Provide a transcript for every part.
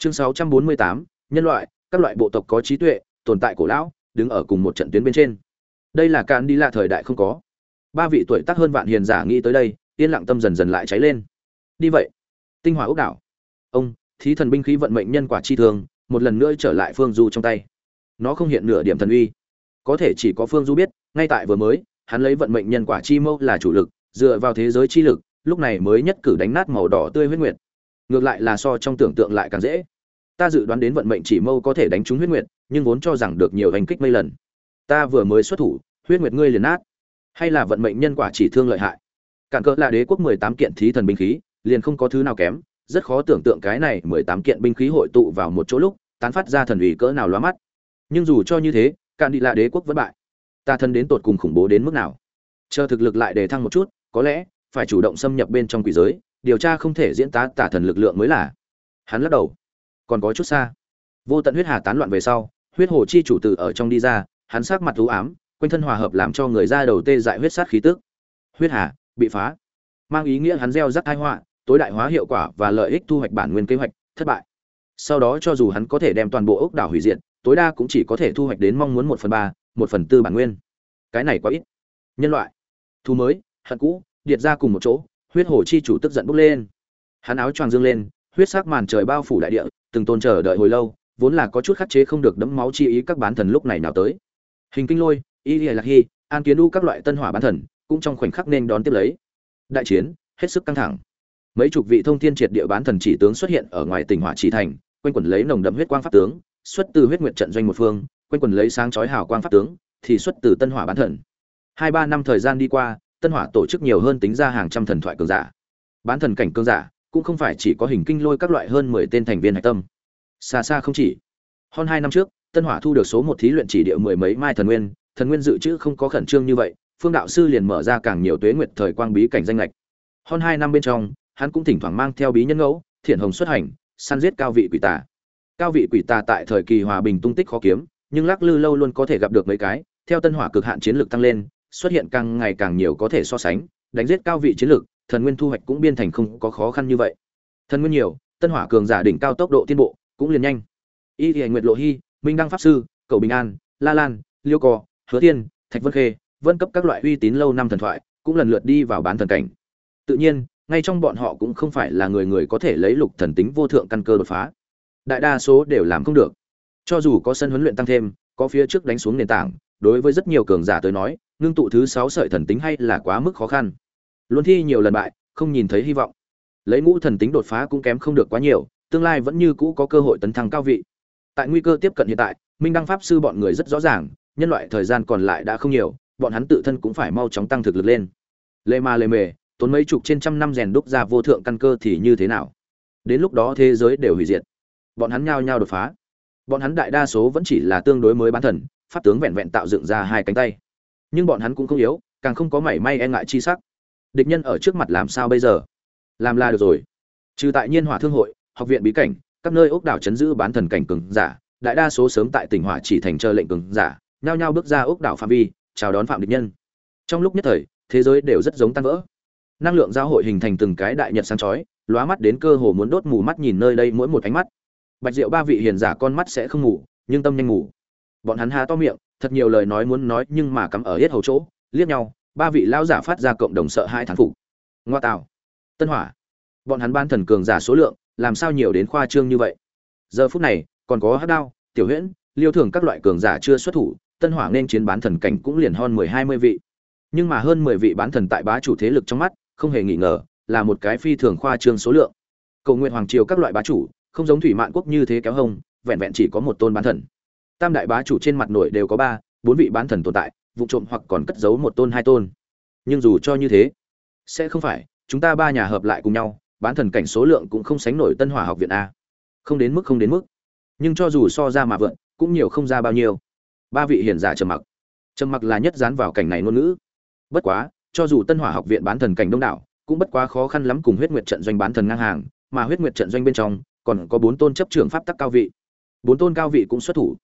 chương 648, nhân loại các loại bộ tộc có trí tuệ tồn tại cổ lão đứng ở cùng một trận tuyến bên trên. Đây là cạn đi lạ thời đại không có. Ba vị tuổi tác hơn vạn hiền giả nghĩ tới đây yên lặng tâm dần dần lại cháy lên. Đi vậy. Tinh hỏa ốc đảo. Ông thí thần binh khí vận mệnh nhân quả chi thường một lần nữa trở lại phương du trong tay. Nó không hiện nửa điểm thần uy. Có thể chỉ có phương du biết ngay tại vừa mới hắn lấy vận mệnh nhân quả chi mâu là chủ lực dựa vào thế giới chi lực lúc này mới nhất cử đánh nát màu đỏ tươi huyết nguyệt ngược lại là so trong tưởng tượng lại càng dễ. Ta dự đoán đến vận mệnh chỉ mâu có thể đánh trúng huyết nguyệt, nhưng vốn cho rằng được nhiều hành kích mấy lần. Ta vừa mới xuất thủ, huyết nguyệt ngươi liền nát. Hay là vận mệnh nhân quả chỉ thương lợi hại? Cản cỡ là đế quốc mười tám kiện thí thần binh khí, liền không có thứ nào kém. Rất khó tưởng tượng cái này mười tám kiện binh khí hội tụ vào một chỗ lúc, tán phát ra thần ủy cỡ nào lóa mắt. Nhưng dù cho như thế cạn đi là đế quốc vẫn bại. Ta thân đến tột cùng khủng bố đến mức nào? Chờ thực lực lại đề thăng một chút, có lẽ phải chủ động xâm nhập bên trong quỷ giới điều tra không thể diễn tá tả thần lực lượng mới là. Hắn lắc đầu. Còn có chút xa. Vô tận huyết hà tán loạn về sau, huyết hồ chi chủ tử ở trong đi ra, hắn sắc mặt thú ám, quanh thân hòa hợp làm cho người ra đầu tê dại huyết sát khí tức. Huyết hà, bị phá. Mang ý nghĩa hắn gieo rắc tai họa, tối đại hóa hiệu quả và lợi ích thu hoạch bản nguyên kế hoạch, thất bại. Sau đó cho dù hắn có thể đem toàn bộ ốc đảo hủy diệt, tối đa cũng chỉ có thể thu hoạch đến mong muốn một phần ba, một phần tư bản nguyên. Cái này quá ít. Nhân loại. Thu mới, hận cũ, điệt ra cùng một chỗ huyết hồ chi chủ tức giận bốc lên. Hắn áo choàng dương lên, huyết sắc màn trời bao phủ đại địa, từng tôn chờ đợi hồi lâu, vốn là có chút khắc chế không được đẫm máu chi ý các bán thần lúc này nào tới. Hình kinh lôi, y lạc hy an kiến u các loại tân hỏa bán thần, cũng trong khoảnh khắc nên đón tiếp lấy. Đại chiến, hết sức căng thẳng. Mấy chục vị thông thiên triệt địa bán thần chỉ tướng xuất hiện ở ngoài tỉnh hỏa chỉ thành, quanh quẩn lấy nồng đậm huyết quang pháp tướng, xuất từ huyết nguyệt trận doanh một phương, quanh quẩn lấy sáng chói hào quang pháp tướng, thì xuất từ tân hỏa bán thần. Hai ba năm thời gian đi qua tân hỏa tổ chức nhiều hơn tính ra hàng trăm thần thoại cường giả. Bán thần cảnh cường giả, cũng không phải chỉ có hình kinh lôi các loại hơn mười tên thành viên hạch tâm. Xa xa không chỉ. Hơn hai năm trước, tân hỏa thu được số một thí luyện chỉ địa mười mấy mai thần nguyên thần nguyên dự trữ không có khẩn trương như vậy, phương đạo sư liền mở ra càng nhiều tuế nguyệt thời quang bí cảnh danh lệch hơn hai năm bên trong, hắn cũng thỉnh thoảng mang theo bí nhân ngẫu thiện hồng xuất hành, săn giết cao vị quỷ tà. Cao vị quỷ tà tại thời kỳ hòa bình tung tích khó kiếm, nhưng lắc lư lâu luôn có thể gặp được mấy cái, theo tân hỏa cực hạn chiến lược tăng lên xuất hiện càng ngày càng nhiều có thể so sánh đánh giết cao vị chiến lược thần nguyên thu hoạch cũng biên thành không có khó khăn như vậy. Thần nguyên nhiều tân hỏa cường giả đỉnh cao tốc độ tiến bộ cũng liền nhanh. Y thì nguyệt lộ Hi, minh đăng pháp sư cầu bình an la lan liêu cò hứa tiên thạch vân khê vân cấp các loại uy tín lâu năm thần thoại cũng lần lượt đi vào bán thần cảnh. Tự nhiên ngay trong bọn họ cũng không phải là người người có thể lấy lục thần tính vô thượng căn cơ đột phá. Đại đa số đều làm không được. Cho dù có sân huấn luyện tăng thêm có phía trước đánh xuống nền tảng đối với rất nhiều cường giả tới nói, ngưng tụ thứ sáu sợi thần tính hay là quá mức khó khăn. Luân thi nhiều lần bại, không nhìn thấy hy vọng. Lấy ngũ thần tính đột phá cũng kém không được quá nhiều, tương lai vẫn như cũ có cơ hội tấn thăng cao vị. Tại nguy cơ tiếp cận hiện tại, minh đăng pháp sư bọn người rất rõ ràng, nhân loại thời gian còn lại đã không nhiều, bọn hắn tự thân cũng phải mau chóng tăng thực lực lên. Lê ma lê mề, tốn mấy chục trên trăm năm rèn đúc ra vô thượng căn cơ thì như thế nào? Đến lúc đó thế giới đều hủy diệt. Bọn hắn nhao nhao đột phá. Bọn hắn đại đa số vẫn chỉ là tương đối mới bán thần pháp tướng vẹn vẹn tạo dựng ra hai cánh tay. Nhưng bọn hắn cũng không yếu, càng không có mảy may e ngại chi sắc. Địch nhân ở trước mặt làm sao bây giờ? Làm là được rồi. Trừ tại nhiên hỏa thương hội, học viện bí cảnh, các nơi ốc đảo chấn giữ bán thần cảnh cường giả, đại đa số sớm tại tỉnh hỏa chỉ thành chờ lệnh cường giả, nhao nhao bước ra ốc đảo phạm vi, chào đón phạm địch nhân. Trong lúc nhất thời, thế giới đều rất giống tan vỡ. Năng lượng giao hội hình thành từng cái đại nhật sáng chói, lóa mắt đến cơ hồ muốn đốt mù mắt nhìn nơi đây mỗi một ánh mắt. Bạch diệu ba vị hiền giả con mắt sẽ không ngủ, nhưng tâm nhanh ngủ bọn hắn há to miệng, thật nhiều lời nói muốn nói nhưng mà cắm ở hết hầu chỗ, liếc nhau, ba vị lão giả phát ra cộng đồng sợ hai thán phục. Ngoa tạo. Tân hỏa. Bọn hắn ban thần cường giả số lượng, làm sao nhiều đến khoa trương như vậy? Giờ phút này, còn có hát đao, tiểu huyễn, liêu thường các loại cường giả chưa xuất thủ, tân hỏa nên chiến bán thần cảnh cũng liền hơn mười hai mươi vị. Nhưng mà hơn mười vị bán thần tại bá chủ thế lực trong mắt, không hề nghi ngờ, là một cái phi thường khoa trương số lượng. Cầu nguyện hoàng triều các loại bá chủ, không giống thủy mạn quốc như thế kéo hông, vẹn vẹn chỉ có một tôn bán thần tam đại bá chủ trên mặt nội đều có ba, bốn vị bán thần tồn tại, vụ trộm hoặc còn cất giấu một tôn hai tôn. Nhưng dù cho như thế, sẽ không phải, chúng ta ba nhà hợp lại cùng nhau, bán thần cảnh số lượng cũng không sánh nổi tân hỏa học viện a. Không đến mức, không đến mức. Nhưng cho dù so ra mà vượn, cũng nhiều không ra bao nhiêu. Ba vị hiền giả trầm mặc. Trầm mặc là nhất dán vào cảnh này ngôn ngữ. Bất quá, cho dù tân hỏa học viện bán thần cảnh đông đảo, cũng bất quá khó khăn lắm cùng huyết nguyệt trận doanh bán thần ngang hàng, mà huyết nguyệt trận doanh bên trong, còn có bốn tôn chấp trưởng pháp tắc cao vị. Bốn tôn cao vị cũng xuất thủ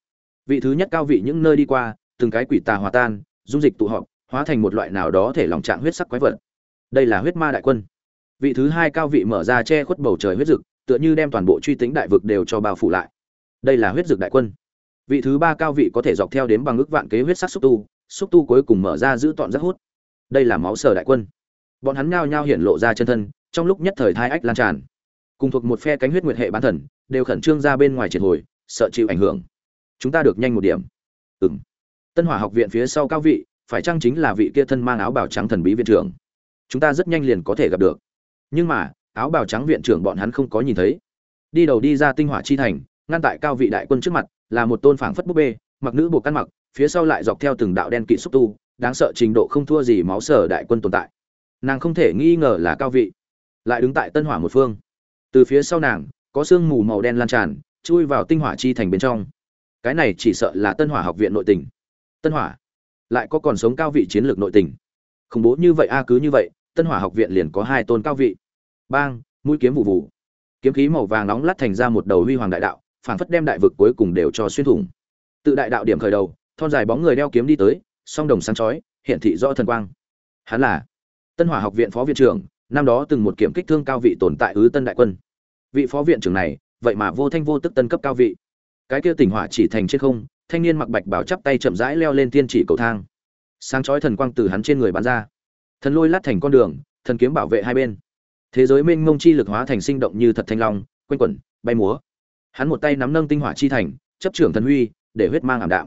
vị thứ nhất cao vị những nơi đi qua, từng cái quỷ tà hòa tan, dung dịch tụ họp, hóa thành một loại nào đó thể lòng trạng huyết sắc quái vật. Đây là huyết ma đại quân. Vị thứ hai cao vị mở ra che khuất bầu trời huyết dực, tựa như đem toàn bộ truy tính đại vực đều cho bao phủ lại. Đây là huyết dược đại quân. Vị thứ ba cao vị có thể dọc theo đến bằng ước vạn kế huyết sắc xúc tu xúc tu cuối cùng mở ra giữ tọn rất hút. Đây là máu sở đại quân. Bọn hắn nhao nhao hiện lộ ra chân thân, trong lúc nhất thời thai ách lan tràn. Cùng thuộc một phe cánh huyết nguyệt hệ bán thần, đều khẩn trương ra bên ngoài triệt hồi, sợ chịu ảnh hưởng chúng ta được nhanh một điểm. Ừng tân hỏa học viện phía sau cao vị, phải chăng chính là vị kia thân mang áo bào trắng thần bí viện trưởng? Chúng ta rất nhanh liền có thể gặp được. Nhưng mà, áo bào trắng viện trưởng bọn hắn không có nhìn thấy. Đi đầu đi ra tinh hỏa chi thành, ngăn tại cao vị đại quân trước mặt, là một tôn phảng phất búp bê, mặc nữ buộc căn mặc, phía sau lại dọc theo từng đạo đen kỵ xúc tu, đáng sợ trình độ không thua gì máu sở đại quân tồn tại. Nàng không thể nghi ngờ là cao vị. Lại đứng tại tân hỏa một phương. Từ phía sau nàng, có sương mù màu đen lan tràn, chui vào tinh hỏa chi thành bên trong cái này chỉ sợ là tân hỏa học viện nội tình. Tân hỏa, lại có còn sống cao vị chiến lược nội tình. Khủng bố như vậy a, cứ như vậy, tân hỏa học viện liền có hai tôn cao vị. Bang, mũi kiếm vụ vụ. Kiếm khí màu vàng nóng lát thành ra một đầu huy hoàng đại đạo, phảng phất đem đại vực cuối cùng đều cho xuyên thủng. Tự đại đạo điểm khởi đầu, thon dài bóng người đeo kiếm đi tới, song đồng sáng chói hiện thị rõ thần quang. Hắn là tân hỏa học viện phó viện trưởng, năm đó từng một kiểm kích thương cao vị tồn tại ứ tân đại quân. Vị phó viện trưởng này, vậy mà vô thanh vô tức tân cấp cao vị cái kia tỉnh hỏa chỉ thành trên không thanh niên mặc bạch bảo chắp tay chậm rãi leo lên tiên chỉ cầu thang. Sáng chói thần quang từ hắn trên người bắn ra. Thần lôi lát thành con đường thần kiếm bảo vệ hai bên. Thế giới mênh mông chi lực hóa thành sinh động như thật thanh long quanh quẩn bay múa. Hắn một tay nắm nâng tinh hỏa chi thành chấp trưởng thần huy để huyết mang ảm đạm.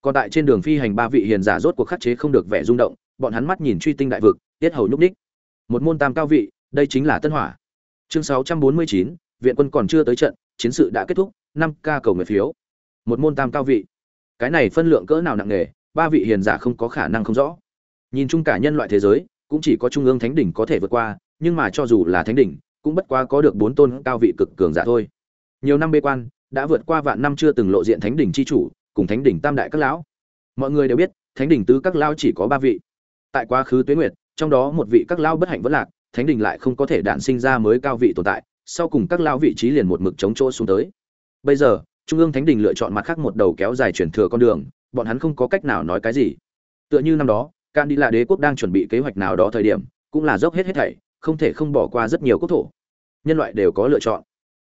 Còn tại trên đường phi hành ba vị hiền giả rốt cuộc khắc chế không được vẻ rung động bọn hắn mắt nhìn truy tinh đại vực tiết hầu nhúc ních một môn tam cao vị đây chính là tân hỏa. Chương 649, viện quân còn chưa tới trận chiến sự đã kết thúc năm ca cầu nguyện phiếu. Một môn tam cao vị. Cái này phân lượng cỡ nào nặng nề, ba vị hiền giả không có khả năng không rõ. Nhìn chung cả nhân loại thế giới, cũng chỉ có trung ương thánh đỉnh có thể vượt qua, nhưng mà cho dù là thánh đỉnh, cũng bất quá có được bốn tôn cao vị cực cường giả thôi. Nhiều năm bê quan, đã vượt qua vạn năm chưa từng lộ diện thánh đỉnh chi chủ, cùng thánh đỉnh tam đại các lão. Mọi người đều biết, thánh đỉnh tứ các lão chỉ có ba vị. Tại quá khứ tuế nguyệt, trong đó một vị các lão bất hạnh vẫn lạc, thánh đỉnh lại không có thể đản sinh ra mới cao vị tồn tại, sau cùng các lão vị trí liền một mực chống chỗ xuống tới bây giờ, trung ương thánh đình lựa chọn mặt khác một đầu kéo dài chuyển thừa con đường, bọn hắn không có cách nào nói cái gì. Tựa như năm đó can đi là đế quốc đang chuẩn bị kế hoạch nào đó thời điểm, cũng là dốc hết hết thảy, không thể không bỏ qua rất nhiều quốc thổ. Nhân loại đều có lựa chọn.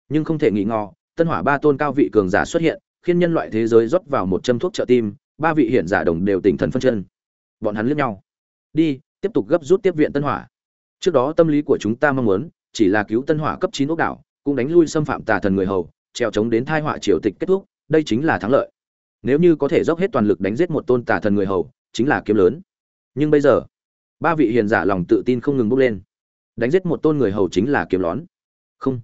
Nhưng không thể nghỉ ngò tân hỏa ba tôn cao vị cường giả xuất hiện, khiến nhân loại thế giới rót vào một châm thuốc trợ tim, ba vị hiện giả đồng đều tỉnh thần phân chân. Bọn hắn liếc nhau. Đi, tiếp tục gấp rút tiếp viện tân hỏa. Trước đó tâm lý của chúng ta mong muốn, chỉ là cứu tân hỏa cấp chín ốc đảo, cũng đánh lui xâm phạm tà thần người hầu treo chống đến thai họa triều tịch kết thúc, đây chính là thắng lợi. Nếu như có thể dốc hết toàn lực đánh giết một tôn tà thần người hầu, chính là kiếm lớn. Nhưng bây giờ, ba vị hiền giả lòng tự tin không ngừng bốc lên. Đánh giết một tôn người hầu chính là kiếm lón. Không.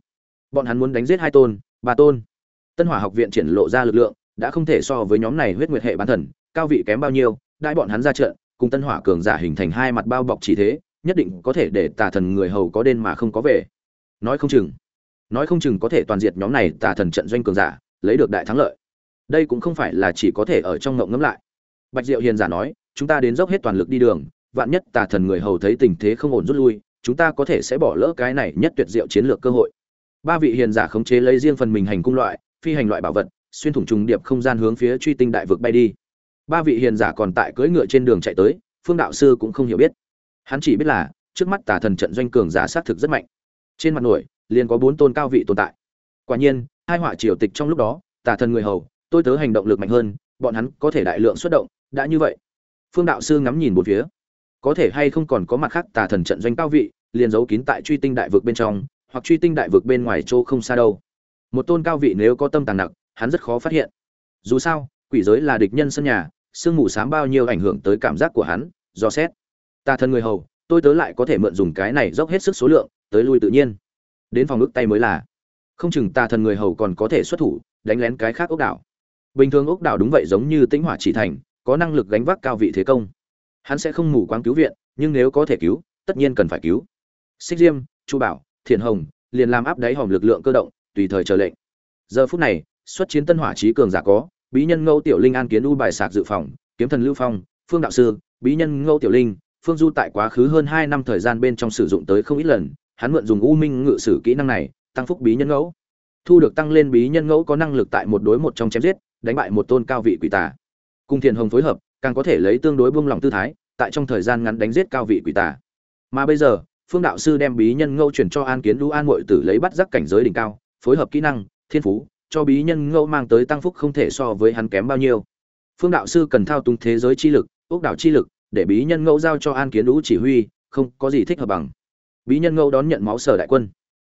Bọn hắn muốn đánh giết hai tôn, ba tôn. Tân hỏa học viện triển lộ ra lực lượng, đã không thể so với nhóm này huyết nguyệt hệ bán thần, cao vị kém bao nhiêu đại bọn hắn ra trận, cùng tân hỏa cường giả hình thành hai mặt bao bọc chỉ thế, nhất định có thể để tà thần người hầu có đến mà không có về. Nói không chừng nói không chừng có thể toàn diệt nhóm này tà thần trận doanh cường giả, lấy được đại thắng lợi. Đây cũng không phải là chỉ có thể ở trong ngộng ngẫm lại. Bạch diệu hiền giả nói, chúng ta đến dốc hết toàn lực đi đường, vạn nhất tà thần người hầu thấy tình thế không ổn rút lui, chúng ta có thể sẽ bỏ lỡ cái này nhất tuyệt diệu chiến lược cơ hội. Ba vị hiền giả khống chế lấy riêng phần mình hành cung loại, phi hành loại bảo vật, xuyên thủng trùng điệp không gian hướng phía truy tinh đại vực bay đi. Ba vị hiền giả còn tại cưỡi ngựa trên đường chạy tới, phương đạo sư cũng không hiểu biết. Hắn chỉ biết là, trước mắt tà thần trận doanh cường giả sát thực rất mạnh. Trên mặt nổi liền có bốn tôn cao vị tồn tại. Quả nhiên, hai họa triều tịch trong lúc đó, tà thần người hầu, tôi tớ hành động lực mạnh hơn, bọn hắn có thể đại lượng xuất động, đã như vậy. Phương đạo sư ngắm nhìn một phía. Có thể hay không còn có mặt khác tà thần trận doanh cao vị, liền giấu kín tại truy tinh đại vực bên trong, hoặc truy tinh đại vực bên ngoài chỗ không xa đâu. Một tôn cao vị nếu có tâm tàng nặng, hắn rất khó phát hiện. Dù sao, quỷ giới là địch nhân sân nhà, sương mù sám bao nhiêu ảnh hưởng tới cảm giác của hắn, do xét. Tà thần người hầu, tôi tớ lại có thể mượn dùng cái này dốc hết sức số lượng, tới lui tự nhiên đến phòng ức tay mới là. Không chừng tà thần người hầu còn có thể xuất thủ, đánh lén cái khác ốc đảo. Bình thường ốc đảo đúng vậy giống như tĩnh hỏa chỉ thành, có năng lực gánh vác cao vị thế công. Hắn sẽ không mù quáng cứu viện, nhưng nếu có thể cứu, tất nhiên cần phải cứu. Xích diêm, chu bảo thiền hồng, liền làm áp đáy hòm lực lượng cơ động, tùy thời chờ lệnh. Giờ phút này, xuất chiến tân hỏa trí cường giả có, bí nhân ngô tiểu linh an kiến u bài sạc dự phòng, kiếm thần lưu phong, phương đạo sư, bí nhân ngô tiểu linh, phương du tại quá khứ hơn hai năm thời gian bên trong sử dụng tới không ít lần hắn mượn dùng u minh ngự sử kỹ năng này, tăng phúc bí nhân ngẫu. Thu được tăng lên bí nhân ngẫu có năng lực tại một đối một trong chém giết, đánh bại một tôn cao vị quỷ tà. Cùng thiền hồng phối hợp, càng có thể lấy tương đối buông lỏng tư thái, tại trong thời gian ngắn đánh giết cao vị quỷ tà. Mà bây giờ, phương đạo sư đem bí nhân ngẫu chuyển cho an kiến lũ an mội tử lấy bắt giác cảnh giới đỉnh cao, phối hợp kỹ năng, thiên phú, cho bí nhân ngẫu mang tới tăng phúc không thể so với hắn kém bao nhiêu. Phương đạo sư cần thao túng thế giới chi lực, ốc đảo chi lực, để bí nhân ngẫu giao cho an kiến lũ chỉ huy, không có gì thích hợp bằng bí nhân ngẫu đón nhận máu sở đại quân.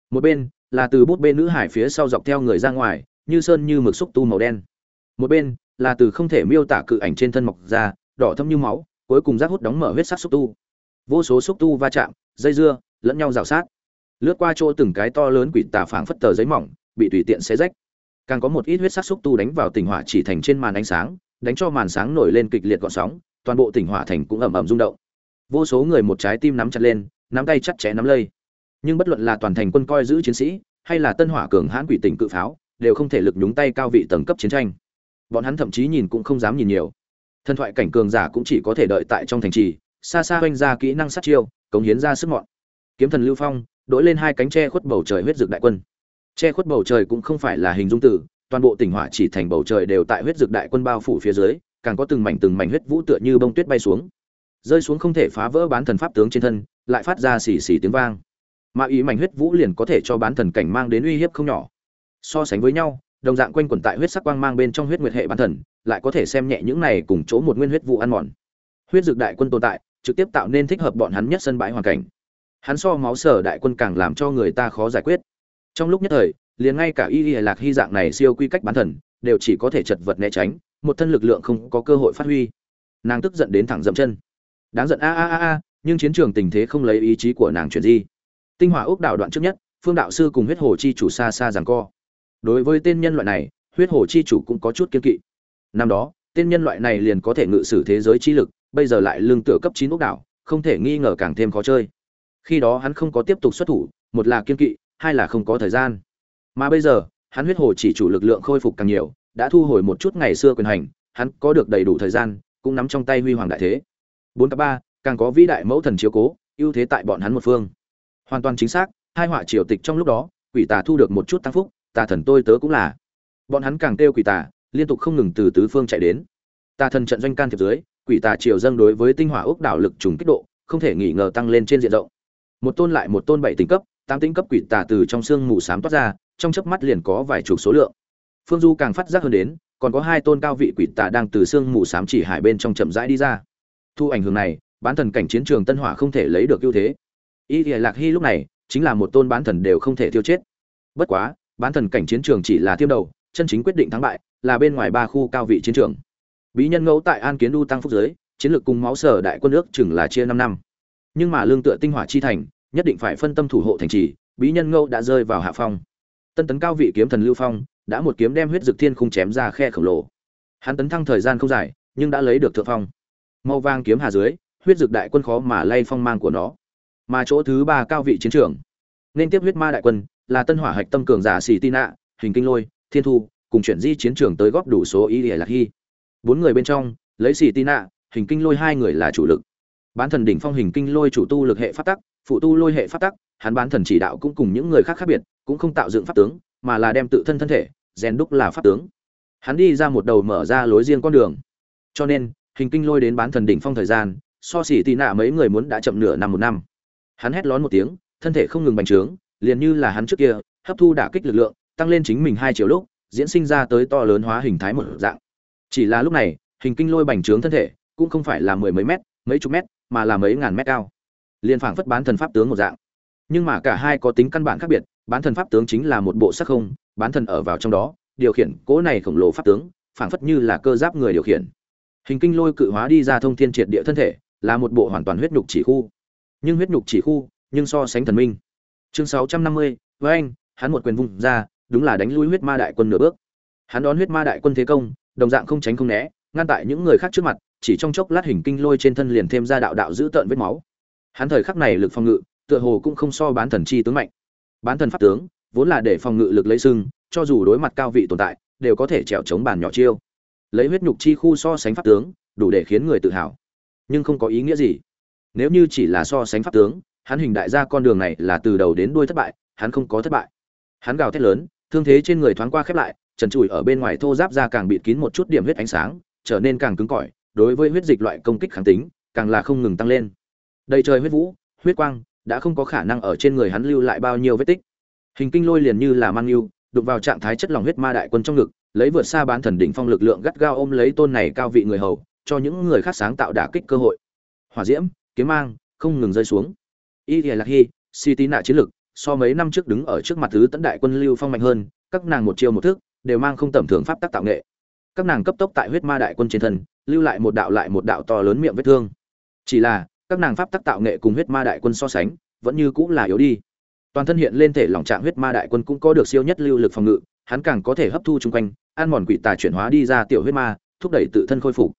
Một bên là từ bút bên nữ hải phía sau dọc theo người ra ngoài, như sơn như mực xúc tu màu đen. Một bên là từ không thể miêu tả cự ảnh trên thân mọc ra, đỏ thâm như máu, cuối cùng rác hút đóng mở huyết sắc xúc tu. Vô số xúc tu va chạm, dây dưa, lẫn nhau rào sát. Lướt qua chỗ từng cái to lớn quỷ tà phảng phất tờ giấy mỏng, bị tùy tiện xé rách. Càng có một ít huyết sắc xúc tu đánh vào tỉnh hỏa chỉ thành trên màn ánh sáng, đánh cho màn sáng nổi lên kịch liệt gọn sóng, toàn bộ tỉnh hỏa thành cũng ầm ầm rung động. Vô số người một trái tim nắm chặt lên nắm tay chặt chẽ nắm lây. Nhưng bất luận là toàn thành quân coi giữ chiến sĩ, hay là tân hỏa cường hãn quỷ tỉnh cự pháo, đều không thể lực nhúng tay cao vị tầng cấp chiến tranh. Bọn hắn thậm chí nhìn cũng không dám nhìn nhiều. Thần thoại cảnh cường giả cũng chỉ có thể đợi tại trong thành trì, xa xa oanh ra kỹ năng sát chiêu, cống hiến ra sức mọn. Kiếm thần lưu phong, đổi lên hai cánh tre khuất bầu trời huyết dược đại quân. Che khuất bầu trời cũng không phải là hình dung tử toàn bộ tỉnh hỏa chỉ thành bầu trời đều tại huyết dược đại quân bao phủ phía dưới, càng có từng mảnh từng mảnh huyết vũ tựa như bông tuyết bay xuống. Rơi xuống không thể phá vỡ bán thần pháp tướng trên thân lại phát ra xì xì tiếng vang. Mà ý mảnh huyết vũ liền có thể cho bán thần cảnh mang đến uy hiếp không nhỏ. So sánh với nhau, đồng dạng quanh quẩn tại huyết sắc quang mang bên trong huyết nguyệt hệ bán thần, lại có thể xem nhẹ những này cùng chỗ một nguyên huyết vụ ăn mòn. Huyết dược đại quân tồn tại, trực tiếp tạo nên thích hợp bọn hắn nhất sân bãi hoàn cảnh. Hắn so máu sở đại quân càng làm cho người ta khó giải quyết. Trong lúc nhất thời, liền ngay cả y y lạc hy dạng này siêu quy cách bán thần, đều chỉ có thể chật vật né tránh, một thân lực lượng không có cơ hội phát huy. Nàng tức giận đến thẳng dậm chân. Đáng giận, a a a a nhưng chiến trường tình thế không lấy ý chí của nàng chuyển di. Tinh hỏa ốc đảo đoạn trước nhất, phương đạo sư cùng huyết hồ chi chủ xa xa rằng co. Đối với tên nhân loại này, huyết hồ chi chủ cũng có chút kiên kỵ. Năm đó, tên nhân loại này liền có thể ngự sử thế giới chi lực, bây giờ lại lương tựa cấp chín ốc đảo, không thể nghi ngờ càng thêm khó chơi. Khi đó hắn không có tiếp tục xuất thủ, một là kiên kỵ, hai là không có thời gian. Mà bây giờ, hắn huyết hồ chỉ chủ lực lượng khôi phục càng nhiều, đã thu hồi một chút ngày xưa quyền hành, hắn có được đầy đủ thời gian, cũng nắm trong tay huy hoàng đại thế. Bốn k ba càng có vĩ đại mẫu thần chiếu cố, ưu thế tại bọn hắn một phương. Hoàn toàn chính xác, hai họa triều tịch trong lúc đó, quỷ tà thu được một chút tăng phúc, tà thần tôi tớ cũng là. Bọn hắn càng kêu quỷ tà, liên tục không ngừng từ tứ phương chạy đến. Tà thần trận doanh can thiệp dưới, quỷ tà triều dâng đối với tinh hỏa ốc đảo lực trùng kích độ, không thể nghi ngờ tăng lên trên diện rộng. Một tôn lại một tôn bảy tính cấp, tám tính cấp quỷ tà từ trong xương mù sám toát ra, trong chớp mắt liền có vài chục số lượng. Phương du càng phát giác hơn đến, còn có hai tôn cao vị quỷ tà đang từ xương mù sám chỉ hải bên trong chậm rãi đi ra. Thu ảnh hưởng này bán thần cảnh chiến trường tân hỏa không thể lấy được ưu thế. Y thì lạc hy lúc này chính là một tôn bán thần đều không thể tiêu chết. Bất quá, bán thần cảnh chiến trường chỉ là tiêm đầu, chân chính quyết định thắng bại là bên ngoài ba khu cao vị chiến trường. Bí nhân ngẫu tại an kiến đu tăng phúc giới, chiến lược cùng máu sở đại quân nước chừng là chia năm năm. Nhưng mà lương tựa tinh hỏa chi thành, nhất định phải phân tâm thủ hộ thành trì, bí nhân ngẫu đã rơi vào hạ phong. Tân tấn cao vị kiếm thần lưu phong đã một kiếm đem huyết dực thiên khung chém ra khe khổng lồ. Hắn tấn thăng thời gian không dài, nhưng đã lấy được thượng phong. Màu vang kiếm hà dưới huyết dực đại quân khó mà lay phong mang của nó. Mà chỗ thứ ba cao vị chiến trường, nên tiếp huyết ma đại quân là tân hỏa hạch tâm cường giả xì tin hình kinh lôi, thiên thu, cùng chuyển di chiến trường tới góp đủ số ý ỉa lạc hy. Bốn người bên trong, lấy xì tin hình kinh lôi hai người là chủ lực. Bán thần đỉnh phong hình kinh lôi chủ tu lực hệ phát tắc, phụ tu lôi hệ phát tắc, hắn bán thần chỉ đạo cũng cùng những người khác khác biệt, cũng không tạo dựng pháp tướng, mà là đem tự thân thân thể, rèn đúc là pháp tướng. Hắn đi ra một đầu mở ra lối riêng con đường. Cho nên, hình kinh lôi đến bán thần đỉnh phong thời gian so xỉ tì nạ mấy người muốn đã chậm nửa năm một năm. Hắn hét lón một tiếng, thân thể không ngừng bành trướng, liền như là hắn trước kia, hấp thu đả kích lực lượng, tăng lên chính mình hai triệu lúc, diễn sinh ra tới to lớn hóa hình thái một dạng. Chỉ là lúc này, hình kinh lôi bành trướng thân thể, cũng không phải là mười mấy mét, mấy chục mét, mà là mấy ngàn mét cao. Liền phảng phất bán thần pháp tướng một dạng. Nhưng mà cả hai có tính căn bản khác biệt, bán thần pháp tướng chính là một bộ sắc không, bán thần ở vào trong đó, điều khiển cỗ này khổng lồ pháp tướng, phảng phất như là cơ giáp người điều khiển. Hình kinh lôi cự hóa đi ra thông thiên triệt địa thân thể là một bộ hoàn toàn huyết nhục chỉ khu. Nhưng huyết nhục chỉ khu, nhưng so sánh thần minh. Chương sáu trăm năm mươi với anh hắn một quyền vung ra, đúng là đánh lui huyết ma đại quân nửa bước. Hắn đón huyết ma đại quân thế công, đồng dạng không tránh không né, ngăn tại những người khác trước mặt, chỉ trong chốc lát hình kinh lôi trên thân liền thêm ra đạo đạo giữ tợn vết máu. Hắn thời khắc này lực phòng ngự, tựa hồ cũng không so bán thần chi tướng mạnh. Bán thần pháp tướng, vốn là để phòng ngự lực lấy sưng cho dù đối mặt cao vị tồn tại, đều có thể trèo chống bàn nhỏ chiêu. Lấy huyết nhục chi khu so sánh pháp tướng, đủ để khiến người tự hào nhưng không có ý nghĩa gì. Nếu như chỉ là so sánh pháp tướng, hắn hình đại gia con đường này là từ đầu đến đuôi thất bại, hắn không có thất bại. Hắn gào thét lớn, thương thế trên người thoáng qua khép lại, trần trụi ở bên ngoài thô giáp ra càng bịt kín một chút điểm huyết ánh sáng, trở nên càng cứng cỏi, đối với huyết dịch loại công kích kháng tính, càng là không ngừng tăng lên. Đầy trời huyết vũ, huyết quang, đã không có khả năng ở trên người hắn lưu lại bao nhiêu vết tích. Hình kinh lôi liền như là mang yêu, đụng vào trạng thái chất lòng huyết ma đại quân trong ngực, lấy vượt xa bán thần đỉnh phong lực lượng gắt gao ôm lấy tôn này cao vị người hầu cho những người khác sáng tạo đả kích cơ hội. Hỏa diễm, kiếm mang, không ngừng rơi xuống. Y lạc hy si tí nạ chiến lực, so mấy năm trước đứng ở trước mặt thứ tấn đại quân lưu phong mạnh hơn, các nàng một chiêu một thức, đều mang không tầm thường pháp tác tạo nghệ. Các nàng cấp tốc tại huyết ma đại quân trên thân, lưu lại một đạo lại một đạo to lớn miệng vết thương. Chỉ là, các nàng pháp tác tạo nghệ cùng huyết ma đại quân so sánh, vẫn như cũng là yếu đi. Toàn thân hiện lên thể lỏng trạng huyết ma đại quân cũng có được siêu nhất lưu lực phòng ngự, hắn càng có thể hấp thu chung quanh, ăn mòn quỷ tà chuyển hóa đi ra tiểu huyết ma, thúc đẩy tự thân khôi phục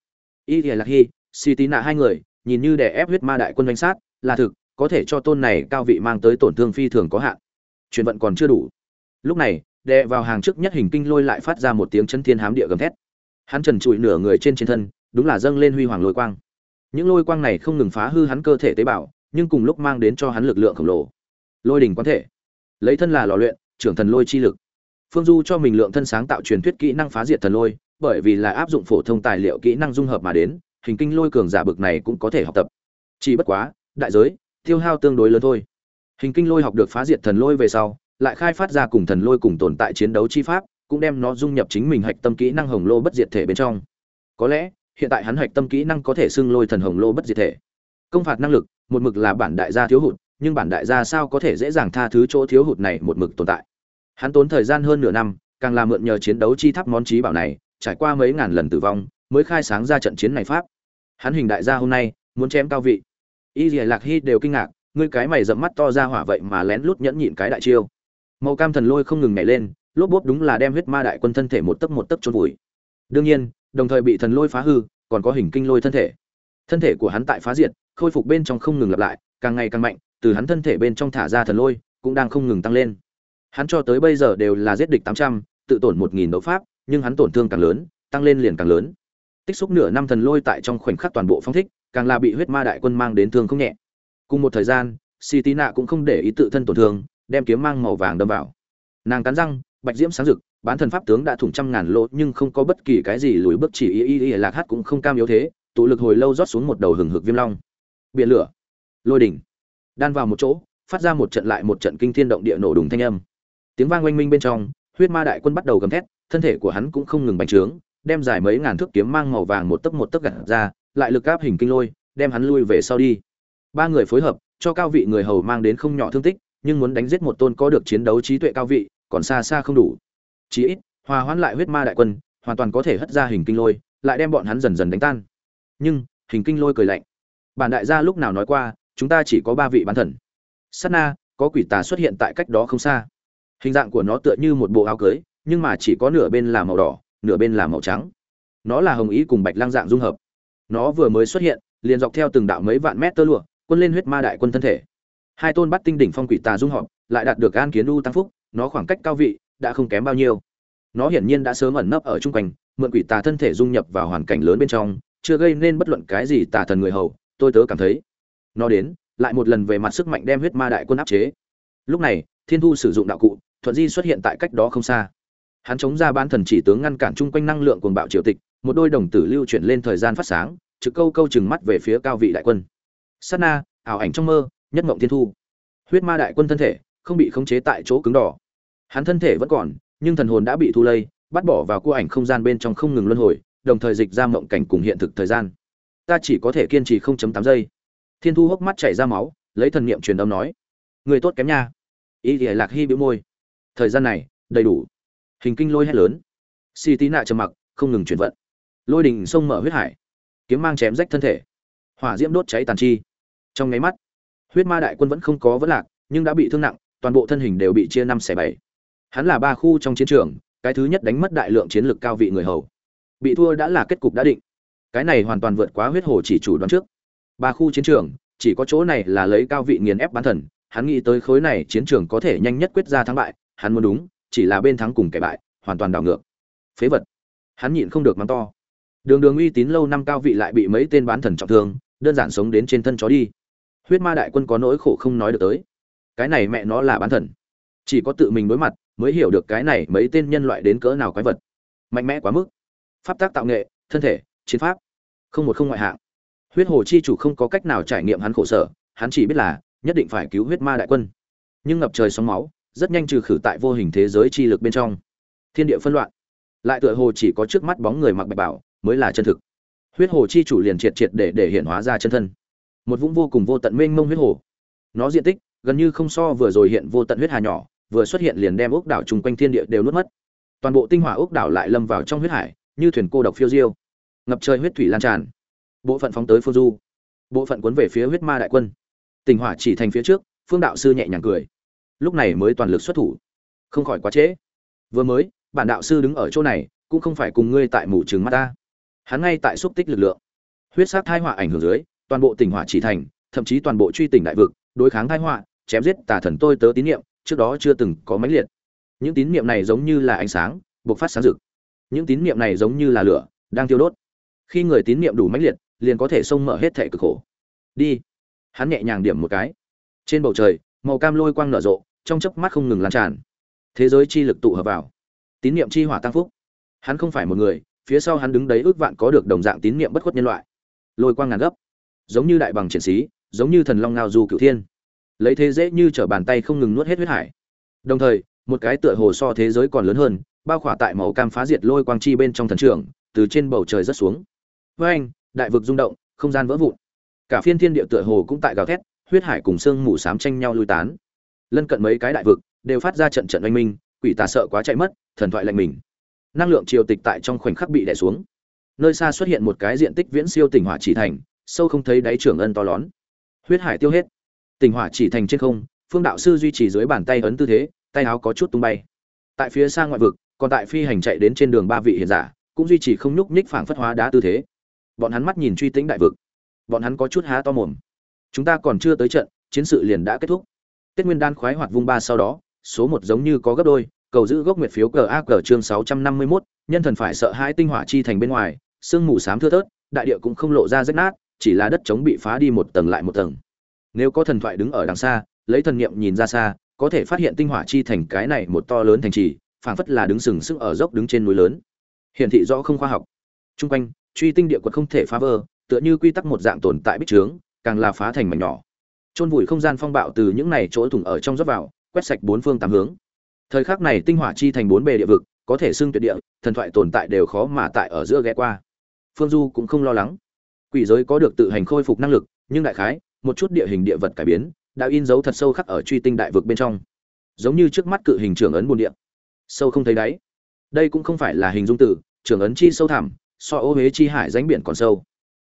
y lạc hy, si tí nạ hai người, nhìn như đè ép huyết ma đại quân danh sát, là thực, có thể cho tôn này cao vị mang tới tổn thương phi thường có hạn. Chuyển vận còn chưa đủ. Lúc này, đè vào hàng trước nhất hình kinh lôi lại phát ra một tiếng chân thiên hám địa gầm thét. Hắn trần trụi nửa người trên trên thân, đúng là dâng lên huy hoàng lôi quang. Những lôi quang này không ngừng phá hư hắn cơ thể tế bào, nhưng cùng lúc mang đến cho hắn lực lượng khổng lồ. Lôi đỉnh quán thể. Lấy thân là lò luyện, trưởng thần lôi chi lực. Phương du cho mình lượng thân sáng tạo truyền thuyết kỹ năng phá diệt thần lôi bởi vì là áp dụng phổ thông tài liệu kỹ năng dung hợp mà đến, hình kinh lôi cường giả bực này cũng có thể học tập. Chỉ bất quá, đại giới, tiêu hao tương đối lớn thôi. Hình kinh lôi học được phá diệt thần lôi về sau, lại khai phát ra cùng thần lôi cùng tồn tại chiến đấu chi pháp, cũng đem nó dung nhập chính mình hạch tâm kỹ năng hồng lô bất diệt thể bên trong. Có lẽ, hiện tại hắn hạch tâm kỹ năng có thể xưng lôi thần hồng lô bất diệt thể. Công phạt năng lực, một mực là bản đại gia thiếu hụt, nhưng bản đại gia sao có thể dễ dàng tha thứ chỗ thiếu hụt này một mực tồn tại? Hắn tốn thời gian hơn nửa năm, càng là mượn nhờ chiến đấu chi tháp món trí bảo này trải qua mấy ngàn lần tử vong, mới khai sáng ra trận chiến này pháp. Hắn hình đại gia hôm nay, muốn chém cao vị. Y dìa lạc hy đều kinh ngạc, ngươi cái mày dậm mắt to ra hỏa vậy mà lén lút nhẫn nhịn cái đại chiêu. Màu cam thần lôi không ngừng nhảy lên, lốp bốp đúng là đem huyết ma đại quân thân thể một tấc một tấc trôn vùi. Đương nhiên, đồng thời bị thần lôi phá hư, còn có hình kinh lôi thân thể. Thân thể của hắn tại phá diệt, khôi phục bên trong không ngừng lặp lại, càng ngày càng mạnh, từ hắn thân thể bên trong thả ra thần lôi, cũng đang không ngừng tăng lên. Hắn cho tới bây giờ đều là giết địch tám trăm, tự tổn một nghìn đấu pháp nhưng hắn tổn thương càng lớn, tăng lên liền càng lớn. Tích xúc nửa năm thần lôi tại trong khoảnh khắc toàn bộ phong thích, càng là bị huyết ma đại quân mang đến thương không nhẹ. Cùng một thời gian si tí nạ cũng không để ý tự thân tổn thương, đem kiếm mang màu vàng đâm vào. Nàng cắn răng, bạch diễm sáng rực, bán thần pháp tướng đã thủng trăm ngàn lỗ, nhưng không có bất kỳ cái gì lùi bước chỉ y y y lạc hát cũng không cam yếu thế, tụ lực hồi lâu rót xuống một đầu hừng hực viêm long. Biển lửa, lôi đỉnh, đan vào một chỗ, phát ra một trận lại một trận kinh thiên động địa nổ đùng thanh âm. Tiếng vang oanh minh bên trong, huyết ma đại quân bắt đầu gầm thét thân thể của hắn cũng không ngừng bành trướng, đem dài mấy ngàn thước kiếm mang màu vàng một tấc một tấc gạt ra, lại lực áp hình kinh lôi, đem hắn lui về sau đi. Ba người phối hợp, cho cao vị người hầu mang đến không nhỏ thương tích, nhưng muốn đánh giết một tôn có được chiến đấu trí tuệ cao vị, còn xa xa không đủ. Chỉ ít, hòa hoãn lại huyết ma đại quân, hoàn toàn có thể hất ra hình kinh lôi, lại đem bọn hắn dần dần đánh tan. Nhưng, hình kinh lôi cười lạnh. Bản đại gia lúc nào nói qua, chúng ta chỉ có ba vị bán thần. Sát na, có quỷ tà xuất hiện tại cách đó không xa. Hình dạng của nó tựa như một bộ áo cưới nhưng mà chỉ có nửa bên là màu đỏ, nửa bên là màu trắng. Nó là hồng ý cùng bạch lang dạng dung hợp. Nó vừa mới xuất hiện, liền dọc theo từng đạo mấy vạn mét tơ lụa, quân lên huyết ma đại quân thân thể. Hai tôn bắt tinh đỉnh phong quỷ tà dung hợp, lại đạt được an kiến u tăng phúc, nó khoảng cách cao vị, đã không kém bao nhiêu. Nó hiển nhiên đã sớm ẩn nấp ở chung quanh, mượn quỷ tà thân thể dung nhập vào hoàn cảnh lớn bên trong, chưa gây nên bất luận cái gì tà thần người hầu, tôi tớ cảm thấy. Nó đến, lại một lần về mặt sức mạnh đem huyết ma đại quân áp chế. Lúc này, thiên thu sử dụng đạo cụ, thuận di xuất hiện tại cách đó không xa hắn chống ra ban thần chỉ tướng ngăn cản chung quanh năng lượng cuồng bạo triều tịch, một đôi đồng tử lưu chuyển lên thời gian phát sáng, trực câu câu chừng mắt về phía cao vị đại quân. Sát na, ảo ảnh trong mơ, nhất mộng thiên thu. Huyết ma đại quân thân thể, không bị khống chế tại chỗ cứng đỏ. Hắn thân thể vẫn còn, nhưng thần hồn đã bị thu lây, bắt bỏ vào cua ảnh không gian bên trong không ngừng luân hồi, đồng thời dịch ra mộng cảnh cùng hiện thực thời gian. Ta chỉ có thể kiên trì 0.8 giây. Thiên thu hốc mắt chảy ra máu, lấy thần niệm truyền âm nói. Người tốt kém nha. Y thì lạc hy bĩu môi. Thời gian này, đầy đủ hình kinh lôi hét lớn. Si tí nạ trầm mặc, không ngừng chuyển vận. Lôi đình sông mở huyết hải. Kiếm mang chém rách thân thể. Hỏa diễm đốt cháy tàn chi. Trong nháy mắt, huyết ma đại quân vẫn không có vấn lạc, nhưng đã bị thương nặng, toàn bộ thân hình đều bị chia năm xẻ bảy. Hắn là ba khu trong chiến trường, cái thứ nhất đánh mất đại lượng chiến lược cao vị người hầu. Bị thua đã là kết cục đã định. Cái này hoàn toàn vượt quá huyết hồ chỉ chủ đoán trước. Ba khu chiến trường, chỉ có chỗ này là lấy cao vị nghiền ép bán thần. Hắn nghĩ tới khối này chiến trường có thể nhanh nhất quyết ra thắng bại, hắn muốn đúng chỉ là bên thắng cùng kẻ bại, hoàn toàn đảo ngược. Phế vật. Hắn nhịn không được mắng to. Đường đường uy tín lâu năm cao vị lại bị mấy tên bán thần trọng thương, đơn giản sống đến trên thân chó đi. Huyết ma đại quân có nỗi khổ không nói được tới. Cái này mẹ nó là bán thần. Chỉ có tự mình đối mặt mới hiểu được cái này mấy tên nhân loại đến cỡ nào quái vật. Mạnh mẽ quá mức. Pháp tác tạo nghệ, thân thể, chiến pháp. Không một không ngoại hạng. Huyết hồ chi chủ không có cách nào trải nghiệm hắn khổ sở, hắn chỉ biết là nhất định phải cứu huyết ma đại quân. Nhưng ngập trời sóng máu rất nhanh trừ khử tại vô hình thế giới chi lực bên trong. Thiên địa phân loạn. Lại tựa hồ chỉ có trước mắt bóng người mặc bạch bảo mới là chân thực. Huyết hồ chi chủ liền triệt triệt để để hiện hóa ra chân thân. Một vũng vô cùng vô tận mênh mông huyết hồ. Nó diện tích gần như không so vừa rồi hiện vô tận huyết hà nhỏ, vừa xuất hiện liền đem ốc đảo chung quanh thiên địa đều nuốt mất. Toàn bộ tinh hỏa ốc đảo lại lâm vào trong huyết hải, như thuyền cô độc phiêu diêu. Ngập trời huyết thủy lan tràn. Bộ phận phóng tới phương du. Bộ phận cuốn về phía huyết ma đại quân. Tình hỏa chỉ thành phía trước, phương đạo sư nhẹ nhàng cười lúc này mới toàn lực xuất thủ. Không khỏi quá trễ. Vừa mới, bản đạo sư đứng ở chỗ này, cũng không phải cùng ngươi tại mù trường mắt ta. Hắn ngay tại xúc tích lực lượng. Huyết sát thai họa ảnh hưởng dưới, toàn bộ tỉnh hỏa chỉ thành, thậm chí toàn bộ truy tỉnh đại vực, đối kháng thai họa, chém giết tà thần tôi tớ tín niệm, trước đó chưa từng có mãnh liệt. Những tín niệm này giống như là ánh sáng, bộc phát sáng rực. Những tín niệm này giống như là lửa, đang thiêu đốt. Khi người tín niệm đủ mãnh liệt, liền có thể xông mở hết thẻ cực khổ. Đi. Hắn nhẹ nhàng điểm một cái. Trên bầu trời, màu cam lôi quang nở rộ trong chớp mắt không ngừng lan tràn. Thế giới chi lực tụ hợp vào. Tín niệm chi hỏa tăng phúc. Hắn không phải một người, phía sau hắn đứng đấy ước vạn có được đồng dạng tín niệm bất khuất nhân loại. Lôi quang ngàn gấp. Giống như đại bằng triển sĩ, giống như thần long ngao du cửu thiên. Lấy thế dễ như trở bàn tay không ngừng nuốt hết huyết hải. Đồng thời, một cái tựa hồ so thế giới còn lớn hơn, bao khỏa tại màu cam phá diệt lôi quang chi bên trong thần trường, từ trên bầu trời rất xuống. Với anh, đại vực rung động, không gian vỡ vụn. Cả phiên thiên địa tựa hồ cũng tại gào thét, huyết hải cùng xương mù xám tranh nhau lui tán lân cận mấy cái đại vực, đều phát ra trận trận oanh minh, quỷ tà sợ quá chạy mất, thần thoại lạnh mình. Năng lượng triều tịch tại trong khoảnh khắc bị đè xuống. Nơi xa xuất hiện một cái diện tích viễn siêu tỉnh hỏa chỉ thành, sâu không thấy đáy trưởng ân to lớn huyết hải tiêu hết. Tỉnh hỏa chỉ thành trên không, phương đạo sư duy trì dưới bàn tay ấn tư thế, tay áo có chút tung bay. Tại phía xa ngoại vực, còn tại phi hành chạy đến trên đường ba vị hiền giả, cũng duy trì không nhúc nhích phảng phất hóa đá tư thế. Bọn hắn mắt nhìn truy tĩnh đại vực. Bọn hắn có chút há to mồm. Chúng ta còn chưa tới trận, chiến sự liền đã kết thúc tết nguyên đan khoái hoạt vung ba sau đó số một giống như có gấp đôi cầu giữ gốc nguyệt phiếu cờ a cờ chương sáu trăm năm mươi 651, nhân thần phải sợ hãi tinh hỏa chi thành bên ngoài sương mù xám thưa thớt đại địa cũng không lộ ra rách nát chỉ là đất trống bị phá đi một tầng lại một tầng. Nếu có thần thoại đứng ở đằng xa lấy thần niệm nhìn ra xa có thể phát hiện tinh hỏa chi thành cái này một to lớn thành trì phảng phất là đứng sừng sững ở dốc đứng trên núi lớn. Hiển thị rõ không khoa học. Trung quanh truy tinh địa quật không thể phá vỡ tựa như quy tắc một dạng tồn tại bích trướng càng là phá thành mảnh nhỏ chôn vùi không gian phong bạo từ những này chỗ thủng ở trong rót vào, quét sạch bốn phương tám hướng. Thời khắc này tinh hỏa chi thành bốn bề địa vực, có thể xưng tuyệt địa, thần thoại tồn tại đều khó mà tại ở giữa ghé qua. Phương du cũng không lo lắng. Quỷ giới có được tự hành khôi phục năng lực, nhưng đại khái, một chút địa hình địa vật cải biến, đã in dấu thật sâu khắc ở truy tinh đại vực bên trong. Giống như trước mắt cự hình trưởng ấn buồn địa. Sâu không thấy đáy. Đây cũng không phải là hình dung tử, trưởng ấn chi sâu thẳm, so ô huế chi hải ránh biển còn sâu.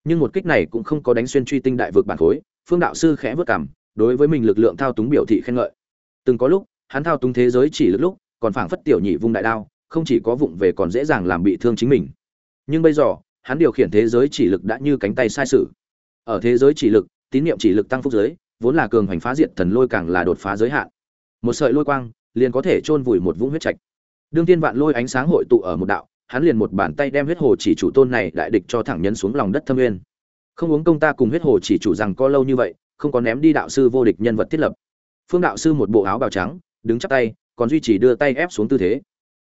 Nhưng một kích này cũng không có đánh xuyên truy tinh đại vực bản khối phương đạo sư khẽ vất cảm đối với mình lực lượng thao túng biểu thị khen ngợi. Từng có lúc, hắn thao túng thế giới chỉ lực lúc, còn phảng phất tiểu nhị vung đại đao, không chỉ có vụng về còn dễ dàng làm bị thương chính mình. Nhưng bây giờ, hắn điều khiển thế giới chỉ lực đã như cánh tay sai sự. Ở thế giới chỉ lực, tín niệm chỉ lực tăng phúc giới, vốn là cường hành phá diệt thần lôi càng là đột phá giới hạn. Một sợi lôi quang, liền có thể chôn vùi một vũng huyết trạch. Đương tiên vạn lôi ánh sáng hội tụ ở một đạo, hắn liền một bàn tay đem huyết hồ chỉ chủ tôn này đại địch cho thẳng nhân xuống lòng đất thâm nguyên không uống công ta cùng huyết hồ chỉ chủ rằng có lâu như vậy, không có ném đi đạo sư vô địch nhân vật thiết lập. Phương đạo sư một bộ áo bào trắng, đứng chắp tay, còn duy trì đưa tay ép xuống tư thế.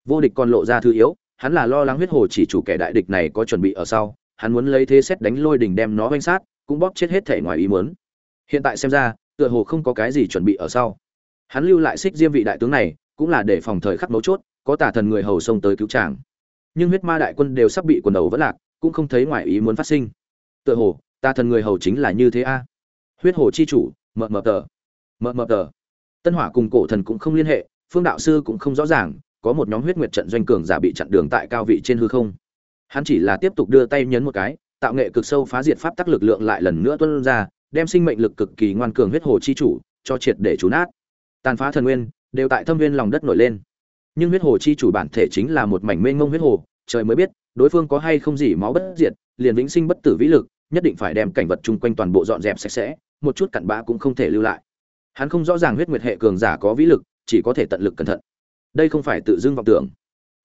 Vô địch còn lộ ra thứ yếu, hắn là lo lắng huyết hồ chỉ chủ kẻ đại địch này có chuẩn bị ở sau, hắn muốn lấy thế xét đánh lôi đình đem nó oanh sát, cũng bóp chết hết thể ngoài ý muốn. Hiện tại xem ra, tựa hồ không có cái gì chuẩn bị ở sau. Hắn lưu lại xích diêm vị đại tướng này, cũng là để phòng thời khắc mấu chốt, có tả thần người hầu xông tới cứu tràng nhưng huyết ma đại quân đều sắp bị quần đầu vẫn lạc, cũng không thấy ngoài ý muốn phát sinh tựa hồ, ta thần người hầu chính là như thế a. Huyết hồ chi chủ mờ mờ tờ. Mờ mờ tờ. Tân hỏa cùng cổ thần cũng không liên hệ, phương đạo sư cũng không rõ ràng, có một nhóm huyết nguyệt trận doanh cường giả bị chặn đường tại cao vị trên hư không. Hắn chỉ là tiếp tục đưa tay nhấn một cái, tạo nghệ cực sâu phá diệt pháp tắc lực lượng lại lần nữa tuân ra, đem sinh mệnh lực cực kỳ ngoan cường huyết hồ chi chủ, cho triệt để trú nát. Tàn phá thần nguyên, đều tại thâm viên lòng đất nổi lên. Nhưng huyết hồ chi chủ bản thể chính là một mảnh mênh mông huyết hồ, trời mới biết, đối phương có hay không gì máu bất diệt liền vĩnh sinh bất tử vĩ lực, nhất định phải đem cảnh vật chung quanh toàn bộ dọn dẹp sạch sẽ, một chút cặn bã cũng không thể lưu lại. Hắn không rõ ràng huyết nguyệt hệ cường giả có vĩ lực, chỉ có thể tận lực cẩn thận. Đây không phải tự dưng vọng tưởng.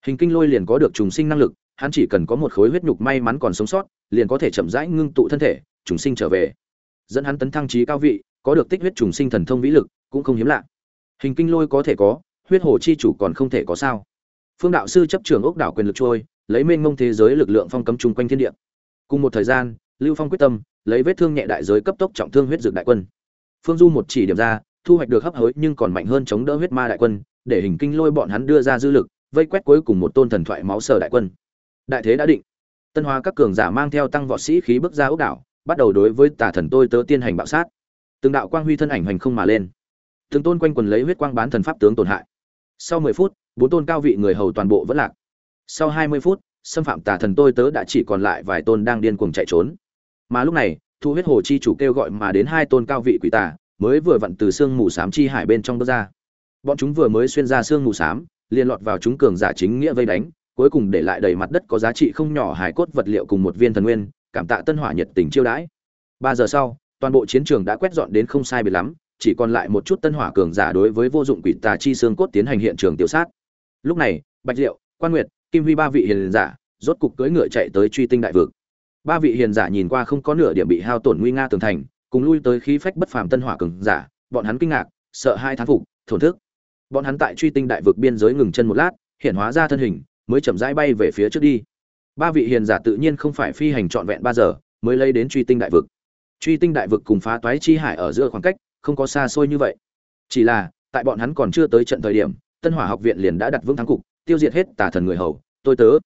Hình kinh lôi liền có được trùng sinh năng lực, hắn chỉ cần có một khối huyết nhục may mắn còn sống sót, liền có thể chậm rãi ngưng tụ thân thể, trùng sinh trở về. Dẫn hắn tấn thăng trí cao vị, có được tích huyết trùng sinh thần thông vĩ lực, cũng không hiếm lạ. Hình kinh lôi có thể có, huyết hồ chi chủ còn không thể có sao. Phương đạo sư chấp trường ốc đảo quyền lực trôi, lấy mênh mông thế giới lực lượng phong cấm chung quanh thiên địa cùng một thời gian, lưu phong quyết tâm, lấy vết thương nhẹ đại giới cấp tốc trọng thương huyết dược đại quân. Phương du một chỉ điểm ra, thu hoạch được hấp hối nhưng còn mạnh hơn chống đỡ huyết ma đại quân, để hình kinh lôi bọn hắn đưa ra dư lực, vây quét cuối cùng một tôn thần thoại máu sở đại quân. Đại thế đã định. Tân hóa các cường giả mang theo tăng võ sĩ khí bước ra ốc đảo, bắt đầu đối với tà thần tôi tớ tiên hành bạo sát. Từng đạo quang huy thân ảnh hành không mà lên. Từng tôn quanh quần lấy huyết quang bán thần pháp tướng tổn hại. Sau mười phút, bốn tôn cao vị người hầu toàn bộ vẫn lạc. Sau hai mươi phút xâm phạm tà thần tôi tớ đã chỉ còn lại vài tôn đang điên cuồng chạy trốn. Mà lúc này, thu huyết hồ chi chủ kêu gọi mà đến hai tôn cao vị quỷ tà, mới vừa vặn từ xương mù xám chi hải bên trong bước ra. Bọn chúng vừa mới xuyên ra xương mù xám, liền lọt vào chúng cường giả chính nghĩa vây đánh, cuối cùng để lại đầy mặt đất có giá trị không nhỏ hải cốt vật liệu cùng một viên thần nguyên, cảm tạ tân hỏa nhiệt tình chiêu đãi. Ba giờ sau, toàn bộ chiến trường đã quét dọn đến không sai biệt lắm, chỉ còn lại một chút tân hỏa cường giả đối với vô dụng quỷ tà chi xương cốt tiến hành hiện trường tiêu sát. Lúc này, bạch diệu, quan nguyệt kim huy ba vị hiền giả, rốt cục cưỡi ngựa chạy tới truy tinh đại vực. Ba vị hiền giả nhìn qua không có nửa điểm bị hao tổn nguy nga tường thành, cùng lui tới khí phách bất phàm tân hỏa cường giả, bọn hắn kinh ngạc, sợ hai thán phục, thổn thức. Bọn hắn tại truy tinh đại vực biên giới ngừng chân một lát hiện hóa ra thân hình, mới chậm rãi bay về phía trước đi. Ba vị hiền giả tự nhiên không phải phi hành trọn vẹn ba giờ, mới lấy đến truy tinh đại vực. Truy tinh đại vực cùng phá toái chi hải ở giữa khoảng cách, không có xa xôi như vậy. Chỉ là, tại bọn hắn còn chưa tới trận thời điểm, tân hỏa học viện liền đã đặt vững thắng cục, tiêu diệt hết tà thần người hầu tôi tớ.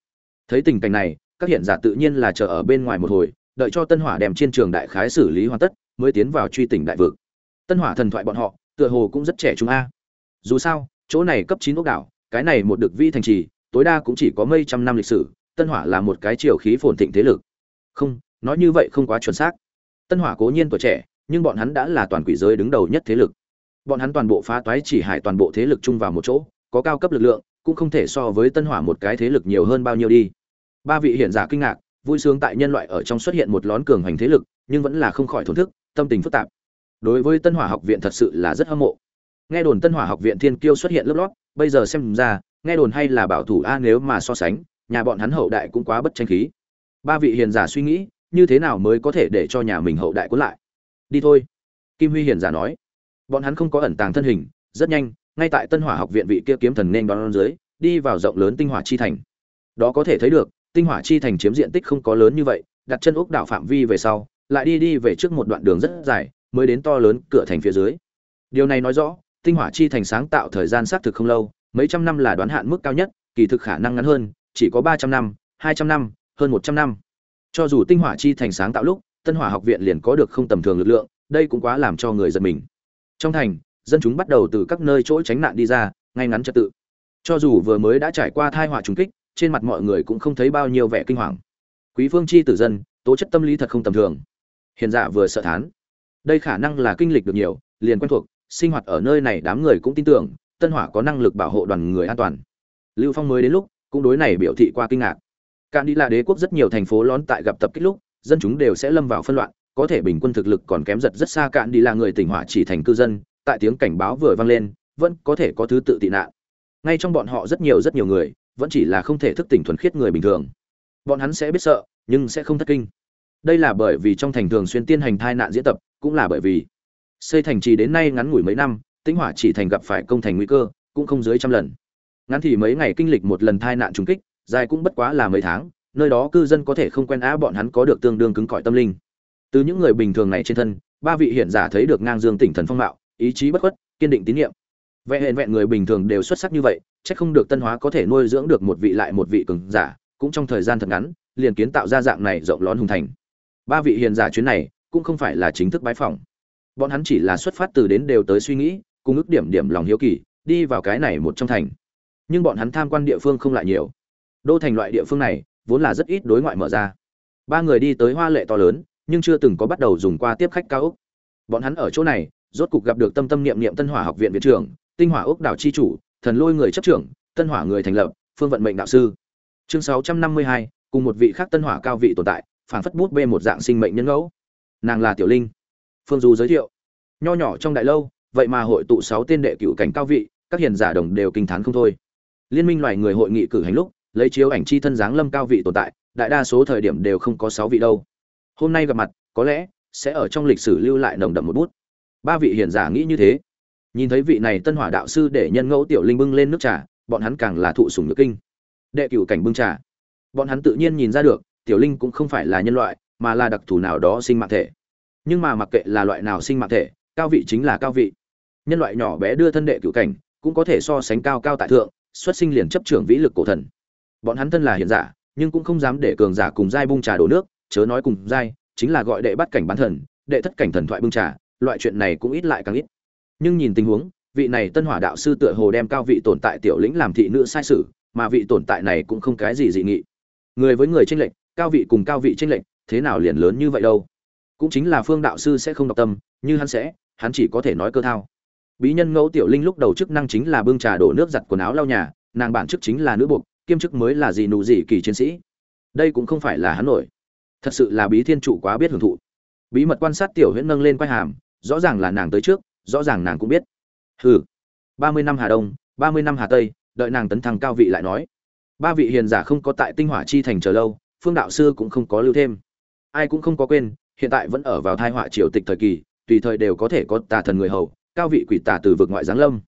Thấy tình cảnh này, các hiện giả tự nhiên là chờ ở bên ngoài một hồi, đợi cho tân hỏa đem trên trường đại khái xử lý hoàn tất, mới tiến vào truy tỉnh đại vực. Tân hỏa thần thoại bọn họ, tựa hồ cũng rất trẻ chúng a. Dù sao, chỗ này cấp chín ốc đảo, cái này một được vi thành trì, tối đa cũng chỉ có mấy trăm năm lịch sử, tân hỏa là một cái triều khí phồn thịnh thế lực. Không, nói như vậy không quá chuẩn xác. Tân hỏa cố nhiên tuổi trẻ, nhưng bọn hắn đã là toàn quỷ giới đứng đầu nhất thế lực. Bọn hắn toàn bộ phá toái chỉ hải toàn bộ thế lực chung vào một chỗ, có cao cấp lực lượng cũng không thể so với tân hỏa một cái thế lực nhiều hơn bao nhiêu đi. Ba vị hiển giả kinh ngạc, vui sướng tại nhân loại ở trong xuất hiện một lón cường hành thế lực, nhưng vẫn là không khỏi thổn thức, tâm tình phức tạp. Đối với tân hỏa học viện thật sự là rất hâm mộ. Nghe đồn tân hỏa học viện thiên kiêu xuất hiện lớp lót, bây giờ xem ra, nghe đồn hay là bảo thủ a nếu mà so sánh, nhà bọn hắn hậu đại cũng quá bất tranh khí. Ba vị hiền giả suy nghĩ, như thế nào mới có thể để cho nhà mình hậu đại cuốn lại? Đi thôi, kim huy hiền giả nói. Bọn hắn không có ẩn tàng thân hình, rất nhanh ngay tại tân hỏa học viện vị kia kiếm thần nên đón dưới, đi vào rộng lớn tinh hỏa chi thành. Đó có thể thấy được, tinh hỏa chi thành chiếm diện tích không có lớn như vậy, đặt chân ốc đảo phạm vi về sau, lại đi đi về trước một đoạn đường rất dài, mới đến to lớn cửa thành phía dưới. Điều này nói rõ, tinh hỏa chi thành sáng tạo thời gian xác thực không lâu, mấy trăm năm là đoán hạn mức cao nhất, kỳ thực khả năng ngắn hơn, chỉ có ba trăm năm, hai trăm năm, hơn một trăm năm. Cho dù tinh hỏa chi thành sáng tạo lúc, tân hỏa học viện liền có được không tầm thường lực lượng, đây cũng quá làm cho người giật mình. Trong thành dân chúng bắt đầu từ các nơi chỗ tránh nạn đi ra, ngay ngắn trật tự. Cho dù vừa mới đã trải qua thai họa trùng kích, trên mặt mọi người cũng không thấy bao nhiêu vẻ kinh hoàng. Quý phương chi tử dân, tố chất tâm lý thật không tầm thường. Hiền giả vừa sợ thán. Đây khả năng là kinh lịch được nhiều, liền quen thuộc, sinh hoạt ở nơi này đám người cũng tin tưởng, tân hỏa có năng lực bảo hộ đoàn người an toàn. Lưu phong mới đến lúc, cũng đối này biểu thị qua kinh ngạc. Cạn đi là đế quốc rất nhiều thành phố lón tại gặp tập kích lúc, dân chúng đều sẽ lâm vào phân loạn, có thể bình quân thực lực còn kém giật rất xa cạn đi là người tỉnh hỏa chỉ thành cư dân tại tiếng cảnh báo vừa vang lên, vẫn có thể có thứ tự tị nạn. Ngay trong bọn họ rất nhiều rất nhiều người, vẫn chỉ là không thể thức tỉnh thuần khiết người bình thường. Bọn hắn sẽ biết sợ, nhưng sẽ không thất kinh. Đây là bởi vì trong thành thường xuyên tiên hành thai nạn diễn tập, cũng là bởi vì xây thành trì đến nay ngắn ngủi mấy năm, tĩnh hỏa chỉ thành gặp phải công thành nguy cơ, cũng không dưới trăm lần. Ngắn thì mấy ngày kinh lịch một lần thai nạn trùng kích, dài cũng bất quá là mấy tháng, nơi đó cư dân có thể không quen á bọn hắn có được tương đương cứng cỏi tâm linh. Từ những người bình thường này trên thân, ba vị hiện giả thấy được ngang dương tỉnh thần phong mạo ý chí bất khuất, kiên định tín nhiệm. Vẹn hẹn vẹn người bình thường đều xuất sắc như vậy, chắc không được tân hóa có thể nuôi dưỡng được một vị lại một vị cường giả, cũng trong thời gian thật ngắn, liền kiến tạo ra dạng này rộng lón hùng thành. Ba vị hiền giả chuyến này cũng không phải là chính thức bái phỏng. Bọn hắn chỉ là xuất phát từ đến đều tới suy nghĩ, cùng ước điểm điểm lòng hiếu kỳ, đi vào cái này một trong thành. Nhưng bọn hắn tham quan địa phương không lại nhiều. Đô thành loại địa phương này, vốn là rất ít đối ngoại mở ra. Ba người đi tới hoa lệ to lớn, nhưng chưa từng có bắt đầu dùng qua tiếp khách cao úc bọn hắn ở chỗ này rốt cục gặp được tâm tâm niệm niệm tân hỏa học viện viện trưởng, tinh hỏa úc đảo chi chủ, thần lôi người chấp trưởng, tân hỏa người thành lập, phương vận mệnh đạo sư. Chương sáu trăm năm mươi hai, cùng một vị khác tân hỏa cao vị tồn tại, phản phất bút bê một dạng sinh mệnh nhân ngẫu. Nàng là tiểu linh. Phương du giới thiệu. Nho nhỏ trong đại lâu, vậy mà hội tụ sáu tên đệ cửu cảnh cao vị, các hiền giả đồng đều kinh thán không thôi. Liên minh loài người hội nghị cử hành lúc, lấy chiếu ảnh chi thân dáng lâm cao vị tồn tại, đại đa số thời điểm đều không có sáu vị đâu. Hôm nay gặp mặt, có lẽ sẽ ở trong lịch sử lưu lại nồng đậm một bút ba vị hiền giả nghĩ như thế. Nhìn thấy vị này tân hỏa đạo sư để nhân ngẫu tiểu linh bưng lên nước trà, bọn hắn càng là thụ sùng nhược kinh. Đệ cửu cảnh bưng trà. Bọn hắn tự nhiên nhìn ra được, tiểu linh cũng không phải là nhân loại, mà là đặc thù nào đó sinh mạng thể. Nhưng mà mặc kệ là loại nào sinh mạng thể, cao vị chính là cao vị. Nhân loại nhỏ bé đưa thân đệ cựu cảnh, cũng có thể so sánh cao cao tại thượng, xuất sinh liền chấp trưởng vĩ lực cổ thần. Bọn hắn thân là hiền giả, nhưng cũng không dám để cường giả cùng giai bung trà đổ nước, chớ nói cùng giai, chính là gọi đệ bắt cảnh bán thần, đệ thất cảnh thần thoại bưng trà loại chuyện này cũng ít lại càng ít. Nhưng nhìn tình huống, vị này tân hỏa đạo sư tựa hồ đem cao vị tồn tại tiểu lĩnh làm thị nữ sai sử, mà vị tồn tại này cũng không cái gì dị nghị. Người với người tranh lệch, cao vị cùng cao vị tranh lệch, thế nào liền lớn như vậy đâu? Cũng chính là phương đạo sư sẽ không đọc tâm, như hắn sẽ, hắn chỉ có thể nói cơ thao. Bí nhân ngẫu tiểu linh lúc đầu chức năng chính là bưng trà đổ nước giặt quần áo lau nhà, nàng bản chức chính là nữ buộc, kiêm chức mới là gì nụ gì kỳ chiến sĩ. Đây cũng không phải là hắn nổi. Thật sự là bí thiên trụ quá biết hưởng thụ. Bí mật quan sát tiểu huyễn nâng lên quay hàm rõ ràng là nàng tới trước, rõ ràng nàng cũng biết. Hừ. Ba mươi năm hà đông, ba mươi năm hà tây, đợi nàng tấn thăng cao vị lại nói. Ba vị hiền giả không có tại tinh hỏa chi thành chờ lâu, phương đạo sư cũng không có lưu thêm. Ai cũng không có quên, hiện tại vẫn ở vào thai họa triều tịch thời kỳ, tùy thời đều có thể có tà thần người hầu, cao vị quỷ tà từ vực ngoại giáng lâm.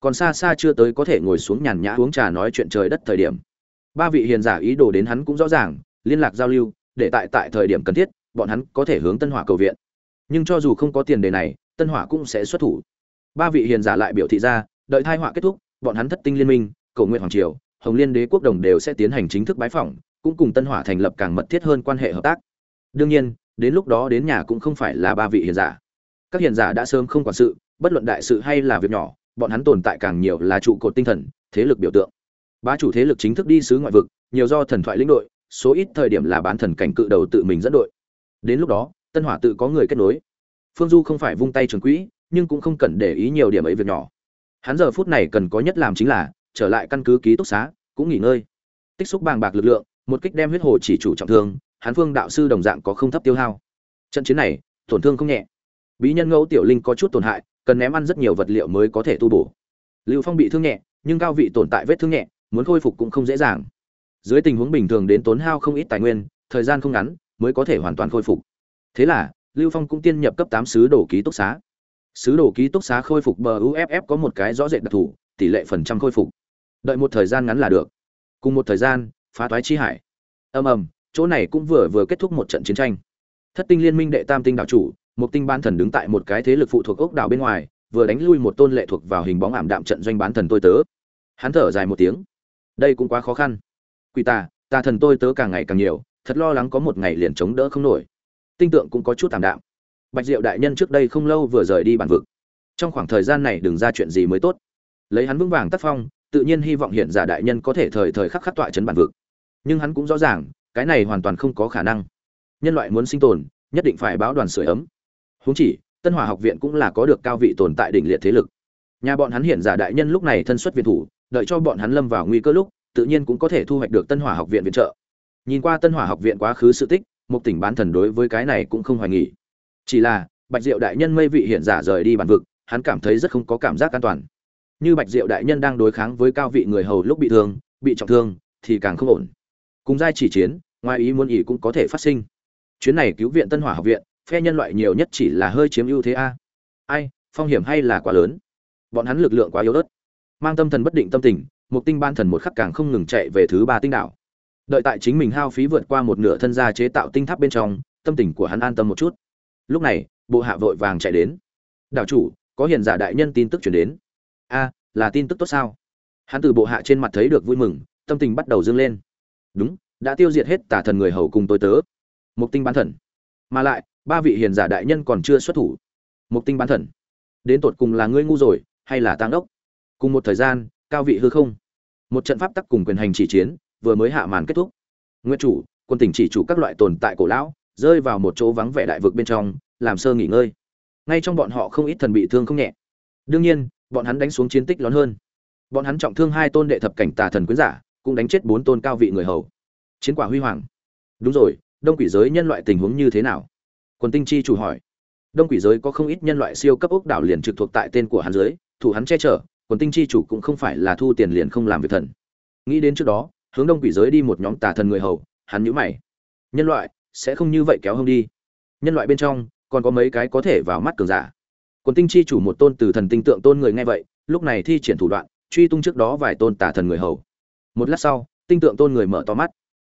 Còn xa xa chưa tới có thể ngồi xuống nhàn nhã uống trà nói chuyện trời đất thời điểm. Ba vị hiền giả ý đồ đến hắn cũng rõ ràng, liên lạc giao lưu, để tại tại thời điểm cần thiết, bọn hắn có thể hướng tân hỏa cầu viện nhưng cho dù không có tiền đề này, tân hỏa cũng sẽ xuất thủ. Ba vị hiền giả lại biểu thị ra, đợi thai họa kết thúc, bọn hắn thất tinh liên minh, cầu nguyện hoàng triều, hồng liên đế quốc đồng đều sẽ tiến hành chính thức bái phỏng, cũng cùng tân hỏa thành lập càng mật thiết hơn quan hệ hợp tác. Đương nhiên, đến lúc đó đến nhà cũng không phải là ba vị hiền giả. Các hiền giả đã sớm không quản sự, bất luận đại sự hay là việc nhỏ, bọn hắn tồn tại càng nhiều là trụ cột tinh thần, thế lực biểu tượng. Bá chủ thế lực chính thức đi sứ ngoại vực, nhiều do thần thoại lĩnh đội, số ít thời điểm là bán thần cảnh cự đầu tự mình dẫn đội. Đến lúc đó tân hỏa tự có người kết nối. Phương du không phải vung tay trường quỹ, nhưng cũng không cần để ý nhiều điểm ấy việc nhỏ. Hắn giờ phút này cần có nhất làm chính là trở lại căn cứ ký túc xá, cũng nghỉ ngơi. Tích xúc bàng bạc lực lượng, một kích đem huyết hồ chỉ chủ trọng thương, hắn phương đạo sư đồng dạng có không thấp tiêu hao. Trận chiến này, tổn thương không nhẹ. Bí nhân ngẫu tiểu linh có chút tổn hại, cần ném ăn rất nhiều vật liệu mới có thể tu bổ. Lưu phong bị thương nhẹ, nhưng cao vị tồn tại vết thương nhẹ, muốn khôi phục cũng không dễ dàng. Dưới tình huống bình thường đến tốn hao không ít tài nguyên, thời gian không ngắn, mới có thể hoàn toàn khôi phục thế là, lưu phong cũng tiên nhập cấp tám sứ đồ ký túc xá. Sứ đồ ký túc xá khôi phục bờ uff có một cái rõ rệt đặc thù, tỷ lệ phần trăm khôi phục. Đợi một thời gian ngắn là được. Cùng một thời gian, phá toái chi hải. Ầm ầm, chỗ này cũng vừa vừa kết thúc một trận chiến tranh. Thất tinh liên minh đệ tam tinh đạo chủ một tinh ban thần đứng tại một cái thế lực phụ thuộc ốc đảo bên ngoài, vừa đánh lui một tôn lệ thuộc vào hình bóng ảm đạm trận doanh bán thần tôi tớ. Hắn thở dài một tiếng. Đây cũng quá khó khăn. Quỷ tà tà thần tôi tớ càng ngày càng nhiều, thật lo lắng có một ngày liền chống đỡ không nổi tinh tượng cũng có chút tạm đạm. Bạch diệu đại nhân trước đây không lâu vừa rời đi bản vực. Trong khoảng thời gian này đừng ra chuyện gì mới tốt. Lấy hắn vững vàng tác phong, tự nhiên hy vọng hiện giả đại nhân có thể thời thời khắc khắc tọa chấn bản vực. Nhưng hắn cũng rõ ràng, cái này hoàn toàn không có khả năng. Nhân loại muốn sinh tồn, nhất định phải báo đoàn sửa ấm. Huống chỉ, tân hòa học viện cũng là có được cao vị tồn tại đỉnh liệt thế lực. Nhà bọn hắn hiện giả đại nhân lúc này thân xuất viện thủ, đợi cho bọn hắn lâm vào nguy cơ lúc, tự nhiên cũng có thể thu hoạch được tân Hòa học viện viện trợ. Nhìn qua tân Hòa học viện quá khứ sự tích một tỉnh bán thần đối với cái này cũng không hoài nghỉ chỉ là, bạch diệu đại nhân mây vị hiện giả rời đi bản vực, hắn cảm thấy rất không có cảm giác an toàn. Như bạch diệu đại nhân đang đối kháng với cao vị người hầu lúc bị thương, bị trọng thương, thì càng không ổn. Cùng giai chỉ chiến, ngoài ý muốn ỷ cũng có thể phát sinh. Chuyến này cứu viện tân hỏa học viện, phe nhân loại nhiều nhất chỉ là hơi chiếm ưu thế a. Ai, phong hiểm hay là quá lớn? Bọn hắn lực lượng quá yếu ớt. Mang tâm thần bất định tâm tình một tinh ban thần một khắc càng không ngừng chạy về thứ ba tinh đảo đợi tại chính mình hao phí vượt qua một nửa thân gia chế tạo tinh tháp bên trong, tâm tình của hắn an tâm một chút. Lúc này, bộ hạ vội vàng chạy đến. Đảo chủ, có hiền giả đại nhân tin tức chuyển đến. A, là tin tức tốt sao? Hắn từ bộ hạ trên mặt thấy được vui mừng, tâm tình bắt đầu dâng lên. Đúng, đã tiêu diệt hết tả thần người hầu cùng tôi tớ. Mục tinh bán thần. Mà lại, ba vị hiền giả đại nhân còn chưa xuất thủ. Mục tinh bán thần. Đến tột cùng là ngươi ngu rồi, hay là tăng đốc? Cùng một thời gian, cao vị hư không. Một trận pháp tắc cùng quyền hành chỉ chiến vừa mới hạ màn kết thúc. Nguyên chủ, quân tỉnh chỉ chủ các loại tồn tại cổ lão, rơi vào một chỗ vắng vẻ đại vực bên trong, làm sơ nghỉ ngơi. Ngay trong bọn họ không ít thần bị thương không nhẹ. Đương nhiên, bọn hắn đánh xuống chiến tích lớn hơn. Bọn hắn trọng thương hai tôn đệ thập cảnh tà thần quyến giả, cũng đánh chết bốn tôn cao vị người hầu. Chiến quả huy hoàng. Đúng rồi, đông quỷ giới nhân loại tình huống như thế nào? Quần tinh chi chủ hỏi. Đông quỷ giới có không ít nhân loại siêu cấp ốc đảo liền trực thuộc tại tên của hắn dưới, thủ hắn che chở, quần tinh chi chủ cũng không phải là thu tiền liền không làm việc thần. Nghĩ đến trước đó hướng đông quỷ giới đi một nhóm tà thần người hầu, hắn nhíu mày. Nhân loại, sẽ không như vậy kéo hông đi. Nhân loại bên trong, còn có mấy cái có thể vào mắt cường giả. Quần tinh chi chủ một tôn từ thần tinh tượng tôn người nghe vậy, lúc này thi triển thủ đoạn, truy tung trước đó vài tôn tà thần người hầu. Một lát sau, tinh tượng tôn người mở to mắt.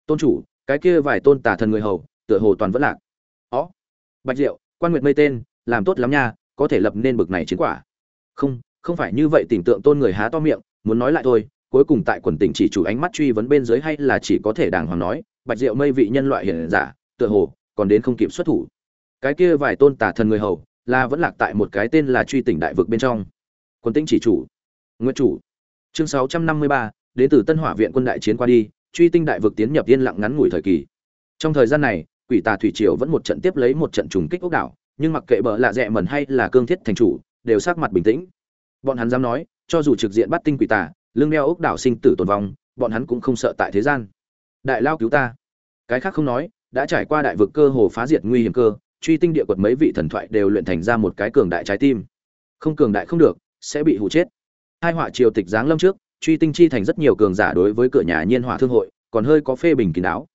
Tôn chủ, cái kia vài tôn tà thần người hầu, tựa hồ toàn vẫn lạc. Ó, bạch diệu, quan nguyệt mây tên, làm tốt lắm nha, có thể lập nên bực này chiến quả. Không không phải như vậy tình tượng tôn người há to miệng, muốn nói lại thôi cuối cùng tại quần tỉnh chỉ chủ ánh mắt truy vấn bên dưới hay là chỉ có thể đàng hoàng nói bạch diệu mây vị nhân loại hiển giả tựa hồ còn đến không kịp xuất thủ. Cái kia vài tôn tả thần người hầu là vẫn lạc tại một cái tên là truy tỉnh đại vực bên trong. Quần tinh chỉ chủ nguyễn chủ. Chương 653, đến từ tân hỏa viện quân đại chiến qua đi truy tinh đại vực tiến nhập yên lặng ngắn ngủi thời kỳ. Trong thời gian này quỷ tà thủy triều vẫn một trận tiếp lấy một trận trùng kích ốc đảo nhưng mặc kệ bờ lạ rẽ mẩn hay là cương thiết thành chủ đều sắc mặt bình tĩnh. Bọn hắn dám nói cho dù trực diện bắt tinh quỷ tà lưng đeo ốc đảo sinh tử tồn vong, bọn hắn cũng không sợ tại thế gian. Đại lao cứu ta. Cái khác không nói, đã trải qua đại vực cơ hồ phá diệt nguy hiểm cơ, truy tinh địa quật mấy vị thần thoại đều luyện thành ra một cái cường đại trái tim. Không cường đại không được, sẽ bị hụ chết. Hai họa triều tịch giáng lâm trước, truy tinh chi thành rất nhiều cường giả đối với cửa nhà nhiên hỏa thương hội, còn hơi có phê bình kín đáo.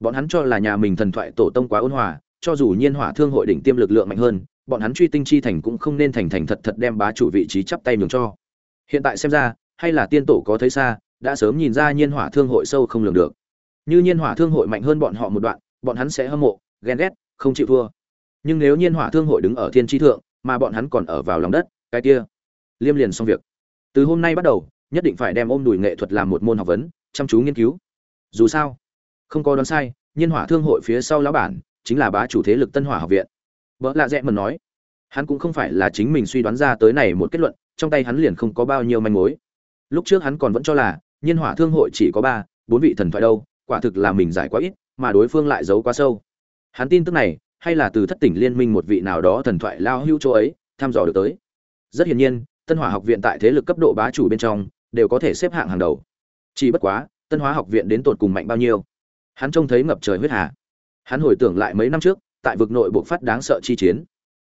Bọn hắn cho là nhà mình thần thoại tổ tông quá ôn hòa, cho dù nhiên hỏa thương hội đỉnh tiêm lực lượng mạnh hơn, bọn hắn truy tinh chi thành cũng không nên thành thành thật thật đem bá chủ vị trí chắp tay nhường cho. Hiện tại xem ra hay là tiên tổ có thấy xa, đã sớm nhìn ra nhiên hỏa thương hội sâu không lường được. Như nhiên hỏa thương hội mạnh hơn bọn họ một đoạn, bọn hắn sẽ hâm mộ, ghen ghét, không chịu thua. Nhưng nếu nhiên hỏa thương hội đứng ở thiên tri thượng, mà bọn hắn còn ở vào lòng đất, cái kia, liêm liền xong việc. Từ hôm nay bắt đầu, nhất định phải đem ôm đùi nghệ thuật làm một môn học vấn, chăm chú nghiên cứu. Dù sao, không có đoán sai, nhiên hỏa thương hội phía sau lão bản chính là bá chủ thế lực tân hỏa học viện. Vợ lạ rẽ mần nói, hắn cũng không phải là chính mình suy đoán ra tới này một kết luận, trong tay hắn liền không có bao nhiêu manh mối lúc trước hắn còn vẫn cho là, nhiên hỏa thương hội chỉ có ba, bốn vị thần thoại đâu, quả thực là mình giải quá ít, mà đối phương lại giấu quá sâu. Hắn tin tức này, hay là từ thất tỉnh liên minh một vị nào đó thần thoại lao hưu chỗ ấy, thăm dò được tới. Rất hiển nhiên, tân hỏa học viện tại thế lực cấp độ bá chủ bên trong, đều có thể xếp hạng hàng đầu. Chỉ bất quá, tân hóa học viện đến tột cùng mạnh bao nhiêu? Hắn trông thấy ngập trời huyết hà. Hắn hồi tưởng lại mấy năm trước, tại vực nội buộc phát đáng sợ chi chiến.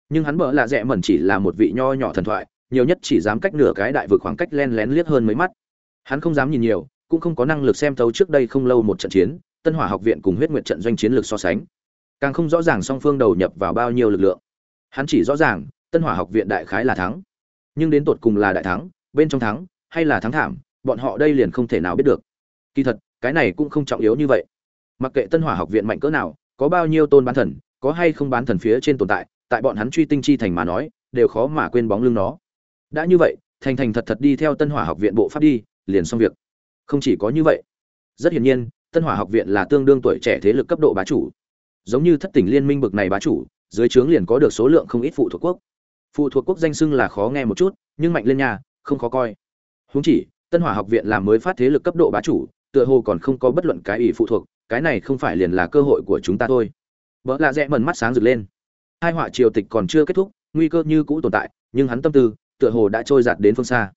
Nhưng hắn bỡ là rẽ mẩn chỉ là một vị nho nhỏ thần thoại nhiều nhất chỉ dám cách nửa cái đại vực khoảng cách len lén liếc hơn mấy mắt. Hắn không dám nhìn nhiều, cũng không có năng lực xem thấu trước đây không lâu một trận chiến, tân hỏa học viện cùng huyết nguyệt trận doanh chiến lược so sánh. Càng không rõ ràng song phương đầu nhập vào bao nhiêu lực lượng. Hắn chỉ rõ ràng, tân hỏa học viện đại khái là thắng. Nhưng đến tột cùng là đại thắng, bên trong thắng, hay là thắng thảm, bọn họ đây liền không thể nào biết được. Kỳ thật, cái này cũng không trọng yếu như vậy. Mặc kệ tân hỏa học viện mạnh cỡ nào, có bao nhiêu tôn bán thần, có hay không bán thần phía trên tồn tại tại bọn hắn truy tinh chi thành mà nói, đều khó mà quên bóng lưng nó đã như vậy, thành thành thật thật đi theo tân hỏa học viện bộ pháp đi, liền xong việc. Không chỉ có như vậy. Rất hiển nhiên, tân hỏa học viện là tương đương tuổi trẻ thế lực cấp độ bá chủ. Giống như thất tỉnh liên minh bực này bá chủ, dưới trướng liền có được số lượng không ít phụ thuộc quốc. Phụ thuộc quốc danh xưng là khó nghe một chút, nhưng mạnh lên nhà không khó coi. Húng chỉ, tân hỏa học viện là mới phát thế lực cấp độ bá chủ, tựa hồ còn không có bất luận cái ủy phụ thuộc, cái này không phải liền là cơ hội của chúng ta thôi. Vợ lạ rẽ mần mắt sáng rực lên. Hai họa triều tịch còn chưa kết thúc, nguy cơ như cũ tồn tại, nhưng hắn tâm tư tựa hồ đã trôi giạt đến phương xa.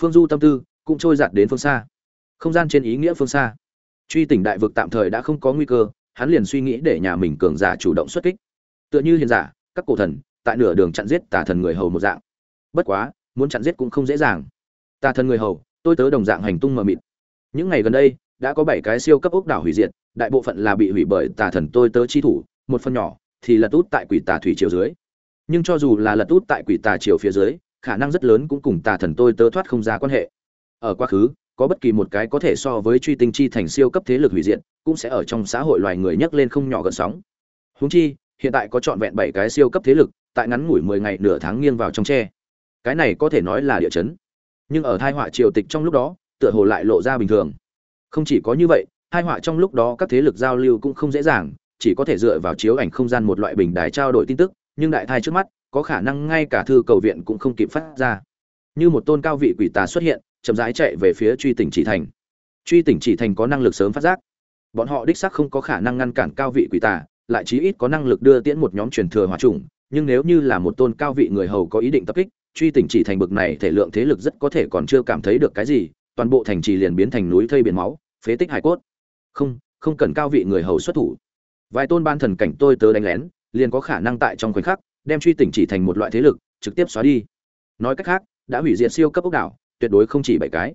Phương du tâm tư cũng trôi giạt đến phương xa. Không gian trên ý nghĩa phương xa. Truy tỉnh đại vực tạm thời đã không có nguy cơ, hắn liền suy nghĩ để nhà mình cường giả chủ động xuất kích. Tựa như hiền giả, các cổ thần, tại nửa đường chặn giết tà thần người hầu một dạng. Bất quá, muốn chặn giết cũng không dễ dàng. Tà thần người hầu, tôi tớ đồng dạng hành tung mờ mịt. Những ngày gần đây, đã có bảy cái siêu cấp ốc đảo hủy diệt, đại bộ phận là bị hủy bởi tà thần tôi tớ chi thủ, một phần nhỏ thì lật út tại quỷ tà thủy chiều dưới. Nhưng cho dù là lật út tại quỷ tà chiều phía dưới khả năng rất lớn cũng cùng tà thần tôi tớ thoát không ra quan hệ. Ở quá khứ, có bất kỳ một cái có thể so với truy tinh chi thành siêu cấp thế lực hủy diệt, cũng sẽ ở trong xã hội loài người nhấc lên không nhỏ gợn sóng. Húng chi, hiện tại có trọn vẹn bảy cái siêu cấp thế lực, tại ngắn ngủi mười ngày nửa tháng nghiêng vào trong tre. Cái này có thể nói là địa chấn. Nhưng ở thai họa triều tịch trong lúc đó, tựa hồ lại lộ ra bình thường. Không chỉ có như vậy hai họa trong lúc đó các thế lực giao lưu cũng không dễ dàng, chỉ có thể dựa vào chiếu ảnh không gian một loại bình đài trao đổi tin tức, nhưng đại thai trước mắt có khả năng ngay cả thư cầu viện cũng không kịp phát ra. Như một tôn cao vị quỷ tà xuất hiện, chậm rãi chạy về phía truy tỉnh chỉ thành. Truy tỉnh chỉ thành có năng lực sớm phát giác. Bọn họ đích xác không có khả năng ngăn cản cao vị quỷ tà, lại chí ít có năng lực đưa tiễn một nhóm truyền thừa hòa trùng nhưng nếu như là một tôn cao vị người hầu có ý định tập kích, truy tỉnh chỉ thành bực này thể lượng thế lực rất có thể còn chưa cảm thấy được cái gì, toàn bộ thành trì liền biến thành núi thây biển máu, phế tích hải cốt. Không không cần cao vị người hầu xuất thủ. Vài tôn ban thần cảnh tôi tớ đánh lén, liền có khả năng tại trong khoảnh khắc đem truy tỉnh chỉ thành một loại thế lực, trực tiếp xóa đi. Nói cách khác, đã hủy diệt siêu cấp ốc đảo, tuyệt đối không chỉ bảy cái.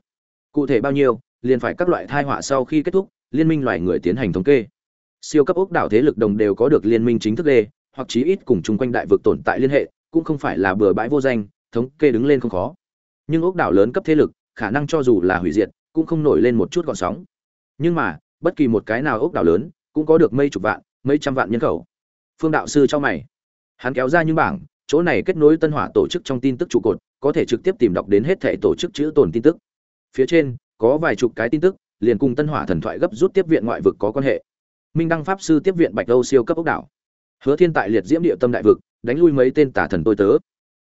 Cụ thể bao nhiêu, liền phải các loại thai họa sau khi kết thúc, liên minh loài người tiến hành thống kê. Siêu cấp ốc đảo thế lực đồng đều có được liên minh chính thức đề hoặc chí ít cùng chung quanh đại vực tồn tại liên hệ, cũng không phải là bừa bãi vô danh, thống kê đứng lên không khó. Nhưng ốc đảo lớn cấp thế lực, khả năng cho dù là hủy diệt, cũng không nổi lên một chút gọn sóng. Nhưng mà, bất kỳ một cái nào ốc đảo lớn, cũng có được mấy chục vạn, mấy trăm vạn nhân khẩu. Phương đạo sư cho mày hắn kéo ra những bảng, chỗ này kết nối tân hỏa tổ chức trong tin tức trụ cột, có thể trực tiếp tìm đọc đến hết thể tổ chức chữ tồn tin tức. Phía trên, có vài chục cái tin tức, liền cùng tân hỏa thần thoại gấp rút tiếp viện ngoại vực có quan hệ. Minh đăng pháp sư tiếp viện bạch âu siêu cấp ốc đảo. Hứa thiên tại liệt diễm địa tâm đại vực, đánh lui mấy tên tả thần tôi tớ.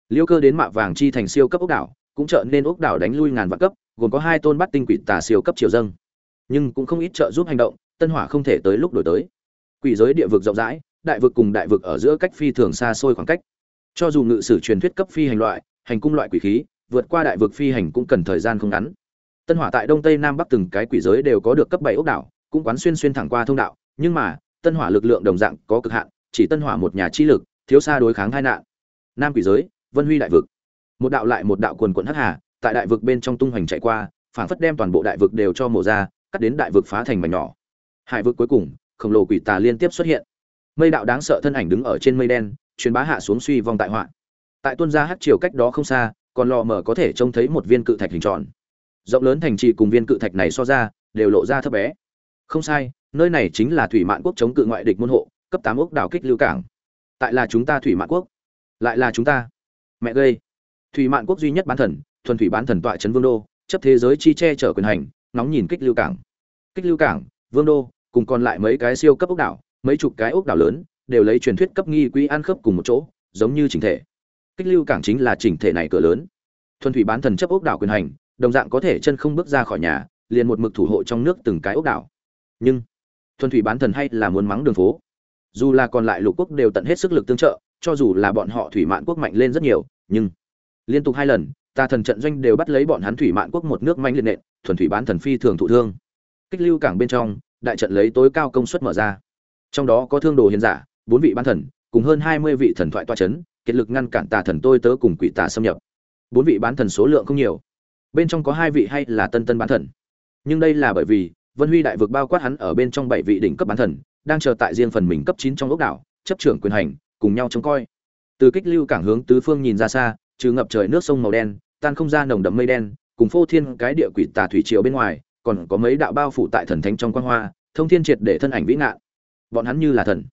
Liêu cơ đến mạ vàng chi thành siêu cấp ốc đảo, cũng trợ nên ốc đảo đánh lui ngàn vạn cấp, gồm có hai tôn bắt tinh quỷ tà siêu cấp triều dâng. Nhưng cũng không ít trợ giúp hành động, tân hỏa không thể tới lúc đổi tới. Quỷ giới địa vực rộng rãi đại vực cùng đại vực ở giữa cách phi thường xa xôi khoảng cách. Cho dù ngự sử truyền thuyết cấp phi hành loại, hành cung loại quỷ khí, vượt qua đại vực phi hành cũng cần thời gian không ngắn. Tân hỏa tại đông tây nam bắc từng cái quỷ giới đều có được cấp bảy ốc đảo, cũng quán xuyên xuyên thẳng qua thông đạo, nhưng mà, tân hỏa lực lượng đồng dạng có cực hạn, chỉ tân hỏa một nhà chi lực, thiếu xa đối kháng hai nạn. Nam quỷ giới, vân huy đại vực. Một đạo lại một đạo quần quần hắc hà, tại đại vực bên trong tung hoành chạy qua, phảng phất đem toàn bộ đại vực đều cho mổ ra, cắt đến đại vực phá thành mảnh nhỏ. Hải vực cuối cùng, khổng lồ quỷ tà liên tiếp xuất hiện mây đạo đáng sợ thân ảnh đứng ở trên mây đen, truyền bá hạ xuống suy vong tại họa. Tại tuân gia hát chiều cách đó không xa, còn lò mở có thể trông thấy một viên cự thạch hình tròn. Rộng lớn thành trì cùng viên cự thạch này so ra, đều lộ ra thấp bé. Không sai, nơi này chính là thủy mạn quốc chống cự ngoại địch môn hộ, cấp tám ốc đảo kích lưu cảng. Tại là chúng ta thủy mạn quốc. Lại là chúng ta. Mẹ gây thủy mạn quốc duy nhất bán thần, thuần thủy bán thần tọa trấn vương đô, chấp thế giới chi che chở quyền hành, nóng nhìn kích lưu cảng. Kích lưu cảng, vương đô, cùng còn lại mấy cái siêu cấp ốc đảo mấy chục cái ốc đảo lớn, đều lấy truyền thuyết cấp nghi quỹ ăn khớp cùng một chỗ, giống như chỉnh thể. Kích lưu cảng chính là chỉnh thể này cửa lớn. Thuần thủy bán thần chấp ốc đảo quyền hành, đồng dạng có thể chân không bước ra khỏi nhà, liền một mực thủ hộ trong nước từng cái ốc đảo. Nhưng, thuần thủy bán thần hay là muốn mắng đường phố. Dù là còn lại lục quốc đều tận hết sức lực tương trợ, cho dù là bọn họ thủy mạn quốc mạnh lên rất nhiều, nhưng, liên tục hai lần, ta thần trận doanh đều bắt lấy bọn hắn thủy mạn quốc một nước manh liệt nện, thuần thủy bán thần phi thường thụ thương. Kích lưu cảng bên trong, đại trận lấy tối cao công suất mở ra trong đó có thương đồ hiền giả, bốn vị bán thần, cùng hơn hai mươi vị thần thoại toa c h ấ n kiệt lực ngăn cản tà thần tôi tớ cùng quỷ tà xâm nhập. Bốn vị bán thần số lượng không nhiều. Bên trong có hai vị hay là tân tân bán thần. Nhưng đây là bởi vì, vân huy đại vực bao quát hắn ở bên trong bảy vị đỉnh cấp bán thần, đang chờ tại riêng phần mình cấp chín trong ốc đảo, chấp trưởng quyền hành, cùng nhau trông coi. Từ kích lưu cảng hướng tứ phương nhìn ra xa, trừ ngập trời nước sông màu đen, tan không ra nồng đậm mây đen, cùng phô thiên cái địa quỷ tà thủy triều bên ngoài, còn có mấy đạo bao phủ tại thần thánh trong quan hoa, thông thiên triệt để thân ảnh vĩ ngạn bọn hắn như là thần.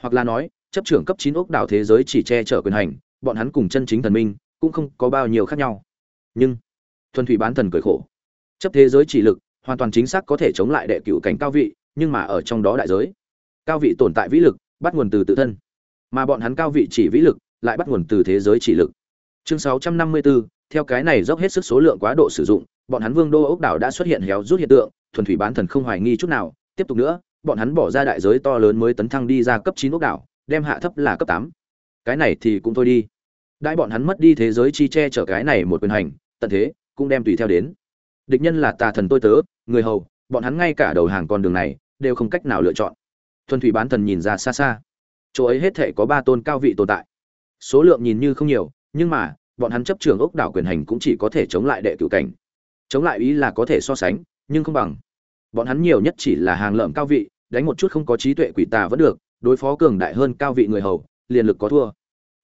Hoặc là nói chấp trưởng cấp chín ốc đảo thế giới chỉ che chở quyền hành bọn hắn cùng chân chính thần minh cũng không có bao nhiêu khác nhau. Nhưng thuần thủy bán thần cười khổ. Chấp thế giới chỉ lực hoàn toàn chính xác có thể chống lại đệ cựu cảnh cao vị nhưng mà ở trong đó đại giới cao vị tồn tại vĩ lực bắt nguồn từ tự thân. Mà bọn hắn cao vị chỉ vĩ lực lại bắt nguồn từ thế giới chỉ lực. Chương 654, theo cái này dốc hết sức số lượng quá độ sử dụng bọn hắn vương đô ốc đảo đã xuất hiện héo rút hiện tượng thuần thủy bán thần không hoài nghi chút nào tiếp tục nữa bọn hắn bỏ ra đại giới to lớn mới tấn thăng đi ra cấp chín ốc đảo, đem hạ thấp là cấp tám. Cái này thì cũng thôi đi. Đại bọn hắn mất đi thế giới chi che chở cái này một quyền hành, tận thế cũng đem tùy theo đến. Địch nhân là tà thần tôi tớ, người hầu, bọn hắn ngay cả đầu hàng con đường này đều không cách nào lựa chọn. Thuần thủy bán thần nhìn ra xa xa. Chỗ ấy hết thể có ba tôn cao vị tồn tại. Số lượng nhìn như không nhiều, nhưng mà, bọn hắn chấp trường ốc đảo quyền hành cũng chỉ có thể chống lại đệ cửu cảnh. Chống lại ý là có thể so sánh, nhưng không bằng. Bọn hắn nhiều nhất chỉ là hàng lợm cao vị đánh một chút không có trí tuệ quỷ tà vẫn được, đối phó cường đại hơn cao vị người hầu, liền lực có thua.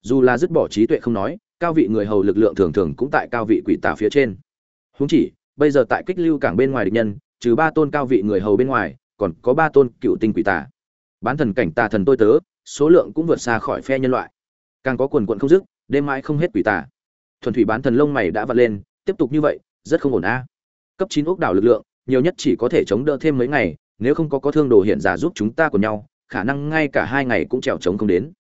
Dù là dứt bỏ trí tuệ không nói, cao vị người hầu lực lượng thường thường cũng tại cao vị quỷ tà phía trên. Huống chỉ, bây giờ tại kích lưu cảng bên ngoài địch nhân, trừ ba tôn cao vị người hầu bên ngoài, còn có ba tôn cựu tinh quỷ tà. Bán thần cảnh tà thần tôi tớ, số lượng cũng vượt xa khỏi phe nhân loại. Càng có quần quận không dứt, đêm mãi không hết quỷ tà. Thuần thủy bán thần lông mày đã vặt lên, tiếp tục như vậy, rất không ổn a. Cấp chín ốc đảo lực lượng, nhiều nhất chỉ có thể chống đỡ thêm mấy ngày nếu không có có thương đồ hiện giả giúp chúng ta của nhau, khả năng ngay cả hai ngày cũng trèo trống không đến.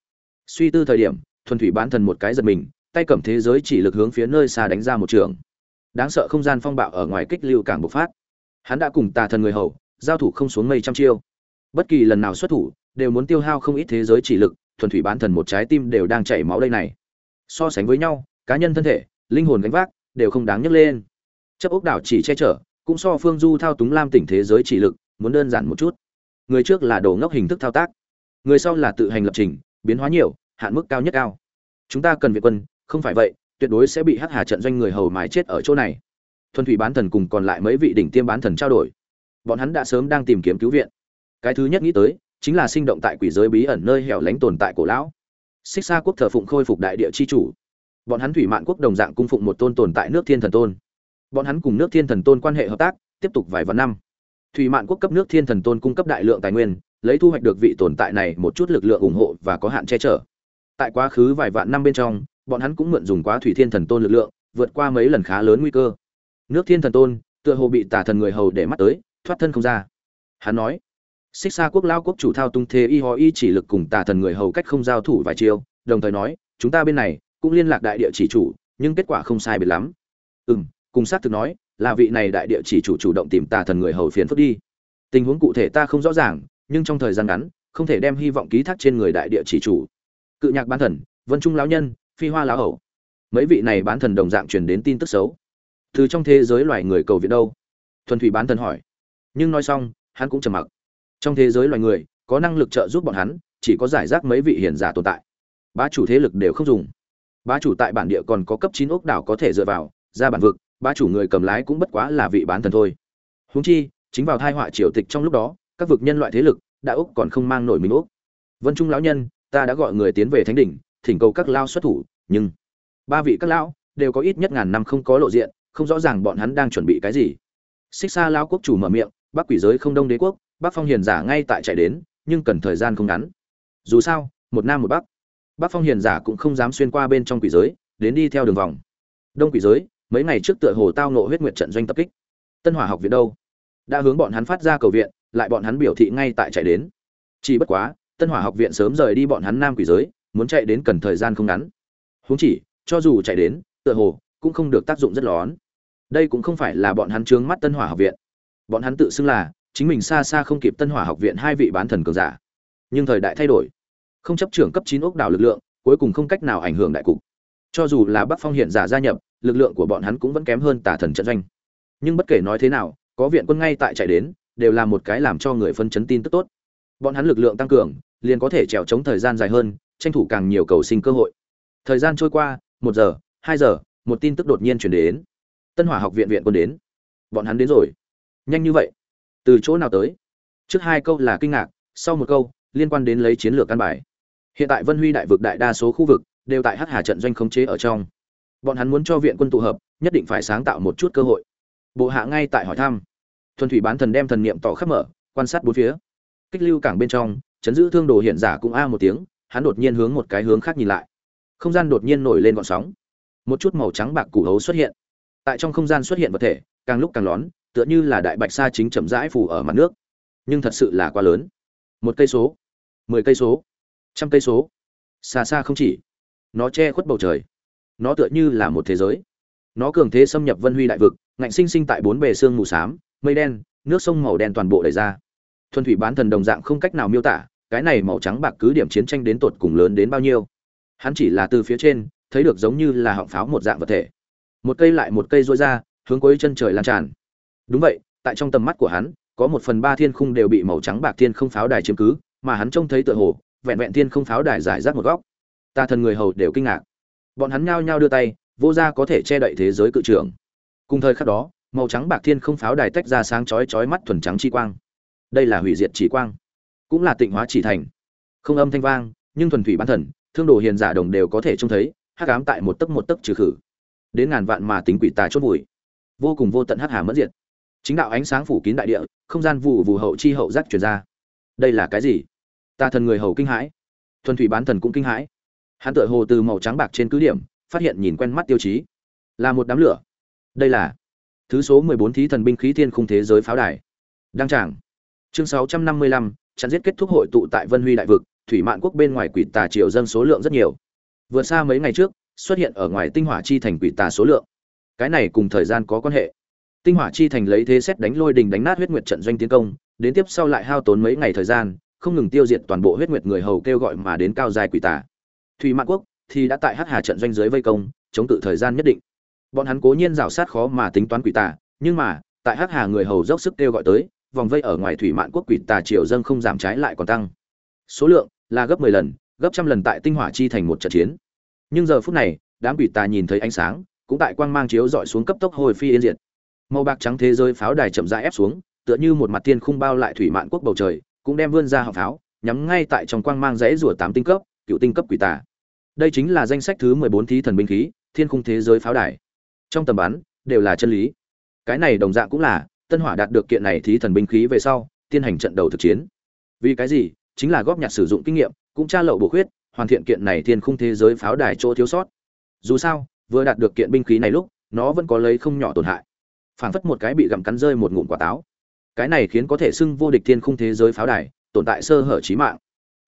Suy tư thời điểm, thuần thủy bán thần một cái giật mình, tay cầm thế giới chỉ lực hướng phía nơi xa đánh ra một trường. Đáng sợ không gian phong bạo ở ngoài kích lưu cảng bộc phát. Hắn đã cùng tà thần người hầu, giao thủ không xuống mây trăm chiêu. Bất kỳ lần nào xuất thủ, đều muốn tiêu hao không ít thế giới chỉ lực, thuần thủy bán thần một trái tim đều đang chảy máu đây này. So sánh với nhau, cá nhân thân thể, linh hồn gánh vác, đều không đáng nhắc lên. Chấp ốc đảo chỉ che chở, cũng so phương du thao túng lam tỉnh thế giới chỉ lực muốn đơn giản một chút. Người trước là đồ ngốc hình thức thao tác, người sau là tự hành lập trình, biến hóa nhiều, hạn mức cao nhất cao. Chúng ta cần việt quân, không phải vậy, tuyệt đối sẽ bị hắc hà trận doanh người hầu mái chết ở chỗ này. Thuần thủy bán thần cùng còn lại mấy vị đỉnh tiêm bán thần trao đổi. Bọn hắn đã sớm đang tìm kiếm cứu viện. Cái thứ nhất nghĩ tới, chính là sinh động tại quỷ giới bí ẩn nơi hẻo lánh tồn tại cổ lão. Xích xa quốc thờ phụng khôi phục đại địa chi chủ. Bọn hắn thủy mạn quốc đồng dạng cung phụng một tôn tồn tại nước thiên thần tôn. Bọn hắn cùng nước thiên thần tôn quan hệ hợp tác, tiếp tục vài vạn năm thủy mạn quốc cấp nước thiên thần tôn cung cấp đại lượng tài nguyên, lấy thu hoạch được vị tồn tại này một chút lực lượng ủng hộ và có hạn che chở. Tại quá khứ vài vạn năm bên trong, bọn hắn cũng mượn dùng quá thủy thiên thần tôn lực lượng, vượt qua mấy lần khá lớn nguy cơ. Nước thiên thần tôn, tựa hồ bị tà thần người hầu để mắt tới, thoát thân không ra. Hắn nói, xích xa quốc lao quốc chủ thao tung thế y ho y chỉ lực cùng tà thần người hầu cách không giao thủ vài chiêu, đồng thời nói, chúng ta bên này cũng liên lạc đại địa chỉ chủ, nhưng kết quả không sai biệt lắm. Ừ cùng xác thực nói là vị này đại địa chỉ chủ chủ động tìm tà thần người hầu phiền phức đi. Tình huống cụ thể ta không rõ ràng, nhưng trong thời gian ngắn, không thể đem hy vọng ký thác trên người đại địa chỉ chủ. Cự nhạc bán thần, vân trung lão nhân, phi hoa lão hầu mấy vị này bán thần đồng dạng truyền đến tin tức xấu. Từ trong thế giới loài người cầu viện đâu? Thuần thủy bán thần hỏi. Nhưng nói xong, hắn cũng trầm mặc. Trong thế giới loài người, có năng lực trợ giúp bọn hắn, chỉ có giải rác mấy vị hiền giả tồn tại. Bá chủ thế lực đều không dùng. Bá chủ tại bản địa còn có cấp chín ốc đảo có thể dựa vào, ra bản vực Ba chủ người cầm lái cũng bất quá là vị bán thần thôi. Huống chi, chính vào thai họa triều tịch trong lúc đó, các vực nhân loại thế lực đã úc còn không mang nổi mình úc. Vân trung lão nhân, ta đã gọi người tiến về thánh đỉnh, thỉnh cầu các lao xuất thủ, nhưng ba vị các lão đều có ít nhất ngàn năm không có lộ diện, không rõ ràng bọn hắn đang chuẩn bị cái gì. Xích xa lao quốc chủ mở miệng, bắc quỷ giới không đông đế quốc, bắc phong hiền giả ngay tại chạy đến, nhưng cần thời gian không ngắn. Dù sao, một nam một bắc. Bắc phong hiền giả cũng không dám xuyên qua bên trong quỷ giới, đến đi theo đường vòng. Đông quỷ giới mấy ngày trước tựa hồ tao nộ huyết nguyệt trận doanh tập kích. Tân hỏa học viện đâu? Đã hướng bọn hắn phát ra cầu viện, lại bọn hắn biểu thị ngay tại chạy đến. Chỉ bất quá, tân hỏa học viện sớm rời đi bọn hắn nam quỷ giới, muốn chạy đến cần thời gian không ngắn. Huống chỉ, cho dù chạy đến, tựa hồ, cũng không được tác dụng rất lón đây cũng không phải là bọn hắn trướng mắt tân hỏa học viện. Bọn hắn tự xưng là, chính mình xa xa không kịp tân hỏa học viện hai vị bán thần cường giả. Nhưng thời đại thay đổi. Không chấp trưởng cấp chín ốc đảo lực lượng, cuối cùng không cách nào ảnh hưởng đại cục cho dù là bắc phong hiện giả gia nhập, lực lượng của bọn hắn cũng vẫn kém hơn tả thần trận doanh. Nhưng bất kể nói thế nào, có viện quân ngay tại chạy đến, đều là một cái làm cho người phân chấn tin tức tốt. Bọn hắn lực lượng tăng cường, liền có thể trèo chống thời gian dài hơn, tranh thủ càng nhiều cầu sinh cơ hội. Thời gian trôi qua, một giờ, hai giờ, một tin tức đột nhiên chuyển đến. Tân hỏa học viện viện quân đến. Bọn hắn đến rồi. Nhanh như vậy? Từ chỗ nào tới? Trước hai câu là kinh ngạc, sau một câu, liên quan đến lấy chiến lược căn bài. Hiện tại vân huy đại vực đại đa số khu vực đều tại hắc hà trận doanh khống chế ở trong. Bọn hắn muốn cho viện quân tụ hợp, nhất định phải sáng tạo một chút cơ hội. Bộ hạ ngay tại hỏi thăm. Thuần thủy bán thần đem thần niệm tỏ khắp mở, quan sát bốn phía. Kích lưu cảng bên trong, chấn giữ thương đồ hiện giả cũng a một tiếng, hắn đột nhiên hướng một cái hướng khác nhìn lại. Không gian đột nhiên nổi lên gọn sóng. Một chút màu trắng bạc củ hấu xuất hiện. Tại trong không gian xuất hiện vật thể, càng lúc càng lón, tựa như là đại bạch sa chính chậm rãi phủ ở mặt nước. Nhưng thật sự là quá lớn. Một cây số. Mười cây số. Trăm cây số. Xa xa không chỉ nó che khuất bầu trời. Nó tựa như là một thế giới. Nó cường thế xâm nhập vân huy đại vực, ngạnh sinh sinh tại bốn bề xương mù xám, mây đen, nước sông màu đen toàn bộ đầy ra. Thuần thủy bán thần đồng dạng không cách nào miêu tả, cái này màu trắng bạc cứ điểm chiến tranh đến tột cùng lớn đến bao nhiêu. Hắn chỉ là từ phía trên, thấy được giống như là họng pháo một dạng vật thể. Một cây lại một cây rối ra, hướng cuối chân trời lan tràn. Đúng vậy, tại trong tầm mắt của hắn, có một phần ba thiên khung đều bị màu trắng bạc thiên không pháo đài chiếm cứ, mà hắn trông thấy tựa hồ, vẹn vẹn thiên không pháo đài giải rác một góc ta thần người hầu đều kinh ngạc. Bọn hắn nhao nhao đưa tay vô gia có thể che đậy thế giới cự trưởng. Cùng thời khắc đó màu trắng bạc thiên không pháo đài tách ra sáng chói chói mắt thuần trắng chi quang. Đây là hủy diệt chỉ quang cũng là tịnh hóa chỉ thành. Không âm thanh vang nhưng thuần thủy bán thần thương đồ hiền giả đồng đều có thể trông thấy hắc ám tại một tấc một tấc trừ khử. Đến ngàn vạn mà tính quỷ tà chốt bụi, vô cùng vô tận hắc hà mất diệt. Chính đạo ánh sáng phủ kín đại địa không gian vụ vụ hậu chi hậu giác truyền ra. Đây là cái gì? Ta thần người hầu kinh hãi. Thuần thủy bán thần cũng kinh hãi hắn tựa hồ từ màu trắng bạc trên cứ điểm, phát hiện nhìn quen mắt tiêu chí. Là một đám lửa. Đây là thứ số mười bốn thí thần binh khí thiên khung thế giới pháo đài. Đăng tràng. Chương sáu trăm năm mươi lăm, chặn giết kết thúc hội tụ tại vân huy đại vực, thủy mạn quốc bên ngoài quỷ tà triều dân số lượng rất nhiều. Vượt xa mấy ngày trước, xuất hiện ở ngoài tinh hỏa chi thành quỷ tà số lượng. Cái này cùng thời gian có quan hệ. Tinh hỏa chi thành lấy thế xét đánh lôi đình đánh nát huyết nguyệt trận doanh tiến công, đến tiếp sau lại hao tốn mấy ngày thời gian, không ngừng tiêu diệt toàn bộ huyết nguyệt người hầu kêu gọi mà đến cao dài quỷ tà thủy mạn quốc thì đã tại hắc hà trận doanh dưới vây công, chống cự thời gian nhất định. Bọn hắn cố nhiên rào sát khó mà tính toán quỷ tà, nhưng mà, tại hắc hà người hầu dốc sức kêu gọi tới, vòng vây ở ngoài thủy mạn quốc quỷ tà triều dân không giảm trái lại còn tăng. Số lượng là gấp 10 lần, gấp trăm lần tại tinh hỏa chi thành một trận chiến. Nhưng giờ phút này, đám quỷ tà nhìn thấy ánh sáng, cũng tại quang mang chiếu dọi xuống cấp tốc hồi phi yên diệt. Màu bạc trắng thế giới pháo đài chậm rãi ép xuống, tựa như một mặt tiên khung bao lại thủy mạn quốc bầu trời, cũng đem vươn ra họng pháo, nhắm ngay tại trong quang mang rẽ rùa tám tinh cấp, cựu tinh cấp quỷ tà đây chính là danh sách thứ mười bốn thí thần binh khí, thiên khung thế giới pháo đài. Trong tầm bắn, đều là chân lý. Cái này đồng dạng cũng là, tân hỏa đạt được kiện này thí thần binh khí về sau, tiến hành trận đầu thực chiến. Vì cái gì? Chính là góp nhặt sử dụng kinh nghiệm, cũng tra lậu bổ khuyết, hoàn thiện kiện này thiên khung thế giới pháo đài chỗ thiếu sót. Dù sao, vừa đạt được kiện binh khí này lúc, nó vẫn có lấy không nhỏ tổn hại. Phảng phất một cái bị gặm cắn rơi một ngụm quả táo. Cái này khiến có thể xưng vô địch thiên khung thế giới pháo đài, tồn tại sơ hở trí mạng.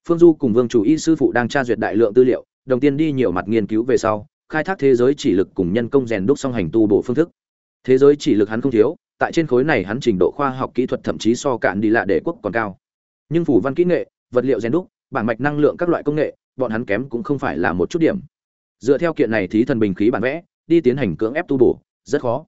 Phương du cùng vương chủ y sư phụ đang tra duyệt đại lượng tư liệu đồng tiên đi nhiều mặt nghiên cứu về sau, khai thác thế giới chỉ lực cùng nhân công rèn đúc song hành tu bổ phương thức. Thế giới chỉ lực hắn không thiếu, tại trên khối này hắn trình độ khoa học kỹ thuật thậm chí so cạn đi lạ đệ quốc còn cao. Nhưng phủ văn kỹ nghệ, vật liệu rèn đúc, bản mạch năng lượng các loại công nghệ, bọn hắn kém cũng không phải là một chút điểm. Dựa theo kiện này thí thần bình khí bản vẽ, đi tiến hành cưỡng ép tu bổ, rất khó.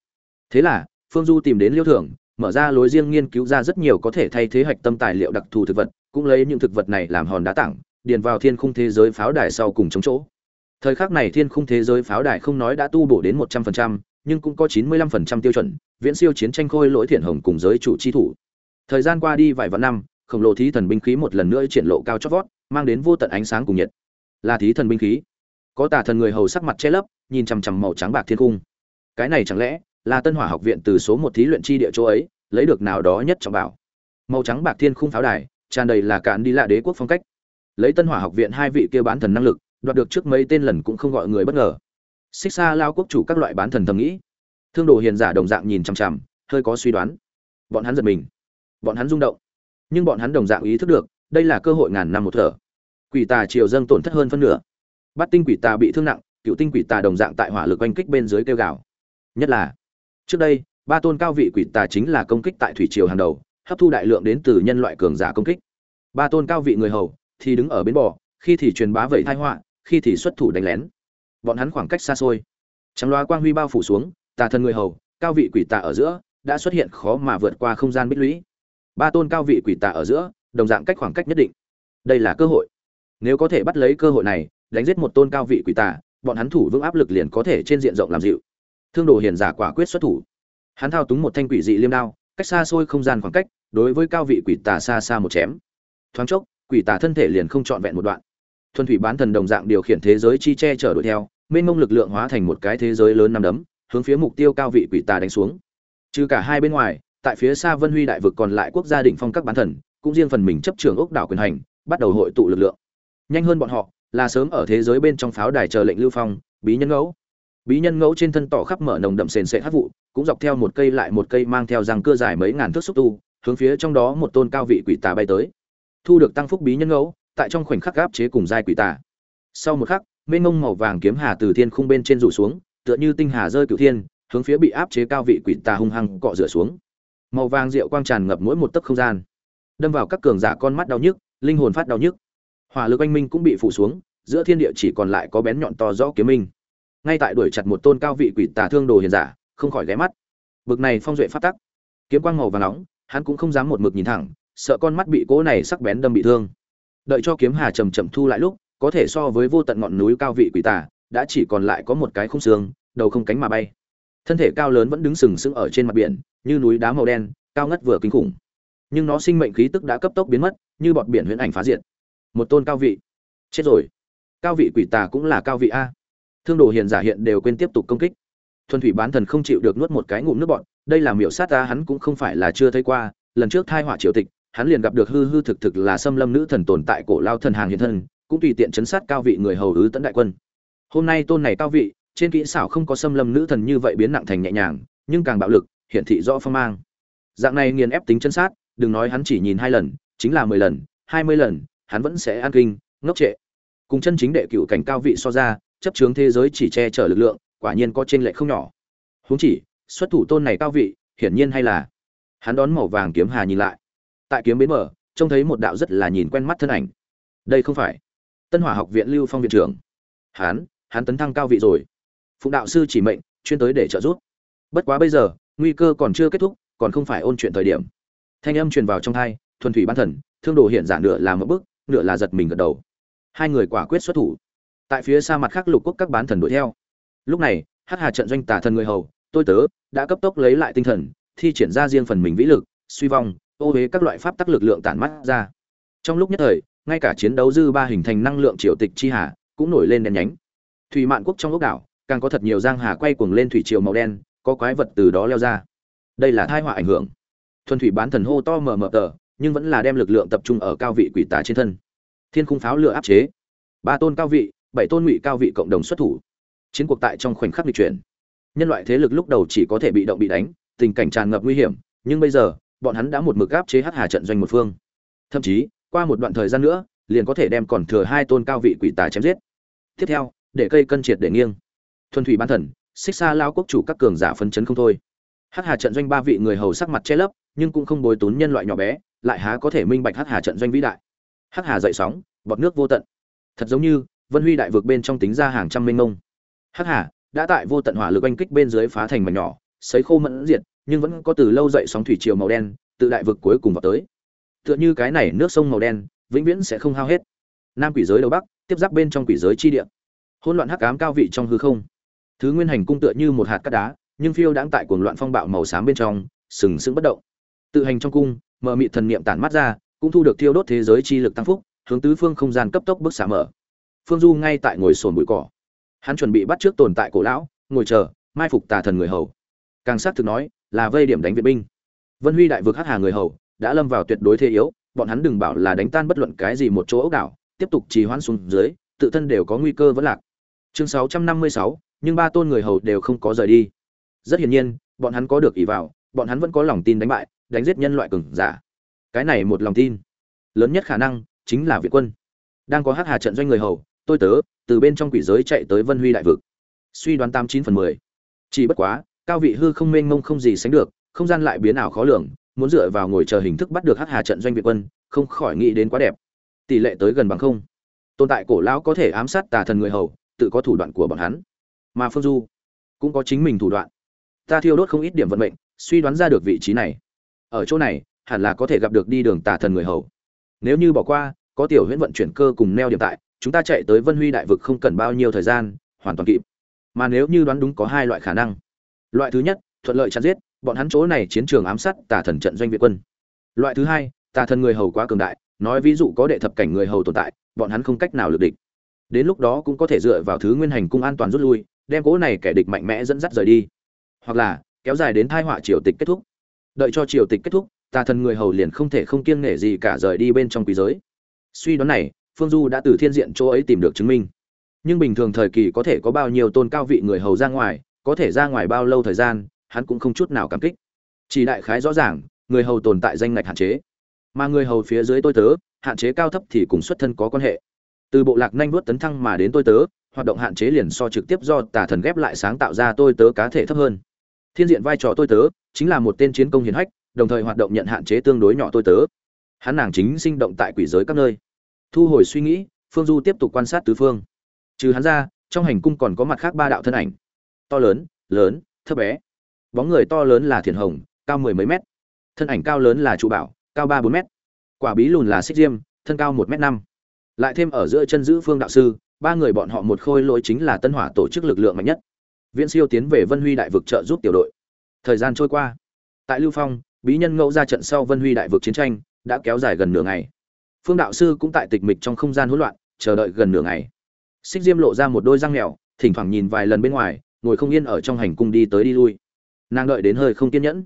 Thế là, phương du tìm đến liêu thưởng, mở ra lối riêng nghiên cứu ra rất nhiều có thể thay thế hạch tâm tài liệu đặc thù thực vật, cũng lấy những thực vật này làm hòn đá tảng điền vào thiên khung thế giới pháo đài sau cùng chống chỗ. Thời khắc này thiên khung thế giới pháo đài không nói đã tu bổ đến một trăm phần trăm, nhưng cũng có chín mươi lăm phần trăm tiêu chuẩn, viễn siêu chiến tranh khôi lỗi thiện hồng cùng giới chủ chi thủ. Thời gian qua đi vài vạn năm, khổng lồ thí thần binh khí một lần nữa triển lộ cao chót vót, mang đến vô tận ánh sáng cùng nhiệt. Là thí thần binh khí. Có tà thần người hầu sắc mặt che lấp, nhìn chằm chằm màu trắng bạc thiên cung cái này chẳng lẽ là tân hỏa học viện từ số một thí luyện chi địa chỗ ấy, lấy được nào đó nhất trọng bảo? Màu trắng bạc thiên khung pháo đài, tràn đầy là cạn đi lạ đế quốc phong cách lấy tân hỏa học viện hai vị kia bán thần năng lực, đoạt được trước mấy tên lần cũng không gọi người bất ngờ. Xích xa lao quốc chủ các loại bán thần thầm nghĩ. Thương đồ hiền giả đồng dạng nhìn chằm chằm, hơi có suy đoán. Bọn hắn giật mình. Bọn hắn rung động. Nhưng bọn hắn đồng dạng ý thức được, đây là cơ hội ngàn năm một thở. Quỷ tà triều dâng tổn thất hơn phân nửa. Bắt tinh quỷ tà bị thương nặng, cựu tinh quỷ tà đồng dạng tại hỏa lực oanh kích bên dưới kêu gào. Nhất là, trước đây, ba tôn cao vị quỷ tà chính là công kích tại thủy triều hàng đầu, hấp thu đại lượng đến từ nhân loại cường giả công kích. Ba tôn cao vị người hầu thì đứng ở bến bò, khi thì truyền bá vẩy thai họa, khi thì xuất thủ đánh lén. Bọn hắn khoảng cách xa xôi. Trắng loa quang huy bao phủ xuống, tà thần người hầu, cao vị quỷ tà ở giữa, đã xuất hiện khó mà vượt qua không gian bích lũy. Ba tôn cao vị quỷ tà ở giữa, đồng dạng cách khoảng cách nhất định. Đây là cơ hội. Nếu có thể bắt lấy cơ hội này, đánh giết một tôn cao vị quỷ tà, bọn hắn thủ vững áp lực liền có thể trên diện rộng làm dịu. Thương đồ hiền giả quả quyết xuất thủ. Hắn thao túng một thanh quỷ dị liêm đao, cách xa xôi không gian khoảng cách, đối với cao vị quỷ tà xa xa một chém. Thoáng chốc quỷ tà thân thể liền không trọn vẹn một đoạn. Thuần thủy bán thần đồng dạng điều khiển thế giới chi che chở đuổi theo, mênh mông lực lượng hóa thành một cái thế giới lớn năm đấm, hướng phía mục tiêu cao vị quỷ tà đánh xuống. Trừ cả hai bên ngoài, tại phía xa vân huy đại vực còn lại quốc gia định phong các bán thần, cũng riêng phần mình chấp trường ốc đảo quyền hành, bắt đầu hội tụ lực lượng. Nhanh hơn bọn họ, là sớm ở thế giới bên trong pháo đài chờ lệnh lưu phong, bí nhân ngẫu. Bí nhân ngẫu trên thân tỏ khắp mở nồng đậm sền sệt hát vụ, cũng dọc theo một cây lại một cây mang theo răng cưa dài mấy ngàn thước xúc tu, hướng phía trong đó một tôn cao vị quỷ tà bay tới thu được tăng phúc bí nhân ngẫu, tại trong khoảnh khắc gáp chế cùng giai quỷ tà. Sau một khắc, mênh mông màu vàng kiếm hà từ thiên khung bên trên rủ xuống, tựa như tinh hà rơi cửu thiên, hướng phía bị áp chế cao vị quỷ tà hung hăng cọ rửa xuống. Màu vàng rượu quang tràn ngập mỗi một tấc không gian. Đâm vào các cường giả con mắt đau nhức, linh hồn phát đau nhức. Hỏa lực anh minh cũng bị phủ xuống, giữa thiên địa chỉ còn lại có bén nhọn to rõ kiếm minh. Ngay tại đuổi chặt một tôn cao vị quỷ tà thương đồ hiền giả, không khỏi ghé mắt. Bực này phong duệ phát tắc. Kiếm quang màu vàng nóng, hắn cũng không dám một mực nhìn thẳng sợ con mắt bị cỗ này sắc bén đâm bị thương. Đợi cho kiếm hà chầm chậm thu lại lúc, có thể so với vô tận ngọn núi cao vị quỷ tà, đã chỉ còn lại có một cái khung xương, đầu không cánh mà bay. Thân thể cao lớn vẫn đứng sừng sững ở trên mặt biển, như núi đá màu đen, cao ngất vừa kinh khủng. Nhưng nó sinh mệnh khí tức đã cấp tốc biến mất, như bọt biển huyễn ảnh phá diệt. Một tôn cao vị. Chết rồi. Cao vị quỷ tà cũng là cao vị a. Thương đồ hiền giả hiện đều quên tiếp tục công kích. Thuần thủy bán thần không chịu được nuốt một cái ngụm nước bọn đây là miểu sát ta hắn cũng không phải là chưa thấy qua, lần trước thai họa triều tịch hắn liền gặp được hư hư thực thực là xâm lâm nữ thần tồn tại cổ lao thần hàng hiện thân, cũng tùy tiện chấn sát cao vị người hầu hứ tấn đại quân. Hôm nay tôn này cao vị, trên kỹ xảo không có xâm lâm nữ thần như vậy biến nặng thành nhẹ nhàng, nhưng càng bạo lực, hiển thị rõ phong mang. Dạng này nghiền ép tính chân sát, đừng nói hắn chỉ nhìn hai lần, chính là mười lần, hai mươi lần, hắn vẫn sẽ an kinh, ngốc trệ. Cùng chân chính đệ cựu cảnh cao vị so ra, chấp chướng thế giới chỉ che chở lực lượng, quả nhiên có trên lệ không nhỏ. Huống chỉ, xuất thủ tôn này cao vị, hiển nhiên hay là hắn đón màu vàng kiếm hà nhìn lại tại kiếm bến mở trông thấy một đạo rất là nhìn quen mắt thân ảnh. Đây không phải tân hỏa học viện lưu phong viện trưởng. Hán, Hán tấn thăng cao vị rồi. Phụng đạo sư chỉ mệnh chuyên tới để trợ giúp. Bất quá bây giờ nguy cơ còn chưa kết thúc còn không phải ôn chuyện thời điểm. Thanh âm truyền vào trong thai thuần thủy ban thần thương đồ hiện giả nửa là một bước nửa là giật mình gật đầu. Hai người quả quyết xuất thủ. Tại phía xa mặt khác lục quốc các bán thần đuổi theo. Lúc này hắc hà trận doanh tả thần người hầu tôi tớ đã cấp tốc lấy lại tinh thần thi triển ra riêng phần mình vĩ lực suy vong ô huế các loại pháp tắc lực lượng tản mắt ra. Trong lúc nhất thời, ngay cả chiến đấu dư ba hình thành năng lượng triều tịch chi hà cũng nổi lên đen nhánh. Thủy mạn quốc trong ốc đảo, càng có thật nhiều giang hà quay cuồng lên thủy triều màu đen, có quái vật từ đó leo ra. Đây là thai họa ảnh hưởng. Thuần thủy bán thần hô to mờ mờ tờ, nhưng vẫn là đem lực lượng tập trung ở cao vị quỷ tà trên thân. Thiên khung pháo lửa áp chế. Ba tôn cao vị, bảy tôn ngụy cao vị cộng đồng xuất thủ. Chiến cuộc tại trong khoảnh khắc lịch chuyển. Nhân loại thế lực lúc đầu chỉ có thể bị động bị đánh, tình cảnh tràn ngập nguy hiểm, nhưng bây giờ bọn hắn đã một mực áp chế hắc hà trận doanh một phương. Thậm chí qua một đoạn thời gian nữa liền có thể đem còn thừa hai tôn cao vị quỷ tà chém giết. Tiếp theo để cây cân triệt để nghiêng. Thuần thủy ban thần xích xa lao quốc chủ các cường giả phân chấn không thôi. Hắc hà trận doanh ba vị người hầu sắc mặt che lấp nhưng cũng không bối tốn nhân loại nhỏ bé lại há có thể minh bạch hắc hà trận doanh vĩ đại. Hắc hà dậy sóng bọt nước vô tận. Thật giống như vân huy đại vực bên trong tính ra hàng trăm minh ngông, hắc hà đã tại vô tận hỏa lực oanh kích bên dưới phá thành mảnh nhỏ sấy khô mẫn diệt, nhưng vẫn có từ lâu dậy sóng thủy triều màu đen, tự đại vực cuối cùng vào tới. Tựa như cái này nước sông màu đen, vĩnh viễn sẽ không hao hết. Nam quỷ giới đầu bắc, tiếp giáp bên trong quỷ giới chi địa. Hỗn loạn hắc ám cao vị trong hư không. Thứ nguyên hành cung tựa như một hạt cát đá, nhưng phiêu đãng tại cuồng loạn phong bạo màu xám bên trong, sừng sững bất động. Tự hành trong cung, mở mị thần niệm tản mắt ra, cũng thu được thiêu đốt thế giới chi lực tăng phúc, hướng tứ phương không gian cấp tốc bước xả mở. Phương du ngay tại ngồi sồn bụi cỏ. Hắn chuẩn bị bắt trước tồn tại cổ lão, ngồi chờ, mai phục tà thần người hầu càng xác thực nói là vây điểm đánh viện binh. Vân huy đại vực hắc hà người hầu đã lâm vào tuyệt đối thế yếu bọn hắn đừng bảo là đánh tan bất luận cái gì một chỗ ốc đảo tiếp tục trì hoãn xuống dưới tự thân đều có nguy cơ vẫn lạc. Chương 656, nhưng ba tôn người hầu đều không có rời đi. Rất hiển nhiên bọn hắn có được ý vào bọn hắn vẫn có lòng tin đánh bại đánh giết nhân loại cường giả. Cái này một lòng tin lớn nhất khả năng chính là việt quân. Đang có hắc hà trận doanh người hầu tôi tớ từ bên trong quỷ giới chạy tới vân huy đại vực. Suy đoán tám chín phần mười. Chỉ bất quá cao vị hư không mênh mông không gì sánh được, không gian lại biến ảo khó lường, muốn dựa vào ngồi chờ hình thức bắt được hắc hà trận doanh việt quân, không khỏi nghĩ đến quá đẹp. Tỷ lệ tới gần bằng không. Tồn tại cổ lão có thể ám sát tà thần người hầu, tự có thủ đoạn của bọn hắn. Mà phương du cũng có chính mình thủ đoạn. Ta thiêu đốt không ít điểm vận mệnh, suy đoán ra được vị trí này. Ở chỗ này, hẳn là có thể gặp được đi đường tà thần người hầu. Nếu như bỏ qua, có tiểu huyễn vận chuyển cơ cùng neo điểm tại, chúng ta chạy tới vân huy đại vực không cần bao nhiêu thời gian, hoàn toàn kịp. Mà nếu như đoán đúng có hai loại khả năng loại thứ nhất, thuận lợi chặt giết, bọn hắn chỗ này chiến trường ám sát tà thần trận doanh việt quân. Loại thứ hai, tà thần người hầu quá cường đại, nói ví dụ có đệ thập cảnh người hầu tồn tại, bọn hắn không cách nào lực địch. Đến lúc đó cũng có thể dựa vào thứ nguyên hành cung an toàn rút lui, đem cỗ này kẻ địch mạnh mẽ dẫn dắt rời đi. Hoặc là, kéo dài đến thai họa triều tịch kết thúc. Đợi cho triều tịch kết thúc, tà thần người hầu liền không thể không kiêng nể gì cả rời đi bên trong quý giới. Suy đoán này, phương du đã từ thiên diện chỗ ấy tìm được chứng minh. Nhưng bình thường thời kỳ có thể có bao nhiêu tôn cao vị người hầu ra ngoài có thể ra ngoài bao lâu thời gian, hắn cũng không chút nào cảm kích. Chỉ đại khái rõ ràng, người hầu tồn tại danh ngạch hạn chế. Mà người hầu phía dưới tôi tớ, hạn chế cao thấp thì cùng xuất thân có quan hệ. Từ bộ lạc nhanh vuốt tấn thăng mà đến tôi tớ, hoạt động hạn chế liền so trực tiếp do tà thần ghép lại sáng tạo ra tôi tớ cá thể thấp hơn. Thiên diện vai trò tôi tớ, chính là một tên chiến công hiền hách, đồng thời hoạt động nhận hạn chế tương đối nhỏ tôi tớ. Hắn nàng chính sinh động tại quỷ giới các nơi. Thu hồi suy nghĩ, phương du tiếp tục quan sát tứ phương. Trừ hắn ra, trong hành cung còn có mặt khác ba đạo thân ảnh to lớn lớn, thấp bé. Bóng người to lớn là thiền hồng, cao mười mấy mét. Thân ảnh cao lớn là trụ bảo, cao ba bốn mét. Quả bí lùn là xích diêm, thân cao một m năm. Lại thêm ở giữa chân giữ phương đạo sư, ba người bọn họ một khôi lỗi chính là tân hỏa tổ chức lực lượng mạnh nhất. Viễn siêu tiến về vân huy đại vực trợ giúp tiểu đội. Thời gian trôi qua. Tại lưu phong, bí nhân ngẫu ra trận sau vân huy đại vực chiến tranh, đã kéo dài gần nửa ngày. Phương đạo sư cũng tại tịch mịch trong không gian hỗn loạn, chờ đợi gần nửa ngày. Xích diêm lộ ra một đôi răng mèo, thỉnh thoảng nhìn vài lần bên ngoài ngồi không yên ở trong hành cung đi tới đi lui. Nàng đợi đến hơi không kiên nhẫn.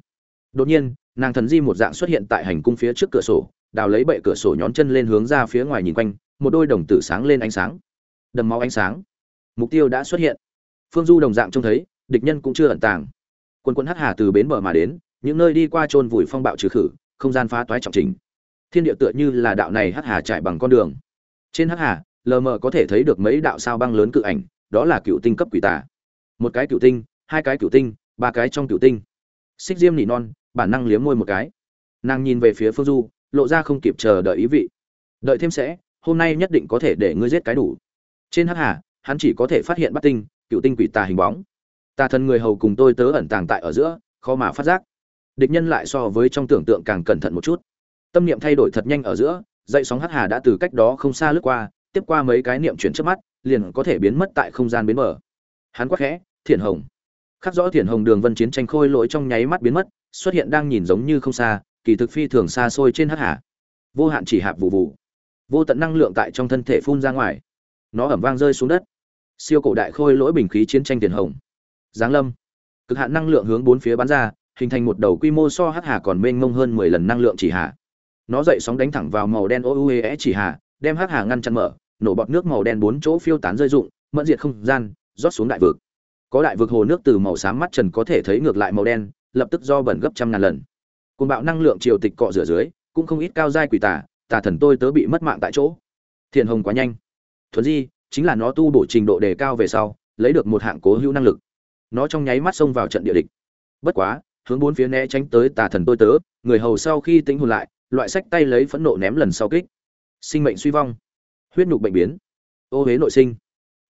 Đột nhiên, nàng thần di một dạng xuất hiện tại hành cung phía trước cửa sổ, đào lấy bệ cửa sổ nhón chân lên hướng ra phía ngoài nhìn quanh, một đôi đồng tử sáng lên ánh sáng. Đầm máu ánh sáng. Mục tiêu đã xuất hiện. Phương du đồng dạng trông thấy, địch nhân cũng chưa ẩn tàng. Quân quân hắc hà từ bến bờ mà đến, những nơi đi qua chôn vùi phong bạo trừ khử, không gian phá toái trọng trình. Thiên địa tựa như là đạo này hắc hà trải bằng con đường. Trên hắc hà, lờ mờ có thể thấy được mấy đạo sao băng lớn cự ảnh, đó là cựu tinh cấp quỷ tà một cái cựu tinh, hai cái cựu tinh, ba cái trong cựu tinh. Xích diêm nỉ non, bản năng liếm môi một cái. Nàng nhìn về phía phương du, lộ ra không kịp chờ đợi ý vị. Đợi thêm sẽ, hôm nay nhất định có thể để ngươi giết cái đủ. Trên hắc hà, hắn chỉ có thể phát hiện bắt tinh, cựu tinh quỷ tà hình bóng. Tà thần người hầu cùng tôi tớ ẩn tàng tại ở giữa, khó mà phát giác. Địch nhân lại so với trong tưởng tượng càng cẩn thận một chút. Tâm niệm thay đổi thật nhanh ở giữa, dậy sóng hắc hà đã từ cách đó không xa lướt qua, tiếp qua mấy cái niệm chuyển trước mắt, liền có thể biến mất tại không gian bến mở. hắn quắc khẽ thiện hồng. Khắc rõ thiện hồng đường vân chiến tranh khôi lỗi trong nháy mắt biến mất xuất hiện đang nhìn giống như không xa kỳ thực phi thường xa xôi trên hắc hà. Vô hạn chỉ hạp vụ vụ. Vô tận năng lượng tại trong thân thể phun ra ngoài. Nó ẩm vang rơi xuống đất. Siêu cổ đại khôi lỗi bình khí chiến tranh tiền hồng. Giáng lâm. Cực hạn năng lượng hướng bốn phía bắn ra hình thành một đầu quy mô so hắc hà còn mênh mông hơn mười lần năng lượng chỉ hạ, nó dậy sóng đánh thẳng vào màu đen ô uê chỉ hạ, đem hắc hà ngăn chặn mở nổ bọt nước màu đen bốn chỗ phiêu tán rơi rụng mẫn diệt không gian rót xuống đại vực có đại vực hồ nước từ màu xám mắt trần có thể thấy ngược lại màu đen, lập tức do bẩn gấp trăm ngàn lần. Côn bạo năng lượng triều tịch cọ rửa dưới, cũng không ít cao giai quỷ tà tà thần tôi tớ bị mất mạng tại chỗ. Thiện hồng quá nhanh. Thuần di, chính là nó tu bổ trình độ đề cao về sau, lấy được một hạng cố hữu năng lực. Nó trong nháy mắt xông vào trận địa địch. Bất quá, hướng bốn phía né tránh tới tà thần tôi tớ, người hầu sau khi tính hồn lại, loại sách tay lấy phẫn nộ ném lần sau kích. Sinh mệnh suy vong. Huyết nhục bệnh biến. Ô huế nội sinh.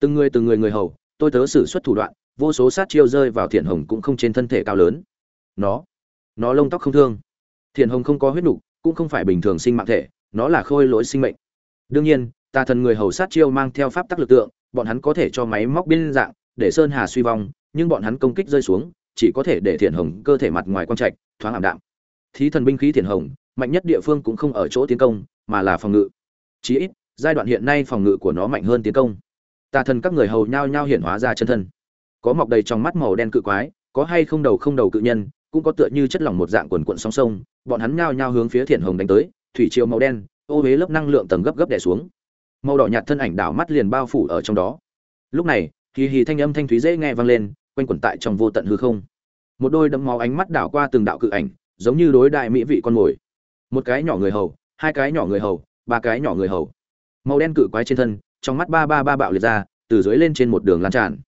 Từng người từng người người hầu, tôi tớ xử xuất thủ đoạn vô số sát chiêu rơi vào thiện hồng cũng không trên thân thể cao lớn. Nó nó lông tóc không thương. Thiện hồng không có huyết nhục cũng không phải bình thường sinh mạng thể, nó là khôi lỗi sinh mệnh. Đương nhiên, tà thần người hầu sát chiêu mang theo pháp tắc lực tượng, bọn hắn có thể cho máy móc biên dạng, để sơn hà suy vong, nhưng bọn hắn công kích rơi xuống, chỉ có thể để thiện hồng cơ thể mặt ngoài quang trạch, thoáng ảm đạm. Thí thần binh khí thiện hồng, mạnh nhất địa phương cũng không ở chỗ tiến công, mà là phòng ngự. Chí ít, giai đoạn hiện nay phòng ngự của nó mạnh hơn tiến công. Tà thần các người hầu nhao nhao hiện hóa ra chân thân có mọc đầy trong mắt màu đen cự quái, có hay không đầu không đầu cự nhân, cũng có tựa như chất lỏng một dạng quần quận song sông bọn hắn nhao nhao hướng phía thiện hồng đánh tới, thủy triều màu đen, ô huế lớp năng lượng tầng gấp gấp đè xuống. Màu đỏ nhạt thân ảnh đảo mắt liền bao phủ ở trong đó. Lúc này, hì hì thanh âm thanh thúy dễ nghe vang lên, quanh quẩn tại trong vô tận hư không. Một đôi đẫm máu ánh mắt đảo qua từng đạo cự ảnh, giống như đối đại mỹ vị con mồi. Một cái nhỏ người hầu, hai cái nhỏ người hầu, ba cái nhỏ người hầu. Màu đen cự quái trên thân, trong mắt ba ba ba bạo liệt ra, từ dưới lên trên một đường lan tràn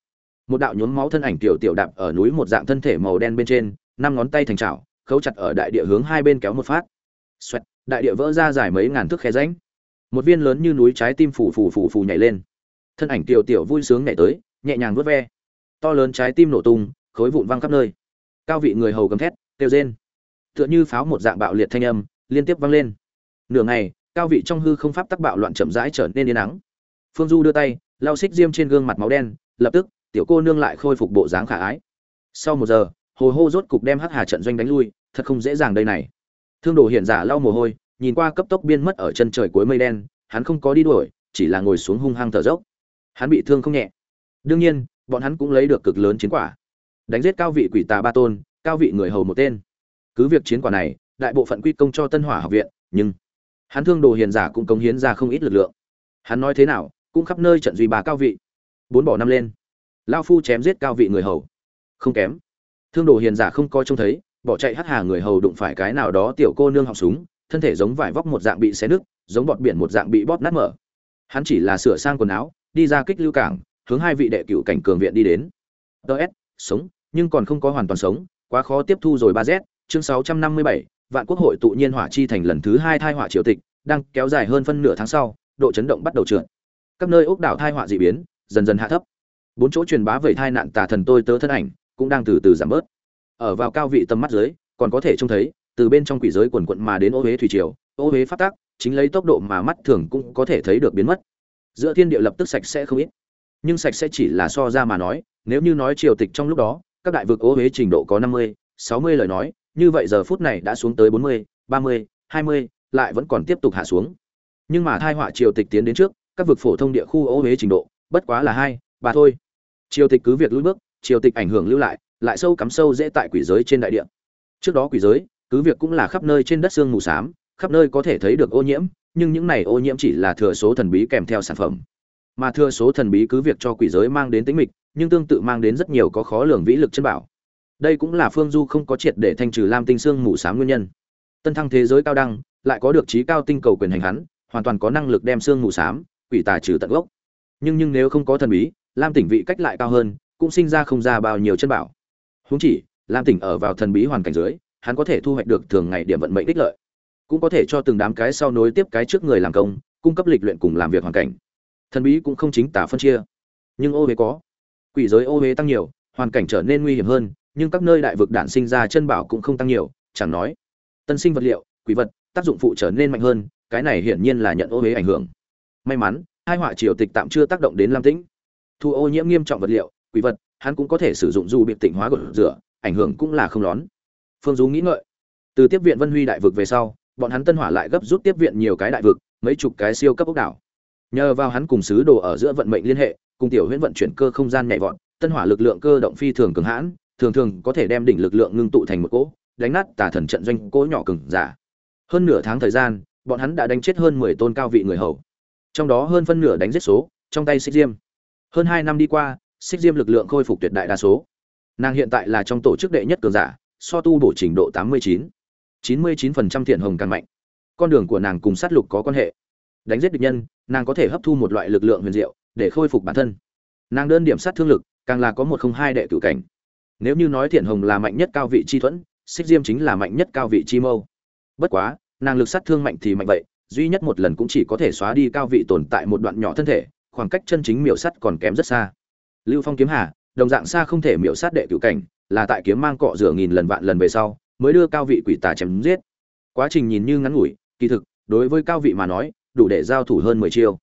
một đạo nhuốm máu thân ảnh tiểu tiểu đạp ở núi một dạng thân thể màu đen bên trên, năm ngón tay thành chảo, khấu chặt ở đại địa hướng hai bên kéo một phát. Xoẹt, đại địa vỡ ra dài mấy ngàn thước khe ránh một viên lớn như núi trái tim phủ phủ phủ phủ nhảy lên. Thân ảnh tiểu tiểu vui sướng nhảy tới, nhẹ nhàng vớt ve. To lớn trái tim nổ tung, khối vụn văng khắp nơi. Cao vị người hầu gầm thét, kêu rên. Tựa như pháo một dạng bạo liệt thanh âm, liên tiếp vang lên. Nửa ngày, cao vị trong hư không pháp tắc bạo loạn chậm rãi trở nên yên nắng phương du đưa tay, lau xích diêm trên gương mặt máu đen, lập tức tiểu cô nương lại khôi phục bộ dáng khả ái. Sau một giờ, hồ hô rốt cục đem hắc hà trận doanh đánh lui, thật không dễ dàng đây này. Thương đồ hiện giả lau mồ hôi, nhìn qua cấp tốc biên mất ở chân trời cuối mây đen, hắn không có đi đuổi, chỉ là ngồi xuống hung hăng thở dốc. Hắn bị thương không nhẹ. Đương nhiên, bọn hắn cũng lấy được cực lớn chiến quả. Đánh giết cao vị quỷ tà ba tôn, cao vị người hầu một tên. Cứ việc chiến quả này, đại bộ phận quy công cho tân hỏa học viện, nhưng hắn thương đồ hiền giả cũng cống hiến ra không ít lực lượng. Hắn nói thế nào, cũng khắp nơi trận duy bà cao vị. Bốn bỏ năm lên lao phu chém giết cao vị người hầu. Không kém. Thương đồ hiền giả không coi trông thấy, bỏ chạy hắt hà người hầu đụng phải cái nào đó tiểu cô nương họng súng, thân thể giống vải vóc một dạng bị xé nứt, giống bọt biển một dạng bị bóp nát mở. Hắn chỉ là sửa sang quần áo, đi ra kích lưu cảng, hướng hai vị đệ cựu cảnh cường viện đi đến. Ts sống, nhưng còn không có hoàn toàn sống, quá khó tiếp thu rồi ba z, chương sáu trăm năm mươi bảy, vạn quốc hội tự nhiên hỏa chi thành lần thứ hai thai hỏa triều tịch, đang kéo dài hơn phân nửa tháng sau, độ chấn động bắt đầu trượt. Các nơi ốc đảo thai hỏa dị biến, dần dần hạ thấp bốn chỗ truyền bá về thai nạn tà thần tôi tớ thân ảnh cũng đang từ từ giảm bớt. Ở vào cao vị tầm mắt dưới, còn có thể trông thấy, từ bên trong quỷ giới quần quận mà đến ô huế thủy triều, ô huế phát tác chính lấy tốc độ mà mắt thường cũng có thể thấy được biến mất. Giữa thiên địa lập tức sạch sẽ không ít. Nhưng sạch sẽ chỉ là so ra mà nói, nếu như nói triều tịch trong lúc đó, các đại vực ô huế trình độ có năm mươi, sáu mươi lời nói, như vậy giờ phút này đã xuống tới bốn mươi, ba mươi, hai mươi, lại vẫn còn tiếp tục hạ xuống. Nhưng mà thai họa triều tịch tiến đến trước, các vực phổ thông địa khu ô huế trình độ, bất quá là hai bà thôi. Triều tịch cứ việc lùi bước, triều tịch ảnh hưởng lưu lại lại sâu cắm sâu dễ tại quỷ giới trên đại địa. Trước đó quỷ giới, cứ việc cũng là khắp nơi trên đất xương mù xám, khắp nơi có thể thấy được ô nhiễm, nhưng những này ô nhiễm chỉ là thừa số thần bí kèm theo sản phẩm. Mà thừa số thần bí cứ việc cho quỷ giới mang đến tính mịch, nhưng tương tự mang đến rất nhiều có khó lường vĩ lực chân bảo. Đây cũng là phương du không có triệt để thanh trừ lam tinh xương mù xám nguyên nhân. Tân thăng thế giới cao đăng lại có được trí cao tinh cầu quyền hành hắn, hoàn toàn có năng lực đem xương mù xám, quỷ tà trừ tận gốc. Nhưng nhưng nếu không có thần bí lam tỉnh vị cách lại cao hơn, cũng sinh ra không ra bao nhiêu chân bảo. Huống chỉ, lam tỉnh ở vào thần bí hoàn cảnh dưới, hắn có thể thu hoạch được thường ngày điểm vận mệnh đích lợi. Cũng có thể cho từng đám cái sau nối tiếp cái trước người làm công, cung cấp lịch luyện cùng làm việc hoàn cảnh. Thần bí cũng không chính tả phân chia. Nhưng ô huế có. Quỷ giới ô huế tăng nhiều, hoàn cảnh trở nên nguy hiểm hơn, nhưng các nơi đại vực đản sinh ra chân bảo cũng không tăng nhiều, chẳng nói. Tân sinh vật liệu, quỷ vật, tác dụng phụ trở nên mạnh hơn, cái này hiển nhiên là nhận ô huế ảnh hưởng. May mắn, hai họa triều tịch tạm chưa tác động đến lam tĩnh thu ô nhiễm nghiêm trọng vật liệu, quỷ vật, hắn cũng có thể sử dụng dù bị tỉnh hóa gột rửa, ảnh hưởng cũng là không lón. Phương du nghĩ ngợi. Từ tiếp viện vân huy đại vực về sau, bọn hắn tân hỏa lại gấp rút tiếp viện nhiều cái đại vực, mấy chục cái siêu cấp ốc đảo. Nhờ vào hắn cùng sứ đồ ở giữa vận mệnh liên hệ, cùng tiểu huyễn vận chuyển cơ không gian nhảy vọt, tân hỏa lực lượng cơ động phi thường cường hãn, thường thường có thể đem đỉnh lực lượng ngưng tụ thành một cỗ, đánh nát tà thần trận doanh cỗ nhỏ cừng giả. Hơn nửa tháng thời gian, bọn hắn đã đánh chết hơn mười tôn cao vị người hầu. Trong đó hơn phân nửa đánh giết số, trong tay xích diêm hơn hai năm đi qua xích diêm lực lượng khôi phục tuyệt đại đa số. Nàng hiện tại là trong tổ chức đệ nhất cường giả, so tu bổ trình độ tám mươi chín. chín mươi chín phần trăm thiện hồng càng mạnh. Con đường của nàng cùng sát lục có quan hệ. Đánh giết địch nhân, nàng có thể hấp thu một loại lực lượng huyền diệu để khôi phục bản thân. Nàng đơn điểm sát thương lực, càng là có một không hai đệ cửu cảnh. Nếu như nói thiện hồng là mạnh nhất cao vị chi thuẫn xích diêm chính là mạnh nhất cao vị chi mâu. Bất quá, nàng lực sát thương mạnh thì mạnh vậy, duy nhất một lần cũng chỉ có thể xóa đi cao vị tồn tại một đoạn nhỏ thân thể khoảng cách chân chính miểu sắt còn kém rất xa. Lưu phong kiếm hà, đồng dạng xa không thể miểu sát đệ cửu cảnh, là tại kiếm mang cọ rửa nghìn lần vạn lần về sau, mới đưa cao vị quỷ tà chém giết. Quá trình nhìn như ngắn ngủi, kỳ thực, đối với cao vị mà nói, đủ để giao thủ hơn mười chiêu.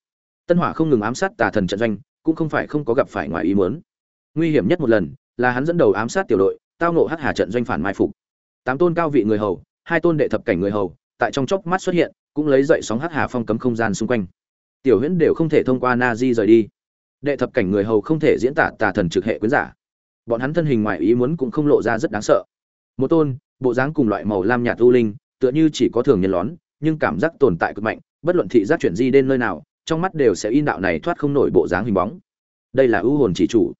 Tân hỏa không ngừng ám sát tà thần trận doanh, cũng không phải không có gặp phải ngoài ý muốn. Nguy hiểm nhất một lần, là hắn dẫn đầu ám sát tiểu đội, tao nộ hắc hà trận doanh phản mai phục. Tám tôn cao vị người hầu, hai tôn đệ thập cảnh người hầu, tại trong chốc mắt xuất hiện, cũng lấy dậy sóng hắc hà phong cấm không gian xung quanh tiểu huyễn đều không thể thông qua na di rời đi. Đệ thập cảnh người hầu không thể diễn tả tà thần trực hệ quyến giả. Bọn hắn thân hình ngoài ý muốn cũng không lộ ra rất đáng sợ. Một tôn, bộ dáng cùng loại màu lam nhạt u linh, tựa như chỉ có thường nhân lón, nhưng cảm giác tồn tại cực mạnh, bất luận thị giác chuyển di đến nơi nào, trong mắt đều sẽ in đạo này thoát không nổi bộ dáng hình bóng. Đây là ưu hồn chỉ chủ.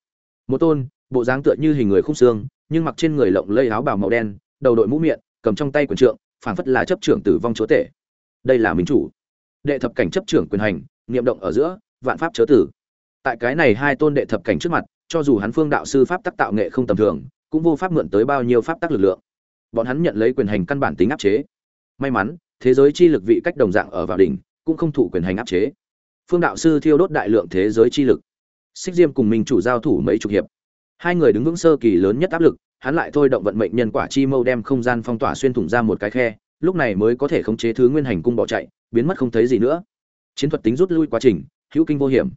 Một tôn, bộ dáng tựa như hình người khung xương, nhưng mặc trên người lộng lây áo bào màu đen, đầu đội mũ miệng, cầm trong tay quyền trượng, phảng phất là chấp trưởng tử vong chúa tể. Đây là minh chủ đệ thập cảnh chấp trưởng quyền hành, niệm động ở giữa, vạn pháp chớ tử. Tại cái này hai tôn đệ thập cảnh trước mặt, cho dù hắn phương đạo sư pháp tác tạo nghệ không tầm thường, cũng vô pháp mượn tới bao nhiêu pháp tác lực lượng. Bọn hắn nhận lấy quyền hành căn bản tính áp chế. May mắn, thế giới chi lực vị cách đồng dạng ở vào đỉnh, cũng không thụ quyền hành áp chế. Phương đạo sư thiêu đốt đại lượng thế giới chi lực. Xích diêm cùng minh chủ giao thủ mấy chục hiệp. Hai người đứng vững sơ kỳ lớn nhất áp lực, hắn lại thôi động vận mệnh nhân quả chi mâu đem không gian phong tỏa xuyên thủng ra một cái khe lúc này mới có thể khống chế thứ nguyên hành cung bỏ chạy, biến mất không thấy gì nữa. Chiến thuật tính rút lui quá trình, hữu kinh vô hiểm.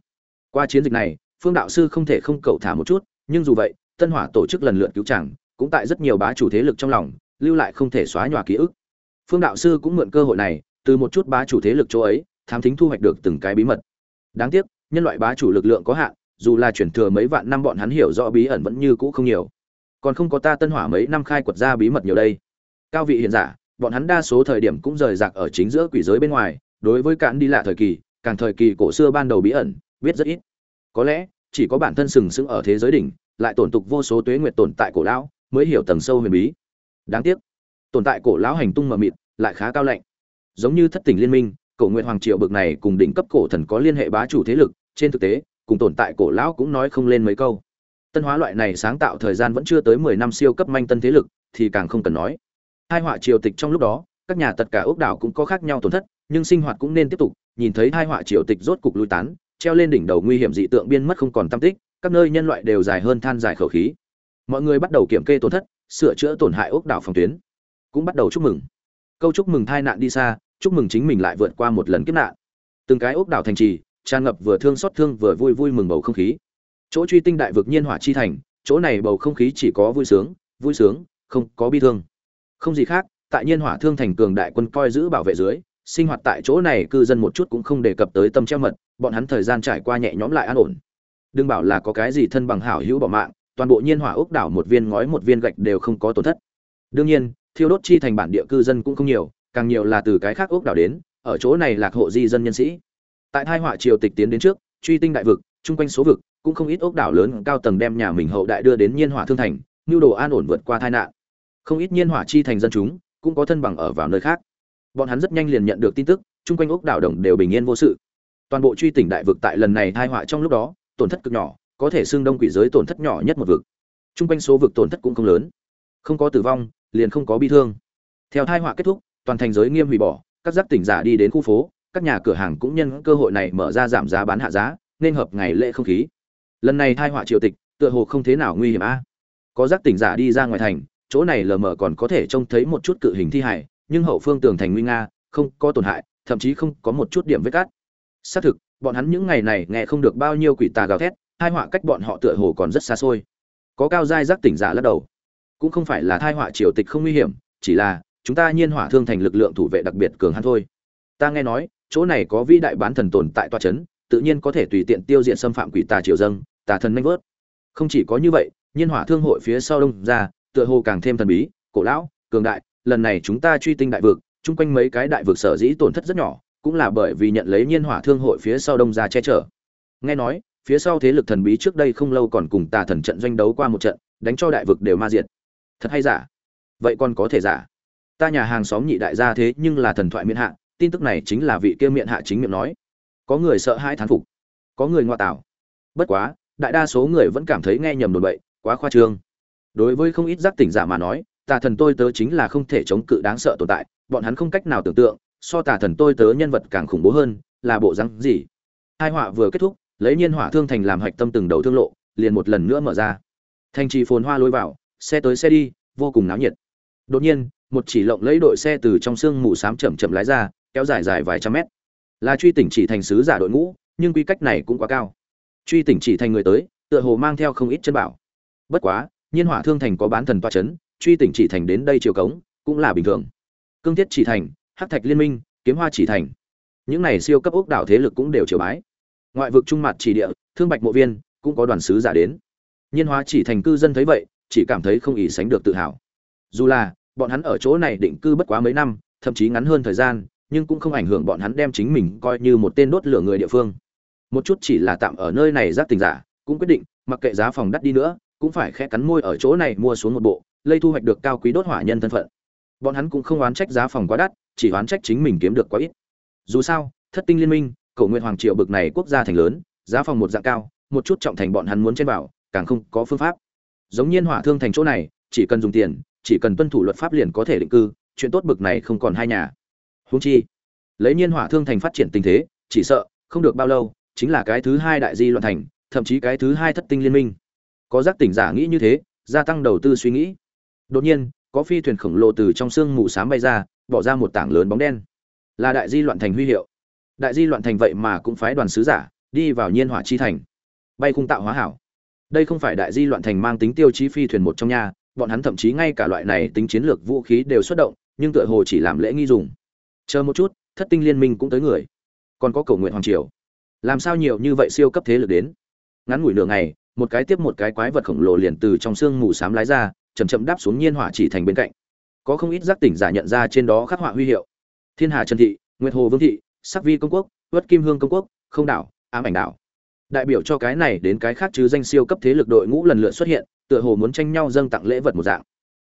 Qua chiến dịch này, phương đạo sư không thể không cậu thả một chút, nhưng dù vậy, tân hỏa tổ chức lần lượt cứu chàng, cũng tại rất nhiều bá chủ thế lực trong lòng, lưu lại không thể xóa nhòa ký ức. Phương đạo sư cũng mượn cơ hội này, từ một chút bá chủ thế lực chỗ ấy, thám thính thu hoạch được từng cái bí mật. Đáng tiếc, nhân loại bá chủ lực lượng có hạn, dù là chuyển thừa mấy vạn năm bọn hắn hiểu rõ bí ẩn vẫn như cũ không nhiều. Còn không có ta tân hỏa mấy năm khai quật ra bí mật nhiều đây. Cao vị hiện giả bọn hắn đa số thời điểm cũng rời rạc ở chính giữa quỷ giới bên ngoài, đối với cạn đi lạ thời kỳ, càng thời kỳ cổ xưa ban đầu bí ẩn, biết rất ít. Có lẽ, chỉ có bản thân sừng sững ở thế giới đỉnh, lại tổn tục vô số tuế nguyệt tồn tại cổ lão, mới hiểu tầng sâu huyền bí. Đáng tiếc, tồn tại cổ lão hành tung mờ mịt, lại khá cao lạnh. Giống như thất tình liên minh, cổ nguyện hoàng triều bực này cùng đỉnh cấp cổ thần có liên hệ bá chủ thế lực, trên thực tế, cùng tồn tại cổ lão cũng nói không lên mấy câu. Tân hóa loại này sáng tạo thời gian vẫn chưa tới mười năm siêu cấp manh tân thế lực, thì càng không cần nói hai họa triều tịch trong lúc đó, các nhà tất cả ốc đảo cũng có khác nhau tổn thất, nhưng sinh hoạt cũng nên tiếp tục, nhìn thấy hai họa triều tịch rốt cục lui tán, treo lên đỉnh đầu nguy hiểm dị tượng biên mất không còn tâm tích, các nơi nhân loại đều dài hơn than dài khẩu khí. Mọi người bắt đầu kiểm kê tổn thất, sửa chữa tổn hại ốc đảo phòng tuyến. Cũng bắt đầu chúc mừng. Câu chúc mừng thai nạn đi xa, chúc mừng chính mình lại vượt qua một lần kiếp nạn. Từng cái ốc đảo thành trì, tràn ngập vừa thương xót thương vừa vui vui mừng bầu không khí. Chỗ truy tinh đại vực nhiên hỏa chi thành, chỗ này bầu không khí chỉ có vui sướng vui sướng, không có bi thương không gì khác, tại nhiên hỏa thương thành cường đại quân coi giữ bảo vệ dưới, sinh hoạt tại chỗ này cư dân một chút cũng không đề cập tới tâm treo mật, bọn hắn thời gian trải qua nhẹ nhõm lại an ổn. Đừng bảo là có cái gì thân bằng hảo hữu bỏ mạng, toàn bộ nhiên hỏa ốc đảo một viên ngói một viên gạch đều không có tổn thất. Đương nhiên, thiêu đốt chi thành bản địa cư dân cũng không nhiều, càng nhiều là từ cái khác ốc đảo đến, ở chỗ này lạc hộ di dân nhân sĩ. Tại thai họa triều tịch tiến đến trước, truy tinh đại vực, chung quanh số vực, cũng không ít ốc đảo lớn cao tầng đem nhà mình hậu đại đưa đến nhiên hỏa thương thành, nhu đồ an ổn vượt qua tai nạn không ít nhiên hỏa chi thành dân chúng cũng có thân bằng ở vào nơi khác. Bọn hắn rất nhanh liền nhận được tin tức, chung quanh ốc đảo đồng đều bình yên vô sự. Toàn bộ truy tỉnh đại vực tại lần này thai họa trong lúc đó, tổn thất cực nhỏ, có thể xương đông quỷ giới tổn thất nhỏ nhất một vực. Chung quanh số vực tổn thất cũng không lớn. Không có tử vong, liền không có bi thương. Theo thai họa kết thúc, toàn thành giới nghiêm hủy bỏ, các giác tỉnh giả đi đến khu phố, các nhà cửa hàng cũng nhân cơ hội này mở ra giảm giá bán hạ giá, nên hợp ngày lễ không khí. Lần này thai họa triều tịch, tựa hồ không thế nào nguy hiểm a. Có giác tỉnh giả đi ra ngoài thành chỗ này lờ mờ còn có thể trông thấy một chút cự hình thi hải nhưng hậu phương tường thành nguy nga, không có tổn hại, thậm chí không có một chút điểm vết cát. Xác thực, bọn hắn những ngày này nghe không được bao nhiêu quỷ tà gào thét, hai họa cách bọn họ tựa hồ còn rất xa xôi. Có cao giai giác tỉnh giả lắc đầu. Cũng không phải là thai họa triều tịch không nguy hiểm, chỉ là, chúng ta nhiên hỏa thương thành lực lượng thủ vệ đặc biệt cường hắn thôi. Ta nghe nói, chỗ này có vĩ đại bán thần tồn tại toa chấn, tự nhiên có thể tùy tiện tiêu diệt xâm phạm quỷ tà triều dâng tà thần nanh vớt. Không chỉ có như vậy, nhiên hỏa thương hội phía sau đông ra tựa hồ càng thêm thần bí, cổ lão, cường đại, lần này chúng ta truy tinh đại vực, chung quanh mấy cái đại vực sở dĩ tổn thất rất nhỏ, cũng là bởi vì nhận lấy nhiên hỏa thương hội phía sau đông ra che chở. Nghe nói, phía sau thế lực thần bí trước đây không lâu còn cùng tà thần trận doanh đấu qua một trận, đánh cho đại vực đều ma diệt. Thật hay giả? Vậy còn có thể giả? Ta nhà hàng xóm nhị đại gia thế nhưng là thần thoại miệng hạ, tin tức này chính là vị kia miệng hạ chính miệng nói. Có người sợ hai thán phục, có người ngoại tảo. Bất quá, đại đa số người vẫn cảm thấy nghe nhầm đồn bậy, quá khoa trương đối với không ít giác tỉnh giả mà nói, tà thần tôi tớ chính là không thể chống cự đáng sợ tồn tại, bọn hắn không cách nào tưởng tượng, so tà thần tôi tớ nhân vật càng khủng bố hơn, là bộ rắn gì. Hai họa vừa kết thúc, lấy nhiên hỏa thương thành làm hạch tâm từng đầu thương lộ, liền một lần nữa mở ra. Thành trì phồn hoa lôi vào, xe tới xe đi, vô cùng náo nhiệt. Đột nhiên, một chỉ lộng lấy đội xe từ trong sương mù xám chậm chậm lái ra, kéo dài dài vài trăm mét. Là truy tỉnh chỉ thành sứ giả đội ngũ, nhưng quy cách này cũng quá cao. Truy tỉnh chỉ thành người tới, tựa hồ mang theo không ít chân bảo. Bất quá nhiên hỏa thương thành có bán thần toa c h ấ n truy tỉnh chỉ thành đến đây chiều cống, cũng là bình thường. Cương thiết chỉ thành, hắc thạch liên minh, kiếm hoa chỉ thành. Những này siêu cấp ốc đảo thế lực cũng đều chiều bái. Ngoại vực trung mặt chỉ địa, thương bạch mộ viên, cũng có đoàn sứ giả đến. Nhiên hóa chỉ thành cư dân thấy vậy, chỉ cảm thấy không ỉ sánh được tự hào. Dù là, bọn hắn ở chỗ này định cư bất quá mấy năm, thậm chí ngắn hơn thời gian, nhưng cũng không ảnh hưởng bọn hắn đem chính mình coi như một tên đốt lửa người địa phương. Một chút chỉ là tạm ở nơi này giác tình giả, cũng quyết định, mặc kệ giá phòng đắt đi nữa cũng phải khẽ cắn môi ở chỗ này mua xuống một bộ lây thu hoạch được cao quý đốt hỏa nhân thân phận. Bọn hắn cũng không oán trách giá phòng quá đắt chỉ oán trách chính mình kiếm được quá ít. Dù sao thất tinh liên minh cầu nguyện hoàng triều bực này quốc gia thành lớn giá phòng một dạng cao một chút trọng thành bọn hắn muốn trên bảo càng không có phương pháp. Giống nhiên hỏa thương thành chỗ này chỉ cần dùng tiền chỉ cần tuân thủ luật pháp liền có thể định cư chuyện tốt bực này không còn hai nhà. Huống chi, lấy nhiên hỏa thương thành phát triển tình thế, chỉ sợ không được bao lâu, chính là cái thứ hai đại di loạn thành, thậm chí cái thứ hai thất tinh liên minh. Có giác tỉnh giả nghĩ như thế, gia tăng đầu tư suy nghĩ. Đột nhiên, có phi thuyền khổng lồ từ trong sương mù xám bay ra, bỏ ra một tảng lớn bóng đen. Là đại di loạn thành huy hiệu. Đại di loạn thành vậy mà cũng phái đoàn sứ giả đi vào nhiên hỏa chi thành. Bay khung tạo hóa hảo. Đây không phải đại di loạn thành mang tính tiêu chí phi thuyền một trong nhà, bọn hắn thậm chí ngay cả loại này tính chiến lược vũ khí đều xuất động, nhưng tựa hồ chỉ làm lễ nghi dùng chờ một chút thất tinh liên minh cũng tới người còn có cầu nguyện hoàng triều làm sao nhiều như vậy siêu cấp thế lực đến ngắn ngủi nửa ngày một cái tiếp một cái quái vật khổng lồ liền từ trong xương mù xám lái ra chầm chậm đáp xuống nhiên hỏa chỉ thành bên cạnh. Có không ít giác tỉnh giả nhận ra trên đó khắc họa huy hiệu. Thiên hà trần thị, nguyệt hồ vương thị, sắc vi công quốc uất kim hương công quốc, không đảo, ám ảnh đảo. Đại biểu cho cái này đến cái khác chứ danh siêu cấp thế lực đội ngũ lần lượt xuất hiện, tựa hồ muốn tranh nhau dâng tặng lễ vật một dạng.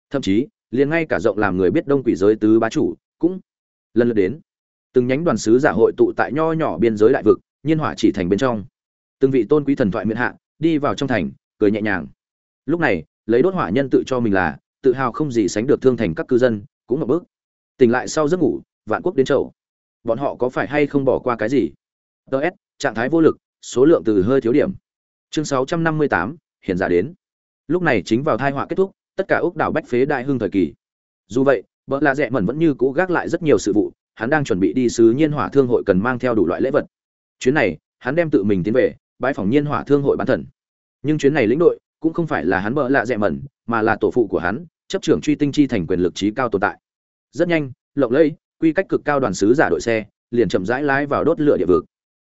Thậm chí, liền ngay cả rộng làm người biết đông quỷ giới tứ bá chủ cũng lần lượt đến. Từng nhánh đoàn sứ giả hội tụ tại nho nhỏ biên giới đại vực, nhiên hỏa chỉ thành bên trong. Từng vị tôn quý thần thoại miễn hạ đi vào trong thành cười nhẹ nhàng. Lúc này lấy đốt hỏa nhân tự cho mình là tự hào không gì sánh được thương thành các cư dân cũng một bước. Tỉnh lại sau giấc ngủ vạn quốc đến chậu bọn họ có phải hay không bỏ qua cái gì? Ts trạng thái vô lực số lượng từ hơi thiếu điểm. Chương 658, hiện giả đến. Lúc này chính vào thai họa kết thúc tất cả ốc đảo bách phế đại hưng thời kỳ. Dù vậy vợ lạ rẽ mẩn vẫn như cũ gác lại rất nhiều sự vụ, hắn đang chuẩn bị đi sứ Nhiên Hỏa Thương hội cần mang theo đủ loại lễ vật. Chuyến này, hắn đem tự mình tiến về, bãi phòng Nhiên Hỏa Thương hội bán thần. Nhưng chuyến này lĩnh đội cũng không phải là hắn bợ lạ rẻ mẩn, mà là tổ phụ của hắn, chấp trưởng truy tinh chi thành quyền lực trí cao tồn tại. Rất nhanh, lộng lẫy, quy cách cực cao đoàn sứ giả đội xe, liền chậm rãi lái vào đốt lửa địa vực.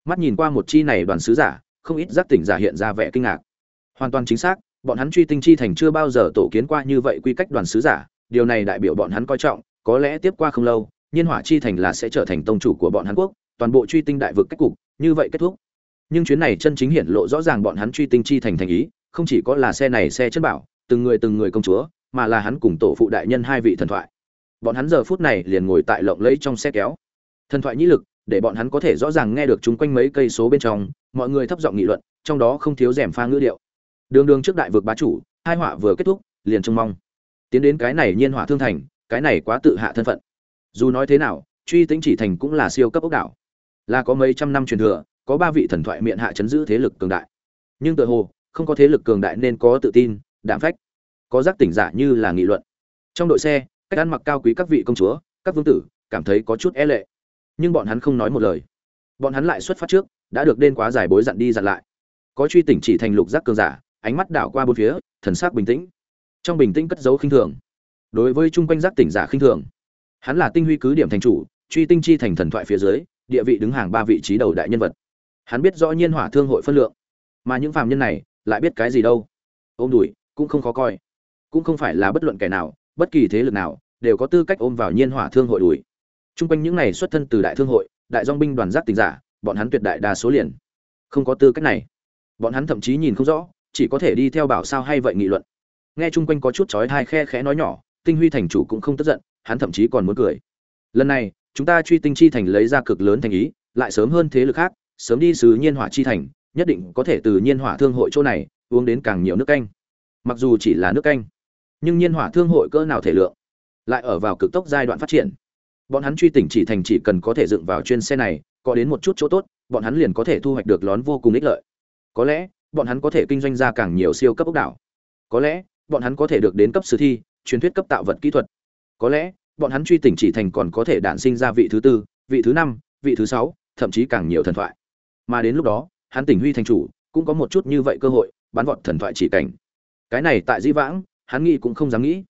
Mắt nhìn qua một chi này đoàn sứ giả, không ít giác tỉnh giả hiện ra vẻ kinh ngạc. Hoàn toàn chính xác, bọn hắn truy tinh chi thành chưa bao giờ tổ kiến qua như vậy quy cách đoàn sứ giả, điều này đại biểu bọn hắn coi trọng, có lẽ tiếp qua không lâu, Nhiên Hỏa Chi Thành là sẽ trở thành tông chủ của bọn Hàn Quốc, toàn bộ truy tinh đại vực cách cục, như vậy kết thúc. Nhưng chuyến này chân chính hiển lộ rõ ràng bọn hắn truy tinh chi thành thành ý, không chỉ có là xe này xe chân bảo, từng người từng người công chúa, mà là hắn cùng tổ phụ đại nhân hai vị thần thoại. Bọn hắn giờ phút này liền ngồi tại lộng lẫy trong xe kéo. Thần thoại nhĩ lực, để bọn hắn có thể rõ ràng nghe được chúng quanh mấy cây số bên trong, mọi người thấp giọng nghị luận, trong đó không thiếu rèm pha ngữ điệu. Đường đường trước đại vực bá chủ, hai họa vừa kết thúc, liền trông mong tiến đến cái này nhiên hỏa thương thành cái này quá tự hạ thân phận dù nói thế nào truy tính chỉ thành cũng là siêu cấp ốc đảo là có mấy trăm năm truyền thừa có ba vị thần thoại miệng hạ chấn giữ thế lực cường đại. Nhưng tự hồ, không có thế lực cường đại nên có tự tin, đạm phách, có giác tỉnh giả như là nghị luận. Trong đội xe, cách ăn mặc cao quý các vị công chúa, các vương tử cảm thấy có chút e lệ. Nhưng bọn hắn không nói một lời. Bọn hắn lại xuất phát trước, đã được đen quá dài bối dặn đi dặn lại. Có truy tỉnh chỉ thành lục giác cường giả, ánh mắt đảo qua bốn phía, thần sắc bình tĩnh. Trong bình tĩnh cất dấu khinh thường. Đối với chung quanh giác tỉnh giả khinh thường, hắn là tinh huy cứ điểm thành chủ, truy tinh chi thành thần thoại phía dưới, địa vị đứng hàng ba vị trí đầu đại nhân vật hắn biết rõ nhiên hỏa thương hội phân lượng, mà những phàm nhân này lại biết cái gì đâu. Ôm đùi cũng không khó coi, cũng không phải là bất luận kẻ nào, bất kỳ thế lực nào đều có tư cách ôm vào nhiên hỏa thương hội đùi. Chung quanh những này xuất thân từ đại thương hội, đại dong binh đoàn giác tình giả, bọn hắn tuyệt đại đa số liền không có tư cách này. Bọn hắn thậm chí nhìn không rõ, chỉ có thể đi theo bảo sao hay vậy nghị luận. Nghe chung quanh có chút chói thai khe khẽ nói nhỏ, tinh huy thành chủ cũng không tức giận, hắn thậm chí còn muốn cười. Lần này, chúng ta truy tinh chi thành lấy ra cực lớn thành ý, lại sớm hơn thế lực khác sớm đi sứ nhiên hỏa chi thành, nhất định có thể từ nhiên hỏa thương hội chỗ này uống đến càng nhiều nước canh. Mặc dù chỉ là nước canh, nhưng nhiên hỏa thương hội cỡ nào thể lượng lại ở vào cực tốc giai đoạn phát triển. Bọn hắn truy tỉnh chỉ thành chỉ cần có thể dựng vào chuyên xe này, có đến một chút chỗ tốt, bọn hắn liền có thể thu hoạch được lón vô cùng ích lợi. Có lẽ, bọn hắn có thể kinh doanh ra càng nhiều siêu cấp ốc đảo. Có lẽ, bọn hắn có thể được đến cấp sử thi, truyền thuyết cấp tạo vật kỹ thuật. Có lẽ, bọn hắn truy tỉnh chỉ thành còn có thể đản sinh ra vị thứ tư, vị thứ năm, vị thứ sáu, thậm chí càng nhiều thần thoại mà đến lúc đó, hắn tỉnh huy thành chủ, cũng có một chút như vậy cơ hội, bắn vọt thần thoại chỉ cảnh. Cái này tại di vãng, hắn nghĩ cũng không dám nghĩ.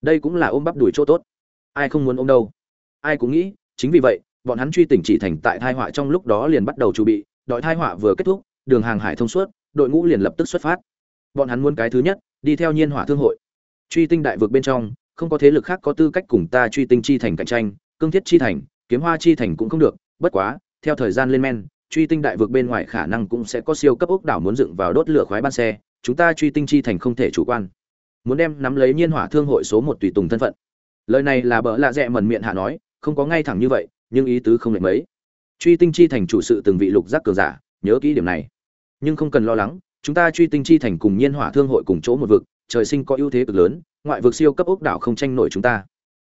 Đây cũng là ôm bắp đuổi chỗ tốt. Ai không muốn ôm đâu? Ai cũng nghĩ, chính vì vậy, bọn hắn truy tỉnh chỉ thành tại thai họa trong lúc đó liền bắt đầu chuẩn bị đội thai họa vừa kết thúc, đường hàng hải thông suốt, đội ngũ liền lập tức xuất phát. Bọn hắn muốn cái thứ nhất, đi theo nhiên hỏa thương hội. Truy tinh đại vực bên trong, không có thế lực khác có tư cách cùng ta truy tinh chi thành cạnh tranh, cương thiết chi thành, kiếm hoa chi thành cũng không được, bất quá, theo thời gian lên men truy tinh đại vực bên ngoài khả năng cũng sẽ có siêu cấp ốc đảo muốn dựng vào đốt lửa khoái ban xe, chúng ta truy tinh chi thành không thể chủ quan. Muốn đem nắm lấy nhiên hỏa thương hội số một tùy tùng thân phận. Lời này là bỡ lạ rẽ mần miệng hạ nói, không có ngay thẳng như vậy, nhưng ý tứ không lệch mấy. Truy tinh chi thành chủ sự từng vị lục giác cường giả, nhớ kỹ điểm này. Nhưng không cần lo lắng, chúng ta truy tinh chi thành cùng nhiên hỏa thương hội cùng chỗ một vực, trời sinh có ưu thế cực lớn, ngoại vực siêu cấp ốc đảo không tranh nổi chúng ta.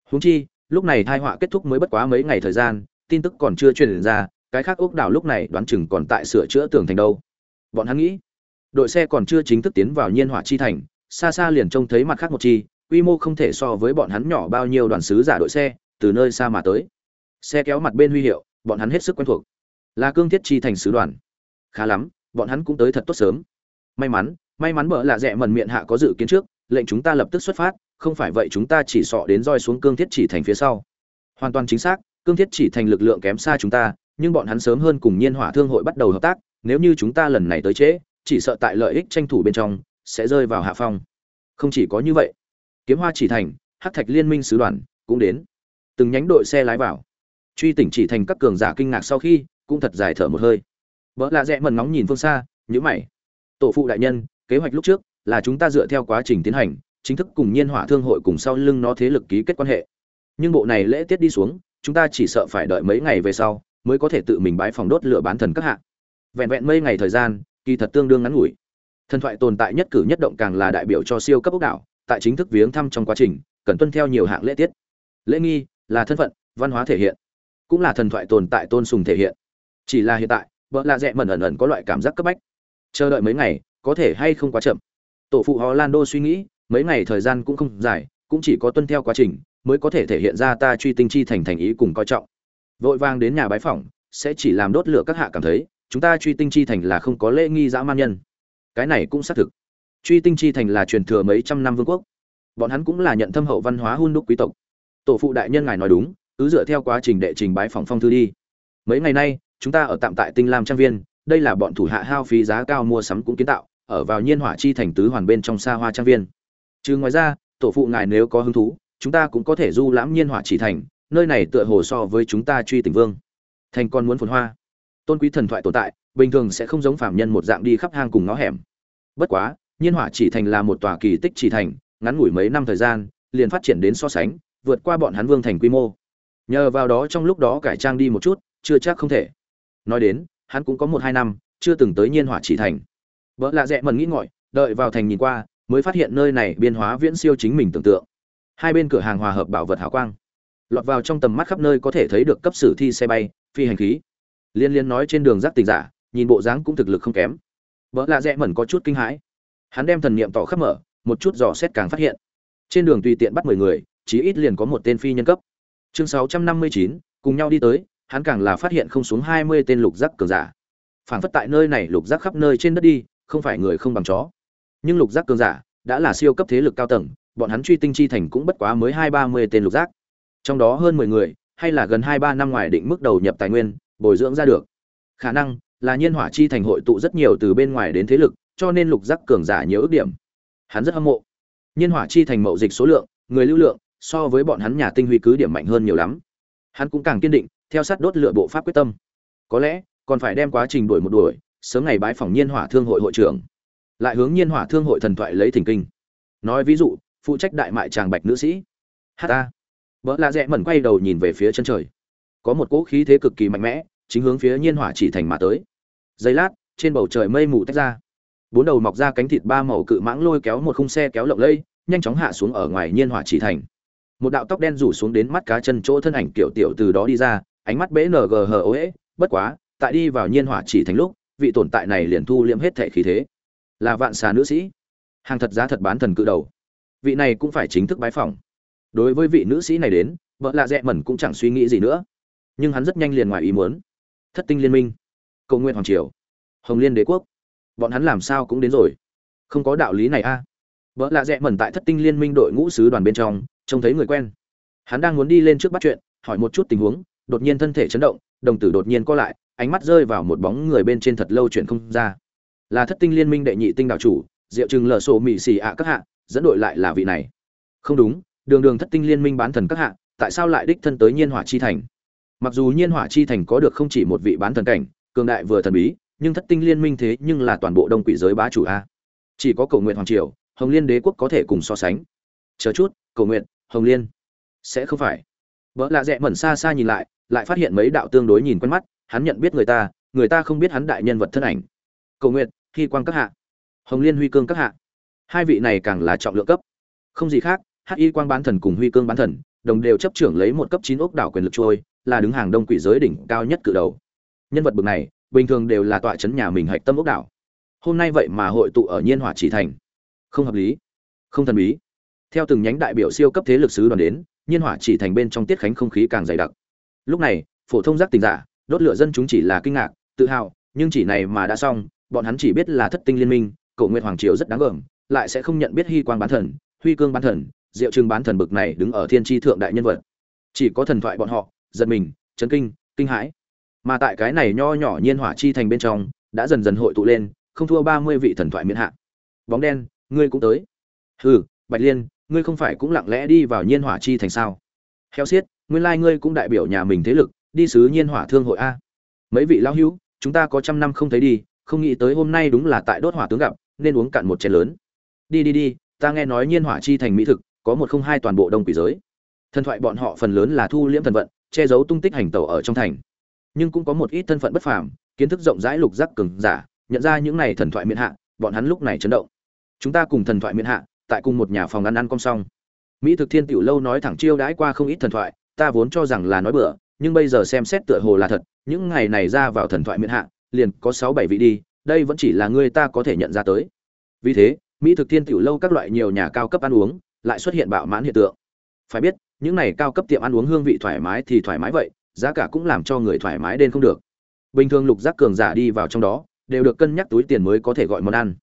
Húng chi, lúc này thai họa kết thúc mới bất quá mấy ngày thời gian, tin tức còn chưa truyền ra cái khác ốc đảo lúc này đoán chừng còn tại sửa chữa tường thành đâu. Bọn hắn nghĩ, đội xe còn chưa chính thức tiến vào nhiên hỏa chi thành, xa xa liền trông thấy mặt khác một chi, quy mô không thể so với bọn hắn nhỏ bao nhiêu đoàn sứ giả đội xe, từ nơi xa mà tới. Xe kéo mặt bên huy hiệu, bọn hắn hết sức quen thuộc. Là cương thiết chi thành sứ đoàn. Khá lắm, bọn hắn cũng tới thật tốt sớm. May mắn may mắn bợ là rẻ mần miệng hạ có dự kiến trước, lệnh chúng ta lập tức xuất phát, không phải vậy chúng ta chỉ sọ đến roi xuống cương thiết chỉ thành phía sau. Hoàn toàn chính xác, cương thiết chỉ thành lực lượng kém xa chúng ta nhưng bọn hắn sớm hơn cùng nhiên hỏa thương hội bắt đầu hợp tác, nếu như chúng ta lần này tới trễ, chỉ sợ tại lợi ích tranh thủ bên trong, sẽ rơi vào hạ phong. Không chỉ có như vậy, kiếm hoa chỉ thành, hắc thạch liên minh sứ đoàn cũng đến. Từng nhánh đội xe lái vào. Truy tỉnh chỉ thành các cường giả kinh ngạc sau khi, cũng thật dài thở một hơi. Vợ lạ rẽ mần ngóng nhìn phương xa nhữ mày. Tổ phụ đại nhân, kế hoạch lúc trước là chúng ta dựa theo quá trình tiến hành, chính thức cùng nhiên hỏa thương hội cùng sau lưng nó thế lực ký kết quan hệ. Nhưng bộ này lễ tiết đi xuống, chúng ta chỉ sợ phải đợi mấy ngày về sau mới có thể tự mình bái phòng đốt lửa bán thần các hạ. Vẹn vẹn mấy ngày thời gian, kỳ thật tương đương ngắn ngủi. Thần thoại tồn tại nhất cử nhất động càng là đại biểu cho siêu cấp ốc đảo, tại chính thức viếng thăm trong quá trình, cần tuân theo nhiều hạng lễ tiết. Lễ nghi là thân phận, văn hóa thể hiện, cũng là thần thoại tồn tại tôn sùng thể hiện. Chỉ là hiện tại vợ lạ rẽ mẩn ẩn ẩn có loại cảm giác cấp bách. Chờ đợi mấy ngày, có thể hay không quá chậm. Tổ phụ orlando suy nghĩ, mấy ngày thời gian cũng không dài, cũng chỉ có tuân theo quá trình, mới có thể thể hiện ra ta truy tinh chi thành thành ý cùng coi trọng vội vàng đến nhà bái phỏng, sẽ chỉ làm đốt lửa các hạ cảm thấy, chúng ta truy tinh chi thành là không có lễ nghi dã man nhân. Cái này cũng xác thực. Truy tinh chi thành là truyền thừa mấy trăm năm vương quốc. Bọn hắn cũng là nhận thâm hậu văn hóa hun đúc quý tộc. Tổ phụ đại nhân ngài nói đúng, cứ dựa theo quá trình đệ trình bái phòng phong thư đi. Mấy ngày nay, chúng ta ở tạm tại tinh lam trang viên, đây là bọn thủ hạ hao phí giá cao mua sắm cũng kiến tạo, ở vào nhiên hỏa chi thành tứ hoàn bên trong xa hoa trang viên. Chứ ngoài ra, tổ phụ ngài nếu có hứng thú, chúng ta cũng có thể du lãm nhiên hỏa chỉ thành nơi này tựa hồ so với chúng ta truy tỉnh vương. Thành con muốn phồn hoa. Tôn quý thần thoại tồn tại, bình thường sẽ không giống phạm nhân một dạng đi khắp hang cùng ngõ hẻm. Bất quá, nhiên hỏa chỉ thành là một tòa kỳ tích chỉ thành, ngắn ngủi mấy năm thời gian, liền phát triển đến so sánh, vượt qua bọn hắn vương thành quy mô. Nhờ vào đó trong lúc đó cải trang đi một chút, chưa chắc không thể. Nói đến, hắn cũng có một hai năm, chưa từng tới nhiên hỏa chỉ thành. Vợ lạ dẹ mần nghĩ ngọi, đợi vào thành nhìn qua, mới phát hiện nơi này biên hóa viễn siêu chính mình tưởng tượng. Hai bên cửa hàng hòa hợp bảo vật hảo quang lọt vào trong tầm mắt khắp nơi có thể thấy được cấp sử thi xe bay, phi hành khí. Liên liên nói trên đường giác tình giả, nhìn bộ dáng cũng thực lực không kém. Vợ lạ rẽ mẩn có chút kinh hãi. Hắn đem thần niệm tỏ khắp mở, một chút dò xét càng phát hiện. Trên đường tùy tiện bắt mười người, chí ít liền có một tên phi nhân cấp. Chương sáu trăm năm mươi chín, cùng nhau đi tới, hắn càng là phát hiện không xuống hai mươi tên lục giác cường giả. Phản phất tại nơi này lục giác khắp nơi trên đất đi, không phải người không bằng chó. Nhưng lục giác cường giả, đã là siêu cấp thế lực cao tầng, bọn hắn truy tinh chi thành cũng bất quá mới hai ba mươi tên lục giác trong đó hơn mười người, hay là gần hai ba năm ngoài định mức đầu nhập tài nguyên, bồi dưỡng ra được. Khả năng là nhiên hỏa chi thành hội tụ rất nhiều từ bên ngoài đến thế lực, cho nên lục giác cường giả nhiều ước điểm. Hắn rất hâm mộ. Nhiên hỏa chi thành mậu dịch số lượng, người lưu lượng, so với bọn hắn nhà tinh huy cứ điểm mạnh hơn nhiều lắm. Hắn cũng càng kiên định, theo sát đốt lửa bộ pháp quyết tâm. Có lẽ, còn phải đem quá trình đuổi một đuổi, sớm ngày bái phỏng nhiên hỏa thương hội hội trưởng. Lại hướng nhiên hỏa thương hội thần thoại lấy thỉnh kinh. Nói ví dụ, phụ trách đại mại tràng bạch nữ sĩ. Hát ta vợ lạ rẽ mẩn quay đầu nhìn về phía chân trời. Có một cỗ khí thế cực kỳ mạnh mẽ, chính hướng phía nhiên hỏa chỉ thành mà tới. Giây lát, trên bầu trời mây mù tách ra. Bốn đầu mọc ra cánh thịt ba màu cự mãng lôi kéo một khung xe kéo lộng lây nhanh chóng hạ xuống ở ngoài nhiên hỏa chỉ thành. Một đạo tóc đen rủ xuống đến mắt cá chân chỗ thân ảnh kiểu tiểu từ đó đi ra, ánh mắt bẽ ng hờ ế. Bất quá, tại đi vào nhiên hỏa chỉ thành lúc, vị tồn tại này liền thu liễm hết thể khí thế. Là vạn xà nữ sĩ. Hàng thật giá thật bán thần cự đầu. Vị này cũng phải chính thức bái phỏng đối với vị nữ sĩ này đến, vợ lạ dẹ mẩn cũng chẳng suy nghĩ gì nữa. Nhưng hắn rất nhanh liền ngoài ý muốn. Thất tinh liên minh, cầu nguyện hoàng triều, hồng liên đế quốc. Bọn hắn làm sao cũng đến rồi. Không có đạo lý này a. À. vợ lạ dẹ mẩn tại thất tinh liên minh đội ngũ sứ đoàn bên trong, trông thấy người quen. Hắn đang muốn đi lên trước bắt chuyện, hỏi một chút tình huống, đột nhiên thân thể chấn động, đồng tử đột nhiên co lại, ánh mắt rơi vào một bóng người bên trên thật lâu chuyện không ra. Là thất tinh liên minh đệ nhị tinh đạo chủ, diệu chừng lờ sổ mị xì ạ các hạ, dẫn đội lại là vị này. Không đúng đường đường thất tinh liên minh bán thần các hạ, tại sao lại đích thân tới nhiên hỏa chi thành? Mặc dù nhiên hỏa chi thành có được không chỉ một vị bán thần cảnh, cường đại vừa thần bí, nhưng thất tinh liên minh thế nhưng là toàn bộ đông quỷ giới bá chủ a. Chỉ có cầu nguyện hoàng triều, hồng liên đế quốc có thể cùng so sánh. Chờ chút cầu nguyện hồng liên. Sẽ không phải. Vợ lạ rẽ mẩn xa xa nhìn lại lại phát hiện mấy đạo tương đối nhìn quen mắt, hắn nhận biết người ta người ta không biết hắn đại nhân vật thân ảnh. Cầu nguyện hy quang các hạ. Hồng liên huy cương các hạ. Hai vị này càng là trọng lượng cấp. Không gì khác hắc y quang bán thần cùng huy cương bán thần, đồng đều chấp trưởng lấy một cấp chín ốc đảo quyền lực trôi, là đứng hàng đông quỷ giới đỉnh cao nhất cự đầu. Nhân vật bậc này, bình thường đều là tọa chấn nhà mình hạch tâm ốc đảo. Hôm nay vậy mà hội tụ ở nhiên hỏa chỉ thành. Không hợp lý. Không thần bí. Theo từng nhánh đại biểu siêu cấp thế lực sứ đoàn đến, nhiên hỏa chỉ thành bên trong tiết khánh không khí càng dày đặc. Lúc này, phổ thông giác tình giả, đốt lửa dân chúng chỉ là kinh ngạc, tự hào, nhưng chỉ này mà đã xong, bọn hắn chỉ biết là thất tinh liên minh, cổ nguyệt hoàng triều rất đáng gờm, lại sẽ không nhận biết hy quang bán thần, huy cương bán thần diệu trưng bán thần bực này đứng ở thiên tri thượng đại nhân vật. Chỉ có thần thoại bọn họ, giật mình, chấn kinh kinh hãi. Mà tại cái này nho nhỏ nhiên hỏa chi thành bên trong, đã dần dần hội tụ lên, không thua ba mươi vị thần thoại miễn hạ. Bóng đen, ngươi cũng tới. Hừ, bạch liên, ngươi không phải cũng lặng lẽ đi vào nhiên hỏa chi thành sao? Heo xiết, nguyên lai ngươi cũng đại biểu nhà mình thế lực, đi sứ nhiên hỏa thương hội a. Mấy vị lão hữu, chúng ta có trăm năm không thấy đi, không nghĩ tới hôm nay đúng là tại đốt hỏa tướng gặp, nên uống cạn một chén lớn. Đi đi đi, ta nghe nói nhiên hỏa chi thành mỹ thực có một không hai toàn bộ đông quỷ giới. Thần thoại bọn họ phần lớn là thu liễm thần vận, che giấu tung tích hành tẩu ở trong thành. Nhưng cũng có một ít thân phận bất phàm, kiến thức rộng rãi lục giác cường giả, nhận ra những này thần thoại miễn hạ, bọn hắn lúc này chấn động. Chúng ta cùng thần thoại miễn hạ, tại cùng một nhà phòng ăn ăn com xong. Mỹ thực thiên tiểu lâu nói thẳng chiêu đãi qua không ít thần thoại, ta vốn cho rằng là nói bừa, nhưng bây giờ xem xét tựa hồ là thật, những ngày này ra vào thần thoại miễn hạ, liền có sáu bảy vị đi, đây vẫn chỉ là người ta có thể nhận ra tới. Vì thế, mỹ thực thiên tiểu lâu các loại nhiều nhà cao cấp ăn uống lại xuất hiện bạo mãn hiện tượng. Phải biết, những này cao cấp tiệm ăn uống hương vị thoải mái thì thoải mái vậy, giá cả cũng làm cho người thoải mái đến không được. Bình thường lục giác cường giả đi vào trong đó, đều được cân nhắc túi tiền mới có thể gọi món ăn.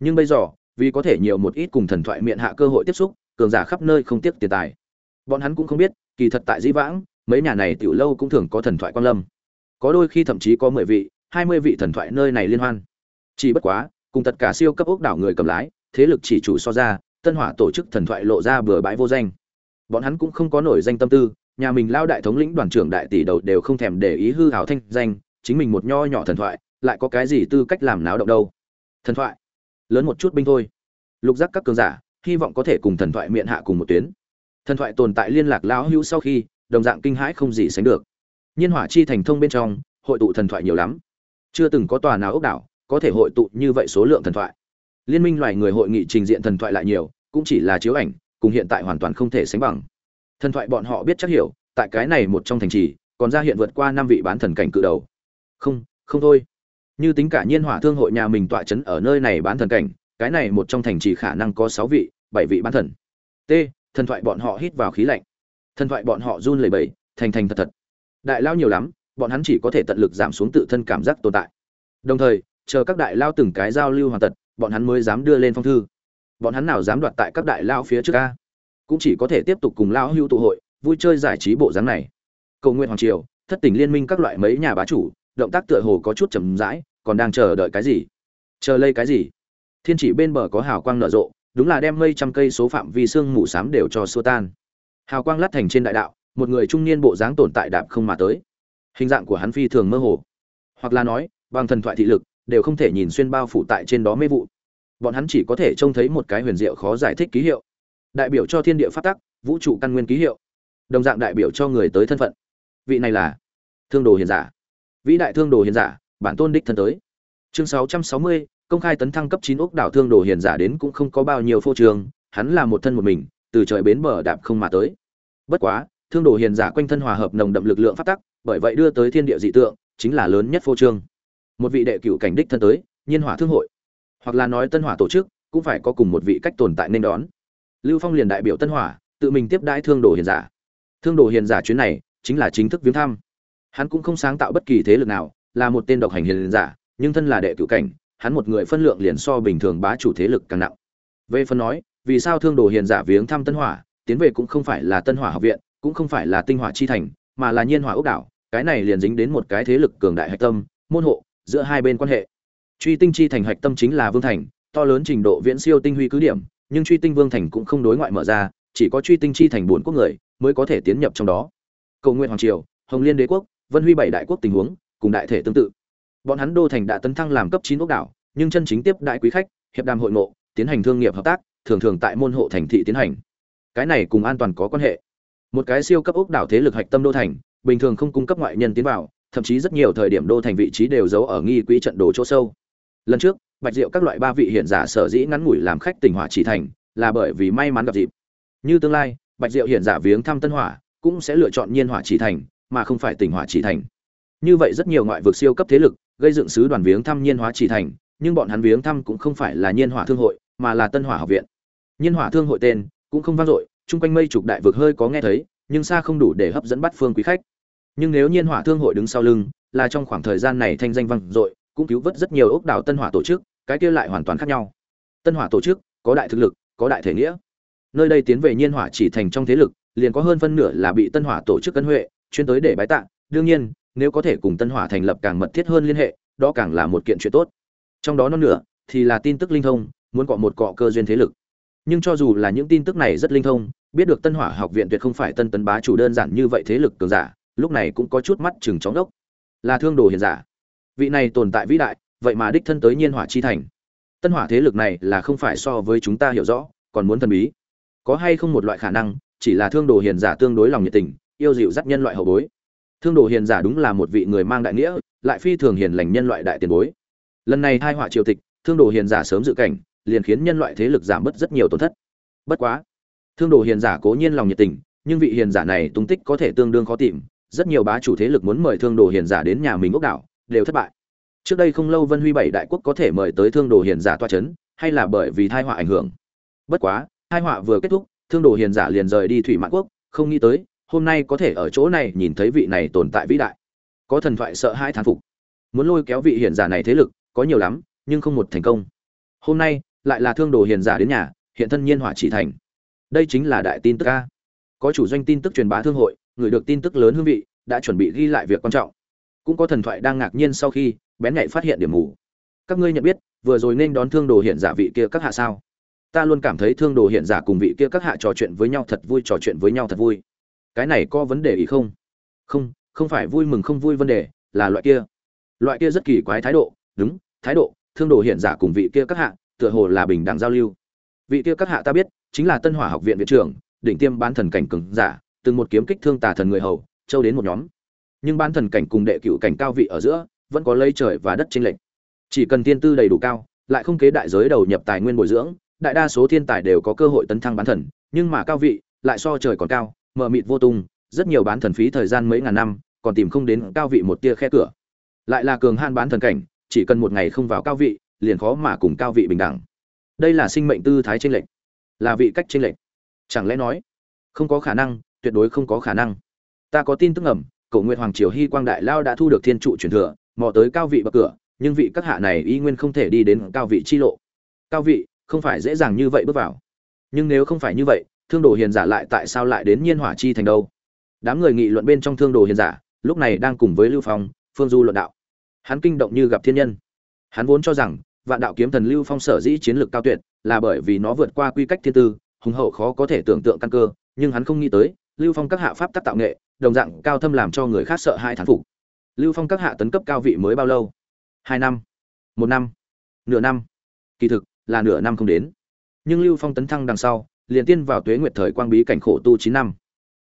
Nhưng bây giờ, vì có thể nhiều một ít cùng thần thoại miệng hạ cơ hội tiếp xúc, cường giả khắp nơi không tiếc tiền tài. Bọn hắn cũng không biết, kỳ thật tại dĩ vãng, mấy nhà này tiểu lâu cũng thường có thần thoại quan lâm. Có đôi khi thậm chí có mười vị, hai mươi vị thần thoại nơi này liên hoan. Chỉ bất quá, cùng tất cả siêu cấp ốc đảo người cầm lái, thế lực chỉ chủ so ra tân hỏa tổ chức thần thoại lộ ra bừa bãi vô danh. Bọn hắn cũng không có nổi danh tâm tư, nhà mình lao đại thống lĩnh đoàn trưởng đại tỷ đầu đều không thèm để ý hư hào thanh danh, chính mình một nho nhỏ thần thoại, lại có cái gì tư cách làm náo động đâu. Thần thoại? Lớn một chút binh thôi. Lục giác các cường giả, hy vọng có thể cùng thần thoại miệng hạ cùng một tuyến. Thần thoại tồn tại liên lạc lão hữu sau khi, đồng dạng kinh hãi không gì sánh được. Nhiên hỏa chi thành thông bên trong, hội tụ thần thoại nhiều lắm. Chưa từng có tòa nào ốc đảo có thể hội tụ như vậy số lượng thần thoại. Liên minh loài người hội nghị trình diện thần thoại lại nhiều cũng chỉ là chiếu ảnh, cùng hiện tại hoàn toàn không thể sánh bằng. Thần thoại bọn họ biết chắc hiểu, tại cái này một trong thành trì, còn ra hiện vượt qua năm vị bán thần cảnh cự đầu. Không không thôi. Như tính cả nhiên hỏa thương hội nhà mình tọa chấn ở nơi này bán thần cảnh, cái này một trong thành trì khả năng có sáu vị, bảy vị bán thần. T, thần thoại bọn họ hít vào khí lạnh. Thần thoại bọn họ run lẩy bẩy, thành thành thật thật. Đại lao nhiều lắm, bọn hắn chỉ có thể tận lực giảm xuống tự thân cảm giác tồn tại. Đồng thời, chờ các đại lao từng cái giao lưu hoàn tật, bọn hắn mới dám đưa lên phong thư bọn hắn nào dám đoạt tại các đại lao phía trước ca cũng chỉ có thể tiếp tục cùng lao hưu tụ hội, vui chơi giải trí bộ dáng này. Cầu nguyện hoàng triều, thất tình liên minh các loại mấy nhà bá chủ, động tác tựa hồ có chút chầm rãi, còn đang chờ đợi cái gì? Chờ lây cái gì? Thiên chỉ bên bờ có hào quang nở rộ, đúng là đem mây trăm cây số phạm vi sương mù xám đều cho xua tan. Hào quang lát thành trên đại đạo, một người trung niên bộ dáng tồn tại đạp không mà tới. Hình dạng của hắn phi thường mơ hồ. Hoặc là nói, bằng thần thoại thị lực, đều không thể nhìn xuyên bao phủ tại trên đó mê vụ bọn hắn chỉ có thể trông thấy một cái huyền diệu khó giải thích ký hiệu. Đại biểu cho thiên địa phát tắc vũ trụ căn nguyên ký hiệu. Đồng dạng đại biểu cho người tới thân phận. Vị này là thương đồ hiền giả. Vĩ đại thương đồ hiền giả bản tôn đích thân tới. Chương 660, công khai tấn thăng cấp chín ốc đảo thương đồ hiền giả đến cũng không có bao nhiêu phô trường hắn là một thân một mình từ trời bến bờ đạp không mà tới. Bất quá thương đồ hiền giả quanh thân hòa hợp nồng đậm lực lượng phát tắc bởi vậy đưa tới thiên địa dị tượng chính là lớn nhất phô trương. Một vị đệ cửu cảnh đích thân tới nhiên hỏa thương hội hoặc là nói tân hỏa tổ chức, cũng phải có cùng một vị cách tồn tại nên đón. Lưu phong liền đại biểu tân hỏa, tự mình tiếp đãi thương đồ hiền giả. Thương đồ hiền giả chuyến này chính là chính thức viếng thăm. Hắn cũng không sáng tạo bất kỳ thế lực nào, là một tên độc hành hiền giả, nhưng thân là đệ cửu cảnh, hắn một người phân lượng liền so bình thường bá chủ thế lực càng nặng. Về phần nói, vì sao thương đồ hiền giả viếng thăm tân hỏa, tiến về cũng không phải là tân hỏa học viện, cũng không phải là tinh hỏa chi thành, mà là nhiên hỏa ốc đảo, cái này liền dính đến một cái thế lực cường đại hạch tâm, môn hộ, giữa hai bên quan hệ truy tinh chi thành hạch tâm chính là vương thành, to lớn trình độ viễn siêu tinh huy cứ điểm, nhưng truy tinh vương thành cũng không đối ngoại mở ra, chỉ có truy tinh chi thành bốn quốc người mới có thể tiến nhập trong đó. Cầu nguyện hoàng triều, hồng liên đế quốc, vân huy bảy đại quốc tình huống, cùng đại thể tương tự. Bọn hắn đô thành đã tấn thăng làm cấp chín ốc đảo, nhưng chân chính tiếp đại quý khách, hiệp đàm hội ngộ, tiến hành thương nghiệp hợp tác, thường thường tại môn hộ thành thị tiến hành. Cái này cùng an toàn có quan hệ. Một cái siêu cấp ốc đảo thế lực hạch tâm đô thành, bình thường không cung cấp ngoại nhân tiến vào, thậm chí rất nhiều thời điểm đô thành vị trí đều giấu ở nghi quỹ trận đồ chỗ sâu lần trước, bạch diệu các loại ba vị hiện giả sở dĩ ngắn ngủi làm khách tỉnh hỏa chỉ thành, là bởi vì may mắn gặp dịp. Như tương lai, bạch diệu hiện giả viếng thăm tân hỏa, cũng sẽ lựa chọn nhiên hỏa chỉ thành, mà không phải tỉnh hỏa chỉ thành. Như vậy rất nhiều ngoại vực siêu cấp thế lực, gây dựng sứ đoàn viếng thăm nhiên hóa chỉ thành, nhưng bọn hắn viếng thăm cũng không phải là nhiên hỏa thương hội, mà là tân hỏa học viện. Nhiên hỏa thương hội tên, cũng không vang dội, chung quanh mây trục đại vực hơi có nghe thấy, nhưng xa không đủ để hấp dẫn bắt phương quý khách. Nhưng nếu nhiên hỏa thương hội đứng sau lưng, là trong khoảng thời gian này thanh danh vang dội cũng cứu vớt rất nhiều ốc đảo tân hỏa tổ chức, cái kia lại hoàn toàn khác nhau. Tân hỏa tổ chức, có đại thực lực, có đại thể nghĩa. Nơi đây tiến về nhiên hỏa chỉ thành trong thế lực, liền có hơn phân nửa là bị tân hỏa tổ chức cân huệ, chuyên tới để bái tạ. Đương nhiên, nếu có thể cùng tân hỏa thành lập càng mật thiết hơn liên hệ, đó càng là một kiện chuyện tốt. Trong đó non nửa thì là tin tức linh thông, muốn cọ một cọ cơ duyên thế lực. Nhưng cho dù là những tin tức này rất linh thông, biết được tân hỏa học viện tuyệt không phải tân tấn bá chủ đơn giản như vậy thế lực cường giả, lúc này cũng có chút mắt chừng chóng đốc. Là thương đồ hiền giả vị này tồn tại vĩ đại, vậy mà đích thân tới nhiên hỏa chi thành. Tân hỏa thế lực này là không phải so với chúng ta hiểu rõ, còn muốn thần bí. Có hay không một loại khả năng, chỉ là thương đồ hiền giả tương đối lòng nhiệt tình, yêu dịu dắt nhân loại hậu bối. Thương đồ hiền giả đúng là một vị người mang đại nghĩa, lại phi thường hiền lành nhân loại đại tiền bối. Lần này hai họa triều tịch, thương đồ hiền giả sớm dự cảnh, liền khiến nhân loại thế lực giảm bớt rất nhiều tổn thất. Bất quá, thương đồ hiền giả cố nhiên lòng nhiệt tình, nhưng vị hiền giả này tung tích có thể tương đương khó tìm, rất nhiều bá chủ thế lực muốn mời thương đồ hiền giả đến nhà mình ốc đảo đều thất bại. Trước đây không lâu vân huy bảy đại quốc có thể mời tới thương đồ hiền giả toa c h ấ n hay là bởi vì thai họa ảnh hưởng. Bất quá thai họa vừa kết thúc, thương đồ hiền giả liền rời đi thủy mãn quốc, không nghĩ tới, hôm nay có thể ở chỗ này nhìn thấy vị này tồn tại vĩ đại. Có thần thoại sợ hai thán phục. Muốn lôi kéo vị hiền giả này thế lực, có nhiều lắm, nhưng không một thành công. Hôm nay, lại là thương đồ hiền giả đến nhà, hiện thân nhiên hỏa chỉ thành. Đây chính là đại tin tức ca có chủ doanh tin tức truyền bá thương hội, người được tin tức lớn hương vị, đã chuẩn bị ghi lại việc quan trọng cũng có thần thoại đang ngạc nhiên sau khi, bén nhạy phát hiện điểm mù. Các ngươi nhận biết, vừa rồi nên đón thương đồ hiện giả vị kia các hạ sao? Ta luôn cảm thấy thương đồ hiện giả cùng vị kia các hạ trò chuyện với nhau thật vui, trò chuyện với nhau thật vui. Cái này có vấn đề ý không? Không không phải vui mừng không vui vấn đề, là loại kia. Loại kia rất kỳ quái thái độ. Đúng, thái độ, thương đồ hiện giả cùng vị kia các hạ, tựa hồ là bình đẳng giao lưu. Vị kia các hạ ta biết, chính là tân hỏa học viện viện trưởng, đỉnh tiêm bán thần cảnh cường giả, từng một kiếm kích thương tà thần người hầu, châu đến một nhóm nhưng ban thần cảnh cùng đệ cựu cảnh cao vị ở giữa vẫn có lấy trời và đất chênh lệch. Chỉ cần thiên tư đầy đủ cao, lại không kế đại giới đầu nhập tài nguyên bồi dưỡng, đại đa số thiên tài đều có cơ hội tấn thăng bán thần, nhưng mà cao vị lại so trời còn cao, mờ mịt vô tung, rất nhiều bán thần phí thời gian mấy ngàn năm, còn tìm không đến cao vị một tia khe cửa. Lại là cường han bán thần cảnh, chỉ cần một ngày không vào cao vị, liền khó mà cùng cao vị bình đẳng. Đây là sinh mệnh tư thái chênh lệch, là vị cách chênh lệch. Chẳng lẽ nói, không có khả năng, tuyệt đối không có khả năng. Ta có tin tức ngầm cổ nguyệt hoàng triều hy quang đại lao đã thu được thiên trụ truyền thừa, mò tới cao vị bậc cửa, nhưng vị các hạ này y nguyên không thể đi đến cao vị chi lộ. Cao vị, không phải dễ dàng như vậy bước vào. Nhưng nếu không phải như vậy, thương đồ hiền giả lại tại sao lại đến nhiên hỏa chi thành đâu? Đám người nghị luận bên trong thương đồ hiền giả, lúc này đang cùng với lưu phong, phương du luận đạo. Hắn kinh động như gặp thiên nhân. Hắn vốn cho rằng, vạn đạo kiếm thần lưu phong sở dĩ chiến lược cao tuyệt, là bởi vì nó vượt qua quy cách thiên tư, hùng hậu khó có thể tưởng tượng căn cơ, nhưng hắn không nghĩ tới lưu phong các hạ pháp tác tạo nghệ, đồng dạng cao thâm làm cho người khác sợ hai thán phục. Lưu phong các hạ tấn cấp cao vị mới bao lâu? Hai năm, một năm, nửa năm. Kỳ thực, là nửa năm không đến. Nhưng lưu phong tấn thăng đằng sau, liền tiên vào tuế nguyệt thời quang bí cảnh khổ tu chín năm.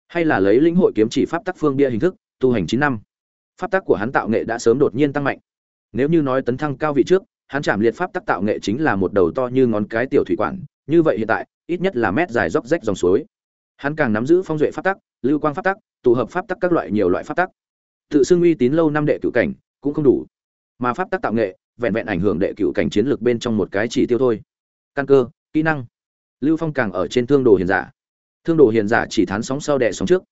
Hay là lấy lĩnh hội kiếm chỉ pháp tắc phương bia hình thức, tu hành chín năm. Pháp tắc của hắn tạo nghệ đã sớm đột nhiên tăng mạnh. Nếu như nói tấn thăng cao vị trước, hắn chạm liệt pháp tắc tạo nghệ chính là một đầu to như ngón cái tiểu thủy quản. Như vậy hiện tại, ít nhất là mét dài róc rách dòng suối hắn càng nắm giữ phong duệ pháp tắc, lưu quang pháp tắc, tụ hợp pháp tắc các loại nhiều loại pháp tắc. Tự xưng uy tín lâu năm đệ cửu cảnh cũng không đủ, mà pháp tắc tạo nghệ vẹn vẹn ảnh hưởng đệ cửu cảnh chiến lược bên trong một cái chỉ tiêu thôi. Căn cơ, kỹ năng. Lưu phong càng ở trên thương đồ hiền giả. Thương đồ hiền giả chỉ thán sóng sau đệ sóng trước.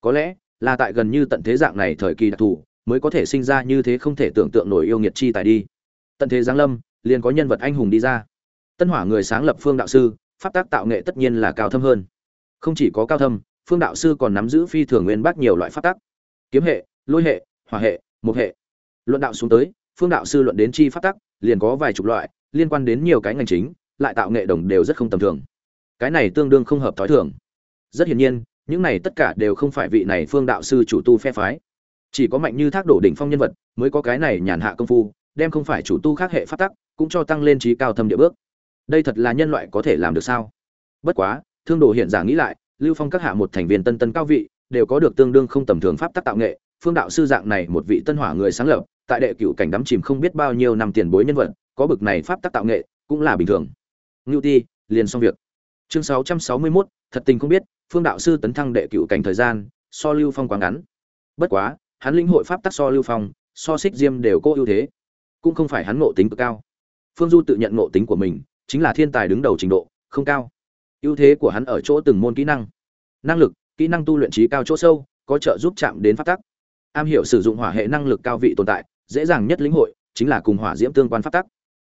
Có lẽ là tại gần như tận thế dạng này thời kỳ đặc thù mới có thể sinh ra như thế không thể tưởng tượng nổi yêu nghiệt chi tài đi. Tận thế giáng lâm, liền có nhân vật anh hùng đi ra. Tân hỏa người sáng lập phương đạo sư, pháp tác tạo nghệ tất nhiên là cao thâm hơn không chỉ có cao thâm, phương đạo sư còn nắm giữ phi thường nguyên bác nhiều loại pháp tắc. Kiếm hệ, lôi hệ, hỏa hệ mục hệ. Luận đạo xuống tới, phương đạo sư luận đến chi pháp tắc, liền có vài chục loại, liên quan đến nhiều cái ngành chính, lại tạo nghệ đồng đều rất không tầm thường. Cái này tương đương không hợp thói thường. Rất hiển nhiên, những này tất cả đều không phải vị này phương đạo sư chủ tu phe phái. Chỉ có mạnh như thác đổ đỉnh phong nhân vật mới có cái này nhàn hạ công phu, đem không phải chủ tu khác hệ pháp tắc cũng cho tăng lên trí cao thâm địa bước. Đây thật là nhân loại có thể làm được sao? Bất quá thương đồ hiện giả nghĩ lại lưu phong các hạ một thành viên tân tân cao vị đều có được tương đương không tầm thường pháp tắc tạo nghệ. Phương đạo sư dạng này một vị tân hỏa người sáng lập tại đệ cửu cảnh đắm chìm không biết bao nhiêu năm tiền bối nhân vật có bực này pháp tắc tạo nghệ cũng là bình thường. Ngưu ti liền xong việc. Chương 661, thật tình không biết phương đạo sư tấn thăng đệ cửu cảnh thời gian so lưu phong quá ngắn. Bất quá hắn lĩnh hội pháp tắc so lưu phong so xích diêm đều có ưu thế. Cũng không phải hắn ngộ tính cực cao. Phương du tự nhận ngộ tính của mình chính là thiên tài đứng đầu trình độ không cao ưu thế của hắn ở chỗ từng môn kỹ năng. Năng lực, kỹ năng tu luyện trí cao chỗ sâu, có trợ giúp chạm đến pháp tắc. Am hiểu sử dụng hỏa hệ năng lực cao vị tồn tại, dễ dàng nhất lĩnh hội, chính là cùng hỏa diễm tương quan pháp tắc.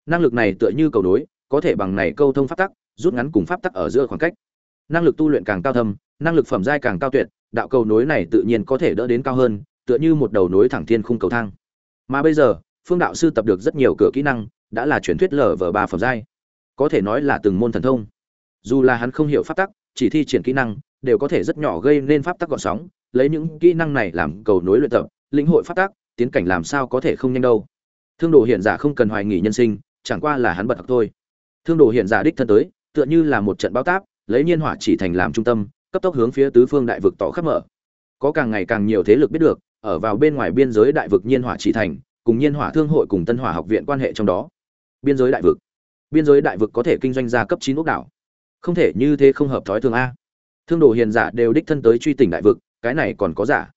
Năng lực này tựa như cầu nối, có thể bằng này câu thông pháp tắc, rút ngắn cùng pháp tắc ở giữa khoảng cách. Năng lực tu luyện càng cao thâm, năng lực phẩm giai càng cao tuyệt, đạo cầu nối này tự nhiên có thể đỡ đến cao hơn, tựa như một đầu nối thẳng thiên khung cầu thang. Mà bây giờ, phương đạo sư tập được rất nhiều cửa kỹ năng, đã là truyền thuyết lở vở ba phẩm giai. Có thể nói là từng môn thần thông dù là hắn không hiểu pháp tắc, chỉ thi triển kỹ năng, đều có thể rất nhỏ gây nên pháp tắc gọn sóng, lấy những kỹ năng này làm cầu nối luyện tập, lĩnh hội pháp tắc, tiến cảnh làm sao có thể không nhanh đâu. Thương đồ hiện giả không cần hoài nghỉ nhân sinh, chẳng qua là hắn bật học thôi. Thương đồ hiện giả đích thân tới, tựa như là một trận bao táp, lấy nhiên hỏa chỉ thành làm trung tâm, cấp tốc hướng phía tứ phương đại vực tỏ khắp mở. Có càng ngày càng nhiều thế lực biết được, ở vào bên ngoài biên giới đại vực nhiên hỏa chỉ thành, cùng nhiên hỏa thương hội cùng tân hỏa học viện quan hệ trong đó. Biên giới đại vực. Biên giới đại vực có thể kinh doanh ra cấp chín ốc đảo không thể như thế không hợp thói thường a. Thương đồ hiền giả đều đích thân tới truy tỉnh đại vực, cái này còn có giả.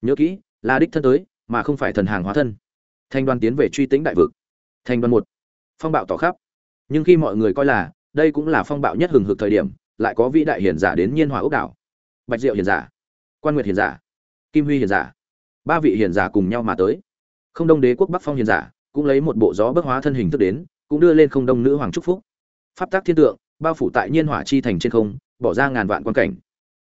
Nhớ kỹ, là đích thân tới, mà không phải thần hàng hóa thân. Thành đoàn tiến về truy tĩnh đại vực. Thành đoàn một. Phong bạo tỏ khắp. Nhưng khi mọi người coi là, đây cũng là phong bạo nhất hừng hực thời điểm, lại có vĩ đại hiền giả đến nhiên hòa ốc đảo. Bạch diệu hiền giả. Quan nguyệt hiền giả. Kim huy hiền giả. Ba vị hiền giả cùng nhau mà tới. Không đông đế quốc bắc phong hiền giả, cũng lấy một bộ gió bất hóa thân hình thức đến, cũng đưa lên không đông nữ hoàng trúc phúc. Pháp tác thiên tượng bao phủ tại nhiên hỏa chi thành trên không, bỏ ra ngàn vạn quan cảnh.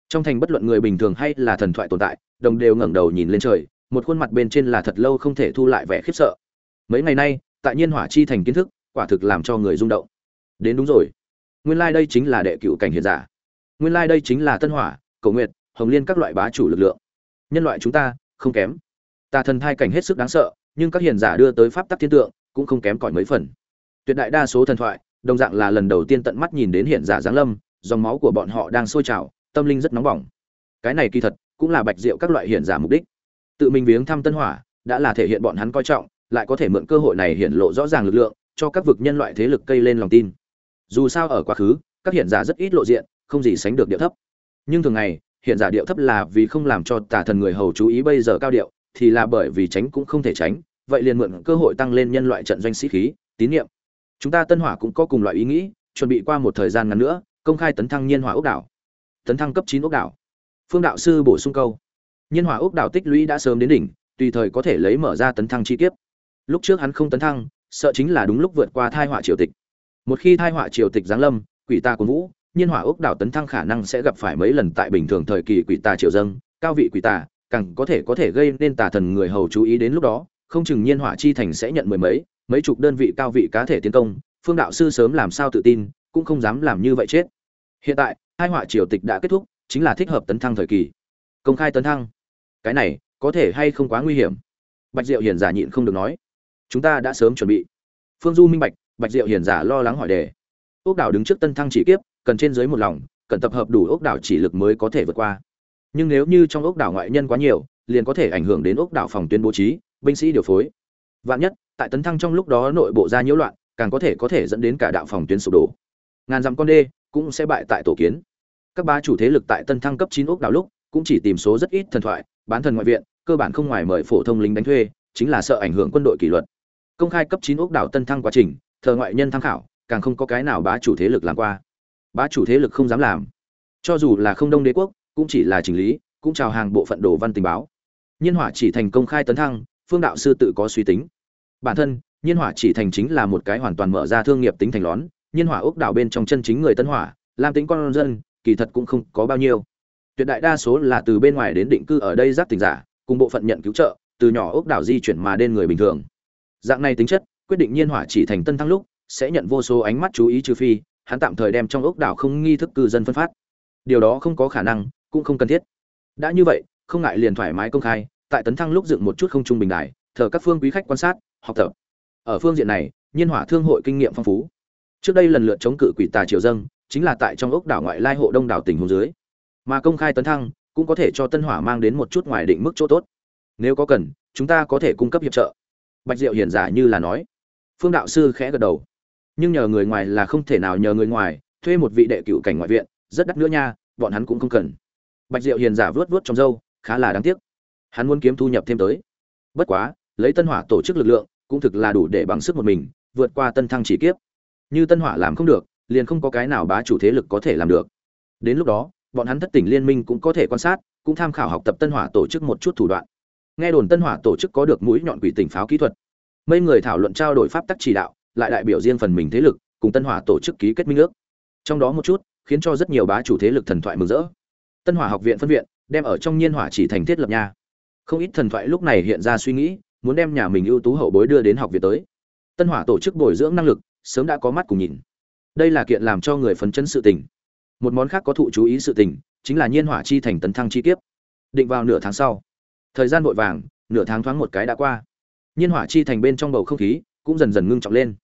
Trong thành bất luận người bình thường hay là thần thoại tồn tại, đồng đều ngẩng đầu nhìn lên trời, một khuôn mặt bên trên là thật lâu không thể thu lại vẻ khiếp sợ. Mấy ngày nay, tại nhiên hỏa chi thành kiến thức, quả thực làm cho người rung động. Đến đúng rồi. Nguyên lai đây chính là đệ cựu cảnh hiền giả. Nguyên lai đây chính là tân hỏa cầu nguyệt, hồng liên các loại bá chủ lực lượng. Nhân loại chúng ta, không kém. Tà thần thai cảnh hết sức đáng sợ, nhưng các hiền giả đưa tới pháp tắc thiên tượng, cũng không kém cỏi mấy phần. Tuyệt đại đa số thần thoại đồng dạng là lần đầu tiên tận mắt nhìn đến hiện giả giáng lâm, dòng máu của bọn họ đang sôi trào, tâm linh rất nóng bỏng. Cái này kỳ thật cũng là bạch diệu các loại hiện giả mục đích. Tự mình viếng thăm tân hỏa, đã là thể hiện bọn hắn coi trọng, lại có thể mượn cơ hội này hiện lộ rõ ràng lực lượng, cho các vực nhân loại thế lực cây lên lòng tin. Dù sao ở quá khứ, các hiện giả rất ít lộ diện, không gì sánh được điệu thấp. Nhưng thường ngày, hiện giả điệu thấp là vì không làm cho tà thần người hầu chú ý bây giờ cao điệu, thì là bởi vì tránh cũng không thể tránh, vậy liền mượn cơ hội tăng lên nhân loại trận doanh sĩ khí, tín nhiệm chúng ta tân hỏa cũng có cùng loại ý nghĩ, chuẩn bị qua một thời gian ngắn nữa, công khai tấn thăng nhiên hỏa ốc đảo. Tấn thăng cấp chín ốc đảo. Phương đạo sư bổ sung câu. Nhiên hỏa ốc đảo tích lũy đã sớm đến đỉnh, tùy thời có thể lấy mở ra tấn thăng chi kiếp. Lúc trước hắn không tấn thăng, sợ chính là đúng lúc vượt qua thai họa triều tịch. Một khi thai họa triều tịch giáng lâm, quỷ ta cuốn vũ, nhiên hỏa ốc đảo tấn thăng khả năng sẽ gặp phải mấy lần tại bình thường thời kỳ quỷ tà triều dâng, cao vị quỷ tà càng có thể có thể gây nên tà thần người hầu chú ý đến lúc đó, không chừng nhiên hỏa chi thành sẽ nhận mười mấy mấy chục đơn vị cao vị cá thể tiến công, phương đạo sư sớm làm sao tự tin, cũng không dám làm như vậy chết. Hiện tại, hai họa triều tịch đã kết thúc, chính là thích hợp tấn thăng thời kỳ. Công khai tấn thăng. Cái này, có thể hay không quá nguy hiểm? Bạch diệu hiền giả nhịn không được nói. Chúng ta đã sớm chuẩn bị. Phương du minh bạch bạch diệu hiền giả lo lắng hỏi đề. Ốc đảo đứng trước tân thăng chỉ kiếp, cần trên dưới một lòng, cần tập hợp đủ ốc đảo chỉ lực mới có thể vượt qua. Nhưng nếu như trong ốc đảo ngoại nhân quá nhiều, liền có thể ảnh hưởng đến ốc đảo phòng tuyến bố trí, binh sĩ điều phối. Vạn nhất tại tấn thăng trong lúc đó nội bộ ra nhiễu loạn, càng có thể có thể dẫn đến cả đạo phòng tuyến sụp đổ. Ngàn dặm con đê cũng sẽ bại tại tổ kiến. Các bá chủ thế lực tại tân thăng cấp chín ốc đảo lúc cũng chỉ tìm số rất ít thần thoại, bán thần ngoại viện, cơ bản không ngoài mời phổ thông lính đánh thuê, chính là sợ ảnh hưởng quân đội kỷ luật. Công khai cấp chín ốc đảo tân thăng quá trình, thờ ngoại nhân tham khảo, càng không có cái nào bá chủ thế lực làm qua. Bá chủ thế lực không dám làm. Cho dù là không đông đế quốc, cũng chỉ là chỉnh lý, cũng chào hàng bộ phận đồ văn tình báo. Nhiên hỏa chỉ thành công khai tấn thăng, phương đạo sư tự có suy tính bản thân, nhiên hỏa chỉ thành chính là một cái hoàn toàn mở ra thương nghiệp tính thành lón, nhiên hỏa ốc đảo bên trong chân chính người tân hỏa làm tính con dân, kỳ thật cũng không có bao nhiêu. Tuyệt đại đa số là từ bên ngoài đến định cư ở đây giáp tình giả, cùng bộ phận nhận cứu trợ, từ nhỏ ốc đảo di chuyển mà đến người bình thường. Dạng này tính chất, quyết định nhiên hỏa chỉ thành tân thăng lúc, sẽ nhận vô số ánh mắt chú ý trừ phi, hắn tạm thời đem trong ốc đảo không nghi thức cư dân phân phát. Điều đó không có khả năng, cũng không cần thiết. Đã như vậy, không ngại liền thoải mái công khai, tại tấn thăng lúc dựng một chút không trung bình đài thờ các phương quý khách quan sát, học tập. Ở phương diện này, nhiên hỏa thương hội kinh nghiệm phong phú. Trước đây lần lượt chống cự quỷ tà triều dâng, chính là tại trong ốc đảo ngoại lai hộ đông đảo tỉnh hùng dưới. Mà công khai tấn thăng, cũng có thể cho tân hỏa mang đến một chút ngoài định mức chỗ tốt. Nếu có cần, chúng ta có thể cung cấp hiệp trợ. Bạch diệu hiển giả như là nói. Phương đạo sư khẽ gật đầu. Nhưng nhờ người ngoài là không thể nào nhờ người ngoài, thuê một vị đệ cựu cảnh ngoại viện, rất đắt nữa nha, bọn hắn cũng không cần. Bạch diệu hiền giả vớt vớt trong dâu khá là đáng tiếc. Hắn muốn kiếm thu nhập thêm tới. Bất quá lấy tân hỏa tổ chức lực lượng, cũng thực là đủ để bằng sức một mình, vượt qua tân thăng chỉ kiếp. Như tân hỏa làm không được, liền không có cái nào bá chủ thế lực có thể làm được. Đến lúc đó, bọn hắn thất tỉnh liên minh cũng có thể quan sát, cũng tham khảo học tập tân hỏa tổ chức một chút thủ đoạn. Nghe đồn tân hỏa tổ chức có được mũi nhọn quỷ tỉnh pháo kỹ thuật. Mấy người thảo luận trao đổi pháp tắc chỉ đạo, lại đại biểu riêng phần mình thế lực, cùng tân hỏa tổ chức ký kết minh ước. Trong đó một chút, khiến cho rất nhiều bá chủ thế lực thần thoại mừng rỡ. Tân hỏa học viện phân viện, đem ở trong nhiên hỏa chỉ thành thiết lập nha. Không ít thần thoại lúc này hiện ra suy nghĩ muốn đem nhà mình ưu tú hậu bối đưa đến học viện tới. Tân hỏa tổ chức bồi dưỡng năng lực sớm đã có mắt cùng nhìn. Đây là kiện làm cho người phấn chấn sự tình. Một món khác có thụ chú ý sự tình chính là nhiên hỏa chi thành tấn thăng chi kiếp. Định vào nửa tháng sau thời gian vội vàng nửa tháng thoáng một cái đã qua. Nhiên hỏa chi thành bên trong bầu không khí cũng dần dần ngưng trọng lên.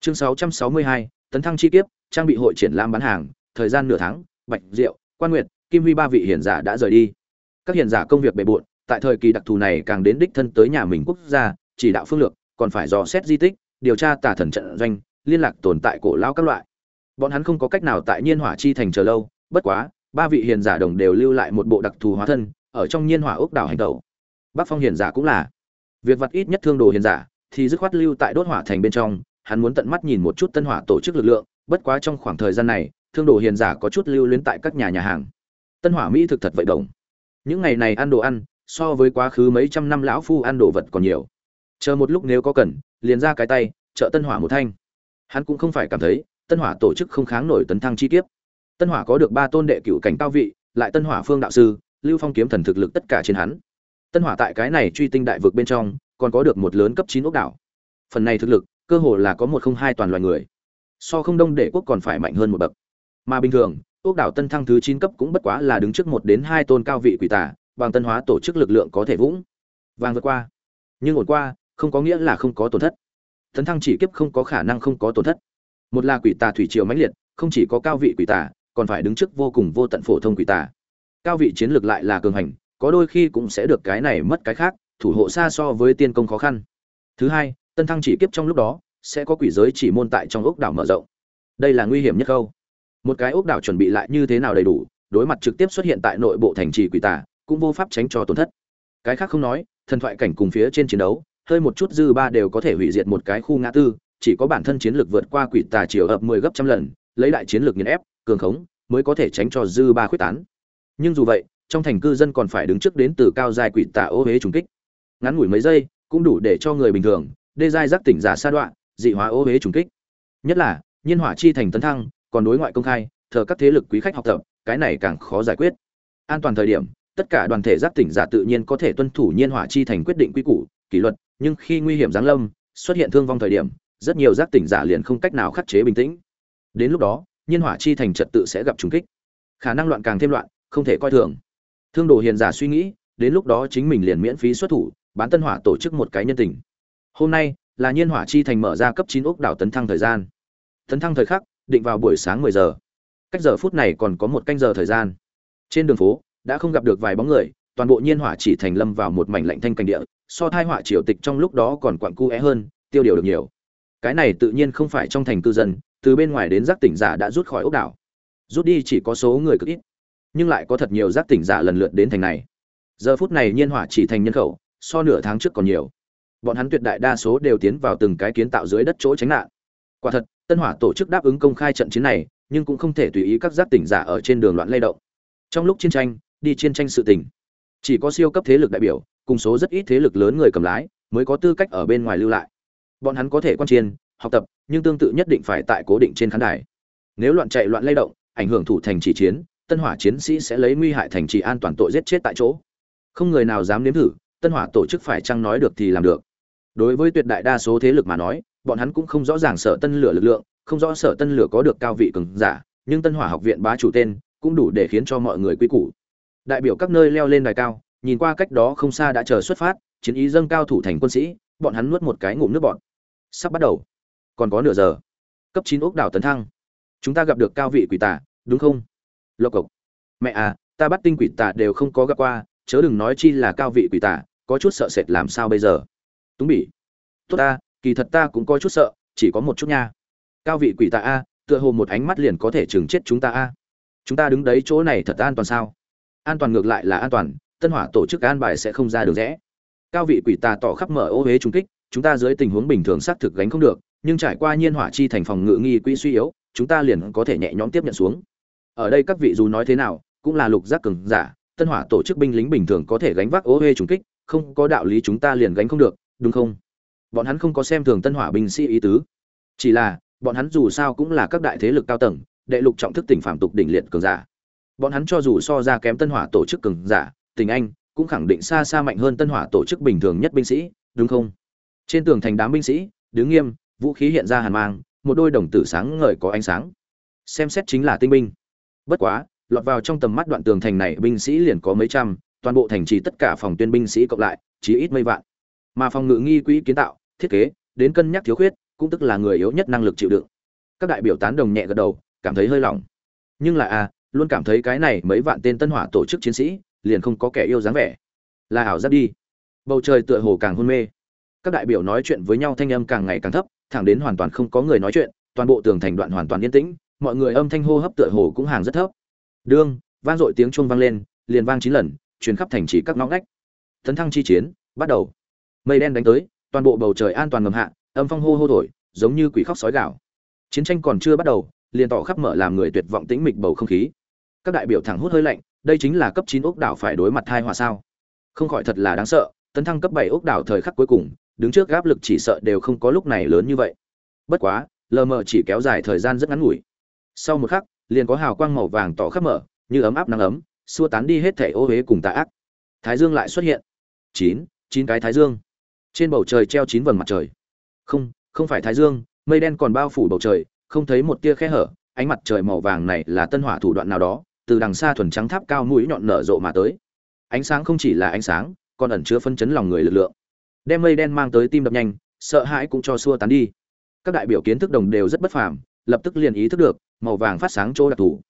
Chương 662, tấn thăng chi kiếp trang bị hội triển lãm bán hàng thời gian nửa tháng bạch diệu quan nguyệt kim huy ba vị hiền giả đã rời đi. Các hiền giả công việc bề bộn tại thời kỳ đặc thù này càng đến đích thân tới nhà mình quốc gia, chỉ đạo phương lược, còn phải dò xét di tích, điều tra tà thần trận doanh, liên lạc tồn tại cổ lao các loại. Bọn hắn không có cách nào tại nhiên hỏa chi thành chờ lâu, bất quá, ba vị hiền giả đồng đều lưu lại một bộ đặc thù hóa thân, ở trong nhiên hỏa ốc đảo hành tẩu. Bắc phong hiền giả cũng là. Việc vặt ít nhất thương đồ hiền giả, thì dứt khoát lưu tại đốt hỏa thành bên trong, hắn muốn tận mắt nhìn một chút tân hỏa tổ chức lực lượng, bất quá trong khoảng thời gian này, thương đồ hiền giả có chút lưu luyến tại các nhà nhà hàng. Tân hỏa mỹ thực thật vậy đồng. Những ngày này ăn đồ ăn so với quá khứ mấy trăm năm lão phu ăn đồ vật còn nhiều. Chờ một lúc nếu có cần, liền ra cái tay, trợ tân hỏa một thanh. Hắn cũng không phải cảm thấy, tân hỏa tổ chức không kháng nổi tấn thăng chi kiếp. Tân hỏa có được ba tôn đệ cựu cảnh cao vị, lại tân hỏa phương đạo sư, lưu phong kiếm thần thực lực tất cả trên hắn. Tân hỏa tại cái này truy tinh đại vực bên trong, còn có được một lớn cấp chín ốc đảo. Phần này thực lực, cơ hồ là có một không hai toàn loài người. So không đông đệ quốc còn phải mạnh hơn một bậc. Mà bình thường, ốc đảo tân thăng thứ chín cấp cũng bất quá là đứng trước một đến hai tôn cao vị quỷ tả bằng tân hóa tổ chức lực lượng có thể vũng. Vàng vượt qua. Nhưng ổn qua, không có nghĩa là không có tổn thất. Tấn thăng chỉ kiếp không có khả năng không có tổn thất. Một là quỷ tà thủy triều mãnh liệt, không chỉ có cao vị quỷ tà, còn phải đứng trước vô cùng vô tận phổ thông quỷ tà. Cao vị chiến lược lại là cường hành, có đôi khi cũng sẽ được cái này mất cái khác, thủ hộ xa so với tiên công khó khăn. Thứ hai tân thăng chỉ kiếp trong lúc đó, sẽ có quỷ giới chỉ môn tại trong ốc đảo mở rộng. Đây là nguy hiểm nhất câu một cái ốc đảo chuẩn bị lại như thế nào đầy đủ, đối mặt trực tiếp xuất hiện tại nội bộ thành trì quỷ tà cũng vô pháp tránh cho tổn thất. Cái khác không nói, thần thoại cảnh cùng phía trên chiến đấu, hơi một chút dư ba đều có thể hủy diệt một cái khu ngã tư, chỉ có bản thân chiến lược vượt qua quỷ tà chiều ập 10 gấp trăm lần, lấy đại chiến lược nghiền ép, cường khống, mới có thể tránh cho dư ba khuyết tán. Nhưng dù vậy, trong thành cư dân còn phải đứng trước đến từ cao dài quỷ tà ô huế trùng kích. Ngắn ngủi mấy giây, cũng đủ để cho người bình thường, đê giai giác tỉnh giả sa đoạn dị hóa ô huế trùng kích. Nhất là, nhiên hỏa chi thành tấn thăng, còn đối ngoại công khai, thờ các thế lực quý khách học tập, cái này càng khó giải quyết. An toàn thời điểm tất cả đoàn thể giác tỉnh giả tự nhiên có thể tuân thủ nhiên hỏa chi thành quyết định quy củ, kỷ luật, nhưng khi nguy hiểm giáng lâm, xuất hiện thương vong thời điểm, rất nhiều giác tỉnh giả liền không cách nào khắc chế bình tĩnh. Đến lúc đó, nhiên hỏa chi thành trật tự sẽ gặp trùng kích. Khả năng loạn càng thêm loạn, không thể coi thường. Thương đồ hiền giả suy nghĩ, đến lúc đó chính mình liền miễn phí xuất thủ, bán tân hỏa tổ chức một cái nhân tình. Hôm nay là nhiên hỏa chi thành mở ra cấp chín ốc đảo tấn thăng thời gian. Tấn thăng thời khắc, định vào buổi sáng mười giờ. Cách giờ phút này còn có một canh giờ thời gian. Trên đường phố đã không gặp được vài bóng người, toàn bộ nhiên hỏa chỉ thành lâm vào một mảnh lạnh thanh cảnh địa, so thai hỏa triều tịch trong lúc đó còn quặn cu é hơn, tiêu điều được nhiều. Cái này tự nhiên không phải trong thành cư dân, từ bên ngoài đến giác tỉnh giả đã rút khỏi ốc đảo. Rút đi chỉ có số người cực ít, nhưng lại có thật nhiều giác tỉnh giả lần lượt đến thành này. Giờ phút này nhiên hỏa chỉ thành nhân khẩu, so nửa tháng trước còn nhiều. Bọn hắn tuyệt đại đa số đều tiến vào từng cái kiến tạo dưới đất chỗ tránh nạn. Quả thật, tân hỏa tổ chức đáp ứng công khai trận chiến này, nhưng cũng không thể tùy ý các giác tỉnh giả ở trên đường loạn lay động. Trong lúc chiến tranh đi chiến tranh sự tình. Chỉ có siêu cấp thế lực đại biểu, cùng số rất ít thế lực lớn người cầm lái, mới có tư cách ở bên ngoài lưu lại. Bọn hắn có thể quan chiến, học tập, nhưng tương tự nhất định phải tại cố định trên khán đài. Nếu loạn chạy loạn lay động, ảnh hưởng thủ thành chỉ chiến, tân hỏa chiến sĩ sẽ lấy nguy hại thành trì an toàn tội giết chết tại chỗ. Không người nào dám nếm thử, tân hỏa tổ chức phải chăng nói được thì làm được. Đối với tuyệt đại đa số thế lực mà nói, bọn hắn cũng không rõ ràng sở tân lửa lực lượng, không rõ sở tân lửa có được cao vị cường giả, nhưng tân hỏa học viện bá chủ tên, cũng đủ để khiến cho mọi người quy củ đại biểu các nơi leo lên đài cao nhìn qua cách đó không xa đã chờ xuất phát chiến ý dâng cao thủ thành quân sĩ bọn hắn nuốt một cái ngụm nước bọn sắp bắt đầu. Còn có nửa giờ. Cấp chín ốc đảo tấn thăng. Chúng ta gặp được cao vị quỷ tả, đúng không? Lộc cộc. Mẹ à ta bắt tinh quỷ tả đều không có gặp qua chớ đừng nói chi là cao vị quỷ tả, có chút sợ sệt làm sao bây giờ? Túng bỉ. Tốt ta kỳ thật ta cũng có chút sợ chỉ có một chút nha. Cao vị quỷ tà a tựa hồ một ánh mắt liền có thể chừng chết chúng ta a. Chúng ta đứng đấy chỗ này thật an toàn sao? An toàn ngược lại là an toàn, tân hỏa tổ chức an bài sẽ không ra được rẽ. Cao vị quỷ tà tỏ khắp mở ô huế trung kích, chúng ta dưới tình huống bình thường xác thực gánh không được, nhưng trải qua nhiên hỏa chi thành phòng ngự nghi quỹ suy yếu, chúng ta liền có thể nhẹ nhõm tiếp nhận xuống. Ở đây các vị dù nói thế nào, cũng là lục giác cường giả, tân hỏa tổ chức binh lính bình thường có thể gánh vác ô huế trung kích, không có đạo lý chúng ta liền gánh không được, đúng không? Bọn hắn không có xem thường tân hỏa binh sĩ ý tứ. Chỉ là, bọn hắn dù sao cũng là các đại thế lực cao tầng, đệ lục trọng thức tỉnh phạm tục đỉnh liệt cường giả bọn hắn cho dù so ra kém tân hỏa tổ chức cường giả, tình anh cũng khẳng định xa xa mạnh hơn tân hỏa tổ chức bình thường nhất binh sĩ, đúng không? Trên tường thành đám binh sĩ, đứng nghiêm, vũ khí hiện ra hàn mang, một đôi đồng tử sáng ngời có ánh sáng. Xem xét chính là tinh binh. Bất quá, lọt vào trong tầm mắt đoạn tường thành này, binh sĩ liền có mấy trăm, toàn bộ thành trì tất cả phòng tuyên binh sĩ cộng lại, chỉ ít mấy vạn. Mà phòng ngự nghi quỹ kiến tạo, thiết kế, đến cân nhắc thiếu khuyết, cũng tức là người yếu nhất năng lực chịu đựng. Các đại biểu tán đồng nhẹ gật đầu, cảm thấy hơi lỏng. Nhưng là a luôn cảm thấy cái này mấy vạn tên tân hỏa tổ chức chiến sĩ liền không có kẻ yêu dáng vẻ. Là ảo giác đi. Bầu trời tựa hồ càng hôn mê. Các đại biểu nói chuyện với nhau thanh âm càng ngày càng thấp, thẳng đến hoàn toàn không có người nói chuyện, toàn bộ tường thành đoạn hoàn toàn yên tĩnh, mọi người âm thanh hô hấp tựa hồ cũng hàng rất thấp. Đương, vang dội tiếng chuông vang lên, liền vang chín lần, truyền khắp thành chỉ các ngõ ngách. Tấn thăng chi chiến, bắt đầu. Mây đen đánh tới, toàn bộ bầu trời an toàn ngầm hạ, âm phong hô hô thổi, giống như quỷ khóc sói gạo chiến tranh còn chưa bắt đầu, liền tỏ khắp mở làm người tuyệt vọng tĩnh mịch bầu không khí các đại biểu thẳng hút hơi lạnh, đây chính là cấp chín ốc đảo phải đối mặt thai hỏa sao. Không khỏi thật là đáng sợ, tấn thăng cấp bảy ốc đảo thời khắc cuối cùng, đứng trước áp lực chỉ sợ đều không có lúc này lớn như vậy. Bất quá, lờ mờ chỉ kéo dài thời gian rất ngắn ngủi. Sau một khắc, liền có hào quang màu vàng tỏ khắp mở, như ấm áp nắng ấm, xua tán đi hết thể ô huế cùng tà ác. Thái dương lại xuất hiện. Chín chín cái thái dương. Trên bầu trời treo chín vầng mặt trời. Không không phải thái dương, mây đen còn bao phủ bầu trời, không thấy một tia khe hở, ánh mặt trời màu vàng này là tân hỏa thủ đoạn nào đó từ đằng xa thuần trắng tháp cao mũi nhọn nở rộ mà tới. Ánh sáng không chỉ là ánh sáng, còn ẩn chứa phân chấn lòng người lực lượng. Đem mây đen mang tới tim đập nhanh, sợ hãi cũng cho xua tán đi. Các đại biểu kiến thức đồng đều rất bất phàm, lập tức liền ý thức được, màu vàng phát sáng chỗ đặc thù.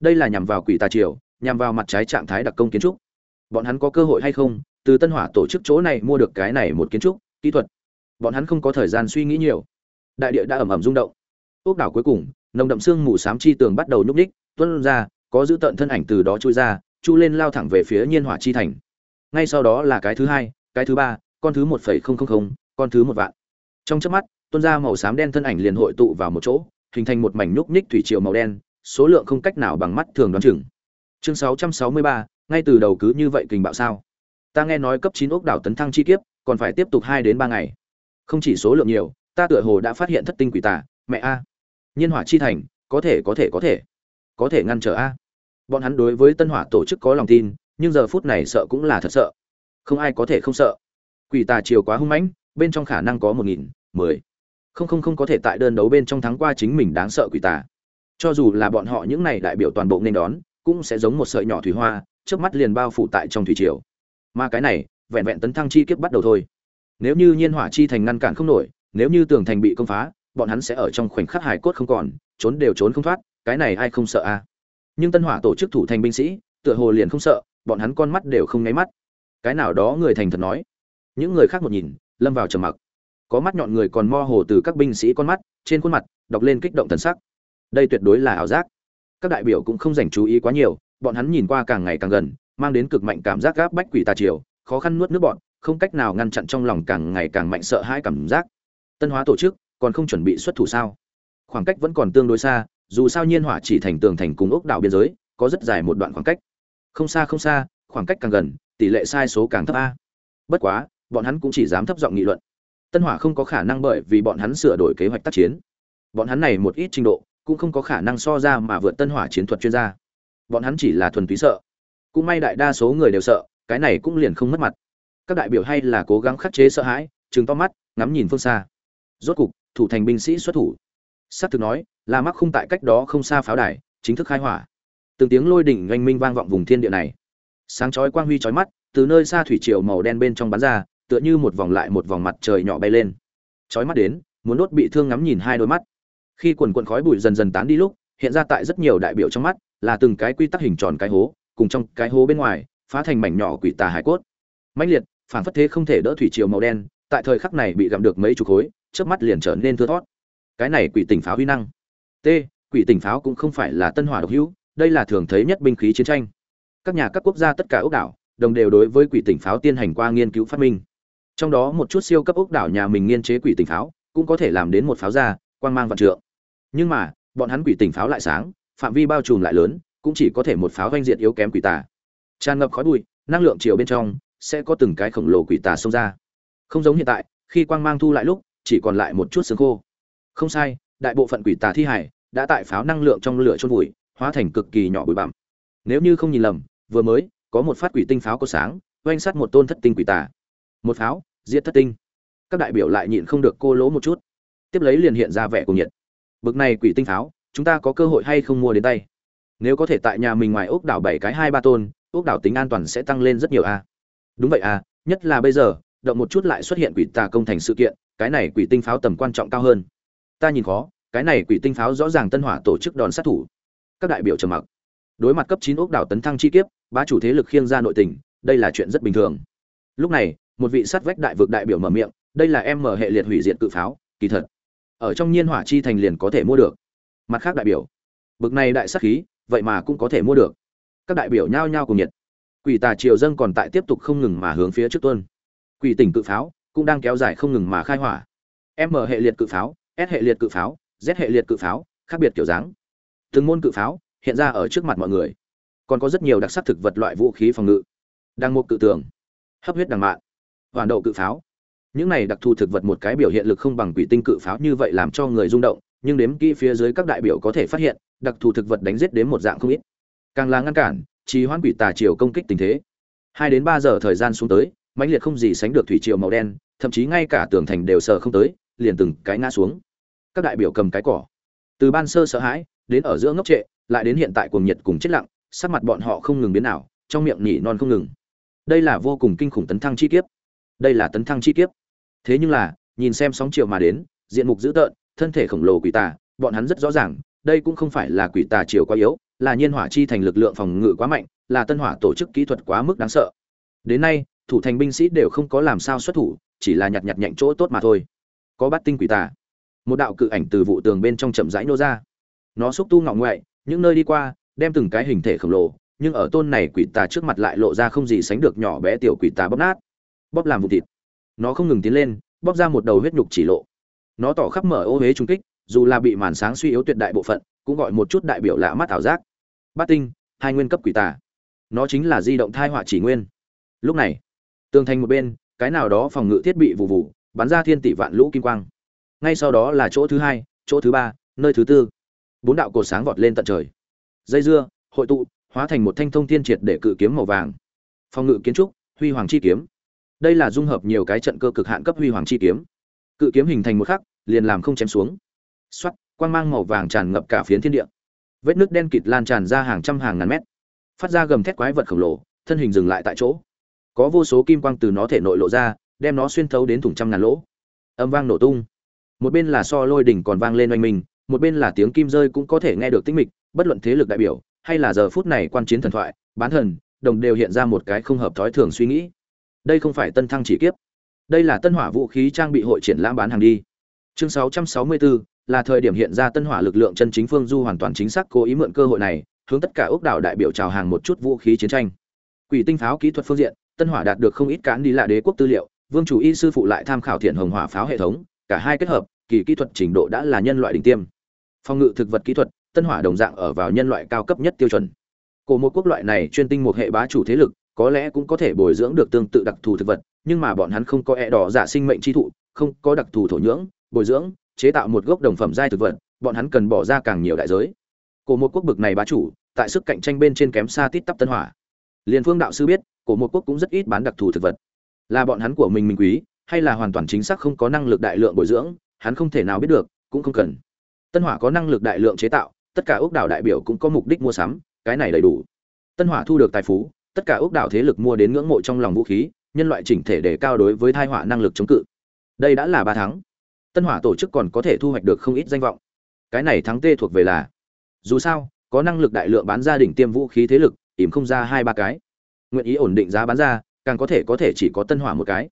Đây là nhằm vào quỷ tà triều, nhằm vào mặt trái trạng thái đặc công kiến trúc. Bọn hắn có cơ hội hay không? Từ tân hỏa tổ chức chỗ này mua được cái này một kiến trúc, kỹ thuật. Bọn hắn không có thời gian suy nghĩ nhiều. Đại địa đã ẩm ẩm rung động. Ốc đảo cuối cùng, nồng đậm xương mù xám chi tường bắt đầu nhúc ních tuân ra có giữ tận thân ảnh từ đó chui ra, chu lên lao thẳng về phía nhiên hỏa chi thành. Ngay sau đó là cái thứ hai, cái thứ ba, con thứ một phẩy không không không, con thứ một vạn. Trong chớp mắt tuân ra màu xám đen thân ảnh liền hội tụ vào một chỗ, hình thành một mảnh nhúc nhích thủy triều màu đen, số lượng không cách nào bằng mắt thường đoán chừng. Chương sáu trăm sáu mươi ba, ngay từ đầu cứ như vậy kình bạo sao? Ta nghe nói cấp chín ốc đảo tấn thăng chi kiếp, còn phải tiếp tục hai đến ba ngày. Không chỉ số lượng nhiều, ta tựa hồ đã phát hiện thất tinh quỷ tà, mẹ a. Nhiên hỏa chi thành, có thể có thể có thể. Có thể ngăn trở a bọn hắn đối với tân hỏa tổ chức có lòng tin, nhưng giờ phút này sợ cũng là thật sợ. Không ai có thể không sợ. Quỷ tà chiều quá hung mãnh, bên trong khả năng có một nghìn, mười. Không không không có thể tại đơn đấu bên trong thắng qua chính mình đáng sợ quỷ tà. Cho dù là bọn họ những này đại biểu toàn bộ nên đón, cũng sẽ giống một sợi nhỏ thủy hoa trước mắt liền bao phủ tại trong thủy triều. Mà cái này, vẹn vẹn tấn thăng chi kiếp bắt đầu thôi. Nếu như nhiên hỏa chi thành ngăn cản không nổi, nếu như tường thành bị công phá, bọn hắn sẽ ở trong khoảnh khắc hải cốt không còn, trốn đều trốn không thoát, cái này ai không sợ a? à? Nhưng tân hỏa tổ chức thủ thành binh sĩ, tựa hồ liền không sợ, bọn hắn con mắt đều không nháy mắt. Cái nào đó người thành thật nói. Những người khác một nhìn, lâm vào trầm mặc. Có mắt nhọn người còn mo hồ từ các binh sĩ con mắt, trên khuôn mặt, đọc lên kích động thần sắc. Đây tuyệt đối là ảo giác. Các đại biểu cũng không dành chú ý quá nhiều, bọn hắn nhìn qua càng ngày càng gần, mang đến cực mạnh cảm giác gáp bách quỷ tà triều, khó khăn nuốt nước bọn, không cách nào ngăn chặn trong lòng càng ngày càng mạnh sợ hãi cảm giác. Tân hóa tổ chức còn không chuẩn bị xuất thủ sao? Khoảng cách vẫn còn tương đối xa dù sao nhiên hỏa chỉ thành tường thành cùng ốc đảo biên giới, có rất dài một đoạn khoảng cách. Không xa không xa, khoảng cách càng gần, tỷ lệ sai số càng thấp a. Bất quá, bọn hắn cũng chỉ dám thấp giọng nghị luận. Tân hỏa không có khả năng bởi vì bọn hắn sửa đổi kế hoạch tác chiến. Bọn hắn này một ít trình độ, cũng không có khả năng so ra mà vượt tân hỏa chiến thuật chuyên gia. Bọn hắn chỉ là thuần túy sợ. Cũng may đại đa số người đều sợ, cái này cũng liền không mất mặt. Các đại biểu hay là cố gắng khắc chế sợ hãi chừng to mắt, ngắm nhìn phương xa. Rốt cục, thủ thành binh sĩ xuất thủ. S á c thực nói là mắc khung tại cách đó không xa pháo đài, chính thức khai hỏa. Từng tiếng lôi đỉnh oanh minh vang vọng vùng thiên địa này. Sáng chói quang huy chói mắt, từ nơi xa thủy triều màu đen bên trong bắn ra, tựa như một vòng lại một vòng mặt trời nhỏ bay lên. Chói mắt đến, muốn đốt bị thương ngắm nhìn hai đôi mắt. Khi quần quần khói bụi dần dần tán đi lúc, hiện ra tại rất nhiều đại biểu trong mắt, là từng cái quy tắc hình tròn cái hố, cùng trong cái hố bên ngoài, phá thành mảnh nhỏ quỷ tà hải cốt. Mãnh liệt phản phất thế không thể đỡ thủy triều màu đen, tại thời khắc này bị gặm được mấy chục khối trước mắt liền trở nên thưa thót. Cái này quỷ tỉnh pháo huy năng t, quỷ tỉnh pháo cũng không phải là tân hỏa độc hữu, đây là thường thấy nhất binh khí chiến tranh. Các nhà các quốc gia tất cả ốc đảo, đồng đều đối với quỷ tỉnh pháo tiến hành qua nghiên cứu phát minh. Trong đó một chút siêu cấp ốc đảo nhà mình nghiên chế quỷ tỉnh pháo, cũng có thể làm đến một pháo ra, quang mang vạn trượng. Nhưng mà, bọn hắn quỷ tỉnh pháo lại sáng, phạm vi bao trùm lại lớn, cũng chỉ có thể một pháo doanh diện yếu kém quỷ tà. Tràn ngập khói bụi, năng lượng chiều bên trong, sẽ có từng cái khổng lồ quỷ tà xông ra. Không giống hiện tại, khi quang mang thu lại lúc, chỉ còn lại một chút xương khô. Không sai đại bộ phận quỷ tà thi hải đã tại pháo năng lượng trong lửa chôn vùi, hóa thành cực kỳ nhỏ bụi bặm. Nếu như không nhìn lầm, vừa mới, có một phát quỷ tinh pháo có sáng, oanh sát một tôn thất tinh quỷ tà. Một pháo, diệt thất tinh. Các đại biểu lại nhịn không được cô lỗ một chút. Tiếp lấy liền hiện ra vẻ cùng nhiệt. Bực này quỷ tinh pháo, chúng ta có cơ hội hay không mua đến tay? Nếu có thể tại nhà mình ngoài ốc đảo bảy cái hai ba tôn, ốc đảo tính an toàn sẽ tăng lên rất nhiều a. Đúng vậy à nhất là bây giờ, động một chút lại xuất hiện quỷ tà công thành sự kiện, cái này quỷ tinh pháo tầm quan trọng cao hơn ta nhìn khó, cái này quỷ tinh pháo rõ ràng tân hỏa tổ chức đòn sát thủ. Các đại biểu trầm mặc. Đối mặt cấp chín ốc đảo tấn thăng chi kiếp, bá chủ thế lực khiêng ra nội tình, đây là chuyện rất bình thường. Lúc này, một vị sát vách đại vực đại biểu mở miệng, đây là em mở hệ liệt hủy diệt cự pháo, kỳ thật. Ở trong nhiên hỏa chi thành liền có thể mua được. Mặt khác đại biểu, bực này đại sát khí, vậy mà cũng có thể mua được. Các đại biểu nhao nhao cùng nhiệt. Quỷ tà triều dân còn tại tiếp tục không ngừng mà hướng phía trước tuân. Quỷ tỉnh cự pháo cũng đang kéo dài không ngừng mà khai hỏa. Em mở hệ liệt cự pháo s hệ liệt cự pháo, z hệ liệt cự pháo, khác biệt kiểu dáng. Từng môn cự pháo hiện ra ở trước mặt mọi người. Còn có rất nhiều đặc sắc thực vật loại vũ khí phòng ngự. Đang mục cự tường, hấp huyết đằng mạn, hoàn đậu cự pháo. Những này đặc thù thực vật một cái biểu hiện lực không bằng quỷ tinh cự pháo như vậy làm cho người rung động, nhưng đếm kỹ phía dưới các đại biểu có thể phát hiện, đặc thù thực vật đánh giết đến một dạng không ít. Càng là ngăn cản, trì hoãn quỷ tà triều công kích tình thế. Hai đến ba giờ thời gian xuống tới, mãnh liệt không gì sánh được thủy triều màu đen, thậm chí ngay cả tường thành đều sờ không tới liền từng cái ngã xuống. Các đại biểu cầm cái cỏ. Từ ban sơ sợ hãi, đến ở giữa ngốc trệ, lại đến hiện tại cuồng nhiệt cùng chết lặng, sắc mặt bọn họ không ngừng biến nào trong miệng nhỉ non không ngừng. Đây là vô cùng kinh khủng tấn thăng chi kiếp. Đây là tấn thăng chi kiếp. Thế nhưng là, nhìn xem sóng chiều mà đến, diện mục dữ tợn, thân thể khổng lồ quỷ tà, bọn hắn rất rõ ràng, đây cũng không phải là quỷ tà chiều quá yếu, là nhiên hỏa chi thành lực lượng phòng ngự quá mạnh, là tân hỏa tổ chức kỹ thuật quá mức đáng sợ. Đến nay, thủ thành binh sĩ đều không có làm sao xuất thủ, chỉ là nhặt nhặt nhạnh chỗ tốt mà thôi có bắt tinh quỷ tà. Một đạo cự ảnh từ vụ tường bên trong chậm rãi nô ra. Nó xúc tu ngọng ngoại, những nơi đi qua, đem từng cái hình thể khổng lồ, nhưng ở tôn này quỷ tà trước mặt lại lộ ra không gì sánh được nhỏ bé tiểu quỷ tà bóp nát. Bóp làm vụ thịt. Nó không ngừng tiến lên, bóp ra một đầu huyết nhục chỉ lộ. Nó tỏ khắp mở ô huế trung kích, dù là bị màn sáng suy yếu tuyệt đại bộ phận, cũng gọi một chút đại biểu lạ mắt ảo giác. Bát tinh, hai nguyên cấp quỷ tà. Nó chính là di động thai họa chỉ nguyên. Lúc này, tường thành một bên, cái nào đó phòng ngự thiết bị vụ vụ bắn ra thiên tỷ vạn lũ kim quang. Ngay sau đó là chỗ thứ hai, chỗ thứ ba, nơi thứ tư. Bốn đạo cột sáng vọt lên tận trời. Dây dưa, hội tụ, hóa thành một thanh thông thiên triệt để cự kiếm màu vàng. Phòng ngự kiến trúc, huy hoàng chi kiếm. Đây là dung hợp nhiều cái trận cơ cực hạn cấp huy hoàng chi kiếm. Cự kiếm hình thành một khắc, liền làm không chém xuống. Xoắt quang mang màu vàng tràn ngập cả phiến thiên địa. Vết nước đen kịt lan tràn ra hàng trăm hàng ngàn mét. Phát ra gầm thét quái vật khổng lồ, thân hình dừng lại tại chỗ. Có vô số kim quang từ nó thể nội lộ ra đem nó xuyên thấu đến thủng trăm ngàn lỗ. Âm vang nổ tung. Một bên là so lôi đỉnh còn vang lên oanh mình một bên là tiếng kim rơi cũng có thể nghe được tinh mịch, bất luận thế lực đại biểu, hay là giờ phút này quan chiến thần thoại, bán thần, đồng đều hiện ra một cái không hợp thói thường suy nghĩ. Đây không phải tân thăng chỉ kiếp. Đây là tân hỏa vũ khí trang bị hội triển lãm bán hàng đi. Chương 664 là thời điểm hiện ra tân hỏa lực lượng chân chính phương du hoàn toàn chính xác cố ý mượn cơ hội này, hướng tất cả ốc đảo đại biểu chào hàng một chút vũ khí chiến tranh. Quỷ tinh pháo kỹ thuật phương diện, tân hỏa đạt được không ít cán đi lạ đế quốc tư liệu vương chủ y sư phụ lại tham khảo thiện hồng hỏa pháo hệ thống, cả hai kết hợp, kỳ kỹ thuật trình độ đã là nhân loại đỉnh tiêm. Phòng ngự thực vật kỹ thuật, tân hỏa đồng dạng ở vào nhân loại cao cấp nhất tiêu chuẩn. Cổ một quốc loại này chuyên tinh một hệ bá chủ thế lực, có lẽ cũng có thể bồi dưỡng được tương tự đặc thù thực vật, nhưng mà bọn hắn không có e đỏ giả sinh mệnh chi thụ, không có đặc thù thổ nhưỡng, bồi dưỡng, chế tạo một gốc đồng phẩm giai thực vật, bọn hắn cần bỏ ra càng nhiều đại giới. Cổ một quốc bực này bá chủ, tại sức cạnh tranh bên trên kém xa tít tắp tân hỏa. Liền phương đạo sư biết, cổ một quốc cũng rất ít bán đặc thù thực vật là bọn hắn của mình mình quý, hay là hoàn toàn chính xác không có năng lực đại lượng bồi dưỡng, hắn không thể nào biết được, cũng không cần. Tân hỏa có năng lực đại lượng chế tạo, tất cả ốc đảo đại biểu cũng có mục đích mua sắm, cái này đầy đủ. Tân hỏa thu được tài phú, tất cả ốc đảo thế lực mua đến ngưỡng mộ trong lòng vũ khí, nhân loại chỉnh thể để cao đối với thai họa năng lực chống cự. Đây đã là ba tháng. Tân hỏa tổ chức còn có thể thu hoạch được không ít danh vọng. Cái này thắng tê thuộc về là, dù sao, có năng lực đại lượng bán gia đình tiêm vũ khí thế lực, ỉm không ra hai ba cái. Nguyện ý ổn định giá bán ra càng có thể có thể chỉ có tân hỏa một cái.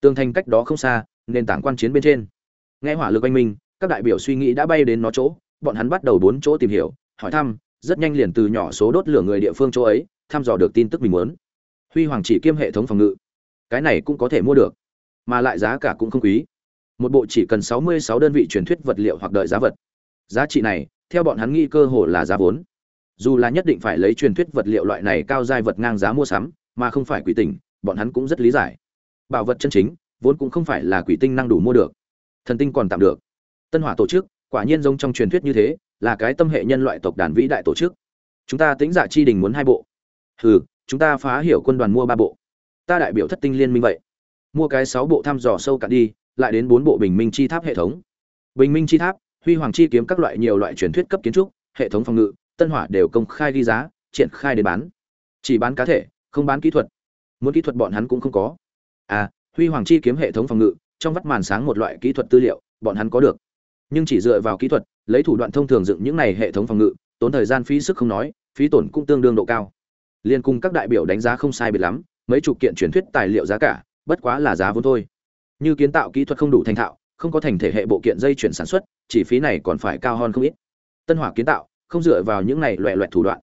Tương thành cách đó không xa, nền tảng quan chiến bên trên. Nghe hỏa lực anh minh, các đại biểu suy nghĩ đã bay đến nó chỗ, bọn hắn bắt đầu bốn chỗ tìm hiểu, hỏi thăm, rất nhanh liền từ nhỏ số đốt lửa người địa phương chỗ ấy, thăm dò được tin tức mình muốn. Huy hoàng chỉ kiêm hệ thống phòng ngự. Cái này cũng có thể mua được, mà lại giá cả cũng không quý. Một bộ chỉ cần sáu mươi sáu đơn vị truyền thuyết vật liệu hoặc đợi giá vật. Giá trị này, theo bọn hắn nghĩ cơ hồ là giá vốn. Dù là nhất định phải lấy truyền thuyết vật liệu loại này cao giai vật ngang giá mua sắm, mà không phải quỷ tỉnh bọn hắn cũng rất lý giải. Bảo vật chân chính, vốn cũng không phải là quỷ tinh năng đủ mua được. Thần tinh còn tạm được. Tân hỏa tổ chức, quả nhiên giống trong truyền thuyết như thế, là cái tâm hệ nhân loại tộc đàn vĩ đại tổ chức. Chúng ta tính giả dạ chi đình muốn hai bộ. Hừ, chúng ta phá hiểu quân đoàn mua ba bộ. Ta đại biểu thất tinh liên minh vậy. Mua cái sáu bộ thăm dò sâu cả đi, lại đến bốn bộ bình minh chi tháp hệ thống. Bình minh chi tháp, huy hoàng chi kiếm các loại nhiều loại truyền thuyết cấp kiến trúc, hệ thống phòng ngự, tân hỏa đều công khai ghi giá, triển khai để bán. Chỉ bán cá thể, không bán kỹ thuật muốn kỹ thuật bọn hắn cũng không có. À huy hoàng chi kiếm hệ thống phòng ngự, trong vắt màn sáng một loại kỹ thuật tư liệu, bọn hắn có được. Nhưng chỉ dựa vào kỹ thuật, lấy thủ đoạn thông thường dựng những này hệ thống phòng ngự, tốn thời gian phí sức không nói, phí tổn cũng tương đương độ cao. Liên cùng các đại biểu đánh giá không sai biệt lắm, mấy chục kiện truyền thuyết tài liệu giá cả, bất quá là giá vốn thôi. Như kiến tạo kỹ thuật không đủ thành thạo, không có thành thể hệ bộ kiện dây chuyển sản xuất chi phí này còn phải cao hơn không ít. Tân hỏa kiến tạo, không dựa vào những này loẹ loẹt thủ đoạn.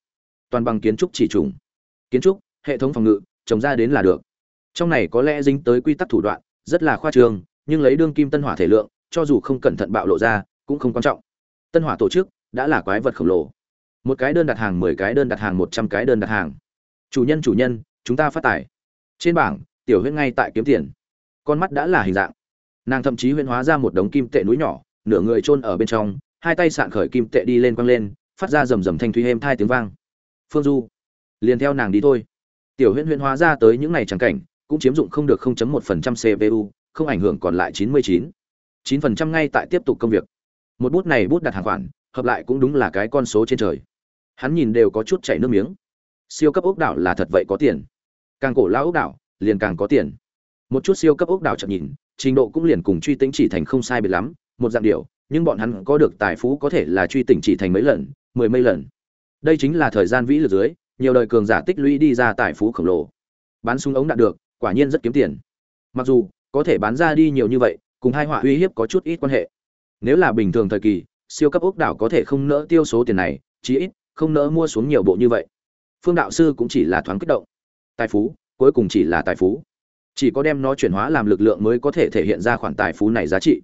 Toàn bằng kiến trúc chỉ trùng. Kiến trúc, hệ thống phòng ngự trồng ra đến là được. Trong này có lẽ dính tới quy tắc thủ đoạn, rất là khoa trương, nhưng lấy đương kim tân hỏa thể lượng, cho dù không cẩn thận bạo lộ ra, cũng không quan trọng. Tân hỏa tổ chức đã là quái vật khổng lồ. Một cái đơn đặt hàng, mười cái đơn đặt hàng, một trăm cái đơn đặt hàng. Chủ nhân chủ nhân, chúng ta phát tài trên bảng, tiểu huyết ngay tại kiếm tiền. Con mắt đã là hình dạng. Nàng thậm chí huyễn hóa ra một đống kim tệ núi nhỏ, nửa người chôn ở bên trong, hai tay sạn khởi kim tệ đi lên quăng lên, phát ra rầm rầm thanh thúy êm thai tiếng vang. Phương du, liền theo nàng đi thôi tiểu huyễn huyễn hóa ra tới những ngày chẳng cảnh, cũng chiếm dụng không được 0.1% cpu không ảnh hưởng còn lại 99. 9% ngay tại tiếp tục công việc. Một bút này bút đặt hàng khoản, hợp lại cũng đúng là cái con số trên trời. Hắn nhìn đều có chút chảy nước miếng. Siêu cấp ốc đảo là thật vậy có tiền. Càng cổ lao ốc đảo, liền càng có tiền. Một chút siêu cấp ốc đảo chậm nhìn, trình độ cũng liền cùng truy tính chỉ thành không sai biệt lắm, một dạng điều, nhưng bọn hắn có được tài phú có thể là truy tỉnh chỉ thành mấy lần, mười mấy lần. Đây chính là thời gian vĩ lực dưới nhiều đời cường giả tích lũy đi ra tài phú khổng lồ. Bán súng ống đạt được, quả nhiên rất kiếm tiền. Mặc dù, có thể bán ra đi nhiều như vậy, cùng hai họa uy hiếp có chút ít quan hệ. Nếu là bình thường thời kỳ, siêu cấp ốc đảo có thể không nỡ tiêu số tiền này, chí ít, không nỡ mua xuống nhiều bộ như vậy. Phương đạo sư cũng chỉ là thoáng kích động. Tài phú, cuối cùng chỉ là tài phú. Chỉ có đem nó chuyển hóa làm lực lượng mới có thể thể hiện ra khoản tài phú này giá trị.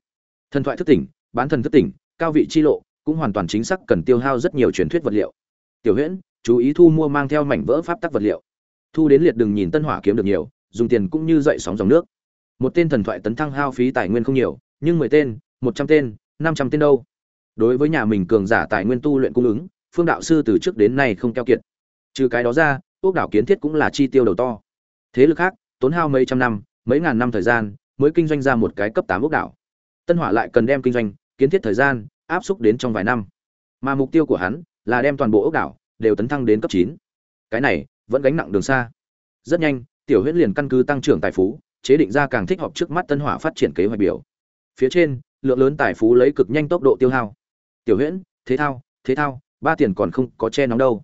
Thần thoại thức tỉnh, bán thần thức tỉnh, cao vị chi lộ, cũng hoàn toàn chính xác cần tiêu hao rất nhiều truyền thuyết vật liệu. Tiểu huyễn chú ý thu mua mang theo mảnh vỡ pháp tắc vật liệu. Thu đến liệt đừng nhìn tân hỏa kiếm được nhiều, dùng tiền cũng như dậy sóng dòng nước. Một tên thần thoại tấn thăng hao phí tài nguyên không nhiều, nhưng mười tên, một trăm tên, năm trăm tên đâu? Đối với nhà mình cường giả tài nguyên tu luyện cung ứng, phương đạo sư từ trước đến nay không keo kiệt. Trừ cái đó ra ốc đảo kiến thiết cũng là chi tiêu đầu to. Thế lực khác, tốn hao mấy trăm năm, mấy ngàn năm thời gian, mới kinh doanh ra một cái cấp tám ốc đảo. Tân hỏa lại cần đem kinh doanh, kiến thiết thời gian, áp xúc đến trong vài năm. Mà mục tiêu của hắn là đem toàn bộ ốc đảo đều tấn thăng đến cấp chín. Cái này, vẫn gánh nặng đường xa. Rất nhanh, tiểu huyễn liền căn cứ tăng trưởng tài phú, chế định ra càng thích hợp trước mắt tân hỏa phát triển kế hoạch biểu. Phía trên, lượng lớn tài phú lấy cực nhanh tốc độ tiêu hao. Tiểu huyễn, thế thao thế thao, ba tiền còn không có che nóng đâu.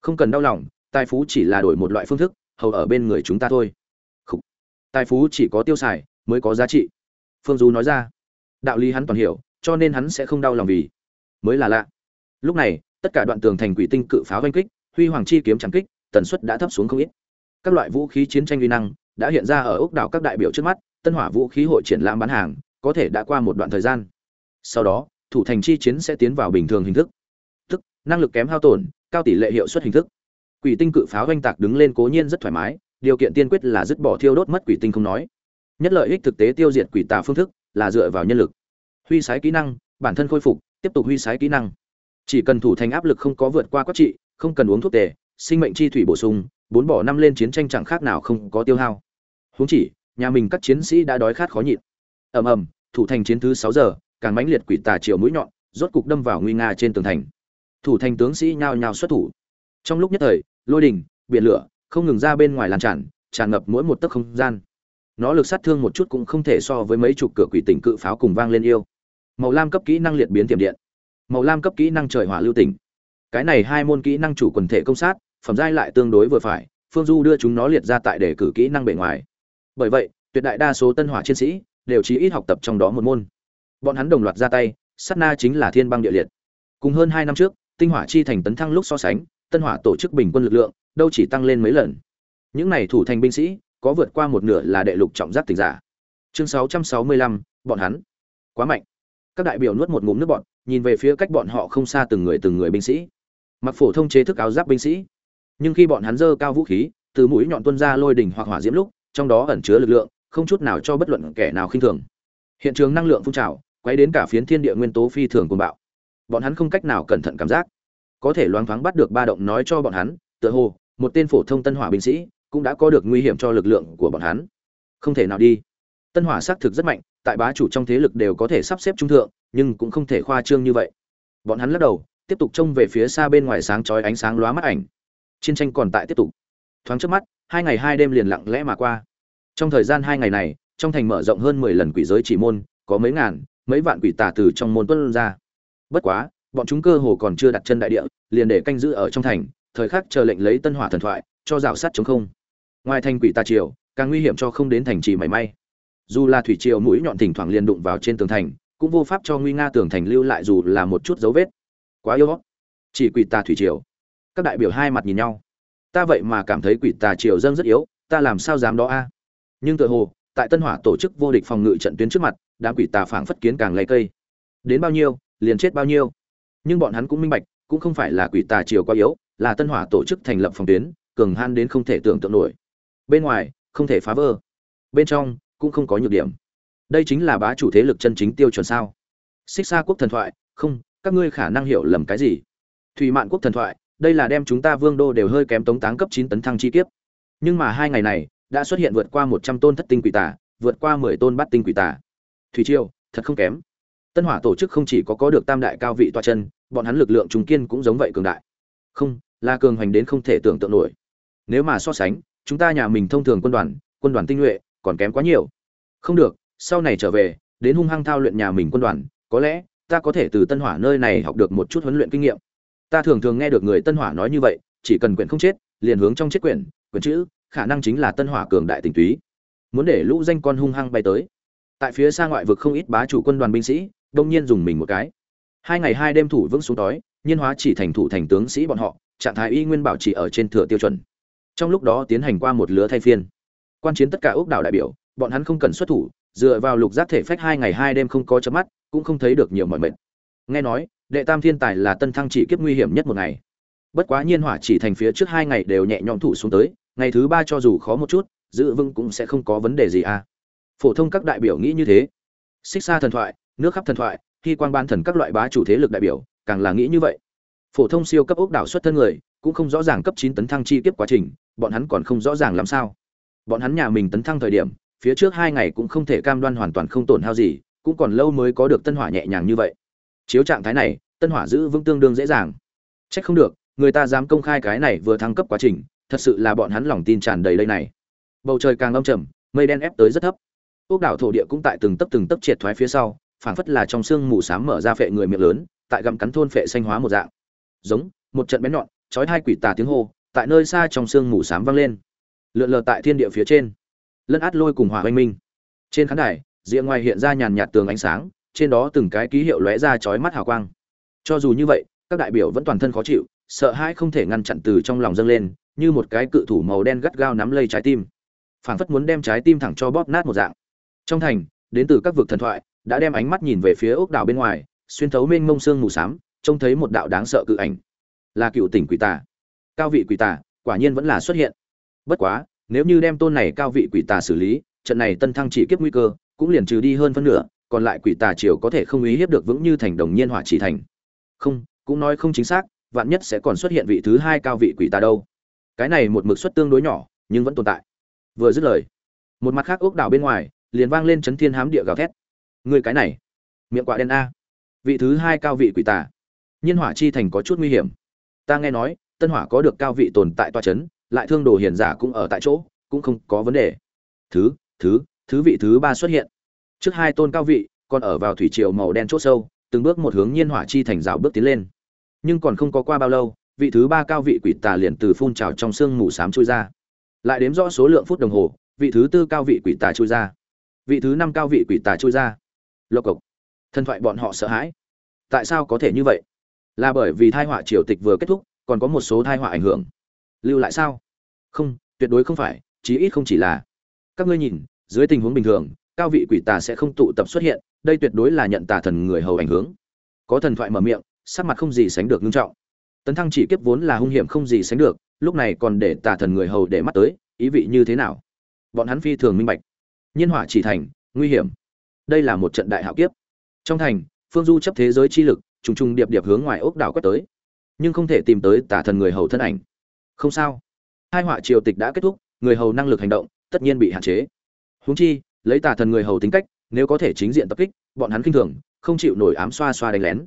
Không cần đau lòng, tài phú chỉ là đổi một loại phương thức, hầu ở bên người chúng ta thôi. Khủ. tài phú chỉ có tiêu xài, mới có giá trị. Phương du nói ra. Đạo lý hắn toàn hiểu, cho nên hắn sẽ không đau lòng vì. Mới là lạ. Lúc này tất cả đoạn tường thành quỷ tinh cự pháo oanh kích, huy hoàng chi kiếm trắng kích, tần suất đã thấp xuống không ít. Các loại vũ khí chiến tranh uy năng đã hiện ra ở ốc đảo các đại biểu trước mắt, tân hỏa vũ khí hội triển lãm bán hàng, có thể đã qua một đoạn thời gian. Sau đó, thủ thành chi chiến sẽ tiến vào bình thường hình thức. Tức, năng lực kém hao tổn, cao tỷ lệ hiệu suất hình thức. Quỷ tinh cự pháo oanh tạc đứng lên cố nhiên rất thoải mái, điều kiện tiên quyết là dứt bỏ thiêu đốt mất quỷ tinh không nói. Nhất lợi ích thực tế tiêu diệt quỷ tà phương thức là dựa vào nhân lực. Huy sái kỹ năng, bản thân khôi phục, tiếp tục huy sái kỹ năng chỉ cần thủ thành áp lực không có vượt qua quá trị, không cần uống thuốc tề, sinh mệnh chi thủy bổ sung, bốn bỏ năm lên chiến tranh chẳng khác nào không có tiêu hao. Huống chỉ, nhà mình các chiến sĩ đã đói khát khó nhịn. Ầm ầm, thủ thành chiến thứ sáu giờ, càng mãnh liệt quỷ tà triệu mũi nhọn, rốt cục đâm vào nguy nga trên tường thành. Thủ thành tướng sĩ nhao nhao xuất thủ. Trong lúc nhất thời, lôi đình, biển lửa, không ngừng ra bên ngoài làn tràn tràn ngập mỗi một tấc không gian. Nó lực sát thương một chút cũng không thể so với mấy chục cửa quỷ tỉnh cự pháo cùng vang lên yêu. Màu lam cấp kỹ năng liệt biến tiềm điện màu lam cấp kỹ năng trời hỏa lưu tỉnh. Cái này hai môn kỹ năng chủ quần thể công sát phẩm giai lại tương đối vừa phải phương du đưa chúng nó liệt ra tại để cử kỹ năng bề ngoài. Bởi vậy tuyệt đại đa số tân hỏa chiến sĩ đều chỉ ít học tập trong đó một môn. Bọn hắn đồng loạt ra tay sát na chính là thiên băng địa liệt. Cùng hơn hai năm trước tinh hỏa chi thành tấn thăng lúc so sánh tân hỏa tổ chức bình quân lực lượng đâu chỉ tăng lên mấy lần. Những này thủ thành binh sĩ có vượt qua một nửa là đệ lục trọng giác tỉnh giả. Chương 665, bọn hắn. Quá mạnh. Các đại biểu nuốt một ngụm nước bọn nhìn về phía cách bọn họ không xa từng người từng người binh sĩ. Mặc phổ thông chế thức áo giáp binh sĩ. Nhưng khi bọn hắn dơ cao vũ khí, từ mũi nhọn tuân ra lôi đỉnh hoặc hỏa diễm lúc, trong đó ẩn chứa lực lượng, không chút nào cho bất luận kẻ nào khinh thường. Hiện trường năng lượng phun trào quay đến cả phiến thiên địa nguyên tố phi thường cuồng bạo. Bọn hắn không cách nào cẩn thận cảm giác. Có thể loáng thoáng bắt được ba động nói cho bọn hắn, tựa hồ, một tên phổ thông tân hỏa binh sĩ cũng đã có được nguy hiểm cho lực lượng của bọn hắn. Không thể nào đi. Tân hỏa xác thực rất mạnh tại bá chủ trong thế lực đều có thể sắp xếp trung thượng, nhưng cũng không thể khoa trương như vậy. Bọn hắn lắc đầu, tiếp tục trông về phía xa bên ngoài sáng chói ánh sáng lóa mắt ảnh. Chiến tranh còn tại tiếp tục. Thoáng trước mắt, hai ngày hai đêm liền lặng lẽ mà qua. Trong thời gian hai ngày này, trong thành mở rộng hơn mười lần quỷ giới chỉ môn, có mấy ngàn, mấy vạn quỷ tà từ trong môn tuôn ra. Bất quá, bọn chúng cơ hồ còn chưa đặt chân đại địa, liền để canh giữ ở trong thành, thời khắc chờ lệnh lấy tân hỏa thần thoại, cho rào sát chống không. Ngoài thành quỷ tà triều, càng nguy hiểm cho không đến thành trì mảy may dù là thủy triều mũi nhọn thỉnh thoảng liền đụng vào trên tường thành, cũng vô pháp cho nguy nga tường thành lưu lại dù là một chút dấu vết. Quá yếu chỉ quỷ tà thủy triều. Các đại biểu hai mặt nhìn nhau. Ta vậy mà cảm thấy quỷ tà triều dâng rất yếu, ta làm sao dám đó a? Nhưng tự hồ, tại tân hỏa tổ chức vô địch phòng ngự trận tuyến trước mặt, đám quỷ tà phảng phất kiến càng lấy cây. Đến bao nhiêu, liền chết bao nhiêu. Nhưng bọn hắn cũng minh bạch, cũng không phải là quỷ tà triều quá yếu, là tân hỏa tổ chức thành lập phòng tuyến, cường han đến không thể tưởng tượng nổi. Bên ngoài, không thể phá vỡ. Bên trong cũng không có nhược điểm. Đây chính là bá chủ thế lực chân chính tiêu chuẩn sao? Xích xa quốc thần thoại không các ngươi khả năng hiểu lầm cái gì? Thủy mạn quốc thần thoại đây là đem chúng ta vương đô đều hơi kém tống táng cấp chín tấn thăng chi kiếp. Nhưng mà hai ngày này đã xuất hiện vượt qua một trăm tôn thất tinh quỷ tả, vượt qua mười tôn bắt tinh quỷ tả. thủy triều thật không kém. Tân hỏa tổ chức không chỉ có có được tam đại cao vị toa chân bọn hắn lực lượng trung kiên cũng giống vậy cường đại. Không là cường hoành đến không thể tưởng tượng nổi. Nếu mà so sánh chúng ta nhà mình thông thường quân đoàn quân đoàn tinh nhuệ còn kém quá nhiều không được, sau này trở về, đến hung hăng thao luyện nhà mình quân đoàn, có lẽ, ta có thể từ tân hỏa nơi này học được một chút huấn luyện kinh nghiệm. Ta thường thường nghe được người tân hỏa nói như vậy, chỉ cần quyển không chết, liền hướng trong chết quyển quyển chữ, khả năng chính là tân hỏa cường đại tình túy. Muốn để lũ danh con hung hăng bay tới. Tại phía xa ngoại vực không ít bá chủ quân đoàn binh sĩ, đông nhiên dùng mình một cái. Hai ngày hai đêm thủ vững xuống đói, nhiên hóa chỉ thành thủ thành tướng sĩ bọn họ, trạng thái y nguyên bảo trì ở trên thừa tiêu chuẩn. Trong lúc đó tiến hành qua một lứa thay phiên. Quan chiến tất cả ốc đảo đại biểu bọn hắn không cần xuất thủ, dựa vào lục giác thể phách hai ngày hai đêm không có chớp mắt, cũng không thấy được nhiều mọi mệt. Nghe nói, đệ tam thiên tài là tân thăng chỉ kiếp nguy hiểm nhất một ngày. Bất quá nhiên hỏa chỉ thành phía trước hai ngày đều nhẹ nhõm thủ xuống tới, ngày thứ ba cho dù khó một chút dự vững cũng sẽ không có vấn đề gì à. Phổ thông các đại biểu nghĩ như thế. Xích xa thần thoại, nước khắp thần thoại khi quan ban thần các loại bá chủ thế lực đại biểu, càng là nghĩ như vậy. Phổ thông siêu cấp ốc đảo xuất thân người, cũng không rõ ràng cấp chín tấn thăng chi tiếp quá trình, bọn hắn còn không rõ ràng làm sao. Bọn hắn nhà mình tấn thăng thời điểm phía trước hai ngày cũng không thể cam đoan hoàn toàn không tổn hao gì, cũng còn lâu mới có được tân hỏa nhẹ nhàng như vậy. Chiếu trạng thái này, tân hỏa giữ vững tương đương dễ dàng. Trách không được, người ta dám công khai cái này vừa thăng cấp quá trình, thật sự là bọn hắn lòng tin tràn đầy đây này. Bầu trời càng âm trầm, mây đen ép tới rất thấp. Ốc đảo thổ địa cũng tại từng tấp từng tấp triệt thoái phía sau, phảng phất là trong xương mù sám mở ra phệ người miệng lớn, tại gặm cắn thôn phệ xanh hóa một dạng. Giống, một trận bén nhọn, chói hai quỷ tà tiếng hô, tại nơi xa trong xương mù sám vang lên. Lượn lờ tại thiên địa phía trên lân át lôi cùng hỏa oanh minh. Trên khán đài, rìa ngoài hiện ra nhàn nhạt tường ánh sáng, trên đó từng cái ký hiệu lóe ra chói mắt hào quang. Cho dù như vậy, các đại biểu vẫn toàn thân khó chịu, sợ hãi không thể ngăn chặn từ trong lòng dâng lên, như một cái cự thủ màu đen gắt gao nắm lấy trái tim. Phảng phất muốn đem trái tim thẳng cho bóp nát một dạng. Trong thành, đến từ các vực thần thoại, đã đem ánh mắt nhìn về phía ốc đảo bên ngoài, xuyên thấu mênh mông sương mù xám, trông thấy một đạo đáng sợ cự ảnh. Là cựu tỉnh quỷ tà. Cao vị quỷ tà, quả nhiên vẫn là xuất hiện. Bất quá nếu như đem tôn này cao vị quỷ tà xử lý, trận này tân thăng chỉ kiếp nguy cơ, cũng liền trừ đi hơn phân nửa, còn lại quỷ tà triều có thể không ý hiếp được vững như thành đồng nhiên hỏa chỉ thành. Không, cũng nói không chính xác, vạn nhất sẽ còn xuất hiện vị thứ hai cao vị quỷ tà đâu. Cái này một mực suất tương đối nhỏ, nhưng vẫn tồn tại. Vừa dứt lời, một mặt khác ốc đảo bên ngoài, liền vang lên chấn thiên hám địa gào thét. Người cái này, miệng quạ đen a. Vị thứ hai cao vị quỷ tà. Nhiên hỏa chi thành có chút nguy hiểm. Ta nghe nói, tân hỏa có được cao vị tồn tại toa chấn lại thương đồ hiền giả cũng ở tại chỗ, cũng không có vấn đề. Thứ thứ thứ vị thứ ba xuất hiện. Trước hai tôn cao vị, còn ở vào thủy triều màu đen chốt sâu, từng bước một hướng nhiên hỏa chi thành rào bước tiến lên. Nhưng còn không có qua bao lâu, vị thứ ba cao vị quỷ tà liền từ phun trào trong sương mù xám chui ra. Lại đếm rõ số lượng phút đồng hồ, vị thứ tư cao vị quỷ tà chui ra. Vị thứ năm cao vị quỷ tà chui ra. Lộc cộc. Thân thoại bọn họ sợ hãi. Tại sao có thể như vậy? Là bởi vì thai họa triều tịch vừa kết thúc, còn có một số thai họa ảnh hưởng. Lưu lại sao? Không, tuyệt đối không phải, chí ít không chỉ là. Các ngươi nhìn, dưới tình huống bình thường, cao vị quỷ tà sẽ không tụ tập xuất hiện, đây tuyệt đối là nhận tà thần người hầu ảnh hưởng. Có thần thoại mở miệng, sắc mặt không gì sánh được nghiêm trọng. Tấn thăng chỉ kiếp vốn là hung hiểm không gì sánh được, lúc này còn để tà thần người hầu để mắt tới, ý vị như thế nào? Bọn hắn phi thường minh bạch. Nhiên hỏa chỉ thành, nguy hiểm. Đây là một trận đại hạo kiếp. Trong thành, phương du chấp thế giới chi lực, trùng trùng điệp điệp hướng ngoài ốc đảo quét tới, nhưng không thể tìm tới tà thần người hầu thân ảnh. Không sao hai họa triều tịch đã kết thúc, người hầu năng lực hành động tất nhiên bị hạn chế. Húng chi, lấy tà thần người hầu tính cách, nếu có thể chính diện tập kích, bọn hắn kinh thường, không chịu nổi ám xoa xoa đánh lén.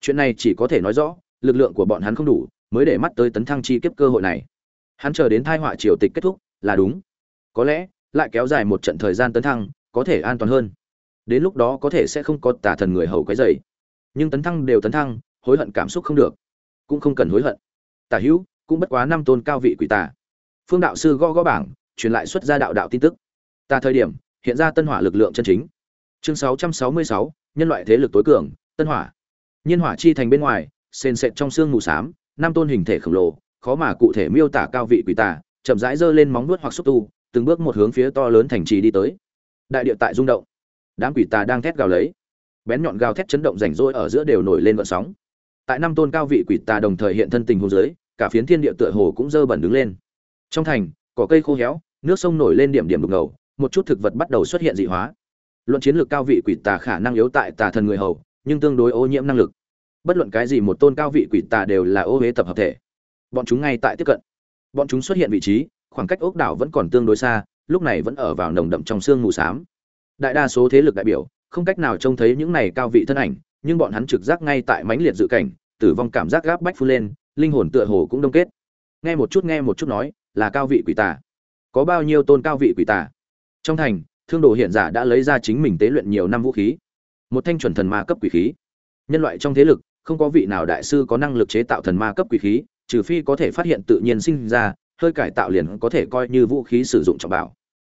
Chuyện này chỉ có thể nói rõ, lực lượng của bọn hắn không đủ mới để mắt tới tấn thăng chi kiếp cơ hội này. Hắn chờ đến thai họa triều tịch kết thúc là đúng. Có lẽ, lại kéo dài một trận thời gian tấn thăng có thể an toàn hơn. Đến lúc đó có thể sẽ không có tà thần người hầu cái dày nhưng tấn thăng đều tấn thăng, hối hận cảm xúc không được. Cũng không cần hối hận. Tả hữu, cũng bất quá năm tôn cao vị quỷ tà phương đạo sư gõ gõ bảng truyền lại xuất ra đạo đạo tin tức. Ta thời điểm hiện ra tân hỏa lực lượng chân chính. Chương 666, nhân loại thế lực tối cường tân hỏa. Nhiên hỏa chi thành bên ngoài sền sệt trong xương mù xám năm tôn hình thể khổng lồ khó mà cụ thể miêu tả cao vị quỷ tà chậm rãi giơ lên móng nuốt hoặc xúc tu từng bước một hướng phía to lớn thành trì đi tới. Đại địa tại rung động. Đám quỷ tà đang thét gào lấy. Bén nhọn gào thét chấn động rảnh rỗi ở giữa đều nổi lên gợn sóng. Tại năm tôn cao vị quỷ tà đồng thời hiện thân tình hồ dưới cả phiến thiên địa tựa hồ cũng dơ bẩn đứng lên trong thành, cỏ cây khô héo, nước sông nổi lên điểm điểm đục ngầu, một chút thực vật bắt đầu xuất hiện dị hóa. Luận chiến lược cao vị quỷ tà khả năng yếu tại tà thần người hầu, nhưng tương đối ô nhiễm năng lực. Bất luận cái gì một tôn cao vị quỷ tà đều là ô huế tập hợp thể. Bọn chúng ngay tại tiếp cận. Bọn chúng xuất hiện vị trí, khoảng cách ốc đảo vẫn còn tương đối xa, lúc này vẫn ở vào nồng đậm trong sương mù xám. Đại đa số thế lực đại biểu, không cách nào trông thấy những này cao vị thân ảnh, nhưng bọn hắn trực giác ngay tại mãnh liệt dự cảnh, tử vong cảm giác gáp bách phun lên, linh hồn tựa hồ cũng đông kết. Nghe một chút, nghe một chút nói là cao vị quỷ tà. Có bao nhiêu tôn cao vị quỷ tà? Trong thành, thương đồ hiện giả đã lấy ra chính mình tế luyện nhiều năm vũ khí. Một thanh chuẩn thần ma cấp quỷ khí. Nhân loại trong thế lực, không có vị nào đại sư có năng lực chế tạo thần ma cấp quỷ khí, trừ phi có thể phát hiện tự nhiên sinh ra, hơi cải tạo liền có thể coi như vũ khí sử dụng trọng bảo.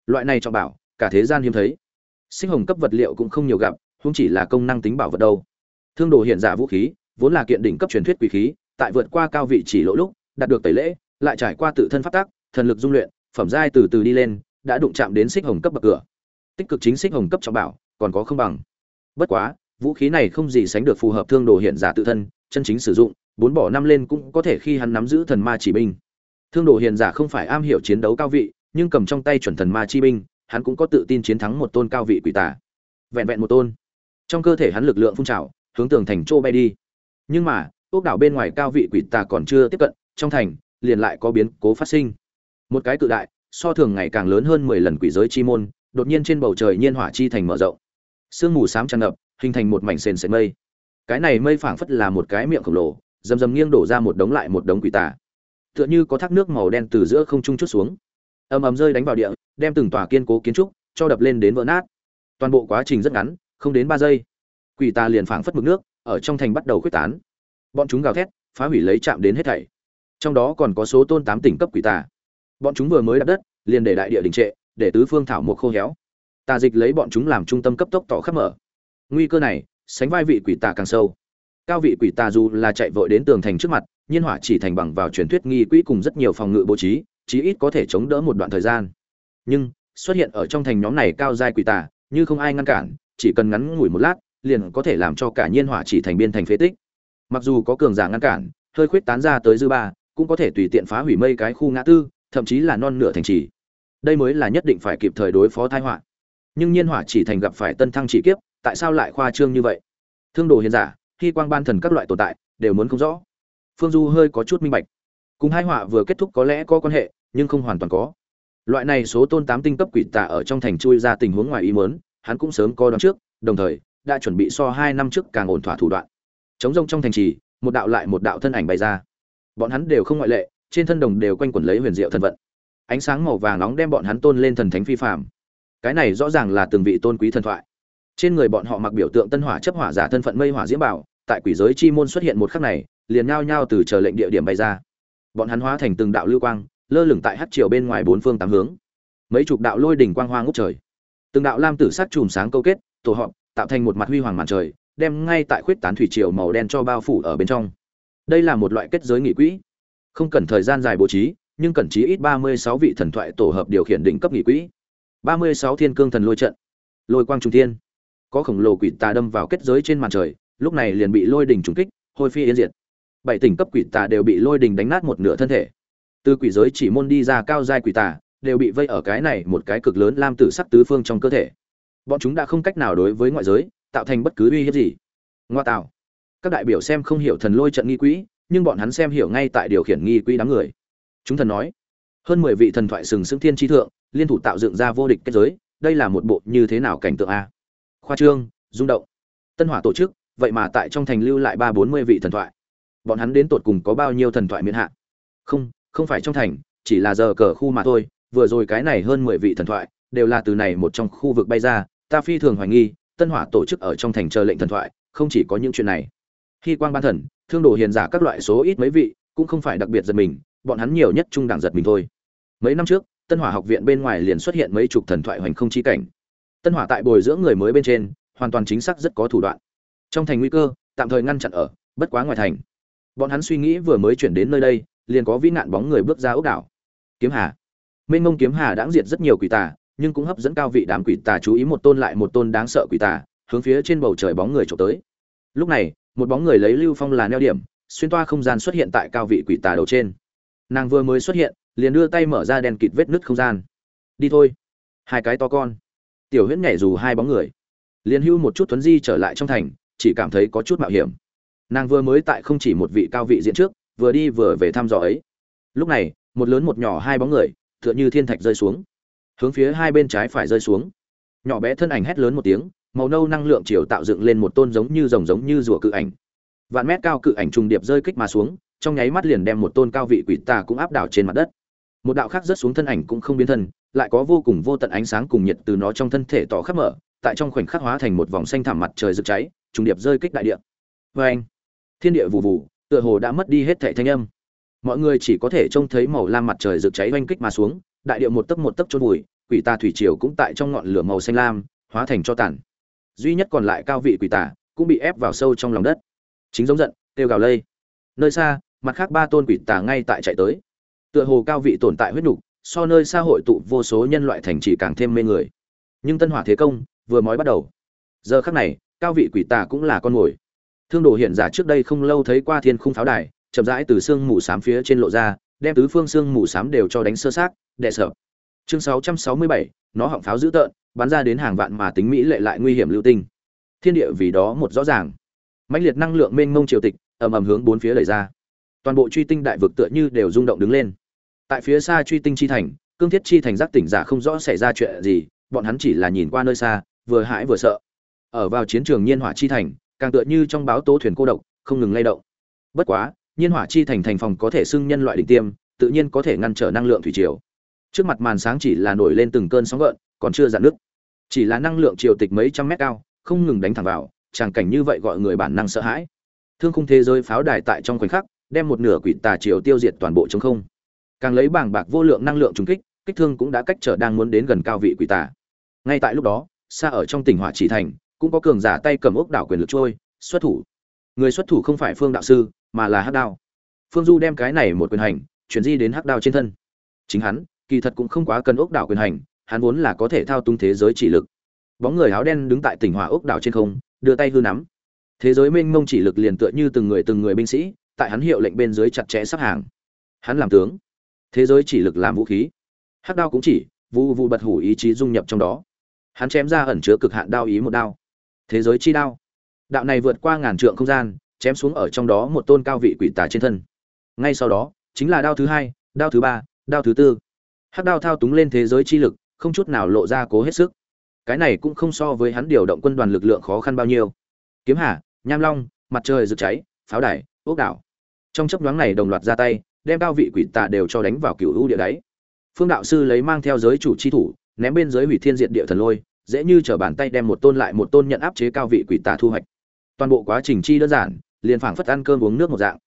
Loại này trọng bảo, cả thế gian hiếm thấy. Sinh hồng cấp vật liệu cũng không nhiều gặp không chỉ là công năng tính bảo vật đâu. Thương đồ hiện giả vũ khí, vốn là kiện đỉnh cấp truyền thuyết quỷ khí, tại vượt qua cao vị chỉ lỗ lúc, đạt được tẩy lễ lại trải qua tự thân phát tác thần lực dung luyện, phẩm giai từ từ đi lên, đã đụng chạm đến xích hồng cấp bậc cửa. Tích cực chính xích hồng cấp trọng bảo, còn có không bằng. Bất quá, vũ khí này không gì sánh được phù hợp thương đồ hiện giả tự thân, chân chính sử dụng, bốn bỏ năm lên cũng có thể khi hắn nắm giữ thần ma chỉ binh. Thương đồ hiện giả không phải am hiểu chiến đấu cao vị, nhưng cầm trong tay chuẩn thần ma chi binh, hắn cũng có tự tin chiến thắng một tôn cao vị quỷ tà. Vẹn vẹn một tôn. Trong cơ thể hắn lực lượng phun trào, hướng tường thành châu bay đi. Nhưng mà, ốc đảo bên ngoài cao vị quỷ tà còn chưa tiếp cận, trong thành liền lại có biến cố phát sinh. Một cái cự đại, so thường ngày càng lớn hơn mười lần quỷ giới chi môn, đột nhiên trên bầu trời nhiên hỏa chi thành mở rộng. Sương mù xám tràn ngập, hình thành một mảnh sền sệt mây. Cái này mây phảng phất là một cái miệng khổng lồ, rầm rầm nghiêng đổ ra một đống lại một đống quỷ tà. Tựa như có thác nước màu đen từ giữa không trung chút xuống. Ầm ầm rơi đánh vào địa, đem từng tòa kiên cố kiến trúc cho đập lên đến vỡ nát. Toàn bộ quá trình rất ngắn, không đến ba giây. Quỷ tà liền phảng phất mực nước, ở trong thành bắt đầu khuếch tán. Bọn chúng gào thét, phá hủy lấy chạm đến hết thảy trong đó còn có số tôn tám tỉnh cấp quỷ tà. Bọn chúng vừa mới đặt đất, liền để đại địa đình trệ, để tứ phương thảo một khô héo. Tà dịch lấy bọn chúng làm trung tâm cấp tốc tỏ khắp mở. Nguy cơ này, sánh vai vị quỷ tà càng sâu. Cao vị quỷ tà dù là chạy vội đến tường thành trước mặt, nhiên hỏa chỉ thành bằng vào truyền thuyết nghi quỹ cùng rất nhiều phòng ngự bố trí, chí ít có thể chống đỡ một đoạn thời gian. Nhưng, xuất hiện ở trong thành nhóm này cao giai quỷ tà, như không ai ngăn cản, chỉ cần ngắn ngủi một lát, liền có thể làm cho cả nhiên hỏa chỉ thành biên thành phế tích. Mặc dù có cường giả ngăn cản, hơi khuyết tán ra tới dư ba cũng có thể tùy tiện phá hủy mây cái khu ngã tư, thậm chí là non nửa thành trì. Đây mới là nhất định phải kịp thời đối phó tai họa. Nhưng nhiên hỏa chỉ thành gặp phải tân thăng chỉ kiếp, tại sao lại khoa trương như vậy? Thương đồ hiền giả, khi quang ban thần các loại tồn tại, đều muốn không rõ. Phương du hơi có chút minh bạch. Cùng hai họa vừa kết thúc có lẽ có quan hệ, nhưng không hoàn toàn có. Loại này số tôn tám tinh cấp quỷ tà ở trong thành chui ra tình huống ngoài ý muốn, hắn cũng sớm có đoán trước, đồng thời, đã chuẩn bị so hai năm trước càng ổn thỏa thủ đoạn. Chống rông trong thành trì, một đạo lại một đạo thân ảnh bày ra bọn hắn đều không ngoại lệ, trên thân đồng đều quanh quẩn lấy huyền diệu thần vận. Ánh sáng màu vàng nóng đem bọn hắn tôn lên thần thánh phi phạm cái này rõ ràng là từng vị tôn quý thần thoại. Trên người bọn họ mặc biểu tượng tân hỏa chấp hỏa giả thân phận mây hỏa diễm bảo, tại quỷ giới chi môn xuất hiện một khắc này, liền nhao nhao từ chờ lệnh địa điểm bay ra. Bọn hắn hóa thành từng đạo lưu quang, lơ lửng tại hát triều bên ngoài bốn phương tám hướng. Mấy chục đạo lôi đỉnh quang hoa ngút trời. Từng đạo lam tử sắc chùm sáng câu kết, tổ họp tạo thành một mặt huy hoàng màn trời, đem ngay tại khuyết tán thủy triều màu đen cho bao phủ ở bên trong đây là một loại kết giới nghị quỹ. Không cần thời gian dài bố trí, nhưng cần chí ít ba mươi sáu vị thần thoại tổ hợp điều khiển đỉnh cấp nghị quỹ. ba mươi sáu thiên cương thần lôi trận, lôi quang trung thiên. Có khổng lồ quỷ tà đâm vào kết giới trên màn trời, lúc này liền bị lôi đỉnh trúng kích, hôi phi yên diệt. Bảy tỉnh cấp quỷ tà đều bị lôi đỉnh đánh nát một nửa thân thể. Từ quỷ giới chỉ môn đi ra cao giai quỷ tà, đều bị vây ở cái này một cái cực lớn lam tử sắc tứ phương trong cơ thể. Bọn chúng đã không cách nào đối với ngoại giới, tạo thành bất cứ uy hiếp gì. Ngoa tạo các đại biểu xem không hiểu thần lôi trận nghi quỹ, nhưng bọn hắn xem hiểu ngay tại điều khiển nghi quỹ đám người. Chúng thần nói, hơn mười vị thần thoại sừng sững thiên tri thượng, liên thủ tạo dựng ra vô địch kết giới, đây là một bộ như thế nào cảnh tượng a? Khoa trương, rung động. Tân hỏa tổ chức, vậy mà tại trong thành lưu lại ba bốn mươi vị thần thoại. Bọn hắn đến tột cùng có bao nhiêu thần thoại miễn hạn? không không phải trong thành, chỉ là giờ cờ khu mà thôi, vừa rồi cái này hơn mười vị thần thoại, đều là từ này một trong khu vực bay ra, ta phi thường hoài nghi, tân hỏa tổ chức ở trong thành chờ lệnh thần thoại, không chỉ có những chuyện này khi quang ban thần, thương đồ hiền giả các loại số ít mấy vị, cũng không phải đặc biệt giật mình, bọn hắn nhiều nhất trung đẳng giật mình thôi. Mấy năm trước, tân hỏa học viện bên ngoài liền xuất hiện mấy chục thần thoại hoành không chi cảnh. Tân hỏa tại bồi dưỡng người mới bên trên, hoàn toàn chính xác rất có thủ đoạn. Trong thành nguy cơ, tạm thời ngăn chặn ở, bất quá ngoài thành. Bọn hắn suy nghĩ vừa mới chuyển đến nơi đây, liền có vĩ nạn bóng người bước ra ốc đảo. Kiếm hà. Mênh mông kiếm hà đã diệt rất nhiều quỷ tà, nhưng cũng hấp dẫn cao vị đám quỷ tà chú ý một tôn lại một tôn đáng sợ quỷ tà, hướng phía trên bầu trời bóng người trộm tới. Lúc này một bóng người lấy lưu phong là neo điểm, xuyên toa không gian xuất hiện tại cao vị quỷ tà đầu trên. Nàng vừa mới xuất hiện, liền đưa tay mở ra đèn kịt vết nứt không gian. Đi thôi. Hai cái to con. Tiểu huyễn nhảy dù hai bóng người. Liền hưu một chút thuấn di trở lại trong thành, chỉ cảm thấy có chút mạo hiểm. Nàng vừa mới tại không chỉ một vị cao vị diễn trước, vừa đi vừa về thăm dò ấy. Lúc này, một lớn một nhỏ hai bóng người, tựa như thiên thạch rơi xuống. Hướng phía hai bên trái phải rơi xuống. Nhỏ bé thân ảnh hét lớn một tiếng màu nâu năng lượng chiều tạo dựng lên một tôn giống như rồng giống như rùa cự ảnh. Vạn mét cao cự ảnh trùng điệp rơi kích mà xuống, trong nháy mắt liền đem một tôn cao vị quỷ tà cũng áp đảo trên mặt đất. Một đạo khác rớt xuống thân ảnh cũng không biến thân, lại có vô cùng vô tận ánh sáng cùng nhiệt từ nó trong thân thể tỏ khắp mở, tại trong khoảnh khắc hóa thành một vòng xanh thảm mặt trời rực cháy, trùng điệp rơi kích đại địa. Vê anh thiên địa vụ vụ tựa hồ đã mất đi hết thệ thanh âm. Mọi người chỉ có thể trông thấy màu lam mặt trời rực cháy oanh kích mà xuống, đại địa một tấc một tấc chôn vùi, quỷ ta thủy triều cũng tại trong ngọn lửa màu xanh lam, hóa thành cho tàn duy nhất còn lại cao vị quỷ tà cũng bị ép vào sâu trong lòng đất. Chính giống giận kêu gào lây. Nơi xa mặt khác ba tôn quỷ tà ngay tại chạy tới. Tựa hồ cao vị tồn tại huyết nhục so nơi xa hội tụ vô số nhân loại thành trì càng thêm mê người. Nhưng tân hỏa thế công vừa mới bắt đầu. Giờ khắc này cao vị quỷ tà cũng là con mồi thương đồ hiện giả trước đây không lâu thấy qua thiên khung pháo đài chậm rãi từ xương mù xám phía trên lộ ra đem tứ phương xương mù xám đều cho đánh sơ sát đệ sợ chương 667, nó họng pháo dữ tợn bắn ra đến hàng vạn mà tính mỹ lệ lại nguy hiểm lưu tinh. Thiên địa vì đó một rõ ràng. Mãnh liệt năng lượng mênh mông triều tịch, ầm ầm hướng bốn phía đẩy ra. Toàn bộ truy tinh đại vực tựa như đều rung động đứng lên. Tại phía xa truy tinh chi thành, cương thiết chi thành giác tỉnh giả không rõ xảy ra chuyện gì, bọn hắn chỉ là nhìn qua nơi xa, vừa hãi vừa sợ. Ở vào chiến trường nhiên hỏa chi thành, càng tựa như trong báo tố thuyền cô độc, không ngừng lay động. Bất quá, nhiên hỏa chi thành thành phòng có thể xưng nhân loại đỉnh tiêm, tự nhiên có thể ngăn trở năng lượng thủy triều trước mặt màn sáng chỉ là nổi lên từng cơn sóng gợn, còn chưa dạn nước chỉ là năng lượng triều tịch mấy trăm mét cao, không ngừng đánh thẳng vào, tràng cảnh như vậy gọi người bản năng sợ hãi. Thương khung thế giới pháo đài tại trong khoảnh khắc, đem một nửa quỷ tà triều tiêu diệt toàn bộ trong không. Càng lấy bảng bạc vô lượng năng lượng trùng kích kích thương cũng đã cách trở đang muốn đến gần cao vị quỷ tà. Ngay tại lúc đó, xa ở trong tỉnh hỏa chỉ thành, cũng có cường giả tay cầm ốc đảo quyền lực trôi, xuất thủ. Người xuất thủ không phải phương đạo sư, mà là hắc đao. Phương du đem cái này một quyền hành, chuyển di đến hắc đao trên thân. Chính hắn kỳ thật cũng không quá cần ốc đảo quyền hành, hắn vốn là có thể thao túng thế giới chỉ lực. Bóng người áo đen đứng tại tỉnh hỏa ốc đảo trên không, đưa tay hư nắm. Thế giới mênh mông chỉ lực liền tựa như từng người từng người binh sĩ, tại hắn hiệu lệnh bên dưới chặt chẽ sắp hàng. Hắn làm tướng. Thế giới chỉ lực làm vũ khí. Hắc đao cũng chỉ vụ vụ bật hủ ý chí dung nhập trong đó. Hắn chém ra ẩn chứa cực hạn đao ý một đao. Thế giới chi đao. Đạo này vượt qua ngàn trượng không gian, chém xuống ở trong đó một tôn cao vị quỷ tà trên thân. Ngay sau đó, chính là đao thứ hai, đao thứ ba, đao thứ tư hắc đao thao túng lên thế giới chi lực, không chút nào lộ ra cố hết sức. Cái này cũng không so với hắn điều động quân đoàn lực lượng khó khăn bao nhiêu. Kiếm hà, nham long, mặt trời rực cháy, pháo đài, ốc đảo. Trong chấp nhoáng này đồng loạt ra tay, đem cao vị quỷ tà đều cho đánh vào cựu ưu địa đáy. Phương đạo sư lấy mang theo giới chủ chi thủ, ném bên dưới hủy thiên diệt địa thần lôi, dễ như t bàn tay đem một tôn lại một tôn nhận áp chế cao vị quỷ tà thu hoạch. Toàn bộ quá trình chi đơn giản, liền phảng phất ăn cơm uống nước một dạng.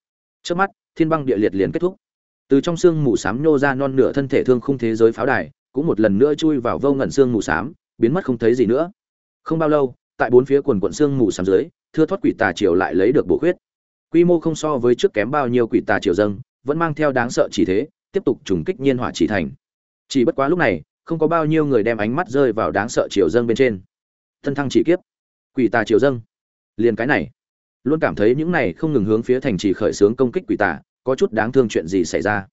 Trước mắt, thiên băng địa liệt liền kết thúc từ trong xương mù xám nhô ra non nửa thân thể thương khung thế giới pháo đài, cũng một lần nữa chui vào vô ngẩn xương mù xám, biến mất không thấy gì nữa. Không bao lâu, tại bốn phía quần quận xương mù xám dưới, thưa thoát quỷ tà triều lại lấy được bổ khuyết. Quy mô không so với trước kém bao nhiêu quỷ tà triều dâng, vẫn mang theo đáng sợ chỉ thế, tiếp tục trùng kích nhiên hỏa chỉ thành. Chỉ bất quá lúc này, không có bao nhiêu người đem ánh mắt rơi vào đáng sợ triều dâng bên trên. Thân thăng chỉ kiếp. Quỷ tà triều dâng. Liền cái này. Luôn cảm thấy những này không ngừng hướng phía thành trì khởi xướng công kích quỷ tà có chút đáng thương chuyện gì xảy ra.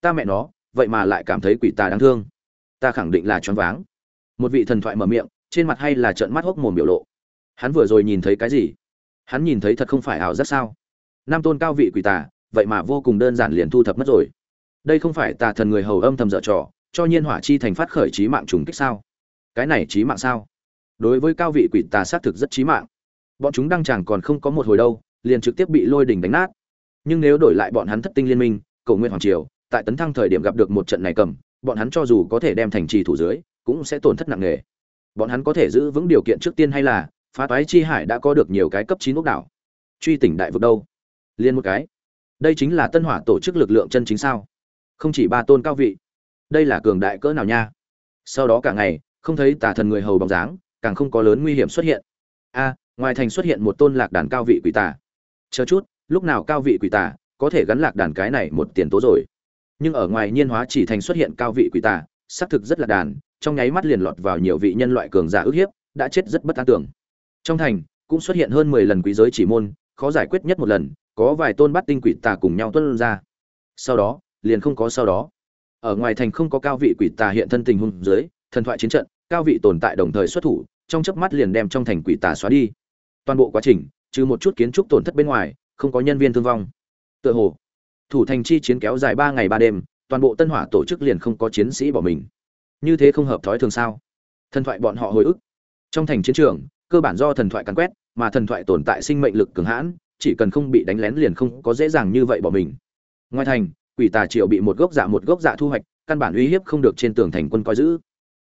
Ta mẹ nó, vậy mà lại cảm thấy quỷ tà đáng thương. Ta khẳng định là choáng váng. Một vị thần thoại mở miệng, trên mặt hay là trợn mắt hốc mồm biểu lộ. Hắn vừa rồi nhìn thấy cái gì? Hắn nhìn thấy thật không phải ảo giác sao? Nam tôn cao vị quỷ tà, vậy mà vô cùng đơn giản liền thu thập mất rồi. Đây không phải tà thần người hầu âm thầm dở trò, cho nhiên hỏa chi thành phát khởi trí mạng trùng kích sao? Cái này trí mạng sao? Đối với cao vị quỷ tà xác thực rất trí mạng. Bọn chúng đang chẳng còn không có một hồi đâu, liền trực tiếp bị lôi đỉnh đánh nát nhưng nếu đổi lại bọn hắn thất tinh liên minh, cầu nguyện hoàng triều, tại tấn thăng thời điểm gặp được một trận này cầm, bọn hắn cho dù có thể đem thành trì thủ dưới, cũng sẽ tổn thất nặng nề. Bọn hắn có thể giữ vững điều kiện trước tiên hay là, phá toái chi hải đã có được nhiều cái cấp chín ốc đảo. Truy tỉnh đại vực đâu? Liên một cái. Đây chính là tân hỏa tổ chức lực lượng chân chính sao? Không chỉ ba tôn cao vị. Đây là cường đại cỡ nào nha? Sau đó cả ngày, không thấy tà thần người hầu bóng dáng, càng không có lớn nguy hiểm xuất hiện. A, ngoài thành xuất hiện một tôn lạc đàn cao vị quỷ tà. Chờ chút lúc nào cao vị quỷ tà có thể gắn lạc đàn cái này một tiền tố rồi. Nhưng ở ngoài nhiên hóa chỉ thành xuất hiện cao vị quỷ tà, xác thực rất là đàn, trong nháy mắt liền lọt vào nhiều vị nhân loại cường giả ức hiếp, đã chết rất bất an tưởng. Trong thành, cũng xuất hiện hơn mười lần quý giới chỉ môn, khó giải quyết nhất một lần, có vài tôn bắt tinh quỷ tà cùng nhau tuân ra. Sau đó, liền không có sau đó. Ở ngoài thành không có cao vị quỷ tà hiện thân tình huống dưới, thần thoại chiến trận, cao vị tồn tại đồng thời xuất thủ, trong chớp mắt liền đem trong thành quỷ tà xóa đi. Toàn bộ quá trình, trừ một chút kiến trúc tổn thất bên ngoài không có nhân viên thương vong. Tựa hồ, thủ thành chi chiến kéo dài ba ngày ba đêm, toàn bộ tân hỏa tổ chức liền không có chiến sĩ bỏ mình. Như thế không hợp thói thường sao? Thần thoại bọn họ hồi ức. Trong thành chiến trường, cơ bản do thần thoại càn quét, mà thần thoại tồn tại sinh mệnh lực cường hãn, chỉ cần không bị đánh lén liền không có dễ dàng như vậy bỏ mình. Ngoài thành, quỷ tà triệu bị một gốc dạ một gốc dạ thu hoạch, căn bản uy hiếp không được trên tường thành quân coi giữ.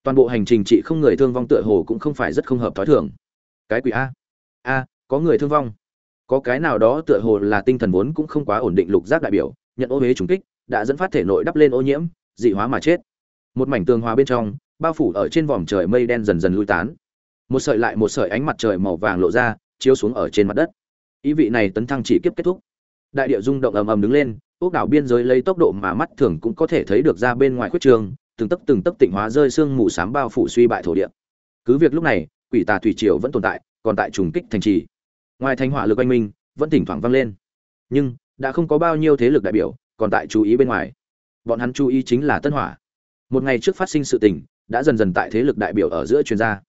Toàn bộ hành trình chị không người thương vong tựa hồ cũng không phải rất không hợp thói thường. Cái quỷ a. A, có người thương vong có cái nào đó tựa hồ là tinh thần vốn cũng không quá ổn định lục giác đại biểu, nhận ô huế trùng kích, đã dẫn phát thể nội đắp lên ô nhiễm, dị hóa mà chết. Một mảnh tường hòa bên trong, bao phủ ở trên vòm trời mây đen dần dần lui tán. Một sợi lại một sợi ánh mặt trời màu vàng lộ ra, chiếu xuống ở trên mặt đất. Ý vị này tấn thăng chỉ kiếp kết thúc. Đại địa rung động ầm ầm đứng lên, ốc đảo biên giới lấy tốc độ mà mắt thường cũng có thể thấy được ra bên ngoài khuyết trường, từng tấc từng tấc tịnh hóa rơi sương mù sám bao phủ suy bại thổ địa. Cứ việc lúc này, quỷ tà thủy triều vẫn tồn tại, còn tại trùng kích thành trì ngoài thành hỏa lực anh minh, vẫn thỉnh thoảng vang lên. Nhưng, đã không có bao nhiêu thế lực đại biểu, còn tại chú ý bên ngoài. Bọn hắn chú ý chính là tân hỏa. Một ngày trước phát sinh sự tình, đã dần dần tại thế lực đại biểu ở giữa chuyên gia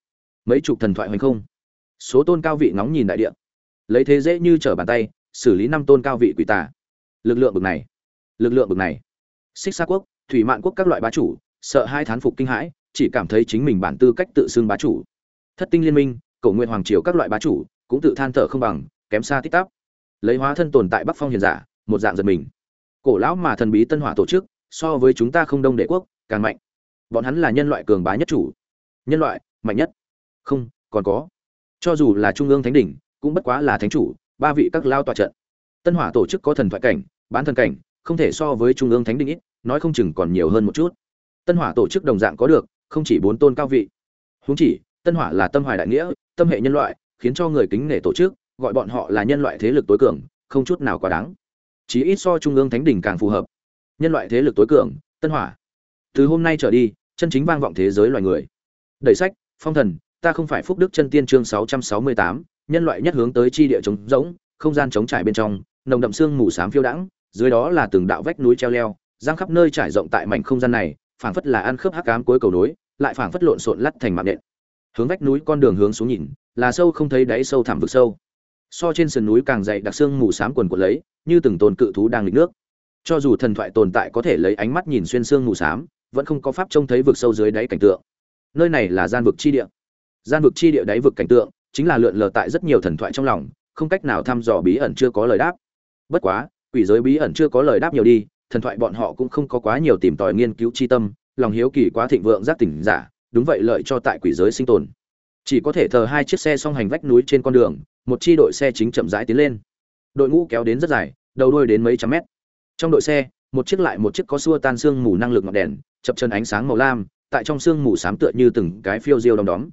mấy chục thần thoại hoành không. Số tôn cao vị ngóng nhìn đại địa. Lấy thế dễ như trở bàn tay, xử lý năm tôn cao vị quỷ tà. Lực lượng bực này. Lực lượng bực này. Xích xa quốc, thủy mạn quốc các loại bá chủ, sợ hai thán phục kinh hãi, chỉ cảm thấy chính mình bản tư cách tự xưng bá chủ. Thất tinh liên minh cầu nguyện hoàng triều các loại bá chủ cũng tự than thở không bằng, kém xa tích tắp. Lấy hóa thân tồn tại bắc phong hiền giả, một dạng giật mình. Cổ lão mà thần bí tân hỏa tổ chức, so với chúng ta không đông đệ quốc, càng mạnh. Bọn hắn là nhân loại cường bá nhất chủ. Nhân loại, mạnh nhất. Không, còn có. Cho dù là trung ương thánh đỉnh, cũng bất quá là thánh chủ, ba vị các lao tòa trận. Tân hỏa tổ chức có thần thoại cảnh, bán thần cảnh, không thể so với trung ương thánh đỉnh ít, nói không chừng còn nhiều hơn một chút. Tân hỏa tổ chức đồng dạng có được, không chỉ bốn tôn cao vị. Huống chỉ, tân hỏa là tâm hoài đại nghĩa, tâm hệ nhân loại khiến cho người kính nể tổ chức gọi bọn họ là nhân loại thế lực tối cường không chút nào quá đáng. Chí ít so trung ương thánh đỉnh càng phù hợp. Nhân loại thế lực tối cường tân hỏa. Từ hôm nay trở đi chân chính vang vọng thế giới loài người. Đẩy sách phong thần ta không phải phúc đức chân tiên chương 668, nhân loại nhất hướng tới chi địa trống rỗng không gian trống trải bên trong nồng đậm xương mù xám phiêu đãng dưới đó là từng đạo vách núi treo leo giang khắp nơi trải rộng tại mảnh không gian này phảng phất là ăn khớp hắc ám cuối cầu nối lại phảng phất lộn xộn lắt thành mạng nện hướng vách núi con đường hướng xuống nhìn, là sâu không thấy đáy, sâu thẳm vực sâu. So trên sườn núi càng dày đặc xương mù xám quần quật lấy, như từng tồn cự thú đang lịch nước. Cho dù thần thoại tồn tại có thể lấy ánh mắt nhìn xuyên xương mù xám, vẫn không có pháp trông thấy vực sâu dưới đáy cảnh tượng. Nơi này là gian vực chi địa. Gian vực chi địa đáy vực cảnh tượng chính là lượn lờ tại rất nhiều thần thoại trong lòng, không cách nào thăm dò bí ẩn chưa có lời đáp. Bất quá, quỷ giới bí ẩn chưa có lời đáp nhiều đi, thần thoại bọn họ cũng không có quá nhiều tìm tòi nghiên cứu chi tâm, lòng hiếu kỳ quá thịnh vượng giác tỉnh giả đúng vậy lợi cho tại quỷ giới sinh tồn. Chỉ có thể thờ hai chiếc xe song hành vách núi trên con đường, một chi đội xe chính chậm rãi tiến lên. Đội ngũ kéo đến rất dài, đầu đuôi đến mấy trăm mét. Trong đội xe, một chiếc lại một chiếc có xua tan xương mù năng lực ngọn đèn, chập chân ánh sáng màu lam, tại trong xương mù xám tựa như từng cái phiêu diêu đom đóm.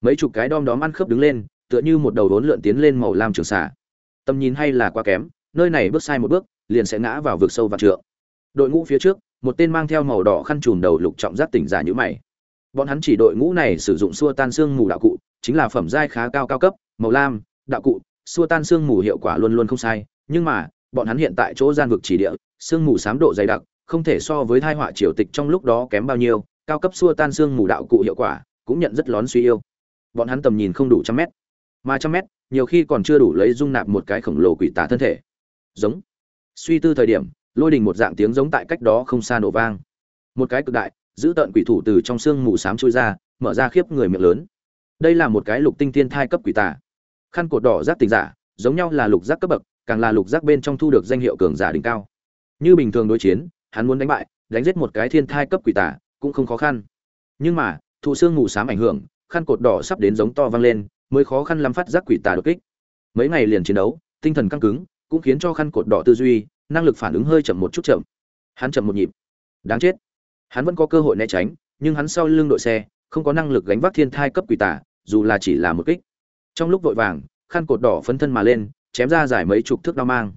Mấy chục cái đom đóm ăn khớp đứng lên, tựa như một đầu đốn lượn tiến lên màu lam trường xả tầm nhìn hay là quá kém, nơi này bước sai một bước, liền sẽ ngã vào vực sâu và trượng. Đội ngũ phía trước, một tên mang theo màu đỏ khăn trùm đầu lục trọng giác tỉnh giả nhữ mày bọn hắn chỉ đội ngũ này sử dụng xua tan xương mù đạo cụ, chính là phẩm giai khá cao cao cấp, màu lam, đạo cụ, xua tan xương mù hiệu quả luôn luôn không sai, nhưng mà, bọn hắn hiện tại chỗ gian vực chỉ địa, xương mù sám độ dày đặc, không thể so với thai họa triều tịch trong lúc đó kém bao nhiêu, cao cấp xua tan xương mù đạo cụ hiệu quả cũng nhận rất lón suy yêu. Bọn hắn tầm nhìn không đủ trăm mét, mà trăm mét, nhiều khi còn chưa đủ lấy dung nạp một cái khổng lồ quỷ tả thân thể. Giống. Suy tư thời điểm, lôi đình một dạng tiếng giống tại cách đó không xa nổ vang. Một cái cực đại giữ tận quỷ thủ từ trong xương mù xám trôi ra, mở ra khiếp người miệng lớn. Đây là một cái lục tinh thiên thai cấp quỷ tà. khăn cột đỏ giác tình giả, giống nhau là lục giác cấp bậc, càng là lục giác bên trong thu được danh hiệu cường giả đỉnh cao. Như bình thường đối chiến, hắn muốn đánh bại, đánh giết một cái thiên thai cấp quỷ tà, cũng không khó khăn. Nhưng mà, thụ xương mù xám ảnh hưởng, khăn cột đỏ sắp đến giống to vang lên, mới khó khăn lắm phát giác quỷ tà đột kích. Mấy ngày liền chiến đấu, tinh thần căng cứng, cũng khiến cho khăn cột đỏ tư duy, năng lực phản ứng hơi chậm một chút chậm. Hắn chậm một nhịp. Đáng chết hắn vẫn có cơ hội né tránh, nhưng hắn sau lưng đội xe, không có năng lực gánh vác thiên thai cấp quỷ tả dù là chỉ là một kích. Trong lúc vội vàng, khăn cột đỏ phấn thân mà lên, chém ra dài mấy chục thước đao mang.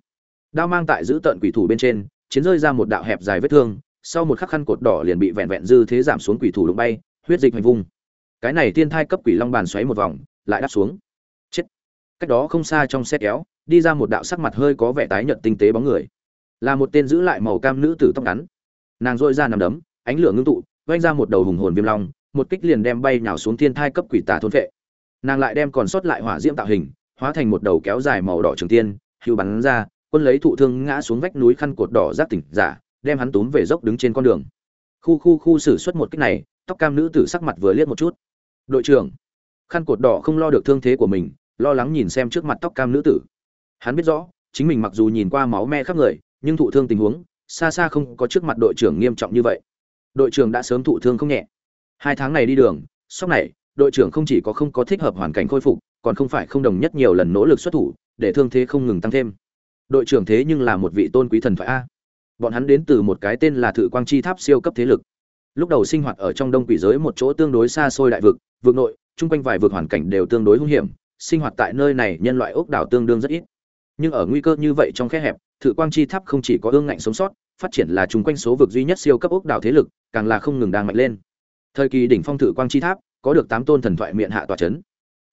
Đao mang tại giữ tận quỷ thủ bên trên, chiến rơi ra một đạo hẹp dài vết thương, sau một khắc khăn cột đỏ liền bị vẹn vẹn dư thế giảm xuống quỷ thủ đụng bay, huyết dịch hành vung. Cái này thiên thai cấp quỷ long bàn xoáy một vòng, lại đáp xuống. Chết. Cách đó không xa trong xe kéo, đi ra một đạo sắc mặt hơi có vẻ tái nhợt tinh tế bóng người. Là một tên giữ lại màu cam nữ tử tóc ngắn. Nàng dội ra nằm đấm ánh lửa ngưng tụ vanh ra một đầu hùng hồn viêm long, một kích liền đem bay nhào xuống thiên thai cấp quỷ tà thôn vệ. Nàng lại đem còn sót lại hỏa diễm tạo hình, hóa thành một đầu kéo dài màu đỏ trường tiên, hưu bắn ra, quân lấy thụ thương ngã xuống vách núi khăn cột đỏ giáp tỉnh giả, đem hắn túm về dốc đứng trên con đường. Khu khu khu xử suất một kích này, tóc cam nữ tử sắc mặt vừa liếc một chút. Đội trưởng. Khăn cột đỏ không lo được thương thế của mình, lo lắng nhìn xem trước mặt tóc cam nữ tử. Hắn biết rõ, chính mình mặc dù nhìn qua máu me khắp người, nhưng thụ thương tình huống, xa xa không có trước mặt đội trưởng nghiêm trọng như vậy đội trưởng đã sớm thụ thương không nhẹ. Hai tháng này đi đường, sóc này, đội trưởng không chỉ có không có thích hợp hoàn cảnh khôi phục, còn không phải không đồng nhất nhiều lần nỗ lực xuất thủ, để thương thế không ngừng tăng thêm. Đội trưởng thế nhưng là một vị tôn quý thần phải a. Bọn hắn đến từ một cái tên là thự quang chi tháp siêu cấp thế lực. Lúc đầu sinh hoạt ở trong đông quỷ giới một chỗ tương đối xa xôi đại vực vực nội, chung quanh vài vực hoàn cảnh đều tương đối hung hiểm, sinh hoạt tại nơi này nhân loại ốc đảo tương đương rất ít. Nhưng ở nguy cơ như vậy trong khe hẹp, thự quang chi tháp không chỉ có ương ngạnh sống sót phát triển là chung quanh số vực duy nhất siêu cấp ốc đảo thế lực, càng là không ngừng đang mạnh lên. Thời kỳ đỉnh phong thự quang chi tháp, có được tám tôn thần thoại miệng hạ tọa chấn.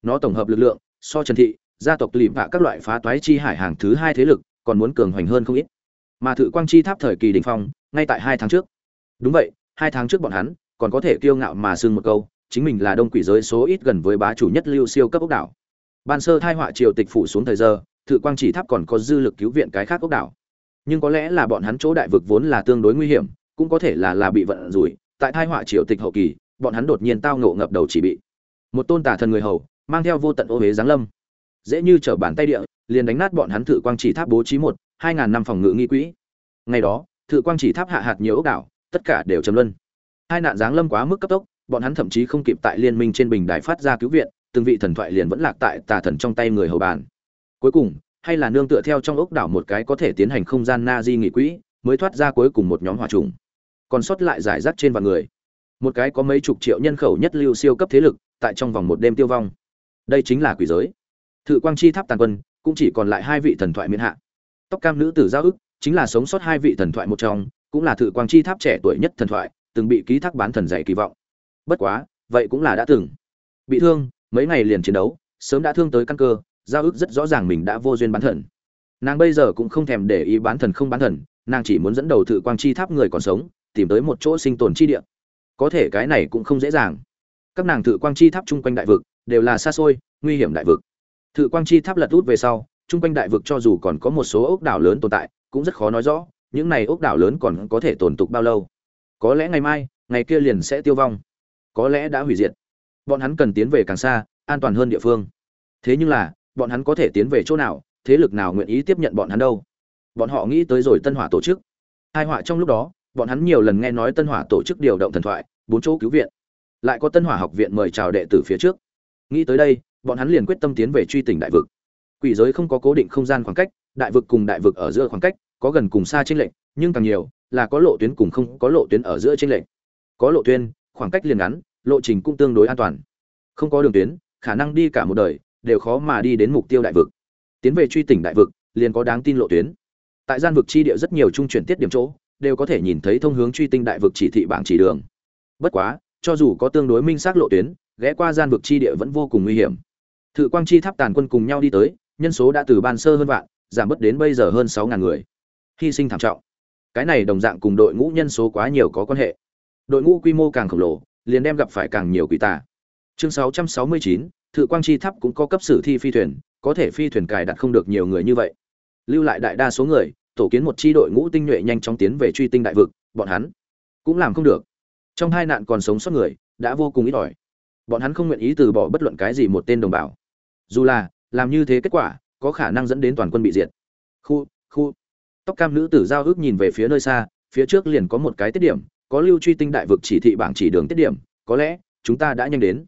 Nó tổng hợp lực lượng, so trần thị, gia tộc lìm hạ các loại phá toái chi hải hàng thứ hai thế lực, còn muốn cường hoành hơn không ít. Mà thự quang chi tháp thời kỳ đỉnh phong, ngay tại hai tháng trước. Đúng vậy, hai tháng trước bọn hắn, còn có thể kiêu ngạo mà xưng một câu, chính mình là đông quỷ giới số ít gần với bá chủ nhất lưu siêu cấp ốc đảo. Ban sơ thai họa triều tịch phủ xuống thời giờ, thự quang chỉ tháp còn có dư lực cứu viện cái khác ốc đảo nhưng có lẽ là bọn hắn chỗ đại vực vốn là tương đối nguy hiểm, cũng có thể là là bị vận rủi. Tại thai họa triều tịch hậu kỳ, bọn hắn đột nhiên tao ngộ ngập đầu chỉ bị. Một tôn tả thần người hầu, mang theo vô tận ô huế giáng lâm. Dễ như trở bàn tay địa, liền đánh nát bọn hắn thự quang chỉ tháp bố trí một, hai ngàn năm phòng ngự nghi quỹ. Ngày đó, thự quang chỉ tháp hạ hạt nhiều ốc đảo, tất cả đều chấm luân. Hai nạn giáng lâm quá mức cấp tốc, bọn hắn thậm chí không kịp tại liên minh trên bình đài phát ra cứu viện, từng vị thần thoại liền vẫn lạc tại tà thần trong tay người hầu bàn. Cuối cùng hay là nương tựa theo trong ốc đảo một cái có thể tiến hành không gian na di nghỉ quỹ, mới thoát ra cuối cùng một nhóm hỏa trùng. Còn sót lại giải rác trên vạn người. Một cái có mấy chục triệu nhân khẩu nhất lưu siêu cấp thế lực, tại trong vòng một đêm tiêu vong. Đây chính là quỷ giới. Thự quang chi tháp tàn quân, cũng chỉ còn lại hai vị thần thoại miễn hạ. Tóc cam nữ tử giao ức, chính là sống sót hai vị thần thoại một trong, cũng là thự quang chi tháp trẻ tuổi nhất thần thoại, từng bị ký thác bán thần dạy kỳ vọng. Bất quá, vậy cũng là đã từng. Bị thương, mấy ngày liền chiến đấu, sớm đã thương tới căn cơ giao Ước rất rõ ràng mình đã vô duyên bán thần. Nàng bây giờ cũng không thèm để ý bán thần không bán thần, nàng chỉ muốn dẫn đầu thự quang chi tháp người còn sống, tìm tới một chỗ sinh tồn chi địa. Có thể cái này cũng không dễ dàng. Các nàng thự quang chi tháp chung quanh đại vực đều là xa xôi, nguy hiểm đại vực. Thự quang chi tháp lật út về sau, chung quanh đại vực cho dù còn có một số ốc đảo lớn tồn tại, cũng rất khó nói rõ, những này ốc đảo lớn còn có thể tồn tục bao lâu. Có lẽ ngày mai, ngày kia liền sẽ tiêu vong. Có lẽ đã hủy diệt. Bọn hắn cần tiến về càng xa, an toàn hơn địa phương. Thế nhưng là bọn hắn có thể tiến về chỗ nào, thế lực nào nguyện ý tiếp nhận bọn hắn đâu? Bọn họ nghĩ tới rồi tân hỏa tổ chức. Hai họa trong lúc đó, bọn hắn nhiều lần nghe nói tân hỏa tổ chức điều động thần thoại, bốn chỗ cứu viện. Lại có tân hỏa học viện mời chào đệ tử phía trước. Nghĩ tới đây, bọn hắn liền quyết tâm tiến về truy tỉnh đại vực. Quỷ giới không có cố định không gian khoảng cách, đại vực cùng đại vực ở giữa khoảng cách, có gần cùng xa trên lệnh nhưng càng nhiều là có lộ tuyến cùng không có lộ tuyến ở giữa trên lệnh có lộ tuyến, khoảng cách liền ngắn, lộ trình cũng tương đối an toàn. Không có đường tuyến, khả năng đi cả một đời đều khó mà đi đến mục tiêu đại vực. Tiến về truy tỉnh đại vực liền có đáng tin lộ tuyến. Tại gian vực chi địa rất nhiều trung chuyển tiết điểm chỗ đều có thể nhìn thấy thông hướng truy tinh đại vực chỉ thị bảng chỉ đường. Bất quá cho dù có tương đối minh xác lộ tuyến ghé qua gian vực chi địa vẫn vô cùng nguy hiểm. Thự quang chi tháp tàn quân cùng nhau đi tới nhân số đã từ ban sơ hơn vạn giảm bớt đến bây giờ hơn sáu ngàn người. Hy sinh thảm trọng. Cái này đồng dạng cùng đội ngũ nhân số quá nhiều có quan hệ. Đội ngũ quy mô càng khổng lồ liền đem gặp phải càng nhiều quỷ tà. Chương 669, thự quang chi tháp cũng có cấp sử thi phi thuyền, có thể phi thuyền cài đặt không được nhiều người như vậy. Lưu lại đại đa số người, tổ kiến một chi đội ngũ tinh nhuệ nhanh chóng tiến về truy tinh đại vực, bọn hắn cũng làm không được. Trong hai nạn còn sống sót người, đã vô cùng ít ỏi. Bọn hắn không nguyện ý từ bỏ bất luận cái gì một tên đồng bào. Dù là, làm như thế kết quả, có khả năng dẫn đến toàn quân bị diệt. Khu khu. Tóc cam nữ tử giao ước nhìn về phía nơi xa, phía trước liền có một cái tiết điểm, có lưu truy tinh đại vực chỉ thị bảng chỉ đường tiết điểm, có lẽ, chúng ta đã nhanh đến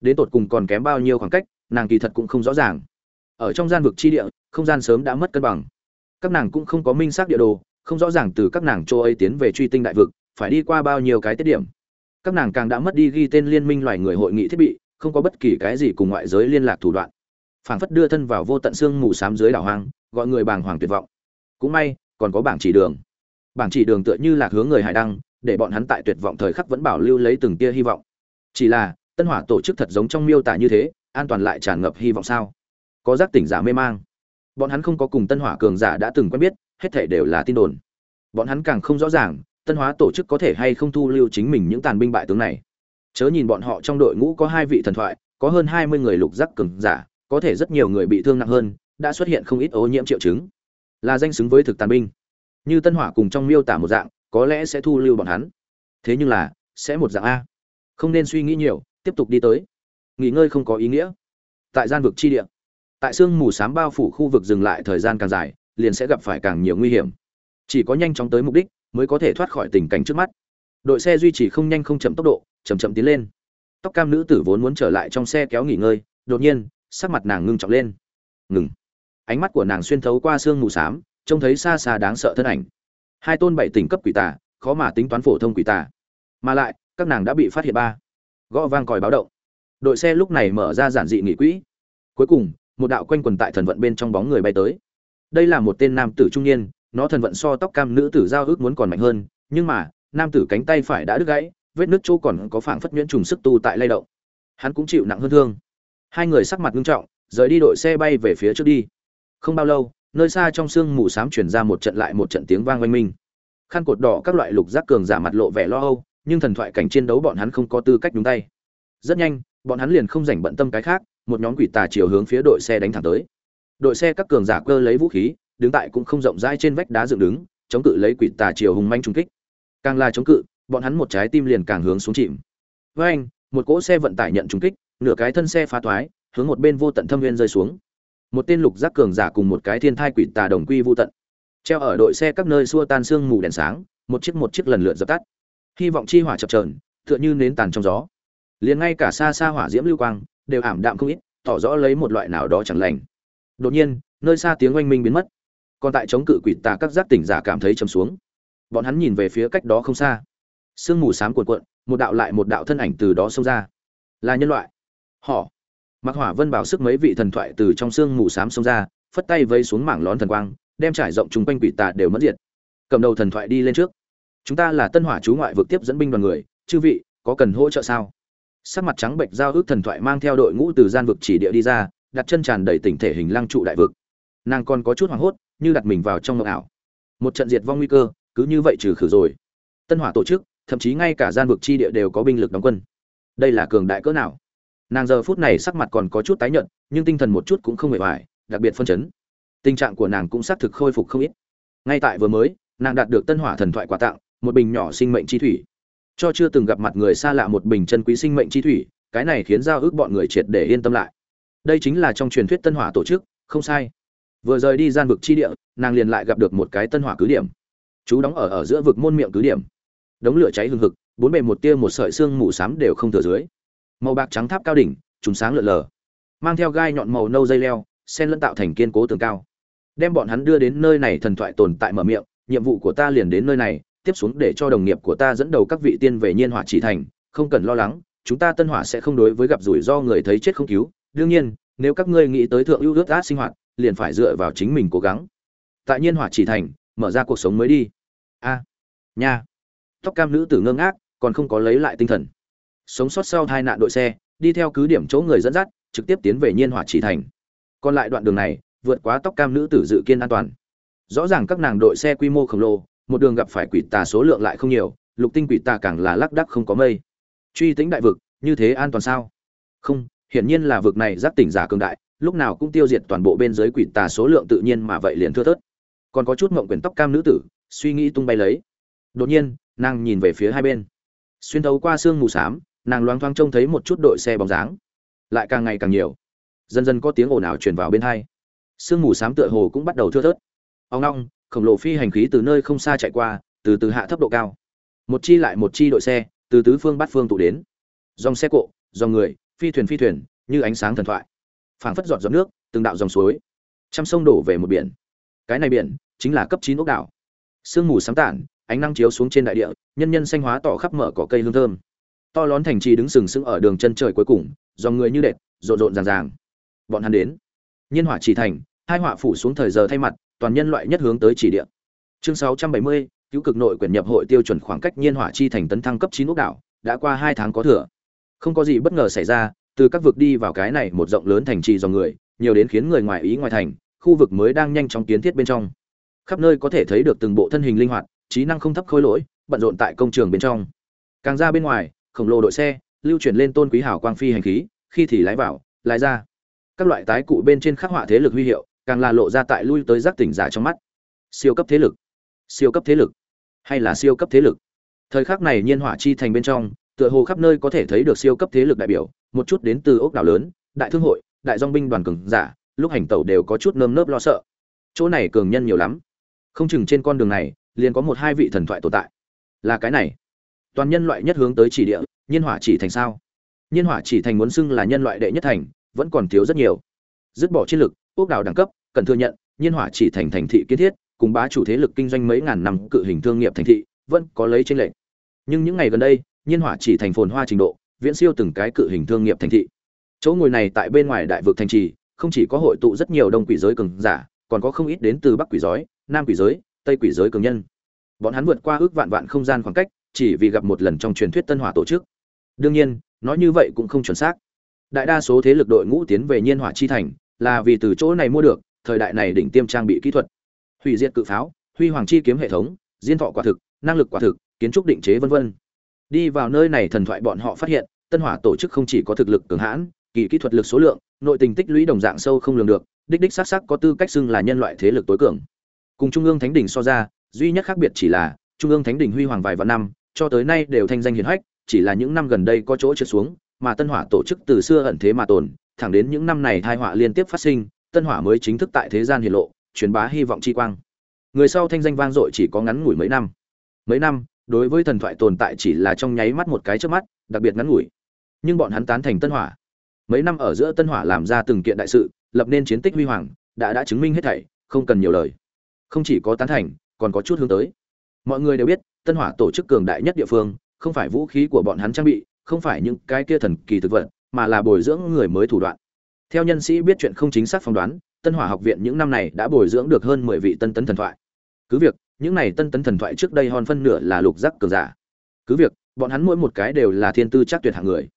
đến tột cùng còn kém bao nhiêu khoảng cách, nàng kỳ thật cũng không rõ ràng. Ở trong gian vực chi địa, không gian sớm đã mất cân bằng. Các nàng cũng không có minh xác địa đồ, không rõ ràng từ các nàng châu ấy tiến về truy tinh đại vực, phải đi qua bao nhiêu cái tiết điểm. Các nàng càng đã mất đi ghi tên liên minh loài người hội nghị thiết bị, không có bất kỳ cái gì cùng ngoại giới liên lạc thủ đoạn. Phảng phất đưa thân vào vô tận xương mù xám dưới đảo hoang, gọi người bàng hoàng tuyệt vọng. Cũng may, còn có bảng chỉ đường. Bảng chỉ đường tựa như lạc hướng người hải đăng, để bọn hắn tại tuyệt vọng thời khắc vẫn bảo lưu lấy từng tia hy vọng. Chỉ là tân hỏa tổ chức thật giống trong miêu tả như thế, an toàn lại tràn ngập hy vọng sao? Có giác tỉnh giả mê mang. Bọn hắn không có cùng tân hỏa cường giả đã từng quen biết, hết thể đều là tin đồn. Bọn hắn càng không rõ ràng, tân hóa tổ chức có thể hay không thu lưu chính mình những tàn binh bại tướng này. Chớ nhìn bọn họ trong đội ngũ có hai vị thần thoại, có hơn hai mươi người lục giác cường giả, có thể rất nhiều người bị thương nặng hơn, đã xuất hiện không ít ô nhiễm triệu chứng. Là danh xứng với thực tàn binh. Như tân hỏa cùng trong miêu tả một dạng, có lẽ sẽ thu lưu bọn hắn. Thế nhưng là, sẽ một dạng a. Không nên suy nghĩ nhiều tiếp tục đi tới. Nghỉ ngơi không có ý nghĩa. Tại gian vực chi địa tại sương mù s á m bao phủ khu vực dừng lại thời gian càng dài liền sẽ gặp phải càng nhiều nguy hiểm. Chỉ có nhanh chóng tới mục đích mới có thể thoát khỏi tình cảnh trước mắt. Đội xe duy trì không nhanh không chậm tốc độ chầm chậm tiến lên. Tóc cam nữ tử vốn muốn trở lại trong xe kéo nghỉ ngơi đột nhiên sắc mặt nàng ngưng trọng lên. Ngừng. Ánh mắt của nàng xuyên thấu qua sương mù s á m trông thấy xa xa đáng sợ thân ảnh. Hai tôn bảy tỉnh cấp quỷ tả, khó mà tính toán phổ thông quỷ tả. mà lại các nàng đã bị phát hiện ba gõ vang còi báo động. Đội xe lúc này mở ra giản dị nghỉ quỹ. Cuối cùng, một đạo quanh quần tại thần vận bên trong bóng người bay tới. Đây là một tên nam tử trung niên, nó thần vận so tóc cam nữ tử giao ước muốn còn mạnh hơn, nhưng mà, nam tử cánh tay phải đã đứt gãy, vết nước chỗ còn có phảng phất nhuyễn trùng sức tu tại lay động. Hắn cũng chịu nặng hơn thương. Hai người sắc mặt nghiêm trọng, rời đi đội xe bay về phía trước đi. Không bao lâu, nơi xa trong sương mù xám truyền ra một trận lại một trận tiếng vang oanh minh. Khăn cột đỏ các loại lục giác cường giả mặt lộ vẻ lo âu nhưng thần thoại cảnh chiến đấu bọn hắn không có tư cách đúng tay. Rất nhanh, bọn hắn liền không rảnh bận tâm cái khác, một nhóm quỷ tà chiều hướng phía đội xe đánh thẳng tới. Đội xe các cường giả cơ lấy vũ khí, đứng tại cũng không rộng rãi trên vách đá dựng đứng, chống cự lấy quỷ tà chiều hùng manh trung kích. Càng là chống cự, bọn hắn một trái tim liền càng hướng xuống chìm. Với anh, một cỗ xe vận tải nhận trung kích, nửa cái thân xe phá toái hướng một bên vô tận thâm viên rơi xuống. Một tên lục giác cường giả cùng một cái thiên thai quỷ tà đồng quy vô tận. Treo ở đội xe các nơi xua tan xương mù đèn sáng, một chiếc một chiếc lần lượt dập tắt hy vọng chi hỏa chập chờn, tựa như nến tàn trong gió. Liền ngay cả xa xa hỏa diễm lưu quang, đều ảm đạm không ít, tỏ rõ lấy một loại nào đó chẳng lành. Đột nhiên, nơi xa tiếng oanh minh biến mất. Còn tại chống cự quỷ tà các giác tỉnh giả cảm thấy trầm xuống. Bọn hắn nhìn về phía cách đó không xa. Sương mù xám cuộn cuộn, một đạo lại một đạo thân ảnh từ đó xông ra. Là nhân loại. Họ. Mặc hỏa vân bảo sức mấy vị thần thoại từ trong sương mù xám xông ra, phất tay vây xuống mảng lón thần quang, đem trải rộng chung quanh quỷ tà đều mất diệt. Cầm đầu thần thoại đi lên trước chúng ta là tân hỏa chú ngoại vực tiếp dẫn binh đoàn người, chư vị, có cần hỗ trợ sao? Sắc mặt trắng bệnh giao ước thần thoại mang theo đội ngũ từ gian vực chỉ địa đi ra, đặt chân tràn đầy tỉnh thể hình lăng trụ đại vực. Nàng còn có chút hoảng hốt, như đặt mình vào trong mộng ảo. Một trận diệt vong nguy cơ, cứ như vậy trừ khử rồi. Tân hỏa tổ chức, thậm chí ngay cả gian vực chi địa đều có binh lực đóng quân. Đây là cường đại cỡ nào? Nàng giờ phút này sắc mặt còn có chút tái nhợt, nhưng tinh thần một chút cũng không hề hoài, đặc biệt phân chấn. Tình trạng của nàng cũng xác thực khôi phục không ít. Ngay tại vừa mới, nàng đạt được tân hỏa thần thoại quà tặng một bình nhỏ sinh mệnh chi thủy. Cho chưa từng gặp mặt người xa lạ một bình chân quý sinh mệnh chi thủy, cái này khiến giao ước bọn người triệt để yên tâm lại. Đây chính là trong truyền thuyết tân hỏa tổ chức, không sai. Vừa rời đi gian vực chi địa, nàng liền lại gặp được một cái tân hỏa cứ điểm. Chú đóng ở ở giữa vực môn miệng cứ điểm. Đống lửa cháy hừng hực, bốn bề một tia một sợi xương mù xám đều không thừa dưới. Màu bạc trắng tháp cao đỉnh trùng sáng lượn lờ, mang theo gai nhọn màu nâu dây leo, sen lẫn tạo thành kiên cố tường cao. Đem bọn hắn đưa đến nơi này thần thoại tồn tại mở miệng, nhiệm vụ của ta liền đến nơi này tiếp xuống để cho đồng nghiệp của ta dẫn đầu các vị tiên về nhiên hỏa chỉ thành, không cần lo lắng, chúng ta tân hỏa sẽ không đối với gặp rủi ro người thấy chết không cứu. Đương nhiên, nếu các ngươi nghĩ tới thượng ưu ước át sinh hoạt, liền phải dựa vào chính mình cố gắng. Tại nhiên hỏa chỉ thành, mở ra cuộc sống mới đi. A, nha. Tóc cam nữ tử ngơ ngác, còn không có lấy lại tinh thần. Sống sót sau hai nạn đội xe, đi theo cứ điểm chỗ người dẫn dắt, trực tiếp tiến về nhiên hỏa chỉ thành. Còn lại đoạn đường này, vượt quá tóc cam nữ tử dự kiên an toàn. Rõ ràng các nàng đội xe quy mô khổng lồ một đường gặp phải quỷ tà số lượng lại không nhiều, lục tinh quỷ tà càng là lác đắc không có mây. Truy tính đại vực, như thế an toàn sao? Không, hiển nhiên là vực này giác tỉnh giả cường đại, lúc nào cũng tiêu diệt toàn bộ bên dưới quỷ tà số lượng tự nhiên mà vậy liền thưa thớt. Còn có chút mộng quyển tóc cam nữ tử, suy nghĩ tung bay lấy. Đột nhiên, nàng nhìn về phía hai bên. Xuyên thấu qua sương mù s á m nàng loáng thoáng trông thấy một chút đội xe bóng dáng. Lại càng ngày càng nhiều. Dần dần có tiếng ồn ào truyền vào bên hai. Sương mù s á m tựa hồ cũng bắt đầu thưa thớt. Ông long khổng lồ phi hành khí từ nơi không xa chạy qua, từ từ hạ thấp độ cao. Một chi lại một chi đội xe, từ tứ phương bát phương tụ đến. Dòng xe cộ, dòng người, phi thuyền phi thuyền, như ánh sáng thần thoại. Phảng phất giọt giọt nước, từng đạo dòng suối. Trăm sông đổ về một biển. Cái này biển, chính là cấp chín ốc đảo. Sương mù sáng tản, ánh năng chiếu xuống trên đại địa, nhân nhân xanh hóa tỏ khắp mở cỏ cây hương thơm. To lón thành trì đứng sừng sững ở đường chân trời cuối cùng, dòng người như đệt, rộn rộn ràng ràng. Bọn hắn đến. Nhiên hỏa chỉ thành, hai họa phủ xuống thời giờ thay mặt toàn nhân loại nhất hướng tới chỉ địa. Chương 670, cứu cực nội quyển nhập hội tiêu chuẩn khoảng cách nhiên hỏa chi thành tấn thăng cấp chín ốc đảo đã qua hai tháng có thừa. Không có gì bất ngờ xảy ra từ các vực đi vào cái này một rộng lớn thành trì dòng người nhiều đến khiến người ngoài ý ngoài thành khu vực mới đang nhanh chóng kiến thiết bên trong. Khắp nơi có thể thấy được từng bộ thân hình linh hoạt trí năng không thấp khôi lỗi bận rộn tại công trường bên trong. Càng ra bên ngoài khổng lồ đội xe lưu chuyển lên tôn quý hảo quang phi hành khí khi thì lái vào lái ra. Các loại tái cụ bên trên khắc họa thế lực huy hiệu càng là lộ ra tại lui tới giác tỉnh giả trong mắt. Siêu cấp thế lực. Siêu cấp thế lực. Hay là siêu cấp thế lực? Thời khắc này nhiên hỏa chi thành bên trong, tựa hồ khắp nơi có thể thấy được siêu cấp thế lực đại biểu, một chút đến từ ốc đảo lớn, đại thương hội, đại dong binh đoàn cường giả, lúc hành tẩu đều có chút nơm nớp lo sợ. Chỗ này cường nhân nhiều lắm. Không chừng trên con đường này, liền có một hai vị thần thoại tồn tại. Là cái này. Toàn nhân loại nhất hướng tới chỉ địa, nhiên hỏa chỉ thành sao? Nhiên hỏa chỉ thành muốn xưng là nhân loại đệ nhất thành, vẫn còn thiếu rất nhiều. Dứt bỏ chiến lực, ốc đảo đẳng cấp cần thừa nhận, nhiên hỏa chỉ thành thành thị kiến thiết, cùng bá chủ thế lực kinh doanh mấy ngàn năm cự hình thương nghiệp thành thị, vẫn có lấy trên lệnh nhưng những ngày gần đây, nhiên hỏa chỉ thành phồn hoa trình độ, viễn siêu từng cái cự hình thương nghiệp thành thị. Chỗ ngồi này tại bên ngoài đại vực thành trì, không chỉ có hội tụ rất nhiều đông quỷ giới cường giả, còn có không ít đến từ bắc quỷ giới, nam quỷ giới, tây quỷ giới cường nhân. Bọn hắn vượt qua ước vạn vạn không gian khoảng cách, chỉ vì gặp một lần trong truyền thuyết tân hỏa tổ chức. Đương nhiên, nói như vậy cũng không chuẩn xác. Đại đa số thế lực đội ngũ tiến về nhiên hỏa chi thành, là vì từ chỗ này mua được thời đại này đỉnh tiêm trang bị kỹ thuật. Hủy diệt cự pháo, huy hoàng chi kiếm hệ thống, diên thọ quả thực, năng lực quả thực, kiến trúc định chế vân vân. Đi vào nơi này thần thoại bọn họ phát hiện, tân hỏa tổ chức không chỉ có thực lực cường hãn, kỳ kỹ thuật lực số lượng, nội tình tích lũy đồng dạng sâu không lường được, đích đích xác xác có tư cách xưng là nhân loại thế lực tối cường. Cùng trung ương thánh đỉnh so ra, duy nhất khác biệt chỉ là, trung ương thánh đỉnh huy hoàng vài vạn năm, cho tới nay đều thanh danh hiển hách, chỉ là những năm gần đây có chỗ trượt xuống, mà tân hỏa tổ chức từ xưa ẩn thế mà tồn, thẳng đến những năm này tai họa liên tiếp phát sinh tân hỏa mới chính thức tại thế gian hiển lộ, truyền bá hy vọng chi quang. Người sau thanh danh vang dội chỉ có ngắn ngủi mấy năm. Mấy năm, đối với thần thoại tồn tại chỉ là trong nháy mắt một cái trước mắt, đặc biệt ngắn ngủi. Nhưng bọn hắn tán thành tân hỏa. Mấy năm ở giữa tân hỏa làm ra từng kiện đại sự, lập nên chiến tích huy hoàng, đã đã chứng minh hết thảy, không cần nhiều lời. Không chỉ có tán thành, còn có chút hướng tới. Mọi người đều biết, tân hỏa tổ chức cường đại nhất địa phương, không phải vũ khí của bọn hắn trang bị, không phải những cái kia thần kỳ thực vật, mà là bồi dưỡng người mới thủ đoạn theo nhân sĩ biết chuyện không chính xác phỏng đoán, tân hỏa học viện những năm này đã bồi dưỡng được hơn mười vị tân tấn thần thoại. Cứ việc, những này tân tấn thần thoại trước đây hòn phân nửa là lục giác cường giả. Cứ việc, bọn hắn mỗi một cái đều là thiên tư chắc tuyệt hạng người.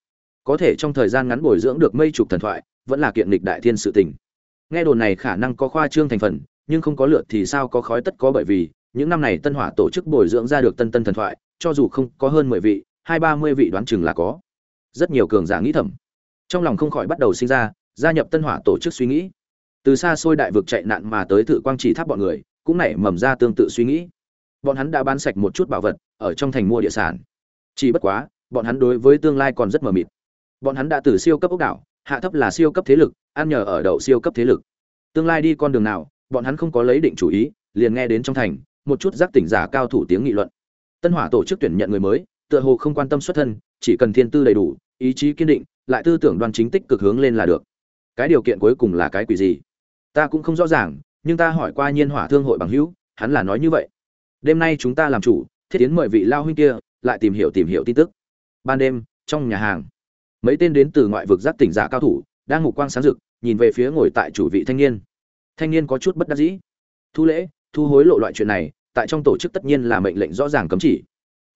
Có thể trong thời gian ngắn bồi dưỡng được mây chục thần thoại, vẫn là kiện lịch đại thiên sự tình. Nghe đồn này khả năng có khoa trương thành phần, nhưng không có lượt thì sao có khói tất có bởi vì, những năm này tân hỏa tổ chức bồi dưỡng ra được tân tân thần thoại, cho dù không có hơn mười vị, hai ba mươi vị đoán chừng là có. Rất nhiều cường giả nghĩ thầm. Trong lòng không khỏi bắt đầu sinh ra gia nhập tân hỏa tổ chức suy nghĩ. Từ xa xôi đại vực chạy nạn mà tới thự quang chỉ tháp bọn người, cũng nảy mầm ra tương tự suy nghĩ. Bọn hắn đã bán sạch một chút bảo vật ở trong thành mua địa sản. Chỉ bất quá, bọn hắn đối với tương lai còn rất mờ mịt. Bọn hắn đã từ siêu cấp ốc đảo, hạ thấp là siêu cấp thế lực, ăn nhờ ở đậu siêu cấp thế lực. Tương lai đi con đường nào, bọn hắn không có lấy định chủ ý, liền nghe đến trong thành, một chút giác tỉnh giả cao thủ tiếng nghị luận. Tân hỏa tổ chức tuyển nhận người mới, tựa hồ không quan tâm xuất thân, chỉ cần thiên tư đầy đủ, ý chí kiên định, lại tư tưởng đoan chính tích cực hướng lên là được cái điều kiện cuối cùng là cái quỷ gì? Ta cũng không rõ ràng, nhưng ta hỏi qua nhiên hỏa thương hội bằng hữu, hắn là nói như vậy. Đêm nay chúng ta làm chủ, thiết tiến mời vị lao huynh kia, lại tìm hiểu tìm hiểu tin tức. Ban đêm, trong nhà hàng, mấy tên đến từ ngoại vực giác tỉnh giả cao thủ, đang ngục quang sáng rực, nhìn về phía ngồi tại chủ vị thanh niên. Thanh niên có chút bất đắc dĩ. Thu lễ, thu hối lộ loại chuyện này, tại trong tổ chức tất nhiên là mệnh lệnh rõ ràng cấm chỉ.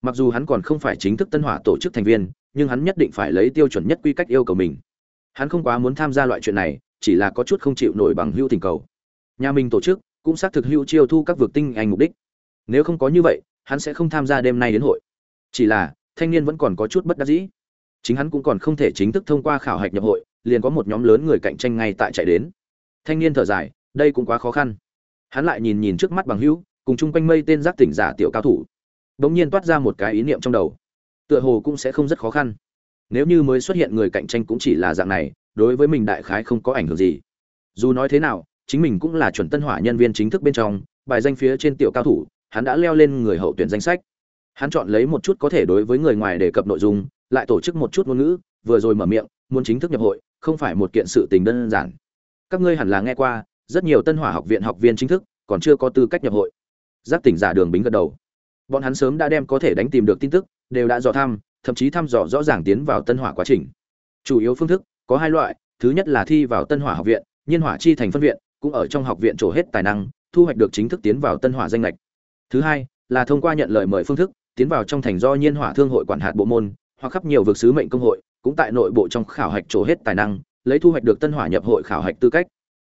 Mặc dù hắn còn không phải chính thức tân hỏa tổ chức thành viên, nhưng hắn nhất định phải lấy tiêu chuẩn nhất quy cách yêu cầu mình hắn không quá muốn tham gia loại chuyện này, chỉ là có chút không chịu nổi bằng hưu tình cầu. Nhà mình tổ chức cũng xác thực hưu chiêu thu các vực tinh anh mục đích. Nếu không có như vậy, hắn sẽ không tham gia đêm nay đến hội. Chỉ là, thanh niên vẫn còn có chút bất đắc dĩ. Chính hắn cũng còn không thể chính thức thông qua khảo hạch nhập hội, liền có một nhóm lớn người cạnh tranh ngay tại chạy đến. Thanh niên thở dài, đây cũng quá khó khăn. Hắn lại nhìn nhìn trước mắt bằng hữu cùng chung quanh mây tên giác tỉnh giả tiểu cao thủ. Bỗng nhiên toát ra một cái ý niệm trong đầu. Tựa hồ cũng sẽ không rất khó khăn nếu như mới xuất hiện người cạnh tranh cũng chỉ là dạng này, đối với mình đại khái không có ảnh hưởng gì. Dù nói thế nào, chính mình cũng là chuẩn tân hỏa nhân viên chính thức bên trong, bài danh phía trên tiểu cao thủ, hắn đã leo lên người hậu tuyển danh sách. Hắn chọn lấy một chút có thể đối với người ngoài đề cập nội dung, lại tổ chức một chút ngôn ngữ, vừa rồi mở miệng, muốn chính thức nhập hội, không phải một kiện sự tình đơn giản. Các ngươi hẳn là nghe qua, rất nhiều tân hỏa học viện học viên chính thức, còn chưa có tư cách nhập hội. Giáp tỉnh giả đường bính gật đầu. Bọn hắn sớm đã đem có thể đánh tìm được tin tức, đều đã dò thăm thậm chí thăm dò rõ ràng tiến vào tân hỏa quá trình. Chủ yếu phương thức, có hai loại, thứ nhất là thi vào tân hỏa học viện, nhiên hỏa chi thành phân viện, cũng ở trong học viện trổ hết tài năng, thu hoạch được chính thức tiến vào tân hỏa danh lệch thứ hai, là thông qua nhận lời mời phương thức, tiến vào trong thành do nhiên hỏa thương hội quản hạt bộ môn, hoặc khắp nhiều vực sứ mệnh công hội, cũng tại nội bộ trong khảo hạch trổ hết tài năng, lấy thu hoạch được tân hỏa nhập hội khảo hạch tư cách.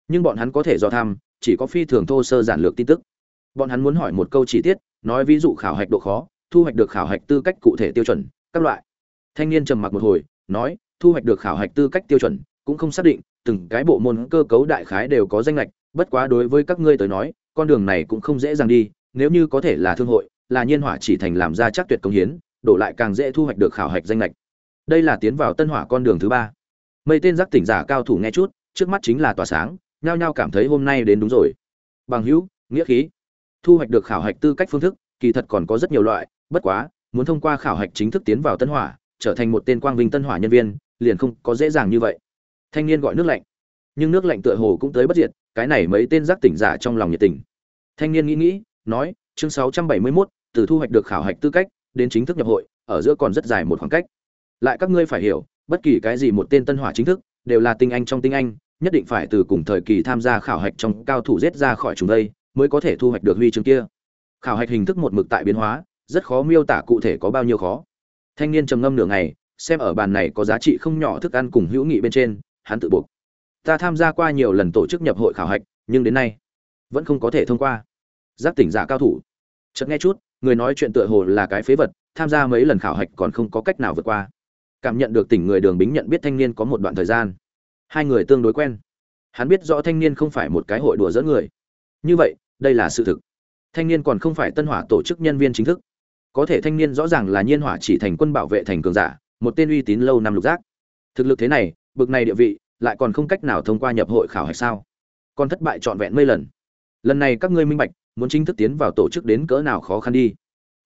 Nhưng bọn hắn có thể do tham, chỉ có phi thường thô sơ giản lược tin tức. Bọn hắn muốn hỏi một câu chi tiết, nói ví dụ khảo hạch độ khó, thu hoạch được khảo hạch tư cách cụ thể tiêu chuẩn các loại. Thanh niên trầm mặc một hồi, nói, thu hoạch được khảo hạch tư cách tiêu chuẩn, cũng không xác định, từng cái bộ môn cơ cấu đại khái đều có danh lệch, bất quá đối với các ngươi tới nói, con đường này cũng không dễ dàng đi, nếu như có thể là thương hội, là nhiên hỏa chỉ thành làm ra chắc tuyệt công hiến, đổ lại càng dễ thu hoạch được khảo hạch danh lệch. Đây là tiến vào tân hỏa con đường thứ ba. Mây tên giác tỉnh giả cao thủ nghe chút, trước mắt chính là tỏa sáng, nhao nhao cảm thấy hôm nay đến đúng rồi. Bằng hữu, nghĩa khí. Thu hoạch được khảo hạch tư cách phương thức, kỳ thật còn có rất nhiều loại, bất quá muốn thông qua khảo hạch chính thức tiến vào tân hỏa trở thành một tên quang vinh tân hỏa nhân viên liền không có dễ dàng như vậy. Thanh niên gọi nước lạnh. Nhưng nước lạnh tựa hồ cũng tới bất diệt cái này mấy tên giác tỉnh giả trong lòng nhiệt tình. Thanh niên nghĩ nghĩ nói chương 671, từ thu hoạch được khảo hạch tư cách đến chính thức nhập hội ở giữa còn rất dài một khoảng cách. Lại các ngươi phải hiểu bất kỳ cái gì một tên tân hỏa chính thức đều là tinh anh trong tinh anh nhất định phải từ cùng thời kỳ tham gia khảo hạch trong cao thủ giết ra khỏi chúng đây mới có thể thu hoạch được huy chương kia. Khảo hạch hình thức một mực tại biến hóa rất khó miêu tả cụ thể có bao nhiêu khó. Thanh niên trầm ngâm nửa ngày, xem ở bàn này có giá trị không nhỏ thức ăn cùng hữu nghị bên trên, hắn tự buộc. Ta tham gia qua nhiều lần tổ chức nhập hội khảo hạch, nhưng đến nay, vẫn không có thể thông qua. Giác tỉnh giả cao thủ. Chợt nghe chút, người nói chuyện tựa hồ là cái phế vật, tham gia mấy lần khảo hạch còn không có cách nào vượt qua. Cảm nhận được tỉnh người đường bính nhận biết thanh niên có một đoạn thời gian. Hai người tương đối quen. Hắn biết rõ thanh niên không phải một cái hội đùa dẫn người. Như vậy, đây là sự thực. Thanh niên còn không phải tân hỏa tổ chức nhân viên chính thức có thể thanh niên rõ ràng là nhiên hỏa chỉ thành quân bảo vệ thành cường giả, một tên uy tín lâu năm lục giác. Thực lực thế này, bực này địa vị, lại còn không cách nào thông qua nhập hội khảo hạch sao? Còn thất bại trọn vẹn mấy lần. Lần này các ngươi minh bạch, muốn chính thức tiến vào tổ chức đến cỡ nào khó khăn đi.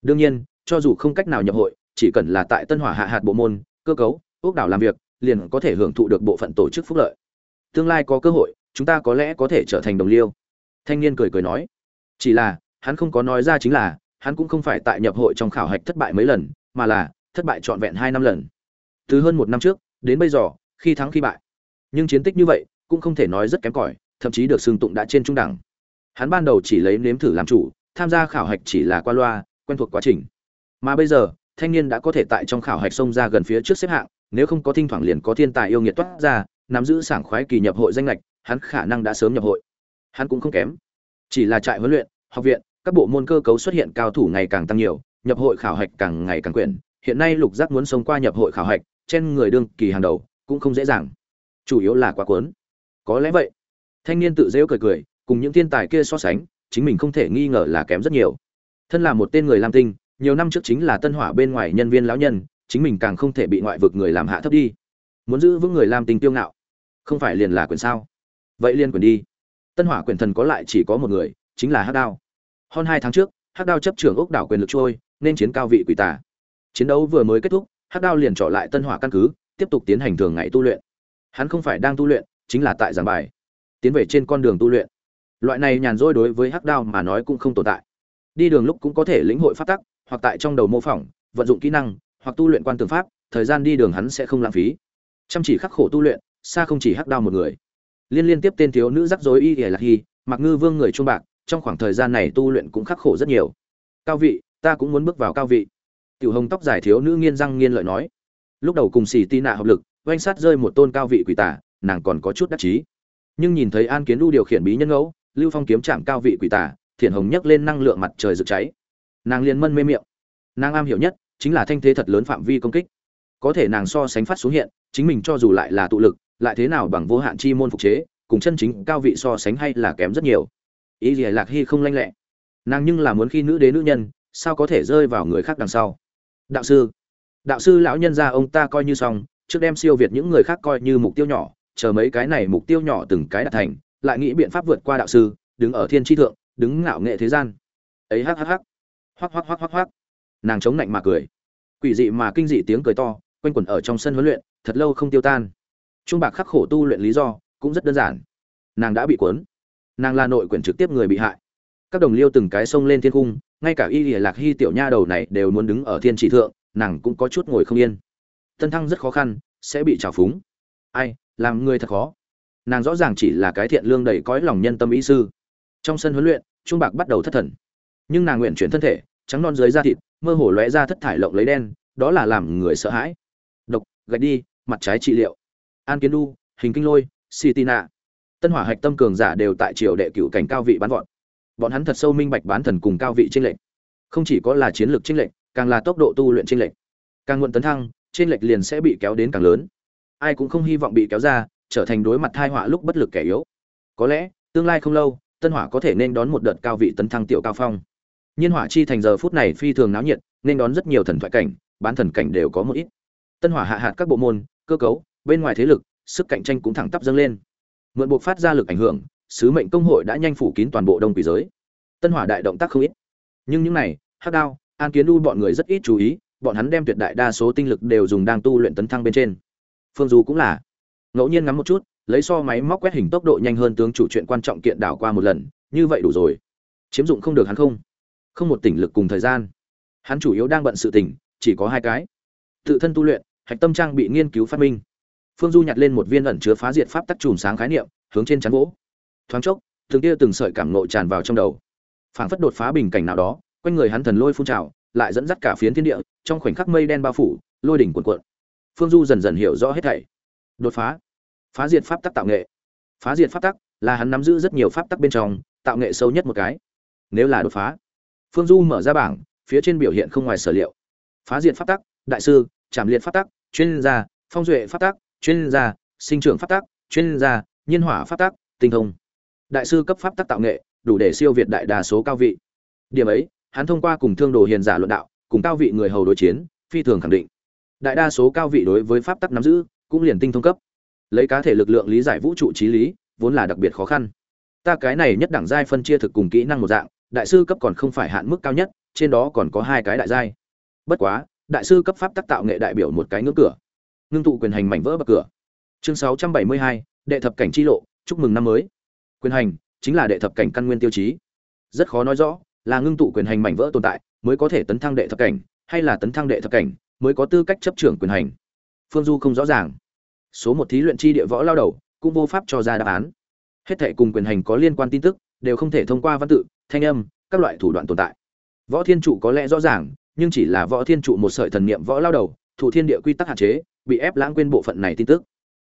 Đương nhiên, cho dù không cách nào nhập hội, chỉ cần là tại tân hỏa hạ hạt bộ môn, cơ cấu, ốc đảo làm việc, liền có thể hưởng thụ được bộ phận tổ chức phúc lợi. Tương lai có cơ hội, chúng ta có lẽ có thể trở thành đồng liêu. Thanh niên cười cười nói. Chỉ là, hắn không có nói ra chính là hắn cũng không phải tại nhập hội trong khảo hạch thất bại mấy lần, mà là thất bại trọn vẹn hai năm lần. Từ hơn một năm trước, đến bây giờ, khi thắng khi bại. Nhưng chiến tích như vậy cũng không thể nói rất kém cỏi, thậm chí được xưng tụng đã trên trung đẳng. Hắn ban đầu chỉ lấy nếm thử làm chủ, tham gia khảo hạch chỉ là qua loa, quen thuộc quá trình. Mà bây giờ, thanh niên đã có thể tại trong khảo hạch xông ra gần phía trước xếp hạng, nếu không có thinh thoảng liền có thiên tài yêu nghiệt toát ra, nắm giữ sảng khoái kỳ nhập hội danh lệch, hắn khả năng đã sớm nhập hội. Hắn cũng không kém. Chỉ là trại huấn luyện, học viện các bộ môn cơ cấu xuất hiện cao thủ ngày càng tăng nhiều, nhập hội khảo hạch càng ngày càng quyển. Hiện nay lục giác muốn sống qua nhập hội khảo hạch, trên người đương kỳ hàng đầu, cũng không dễ dàng. Chủ yếu là quá cuốn. Có lẽ vậy. Thanh niên tự dễu cười cười, cùng những thiên tài kia so sánh, chính mình không thể nghi ngờ là kém rất nhiều. Thân là một tên người lam tinh, nhiều năm trước chính là tân hỏa bên ngoài nhân viên lão nhân, chính mình càng không thể bị ngoại vực người làm hạ thấp đi. Muốn giữ vững người lam tinh tiêu ngạo, không phải liền là quyền sao? Vậy liên quyền đi. Tân hỏa quyền thần có lại chỉ có một người, chính là hắc đao hơn hai tháng trước, hắc đao chấp trưởng ốc đảo quyền lực trôi, nên chiến cao vị quỷ tà. Chiến đấu vừa mới kết thúc, hắc đao liền trở lại tân hỏa căn cứ, tiếp tục tiến hành thường ngày tu luyện. Hắn không phải đang tu luyện, chính là tại giảng bài. Tiến về trên con đường tu luyện. Loại này nhàn rỗi đối với hắc đao mà nói cũng không tồn tại. Đi đường lúc cũng có thể lĩnh hội pháp tắc, hoặc tại trong đầu mô phỏng, vận dụng kỹ năng, hoặc tu luyện quan tường pháp, thời gian đi đường hắn sẽ không lãng phí. Chăm chỉ khắc khổ tu luyện, xa không chỉ hắc đao một người. Liên liên tiếp tên thiếu nữ rắc rối y ỉa lạc hy mặc ngư vương người trung bạc trong khoảng thời gian này tu luyện cũng khắc khổ rất nhiều. Cao vị, ta cũng muốn bước vào cao vị. Tiểu hồng tóc dài thiếu nữ nghiên răng nghiên lợi nói. Lúc đầu cùng xì tì nạ hợp lực, oanh sát rơi một tôn cao vị quỷ tả, nàng còn có chút đắc chí. Nhưng nhìn thấy an kiến lưu điều khiển bí nhân ngẫu, lưu phong kiếm chạm cao vị quỷ tả thiện hồng nhấc lên năng lượng mặt trời rực cháy. Nàng liền mân mê miệng. Nàng am hiểu nhất chính là thanh thế thật lớn phạm vi công kích. Có thể nàng so sánh phát xuống hiện, chính mình cho dù lại là tụ lực, lại thế nào bằng vô hạn chi môn phục chế, cùng chân chính cao vị so sánh hay là kém rất nhiều ý gì lạc hy không lanh lẹ. Nàng nhưng là muốn khi nữ đế nữ nhân, sao có thể rơi vào người khác đằng sau? Đạo sư đạo sư lão nhân gia ông ta coi như xong, trước đem siêu việt những người khác coi như mục tiêu nhỏ, chờ mấy cái này mục tiêu nhỏ từng cái đạt thành, lại nghĩ biện pháp vượt qua đạo sư, đứng ở thiên tri thượng, đứng ngạo nghệ thế gian. Ấy hắc hắc hắc. Hoắc hoắc hoắc hoắc hoắc. Nàng chống lạnh mà cười. Quỷ dị mà kinh dị tiếng cười to, quanh quẩn ở trong sân huấn luyện, thật lâu không tiêu tan. Trung bạc khắc khổ tu luyện lý do, cũng rất đơn giản. Nàng đã bị cuốn nàng là nội quyển trực tiếp người bị hại. Các đồng liêu từng cái xông lên thiên cung, ngay cả y lìa lạc hy tiểu nha đầu này đều muốn đứng ở thiên chỉ thượng, nàng cũng có chút ngồi không yên. Tân thăng rất khó khăn, sẽ bị trào phúng. Ai, làm người thật khó. Nàng rõ ràng chỉ là cái thiện lương đầy cõi lòng nhân tâm ý sư. Trong sân huấn luyện, trung bạc bắt đầu thất thần. Nhưng nàng nguyện chuyển thân thể, trắng non dưới da thịt, mơ hồ lóe ra thất thải lộng lấy đen, đó là làm người sợ hãi. Độc, gạch đi, mặt trái trị liệu. An kiến đu hình kinh lôi xì tì nạ tân hỏa hạch tâm cường giả đều tại triều đệ cựu cảnh cao vị bán vọt. Bọn hắn thật sâu minh bạch bán thần cùng cao vị tranh lệch. Không chỉ có là chiến lược tranh lệch, càng là tốc độ tu luyện tranh lệch. Càng muộn tấn thăng tranh lệch liền sẽ bị kéo đến càng lớn. Ai cũng không hy vọng bị kéo ra, trở thành đối mặt thai họa lúc bất lực kẻ yếu. Có lẽ, tương lai không lâu, tân hỏa có thể nên đón một đợt cao vị tấn thăng tiểu cao phong. Nhiên hỏa chi thành giờ phút này phi thường náo nhiệt, nên đón rất nhiều thần thoại cảnh, bán thần cảnh đều có một ít. Tân hỏa hạ hạt các bộ môn, cơ cấu, bên ngoài thế lực, sức cạnh tranh cũng thẳng tắp dâng lên mượn buộc phát ra lực ảnh hưởng, sứ mệnh công hội đã nhanh phủ kín toàn bộ đông quỷ giới. Tân hỏa đại động tác không ít. Nhưng những này, hắc đao, an kiến u bọn người rất ít chú ý, bọn hắn đem tuyệt đại đa số tinh lực đều dùng đang tu luyện tấn thăng bên trên. Phương du cũng là. Ngẫu nhiên ngắm một chút, lấy so máy móc quét hình tốc độ nhanh hơn tướng chủ chuyện quan trọng kiện đảo qua một lần, như vậy đủ rồi. Chiếm dụng không được hắn không. Không một tỉnh lực cùng thời gian. Hắn chủ yếu đang bận sự tỉnh chỉ có hai cái. Tự thân tu luyện, hạch tâm trang bị nghiên cứu phát minh phương du nhặt lên một viên ẩn chứa phá diệt pháp tắc chùm sáng khái niệm, hướng trên chắn gỗ. Thoáng chốc, từng tia từng sợi cảm nộ tràn vào trong đầu. Phảng phất đột phá bình cảnh nào đó, quanh người hắn thần lôi phun trào, lại dẫn dắt cả phiến thiên địa, trong khoảnh khắc mây đen bao phủ, lôi đỉnh cuộn cuộn. Phương du dần dần hiểu rõ hết thảy. Đột phá. Phá diệt pháp tắc tạo nghệ. Phá diệt pháp tắc là hắn nắm giữ rất nhiều pháp tắc bên trong, tạo nghệ sâu nhất một cái. Nếu là đột phá, phương du mở ra bảng, phía trên biểu hiện không ngoài sở liệu. Phá diệt pháp tắc, đại sư, trảm liệt pháp tắc, chuyên gia, phong duệ pháp tắc chuyên gia, sinh trưởng pháp tắc, chuyên gia, nhiên hỏa pháp tắc, tinh thông. Đại sư cấp pháp tắc tạo nghệ, đủ để siêu việt đại đa số cao vị. Điểm ấy, hắn thông qua cùng thương đồ hiền giả luận đạo, cùng cao vị người hầu đối chiến, phi thường khẳng định. Đại đa số cao vị đối với pháp tắc nắm giữ, cũng liền tinh thông cấp. Lấy cá thể lực lượng lý giải vũ trụ trí lý, vốn là đặc biệt khó khăn. Ta cái này nhất đẳng giai phân chia thực cùng kỹ năng một dạng, đại sư cấp còn không phải hạn mức cao nhất, trên đó còn có hai cái đại giai. Bất quá, đại sư cấp pháp tác tạo nghệ đại biểu một cái ngưỡng cửa ngưng tụ quyền hành mảnh vỡ bậc cửa. Chương 672, đệ thập cảnh chi lộ chúc mừng năm mới. Quyền hành chính là đệ thập cảnh căn nguyên tiêu chí. Rất khó nói rõ là ngưng tụ quyền hành mảnh vỡ tồn tại mới có thể tấn thăng đệ thập cảnh hay là tấn thăng đệ thập cảnh mới có tư cách chấp trưởng quyền hành. Phương du không rõ ràng. Số một thí luyện chi địa võ lao đầu cũng vô pháp cho ra đáp án. Hết thệ cùng quyền hành có liên quan tin tức đều không thể thông qua văn tự thanh âm các loại thủ đoạn tồn tại. Võ thiên trụ có lẽ rõ ràng nhưng chỉ là võ thiên trụ một sợi thần niệm võ lao đầu thủ thiên địa quy tắc hạn chế bị ép lãng quên bộ phận này tin tức.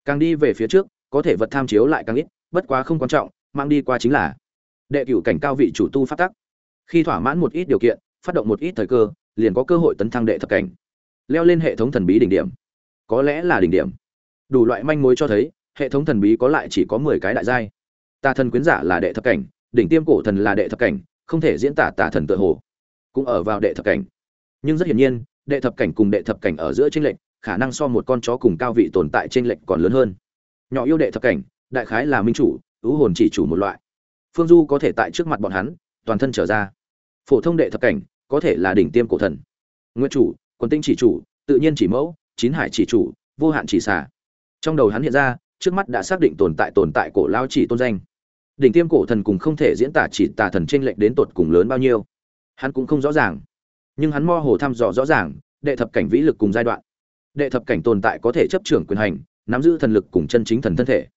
Càng đi về phía trước, có thể vật tham chiếu lại càng ít, bất quá không quan trọng, mang đi qua chính là đệ cửu cảnh cao vị chủ tu phát tắc. Khi thỏa mãn một ít điều kiện, phát động một ít thời cơ, liền có cơ hội tấn thăng đệ thập cảnh. Leo lên hệ thống thần bí đỉnh điểm. Có lẽ là đỉnh điểm. Đủ loại manh mối cho thấy, hệ thống thần bí có lại chỉ có mười cái đại giai. Tà thần quyến giả là đệ thập cảnh, đỉnh tiêm cổ thần là đệ thập cảnh, không thể diễn tả tà thần tự hồ. Cũng ở vào đệ thập cảnh. Nhưng rất hiển nhiên, đệ thập cảnh cùng đệ thập cảnh ở giữa tranh lệch khả năng so một con chó cùng cao vị tồn tại trên lệnh còn lớn hơn. Nhỏ yêu đệ thập cảnh, đại khái là minh chủ, ưu hồn chỉ chủ một loại. Phương du có thể tại trước mặt bọn hắn, toàn thân trở ra. Phổ thông đệ thập cảnh, có thể là đỉnh tiêm cổ thần. Nguyên chủ, quần tinh chỉ chủ, tự nhiên chỉ mẫu, chín hải chỉ chủ, vô hạn chỉ xả trong đầu hắn hiện ra, trước mắt đã xác định tồn tại tồn tại cổ lao chỉ tôn danh. Đỉnh tiêm cổ thần cùng không thể diễn tả chỉ tà thần trên lệnh đến tột cùng lớn bao nhiêu? Hắn cũng không rõ ràng. Nhưng hắn mơ hồ thăm dò rõ ràng, đệ thập cảnh vĩ lực cùng giai đoạn đệ thập cảnh tồn tại có thể chấp trưởng quyền hành, nắm giữ thần lực cùng chân chính thần thân thể.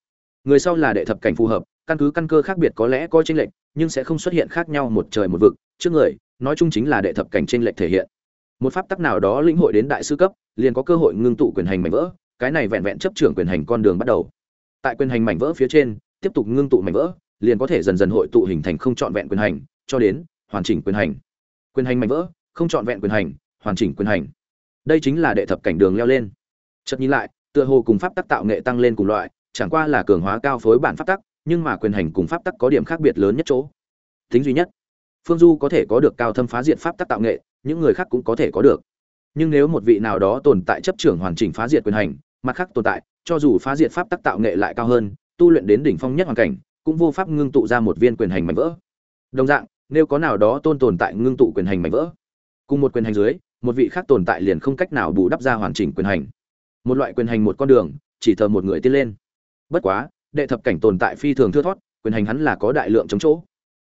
Người sau là đệ thập cảnh phù hợp, căn cứ căn cơ khác biệt có lẽ có tranh lệch, nhưng sẽ không xuất hiện khác nhau một trời một vực. Trước người, nói chung chính là đệ thập cảnh tranh lệch thể hiện. Một pháp tắc nào đó lĩnh hội đến đại sư cấp, liền có cơ hội ngưng tụ quyền hành mảnh vỡ, cái này vẹn vẹn chấp trưởng quyền hành con đường bắt đầu. Tại quyền hành mảnh vỡ phía trên, tiếp tục ngưng tụ mảnh vỡ, liền có thể dần dần hội tụ hình thành không trọn vẹn quyền hành, cho đến hoàn chỉnh quyền hành. Quyền hành mảnh vỡ, không trọn vẹn quyền hành, hoàn chỉnh quyền hành đây chính là đệ thập cảnh đường leo lên. Chợt nhìn lại, tựa hồ cùng pháp tắc tạo nghệ tăng lên cùng loại, chẳng qua là cường hóa cao phối bản pháp tắc, nhưng mà quyền hành cùng pháp tắc có điểm khác biệt lớn nhất chỗ. Tính duy nhất, phương du có thể có được cao thâm phá diệt pháp tắc tạo nghệ, những người khác cũng có thể có được. Nhưng nếu một vị nào đó tồn tại chấp trưởng hoàn chỉnh phá diệt quyền hành, mặt khác tồn tại, cho dù phá diệt pháp tắc tạo nghệ lại cao hơn, tu luyện đến đỉnh phong nhất hoàn cảnh, cũng vô pháp ngưng tụ ra một viên quyền hành mạnh vỡ. Đồng dạng, nếu có nào đó tôn tồn tại ngưng tụ quyền hành mạnh vỡ, cùng một quyền hành dưới một vị khác tồn tại liền không cách nào bù đắp ra hoàn chỉnh quyền hành. Một loại quyền hành một con đường, chỉ thờ một người tiến lên. Bất quá, đệ thập cảnh tồn tại phi thường thưa thót quyền hành hắn là có đại lượng chống chỗ.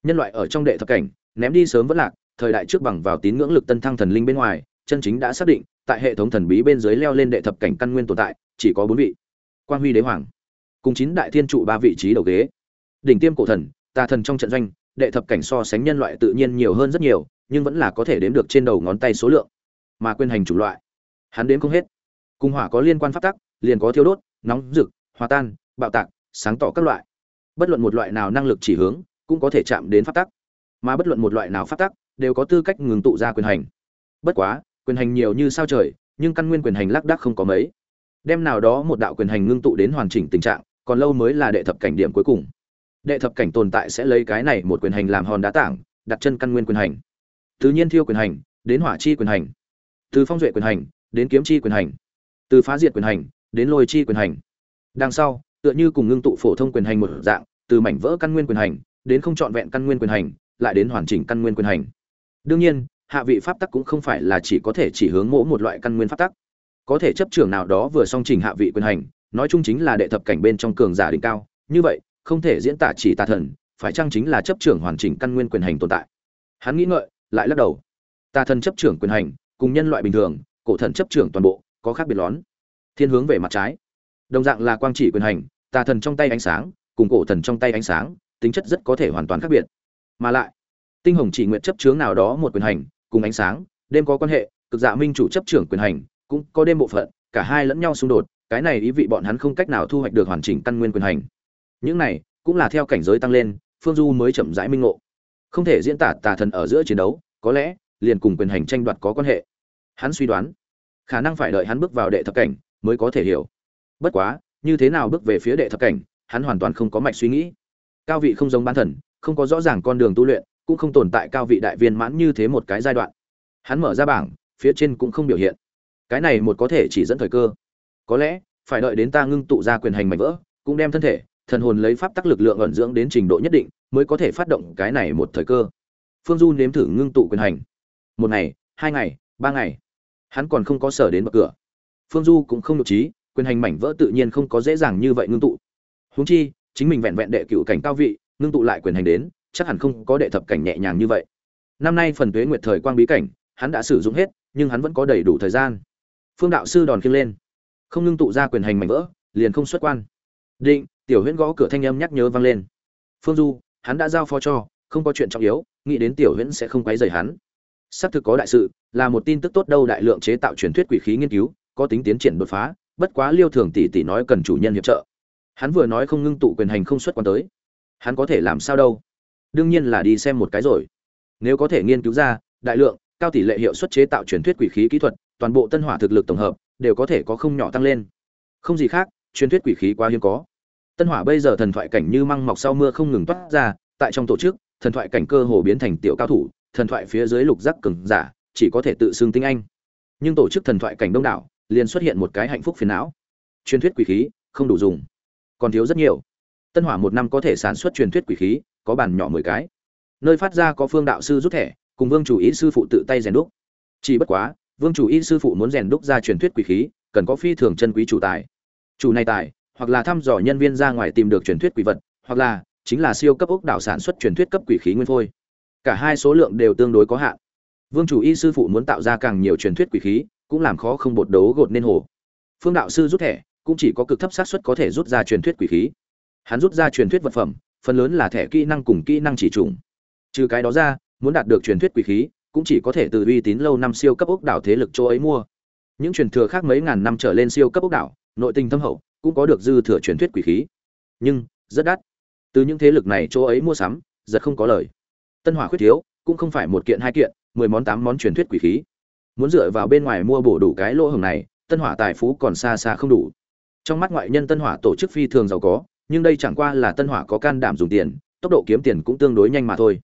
Nhân loại ở trong đệ thập cảnh, ném đi sớm vẫn lạc, thời đại trước bằng vào tín ngưỡng lực tân thăng thần linh bên ngoài, chân chính đã xác định, tại hệ thống thần bí bên dưới leo lên đệ thập cảnh căn nguyên tồn tại, chỉ có bốn vị. Quan huy đế hoàng. Cùng chín đại thiên trụ ba vị trí đầu ghế. Đỉnh tiêm cổ thần, tà thần trong trận doanh, đệ thập cảnh so sánh nhân loại tự nhiên nhiều hơn rất nhiều, nhưng vẫn là có thể đếm được trên đầu ngón tay số lượng mà quyền hành chủng loại. Hắn đến không hết. Cung hỏa có liên quan pháp tắc, liền có thiêu đốt, nóng rực, hòa tan, bạo tạc, sáng tỏ các loại. Bất luận một loại nào năng lực chỉ hướng, cũng có thể chạm đến pháp tắc. Mà bất luận một loại nào pháp tắc, đều có tư cách ngừng tụ ra quyền hành. Bất quá, quyền hành nhiều như sao trời, nhưng căn nguyên quyền hành lác đác không có mấy. Đem nào đó một đạo quyền hành ngưng tụ đến hoàn chỉnh tình trạng, còn lâu mới là đệ thập cảnh điểm cuối cùng. Đệ thập cảnh tồn tại sẽ lấy cái này một quyền hành làm hòn đá tảng, đặt chân căn nguyên quyền hành. Tự nhiên thiêu quyền hành, đến hỏa chi quyền hành từ phong duệ quyền hành, đến kiếm chi quyền hành. Từ phá diệt quyền hành, đến lôi chi quyền hành. Đằng sau, tựa như cùng ngưng tụ phổ thông quyền hành một dạng, từ mảnh vỡ căn nguyên quyền hành, đến không trọn vẹn căn nguyên quyền hành, lại đến hoàn chỉnh căn nguyên quyền hành. Đương nhiên, hạ vị pháp tắc cũng không phải là chỉ có thể chỉ hướng mỗ một loại căn nguyên pháp tắc. Có thể chấp trưởng nào đó vừa song trình hạ vị quyền hành, nói chung chính là đệ thập cảnh bên trong cường giả đỉnh cao, như vậy, không thể diễn tả chỉ tà thần, phải chăng chính là chấp trưởng hoàn chỉnh căn nguyên quyền hành tồn tại? Hắn nghĩ ngợi, lại lắc đầu. Tà thần chấp trưởng quyền hành cùng nhân loại bình thường, cổ thần chấp trưởng toàn bộ, có khác biệt lón. Thiên hướng về mặt trái. Đồng dạng là quang chỉ quyền hành, tà thần trong tay ánh sáng, cùng cổ thần trong tay ánh sáng, tính chất rất có thể hoàn toàn khác biệt. Mà lại, tinh hồng chỉ nguyện chấp chướng nào đó một quyền hành, cùng ánh sáng, đêm có quan hệ, cực dạ minh chủ chấp trưởng quyền hành, cũng có đêm bộ phận, cả hai lẫn nhau xung đột, cái này ý vị bọn hắn không cách nào thu hoạch được hoàn chỉnh căn nguyên quyền hành. Những này, cũng là theo cảnh giới tăng lên, phương du mới chậm rãi minh ngộ. Không thể diễn tả tà thần ở giữa chiến đấu, có lẽ, liền cùng quyền hành tranh đoạt có quan hệ hắn suy đoán, khả năng phải đợi hắn bước vào đệ thập cảnh mới có thể hiểu. Bất quá, như thế nào bước về phía đệ thập cảnh, hắn hoàn toàn không có mạch suy nghĩ. Cao vị không giống bán thần, không có rõ ràng con đường tu luyện, cũng không tồn tại cao vị đại viên mãn như thế một cái giai đoạn. Hắn mở ra bảng, phía trên cũng không biểu hiện. Cái này một có thể chỉ dẫn thời cơ. Có lẽ, phải đợi đến ta ngưng tụ ra quyền hành mạnh vỡ, cũng đem thân thể, thần hồn lấy pháp tắc lực lượng ẩn dưỡng đến trình độ nhất định, mới có thể phát động cái này một thời cơ. Phương du nếm thử ngưng tụ quyền hành. Một ngày, hai ngày ba ngày. Hắn còn không có sở đến bậc cửa. Phương du cũng không nhục trí, quyền hành mảnh vỡ tự nhiên không có dễ dàng như vậy ngưng tụ. Huống chi, chính mình vẹn vẹn đệ cựu cảnh cao vị, ngưng tụ lại quyền hành đến, chắc hẳn không có đệ thập cảnh nhẹ nhàng như vậy. Năm nay phần tuế nguyệt thời quang bí cảnh, hắn đã sử dụng hết, nhưng hắn vẫn có đầy đủ thời gian. Phương đạo sư đòn khiêng lên. Không ngưng tụ ra quyền hành mảnh vỡ, liền không xuất quan. Định, tiểu huyễn gõ cửa thanh âm nhắc nhớ vang lên. Phương du, hắn đã giao phó cho, không có chuyện trọng yếu, nghĩ đến tiểu huyễn sẽ không quấy rầy hắn. Xác thực có đại sự là một tin tức tốt đâu đại lượng chế tạo truyền thuyết quỷ khí nghiên cứu, có tính tiến triển đột phá, bất quá liêu thường tỷ tỷ nói cần chủ nhân hiệp trợ. Hắn vừa nói không ngưng tụ quyền hành không xuất quan tới. Hắn có thể làm sao đâu? Đương nhiên là đi xem một cái rồi. Nếu có thể nghiên cứu ra, đại lượng, cao tỷ lệ hiệu suất chế tạo truyền thuyết quỷ khí kỹ thuật, toàn bộ tân hỏa thực lực tổng hợp, đều có thể có không nhỏ tăng lên. Không gì khác, truyền thuyết quỷ khí quá hiếm có. Tân hỏa bây giờ thần thoại cảnh như măng mọc sau mưa không ngừng toát ra, tại trong tổ chức, thần thoại cảnh cơ hồ biến thành tiểu cao thủ, thần thoại phía dưới lục giác cường giả chỉ có thể tự xưng tinh anh. Nhưng tổ chức thần thoại cảnh đông đảo, liền xuất hiện một cái hạnh phúc phiền não. Truyền thuyết quỷ khí, không đủ dùng. Còn thiếu rất nhiều. Tân hỏa một năm có thể sản xuất truyền thuyết quỷ khí, có bàn nhỏ mười cái. Nơi phát ra có phương đạo sư rút thẻ, cùng vương chủ ý sư phụ tự tay rèn đúc. Chỉ bất quá, vương chủ y sư phụ muốn rèn đúc ra truyền thuyết quỷ khí, cần có phi thường chân quý chủ tài. Chủ này tài, hoặc là thăm dò nhân viên ra ngoài tìm được truyền thuyết quỷ vật, hoặc là chính là siêu cấp ốc đảo sản xuất truyền thuyết cấp quỷ khí nguyên phôi. Cả hai số lượng đều tương đối có hạn vương chủ y sư phụ muốn tạo ra càng nhiều truyền thuyết quỷ khí, cũng làm khó không bột đấu gột nên hồ. Phương đạo sư rút thẻ, cũng chỉ có cực thấp xác suất có thể rút ra truyền thuyết quỷ khí. Hắn rút ra truyền thuyết vật phẩm, phần lớn là thẻ kỹ năng cùng kỹ năng chỉ trùng. Trừ cái đó ra, muốn đạt được truyền thuyết quỷ khí, cũng chỉ có thể từ uy tín lâu năm siêu cấp ốc đảo thế lực chỗ ấy mua. Những truyền thừa khác mấy ngàn năm trở lên siêu cấp ốc đảo, nội tình thâm hậu, cũng có được dư thừa truyền thuyết quỷ khí. Nhưng, rất đắt. Từ những thế lực này chỗ ấy mua sắm giật không có lời. Tân hỏa khuyết thiếu, cũng không phải một kiện hai kiện mười món tám món truyền thuyết quỷ khí. Muốn dựa vào bên ngoài mua bổ đủ cái lỗ hồng này, tân hỏa tài phú còn xa xa không đủ. Trong mắt ngoại nhân tân hỏa tổ chức phi thường giàu có, nhưng đây chẳng qua là tân hỏa có can đảm dùng tiền, tốc độ kiếm tiền cũng tương đối nhanh mà thôi.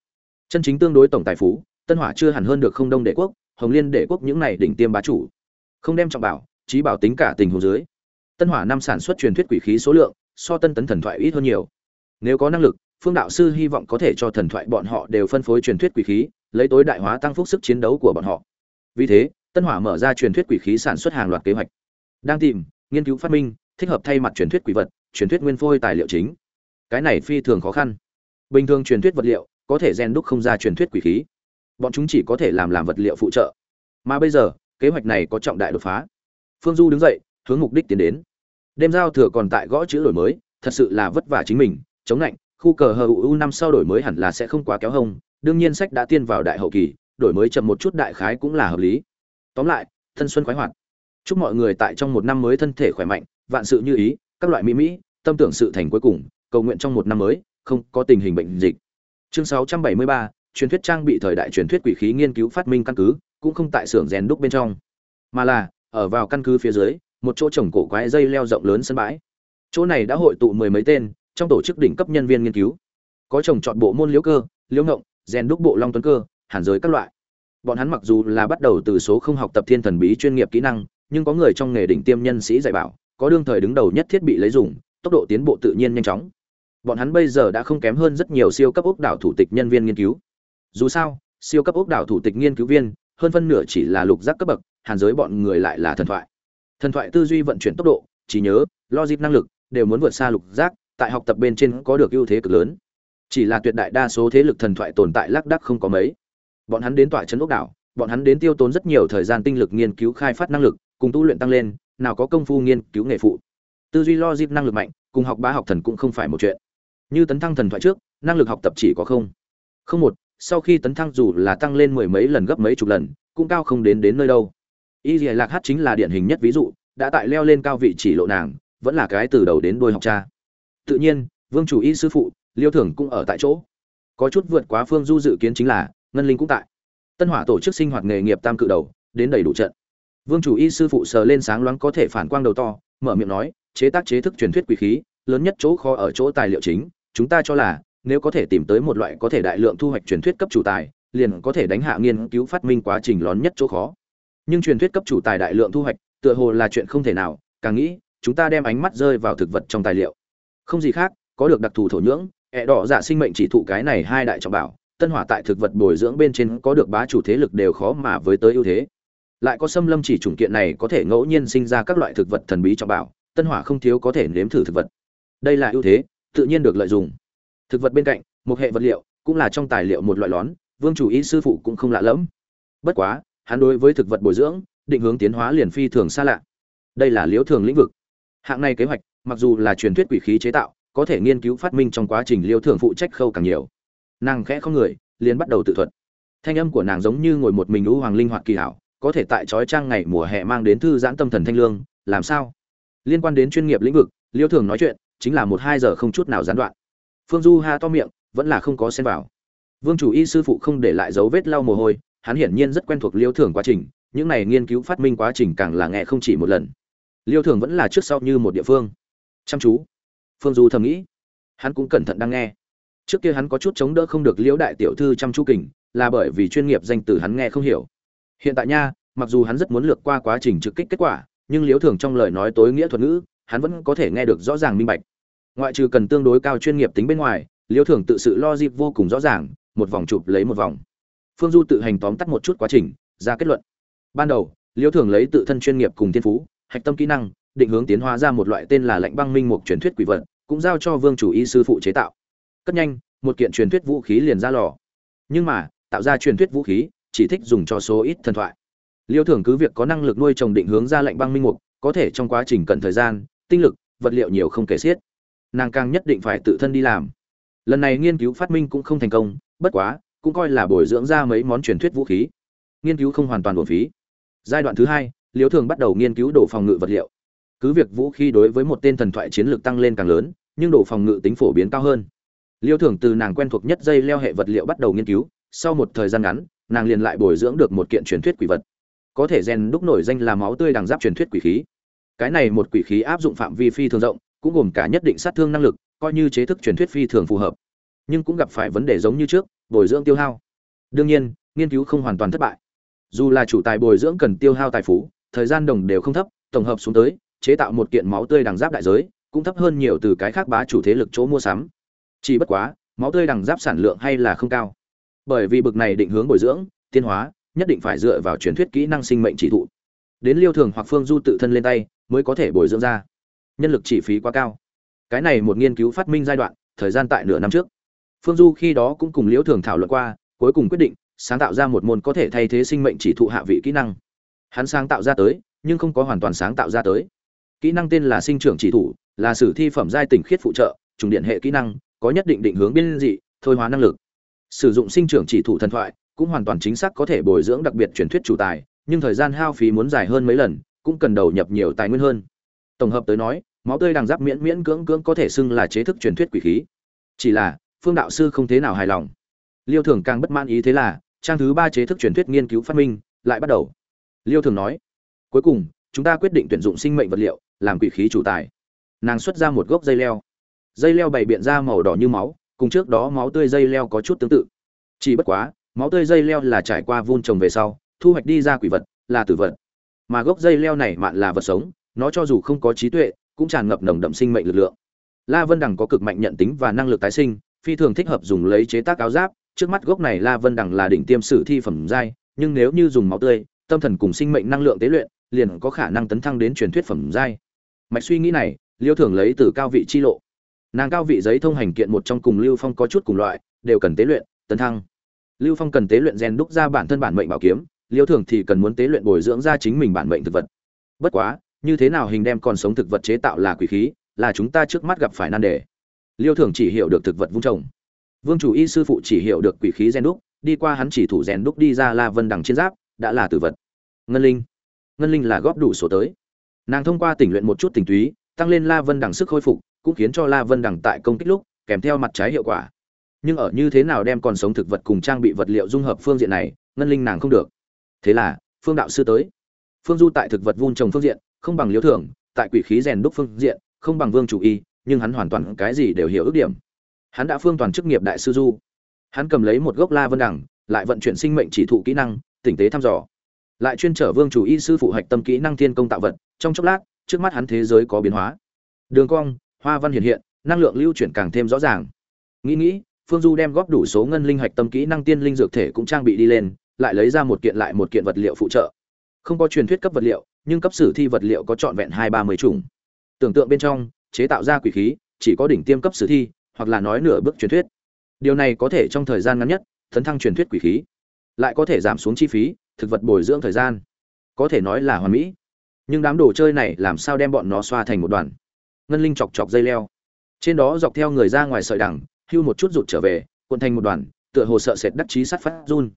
Chân chính tương đối tổng tài phú, tân hỏa chưa hẳn hơn được không đông đệ quốc, hồng liên đệ quốc những này đỉnh tiêm bá chủ. Không đem trọng bảo, trí bảo tính cả tình hồ dưới, tân hỏa năm sản xuất truyền thuyết quỷ khí số lượng, so tân tấn thần thoại ít hơn nhiều. Nếu có năng lực, phương đạo sư hy vọng có thể cho thần thoại bọn họ đều phân phối truyền thuyết quỷ khí lấy tối đại hóa tăng phúc sức chiến đấu của bọn họ. Vì thế, tân hỏa mở ra truyền thuyết quỷ khí sản xuất hàng loạt kế hoạch. Đang tìm, nghiên cứu phát minh, thích hợp thay mặt truyền thuyết quỷ vật, truyền thuyết nguyên phôi tài liệu chính. Cái này phi thường khó khăn. Bình thường truyền thuyết vật liệu, có thể gen đúc không ra truyền thuyết quỷ khí. Bọn chúng chỉ có thể làm làm vật liệu phụ trợ. Mà bây giờ, kế hoạch này có trọng đại đột phá. Phương du đứng dậy, hướng mục đích tiến đến. Đêm giao thừa còn tại gõ chữ đổi mới, thật sự là vất vả chính mình. Chống lạnh, khu cờ hờ u năm sau đổi mới hẳn là sẽ không quá kéo hông đương nhiên sách đã tiên vào đại hậu kỳ đổi mới chậm một chút đại khái cũng là hợp lý. Tóm lại thân xuân khoái hoạt. Chúc mọi người tại trong một năm mới thân thể khỏe mạnh vạn sự như ý các loại mỹ mỹ tâm tưởng sự thành cuối cùng cầu nguyện trong một năm mới không có tình hình bệnh dịch. Chương 673, truyền thuyết trang bị thời đại truyền thuyết quỷ khí nghiên cứu phát minh căn cứ cũng không tại xưởng rèn đúc bên trong. Mà là ở vào căn cứ phía dưới một chỗ trồng cổ quái dây leo rộng lớn sân bãi. Chỗ này đã hội tụ mười mấy tên trong tổ chức đỉnh cấp nhân viên nghiên cứu. Có trồng chọn bộ môn liễu cơ liễu ngộng rèn đúc bộ long tuấn cơ, hàn giới các loại. Bọn hắn mặc dù là bắt đầu từ số không học tập thiên thần bí chuyên nghiệp kỹ năng, nhưng có người trong nghề đỉnh tiêm nhân sĩ dạy bảo, có đương thời đứng đầu nhất thiết bị lấy dùng, tốc độ tiến bộ tự nhiên nhanh chóng. Bọn hắn bây giờ đã không kém hơn rất nhiều siêu cấp ốc đảo thủ tịch nhân viên nghiên cứu. Dù sao, siêu cấp ốc đảo thủ tịch nghiên cứu viên, hơn phân nửa chỉ là lục giác cấp bậc, hàn giới bọn người lại là thần thoại. Thần thoại tư duy vận chuyển tốc độ, trí nhớ, logic năng lực, đều muốn vượt xa lục giác, tại học tập bên trên có được ưu thế cực lớn chỉ là tuyệt đại đa số thế lực thần thoại tồn tại lác đác không có mấy. Bọn hắn đến tọa trấn ốc đảo, bọn hắn đến tiêu tốn rất nhiều thời gian tinh lực nghiên cứu khai phát năng lực, cùng tu luyện tăng lên, nào có công phu nghiên cứu nghề phụ. Tư duy lo dịp năng lực mạnh, cùng học bá học thần cũng không phải một chuyện. Như tấn thăng thần thoại trước, năng lực học tập chỉ có không. Không một, sau khi tấn thăng dù là tăng lên mười mấy lần gấp mấy chục lần, cũng cao không đến đến nơi đâu. Y dì lạc hát chính là điển hình nhất ví dụ, đã tại leo lên cao vị chỉ lộ nàng, vẫn là cái từ đầu đến đôi học cha. Tự nhiên, vương chủ y sư phụ liêu thưởng cũng ở tại chỗ. Có chút vượt quá phương du dự kiến chính là, ngân linh cũng tại. Tân hỏa tổ chức sinh hoạt nghề nghiệp tam cự đầu, đến đầy đủ trận. Vương chủ y sư phụ sờ lên sáng loáng có thể phản quang đầu to, mở miệng nói, chế tác chế thức truyền thuyết quỷ khí, lớn nhất chỗ kho ở chỗ tài liệu chính, chúng ta cho là, nếu có thể tìm tới một loại có thể đại lượng thu hoạch truyền thuyết cấp chủ tài, liền có thể đánh hạ nghiên cứu phát minh quá trình lớn nhất chỗ khó. Nhưng truyền thuyết cấp chủ tài đại lượng thu hoạch, tựa hồ là chuyện không thể nào, càng nghĩ, chúng ta đem ánh mắt rơi vào thực vật trong tài liệu. Không gì khác, có được đặc thù thổ nhưỡng ẹ đỏ dạ sinh mệnh chỉ thụ cái này hai đại trọng bảo, tân hỏa tại thực vật bồi dưỡng bên trên có được bá chủ thế lực đều khó mà với tới ưu thế. Lại có xâm lâm chỉ chủng kiện này có thể ngẫu nhiên sinh ra các loại thực vật thần bí trọng bảo, tân hỏa không thiếu có thể nếm thử thực vật. Đây là ưu thế, tự nhiên được lợi dụng. Thực vật bên cạnh, một hệ vật liệu, cũng là trong tài liệu một loại lón, vương chủ ý sư phụ cũng không lạ lẫm. Bất quá, hắn đối với thực vật bồi dưỡng, định hướng tiến hóa liền phi thường xa lạ. Đây là liễu thường lĩnh vực. Hạng này kế hoạch, mặc dù là truyền thuyết quỷ khí chế tạo có thể nghiên cứu phát minh trong quá trình liêu thường phụ trách khâu càng nhiều. Nàng khẽ không người, liền bắt đầu tự thuật. Thanh âm của nàng giống như ngồi một mình lũ hoàng linh hoạt kỳ hảo, có thể tại trói trang ngày mùa hè mang đến thư giãn tâm thần thanh lương, làm sao? Liên quan đến chuyên nghiệp lĩnh vực, liêu thường nói chuyện, chính là một hai giờ không chút nào gián đoạn. Phương du ha to miệng, vẫn là không có xen vào. Vương chủ y sư phụ không để lại dấu vết lau mồ hôi, hắn hiển nhiên rất quen thuộc liêu thường quá trình, những này nghiên cứu phát minh quá trình càng là nghe không chỉ một lần. Liêu thường vẫn là trước sau như một địa phương. Chăm chú phương du thầm nghĩ. Hắn cũng cẩn thận đang nghe. Trước kia hắn có chút chống đỡ không được liễu đại tiểu thư chăm chú kình, là bởi vì chuyên nghiệp danh từ hắn nghe không hiểu. Hiện tại nha, mặc dù hắn rất muốn lược qua quá trình trực kích kết quả, nhưng liễu thường trong lời nói tối nghĩa thuật ngữ, hắn vẫn có thể nghe được rõ ràng minh bạch. Ngoại trừ cần tương đối cao chuyên nghiệp tính bên ngoài, liễu thường tự sự lo dịp vô cùng rõ ràng, một vòng chụp lấy một vòng. Phương du tự hành tóm tắt một chút quá trình, ra kết luận. Ban đầu, liễu thường lấy tự thân chuyên nghiệp cùng thiên phú, hạch tâm kỹ năng định hướng tiến hóa ra một loại tên là lạnh băng minh mục truyền thuyết quỷ vật, cũng giao cho vương chủ y sư phụ chế tạo. Cất nhanh, một kiện truyền thuyết vũ khí liền ra lò. Nhưng mà, tạo ra truyền thuyết vũ khí, chỉ thích dùng cho số ít thần thoại. Liêu thường cứ việc có năng lực nuôi trồng định hướng ra lạnh băng minh mục, có thể trong quá trình cần thời gian, tinh lực, vật liệu nhiều không kể xiết. Nàng càng nhất định phải tự thân đi làm. Lần này nghiên cứu phát minh cũng không thành công, bất quá, cũng coi là bồi dưỡng ra mấy món truyền thuyết vũ khí. Nghiên cứu không hoàn toàn bổ phí. Giai đoạn thứ hai, liêu thường bắt đầu nghiên cứu đồ phòng ngự vật liệu cứ việc vũ khí đối với một tên thần thoại chiến lược tăng lên càng lớn, nhưng độ phòng ngự tính phổ biến cao hơn. Liêu thường từ nàng quen thuộc nhất dây leo hệ vật liệu bắt đầu nghiên cứu, sau một thời gian ngắn, nàng liền lại bồi dưỡng được một kiện truyền thuyết quỷ vật. Có thể rèn đúc nổi danh là máu tươi đằng giáp truyền thuyết quỷ khí. Cái này một quỷ khí áp dụng phạm vi phi thường rộng, cũng gồm cả nhất định sát thương năng lực, coi như chế thức truyền thuyết phi thường phù hợp. Nhưng cũng gặp phải vấn đề giống như trước, bồi dưỡng tiêu hao. Đương nhiên, nghiên cứu không hoàn toàn thất bại. Dù là chủ tài bồi dưỡng cần tiêu hao tài phú, thời gian đồng đều không thấp, tổng hợp xuống tới chế tạo một kiện máu tươi đằng giáp đại giới, cũng thấp hơn nhiều từ cái khác bá chủ thế lực chỗ mua sắm. Chỉ bất quá, máu tươi đằng giáp sản lượng hay là không cao. Bởi vì bực này định hướng bồi dưỡng tiên hóa, nhất định phải dựa vào truyền thuyết kỹ năng sinh mệnh chỉ thụ. Đến liêu thường hoặc phương du tự thân lên tay, mới có thể bồi dưỡng ra. Nhân lực chi phí quá cao. Cái này một nghiên cứu phát minh giai đoạn, thời gian tại nửa năm trước. Phương du khi đó cũng cùng liễu thường thảo luận qua, cuối cùng quyết định, sáng tạo ra một môn có thể thay thế sinh mệnh chỉ thụ hạ vị kỹ năng. Hắn sáng tạo ra tới, nhưng không có hoàn toàn sáng tạo ra tới kỹ năng tên là sinh trưởng chỉ thủ, là sử thi phẩm giai tỉnh khiết phụ trợ, trùng điện hệ kỹ năng, có nhất định định hướng biên dị, thôi hóa năng lực. Sử dụng sinh trưởng chỉ thủ thần thoại, cũng hoàn toàn chính xác có thể bồi dưỡng đặc biệt truyền thuyết chủ tài, nhưng thời gian hao phí muốn dài hơn mấy lần, cũng cần đầu nhập nhiều tài nguyên hơn. Tổng hợp tới nói, máu tươi đằng giáp miễn miễn cưỡng cưỡng có thể xưng là chế thức truyền thuyết quỷ khí. Chỉ là, phương đạo sư không thế nào hài lòng. Liêu thường càng bất mãn ý thế là, trang thứ ba chế thức truyền thuyết nghiên cứu phát minh, lại bắt đầu. Liêu thường nói, cuối cùng, chúng ta quyết định tuyển dụng sinh mệnh vật liệu làm quỷ khí chủ tài. Nàng xuất ra một gốc dây leo. Dây leo bày biện ra màu đỏ như máu, cùng trước đó máu tươi dây leo có chút tương tự. Chỉ bất quá, máu tươi dây leo là trải qua vun trồng về sau, thu hoạch đi ra quỷ vật, là tử vật. Mà gốc dây leo này mạn là vật sống, nó cho dù không có trí tuệ, cũng tràn ngập nồng đậm sinh mệnh lực lượng. La vân đằng có cực mạnh nhận tính và năng lực tái sinh, phi thường thích hợp dùng lấy chế tác áo giáp. Trước mắt gốc này la vân đằng là đỉnh tiêm sử thi phẩm giai, nhưng nếu như dùng máu tươi, tâm thần cùng sinh mệnh năng lượng tế luyện, liền có khả năng tấn thăng đến truyền thuyết phẩm giai mạch suy nghĩ này, liêu thường lấy từ cao vị chi lộ. Nàng cao vị giấy thông hành kiện một trong cùng lưu phong có chút cùng loại, đều cần tế luyện, tấn thăng. Lưu phong cần tế luyện gen đúc ra bản thân bản mệnh bảo kiếm, liêu thường thì cần muốn tế luyện bồi dưỡng ra chính mình bản mệnh thực vật. Bất quá, như thế nào hình đem còn sống thực vật chế tạo là quỷ khí, là chúng ta trước mắt gặp phải nan đề. Liêu thường chỉ hiểu được thực vật vung trồng. Vương chủ y sư phụ chỉ hiểu được quỷ khí gen đúc, đi qua hắn chỉ thủ rèn đúc đi ra la vân đằng trên giáp, đã là tử vật. Ngân linh. Ngân linh là góp đủ số tới nàng thông qua tỉnh luyện một chút tình túy, tăng lên la vân đằng sức khôi phục, cũng khiến cho la vân đằng tại công kích lúc kèm theo mặt trái hiệu quả. Nhưng ở như thế nào đem còn sống thực vật cùng trang bị vật liệu dung hợp phương diện này, ngân linh nàng không được. Thế là, phương đạo sư tới. Phương du tại thực vật vun trồng phương diện, không bằng liễu thưởng, tại quỷ khí rèn đúc phương diện, không bằng vương chủ y, nhưng hắn hoàn toàn cái gì đều hiểu ước điểm. Hắn đã phương toàn chức nghiệp đại sư du. Hắn cầm lấy một gốc la vân đẳng lại vận chuyển sinh mệnh chỉ thụ kỹ năng, tỉnh tế thăm dò lại chuyên trở vương chủ y sư phụ hạch tâm kỹ năng thiên công tạo vật, trong chốc lát, trước mắt hắn thế giới có biến hóa. Đường cong, hoa văn hiện hiện, năng lượng lưu chuyển càng thêm rõ ràng. Nghĩ nghĩ, phương du đem góp đủ số ngân linh hạch tâm kỹ năng tiên linh dược thể cũng trang bị đi lên, lại lấy ra một kiện lại một kiện vật liệu phụ trợ. Không có truyền thuyết cấp vật liệu, nhưng cấp sử thi vật liệu có trọn vẹn hai ba mươi chủng. Tưởng tượng bên trong, chế tạo ra quỷ khí, chỉ có đỉnh tiêm cấp sử thi, hoặc là nói nửa bước truyền thuyết. Điều này có thể trong thời gian ngắn nhất thấn thăng truyền thuyết quỷ khí. Lại có thể giảm xuống chi phí thực vật bồi dưỡng thời gian. Có thể nói là hoàn mỹ. Nhưng đám đồ chơi này làm sao đem bọn nó xoa thành một đoàn? Ngân linh chọc chọc dây leo. Trên đó dọc theo người ra ngoài sợi đằng, hưu một chút rụt trở về, cuộn thành một đoàn, tựa hồ sợ sệt đắc chí sát phát run.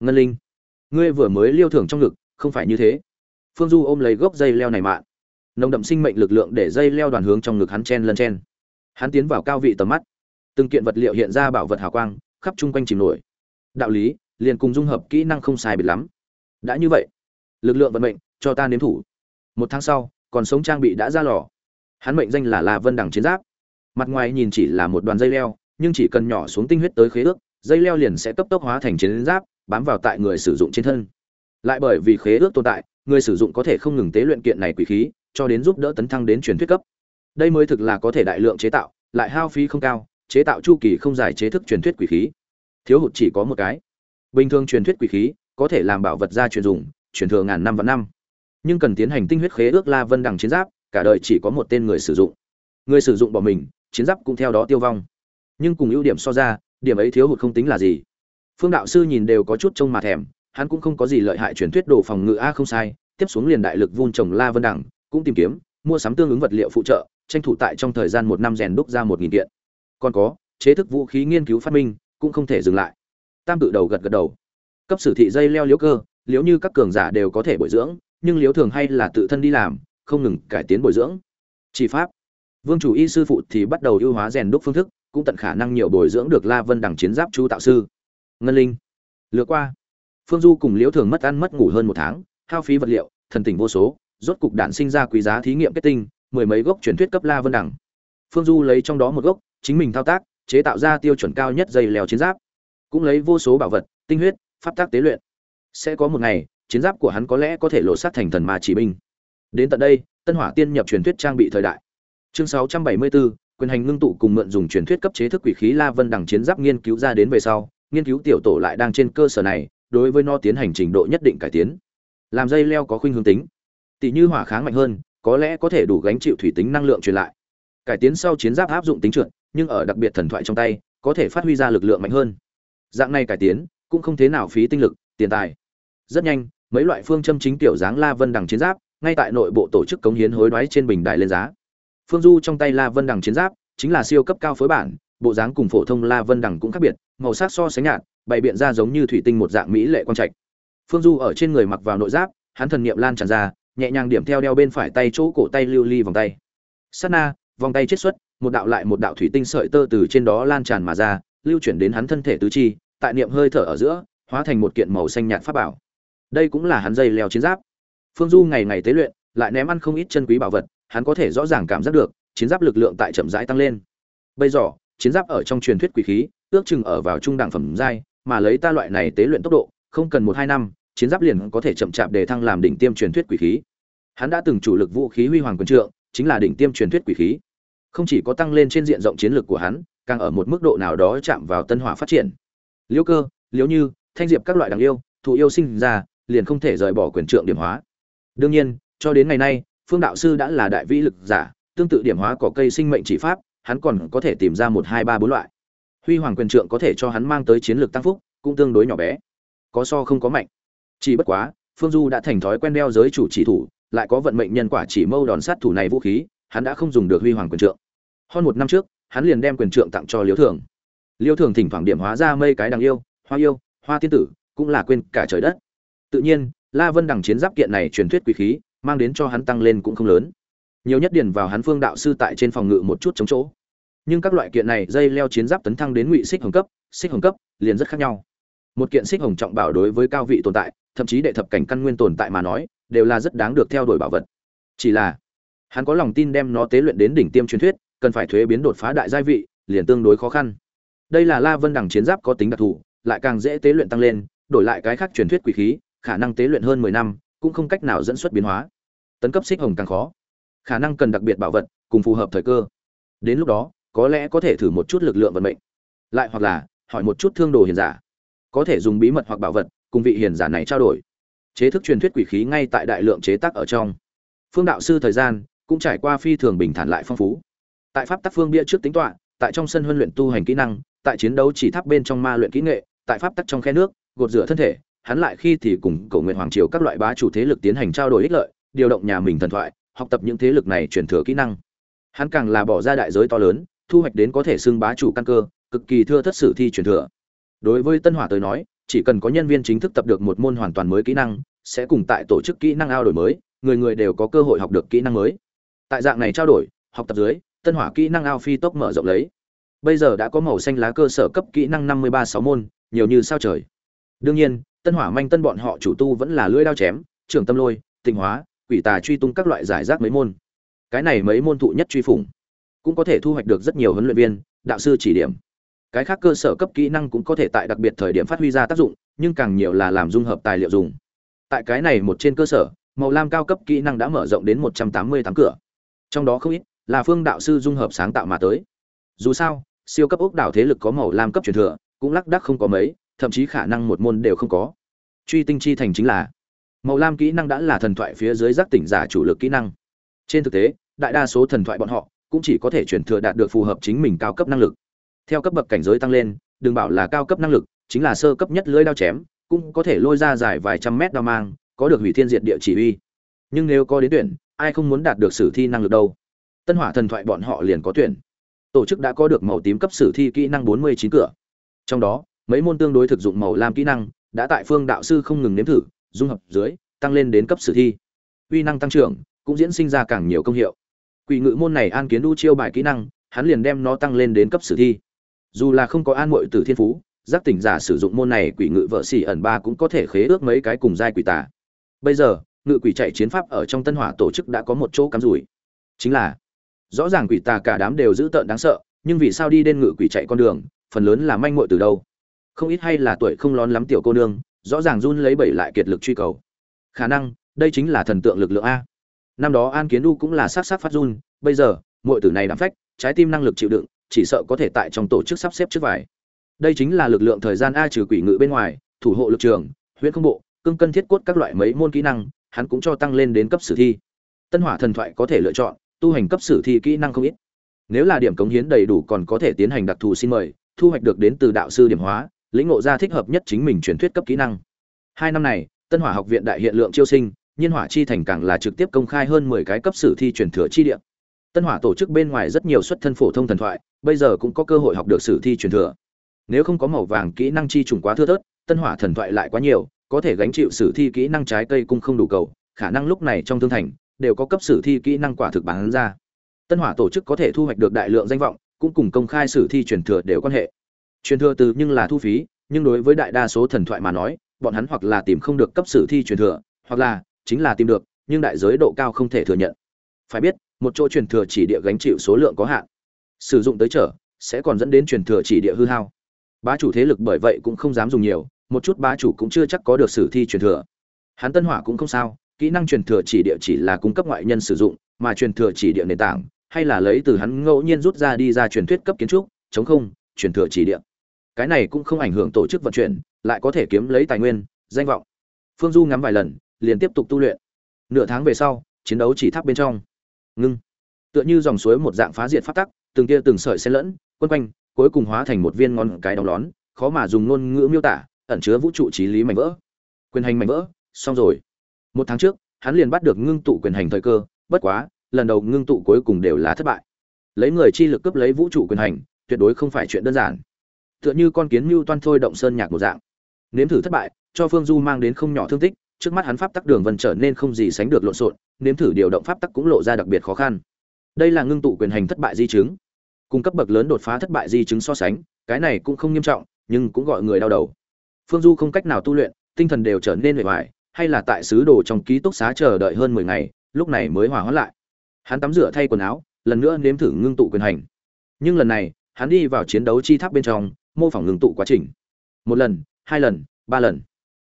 Ngân linh, ngươi vừa mới liêu thưởng trong ngực, không phải như thế. Phương du ôm lấy gốc dây leo này mạn nồng đậm sinh mệnh lực lượng để dây leo đoàn hướng trong ngực hắn chen lân chen. Hắn tiến vào cao vị tầm mắt. Từng kiện vật liệu hiện ra bảo vật hào quang, khắp chung quanh chìm nổi. Đạo lý, liền cùng dung hợp kỹ năng không sai biệt lắm đã như vậy, lực lượng vận mệnh cho ta nếm thủ. Một tháng sau, còn sống trang bị đã ra lò. Hắn mệnh danh là la vân đẳng chiến giáp. Mặt ngoài nhìn chỉ là một đoàn dây leo, nhưng chỉ cần nhỏ xuống tinh huyết tới khế ước, dây leo liền sẽ cấp tốc hóa thành chiến giáp, bám vào tại người sử dụng trên thân. Lại bởi vì khế ước tồn tại, người sử dụng có thể không ngừng tế luyện kiện này quỷ khí, cho đến giúp đỡ tấn thăng đến truyền thuyết cấp. Đây mới thực là có thể đại lượng chế tạo, lại hao phí không cao, chế tạo chu kỳ không dài chế thức truyền thuyết quỷ khí. Thiếu hụt chỉ có một cái. Bình thường truyền thuyết quỷ khí có thể làm bảo vật ra truyền dùng, truyền thừa ngàn năm và năm. Nhưng cần tiến hành tinh huyết khế ước la vân đằng chiến giáp, cả đời chỉ có một tên người sử dụng. Người sử dụng bỏ mình, chiến giáp cũng theo đó tiêu vong. Nhưng cùng ưu điểm so ra, điểm ấy thiếu hụt không tính là gì. Phương đạo sư nhìn đều có chút trông mà thèm, hắn cũng không có gì lợi hại truyền thuyết đồ phòng ngự a không sai, tiếp xuống liền đại lực vun trồng la vân đẳng cũng tìm kiếm, mua sắm tương ứng vật liệu phụ trợ, tranh thủ tại trong thời gian một năm rèn đúc ra một nghìn kiện. Còn có, chế thức vũ khí nghiên cứu phát minh, cũng không thể dừng lại. Tam tự đầu gật gật đầu cấp sử thị dây leo liễu cơ, liễu như các cường giả đều có thể bồi dưỡng, nhưng liễu thường hay là tự thân đi làm, không ngừng cải tiến bồi dưỡng. Chỉ pháp. Vương chủ y sư phụ thì bắt đầu ưu hóa rèn đúc phương thức, cũng tận khả năng nhiều bồi dưỡng được la vân đẳng chiến giáp chú tạo sư. Ngân linh. Lừa qua. Phương du cùng liễu thường mất ăn mất ngủ hơn một tháng, hao phí vật liệu, thần tình vô số, rốt cục đạn sinh ra quý giá thí nghiệm kết tinh, mười mấy gốc truyền thuyết cấp la vân đẳng phương du lấy trong đó một gốc, chính mình thao tác, chế tạo ra tiêu chuẩn cao nhất dây leo chiến giáp. Cũng lấy vô số bảo vật, tinh huyết pháp tác tế luyện. Sẽ có một ngày chiến giáp của hắn có lẽ có thể lộ sát thành thần ma chỉ binh. Đến tận đây tân hỏa tiên nhập truyền thuyết trang bị thời đại. Chương 674, quyền hành ngưng tụ cùng mượn dùng truyền thuyết cấp chế thức quỷ khí la vân đẳng chiến giáp nghiên cứu ra đến về sau nghiên cứu tiểu tổ lại đang trên cơ sở này đối với nó tiến hành trình độ nhất định cải tiến. Làm dây leo có khuynh hướng tính. Tỷ như hỏa kháng mạnh hơn có lẽ có thể đủ gánh chịu thủy tính năng lượng truyền lại. Cải tiến sau chiến giáp áp dụng tính trượt nhưng ở đặc biệt thần thoại trong tay có thể phát huy ra lực lượng mạnh hơn. Dạng này cải tiến cũng không thế nào phí tinh lực, tiền tài. Rất nhanh, mấy loại phương châm chính tiểu dáng la vân đằng chiến giáp, ngay tại nội bộ tổ chức cống hiến hối đoái trên bình đài lên giá. Phương du trong tay la vân đằng chiến giáp, chính là siêu cấp cao phối bản, bộ dáng cùng phổ thông la vân đằng cũng khác biệt, màu sắc so sánh nhạt, bày biện ra giống như thủy tinh một dạng mỹ lệ quang trạch. Phương du ở trên người mặc vào nội giáp, hắn thần niệm lan tràn ra, nhẹ nhàng điểm theo đeo bên phải tay chỗ cổ tay lưu ly vòng tay. Sát na, vòng tay chết xuất, một đạo lại một đạo thủy tinh sợi tơ từ trên đó lan tràn mà ra, lưu chuyển đến hắn thân thể tứ chi tại niệm hơi thở ở giữa, hóa thành một kiện màu xanh nhạt pháp bảo. Đây cũng là hắn dây leo chiến giáp. Phương du ngày ngày tế luyện, lại ném ăn không ít chân quý bảo vật, hắn có thể rõ ràng cảm giác được, chiến giáp lực lượng tại chậm rãi tăng lên. Bây giờ, chiến giáp ở trong truyền thuyết quỷ khí, ước chừng ở vào trung đẳng phẩm giai, mà lấy ta loại này tế luyện tốc độ, không cần một hai năm, chiến giáp liền có thể chậm chạp để thăng làm đỉnh tiêm truyền thuyết quỷ khí. Hắn đã từng chủ lực vũ khí huy hoàng quân trượng, chính là đỉnh tiêm truyền thuyết quỷ khí. Không chỉ có tăng lên trên diện rộng chiến lược của hắn, càng ở một mức độ nào đó chạm vào tân hỏa phát triển liễu cơ, liễu như, thanh diệp các loại đằng yêu thụ yêu sinh ra, liền không thể rời bỏ quyền trượng điểm hóa. Đương nhiên, cho đến ngày nay, phương đạo sư đã là đại vĩ lực giả, tương tự điểm hóa cỏ cây sinh mệnh chỉ pháp, hắn còn có thể tìm ra một, hai, ba, bốn loại. Huy hoàng quyền trượng có thể cho hắn mang tới chiến lược tăng phúc, cũng tương đối nhỏ bé. Có so không có mạnh. Chỉ bất quá, phương du đã thành thói quen đeo giới chủ chỉ thủ, lại có vận mệnh nhân quả chỉ mâu đòn sát thủ này vũ khí, hắn đã không dùng được huy hoàng quyền trượng. Hơn một năm trước, hắn liền đem quyền trượng tặng cho liễu thường liêu thường thỉnh thoảng điểm hóa ra mây cái đằng yêu, hoa yêu, hoa tiên tử, cũng là quên cả trời đất. Tự nhiên, la vân đằng chiến giáp kiện này truyền thuyết quý khí, mang đến cho hắn tăng lên cũng không lớn. Nhiều nhất điền vào hắn phương đạo sư tại trên phòng ngự một chút chống chỗ. Nhưng các loại kiện này dây leo chiến giáp tấn thăng đến ngụy xích hồng cấp, xích hồng cấp, liền rất khác nhau. Một kiện xích hồng trọng bảo đối với cao vị tồn tại, thậm chí đệ thập cảnh căn nguyên tồn tại mà nói, đều là rất đáng được theo đuổi bảo vật. Chỉ là, hắn có lòng tin đem nó tế luyện đến đỉnh tiêm truyền thuyết, cần phải thuế biến đột phá đại gia vị, liền tương đối khó khăn đây là la vân đẳng chiến giáp có tính đặc thù, lại càng dễ tế luyện tăng lên, đổi lại cái khác truyền thuyết quỷ khí, khả năng tế luyện hơn mười năm, cũng không cách nào dẫn xuất biến hóa. Tấn cấp xích hồng càng khó. Khả năng cần đặc biệt bảo vật, cùng phù hợp thời cơ. Đến lúc đó, có lẽ có thể thử một chút lực lượng vận mệnh. Lại hoặc là, hỏi một chút thương đồ hiền giả. Có thể dùng bí mật hoặc bảo vật, cùng vị hiền giả này trao đổi. Chế thức truyền thuyết quỷ khí ngay tại đại lượng chế tác ở trong. Phương đạo sư thời gian, cũng trải qua phi thường bình thản lại phong phú. Tại pháp tắc phương bia trước tính toán, tại trong sân huấn luyện tu hành kỹ năng tại chiến đấu chỉ tháp bên trong ma luyện kỹ nghệ, tại pháp tắc trong khe nước, gột rửa thân thể, hắn lại khi thì cùng cầu nguyện hoàng triều các loại bá chủ thế lực tiến hành trao đổi ích lợi, điều động nhà mình thần thoại, học tập những thế lực này truyền thừa kỹ năng. Hắn càng là bỏ ra đại giới to lớn, thu hoạch đến có thể xưng bá chủ căn cơ, cực kỳ thưa thất sử thi truyền thừa. Đối với tân hỏa tới nói, chỉ cần có nhân viên chính thức tập được một môn hoàn toàn mới kỹ năng, sẽ cùng tại tổ chức kỹ năng ao đổi mới, người người đều có cơ hội học được kỹ năng mới. Tại dạng này trao đổi, học tập dưới, tân hỏa kỹ năng ao phi tốc mở rộng lấy bây giờ đã có màu xanh lá cơ sở cấp kỹ năng năm mươi ba sáu môn, nhiều như sao trời. Đương nhiên, tân hỏa manh, tân bọn họ chủ tu vẫn là lưỡi đao chém, trường tâm lôi, tịnh hóa, quỷ tà truy tung các loại giải rác mấy môn. Cái này mấy môn thụ nhất truy phủng, cũng có thể thu hoạch được rất nhiều huấn luyện viên, đạo sư chỉ điểm. Cái khác cơ sở cấp kỹ năng cũng có thể tại đặc biệt thời điểm phát huy ra tác dụng, nhưng càng nhiều là làm dung hợp tài liệu dùng. Tại cái này một trên cơ sở, màu lam cao cấp kỹ năng đã mở rộng đến một trăm tám mươi tám cửa. Trong đó không ít là phương đạo sư dung hợp sáng tạo mà tới. Dù sao siêu cấp ốc đảo thế lực có màu lam cấp truyền thừa, cũng lắc đắc không có mấy, thậm chí khả năng một môn đều không có. Truy tinh chi thành chính là, màu lam kỹ năng đã là thần thoại phía dưới giác tỉnh giả chủ lực kỹ năng. Trên thực tế, đại đa số thần thoại bọn họ cũng chỉ có thể chuyển thừa đạt được phù hợp chính mình cao cấp năng lực. Theo cấp bậc cảnh giới tăng lên, đừng bảo là cao cấp năng lực, chính là sơ cấp nhất lưỡi đao chém, cũng có thể lôi ra dài vài trăm mét đao mang, có được hủy thiên diệt địa chỉ uy. Nhưng nếu có đến tuyển, ai không muốn đạt được sử thi năng lực đâu? Tân hỏa thần thoại bọn họ liền có tuyển tổ chức đã có được màu tím cấp sử thi kỹ năng bốn mươi chín cửa. Trong đó, mấy môn tương đối thực dụng màu lam kỹ năng đã tại phương đạo sư không ngừng nếm thử, dung hợp dưới, tăng lên đến cấp sử thi. Uy năng tăng trưởng cũng diễn sinh ra càng nhiều công hiệu. Quỷ ngự môn này an kiến đu chiêu bài kỹ năng, hắn liền đem nó tăng lên đến cấp sử thi. Dù là không có an muội tử thiên phú, giác tỉnh giả sử dụng môn này quỷ ngự vợ xỉ ẩn ba cũng có thể khế ước mấy cái cùng giai quỷ tà. Bây giờ, ngự quỷ chạy chiến pháp ở trong tân hỏa tổ chức đã có một chỗ cắm rủi. Chính là rõ ràng quỷ tà cả đám đều dữ tợn đáng sợ, nhưng vì sao đi đến ngự quỷ chạy con đường, phần lớn là manh muội từ đâu? Không ít hay là tuổi không lón lắm tiểu cô nương, rõ ràng run lấy bẩy lại kiệt lực truy cầu. Khả năng, đây chính là thần tượng lực lượng a. Năm đó an kiến đu cũng là sát sát phát run, bây giờ, muội tử này đảm phách, trái tim năng lực chịu đựng, chỉ sợ có thể tại trong tổ chức sắp xếp trước vải đây chính là lực lượng thời gian a trừ quỷ ngự bên ngoài, thủ hộ lực trường, huyễn không bộ, cương cân thiết cốt các loại mấy môn kỹ năng, hắn cũng cho tăng lên đến cấp sử thi. Tân hỏa thần thoại có thể lựa chọn tu hành cấp sử thi kỹ năng không ít. Nếu là điểm cống hiến đầy đủ còn có thể tiến hành đặc thù xin mời, thu hoạch được đến từ đạo sư điểm hóa, lĩnh ngộ ra thích hợp nhất chính mình truyền thuyết cấp kỹ năng. Hai năm này, tân hỏa học viện đại hiện lượng chiêu sinh, nhiên hỏa chi thành càng là trực tiếp công khai hơn mười cái cấp sử thi truyền thừa chi địa. Tân hỏa tổ chức bên ngoài rất nhiều xuất thân phổ thông thần thoại, bây giờ cũng có cơ hội học được sử thi truyền thừa. Nếu không có màu vàng kỹ năng chi trùng quá thưa thớt, tân hỏa thần thoại lại quá nhiều, có thể gánh chịu sử thi kỹ năng trái cây cũng không đủ cầu, khả năng lúc này trong thương thành đều có cấp sử thi kỹ năng quả thực bán ra. Tân hỏa tổ chức có thể thu hoạch được đại lượng danh vọng, cũng cùng công khai sử thi truyền thừa đều quan hệ. Truyền thừa từ nhưng là thu phí, nhưng đối với đại đa số thần thoại mà nói, bọn hắn hoặc là tìm không được cấp sử thi truyền thừa, hoặc là chính là tìm được, nhưng đại giới độ cao không thể thừa nhận. Phải biết, một chỗ truyền thừa chỉ địa gánh chịu số lượng có hạn. Sử dụng tới trở sẽ còn dẫn đến truyền thừa chỉ địa hư hao. Bá chủ thế lực bởi vậy cũng không dám dùng nhiều, một chút bá chủ cũng chưa chắc có được sử thi truyền thừa. Hắn tân hỏa cũng không sao kỹ năng truyền thừa chỉ địa chỉ là cung cấp ngoại nhân sử dụng, mà truyền thừa chỉ địa nền tảng, hay là lấy từ hắn ngẫu nhiên rút ra đi ra truyền thuyết cấp kiến trúc, chống không, truyền thừa chỉ địa. Cái này cũng không ảnh hưởng tổ chức vận chuyển, lại có thể kiếm lấy tài nguyên, danh vọng. Phương du ngắm vài lần, liền tiếp tục tu luyện. Nửa tháng về sau, chiến đấu chỉ tháp bên trong. Ngưng. Tựa như dòng suối một dạng phá diệt phát tắc, từng tia từng sợi xen lẫn quân quanh, cuối cùng hóa thành một viên ngon cái đóng lón, khó mà dùng ngôn ngữ miêu tả, ẩn chứa vũ trụ trí lý mảnh vỡ. Quyền hành mảnh vỡ, xong rồi một tháng trước, hắn liền bắt được ngưng tụ quyền hành thời cơ, bất quá, lần đầu ngưng tụ cuối cùng đều là thất bại. Lấy người chi lực cướp lấy vũ trụ quyền hành, tuyệt đối không phải chuyện đơn giản. Tựa như con kiến mưu toan thôi động sơn nhạc một dạng. Nếm thử thất bại, cho phương du mang đến không nhỏ thương tích, trước mắt hắn pháp tắc đường vân trở nên không gì sánh được lộn xộn, nếm thử điều động pháp tắc cũng lộ ra đặc biệt khó khăn. Đây là ngưng tụ quyền hành thất bại di chứng. Cung cấp bậc lớn đột phá thất bại di chứng so sánh, cái này cũng không nghiêm trọng, nhưng cũng gọi người đau đầu. Phương du không cách nào tu luyện, tinh thần đều trở nên mệt mỏi hay là tại sứ đồ trong ký túc xá chờ đợi hơn mười ngày, lúc này mới hòa hoãn lại. Hắn tắm rửa thay quần áo, lần nữa nếm thử ngưng tụ quyền hành. Nhưng lần này, hắn đi vào chiến đấu chi tháp bên trong, mô phỏng ngưng tụ quá trình. Một lần, hai lần, ba lần.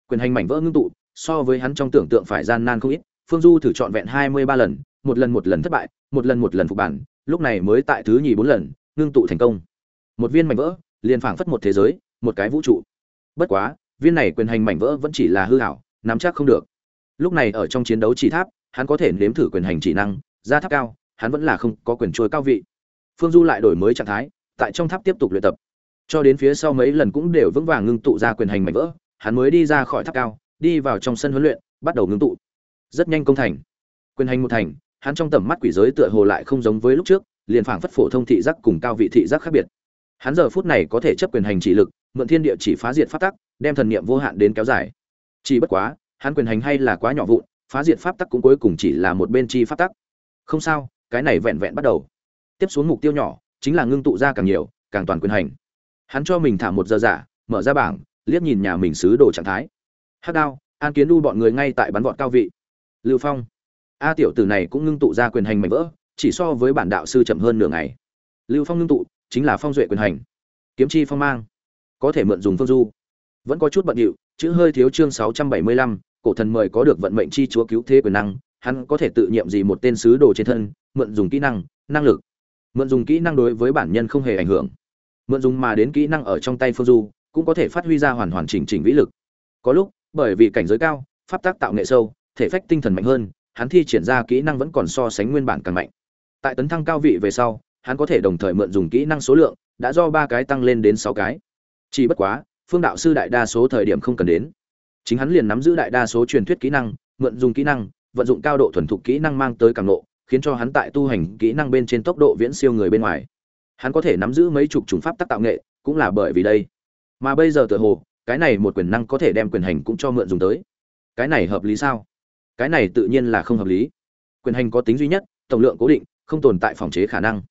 Quyền hành mảnh vỡ ngưng tụ, so với hắn trong tưởng tượng phải gian nan không ít, phương du thử trọn vẹn hai mươi ba lần, một lần một lần thất bại, một lần một lần phục bản, lúc này mới tại thứ nhì bốn lần, ngưng tụ thành công. Một viên mảnh vỡ, liền phảng phất một thế giới, một cái vũ trụ. Bất quá, viên này quyền hành mảnh vỡ vẫn chỉ là hư ảo nắm chắc không được. Lúc này ở trong chiến đấu chỉ tháp, hắn có thể nếm thử quyền hành chỉ năng ra tháp cao, hắn vẫn là không có quyền trôi cao vị. Phương du lại đổi mới trạng thái, tại trong tháp tiếp tục luyện tập. Cho đến phía sau mấy lần cũng đều vững vàng ngưng tụ ra quyền hành mạnh vỡ, hắn mới đi ra khỏi tháp cao, đi vào trong sân huấn luyện, bắt đầu ngưng tụ. Rất nhanh công thành. Quyền hành một thành, hắn trong tầm mắt quỷ giới tựa hồ lại không giống với lúc trước, liền phảng phất phổ thông thị giác cùng cao vị thị giác khác biệt. Hắn giờ phút này có thể chấp quyền hành chỉ lực, mượn thiên địa chỉ phá diệt pháp tắc, đem thần niệm vô hạn đến kéo dài chỉ bất quá, hắn quyền hành hay là quá nhỏ vụn, phá diệt pháp tắc cũng cuối cùng chỉ là một bên chi pháp tắc. Không sao, cái này vẹn vẹn bắt đầu. Tiếp xuống mục tiêu nhỏ, chính là ngưng tụ ra càng nhiều, càng toàn quyền hành. Hắn cho mình thả một giờ giả, mở ra bảng, liếc nhìn nhà mình xứ đồ trạng thái. Hát đao, an kiến đu bọn người ngay tại bắn vọt cao vị. Lưu phong. A tiểu tử này cũng ngưng tụ ra quyền hành mạnh vỡ, chỉ so với bản đạo sư chậm hơn nửa ngày. Lưu phong ngưng tụ, chính là phong duệ quyền hành. Kiếm chi phong mang. Có thể mượn dùng phương du vẫn có chút bận điệu, chữ hơi thiếu chương sáu trăm bảy mươi lăm, cổ thần mời có được vận mệnh chi chúa cứu thế quyền năng, hắn có thể tự nhiệm gì một tên sứ đồ trên thân, mượn dùng kỹ năng năng lực. Mượn dùng kỹ năng đối với bản nhân không hề ảnh hưởng. Mượn dùng mà đến kỹ năng ở trong tay phương du, cũng có thể phát huy ra hoàn hoàn chỉnh chỉnh vĩ lực. Có lúc, bởi vì cảnh giới cao, pháp tác tạo nghệ sâu, thể phách tinh thần mạnh hơn, hắn thi triển ra kỹ năng vẫn còn so sánh nguyên bản càng mạnh. Tại tấn thăng cao vị về sau, hắn có thể đồng thời mượn dùng kỹ năng số lượng, đã do ba cái tăng lên đến sáu cái. Chỉ bất quá phương đạo sư đại đa số thời điểm không cần đến. Chính hắn liền nắm giữ đại đa số truyền thuyết kỹ năng, mượn dùng kỹ năng, vận dụng cao độ thuần thục kỹ năng mang tới càng lộ khiến cho hắn tại tu hành kỹ năng bên trên tốc độ viễn siêu người bên ngoài. Hắn có thể nắm giữ mấy chục chủng pháp tác tạo nghệ, cũng là bởi vì đây. Mà bây giờ tựa hồ, cái này một quyền năng có thể đem quyền hành cũng cho mượn dùng tới. Cái này hợp lý sao? Cái này tự nhiên là không hợp lý. Quyền hành có tính duy nhất, tổng lượng cố định, không tồn tại phòng chế khả năng.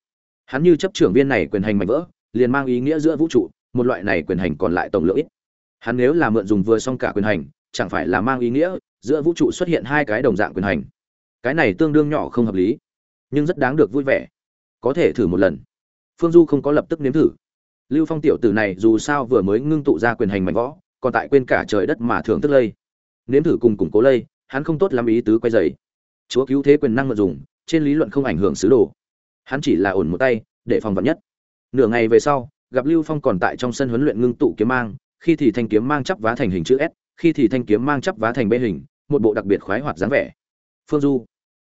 Hắn như chấp trưởng viên này quyền hành mạnh vỡ, liền mang ý nghĩa giữa vũ trụ một loại này quyền hành còn lại tổng lượng ít. Hắn nếu là mượn dùng vừa xong cả quyền hành, chẳng phải là mang ý nghĩa, giữa vũ trụ xuất hiện hai cái đồng dạng quyền hành. Cái này tương đương nhỏ không hợp lý, nhưng rất đáng được vui vẻ. Có thể thử một lần. Phương du không có lập tức nếm thử. Lưu phong tiểu tử này dù sao vừa mới ngưng tụ ra quyền hành mạnh võ còn tại quên cả trời đất mà thưởng thức lây. Nếm thử cùng củng cố lây, hắn không tốt lắm ý tứ quay dày. Chúa cứu thế quyền năng mượn dùng, trên lý luận không ảnh hưởng sứ đồ. Hắn chỉ là ổn một tay, để phòng vật nhất. Nửa ngày về sau gặp lưu phong còn tại trong sân huấn luyện ngưng tụ kiếm mang, khi thì thanh kiếm mang chắp vá thành hình chữ s, khi thì thanh kiếm mang chắp vá thành bê hình, một bộ đặc biệt khoái hoạt dáng vẻ. Phương du,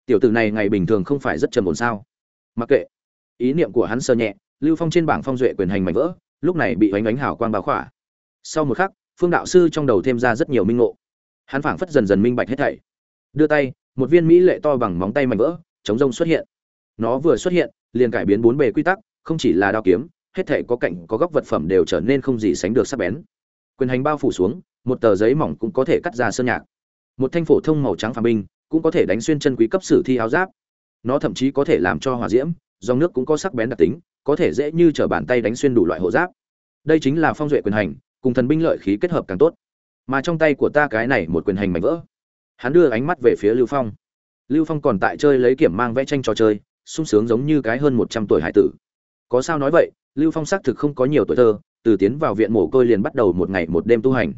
tiểu tử này ngày bình thường không phải rất trầm ổn sao? Mặc kệ. Ý niệm của hắn sơ nhẹ, lưu phong trên bảng phong duệ quyền hành mảnh vỡ, lúc này bị ánh ánh hào quang bao khỏa. Sau một khắc, phương đạo sư trong đầu thêm ra rất nhiều minh ngộ. Hắn phảng phất dần dần minh bạch hết thảy. Đưa tay, một viên mỹ lệ to bằng móng tay mảnh vỡ, chống rông xuất hiện. Nó vừa xuất hiện, liền cải biến bốn bề quy tắc, không chỉ là đao kiếm hết thảy có cạnh, có góc vật phẩm đều trở nên không gì sánh được sắc bén. Quyền hành bao phủ xuống, một tờ giấy mỏng cũng có thể cắt ra sơn nhạc. Một thanh phổ thông màu trắng phàm binh cũng có thể đánh xuyên chân quý cấp sử thi áo giáp. Nó thậm chí có thể làm cho hỏa diễm, dòng nước cũng có sắc bén đặc tính, có thể dễ như trở bàn tay đánh xuyên đủ loại hộ giáp. Đây chính là phong duệ quyền hành, cùng thần binh lợi khí kết hợp càng tốt. Mà trong tay của ta cái này một quyền hành mảnh vỡ. Hắn đưa ánh mắt về phía lưu phong. Lưu phong còn tại chơi lấy kiểm mang vẽ tranh trò chơi, sung sướng giống như cái hơn một trăm tuổi hải tử. Có sao nói vậy lưu phong xác thực không có nhiều tuổi thơ, từ tiến vào viện mồ côi liền bắt đầu một ngày một đêm tu hành.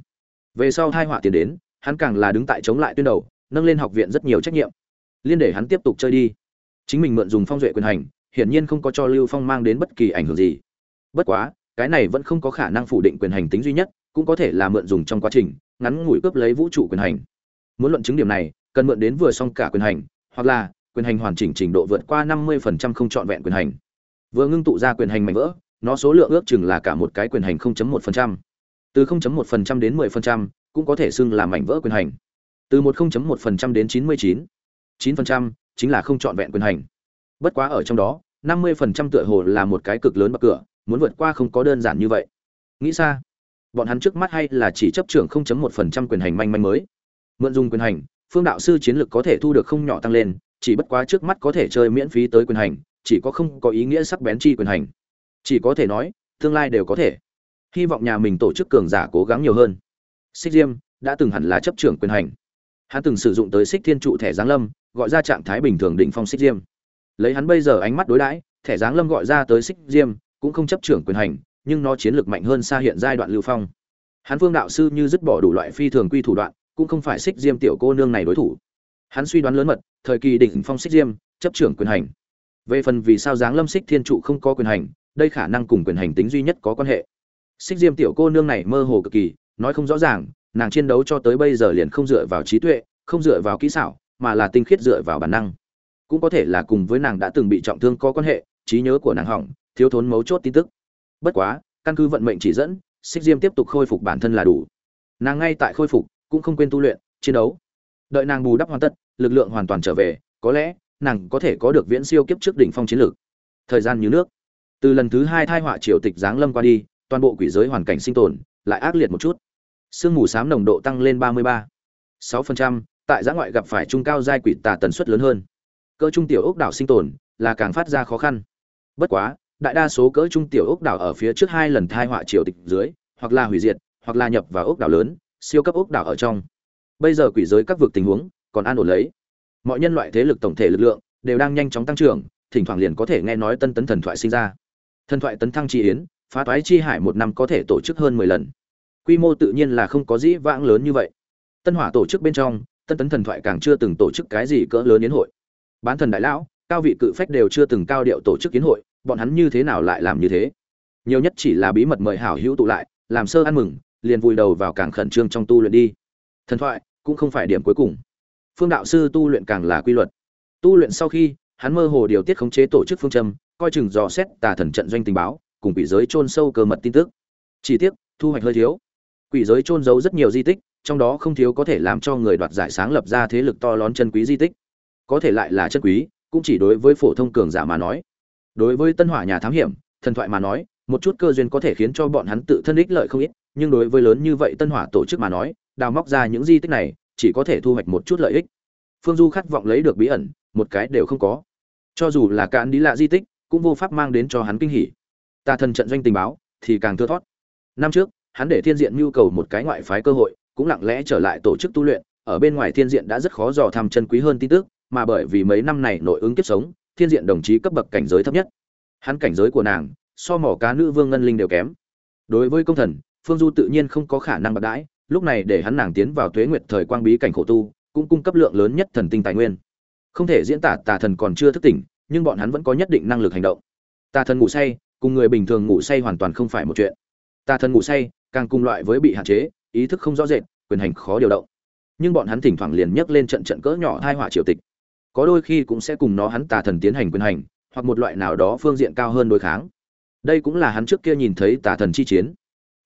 Về sau hai họa tiền đến, hắn càng là đứng tại chống lại tuyến đầu, nâng lên học viện rất nhiều trách nhiệm. Liên để hắn tiếp tục chơi đi. Chính mình mượn dùng phong duệ quyền hành, hiển nhiên không có cho lưu phong mang đến bất kỳ ảnh hưởng gì. Bất quá, cái này vẫn không có khả năng phủ định quyền hành tính duy nhất, cũng có thể là mượn dùng trong quá trình, ngắn ngủi cướp lấy vũ trụ quyền hành. Muốn luận chứng điểm này, cần mượn đến vừa xong cả quyền hành, hoặc là, quyền hành hoàn chỉnh trình độ vượt qua năm mươi phần trăm không trọn vẹn quyền hành. Vừa ngưng tụ ra quyền hành mạnh vỡ nó số lượng ước chừng là cả một cái quyền hành 0.1%. từ 0.1% đến 10% cũng có thể xưng là mảnh vỡ quyền hành. Từ 1.1% đến 99 9% chính là không chọn vẹn quyền hành. Bất quá ở trong đó 50% tựa hồ là một cái cực lớn bậc cửa, muốn vượt qua không có đơn giản như vậy. Nghĩ xa, bọn hắn trước mắt hay là chỉ chấp trưởng 0.1% quyền hành manh manh mới. Mượn dùng quyền hành, phương đạo sư chiến lược có thể thu được không nhỏ tăng lên, chỉ bất quá trước mắt có thể chơi miễn phí tới quyền hành, chỉ có không có ý nghĩa sắc bén chi quyền hành chỉ có thể nói, tương lai đều có thể. Hy vọng nhà mình tổ chức cường giả cố gắng nhiều hơn. Xích diêm đã từng hẳn là chấp trưởng quyền hành. Hắn từng sử dụng tới xích thiên trụ thẻ giáng lâm, gọi ra trạng thái bình thường đỉnh phong xích diêm. Lấy hắn bây giờ ánh mắt đối đãi, thẻ giáng lâm gọi ra tới xích diêm cũng không chấp trưởng quyền hành, nhưng nó chiến lược mạnh hơn xa hiện giai đoạn lưu phong. Hắn phương đạo sư như dứt bỏ đủ loại phi thường quy thủ đoạn, cũng không phải xích diêm tiểu cô nương này đối thủ. Hắn suy đoán lớn mật, thời kỳ đỉnh phong xích diêm, chấp trưởng quyền hành. Về phần vì sao giáng lâm xích thiên trụ không có quyền hành đây khả năng cùng quyền hành tính duy nhất có quan hệ. Xích diêm tiểu cô nương này mơ hồ cực kỳ, nói không rõ ràng, nàng chiến đấu cho tới bây giờ liền không dựa vào trí tuệ, không dựa vào kỹ xảo, mà là tinh khiết dựa vào bản năng. Cũng có thể là cùng với nàng đã từng bị trọng thương có quan hệ, trí nhớ của nàng hỏng, thiếu thốn mấu chốt tin tức. Bất quá, căn cứ vận mệnh chỉ dẫn, xích diêm tiếp tục khôi phục bản thân là đủ. Nàng ngay tại khôi phục, cũng không quên tu luyện, chiến đấu. Đợi nàng bù đắp hoàn tất, lực lượng hoàn toàn trở về, có lẽ nàng có thể có được viễn siêu kiếp trước đỉnh phong chiến lược. Thời gian như nước từ lần thứ hai thai họa triều tịch giáng lâm qua đi, toàn bộ quỷ giới hoàn cảnh sinh tồn lại ác liệt một chút. Sương mù xám nồng độ tăng lên ba mươi ba. sáu phần trăm, tại giã ngoại gặp phải trung cao giai quỷ tà tần suất lớn hơn. Cỡ trung tiểu ốc đảo sinh tồn là càng phát ra khó khăn. Bất quá, đại đa số cỡ trung tiểu ốc đảo ở phía trước hai lần thai họa triều tịch dưới, hoặc là hủy diệt, hoặc là nhập vào ốc đảo lớn, siêu cấp ốc đảo ở trong. Bây giờ quỷ giới các vực tình huống còn an ổn lấy. Mọi nhân loại thế lực tổng thể lực lượng đều đang nhanh chóng tăng trưởng, thỉnh thoảng liền có thể nghe nói tân tấn thần thoại sinh ra thần thoại tấn thăng chi yến, phá toái chi hải một năm có thể tổ chức hơn mười lần. Quy mô tự nhiên là không có dĩ vãng lớn như vậy. Tân hỏa tổ chức bên trong, tân tấn thần thoại càng chưa từng tổ chức cái gì cỡ lớn yến hội. Bán thần đại lão, cao vị cự phách đều chưa từng cao điệu tổ chức yến hội, bọn hắn như thế nào lại làm như thế? Nhiều nhất chỉ là bí mật mời hảo hữu tụ lại, làm sơ ăn mừng, liền vùi đầu vào càng khẩn trương trong tu luyện đi. Thần thoại, cũng không phải điểm cuối cùng. Phương đạo sư tu luyện càng là quy luật. Tu luyện sau khi, hắn mơ hồ điều tiết khống chế tổ chức phương châm coi chừng dò xét tà thần trận doanh tình báo, cùng quỷ giới chôn sâu cơ mật tin tức. Chỉ tiếc, thu hoạch hơi thiếu. Quỷ giới chôn giấu rất nhiều di tích, trong đó không thiếu có thể làm cho người đoạt giải sáng lập ra thế lực to lớn chân quý di tích. Có thể lại là chân quý, cũng chỉ đối với phổ thông cường giả mà nói. Đối với tân hỏa nhà thám hiểm, thần thoại mà nói, một chút cơ duyên có thể khiến cho bọn hắn tự thân ích lợi không ít, nhưng đối với lớn như vậy tân hỏa tổ chức mà nói, đào móc ra những di tích này, chỉ có thể thu hoạch một chút lợi ích. Phương du khát vọng lấy được bí ẩn, một cái đều không có. Cho dù là cạn đi lạ di tích cũng vô pháp mang đến cho hắn kinh hỉ. Tà thần trận doanh tình báo, thì càng thưa thót. Năm trước, hắn để thiên diện nhu cầu một cái ngoại phái cơ hội, cũng lặng lẽ trở lại tổ chức tu luyện. Ở bên ngoài thiên diện đã rất khó dò thăm chân quý hơn tin tức, mà bởi vì mấy năm này nội ứng kiếp sống, thiên diện đồng chí cấp bậc cảnh giới thấp nhất. Hắn cảnh giới của nàng, so mỏ cá nữ vương ngân linh đều kém. Đối với công thần, phương du tự nhiên không có khả năng bạc đãi, lúc này để hắn nàng tiến vào tuế nguyệt thời quang bí cảnh khổ tu, cũng cung cấp lượng lớn nhất thần tinh tài nguyên. Không thể diễn tả tà thần còn chưa thức tỉnh nhưng bọn hắn vẫn có nhất định năng lực hành động. Tà thần ngủ say, cùng người bình thường ngủ say hoàn toàn không phải một chuyện. Tà thần ngủ say, càng cùng loại với bị hạn chế, ý thức không rõ rệt, quyền hành khó điều động. Nhưng bọn hắn thỉnh thoảng liền nhấc lên trận trận cỡ nhỏ hai hỏa triều tịch. Có đôi khi cũng sẽ cùng nó hắn tà thần tiến hành quyền hành, hoặc một loại nào đó phương diện cao hơn đối kháng. Đây cũng là hắn trước kia nhìn thấy tà thần chi chiến.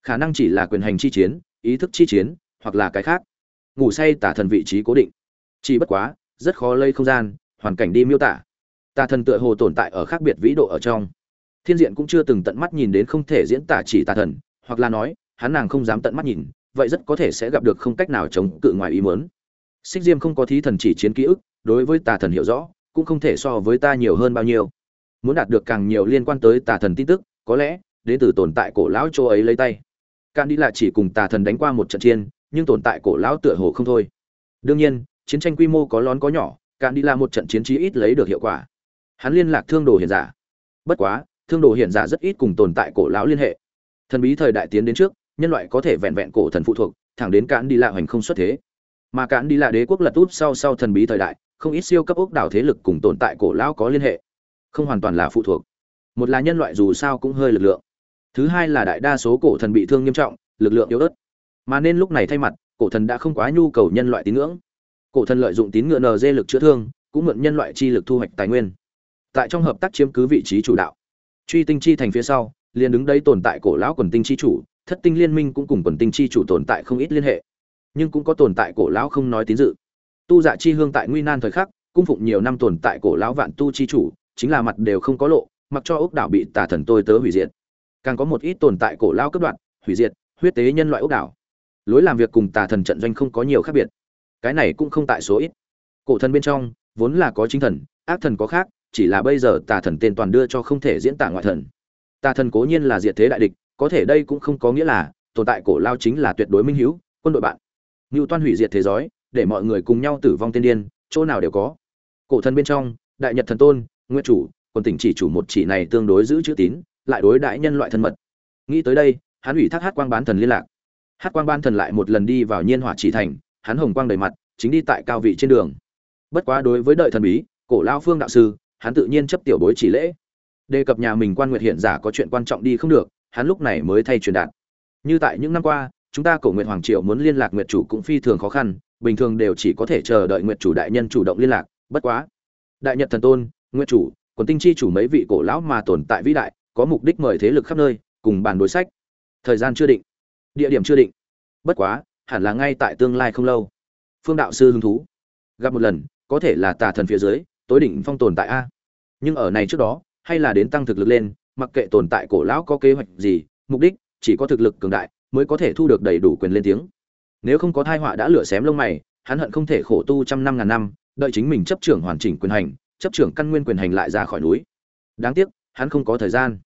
Khả năng chỉ là quyền hành chi chiến, ý thức chi chiến, hoặc là cái khác. Ngủ say tà thần vị trí cố định. Chỉ bất quá, rất khó lây không gian, hoàn cảnh đi miêu tả tà thần tựa hồ tồn tại ở khác biệt vĩ độ ở trong. Thiên diện cũng chưa từng tận mắt nhìn đến không thể diễn tả chỉ tà thần, hoặc là nói, hắn nàng không dám tận mắt nhìn, vậy rất có thể sẽ gặp được không cách nào chống cự ngoài ý muốn. Xích diêm không có thí thần chỉ chiến ký ức, đối với tà thần hiểu rõ, cũng không thể so với ta nhiều hơn bao nhiêu. Muốn đạt được càng nhiều liên quan tới tà thần tin tức, có lẽ, đến từ tồn tại cổ lão châu ấy lấy tay. Can đi là chỉ cùng tà thần đánh qua một trận chiên nhưng tồn tại cổ lão tựa hồ không thôi. Đương nhiên, chiến tranh quy mô có lớn có nhỏ can đi là một trận chiến trí ít lấy được hiệu quả hắn liên lạc thương đồ hiền giả. Bất quá, thương đồ hiền giả rất ít cùng tồn tại cổ lão liên hệ. Thần bí thời đại tiến đến trước, nhân loại có thể vẹn vẹn cổ thần phụ thuộc, thẳng đến cạn đi lạ hoành không xuất thế. Mà cạn đi lạ đế quốc lật úp sau sau thần bí thời đại, không ít siêu cấp ốc đảo thế lực cùng tồn tại cổ lão có liên hệ. Không hoàn toàn là phụ thuộc. Một là nhân loại dù sao cũng hơi lực lượng. Thứ hai là đại đa số cổ thần bị thương nghiêm trọng, lực lượng yếu ớt. Mà nên lúc này thay mặt, cổ thần đã không quá nhu cầu nhân loại tín ngưỡng. Cổ thần lợi dụng tín ngưỡng nd lực chữa thương, cũng mượn nhân loại chi lực thu hoạch tài nguyên tại trong hợp tác chiếm cứ vị trí chủ đạo. Truy tinh chi thành phía sau, liền đứng đấy tồn tại cổ lão quần tinh chi chủ, thất tinh liên minh cũng cùng quần tinh chi chủ tồn tại không ít liên hệ. Nhưng cũng có tồn tại cổ lão không nói tín dự. Tu dạ chi hương tại nguy nan thời khắc, cung phụng nhiều năm tồn tại cổ lão vạn tu chi chủ, chính là mặt đều không có lộ, mặc cho ốc đảo bị tà thần tôi tớ hủy diệt. Càng có một ít tồn tại cổ lão cấp đoạn, hủy diệt, huyết tế nhân loại ốc đảo. Lối làm việc cùng tà thần trận doanh không có nhiều khác biệt. Cái này cũng không tại số ít. Cổ thần bên trong, vốn là có chính thần, ác thần có khác chỉ là bây giờ tà thần tên toàn đưa cho không thể diễn tả ngoại thần. Tà thần cố nhiên là diệt thế đại địch, có thể đây cũng không có nghĩa là tồn tại cổ lao chính là tuyệt đối minh hữu, quân đội bạn. Ngưu toan hủy diệt thế giới, để mọi người cùng nhau tử vong tiên điên, chỗ nào đều có. Cổ thần bên trong, đại nhật thần tôn, nguyên chủ còn tỉnh chỉ chủ một chỉ này tương đối giữ chữ tín, lại đối đại nhân loại thân mật. Nghĩ tới đây, hắn ủy thác hát quang bán thần liên lạc. Hát quang ban thần lại một lần đi vào nhiên hỏa chỉ thành, hắn hồng quang đầy mặt, chính đi tại cao vị trên đường. Bất quá đối với đợi thần bí, cổ lao phương đạo sư hắn tự nhiên chấp tiểu bối chỉ lễ. Đề cập nhà mình quan nguyệt hiện giả có chuyện quan trọng đi không được, hắn lúc này mới thay truyền đạt. Như tại những năm qua, chúng ta cổ nguyện hoàng triều muốn liên lạc nguyệt chủ cũng phi thường khó khăn, bình thường đều chỉ có thể chờ đợi Nguyệt chủ đại nhân chủ động liên lạc, bất quá. Đại nhật thần tôn, Nguyệt chủ, quần tinh chi chủ mấy vị cổ lão mà tồn tại vĩ đại, có mục đích mời thế lực khắp nơi, cùng bàn đối sách. Thời gian chưa định, địa điểm chưa định. Bất quá, hẳn là ngay tại tương lai không lâu. Phương đạo sư hứng thú. Gặp một lần, có thể là tà thần phía dưới tối đỉnh phong tồn tại a. Nhưng ở này trước đó hay là đến tăng thực lực lên mặc kệ tồn tại cổ lão có kế hoạch gì mục đích chỉ có thực lực cường đại mới có thể thu được đầy đủ quyền lên tiếng. Nếu không có thai họa đã lửa xém lông mày hắn hận không thể khổ tu trăm năm ngàn năm đợi chính mình chấp trưởng hoàn chỉnh quyền hành chấp trưởng căn nguyên quyền hành lại ra khỏi núi. Đáng tiếc hắn không có thời gian.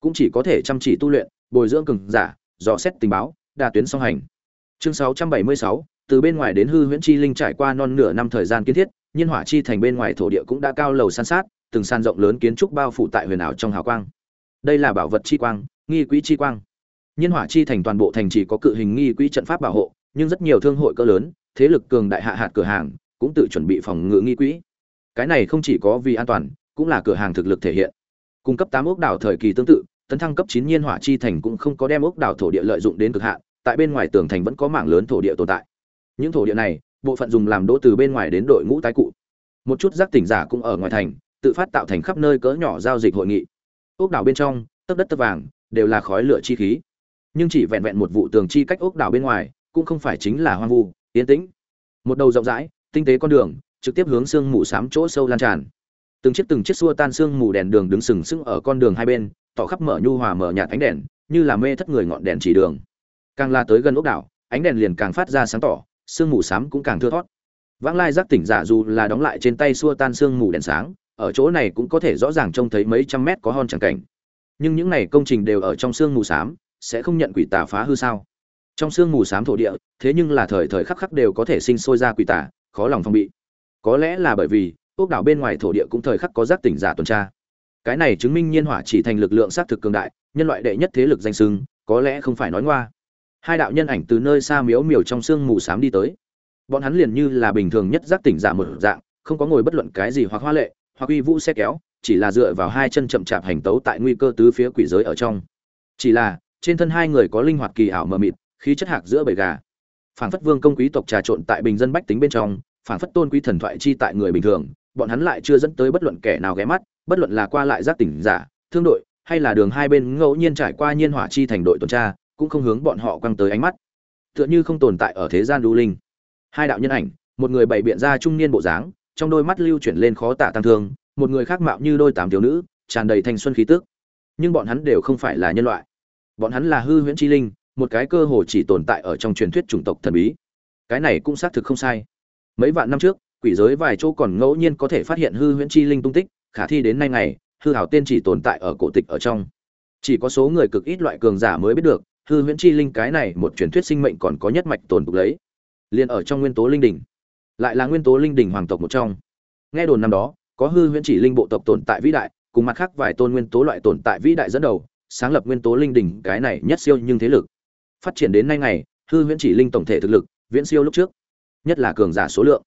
Cũng chỉ có thể chăm chỉ tu luyện bồi dưỡng cường giả dò xét tình báo đa tuyến song hành. Chương 676, từ bên ngoài đến hư huyễn chi linh trải qua non nửa năm thời gian kiến thiết nhiên hỏa chi thành bên ngoài thổ địa cũng đã cao lầu san sát, từng san rộng lớn kiến trúc bao phủ tại huyền ảo trong hào quang. Đây là bảo vật chi quang, nghi quỹ chi quang. Nhiên hỏa chi thành toàn bộ thành chỉ có cự hình nghi quỹ trận pháp bảo hộ, nhưng rất nhiều thương hội cỡ lớn, thế lực cường đại hạ hạt cửa hàng, cũng tự chuẩn bị phòng ngự nghi quỹ. Cái này không chỉ có vì an toàn, cũng là cửa hàng thực lực thể hiện. Cung cấp tám ốc đảo thời kỳ tương tự, tấn thăng cấp chín nhiên hỏa chi thành cũng không có đem ốc đảo thổ địa lợi dụng đến cực hạn, tại bên ngoài tường thành vẫn có mảng lớn thổ địa tồn tại. Những thổ địa này bộ phận dùng làm đỗ từ bên ngoài đến đội ngũ tái cụ. Một chút giác tỉnh giả cũng ở ngoài thành, tự phát tạo thành khắp nơi cỡ nhỏ giao dịch hội nghị. Ốc đảo bên trong, tấc đất tấc vàng, đều là khói lửa chi khí. Nhưng chỉ vẹn vẹn một vụ tường chi cách ốc đảo bên ngoài, cũng không phải chính là hoang vu, yên tĩnh. Một đầu rộng rãi, tinh tế con đường, trực tiếp hướng sương mù xám chỗ sâu lan tràn. Từng chiếc từng chiếc xua tan sương mù đèn đường đứng sừng sững ở con đường hai bên, tỏ khắp mở nhu hòa mở nhạt ánh đèn, như là mê thất người ngọn đèn chỉ đường. Càng la tới gần ốc đảo, ánh đèn liền càng phát ra sáng tỏ sương mù xám cũng càng thưa thót vãng lai giác tỉnh giả dù là đóng lại trên tay xua tan sương mù đèn sáng, ở chỗ này cũng có thể rõ ràng trông thấy mấy trăm mét có hòn chẳng cảnh. Nhưng những này công trình đều ở trong sương mù xám, sẽ không nhận quỷ tà phá hư sao? Trong sương mù xám thổ địa, thế nhưng là thời thời khắc khắc đều có thể sinh sôi ra quỷ tà, khó lòng phòng bị. Có lẽ là bởi vì, ốc đảo bên ngoài thổ địa cũng thời khắc có giác tỉnh giả tuần tra. Cái này chứng minh nhiên hỏa chỉ thành lực lượng xác thực cường đại, nhân loại đệ nhất thế lực danh sưng có lẽ không phải nói ngoa hai đạo nhân ảnh từ nơi xa miếu miều trong sương mù xám đi tới. Bọn hắn liền như là bình thường nhất giác tỉnh giả một dạng, không có ngồi bất luận cái gì hoặc hoa lệ, hoặc uy vũ xe kéo, chỉ là dựa vào hai chân chậm chạp hành tấu tại nguy cơ tứ phía quỷ giới ở trong. Chỉ là, trên thân hai người có linh hoạt kỳ ảo mờ mịt, khí chất hạc giữa bầy gà. Phản phất vương công quý tộc trà trộn tại bình dân bách tính bên trong phản phất tôn quý thần thoại chi tại người bình thường, bọn hắn lại chưa dẫn tới bất luận kẻ nào ghé mắt, bất luận là qua lại giác tỉnh giả, thương đội, hay là đường hai bên ngẫu nhiên trải qua nhiên hỏa chi thành đội tuần tra cũng không hướng bọn họ quăng tới ánh mắt. Tựa như không tồn tại ở thế gian lưu linh. Hai đạo nhân ảnh, một người bày biện ra trung niên bộ dáng, trong đôi mắt lưu chuyển lên khó tả tăng thương, một người khác mạo như đôi tám thiếu nữ, tràn đầy thanh xuân khí tức. Nhưng bọn hắn đều không phải là nhân loại. Bọn hắn là hư huyễn chi linh, một cái cơ hồ chỉ tồn tại ở trong truyền thuyết chủng tộc thần bí. Cái này cũng xác thực không sai. Mấy vạn năm trước, quỷ giới vài chỗ còn ngẫu nhiên có thể phát hiện hư huyễn chi linh tung tích, khả thi đến nay ngày, hư hảo tên chỉ tồn tại ở cổ tịch ở trong. Chỉ có số người cực ít loại cường giả mới biết được hư huyễn chi linh cái này một truyền thuyết sinh mệnh còn có nhất mạch tồn tục lấy. Liền ở trong nguyên tố linh đỉnh. Lại là nguyên tố linh đỉnh hoàng tộc một trong. Nghe đồn năm đó, có hư huyễn chỉ linh bộ tộc tồn tại vĩ đại, cùng mặt khác vài tôn nguyên tố loại tồn tại vĩ đại dẫn đầu, sáng lập nguyên tố linh đỉnh cái này nhất siêu nhưng thế lực. Phát triển đến nay ngày, hư huyễn chỉ linh tổng thể thực lực, viễn siêu lúc trước. Nhất là cường giả số lượng.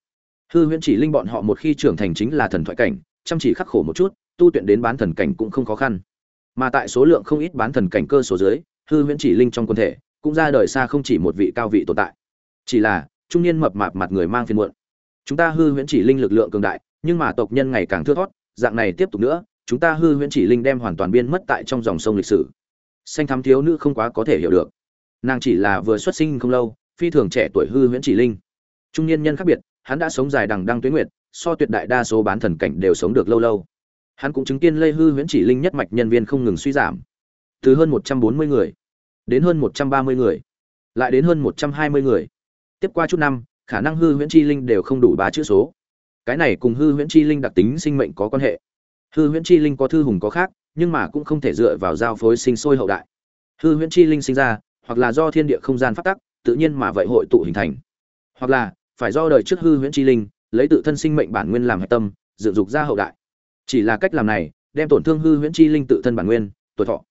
Hư huyễn chỉ linh bọn họ một khi trưởng thành chính là thần thoại cảnh, chăm chỉ khắc khổ một chút, tu luyện đến bán thần cảnh cũng không khó khăn. Mà tại số lượng không ít bán thần cảnh cơ số dưới hư huyễn chỉ linh trong quân thể, cũng ra đời xa không chỉ một vị cao vị tồn tại. Chỉ là, trung niên mập mạp mặt người mang phiền muộn. Chúng ta hư huyễn chỉ linh lực lượng cường đại, nhưng mà tộc nhân ngày càng thưa thót dạng này tiếp tục nữa, chúng ta hư huyễn chỉ linh đem hoàn toàn biên mất tại trong dòng sông lịch sử. Xanh thắm thiếu nữ không quá có thể hiểu được. Nàng chỉ là vừa xuất sinh không lâu, phi thường trẻ tuổi hư huyễn chỉ linh. Trung niên nhân khác biệt, hắn đã sống dài đằng đăng tuyến nguyệt, so tuyệt đại đa số bán thần cảnh đều sống được lâu lâu. Hắn cũng chứng kiến lây hư huyễn chỉ linh nhất mạch nhân viên không ngừng suy giảm từ hơn một trăm bốn mươi người đến hơn một trăm ba mươi người, lại đến hơn một trăm hai mươi người. Tiếp qua chút năm, khả năng hư huyễn chi linh đều không đủ ba chữ số. Cái này cùng hư huyễn chi linh đặc tính sinh mệnh có quan hệ. Hư huyễn chi linh có thư hùng có khác, nhưng mà cũng không thể dựa vào giao phối sinh sôi hậu đại. Hư huyễn chi linh sinh ra, hoặc là do thiên địa không gian phát tắc, tự nhiên mà vậy hội tụ hình thành. Hoặc là, phải do đời trước hư huyễn chi linh, lấy tự thân sinh mệnh bản nguyên làm hạch tâm, dựng dục ra hậu đại. Chỉ là cách làm này, đem tổn thương hư huyễn chi linh tự thân bản nguyên, tuổi thọ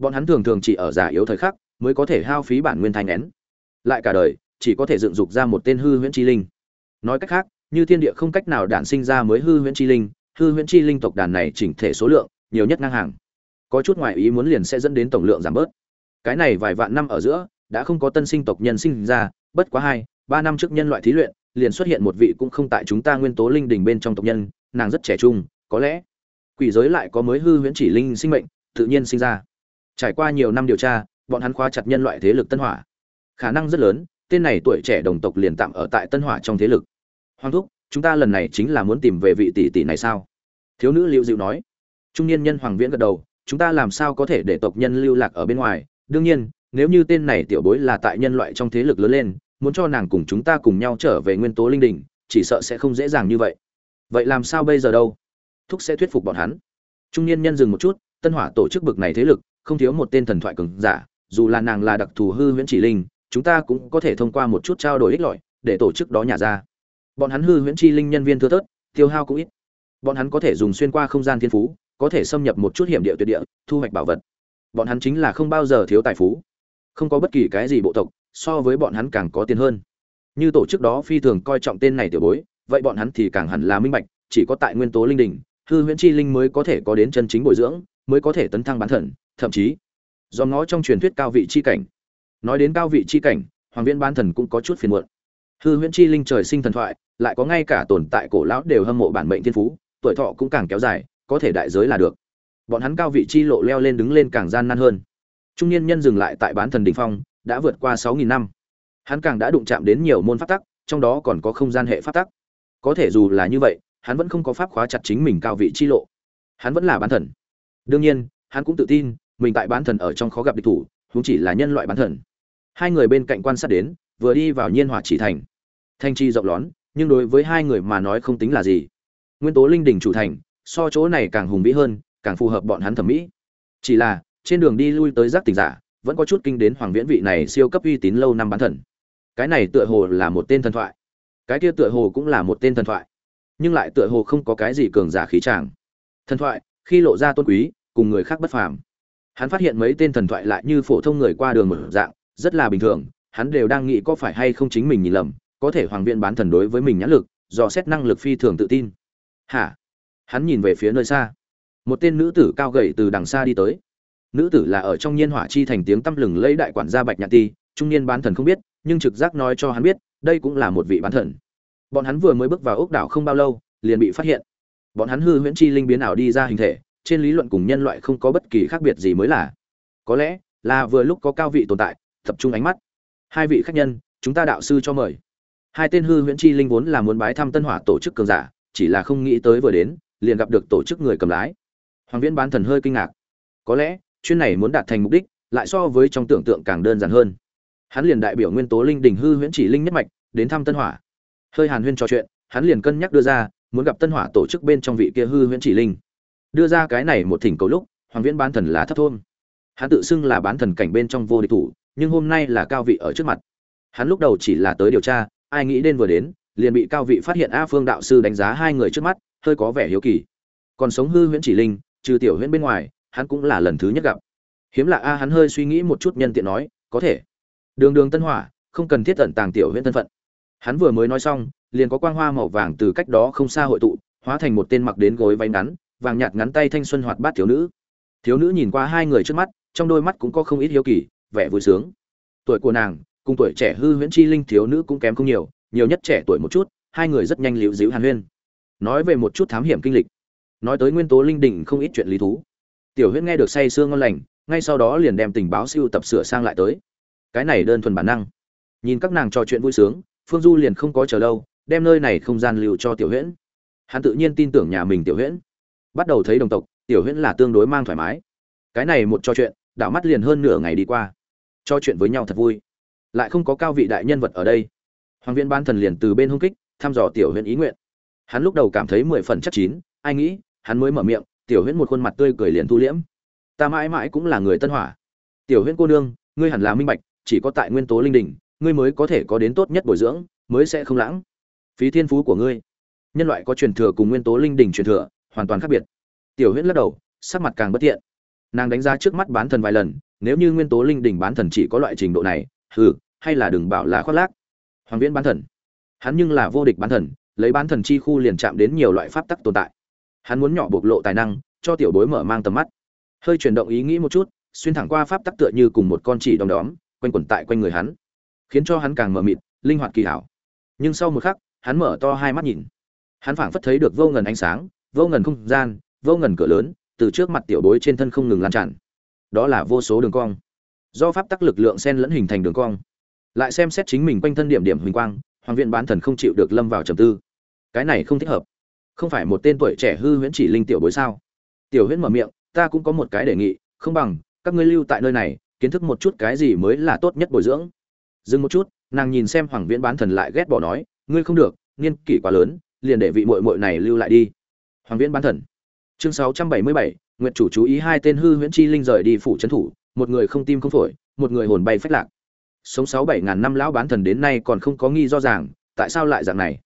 bọn hắn thường thường chỉ ở giả yếu thời khắc mới có thể hao phí bản nguyên thanh nén lại cả đời, chỉ có thể dựng dục ra một tên hư huyễn chi linh. Nói cách khác, như thiên địa không cách nào đản sinh ra mới hư huyễn chi linh, hư huyễn chi linh tộc đàn này chỉnh thể số lượng, nhiều nhất ngang hàng. Có chút ngoại ý muốn liền sẽ dẫn đến tổng lượng giảm bớt. Cái này vài vạn năm ở giữa, đã không có tân sinh tộc nhân sinh ra, bất quá hai, ba năm trước nhân loại thí luyện, liền xuất hiện một vị cũng không tại chúng ta nguyên tố linh đình bên trong tộc nhân, nàng rất trẻ trung, có lẽ quỷ giới lại có mới hư huyễn chỉ linh sinh mệnh, tự nhiên sinh ra trải qua nhiều năm điều tra, bọn hắn khóa chặt nhân loại thế lực tân hỏa. Khả năng rất lớn, tên này tuổi trẻ đồng tộc liền tạm ở tại tân hỏa trong thế lực. Hoàng thúc, chúng ta lần này chính là muốn tìm về vị tỷ tỷ này sao? Thiếu nữ liệu dịu nói. Trung niên nhân hoàng viễn gật đầu, chúng ta làm sao có thể để tộc nhân lưu lạc ở bên ngoài? Đương nhiên, nếu như tên này tiểu bối là tại nhân loại trong thế lực lớn lên, muốn cho nàng cùng chúng ta cùng nhau trở về nguyên tố linh đình, chỉ sợ sẽ không dễ dàng như vậy. Vậy làm sao bây giờ đâu? Thúc sẽ thuyết phục bọn hắn. Trung niên nhân dừng một chút, tân hỏa tổ chức bực này thế lực không thiếu một tên thần thoại cường giả, dù là nàng là đặc thù hư huyễn chỉ linh, chúng ta cũng có thể thông qua một chút trao đổi ích lợi để tổ chức đó nhả ra. Bọn hắn hư huyễn chi linh nhân viên thưa thớt, tiêu hao cũng ít. Bọn hắn có thể dùng xuyên qua không gian thiên phú, có thể xâm nhập một chút hiểm địa tuyệt địa, thu hoạch bảo vật. Bọn hắn chính là không bao giờ thiếu tài phú. Không có bất kỳ cái gì bộ tộc, so với bọn hắn càng có tiền hơn. Như tổ chức đó phi thường coi trọng tên này tiểu bối, vậy bọn hắn thì càng hẳn là minh bạch, chỉ có tại nguyên tố linh đỉnh, hư huyễn chi linh mới có thể có đến chân chính bồi dưỡng, mới có thể tấn thăng bán thần thậm chí do ngó trong truyền thuyết cao vị chi cảnh. Nói đến cao vị chi cảnh, hoàng viễn ban thần cũng có chút phiền muộn. Hư huyễn chi linh trời sinh thần thoại, lại có ngay cả tồn tại cổ lão đều hâm mộ bản mệnh thiên phú, tuổi thọ cũng càng kéo dài, có thể đại giới là được. Bọn hắn cao vị chi lộ leo lên đứng lên càng gian nan hơn. Trung niên nhân dừng lại tại bán thần đỉnh phong, đã vượt qua sáu nghìn năm. Hắn càng đã đụng chạm đến nhiều môn pháp tắc, trong đó còn có không gian hệ pháp tắc. Có thể dù là như vậy, hắn vẫn không có pháp khóa chặt chính mình cao vị chi lộ. Hắn vẫn là bán thần. Đương nhiên, hắn cũng tự tin mình tại bán thần ở trong khó gặp địch thủ cũng chỉ là nhân loại bán thần. Hai người bên cạnh quan sát đến, vừa đi vào nhiên hỏa chỉ thành. Thanh chi rộng lón nhưng đối với hai người mà nói không tính là gì. Nguyên tố linh đỉnh chủ thành, so chỗ này càng hùng vĩ hơn, càng phù hợp bọn hắn thẩm mỹ. Chỉ là, trên đường đi lui tới giác tỉnh giả, vẫn có chút kinh đến hoàng viễn vị này siêu cấp uy tín lâu năm bán thần. Cái này tựa hồ là một tên thần thoại. Cái kia tựa hồ cũng là một tên thần thoại. Nhưng lại tựa hồ không có cái gì cường giả khí tràng thần thoại, khi lộ ra tôn quý, cùng người khác bất phàm hắn phát hiện mấy tên thần thoại lại như phổ thông người qua đường một dạng, rất là bình thường, hắn đều đang nghĩ có phải hay không chính mình nhìn lầm, có thể hoàng viện bán thần đối với mình nhãn lực do xét năng lực phi thường tự tin. Hả? Hắn nhìn về phía nơi xa. Một tên nữ tử cao gầy từ đằng xa đi tới. Nữ tử là ở trong nhiên hỏa chi thành tiếng tăm lừng lấy đại quản gia bạch nhạn ti, trung niên bán thần không biết, nhưng trực giác nói cho hắn biết, đây cũng là một vị bán thần. Bọn hắn vừa mới bước vào ốc đảo không bao lâu, liền bị phát hiện. Bọn hắn hư huyễn chi linh biến ảo đi ra hình thể trên lý luận cùng nhân loại không có bất kỳ khác biệt gì mới là. Có lẽ là vừa lúc có cao vị tồn tại, tập trung ánh mắt. Hai vị khách nhân, chúng ta đạo sư cho mời. Hai tên hư huyễn chi linh vốn là muốn bái thăm tân hỏa tổ chức cường giả, chỉ là không nghĩ tới vừa đến, liền gặp được tổ chức người cầm lái. Hoàng viễn bán thần hơi kinh ngạc. Có lẽ chuyên này muốn đạt thành mục đích, lại so với trong tưởng tượng càng đơn giản hơn. Hắn liền đại biểu nguyên tố linh đình hư huyễn chỉ linh nhất mạch, đến thăm tân hỏa. Hơi hàn huyên trò chuyện, hắn liền cân nhắc đưa ra, muốn gặp tân hỏa tổ chức bên trong vị kia hư huyễn chỉ linh đưa ra cái này một thỉnh cầu lúc, hoàng viễn bán thần là thấp thôn hắn tự xưng là bán thần cảnh bên trong vô địch thủ, nhưng hôm nay là cao vị ở trước mặt. Hắn lúc đầu chỉ là tới điều tra, ai nghĩ đến vừa đến, liền bị cao vị phát hiện a phương đạo sư đánh giá hai người trước mắt, hơi có vẻ hiếu kỳ. Còn sống hư huyễn chỉ linh, trừ tiểu huyễn bên ngoài, hắn cũng là lần thứ nhất gặp. Hiếm lạ a, hắn hơi suy nghĩ một chút nhân tiện nói, có thể. Đường đường tân hỏa, không cần thiết tận tàng tiểu huyễn thân phận. Hắn vừa mới nói xong, liền có quang hoa màu vàng từ cách đó không xa hội tụ, hóa thành một tên mặc đến gối váy ngắn vàng nhạt ngắn tay thanh xuân hoạt bát thiếu nữ. Thiếu nữ nhìn qua hai người trước mắt, trong đôi mắt cũng có không ít hiếu kỳ, vẻ vui sướng. Tuổi của nàng, cùng tuổi trẻ hư huyễn chi linh thiếu nữ cũng kém không nhiều nhiều nhất trẻ tuổi một chút, hai người rất nhanh liễu dĩu hàn huyên. Nói về một chút thám hiểm kinh lịch. Nói tới nguyên tố linh đỉnh không ít chuyện lý thú. Tiểu huyễn nghe được say sương ngon lành, ngay sau đó liền đem tình báo siêu tập sửa sang lại tới. Cái này đơn thuần bản năng. Nhìn các nàng trò chuyện vui sướng, phương du liền không có chờ lâu, đem nơi này không gian lưu cho tiểu huyễn. Hắn tự nhiên tin tưởng nhà mình tiểu huyễn bắt đầu thấy đồng tộc, tiểu huyễn là tương đối mang thoải mái. Cái này một trò chuyện, đảo mắt liền hơn nửa ngày đi qua. Trò chuyện với nhau thật vui. Lại không có cao vị đại nhân vật ở đây. Hoàng viên ban thần liền từ bên hung kích, thăm dò tiểu huyễn ý nguyện. Hắn lúc đầu cảm thấy mười phần chắc chín, ai nghĩ, hắn mới mở miệng, tiểu huyễn một khuôn mặt tươi cười liền thu liễm. Ta mãi mãi cũng là người tân hỏa. Tiểu huyễn cô nương, ngươi hẳn là minh bạch, chỉ có tại nguyên tố linh đình ngươi mới có thể có đến tốt nhất bồi dưỡng, mới sẽ không lãng phí thiên phú của ngươi. Nhân loại có truyền thừa cùng nguyên tố linh đình truyền thừa hoàn toàn khác biệt. Tiểu huyễn lắc đầu, sắc mặt càng bất thiện. Nàng đánh giá trước mắt bán thần vài lần, nếu như nguyên tố linh đình bán thần chỉ có loại trình độ này, hừ, hay là đừng bảo là khoác lác. Hoàng viễn bán thần. Hắn nhưng là vô địch bán thần, lấy bán thần chi khu liền chạm đến nhiều loại pháp tắc tồn tại. Hắn muốn nhỏ bộc lộ tài năng, cho tiểu bối mở mang tầm mắt. Hơi chuyển động ý nghĩ một chút, xuyên thẳng qua pháp tắc tựa như cùng một con chỉ đom đóm, quanh quẩn tại quanh người hắn, khiến cho hắn càng mờ mịt, linh hoạt kỳ hảo. Nhưng sau một khắc, hắn mở to hai mắt nhìn. Hắn phảng phất thấy được vô ngần ánh sáng vô ngần không gian, vô ngần cửa lớn, từ trước mặt tiểu bối trên thân không ngừng lan tràn. Đó là vô số đường cong. Do pháp tắc lực lượng xen lẫn hình thành đường cong. Lại xem xét chính mình quanh thân điểm điểm huỳnh quang, hoàng viện bán thần không chịu được lâm vào trầm tư. Cái này không thích hợp. Không phải một tên tuổi trẻ hư huyễn chỉ linh tiểu bối sao? Tiểu huyễn mở miệng, ta cũng có một cái đề nghị, không bằng, các ngươi lưu tại nơi này, kiến thức một chút cái gì mới là tốt nhất bồi dưỡng. Dừng một chút, nàng nhìn xem hoàng viễn bán thần lại ghét bỏ nói, ngươi không được, niên kỷ quá lớn, liền để vị muội muội này lưu lại đi hoàng viễn bán thần. Chương 677, nguyện chủ chú ý hai tên hư huyễn chi linh rời đi phủ trấn thủ một người không tim không phổi một người hồn bay phách lạc. Sống sáu bảy ngàn năm lão bán thần đến nay còn không có nghi do ràng tại sao lại dạng này?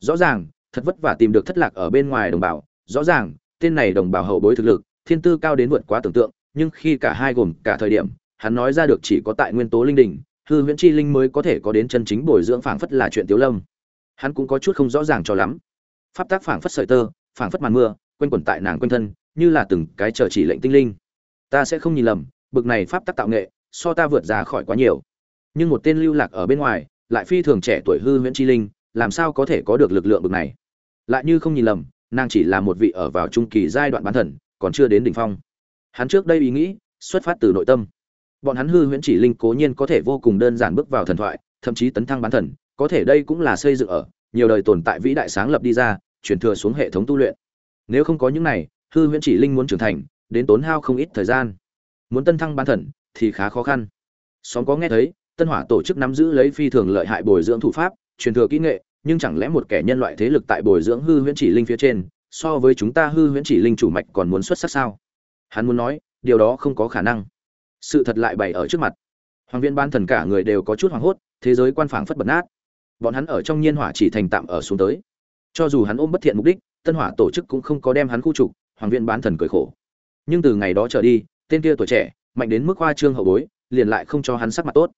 Rõ ràng thật vất vả tìm được thất lạc ở bên ngoài đồng bào. Rõ ràng tên này đồng bào hậu bối thực lực thiên tư cao đến vượt quá tưởng tượng nhưng khi cả hai gồm cả thời điểm hắn nói ra được chỉ có tại nguyên tố linh đình hư huyễn chi linh mới có thể có đến chân chính bồi dưỡng phảng phất là chuyện tiếu lâm. Hắn cũng có chút không rõ ràng cho lắm. Pháp tác phảng phất sợi tơ phảng phất màn mưa, quanh quẩn tại nàng quanh thân, như là từng cái chờ chỉ lệnh tinh linh. Ta sẽ không nhìn lầm, bực này pháp tác tạo nghệ, so ta vượt ra khỏi quá nhiều. Nhưng một tên lưu lạc ở bên ngoài, lại phi thường trẻ tuổi hư huyễn chi linh, làm sao có thể có được lực lượng bực này? Lại như không nhìn lầm, nàng chỉ là một vị ở vào trung kỳ giai đoạn bán thần, còn chưa đến đỉnh phong. Hắn trước đây ý nghĩ, xuất phát từ nội tâm. Bọn hắn hư huyễn chỉ linh cố nhiên có thể vô cùng đơn giản bước vào thần thoại, thậm chí tấn thăng bán thần, có thể đây cũng là xây dựng ở, nhiều đời tồn tại vĩ đại sáng lập đi ra truyền thừa xuống hệ thống tu luyện. Nếu không có những này, hư huyễn chỉ linh muốn trưởng thành, đến tốn hao không ít thời gian. Muốn tân thăng ban thần, thì khá khó khăn. Xóm có nghe thấy, tân hỏa tổ chức nắm giữ lấy phi thường lợi hại bồi dưỡng thủ pháp, truyền thừa kỹ nghệ, nhưng chẳng lẽ một kẻ nhân loại thế lực tại bồi dưỡng hư huyễn chỉ linh phía trên, so với chúng ta hư huyễn chỉ linh chủ mạch còn muốn xuất sắc sao? Hắn muốn nói, điều đó không có khả năng. Sự thật lại bày ở trước mặt. Hoàng viên ban thần cả người đều có chút hoảng hốt, thế giới quan phảng phất bật nát. Bọn hắn ở trong nhiên hỏa chỉ thành tạm ở xuống tới cho dù hắn ôm bất thiện mục đích, tân hỏa tổ chức cũng không có đem hắn khu trục, hoàng viên bán thần cười khổ. Nhưng từ ngày đó trở đi, tên kia tuổi trẻ, mạnh đến mức hoa trương hậu bối, liền lại không cho hắn sắc mặt tốt.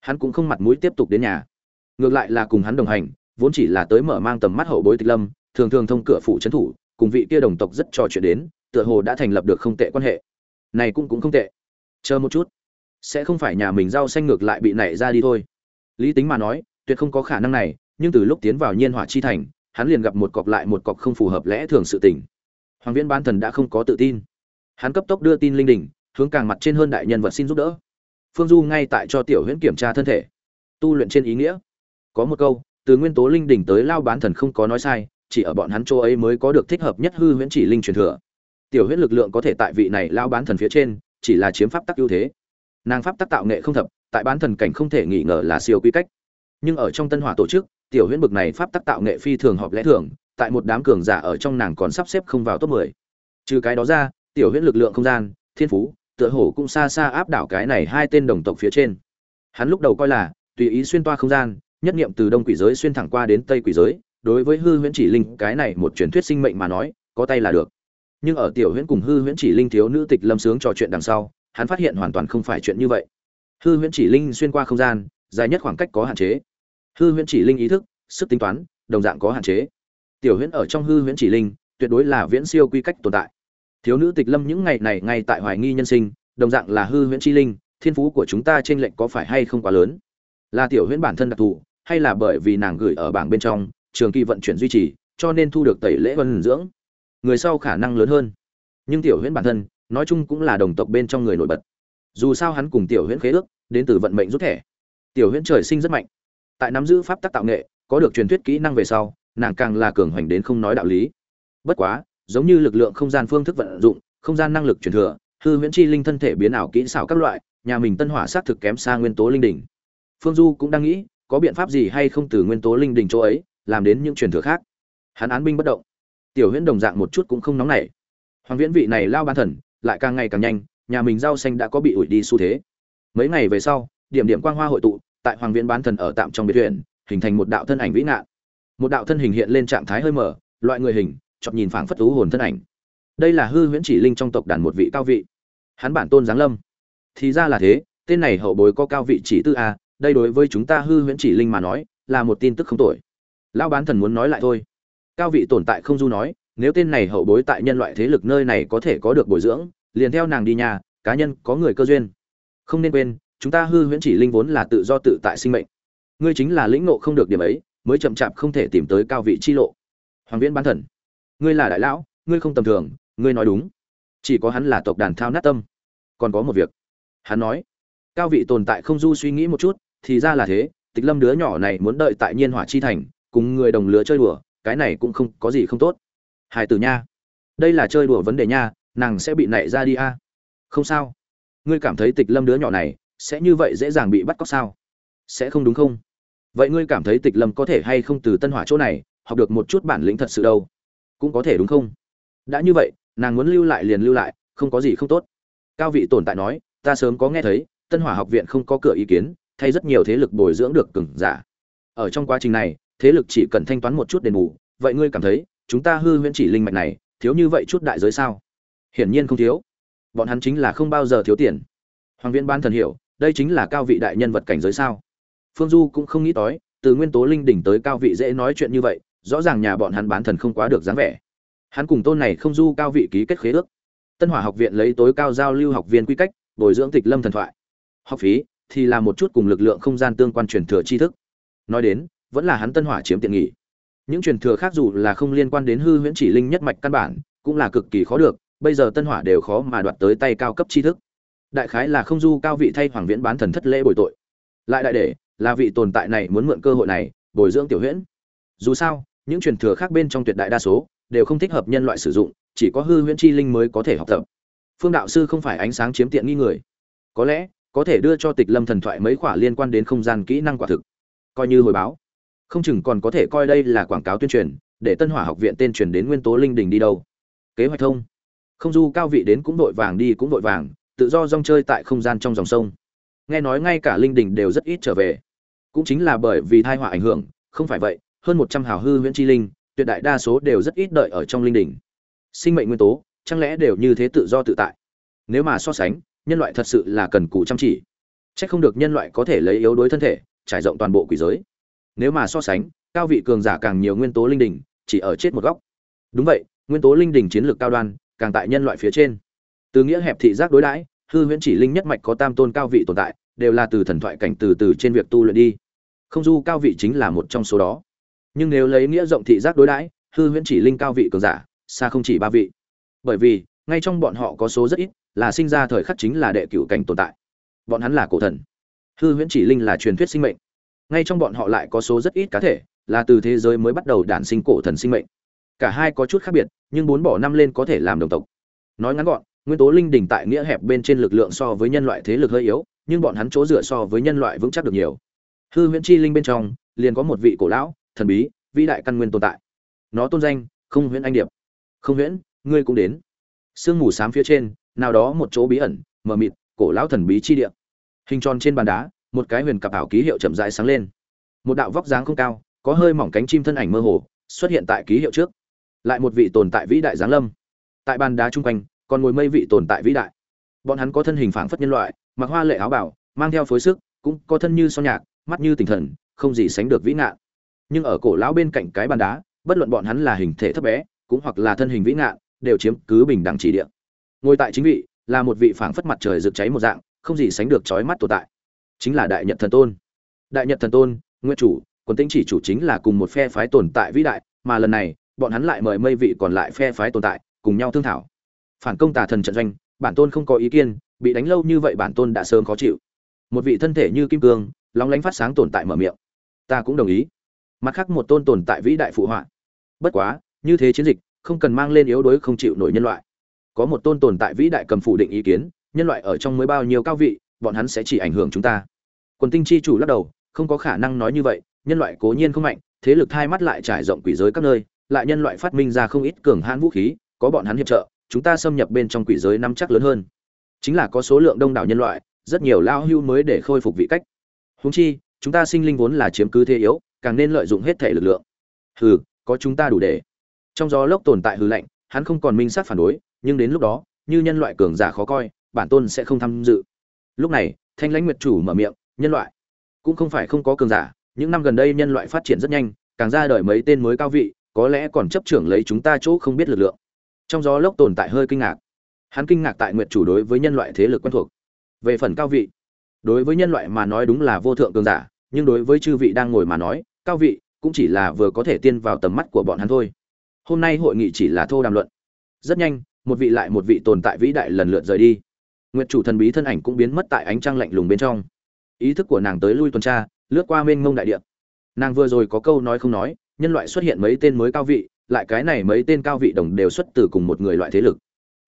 Hắn cũng không mặt mũi tiếp tục đến nhà. Ngược lại là cùng hắn đồng hành, vốn chỉ là tới mở mang tầm mắt hậu bối tịch lâm, thường thường thông cửa phủ trấn thủ, cùng vị kia đồng tộc rất trò chuyện đến, tựa hồ đã thành lập được không tệ quan hệ. Này cũng cũng không tệ. Chờ một chút. Sẽ không phải nhà mình rau xanh ngược lại bị nảy ra đi thôi. Lý tính mà nói, tuyệt không có khả năng này, nhưng từ lúc tiến vào nhiên hỏa chi thành hắn liền gặp một cọc lại một cọc không phù hợp lẽ thường sự tình. Hoàng viễn Bán thần đã không có tự tin. Hắn cấp tốc đưa tin linh đỉnh, hướng càng mặt trên hơn đại nhân vật xin giúp đỡ. Phương du ngay tại cho tiểu huyễn kiểm tra thân thể. Tu luyện trên ý nghĩa. Có một câu từ nguyên tố linh đỉnh tới lao bán thần không có nói sai chỉ ở bọn hắn chỗ ấy mới có được thích hợp nhất hư huyễn chỉ linh truyền thừa. Tiểu huyễn lực lượng có thể tại vị này lao bán thần phía trên chỉ là chiếm pháp tắc ưu thế. Nàng pháp tắc tạo nghệ không thập tại bán thần cảnh không thể nghi ngờ là siêu quy cách. Nhưng ở trong tân hỏa tổ chức tiểu huyễn bực này pháp tắc tạo nghệ phi thường họp lẽ thường, tại một đám cường giả ở trong nàng còn sắp xếp không vào top 10. trừ cái đó ra, tiểu huyễn lực lượng không gian, thiên phú, tựa hồ cũng xa xa áp đảo cái này hai tên đồng tộc phía trên. Hắn lúc đầu coi là, tùy ý xuyên toa không gian, nhất niệm từ đông quỷ giới xuyên thẳng qua đến tây quỷ giới, đối với hư huyễn chỉ linh, cái này một truyền thuyết sinh mệnh mà nói, có tay là được. Nhưng ở tiểu huyễn cùng hư huyễn chỉ linh thiếu nữ tịch lâm sướng trò chuyện đằng sau, hắn phát hiện hoàn toàn không phải chuyện như vậy. Hư huyễn chỉ linh xuyên qua không gian, dài nhất khoảng cách có hạn chế hư huyễn chỉ linh ý thức, sức tính toán, đồng dạng có hạn chế. Tiểu huyễn ở trong hư huyễn chỉ linh, tuyệt đối là viễn siêu quy cách tồn tại. Thiếu nữ tịch lâm những ngày này ngay tại hoài nghi nhân sinh, đồng dạng là hư huyễn chi linh, thiên phú của chúng ta trên lệnh có phải hay không quá lớn? Là tiểu huyễn bản thân đặc thù, hay là bởi vì nàng gửi ở bảng bên trong, trường kỳ vận chuyển duy trì, cho nên thu được tẩy lễ vân dưỡng? Người sau khả năng lớn hơn. Nhưng tiểu huyễn bản thân, nói chung cũng là đồng tộc bên trong người nổi bật. Dù sao hắn cùng tiểu huyễn khế ước, đến từ vận mệnh rút thẻ. Tiểu huyễn trời sinh rất mạnh tại nắm giữ pháp tắc tạo nghệ, có được truyền thuyết kỹ năng về sau, nàng càng là cường hoành đến không nói đạo lý. Bất quá, giống như lực lượng không gian phương thức vận dụng, không gian năng lực truyền thừa, hư huyễn chi linh thân thể biến ảo kỹ xảo các loại, nhà mình tân hỏa sát thực kém xa nguyên tố linh đỉnh. Phương du cũng đang nghĩ, có biện pháp gì hay không từ nguyên tố linh đỉnh chỗ ấy, làm đến những truyền thừa khác. Hắn án binh bất động. Tiểu huyễn đồng dạng một chút cũng không nóng nảy. Hoàng viễn vị này lao ban thần, lại càng ngày càng nhanh, nhà mình rau xanh đã có bị ủi đi xu thế. Mấy ngày về sau, điểm điểm quang hoa hội tụ tại hoàng viễn bán thần ở tạm trong biệt thuyền, hình thành một đạo thân ảnh vĩ ngạn. Một đạo thân hình hiện lên trạng thái hơi mở, loại người hình, chọc nhìn phảng phất thú hồn thân ảnh. Đây là hư huyễn chỉ linh trong tộc đàn một vị cao vị. Hắn bản tôn giáng lâm. Thì ra là thế, tên này hậu bối có cao vị chỉ tư a đây đối với chúng ta hư huyễn chỉ linh mà nói, là một tin tức không tội lão bán thần muốn nói lại thôi. Cao vị tồn tại không du nói, nếu tên này hậu bối tại nhân loại thế lực nơi này có thể có được bồi dưỡng, liền theo nàng đi nhà, cá nhân có người cơ duyên. Không nên quên chúng ta hư huyễn chỉ linh vốn là tự do tự tại sinh mệnh. Ngươi chính là lĩnh ngộ không được điểm ấy, mới chậm chạp không thể tìm tới cao vị chi lộ. Hoàng viễn bán thần. Ngươi là đại lão, ngươi không tầm thường, ngươi nói đúng. Chỉ có hắn là tộc đàn thao nát tâm. Còn có một việc. Hắn nói, cao vị tồn tại không du suy nghĩ một chút, thì ra là thế, tịch lâm đứa nhỏ này muốn đợi tại nhiên hỏa chi thành, cùng người đồng lứa chơi đùa, cái này cũng không, có gì không tốt. Hải tử nha. Đây là chơi đùa vấn đề nha, nàng sẽ bị nảy ra đi a. Không sao. Ngươi cảm thấy tịch lâm đứa nhỏ này sẽ như vậy dễ dàng bị bắt cóc sao? Sẽ không đúng không? Vậy ngươi cảm thấy tịch lâm có thể hay không từ tân hỏa chỗ này, học được một chút bản lĩnh thật sự đâu? Cũng có thể đúng không? Đã như vậy, nàng muốn lưu lại liền lưu lại, không có gì không tốt. Cao vị tồn tại nói, ta sớm có nghe thấy, tân hỏa học viện không có cửa ý kiến, thay rất nhiều thế lực bồi dưỡng được cừng giả. Ở trong quá trình này, thế lực chỉ cần thanh toán một chút đền bù, vậy ngươi cảm thấy, chúng ta hư huyễn chỉ linh mạch này, thiếu như vậy chút đại giới sao? Hiển nhiên không thiếu. Bọn hắn chính là không bao giờ thiếu tiền. Hoàng viễn ban thần hiểu đây chính là cao vị đại nhân vật cảnh giới sao? Phương du cũng không nghĩ tới, từ nguyên tố linh đỉnh tới cao vị dễ nói chuyện như vậy, rõ ràng nhà bọn hắn bán thần không quá được dáng vẻ. Hắn cùng tôn này không du cao vị ký kết khế ước. Tân hỏa học viện lấy tối cao giao lưu học viên quy cách, bồi dưỡng tịch lâm thần thoại. Học phí thì là một chút cùng lực lượng không gian tương quan truyền thừa tri thức. Nói đến, vẫn là hắn tân hỏa chiếm tiện nghỉ những truyền thừa khác dù là không liên quan đến hư huyễn chỉ linh nhất mạch căn bản, cũng là cực kỳ khó được, bây giờ tân hỏa đều khó mà đoạt tới tay cao cấp tri thức đại khái là không du cao vị thay hoàng viễn bán thần thất lễ bồi tội. Lại đại để, là vị tồn tại này muốn mượn cơ hội này, bồi dưỡng tiểu huyễn. Dù sao, những truyền thừa khác bên trong tuyệt đại đa số, đều không thích hợp nhân loại sử dụng, chỉ có hư huyễn chi linh mới có thể học tập. Phương đạo sư không phải ánh sáng chiếm tiện nghi người. Có lẽ, có thể đưa cho tịch lâm thần thoại mấy khoả liên quan đến không gian kỹ năng quả thực. Coi như hồi báo. Không chừng còn có thể coi đây là quảng cáo tuyên truyền, để tân hỏa học viện tên truyền đến nguyên tố linh đình đi đâu. Kế hoạch thông. Không du cao vị đến cũng vội vàng đi cũng vội vàng tự do rong chơi tại không gian trong dòng sông. Nghe nói ngay cả linh đình đều rất ít trở về. Cũng chính là bởi vì thai họa ảnh hưởng, không phải vậy, hơn một trăm hào hư huyễn chi linh, tuyệt đại đa số đều rất ít đợi ở trong linh đình. Sinh mệnh nguyên tố, chẳng lẽ đều như thế tự do tự tại? Nếu mà so sánh, nhân loại thật sự là cần cù chăm chỉ. Chắc không được nhân loại có thể lấy yếu đối thân thể, trải rộng toàn bộ quỷ giới. Nếu mà so sánh, cao vị cường giả càng nhiều nguyên tố linh đình, chỉ ở chết một góc. Đúng vậy, nguyên tố linh đình chiến lược cao đoan, càng tại nhân loại phía trên từ nghĩa hẹp thị giác đối đãi, hư huyễn chỉ linh nhất mạch có tam tôn cao vị tồn tại, đều là từ thần thoại cảnh từ từ trên việc tu luyện đi. Không du cao vị chính là một trong số đó. Nhưng nếu lấy nghĩa rộng thị giác đối đãi, hư huyễn chỉ linh cao vị cường giả, xa không chỉ ba vị. Bởi vì, ngay trong bọn họ có số rất ít, là sinh ra thời khắc chính là đệ cửu cảnh tồn tại. Bọn hắn là cổ thần. Hư huyễn chỉ linh là truyền thuyết sinh mệnh. Ngay trong bọn họ lại có số rất ít cá thể, là từ thế giới mới bắt đầu đản sinh cổ thần sinh mệnh. Cả hai có chút khác biệt, nhưng bốn bỏ năm lên có thể làm đồng tộc. Nói ngắn gọn nguyên tố linh đỉnh tại nghĩa hẹp bên trên lực lượng so với nhân loại thế lực hơi yếu, nhưng bọn hắn chỗ dựa so với nhân loại vững chắc được nhiều. Hư huyễn chi linh bên trong, liền có một vị cổ lão, thần bí, vĩ đại căn nguyên tồn tại. Nó tôn danh, không huyễn anh điệp. Không huyễn, ngươi cũng đến. Sương mù xám phía trên, nào đó một chỗ bí ẩn, mờ mịt, cổ lão thần bí chi địa. Hình tròn trên bàn đá, một cái huyền cặp ảo ký hiệu chậm rãi sáng lên. Một đạo vóc dáng không cao, có hơi mỏng cánh chim thân ảnh mơ hồ, xuất hiện tại ký hiệu trước. Lại một vị tồn tại vĩ đại giáng lâm. Tại bàn đá chung quanh còn ngồi mây vị tồn tại vĩ đại. Bọn hắn có thân hình phảng phất nhân loại, mặc hoa lệ áo bảo mang theo phối sức, cũng có thân như son nhạc, mắt như tinh thần, không gì sánh được vĩ ngạn. Nhưng ở cổ lão bên cạnh cái bàn đá, bất luận bọn hắn là hình thể thấp bé, cũng hoặc là thân hình vĩ ngạn, đều chiếm cứ bình đẳng chỉ địa. Ngồi tại chính vị, là một vị phảng phất mặt trời rực cháy một dạng, không gì sánh được chói mắt tồn tại. Chính là đại nhật thần tôn. Đại nhật thần tôn nguyên chủ, quần tinh chỉ chủ chính là cùng một phe phái tồn tại vĩ đại, mà lần này, bọn hắn lại mời mây vị còn lại phe phái tồn tại, cùng nhau thương thảo phản công tà thần trận doanh, bản tôn không có ý kiến, bị đánh lâu như vậy bản tôn đã sớm khó chịu. Một vị thân thể như kim cương, lóng lánh phát sáng tồn tại mở miệng. Ta cũng đồng ý. Mặt khác một tôn tồn tại vĩ đại phụ họa. Bất quá, như thế chiến dịch, không cần mang lên yếu đuối không chịu nổi nhân loại. Có một tôn tồn tại vĩ đại cầm phủ định ý kiến, nhân loại ở trong mới bao nhiêu cao vị, bọn hắn sẽ chỉ ảnh hưởng chúng ta. Quần tinh chi chủ lắc đầu, không có khả năng nói như vậy, nhân loại cố nhiên không mạnh, thế lực thai mắt lại trải rộng quỷ giới các nơi, lại nhân loại phát minh ra không ít cường hãn vũ khí, có bọn hắn hiệp trợ chúng ta xâm nhập bên trong quỷ giới năm chắc lớn hơn. Chính là có số lượng đông đảo nhân loại, rất nhiều lao hưu mới để khôi phục vị cách. Húng chi, chúng ta sinh linh vốn là chiếm cứ thế yếu, càng nên lợi dụng hết thể lực lượng. Hừ, có chúng ta đủ để. Trong gió lốc tồn tại hư lạnh, hắn không còn minh sát phản đối, nhưng đến lúc đó, như nhân loại cường giả khó coi, bản tôn sẽ không tham dự. Lúc này, thanh lãnh nguyệt chủ mở miệng, nhân loại, cũng không phải không có cường giả, những năm gần đây nhân loại phát triển rất nhanh, càng ra đời mấy tên mới cao vị, có lẽ còn chấp trưởng lấy chúng ta chỗ không biết lực lượng trong gió lốc tồn tại hơi kinh ngạc. Hắn kinh ngạc tại nguyệt chủ đối với nhân loại thế lực quen thuộc. Về phần cao vị, đối với nhân loại mà nói đúng là vô thượng cường giả, nhưng đối với chư vị đang ngồi mà nói, cao vị cũng chỉ là vừa có thể tiên vào tầm mắt của bọn hắn thôi. Hôm nay hội nghị chỉ là thô đàm luận. Rất nhanh, một vị lại một vị tồn tại vĩ đại lần lượt rời đi. Nguyệt chủ thần bí thân ảnh cũng biến mất tại ánh trăng lạnh lùng bên trong. Ý thức của nàng tới lui tuần tra, lướt qua mênh mông đại địa. Nàng vừa rồi có câu nói không nói, nhân loại xuất hiện mấy tên mới cao vị lại cái này mấy tên cao vị đồng đều xuất từ cùng một người loại thế lực.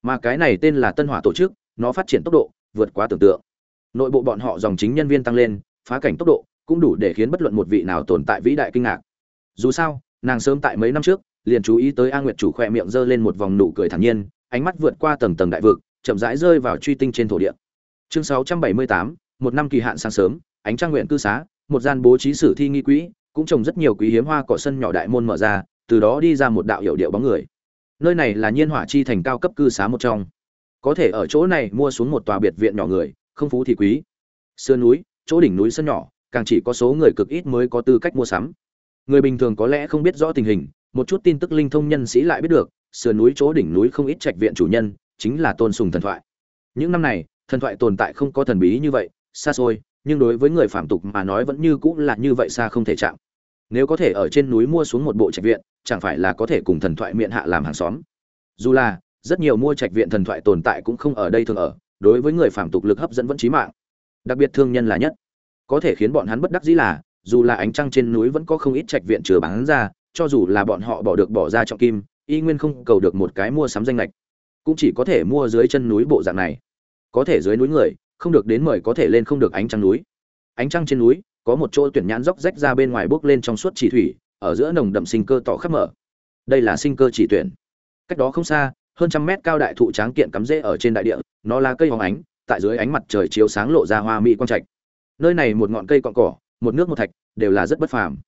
Mà cái này tên là tân hỏa tổ chức nó phát triển tốc độ vượt quá tưởng tượng. Nội bộ bọn họ dòng chính nhân viên tăng lên phá cảnh tốc độ cũng đủ để khiến bất luận một vị nào tồn tại vĩ đại kinh ngạc. Dù sao nàng sớm tại mấy năm trước liền chú ý tới a nguyệt chủ khoe miệng giơ lên một vòng nụ cười thản nhiên ánh mắt vượt qua tầng tầng đại vực chậm rãi rơi vào truy tinh trên thổ địa. Chương 678, một năm kỳ hạn sáng sớm ánh Trang nguyện cư xá một gian bố trí sử thi nghi quỹ cũng trồng rất nhiều quý hiếm hoa cỏ sân nhỏ đại môn mở ra từ đó đi ra một đạo hiệu điệu bóng người. Nơi này là nhiên hỏa chi thành cao cấp cư xá một trong. Có thể ở chỗ này mua xuống một tòa biệt viện nhỏ người, không phú thì quý. Sườn núi, chỗ đỉnh núi sân nhỏ, càng chỉ có số người cực ít mới có tư cách mua sắm. Người bình thường có lẽ không biết rõ tình hình, một chút tin tức linh thông nhân sĩ lại biết được, sườn núi chỗ đỉnh núi không ít trạch viện chủ nhân, chính là tôn sùng thần thoại. Những năm này, thần thoại tồn tại không có thần bí như vậy, xa xôi, nhưng đối với người phạm tục mà nói vẫn như cũng là như vậy xa không thể chạm nếu có thể ở trên núi mua xuống một bộ trạch viện, chẳng phải là có thể cùng thần thoại miệng hạ làm hàng xóm. Dù là, rất nhiều mua trạch viện thần thoại tồn tại cũng không ở đây thường ở, đối với người phạm tục lực hấp dẫn vẫn chí mạng. Đặc biệt thương nhân là nhất. Có thể khiến bọn hắn bất đắc dĩ là, dù là ánh trăng trên núi vẫn có không ít trạch viện chừa bán ra, cho dù là bọn họ bỏ được bỏ ra trọng kim, y nguyên không cầu được một cái mua sắm danh lệch. Cũng chỉ có thể mua dưới chân núi bộ dạng này. Có thể dưới núi người, không được đến mời có thể lên không được ánh trăng núi. Ánh trăng trên núi có một chỗ tuyển nhãn dốc rách ra bên ngoài bước lên trong suốt chỉ thủy, ở giữa nồng đậm sinh cơ tỏ khắp mở. Đây là sinh cơ chỉ tuyển. Cách đó không xa, hơn trăm mét cao đại thụ tráng kiện cắm rễ ở trên đại địa, nó là cây hóng ánh, tại dưới ánh mặt trời chiếu sáng lộ ra hoa mỹ quang trạch. Nơi này một ngọn cây cọn cỏ, một nước một thạch, đều là rất bất phàm.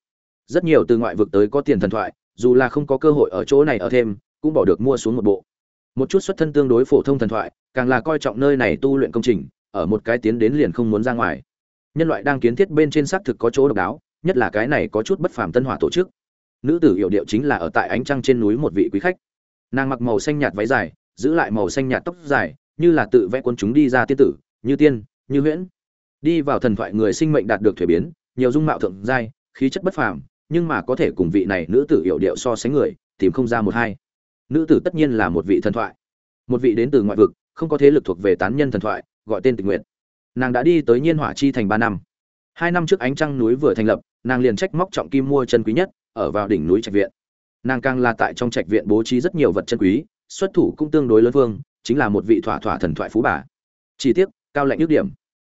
Rất nhiều từ ngoại vực tới có tiền thần thoại, dù là không có cơ hội ở chỗ này ở thêm, cũng bỏ được mua xuống một bộ. Một chút xuất thân tương đối phổ thông thần thoại, càng là coi trọng nơi này tu luyện công trình, ở một cái tiến đến liền không muốn ra ngoài nhân loại đang kiến thiết bên trên xác thực có chỗ độc đáo, nhất là cái này có chút bất phàm tân hỏa tổ chức. Nữ tử hiệu điệu chính là ở tại ánh trăng trên núi một vị quý khách. Nàng mặc màu xanh nhạt váy dài, giữ lại màu xanh nhạt tóc dài, như là tự vẽ quân chúng đi ra tiên tử, như tiên, như huyễn. Đi vào thần thoại người sinh mệnh đạt được thuế biến, nhiều dung mạo thượng giai, khí chất bất phàm, nhưng mà có thể cùng vị này nữ tử hiệu điệu so sánh người, tìm không ra một hai. Nữ tử tất nhiên là một vị thần thoại. Một vị đến từ ngoại vực, không có thế lực thuộc về tán nhân thần thoại, gọi tên tình nguyện nàng đã đi tới nhiên hỏa chi thành ba năm. Hai năm trước ánh trăng núi vừa thành lập, nàng liền trách móc trọng kim mua chân quý nhất, ở vào đỉnh núi trạch viện. Nàng càng là tại trong trạch viện bố trí rất nhiều vật chân quý, xuất thủ cũng tương đối lớn vương, chính là một vị thỏa thỏa thần thoại phú bà. Chỉ tiếc, cao lạnh ước điểm.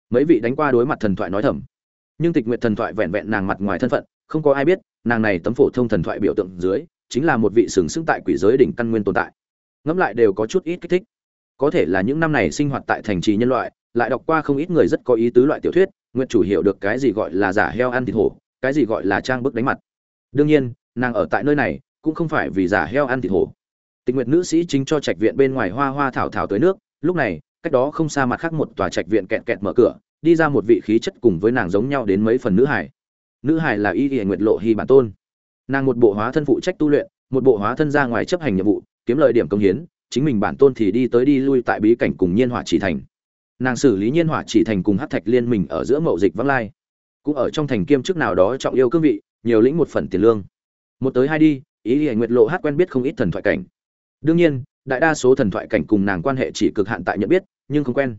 Mấy vị đánh qua đối mặt thần thoại nói thầm. Nhưng tịch nguyện thần thoại vẹn vẹn nàng mặt ngoài thân phận, không có ai biết, nàng này tấm phổ thông thần thoại biểu tượng dưới, chính là một vị sừng sững tại quỷ giới đỉnh căn nguyên tồn tại. Ngẫm lại đều có chút ít kích thích. Có thể là những năm này sinh hoạt tại thành trì nhân loại lại đọc qua không ít người rất có ý tứ loại tiểu thuyết, nguyện chủ hiểu được cái gì gọi là giả heo ăn thịt hổ, cái gì gọi là trang bức đánh mặt. Đương nhiên, nàng ở tại nơi này, cũng không phải vì giả heo ăn thịt hổ. Tình nguyện nữ sĩ chính cho trạch viện bên ngoài hoa hoa thảo thảo tới nước, lúc này, cách đó không xa mặt khác một tòa trạch viện kẹt kẹt mở cửa, đi ra một vị khí chất cùng với nàng giống nhau đến mấy phần nữ hải nữ hải là y hiển nguyệt lộ hy bản tôn. Nàng một bộ hóa thân phụ trách tu luyện, một bộ hóa thân ra ngoài chấp hành nhiệm vụ, kiếm lợi điểm công hiến, chính mình bản tôn thì đi tới đi lui tại bí cảnh cùng nhiên hỏa chỉ thành nàng xử lý nhiên hỏa chỉ thành cùng hát thạch liên mình ở giữa mậu dịch vắng lai. Cũng ở trong thành kiêm chức nào đó trọng yêu cương vị, nhiều lĩnh một phần tiền lương. Một tới hai đi, ý nghĩa nguyệt lộ hát quen biết không ít thần thoại cảnh. Đương nhiên, đại đa số thần thoại cảnh cùng nàng quan hệ chỉ cực hạn tại nhận biết, nhưng không quen.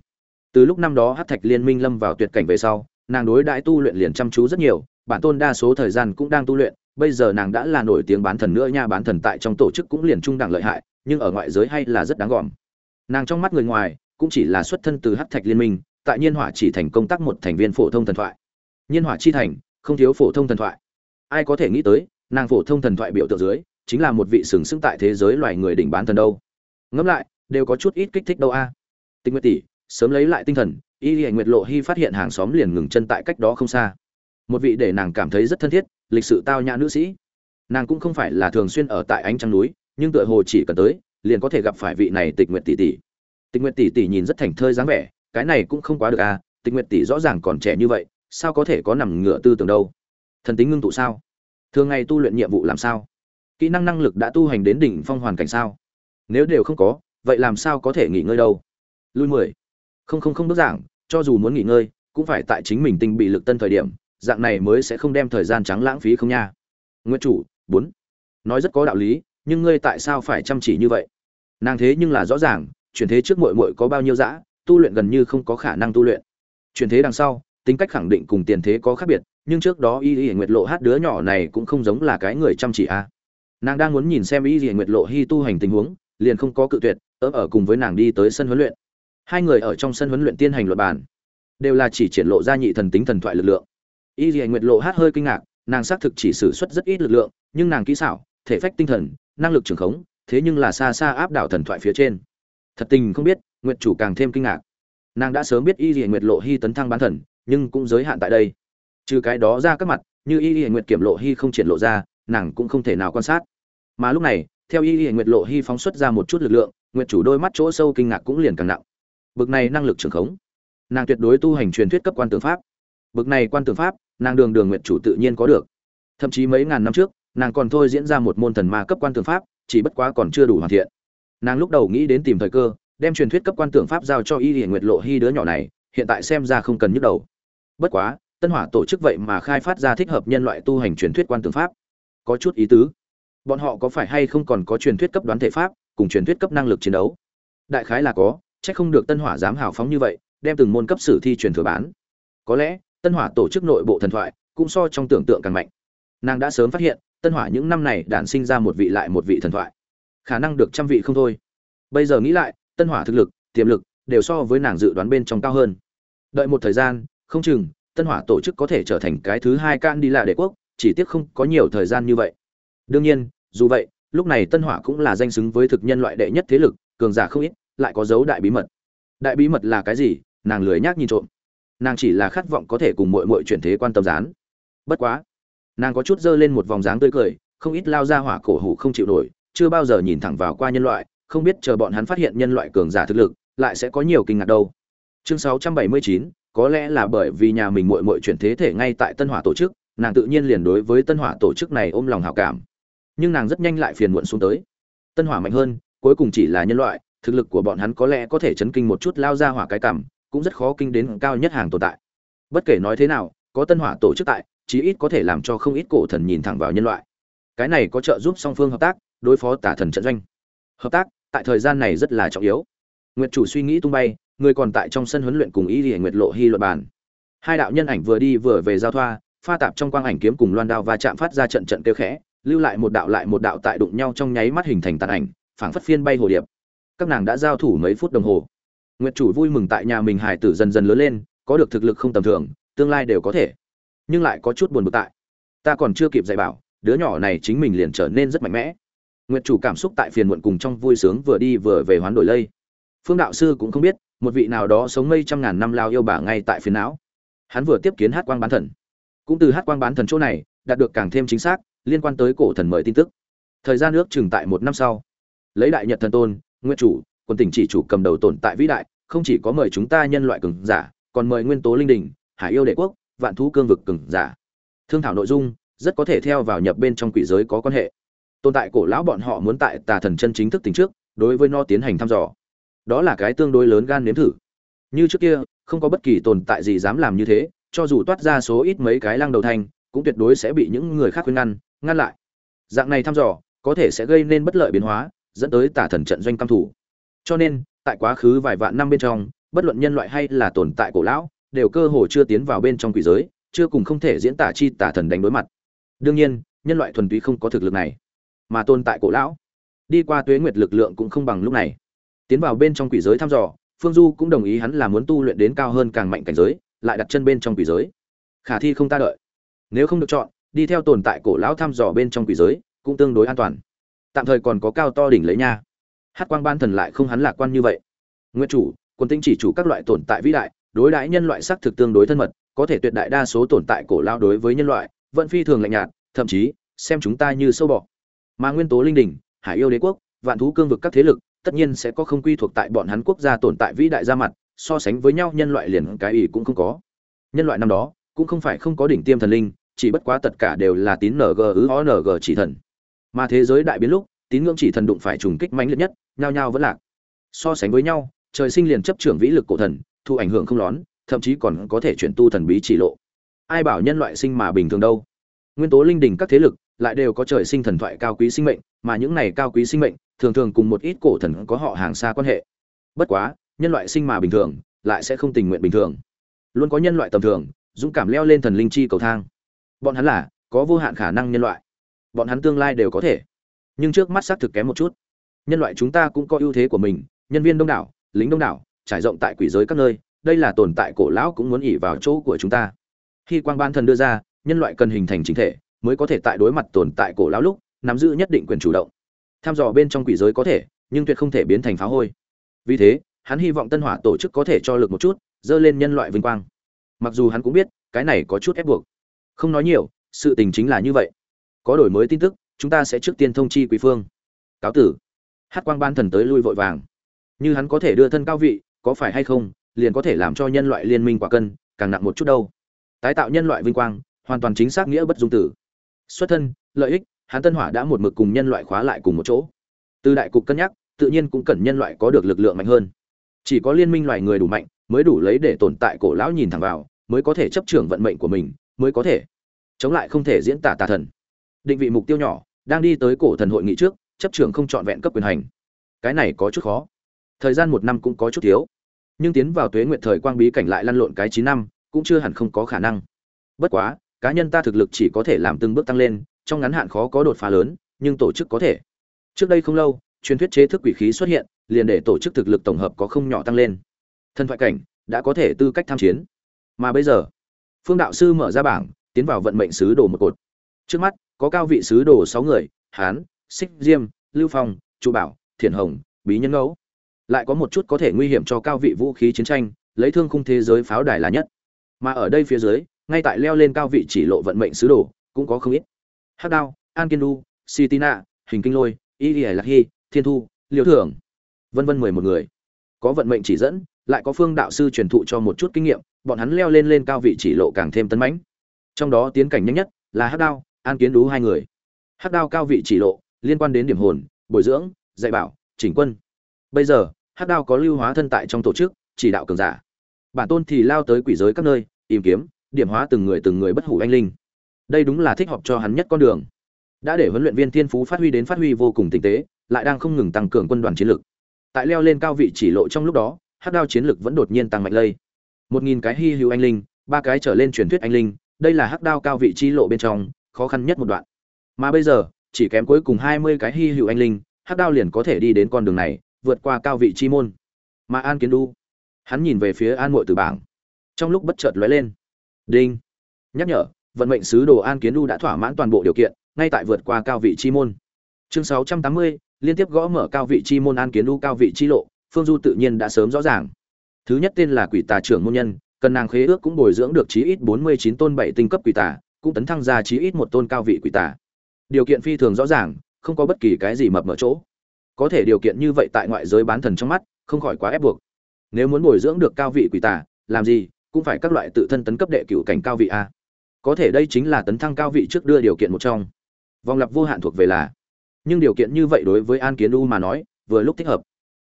Từ lúc năm đó hát thạch liên minh lâm vào tuyệt cảnh về sau, nàng đối đãi tu luyện liền chăm chú rất nhiều, bản tôn đa số thời gian cũng đang tu luyện, bây giờ nàng đã là nổi tiếng bán thần nữa nha, bán thần tại trong tổ chức cũng liền trung đẳng lợi hại, nhưng ở ngoại giới hay là rất đáng gòm. Nàng trong mắt người ngoài cũng chỉ là xuất thân từ hắc thạch liên minh, tại nhiên hỏa chỉ thành công tác một thành viên phổ thông thần thoại. Nhiên hỏa chi thành, không thiếu phổ thông thần thoại. Ai có thể nghĩ tới, nàng phổ thông thần thoại biểu tượng dưới, chính là một vị sừng sững tại thế giới loài người đỉnh bán thần đâu. Ngẫm lại, đều có chút ít kích thích đâu a. À. tinh nguyệt tỷ, sớm lấy lại tinh thần, y y nguyệt lộ hy phát hiện hàng xóm liền ngừng chân tại cách đó không xa. Một vị để nàng cảm thấy rất thân thiết, lịch sự tao nhã nữ sĩ. Nàng cũng không phải là thường xuyên ở tại ánh trăng núi, nhưng tựa hồ chỉ cần tới, liền có thể gặp phải vị này tịch nguyện tỷ tỷ tịch Nguyệt tỷ tỷ nhìn rất thành thơi dáng vẻ, cái này cũng không quá được à tịch Nguyệt tỷ rõ ràng còn trẻ như vậy, sao có thể có nằm ngựa tư tưởng đâu? Thần tính ngưng tụ sao? Thường ngày tu luyện nhiệm vụ làm sao? Kỹ năng năng lực đã tu hành đến đỉnh phong hoàn cảnh sao? Nếu đều không có, vậy làm sao có thể nghỉ ngơi đâu? Lui mười. Không không không, đốt giảng, cho dù muốn nghỉ ngơi, cũng phải tại chính mình tinh bị lực tân thời điểm, dạng này mới sẽ không đem thời gian trắng lãng phí không nha. Nguyệt chủ, bốn. Nói rất có đạo lý, nhưng ngươi tại sao phải chăm chỉ như vậy? Nàng thế nhưng là rõ ràng chuyển thế trước muội muội có bao nhiêu dã, tu luyện gần như không có khả năng tu luyện. Chuyển thế đằng sau, tính cách khẳng định cùng tiền thế có khác biệt, nhưng trước đó y y nguyệt lộ hát đứa nhỏ này cũng không giống là cái người chăm chỉ a. À. nàng đang muốn nhìn xem y y nguyệt lộ hy tu hành tình huống, liền không có cự tuyệt, ớ ở cùng với nàng đi tới sân huấn luyện. Hai người ở trong sân huấn luyện tiên hành luật bàn, đều là chỉ triển lộ ra nhị thần tính thần thoại lực lượng. Y y nguyệt lộ hát hơi kinh ngạc, nàng xác thực chỉ sử xuất rất ít lực lượng, nhưng nàng kỹ xảo, thể phách tinh thần, năng lực trường khống, thế nhưng là xa xa áp đảo thần thoại phía trên thật tình không biết, nguyệt chủ càng thêm kinh ngạc. Nàng đã sớm biết y dị nguyệt lộ hy tấn thăng bán thần, nhưng cũng giới hạn tại đây. Trừ cái đó ra các mặt, như y dị nguyệt kiểm lộ hy không triển lộ ra, nàng cũng không thể nào quan sát. Mà lúc này, theo y dị nguyệt lộ hy phóng xuất ra một chút lực lượng, nguyệt chủ đôi mắt chỗ sâu kinh ngạc cũng liền càng nặng. Bực này năng lực trường khống. Nàng tuyệt đối tu hành truyền thuyết cấp quan tướng pháp. Bực này quan tướng pháp, nàng đường đường nguyệt chủ tự nhiên có được. Thậm chí mấy ngàn năm trước, nàng còn thôi diễn ra một môn thần ma cấp quan tướng pháp, chỉ bất quá còn chưa đủ hoàn thiện nàng lúc đầu nghĩ đến tìm thời cơ, đem truyền thuyết cấp quan tưởng pháp giao cho y hiển nguyệt lộ hy đứa nhỏ này, hiện tại xem ra không cần nhức đầu. Bất quá, tân hỏa tổ chức vậy mà khai phát ra thích hợp nhân loại tu hành truyền thuyết quan tưởng pháp. Có chút ý tứ. Bọn họ có phải hay không còn có truyền thuyết cấp đoán thể pháp, cùng truyền thuyết cấp năng lực chiến đấu? Đại khái là có, chắc không được tân hỏa dám hào phóng như vậy, đem từng môn cấp sử thi truyền thừa bán. Có lẽ, tân hỏa tổ chức nội bộ thần thoại, cũng so trong tưởng tượng càng mạnh. Nàng đã sớm phát hiện, tân hỏa những năm này đản sinh ra một vị lại một vị thần thoại khả năng được trăm vị không thôi. Bây giờ nghĩ lại, tân hỏa thực lực, tiềm lực đều so với nàng dự đoán bên trong cao hơn. Đợi một thời gian, không chừng, tân hỏa tổ chức có thể trở thành cái thứ hai can đi lạ đế quốc, chỉ tiếc không có nhiều thời gian như vậy. Đương nhiên, dù vậy, lúc này tân hỏa cũng là danh xứng với thực nhân loại đệ nhất thế lực, cường giả không ít, lại có dấu đại bí mật. Đại bí mật là cái gì? Nàng lười nhác nhìn trộm. Nàng chỉ là khát vọng có thể cùng mội mội chuyển thế quan tâm dán. bất quá, nàng có chút dơ lên một vòng dáng tươi cười, không ít lao ra hỏa cổ hủ không chịu nổi chưa bao giờ nhìn thẳng vào qua nhân loại không biết chờ bọn hắn phát hiện nhân loại cường giả thực lực lại sẽ có nhiều kinh ngạc đâu. Chương 679, có lẽ là bởi vì nhà mình muội muội chuyển thế thể ngay tại tân hỏa tổ chức nàng tự nhiên liền đối với tân hỏa tổ chức này ôm lòng hảo cảm. Nhưng nàng rất nhanh lại phiền muộn xuống tới. Tân hỏa mạnh hơn cuối cùng chỉ là nhân loại thực lực của bọn hắn có lẽ có thể chấn kinh một chút lao ra hỏa cái cảm cũng rất khó kinh đến cao nhất hàng tồn tại. Bất kể nói thế nào có tân hỏa tổ chức tại chí ít có thể làm cho không ít cổ thần nhìn thẳng vào nhân loại. Cái này có trợ giúp song phương hợp tác đối phó tả thần trận doanh. Hợp tác, tại thời gian này rất là trọng yếu. Nguyệt chủ suy nghĩ tung bay, người còn tại trong sân huấn luyện cùng ý lìa nguyệt lộ hy luật bàn. Hai đạo nhân ảnh vừa đi vừa về giao thoa, pha tạp trong quang ảnh kiếm cùng loan đao và chạm phát ra trận trận kêu khẽ, lưu lại một đạo lại một đạo tại đụng nhau trong nháy mắt hình thành tàn ảnh, phảng phất phiên bay hồ điệp. Các nàng đã giao thủ mấy phút đồng hồ. Nguyệt chủ vui mừng tại nhà mình hải tử dần dần lớn lên, có được thực lực không tầm thường, tương lai đều có thể. Nhưng lại có chút buồn bực tại. Ta còn chưa kịp dạy bảo, đứa nhỏ này chính mình liền trở nên rất mạnh mẽ nguyệt chủ cảm xúc tại phiền muộn cùng trong vui sướng vừa đi vừa về hoán đổi lây. Phương đạo sư cũng không biết, một vị nào đó sống mây trăm ngàn năm lao yêu bà ngay tại phiền não. Hắn vừa tiếp kiến hát quang bán thần. Cũng từ hát quang bán thần chỗ này, đạt được càng thêm chính xác, liên quan tới cổ thần mời tin tức. Thời gian nước chừng tại một năm sau. Lấy đại nhật thần tôn nguyên chủ quân tỉnh chỉ chủ cầm đầu tồn tại vĩ đại, không chỉ có mời chúng ta nhân loại cường giả, còn mời nguyên tố linh đình, hải yêu đệ quốc, vạn thú cương vực cường giả. Thương thảo nội dung, rất có thể theo vào nhập bên trong quỷ giới có quan hệ tồn tại cổ lão bọn họ muốn tại tà thần chân chính thức tính trước, đối với nó tiến hành thăm dò. Đó là cái tương đối lớn gan nếm thử. Như trước kia, không có bất kỳ tồn tại gì dám làm như thế, cho dù toát ra số ít mấy cái lăng đầu thanh cũng tuyệt đối sẽ bị những người khác khuyên ngăn ngăn lại. Dạng này thăm dò, có thể sẽ gây nên bất lợi biến hóa, dẫn tới tà thần trận doanh căm thủ. Cho nên, tại quá khứ vài vạn năm bên trong, bất luận nhân loại hay là tồn tại cổ lão, đều cơ hồ chưa tiến vào bên trong quỷ giới, chưa cùng không thể diễn tả chi tà thần đánh đối mặt. Đương nhiên, nhân loại thuần túy không có thực lực này mà tồn tại cổ lão. Đi qua tuế nguyệt lực lượng cũng không bằng lúc này. Tiến vào bên trong quỷ giới thăm dò, phương du cũng đồng ý hắn là muốn tu luyện đến cao hơn càng mạnh cảnh giới, lại đặt chân bên trong quỷ giới. Khả thi không ta đợi. Nếu không được chọn, đi theo tồn tại cổ lão thăm dò bên trong quỷ giới, cũng tương đối an toàn. Tạm thời còn có cao to đỉnh lấy nha. Hát quang ban thần lại không hắn lạc quan như vậy. Nguyên chủ quân tinh chỉ chủ các loại tồn tại vĩ đại, đối đãi nhân loại sắc thực tương đối thân mật, có thể tuyệt đại đa số tồn tại cổ lão đối với nhân loại, vẫn phi thường lạnh nhạt, thậm chí, xem chúng ta như sâu bọ mà nguyên tố linh đỉnh, hải yêu đế quốc, vạn thú cương vực các thế lực, tất nhiên sẽ có không quy thuộc tại bọn hắn quốc gia tồn tại vĩ đại ra mặt, so sánh với nhau nhân loại liền cái ý cũng không có. Nhân loại năm đó, cũng không phải không có đỉnh tiêm thần linh, chỉ bất quá tất cả đều là tín ng ứ, o ng chỉ thần. Mà thế giới đại biến lúc, tín ngưỡng chỉ thần đụng phải trùng kích mãnh liệt nhất, nhao nhao vẫn lạc. So sánh với nhau, trời sinh liền chấp trưởng vĩ lực cổ thần, thu ảnh hưởng không lón, thậm chí còn có thể chuyển tu thần bí chỉ lộ. Ai bảo nhân loại sinh mà bình thường đâu? Nguyên tố linh đình các thế lực lại đều có trời sinh thần thoại cao quý sinh mệnh, mà những này cao quý sinh mệnh, thường thường cùng một ít cổ thần có họ hàng xa quan hệ. Bất quá, nhân loại sinh mà bình thường, lại sẽ không tình nguyện bình thường. Luôn có nhân loại tầm thường, dũng cảm leo lên thần linh chi cầu thang. Bọn hắn là, có vô hạn khả năng nhân loại. Bọn hắn tương lai đều có thể. Nhưng trước mắt xác thực kém một chút. Nhân loại chúng ta cũng có ưu thế của mình, nhân viên đông đảo, lính đông đảo, trải rộng tại quỷ giới các nơi, đây là tồn tại cổ lão cũng muốn ỉ vào chỗ của chúng ta. Khi quang ban thần đưa ra, nhân loại cần hình thành chính thể mới có thể tại đối mặt tồn tại cổ lão lúc nắm giữ nhất định quyền chủ động. Tham dò bên trong quỷ giới có thể, nhưng tuyệt không thể biến thành phá hôi. Vì thế, hắn hy vọng tân hỏa tổ chức có thể cho lực một chút, dơ lên nhân loại vinh quang. Mặc dù hắn cũng biết, cái này có chút ép buộc. Không nói nhiều, sự tình chính là như vậy. Có đổi mới tin tức, chúng ta sẽ trước tiên thông chi quý phương. Cáo tử. Hát quang ban thần tới lui vội vàng. Như hắn có thể đưa thân cao vị, có phải hay không, liền có thể làm cho nhân loại liên minh quả cân, càng nặng một chút đâu. Tái tạo nhân loại vinh quang, hoàn toàn chính xác nghĩa bất dung tử xuất thân, lợi ích, hắn tân hỏa đã một mực cùng nhân loại khóa lại cùng một chỗ. Từ đại cục cân nhắc, tự nhiên cũng cần nhân loại có được lực lượng mạnh hơn. Chỉ có liên minh loài người đủ mạnh, mới đủ lấy để tồn tại cổ lão nhìn thẳng vào, mới có thể chấp trưởng vận mệnh của mình, mới có thể chống lại không thể diễn tả tà thần. Định vị mục tiêu nhỏ, đang đi tới cổ thần hội nghị trước, chấp trưởng không trọn vẹn cấp quyền hành. Cái này có chút khó. Thời gian một năm cũng có chút thiếu. Nhưng tiến vào tuế nguyện thời quang bí cảnh lại lăn lộn cái chín năm, cũng chưa hẳn không có khả năng. Bất quá cá nhân ta thực lực chỉ có thể làm từng bước tăng lên, trong ngắn hạn khó có đột phá lớn, nhưng tổ chức có thể. Trước đây không lâu, truyền thuyết chế thức quỷ khí xuất hiện, liền để tổ chức thực lực tổng hợp có không nhỏ tăng lên. Thân thoại cảnh đã có thể tư cách tham chiến. Mà bây giờ, phương đạo sư mở ra bảng, tiến vào vận mệnh sứ đồ một cột. Trước mắt, có cao vị sứ đồ sáu người, hán, xích, diêm, lưu phong, trụ bảo thiền hồng, bí nhân ngẫu. Lại có một chút có thể nguy hiểm cho cao vị vũ khí chiến tranh, lấy thương khung thế giới pháo đài là nhất. Mà ở đây phía dưới ngay tại leo lên cao vị chỉ lộ vận mệnh sứ đồ, cũng có không ít. Hắc đao, an kiên đu sitina hình kinh lôi, y lìa lạc hy thiên thu, liêu thưởng, vân vân mười một người. Có vận mệnh chỉ dẫn, lại có phương đạo sư truyền thụ cho một chút kinh nghiệm, bọn hắn leo lên lên cao vị chỉ lộ càng thêm tấn mãnh. Trong đó tiến cảnh nhanh nhất là hắc đao, an kiến đú hai người. Hắc đao cao vị chỉ lộ liên quan đến điểm hồn, bồi dưỡng, dạy bảo, chỉnh quân. Bây giờ, hắc đao có lưu hóa thân tại trong tổ chức, chỉ đạo cường giả. Bản tôn thì lao tới quỷ giới các nơi, tìm kiếm điểm hóa từng người từng người bất hủ anh linh. Đây đúng là thích hợp cho hắn nhất con đường. Đã để huấn luyện viên thiên phú phát huy đến phát huy vô cùng tinh tế, lại đang không ngừng tăng cường quân đoàn chiến lực. Tại leo lên cao vị chỉ lộ trong lúc đó, hắc đao chiến lực vẫn đột nhiên tăng mạnh lây. Một nghìn cái hy hữu anh linh, ba cái trở lên truyền thuyết anh linh, đây là hắc đao cao vị chi lộ bên trong, khó khăn nhất một đoạn. Mà bây giờ, chỉ kém cuối cùng hai mươi cái hy hữu anh linh, hắc đao liền có thể đi đến con đường này, vượt qua cao vị chi môn. Mà an kiến đu, hắn nhìn về phía an mội từ bảng. Trong lúc bất chợt lóe lên đinh. Nhắc nhở, vận mệnh sứ đồ an kiến đu đã thỏa mãn toàn bộ điều kiện, ngay tại vượt qua cao vị chi môn. Chương sáu trăm tám mươi, liên tiếp gõ mở cao vị chi môn an kiến đu cao vị chi lộ, phương du tự nhiên đã sớm rõ ràng. Thứ nhất tên là quỷ tà trưởng môn nhân, cần nàng khế ước cũng bồi dưỡng được chí ít bốn mươi chín tôn bảy tinh cấp quỷ tà, cũng tấn thăng ra chí ít một tôn cao vị quỷ tà. Điều kiện phi thường rõ ràng, không có bất kỳ cái gì mập mở chỗ. Có thể điều kiện như vậy tại ngoại giới bán thần trong mắt, không khỏi quá ép buộc. Nếu muốn bồi dưỡng được cao vị quỷ tà, làm gì? Cũng phải các loại tự thân tấn cấp đệ cửu cảnh cao vị a. Có thể đây chính là tấn thăng cao vị trước đưa điều kiện một trong. Vòng lặp vô hạn thuộc về là. Nhưng điều kiện như vậy đối với an kiến u mà nói, vừa lúc thích hợp.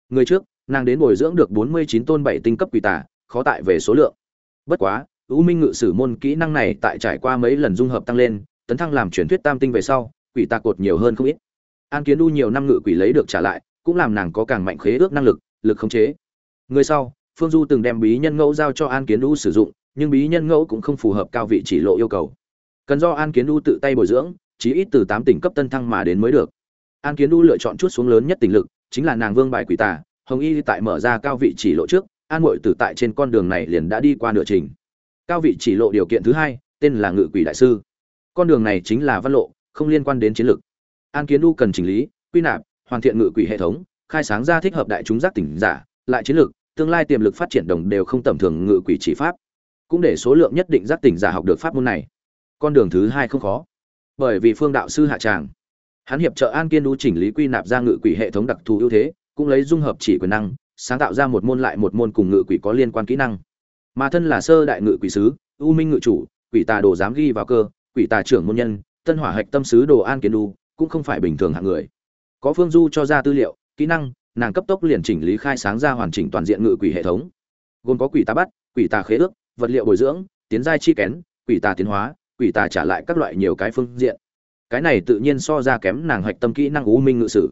Người trước, nàng đến bồi dưỡng được bốn mươi chín tôn bảy tinh cấp quỷ tà, khó tại về số lượng. Bất quá, u minh ngự sử môn kỹ năng này tại trải qua mấy lần dung hợp tăng lên, tấn thăng làm truyền thuyết tam tinh về sau, quỷ tà cột nhiều hơn không ít. An kiến u nhiều năm ngự quỷ lấy được trả lại, cũng làm nàng có càng mạnh khế ước năng lực lực khống chế. Người sau phương du từng đem bí nhân ngẫu giao cho an kiến u sử dụng nhưng bí nhân ngẫu cũng không phù hợp cao vị chỉ lộ yêu cầu. Cần do an kiến u tự tay bồi dưỡng chí ít từ tám tỉnh cấp tân thăng mà đến mới được. An kiến u lựa chọn chút xuống lớn nhất tỉnh lực chính là nàng vương bài quỷ Tả, hồng y tại mở ra cao vị chỉ lộ trước an mội tử tại trên con đường này liền đã đi qua nửa trình. Cao vị chỉ lộ điều kiện thứ hai tên là ngự quỷ đại sư. Con đường này chính là văn lộ không liên quan đến chiến lược. An kiến u cần chỉnh lý quy nạp hoàn thiện ngự quỷ hệ thống khai sáng ra thích hợp đại chúng giác tỉnh giả lại chiến lược tương lai tiềm lực phát triển đồng đều không tầm thường ngự quỷ chỉ pháp, cũng để số lượng nhất định giác tỉnh giả học được pháp môn này. Con đường thứ hai không khó, bởi vì phương đạo sư hạ tràng, hắn hiệp trợ an kiên đu chỉnh lý quy nạp ra ngự quỷ hệ thống đặc thù ưu thế, cũng lấy dung hợp chỉ quyền năng, sáng tạo ra một môn lại một môn cùng ngự quỷ có liên quan kỹ năng. Mà thân là sơ đại ngự quỷ sứ, u minh ngự chủ, quỷ tà đồ dám ghi vào cơ, quỷ tà trưởng môn nhân, tân hỏa hạch tâm sứ đồ an kiên đu cũng không phải bình thường hạng người. Có phương du cho ra tư liệu, kỹ năng nàng cấp tốc liền chỉnh lý khai sáng ra hoàn chỉnh toàn diện ngự quỷ hệ thống. Gồm có quỷ tà bắt, quỷ tà khế ước, vật liệu bồi dưỡng, tiến giai chi kén, quỷ tà tiến hóa, quỷ tà trả lại các loại nhiều cái phương diện. Cái này tự nhiên so ra kém nàng hoạch tâm kỹ năng u minh ngự sử.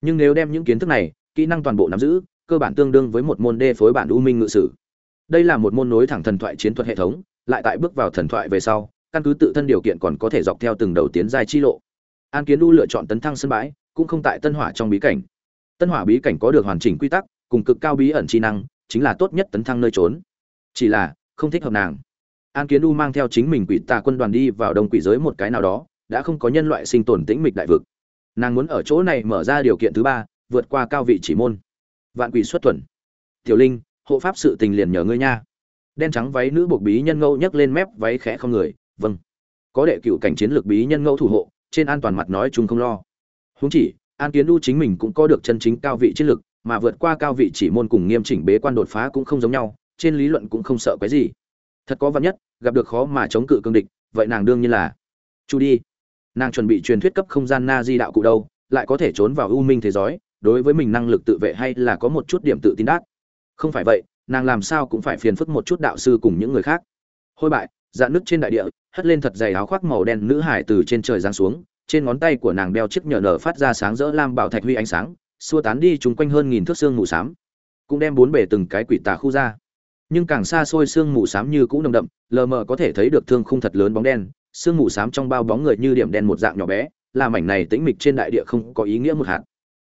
Nhưng nếu đem những kiến thức này, kỹ năng toàn bộ nắm giữ, cơ bản tương đương với một môn đê phối bản u minh ngự sử. Đây là một môn nối thẳng thần thoại chiến thuật hệ thống, lại tại bước vào thần thoại về sau, căn cứ tự thân điều kiện còn có thể dọc theo từng đầu tiến giai chi lộ. An kiến u lựa chọn tấn thăng sân bãi, cũng không tại tân hỏa trong bí cảnh tân hỏa bí cảnh có được hoàn chỉnh quy tắc, cùng cực cao bí ẩn chi năng, chính là tốt nhất tấn thăng nơi trốn. Chỉ là, không thích hợp nàng. An kiến u mang theo chính mình quỷ tà quân đoàn đi vào đông quỷ giới một cái nào đó, đã không có nhân loại sinh tồn tĩnh mịch đại vực. Nàng muốn ở chỗ này mở ra điều kiện thứ ba, vượt qua cao vị chỉ môn. Vạn quỷ xuất thuần. Tiểu linh, hộ pháp sự tình liền nhờ ngươi nha. Đen trắng váy nữ buộc bí nhân ngâu nhấc lên mép váy khẽ không người vâng. Có đệ cựu cảnh chiến lược bí nhân ngâu thủ hộ, trên an toàn mặt nói chung không lo. Huống chỉ an kiến Du chính mình cũng có được chân chính cao vị chiến lược mà vượt qua cao vị chỉ môn cùng nghiêm chỉnh bế quan đột phá cũng không giống nhau, trên lý luận cũng không sợ cái gì. Thật có vận nhất, gặp được khó mà chống cự cương địch, vậy nàng đương nhiên là chu đi. Nàng chuẩn bị truyền thuyết cấp không gian na di đạo cụ đâu, lại có thể trốn vào u minh thế giới, đối với mình năng lực tự vệ hay là có một chút điểm tự tin đát? Không phải vậy, nàng làm sao cũng phải phiền phức một chút đạo sư cùng những người khác. Hôi bại, dạn nứt trên đại địa, hất lên thật dày áo khoác màu đen nữ hải từ trên trời giáng xuống trên ngón tay của nàng đeo chiếc nhờ nở phát ra sáng rỡ lam bảo thạch huy ánh sáng, xua tán đi chúng quanh hơn nghìn thước xương mù xám, cũng đem bốn bể từng cái quỷ tà khu ra. Nhưng càng xa xôi xương mù xám như cũ nồng đậm, lờ mờ có thể thấy được thương khung thật lớn bóng đen, xương mù xám trong bao bóng người như điểm đen một dạng nhỏ bé, làm mảnh này tĩnh mịch trên đại địa không có ý nghĩa một hạt.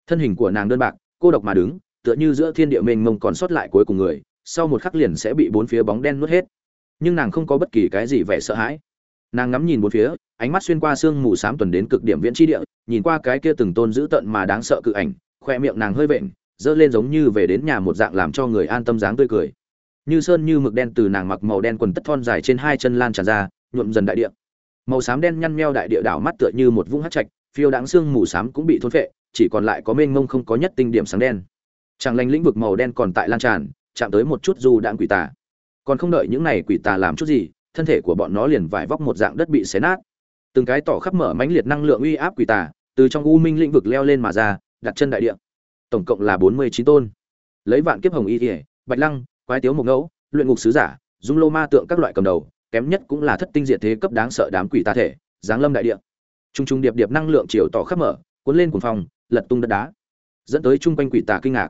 Thân hình của nàng đơn bạc, cô độc mà đứng, tựa như giữa thiên địa mênh mông còn sót lại cuối cùng người, sau một khắc liền sẽ bị bốn phía bóng đen nuốt hết. Nhưng nàng không có bất kỳ cái gì vẻ sợ hãi nàng ngắm nhìn bốn phía, ánh mắt xuyên qua sương mù xám tuần đến cực điểm viễn tri địa, nhìn qua cái kia từng tôn dữ tận mà đáng sợ cự ảnh, khoe miệng nàng hơi vện dơ lên giống như về đến nhà một dạng làm cho người an tâm dáng tươi cười. Như sơn như mực đen từ nàng mặc màu đen quần tất thon dài trên hai chân lan tràn ra, nhuộm dần đại địa. Màu xám đen nhăn meo đại địa đảo mắt tựa như một vũng hát trạch, phiêu đáng xương mù xám cũng bị thốn phệ, chỉ còn lại có mênh mông không có nhất tinh điểm sáng đen. Chẳng lành lĩnh vực màu đen còn tại lan tràn, chạm tới một chút du đạn quỷ tà. Còn không đợi những này quỷ tà làm chút gì thân thể của bọn nó liền vải vóc một dạng đất bị xé nát. Từng cái tỏ khắp mở mãnh liệt năng lượng uy áp quỷ tà, từ trong u minh lĩnh vực leo lên mà ra, đặt chân đại địa. Tổng cộng là bốn mươi chín tôn. Lấy vạn kiếp hồng y ỉa bạch lăng, quái tiếu mộc ngẫu, luyện ngục sứ giả, dung lô ma tượng các loại cầm đầu, kém nhất cũng là thất tinh diệt thế cấp đáng sợ đám quỷ tà thể, giáng lâm đại địa. Trung trung điệp điệp năng lượng chiều tỏ khắp mở, cuốn lên cuồng phòng lật tung đất đá, dẫn tới chung quanh quỷ tà kinh ngạc.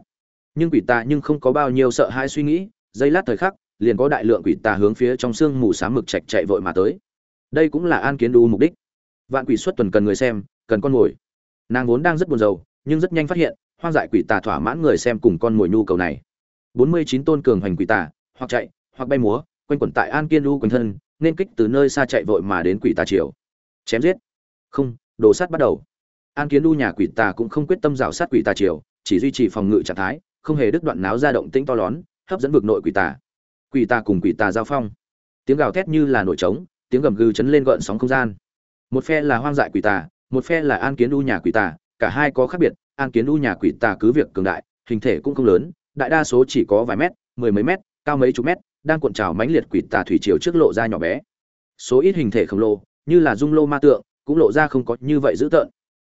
Nhưng quỷ tà nhưng không có bao nhiêu sợ hãi suy nghĩ, giây lát thời khắc liền có đại lượng quỷ tà hướng phía trong sương mù sáng mực chạch chạy vội mà tới. Đây cũng là an kiến đu mục đích. Vạn quỷ xuất tuần cần người xem, cần con mồi. Nàng vốn đang rất buồn rầu, nhưng rất nhanh phát hiện, hoang dại quỷ tà thỏa mãn người xem cùng con mồi nhu cầu này. Bốn mươi chín tôn cường hành quỷ tà, hoặc chạy, hoặc bay múa, quanh quẩn tại an kiên đu quanh thân, nên kích từ nơi xa chạy vội mà đến quỷ tà triều. Chém giết. Không, đồ sát bắt đầu. An kiến đu nhà quỷ tà cũng không quyết tâm rào sát quỷ tà triều, chỉ duy trì phòng ngự trạng thái, không hề đứt đoạn náo ra động tĩnh to lớn, hấp dẫn vực nội quỷ tà quỷ tà cùng quỷ tà giao phong. Tiếng gào thét như là nổi trống, tiếng gầm gừ chấn lên gợn sóng không gian. Một phe là hoang dại quỷ tà, một phe là an kiến đu nhà quỷ tà, cả hai có khác biệt, an kiến đu nhà quỷ tà cứ việc cường đại, hình thể cũng không lớn, đại đa số chỉ có vài mét, mười mấy mét, cao mấy chục mét, đang cuộn trào mãnh liệt quỷ tà thủy triều trước lộ ra nhỏ bé. Số ít hình thể khổng lồ, như là dung lô ma tượng, cũng lộ ra không có như vậy dữ tợn.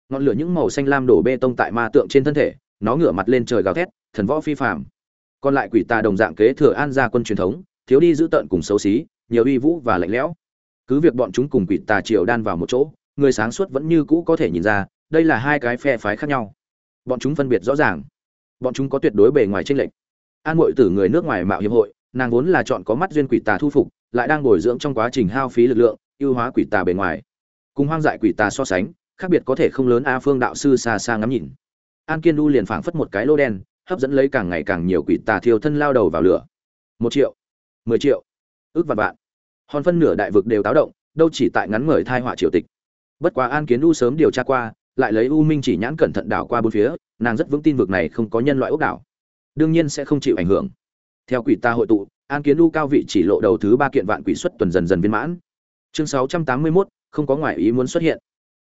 Ngọn lửa những màu xanh lam đổ bê tông tại ma tượng trên thân thể, nó ngửa mặt lên trời gào thét, thần võ phi phàm còn lại quỷ tà đồng dạng kế thừa an gia quân truyền thống, thiếu đi giữ tợn cùng xấu xí, nhiều uy vũ và lạnh lẽo. Cứ việc bọn chúng cùng quỷ tà triều đan vào một chỗ, người sáng suốt vẫn như cũ có thể nhìn ra, đây là hai cái phe phái khác nhau. Bọn chúng phân biệt rõ ràng. Bọn chúng có tuyệt đối bề ngoài tranh lệch. An mội tử người nước ngoài mạo hiệp hội, nàng vốn là chọn có mắt duyên quỷ tà thu phục, lại đang bồi dưỡng trong quá trình hao phí lực lượng, ưu hóa quỷ tà bề ngoài. Cùng hoang dại quỷ tà so sánh, khác biệt có thể không lớn, a phương đạo sư xa xa ngắm nhìn. An kiên đu liền phảng phất một cái lô đen hấp dẫn lấy càng ngày càng nhiều quỷ tà thiêu thân lao đầu vào lửa. Một triệu mười triệu ước vạn vạn. Hòn phân nửa đại vực đều táo động đâu chỉ tại ngắn ngời thai họa triều tịch. Bất quá an kiến u sớm điều tra qua lại lấy u minh chỉ nhãn cẩn thận đảo qua bốn phía nàng rất vững tin vực này không có nhân loại ốc đảo. Đương nhiên sẽ không chịu ảnh hưởng. Theo quỷ ta hội tụ an kiến u cao vị chỉ lộ đầu thứ ba kiện vạn quỷ xuất tuần dần dần viên mãn. Chương sáu trăm tám mươi 681, không có ngoại ý muốn xuất hiện.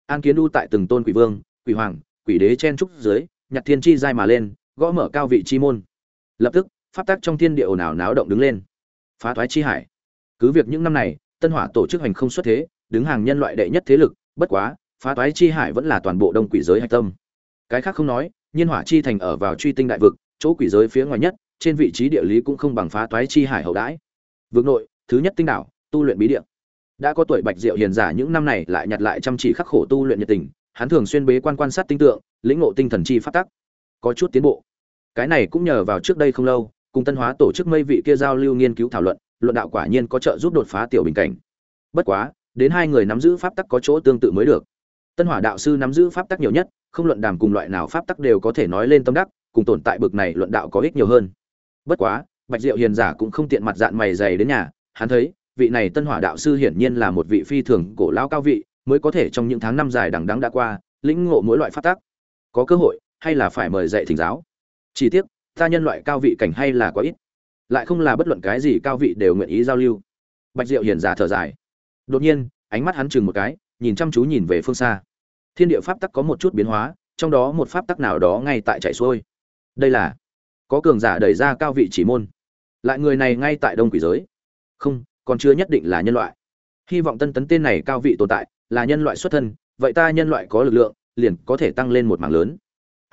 An kiến u tại từng tôn quỷ vương quỷ hoàng quỷ đế chen trúc dưới nhặt thiên chi giai mà lên gõ mở cao vị chi môn. Lập tức, pháp tắc trong thiên địa ồn ào náo động đứng lên. Phá thoái chi hải. Cứ việc những năm này, tân hỏa tổ chức hành không xuất thế, đứng hàng nhân loại đệ nhất thế lực, bất quá, phá toái chi hải vẫn là toàn bộ đông quỷ giới hạch tâm. Cái khác không nói, nhiên hỏa chi thành ở vào truy tinh đại vực, chỗ quỷ giới phía ngoài nhất, trên vị trí địa lý cũng không bằng phá toái chi hải hậu đãi. Vực nội, thứ nhất tinh đảo, tu luyện bí địa. Đã có tuổi bạch diệu hiền giả những năm này lại nhặt lại chăm chỉ khắc khổ tu luyện nhiệt tình, hắn thường xuyên bế quan quan sát tinh tượng, lĩnh ngộ tinh thần chi phát tắc có chút tiến bộ. Cái này cũng nhờ vào trước đây không lâu, cùng tân hóa tổ chức mây vị kia giao lưu nghiên cứu thảo luận luận đạo quả nhiên có trợ giúp đột phá tiểu bình cảnh. Bất quá, đến hai người nắm giữ pháp tắc có chỗ tương tự mới được. Tân hỏa đạo sư nắm giữ pháp tắc nhiều nhất, không luận đàm cùng loại nào pháp tắc đều có thể nói lên tâm đắc, cùng tồn tại bực này luận đạo có ích nhiều hơn. Bất quá, bạch diệu hiền giả cũng không tiện mặt dạng mày dày đến nhà, hắn thấy, vị này tân hỏa đạo sư hiển nhiên là một vị phi thường cổ lao cao vị, mới có thể trong những tháng năm dài đằng đắng đã qua, lĩnh ngộ mỗi loại pháp tắc. Có cơ hội hay là phải mời dạy thỉnh giáo? Chỉ tiếc, ta nhân loại cao vị cảnh hay là quá ít. Lại không là bất luận cái gì cao vị đều nguyện ý giao lưu. Bạch diệu hiền giả thở dài. Đột nhiên, ánh mắt hắn chừng một cái, nhìn chăm chú nhìn về phương xa. Thiên địa pháp tắc có một chút biến hóa, trong đó một pháp tắc nào đó ngay tại chạy xuôi. Đây là, có cường giả đẩy ra cao vị chỉ môn. Lại người này ngay tại đông quỷ giới. Không, còn chưa nhất định là nhân loại. Hy vọng tân tấn tên này cao vị tồn tại, là nhân loại xuất thân, vậy ta nhân loại có lực lượng, liền có thể tăng lên một mảng lớn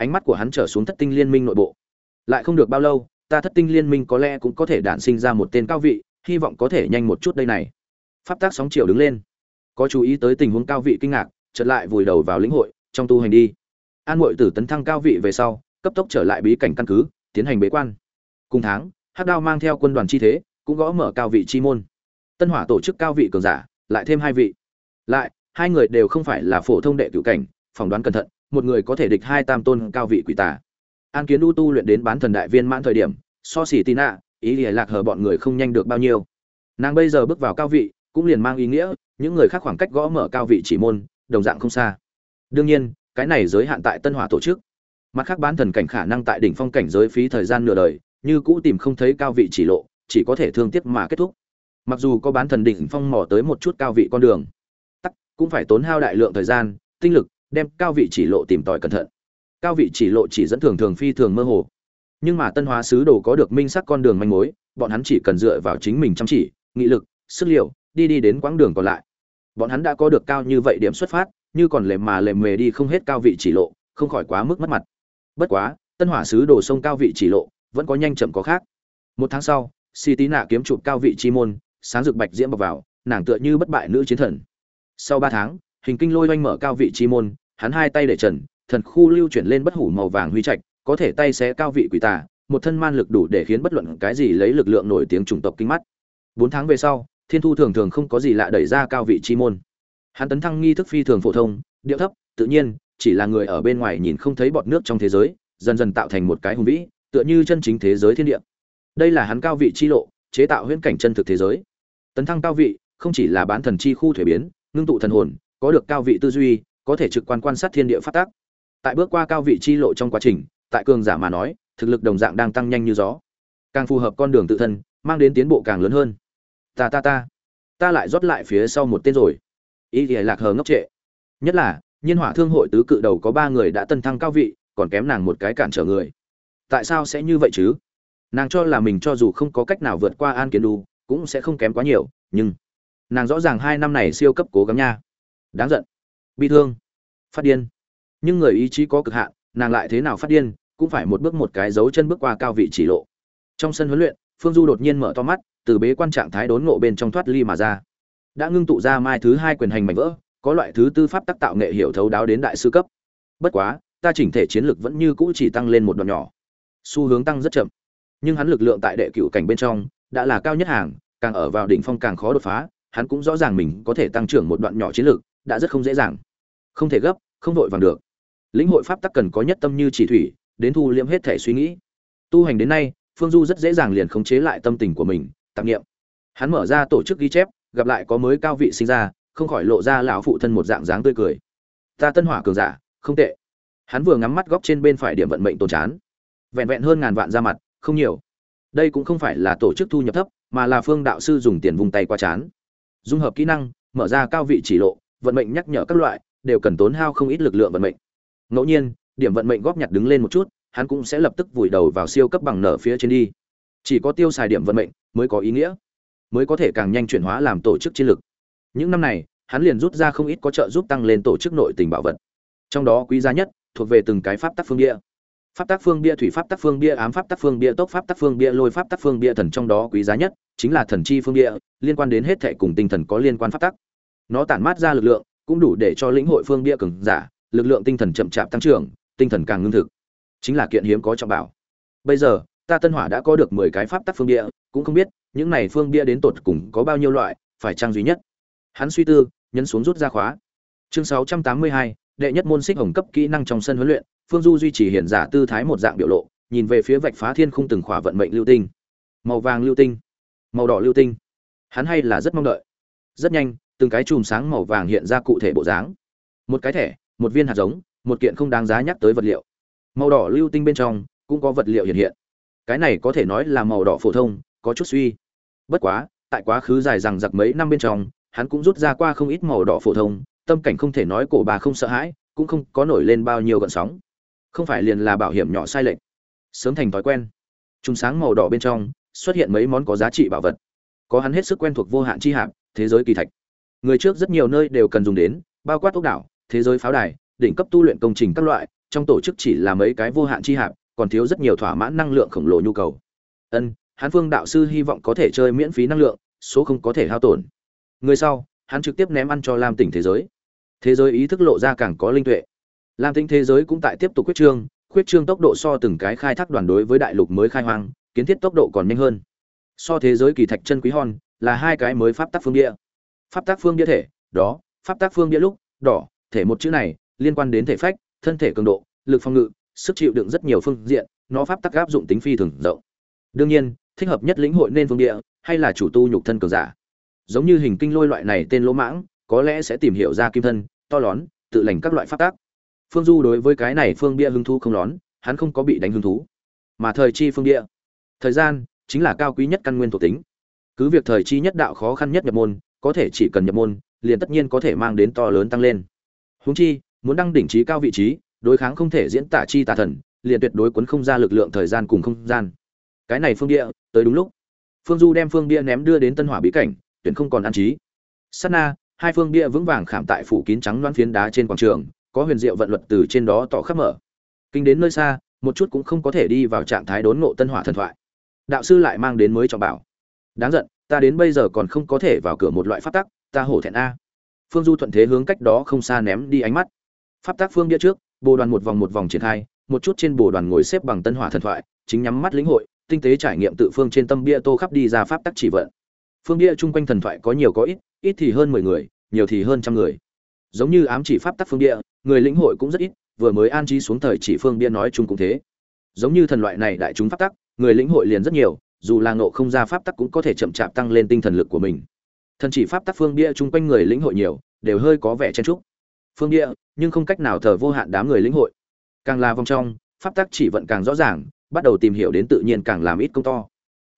ánh mắt của hắn trở xuống thất tinh liên minh nội bộ. Lại không được bao lâu, ta thất tinh liên minh có lẽ cũng có thể đản sinh ra một tên cao vị, hy vọng có thể nhanh một chút đây này. Pháp tác sóng chiều đứng lên. Có chú ý tới tình huống cao vị kinh ngạc, chợt lại vùi đầu vào lĩnh hội, trong tu hành đi. An ngội tử tấn thăng cao vị về sau, cấp tốc trở lại bí cảnh căn cứ, tiến hành bế quan. Cùng tháng, hắc đao mang theo quân đoàn chi thế, cũng gõ mở cao vị chi môn. Tân hỏa tổ chức cao vị cường giả, lại thêm hai vị. Lại, hai người đều không phải là phổ thông đệ cựu cảnh, phỏng đoán cẩn thận một người có thể địch hai tam tôn cao vị quỷ tà. An kiến u tu luyện đến bán thần đại viên mãn thời điểm, so xỉ tì nạ, ý lìa lạc hờ bọn người không nhanh được bao nhiêu. Nàng bây giờ bước vào cao vị, cũng liền mang ý nghĩa, những người khác khoảng cách gõ mở cao vị chỉ môn, đồng dạng không xa. Đương nhiên, cái này giới hạn tại tân hỏa tổ chức. Mặt khác bán thần cảnh khả năng tại đỉnh phong cảnh giới phí thời gian nửa đời, như cũ tìm không thấy cao vị chỉ lộ, chỉ có thể thương tiếc mà kết thúc. Mặc dù có bán thần đỉnh phong mò tới một chút cao vị con đường, tắc, cũng phải tốn hao đại lượng thời gian, tinh lực đem cao vị chỉ lộ tìm tòi cẩn thận. Cao vị chỉ lộ chỉ dẫn thường thường phi thường mơ hồ. Nhưng mà tân hóa sứ đồ có được minh sắc con đường manh mối, bọn hắn chỉ cần dựa vào chính mình chăm chỉ, nghị lực, sức liệu, đi đi đến quãng đường còn lại. Bọn hắn đã có được cao như vậy điểm xuất phát, như còn lềm mà lềm mề đi không hết cao vị chỉ lộ, không khỏi quá mức mất mặt. Bất quá, tân hỏa sứ đồ sông cao vị chỉ lộ vẫn có nhanh chậm có khác. Một tháng sau, si tí nạ kiếm chụp cao vị chi môn, sáng rực bạch diễm bọc vào, nàng tựa như bất bại nữ chiến thần. Sau ba tháng, hình kinh lôi oanh mở cao vị chi môn hắn hai tay để trần, thần khu lưu chuyển lên bất hủ màu vàng huy trạch, có thể tay xé cao vị quỷ tà, một thân man lực đủ để khiến bất luận cái gì lấy lực lượng nổi tiếng chủng tộc kinh mắt. Bốn tháng về sau, thiên thu thường thường không có gì lạ đẩy ra cao vị chi môn. Hắn tấn thăng nghi thức phi thường phổ thông, điệu thấp, tự nhiên, chỉ là người ở bên ngoài nhìn không thấy bọt nước trong thế giới, dần dần tạo thành một cái hùng vĩ, tựa như chân chính thế giới thiên địa. Đây là hắn cao vị chi lộ, chế tạo huyễn cảnh chân thực thế giới. Tấn thăng cao vị, không chỉ là bán thần chi khu thể biến, ngưng tụ thần hồn, có được cao vị tư duy có thể trực quan quan sát thiên địa phát tác. Tại bước qua cao vị chi lộ trong quá trình, tại cường giả mà nói, thực lực đồng dạng đang tăng nhanh như gió. Càng phù hợp con đường tự thân, mang đến tiến bộ càng lớn hơn. Ta ta ta. Ta lại rót lại phía sau một tên rồi. Ý thì lạc hờ ngốc trệ. Nhất là, nhiên hỏa thương hội tứ cự đầu có ba người đã tân thăng cao vị, còn kém nàng một cái cản trở người. Tại sao sẽ như vậy chứ? Nàng cho là mình cho dù không có cách nào vượt qua an kiến đu, cũng sẽ không kém quá nhiều, nhưng nàng rõ ràng hai năm này siêu cấp cố gắng nha. Đáng giận bi thương, phát điên. Nhưng người ý chí có cực hạn, nàng lại thế nào phát điên, cũng phải một bước một cái dấu chân bước qua cao vị chỉ lộ. Trong sân huấn luyện, phương du đột nhiên mở to mắt, từ bế quan trạng thái đốn ngộ bên trong thoát ly mà ra. Đã ngưng tụ ra mai thứ hai quyền hành mạnh vỡ, có loại thứ tư pháp tác tạo nghệ hiểu thấu đáo đến đại sư cấp. Bất quá, ta chỉnh thể chiến lực vẫn như cũ chỉ tăng lên một đoạn nhỏ. Xu hướng tăng rất chậm, nhưng hắn lực lượng tại đệ cựu cảnh bên trong đã là cao nhất hàng, càng ở vào đỉnh phong càng khó đột phá, hắn cũng rõ ràng mình có thể tăng trưởng một đoạn nhỏ chiến lược đã rất không dễ dàng không thể gấp, không vội vàng được. Lĩnh hội pháp tắc cần có nhất tâm như chỉ thủy, đến thu liễm hết thể suy nghĩ. Tu hành đến nay, phương du rất dễ dàng liền khống chế lại tâm tình của mình, tạp nghiệm hắn mở ra tổ chức ghi chép, gặp lại có mới cao vị sinh ra, không khỏi lộ ra lão phụ thân một dạng dáng tươi cười. Ta tân hỏa cường giả, không tệ. Hắn vừa ngắm mắt góc trên bên phải điểm vận mệnh tồn chán. Vẹn vẹn hơn ngàn vạn ra mặt, không nhiều. Đây cũng không phải là tổ chức thu nhập thấp, mà là phương đạo sư dùng tiền vùng tay qua chán. Dung hợp kỹ năng, mở ra cao vị chỉ lộ, vận mệnh nhắc nhở các loại đều cần tốn hao không ít lực lượng vận mệnh. Ngẫu nhiên, điểm vận mệnh góp nhặt đứng lên một chút, hắn cũng sẽ lập tức vùi đầu vào siêu cấp bằng nở phía trên đi. Chỉ có tiêu xài điểm vận mệnh mới có ý nghĩa, mới có thể càng nhanh chuyển hóa làm tổ chức chiến lực những năm này, hắn liền rút ra không ít có trợ giúp tăng lên tổ chức nội tình bảo vật. Trong đó quý giá nhất thuộc về từng cái pháp tắc phương địa pháp tác phương bia, thủy pháp tác phương bia, ám pháp tác phương bia, tốc pháp tác phương bia, lôi pháp tác phương bia thần trong đó quý giá nhất chính là thần chi phương bia, liên quan đến hết thệ cùng tinh thần có liên quan pháp tắc. Nó tản mát ra lực lượng cũng đủ để cho lĩnh hội phương bia cường giả, lực lượng tinh thần chậm chạp tăng trưởng, tinh thần càng ngưng thực. Chính là kiện hiếm có trọng bảo. Bây giờ, ta tân hỏa đã có được mười cái pháp tắc phương bia, cũng không biết, những này phương bia đến tột cùng có bao nhiêu loại, phải trang duy nhất? Hắn suy tư, nhấn xuống rút ra khóa. Chương sáu trăm tám mươi hai, đệ nhất môn xích hồng cấp kỹ năng trong sân huấn luyện, phương du duy trì hiện giả tư thái một dạng biểu lộ, nhìn về phía vạch phá thiên khung từng khỏa vận mệnh lưu tinh. Màu vàng lưu tinh. Màu đỏ lưu tinh. Hắn hay là rất mong đợi. Rất nhanh từng cái chùm sáng màu vàng hiện ra cụ thể bộ dáng. Một cái thẻ, một viên hạt giống, một kiện không đáng giá nhắc tới vật liệu. Màu đỏ lưu tinh bên trong cũng có vật liệu hiện hiện. Cái này có thể nói là màu đỏ phổ thông, có chút suy. Bất quá, tại quá khứ dài rằng giặc mấy năm bên trong, hắn cũng rút ra qua không ít màu đỏ phổ thông, tâm cảnh không thể nói cổ bà không sợ hãi, cũng không có nổi lên bao nhiêu gợn sóng. Không phải liền là bảo hiểm nhỏ sai lệch. Sớm thành thói quen. Chùm sáng màu đỏ bên trong xuất hiện mấy món có giá trị bảo vật. Có hắn hết sức quen thuộc vô hạn chi hạp, thế giới kỳ thạch người trước rất nhiều nơi đều cần dùng đến, bao quát ốc đảo, thế giới pháo đài, đỉnh cấp tu luyện công trình các loại, trong tổ chức chỉ là mấy cái vô hạn chi hạp, còn thiếu rất nhiều thỏa mãn năng lượng khổng lồ nhu cầu. Ân, Hán phương đạo sư hy vọng có thể chơi miễn phí năng lượng, số không có thể hao tổn. Người sau, hắn trực tiếp ném ăn cho lam tỉnh thế giới. Thế giới ý thức lộ ra càng có linh tuệ. Lam tinh thế giới cũng tại tiếp tục quyết trương, khuyết trương tốc độ so từng cái khai thác đoàn đối với đại lục mới khai hoang, kiến thiết tốc độ còn nhanh hơn. So thế giới kỳ thạch chân quý hòn là hai cái mới pháp tắc phương địa pháp tác phương địa thể đó pháp tác phương địa lúc đỏ thể một chữ này liên quan đến thể phách thân thể cường độ lực phòng ngự sức chịu đựng rất nhiều phương diện nó pháp tác áp dụng tính phi thường rộng. Đương nhiên thích hợp nhất lĩnh hội nên phương địa hay là chủ tu nhục thân cường giả. Giống như hình kinh lôi loại này tên lỗ mãng có lẽ sẽ tìm hiểu ra kim thân to lón tự lành các loại pháp tác. Phương du đối với cái này phương bia hứng thú không lón hắn không có bị đánh hứng thú. Mà thời chi phương địa, thời gian chính là cao quý nhất căn nguyên thuộc tính. Cứ việc thời chi nhất đạo khó khăn nhất nhập môn có thể chỉ cần nhập môn, liền tất nhiên có thể mang đến to lớn tăng lên. Huống chi, muốn đăng đỉnh trí cao vị trí, đối kháng không thể diễn tả chi tà thần, liền tuyệt đối cuốn không ra lực lượng thời gian cùng không gian. Cái này phương địa, tới đúng lúc. Phương du đem phương bia ném đưa đến tân hỏa bí cảnh, tuyển không còn an trí. Sát na, hai phương bia vững vàng khảm tại phủ kín trắng loãng phiến đá trên quảng trường, có huyền diệu vận luật từ trên đó tỏ khắp mở. Kinh đến nơi xa, một chút cũng không có thể đi vào trạng thái đốn ngộ tân hỏa thần thoại. Đạo sư lại mang đến mới cho bảo. Đáng giận ta đến bây giờ còn không có thể vào cửa một loại pháp tắc, ta hổ thẹn a. Phương du thuận thế hướng cách đó không xa ném đi ánh mắt. Pháp tác phương bia trước, bồ đoàn một vòng một vòng triển khai, một chút trên bồ đoàn ngồi xếp bằng tân hỏa thần thoại, chính nhắm mắt lĩnh hội, tinh tế trải nghiệm tự phương trên tâm bia tô khắp đi ra pháp tắc chỉ vận. Phương bia chung quanh thần thoại có nhiều có ít ít thì hơn mười người, nhiều thì hơn trăm người. Giống như ám chỉ pháp tắc phương bia, người lĩnh hội cũng rất ít, vừa mới an trí xuống thời chỉ phương bia nói chung cũng thế. Giống như thần loại này đại chúng pháp tắc, người lĩnh hội liền rất nhiều dù là ngộ không ra pháp tắc cũng có thể chậm chạp tăng lên tinh thần lực của mình. Thần chỉ pháp tắc phương bia chung quanh người lĩnh hội nhiều, đều hơi có vẻ chen trúc phương bia, nhưng không cách nào thờ vô hạn đám người lĩnh hội. Càng là vòng trong, pháp tắc chỉ vận càng rõ ràng, bắt đầu tìm hiểu đến tự nhiên càng làm ít công to.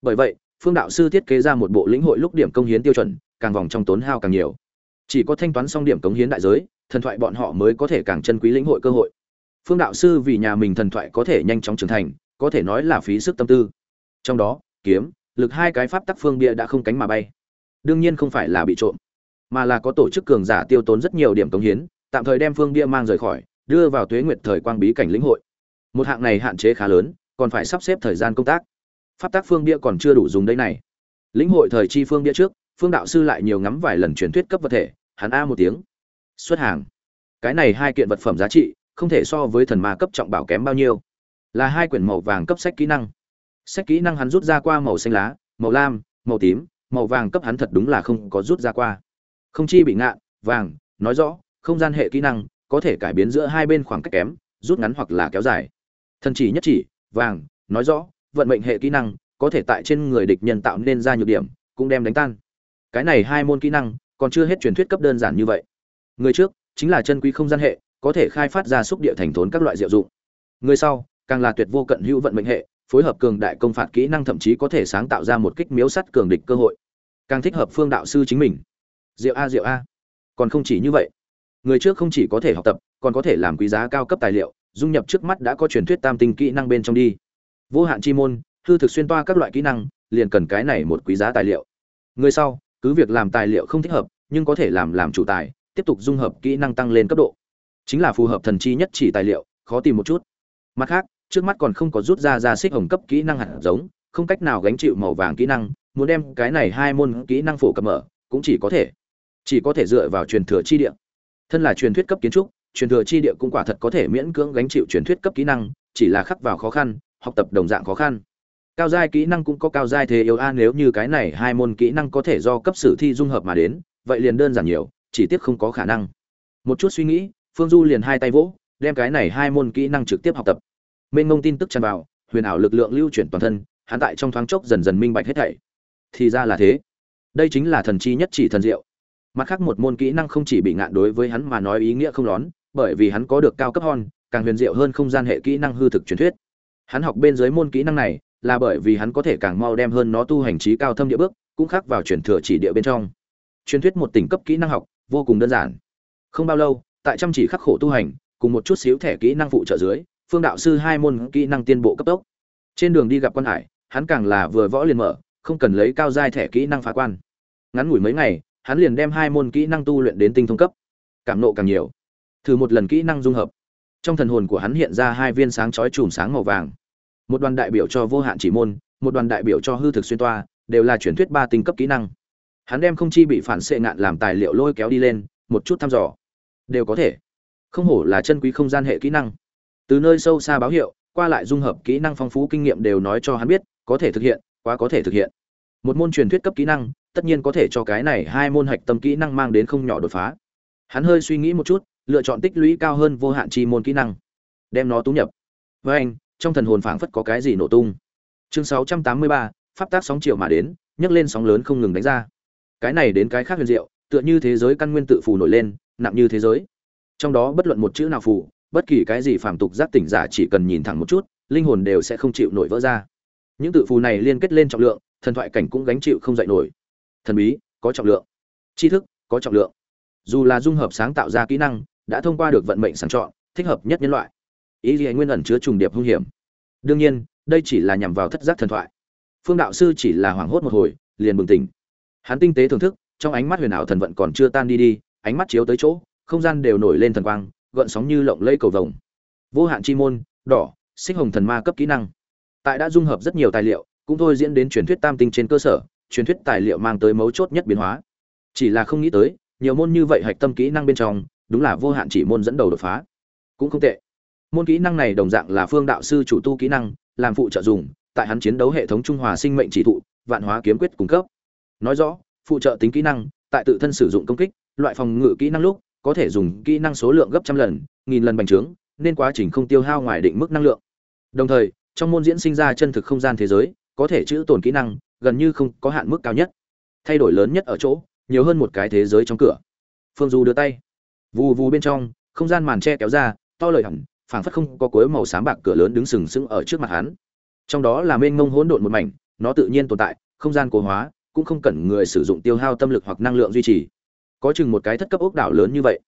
Bởi vậy, phương đạo sư thiết kế ra một bộ lĩnh hội lúc điểm công hiến tiêu chuẩn, càng vòng trong tốn hao càng nhiều. Chỉ có thanh toán xong điểm cống hiến đại giới, thần thoại bọn họ mới có thể càng chân quý lĩnh hội cơ hội. Phương đạo sư vì nhà mình thần thoại có thể nhanh chóng trưởng thành, có thể nói là phí sức tâm tư. Trong đó kiếm, lực hai cái pháp tắc phương bia đã không cánh mà bay. Đương nhiên không phải là bị trộm, mà là có tổ chức cường giả tiêu tốn rất nhiều điểm cống hiến, tạm thời đem phương bia mang rời khỏi, đưa vào tuế nguyệt thời quang bí cảnh lĩnh hội. Một hạng này hạn chế khá lớn, còn phải sắp xếp thời gian công tác. Pháp tác phương bia còn chưa đủ dùng đây này. Lĩnh hội thời chi phương bia trước, phương đạo sư lại nhiều ngắm vài lần truyền thuyết cấp vật thể, hắn a một tiếng. Xuất hàng. Cái này hai kiện vật phẩm giá trị, không thể so với thần ma cấp trọng bảo kém bao nhiêu. Là hai quyển màu vàng cấp sách kỹ năng sách kỹ năng hắn rút ra qua màu xanh lá, màu lam, màu tím, màu vàng cấp hắn thật đúng là không có rút ra qua. Không chi bị ngạn vàng, nói rõ, không gian hệ kỹ năng có thể cải biến giữa hai bên khoảng cách kém, rút ngắn hoặc là kéo dài. Thần chỉ nhất chỉ, vàng, nói rõ, vận mệnh hệ kỹ năng có thể tại trên người địch nhân tạo nên ra nhược điểm, cũng đem đánh tan. Cái này hai môn kỹ năng còn chưa hết truyền thuyết cấp đơn giản như vậy. Người trước chính là chân quý không gian hệ, có thể khai phát ra xúc địa thành thốn các loại diệu dụng. Người sau càng là tuyệt vô cận hữu vận mệnh hệ phối hợp cường đại công phạt kỹ năng thậm chí có thể sáng tạo ra một kích miếu sắt cường địch cơ hội. Càng thích hợp phương đạo sư chính mình. Diệu a diệu a. Còn không chỉ như vậy. Người trước không chỉ có thể học tập, còn có thể làm quý giá cao cấp tài liệu, dung nhập trước mắt đã có truyền thuyết tam tinh kỹ năng bên trong đi. Vô hạn chi môn, hư thực xuyên toa các loại kỹ năng, liền cần cái này một quý giá tài liệu. Người sau, cứ việc làm tài liệu không thích hợp, nhưng có thể làm làm chủ tài, tiếp tục dung hợp kỹ năng tăng lên cấp độ. Chính là phù hợp thần chi nhất chỉ tài liệu, khó tìm một chút. Mặt khác trước mắt còn không có rút ra ra xích hồng cấp kỹ năng hạt giống, không cách nào gánh chịu màu vàng kỹ năng, muốn đem cái này hai môn kỹ năng phổ cập mở, cũng chỉ có thể, chỉ có thể dựa vào truyền thừa chi địa. Thân là truyền thuyết cấp kiến trúc, truyền thừa chi địa cũng quả thật có thể miễn cưỡng gánh chịu truyền thuyết cấp kỹ năng, chỉ là khắc vào khó khăn, học tập đồng dạng khó khăn. Cao giai kỹ năng cũng có cao giai thế yếu a, nếu như cái này hai môn kỹ năng có thể do cấp sử thi dung hợp mà đến, vậy liền đơn giản nhiều, chỉ tiếc không có khả năng. Một chút suy nghĩ, phương du liền hai tay vỗ, đem cái này hai môn kỹ năng trực tiếp học tập mênh mông tin tức tràn vào, huyền ảo lực lượng lưu chuyển toàn thân, hắn tại trong thoáng chốc dần dần minh bạch hết thảy. Thì ra là thế. Đây chính là thần chi nhất chỉ thần diệu. Mặt khác một môn kỹ năng không chỉ bị ngạn đối với hắn mà nói ý nghĩa không lón, bởi vì hắn có được cao cấp hon, càng huyền diệu hơn không gian hệ kỹ năng hư thực truyền thuyết. Hắn học bên dưới môn kỹ năng này, là bởi vì hắn có thể càng mau đem hơn nó tu hành trí cao thâm địa bước, cũng khác vào truyền thừa chỉ địa bên trong. Truyền thuyết một tỉnh cấp kỹ năng học, vô cùng đơn giản. Không bao lâu, tại chăm chỉ khắc khổ tu hành, cùng một chút xíu thẻ kỹ năng phụ trợ dưới phương đạo sư hai môn kỹ năng tiên bộ cấp tốc. Trên đường đi gặp quan hải, hắn càng là vừa võ liền mở, không cần lấy cao giai thẻ kỹ năng phá quan. Ngắn ngủi mấy ngày, hắn liền đem hai môn kỹ năng tu luyện đến tinh thông cấp. Cảm nộ càng nhiều. Thử một lần kỹ năng dung hợp. Trong thần hồn của hắn hiện ra hai viên sáng chói chùm sáng màu vàng. Một đoàn đại biểu cho vô hạn chỉ môn, một đoàn đại biểu cho hư thực xuyên toa, đều là truyền thuyết ba tinh cấp kỹ năng. Hắn đem không chi bị phản xệ ngạn làm tài liệu lôi kéo đi lên, một chút thăm dò. Đều có thể. Không hổ là chân quý không gian hệ kỹ năng từ nơi sâu xa báo hiệu qua lại dung hợp kỹ năng phong phú kinh nghiệm đều nói cho hắn biết có thể thực hiện quá có thể thực hiện. Một môn truyền thuyết cấp kỹ năng tất nhiên có thể cho cái này hai môn hạch tâm kỹ năng mang đến không nhỏ đột phá. Hắn hơi suy nghĩ một chút lựa chọn tích lũy cao hơn vô hạn chi môn kỹ năng đem nó tú nhập. Với anh trong thần hồn phảng phất có cái gì nổ tung. Chương 683, pháp tác sóng chiều mà đến nhấc lên sóng lớn không ngừng đánh ra. Cái này đến cái khác huyền diệu tựa như thế giới căn nguyên tự phù nổi lên nặng như thế giới. Trong đó bất luận một chữ nào phù bất kỳ cái gì phàm tục giác tỉnh giả chỉ cần nhìn thẳng một chút, linh hồn đều sẽ không chịu nổi vỡ ra. Những tự phù này liên kết lên trọng lượng, thần thoại cảnh cũng gánh chịu không dậy nổi. Thần bí, có trọng lượng. Tri thức, có trọng lượng. Dù là dung hợp sáng tạo ra kỹ năng, đã thông qua được vận mệnh sàng chọn, thích hợp nhất nhân loại. Ý gì nguyên ẩn chứa trùng điệp hung hiểm. Đương nhiên, đây chỉ là nhằm vào thất giác thần thoại. Phương đạo sư chỉ là hoảng hốt một hồi, liền bừng tỉnh. Hắn tinh tế thưởng thức, trong ánh mắt huyền ảo thần vận còn chưa tan đi đi, ánh mắt chiếu tới chỗ, không gian đều nổi lên thần quang gợn sóng như lộng lẫy cầu vồng. Vô hạn chi môn, đỏ, xích hồng thần ma cấp kỹ năng. Tại đã dung hợp rất nhiều tài liệu, cũng thôi diễn đến truyền thuyết tam tinh trên cơ sở, truyền thuyết tài liệu mang tới mấu chốt nhất biến hóa. Chỉ là không nghĩ tới, nhiều môn như vậy hạch tâm kỹ năng bên trong, đúng là vô hạn chỉ môn dẫn đầu đột phá. Cũng không tệ. Môn kỹ năng này đồng dạng là phương đạo sư chủ tu kỹ năng, làm phụ trợ dùng, tại hắn chiến đấu hệ thống trung hòa sinh mệnh chỉ thụ, vạn hóa kiếm quyết cung cấp. Nói rõ, phụ trợ tính kỹ năng, tại tự thân sử dụng công kích, loại phòng ngự kỹ năng lúc có thể dùng kỹ năng số lượng gấp trăm lần, nghìn lần bành trướng, nên quá trình không tiêu hao ngoài định mức năng lượng. Đồng thời, trong môn diễn sinh ra chân thực không gian thế giới, có thể chữ tồn kỹ năng, gần như không có hạn mức cao nhất. Thay đổi lớn nhất ở chỗ, nhiều hơn một cái thế giới trong cửa. Phương du đưa tay. Vù vù bên trong, không gian màn tre kéo ra, to lời hẳn, phảng phất không có cuối màu xám bạc cửa lớn đứng sừng sững ở trước mặt hắn. Trong đó là mênh mông hỗn độn một mảnh, nó tự nhiên tồn tại, không gian cố hóa, cũng không cần người sử dụng tiêu hao tâm lực hoặc năng lượng duy trì có chừng một cái thất cấp ốc đảo lớn như vậy.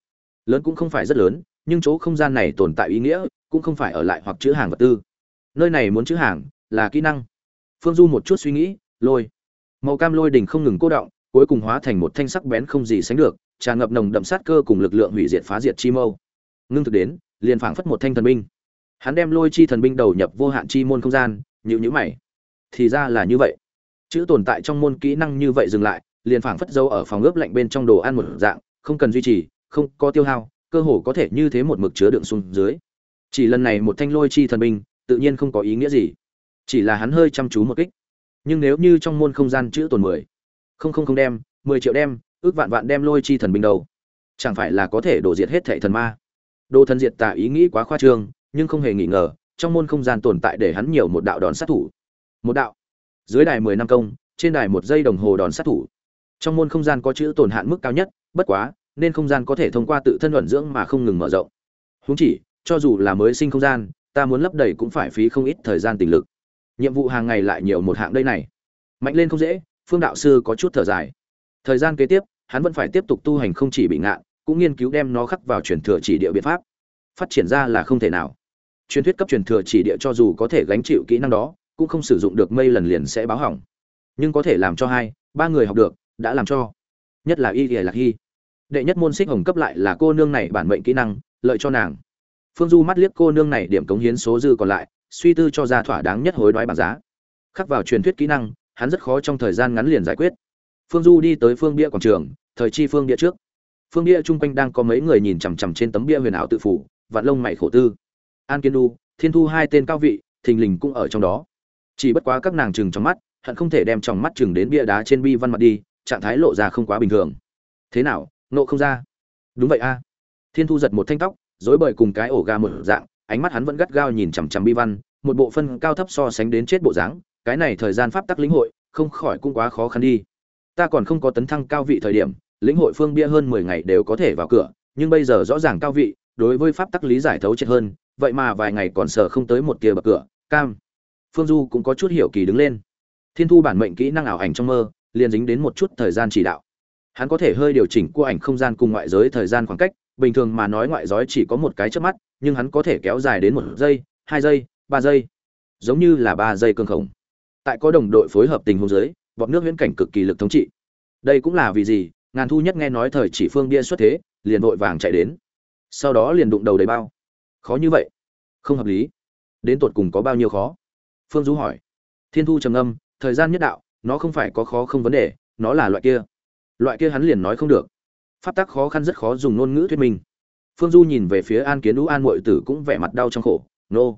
Lớn cũng không phải rất lớn, nhưng chỗ không gian này tồn tại ý nghĩa, cũng không phải ở lại hoặc chữ hàng vật tư. Nơi này muốn chữ hàng, là kỹ năng. Phương du một chút suy nghĩ, lôi. Màu cam lôi đỉnh không ngừng cô động, cuối cùng hóa thành một thanh sắc bén không gì sánh được, tràn ngập nồng đậm sát cơ cùng lực lượng hủy diệt phá diệt chi mâu. Ngưng thực đến, liền phảng phất một thanh thần binh. Hắn đem lôi chi thần binh đầu nhập vô hạn chi môn không gian nhịu nhữ mày. Thì ra là như vậy. Chữ tồn tại trong môn kỹ năng như vậy dừng lại liền phảng phất dâu ở phòng ướp lạnh bên trong đồ ăn một dạng, không cần duy trì, không có tiêu hao, cơ hồ có thể như thế một mực chứa đựng xuống dưới. Chỉ lần này một thanh lôi chi thần binh, tự nhiên không có ý nghĩa gì. Chỉ là hắn hơi chăm chú một kích. Nhưng nếu như trong môn không gian chữ tồn mười, không không không đem, mười triệu đem, ước vạn vạn đem lôi chi thần binh đầu chẳng phải là có thể đổ diệt hết thệ thần ma? Đồ thần diệt tà ý nghĩ quá khoa trương, nhưng không hề nghi ngờ, trong môn không gian tồn tại để hắn nhiều một đạo đòn sát thủ. Một đạo. Dưới đài mười năm công, trên đài một giây đồng hồ đòn sát thủ trong môn không gian có chữ tồn hạn mức cao nhất, bất quá, nên không gian có thể thông qua tự thân luận dưỡng mà không ngừng mở rộng. Huống chỉ, cho dù là mới sinh không gian, ta muốn lấp đầy cũng phải phí không ít thời gian tình lực. Nhiệm vụ hàng ngày lại nhiều một hạng đây này. Mạnh lên không dễ, phương đạo sư có chút thở dài. Thời gian kế tiếp, hắn vẫn phải tiếp tục tu hành không chỉ bị ngạn cũng nghiên cứu đem nó khắc vào truyền thừa chỉ địa biện pháp. Phát triển ra là không thể nào. Truyền thuyết cấp truyền thừa chỉ địa cho dù có thể gánh chịu kỹ năng đó, cũng không sử dụng được mây lần liền sẽ báo hỏng. Nhưng có thể làm cho hai, ba người học được đã làm cho. Nhất là y lạc hy. Đệ nhất môn xích hồng cấp lại là cô nương này bản mệnh kỹ năng, lợi cho nàng. Phương du mắt liếc cô nương này điểm cống hiến số dư còn lại, suy tư cho ra thỏa đáng nhất hối đoái bảng giá. Khắc vào truyền thuyết kỹ năng, hắn rất khó trong thời gian ngắn liền giải quyết. Phương du đi tới phương bia quảng trường, thời chi phương bia trước. Phương bia chung quanh đang có mấy người nhìn chằm chằm trên tấm bia huyền ảo tự phủ, vạn lông mày khổ tư. An kiên đu thiên thu hai tên cao vị, thình lình cũng ở trong đó. Chỉ bất quá các nàng chừng trong mắt, hận không thể đem trong mắt chừng đến bia đá trên bi văn mặt đi trạng thái lộ ra không quá bình thường. Thế nào nộ không ra? Đúng vậy a. Thiên thu giật một thanh tóc dối bời cùng cái ổ ga một dạng, ánh mắt hắn vẫn gắt gao nhìn chằm chằm bi văn, một bộ phân cao thấp so sánh đến chết bộ dáng, cái này thời gian pháp tắc lĩnh hội, không khỏi cũng quá khó khăn đi. Ta còn không có tấn thăng cao vị thời điểm, lĩnh hội phương bia hơn mười ngày đều có thể vào cửa, nhưng bây giờ rõ ràng cao vị, đối với pháp tắc lý giải thấu triệt hơn, vậy mà vài ngày còn sợ không tới một tia bậc cửa, cam. Phương du cũng có chút hiểu kỳ đứng lên. Thiên thu bản mệnh kỹ năng ảo ảnh trong mơ liền dính đến một chút thời gian chỉ đạo. Hắn có thể hơi điều chỉnh cua ảnh không gian cùng ngoại giới thời gian khoảng cách, bình thường mà nói ngoại giới chỉ có một cái trước mắt, nhưng hắn có thể kéo dài đến một giây, hai giây, ba giây, giống như là ba giây cương khổng. Tại có đồng đội phối hợp tình huống giới vọt nước viễn cảnh cực kỳ lực thống trị. Đây cũng là vì gì? Ngàn thu nhất nghe nói thời chỉ phương bia xuất thế, liền vội vàng chạy đến. Sau đó liền đụng đầu đầy bao. Khó như vậy. Không hợp lý. Đến tột cùng có bao nhiêu khó? Phương du hỏi. Thiên thu trầm âm thời gian nhất đạo nó không phải có khó không vấn đề, nó là loại kia. Loại kia hắn liền nói không được. Pháp tắc khó khăn rất khó dùng ngôn ngữ thuyết minh. Phương du nhìn về phía an kiến đũ an mội tử cũng vẻ mặt đau trong khổ. Nô、no.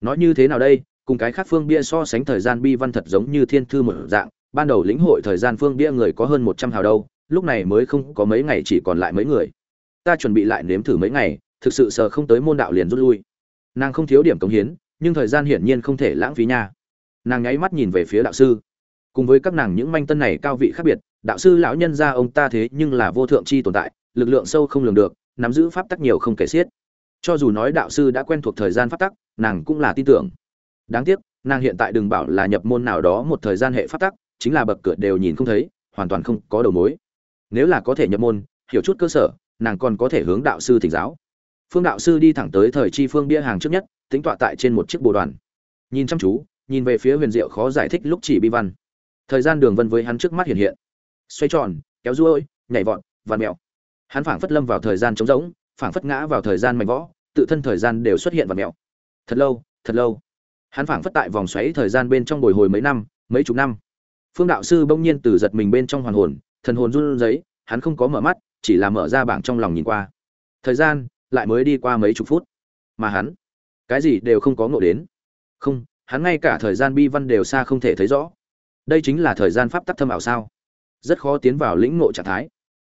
nói như thế nào đây? Cùng cái khác phương bia so sánh thời gian bi văn thật giống như thiên thư một dạng. Ban đầu lĩnh hội thời gian phương bia người có hơn một trăm hào đâu. Lúc này mới không có mấy ngày chỉ còn lại mấy người. Ta chuẩn bị lại nếm thử mấy ngày, thực sự sờ không tới môn đạo liền rút lui. Nàng không thiếu điểm cống hiến, nhưng thời gian hiển nhiên không thể lãng phí nha. Nàng nháy mắt nhìn về phía đạo sư cùng với các nàng những manh tân này cao vị khác biệt, đạo sư lão nhân gia ông ta thế nhưng là vô thượng chi tồn tại, lực lượng sâu không lường được, nắm giữ pháp tắc nhiều không kể xiết. Cho dù nói đạo sư đã quen thuộc thời gian pháp tắc, nàng cũng là tin tưởng. Đáng tiếc, nàng hiện tại đừng bảo là nhập môn nào đó một thời gian hệ pháp tắc, chính là bậc cửa đều nhìn không thấy, hoàn toàn không có đầu mối. Nếu là có thể nhập môn, hiểu chút cơ sở, nàng còn có thể hướng đạo sư thỉnh giáo. Phương đạo sư đi thẳng tới thời chi phương bia hàng trước nhất tính tọa tại trên một chiếc bồ đoàn. Nhìn chăm chú, nhìn về phía huyền diệu khó giải thích lúc chỉ bi văn thời gian đường vân với hắn trước mắt hiện hiện. Xoay tròn, kéo ruôi, nhảy vọt vằn mèo hắn phảng phất lâm vào thời gian trống rỗng, phảng phất ngã vào thời gian mạnh võ tự thân thời gian đều xuất hiện vằn mèo thật lâu thật lâu. Hắn phảng phất tại vòng xoáy thời gian bên trong bồi hồi mấy năm, mấy chục năm. Phương đạo sư bỗng nhiên từ giật mình bên trong hoàn hồn, thần hồn run rẩy, hắn không có mở mắt, chỉ là mở ra bảng trong lòng nhìn qua. Thời gian lại mới đi qua mấy chục phút. Mà hắn, cái gì đều không có ngộ đến. Không, hắn ngay cả thời gian bi văn đều xa không thể thấy rõ đây chính là thời gian pháp tắc thâm ảo sao? Rất khó tiến vào lĩnh ngộ trạng thái.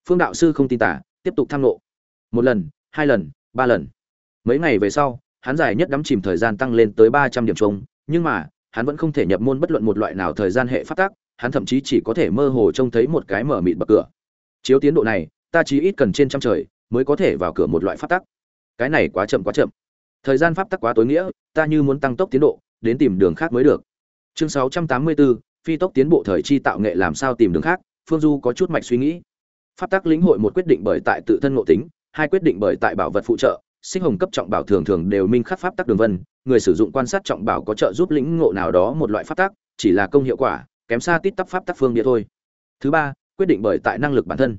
Phương đạo sư không tin tả tiếp tục tham ngộ. Một lần hai lần ba lần. Mấy ngày về sau hắn dài nhất đắm chìm thời gian tăng lên tới ba trăm điểm chung nhưng mà hắn vẫn không thể nhập môn bất luận một loại nào thời gian hệ pháp tắc hắn thậm chí chỉ có thể mơ hồ trông thấy một cái mở mịt bậc cửa. Chiếu tiến độ này ta chỉ ít cần trên trăm trời mới có thể vào cửa một loại pháp tắc. Cái này quá chậm quá chậm. Thời gian pháp tắc quá tối nghĩa ta như muốn tăng tốc tiến độ đến tìm đường khác mới được. Chương 684, phi tốc tiến bộ thời chi tạo nghệ làm sao tìm đường khác, phương du có chút mạch suy nghĩ. Pháp tắc lĩnh hội một quyết định bởi tại tự thân ngộ tính, hai quyết định bởi tại bảo vật phụ trợ, sinh hồng cấp trọng bảo thường thường đều minh khắc pháp tắc đường vân, người sử dụng quan sát trọng bảo có trợ giúp lĩnh ngộ nào đó một loại pháp tắc, chỉ là công hiệu quả, kém xa tít tắp pháp tắc phương địa thôi. Thứ ba, quyết định bởi tại năng lực bản thân.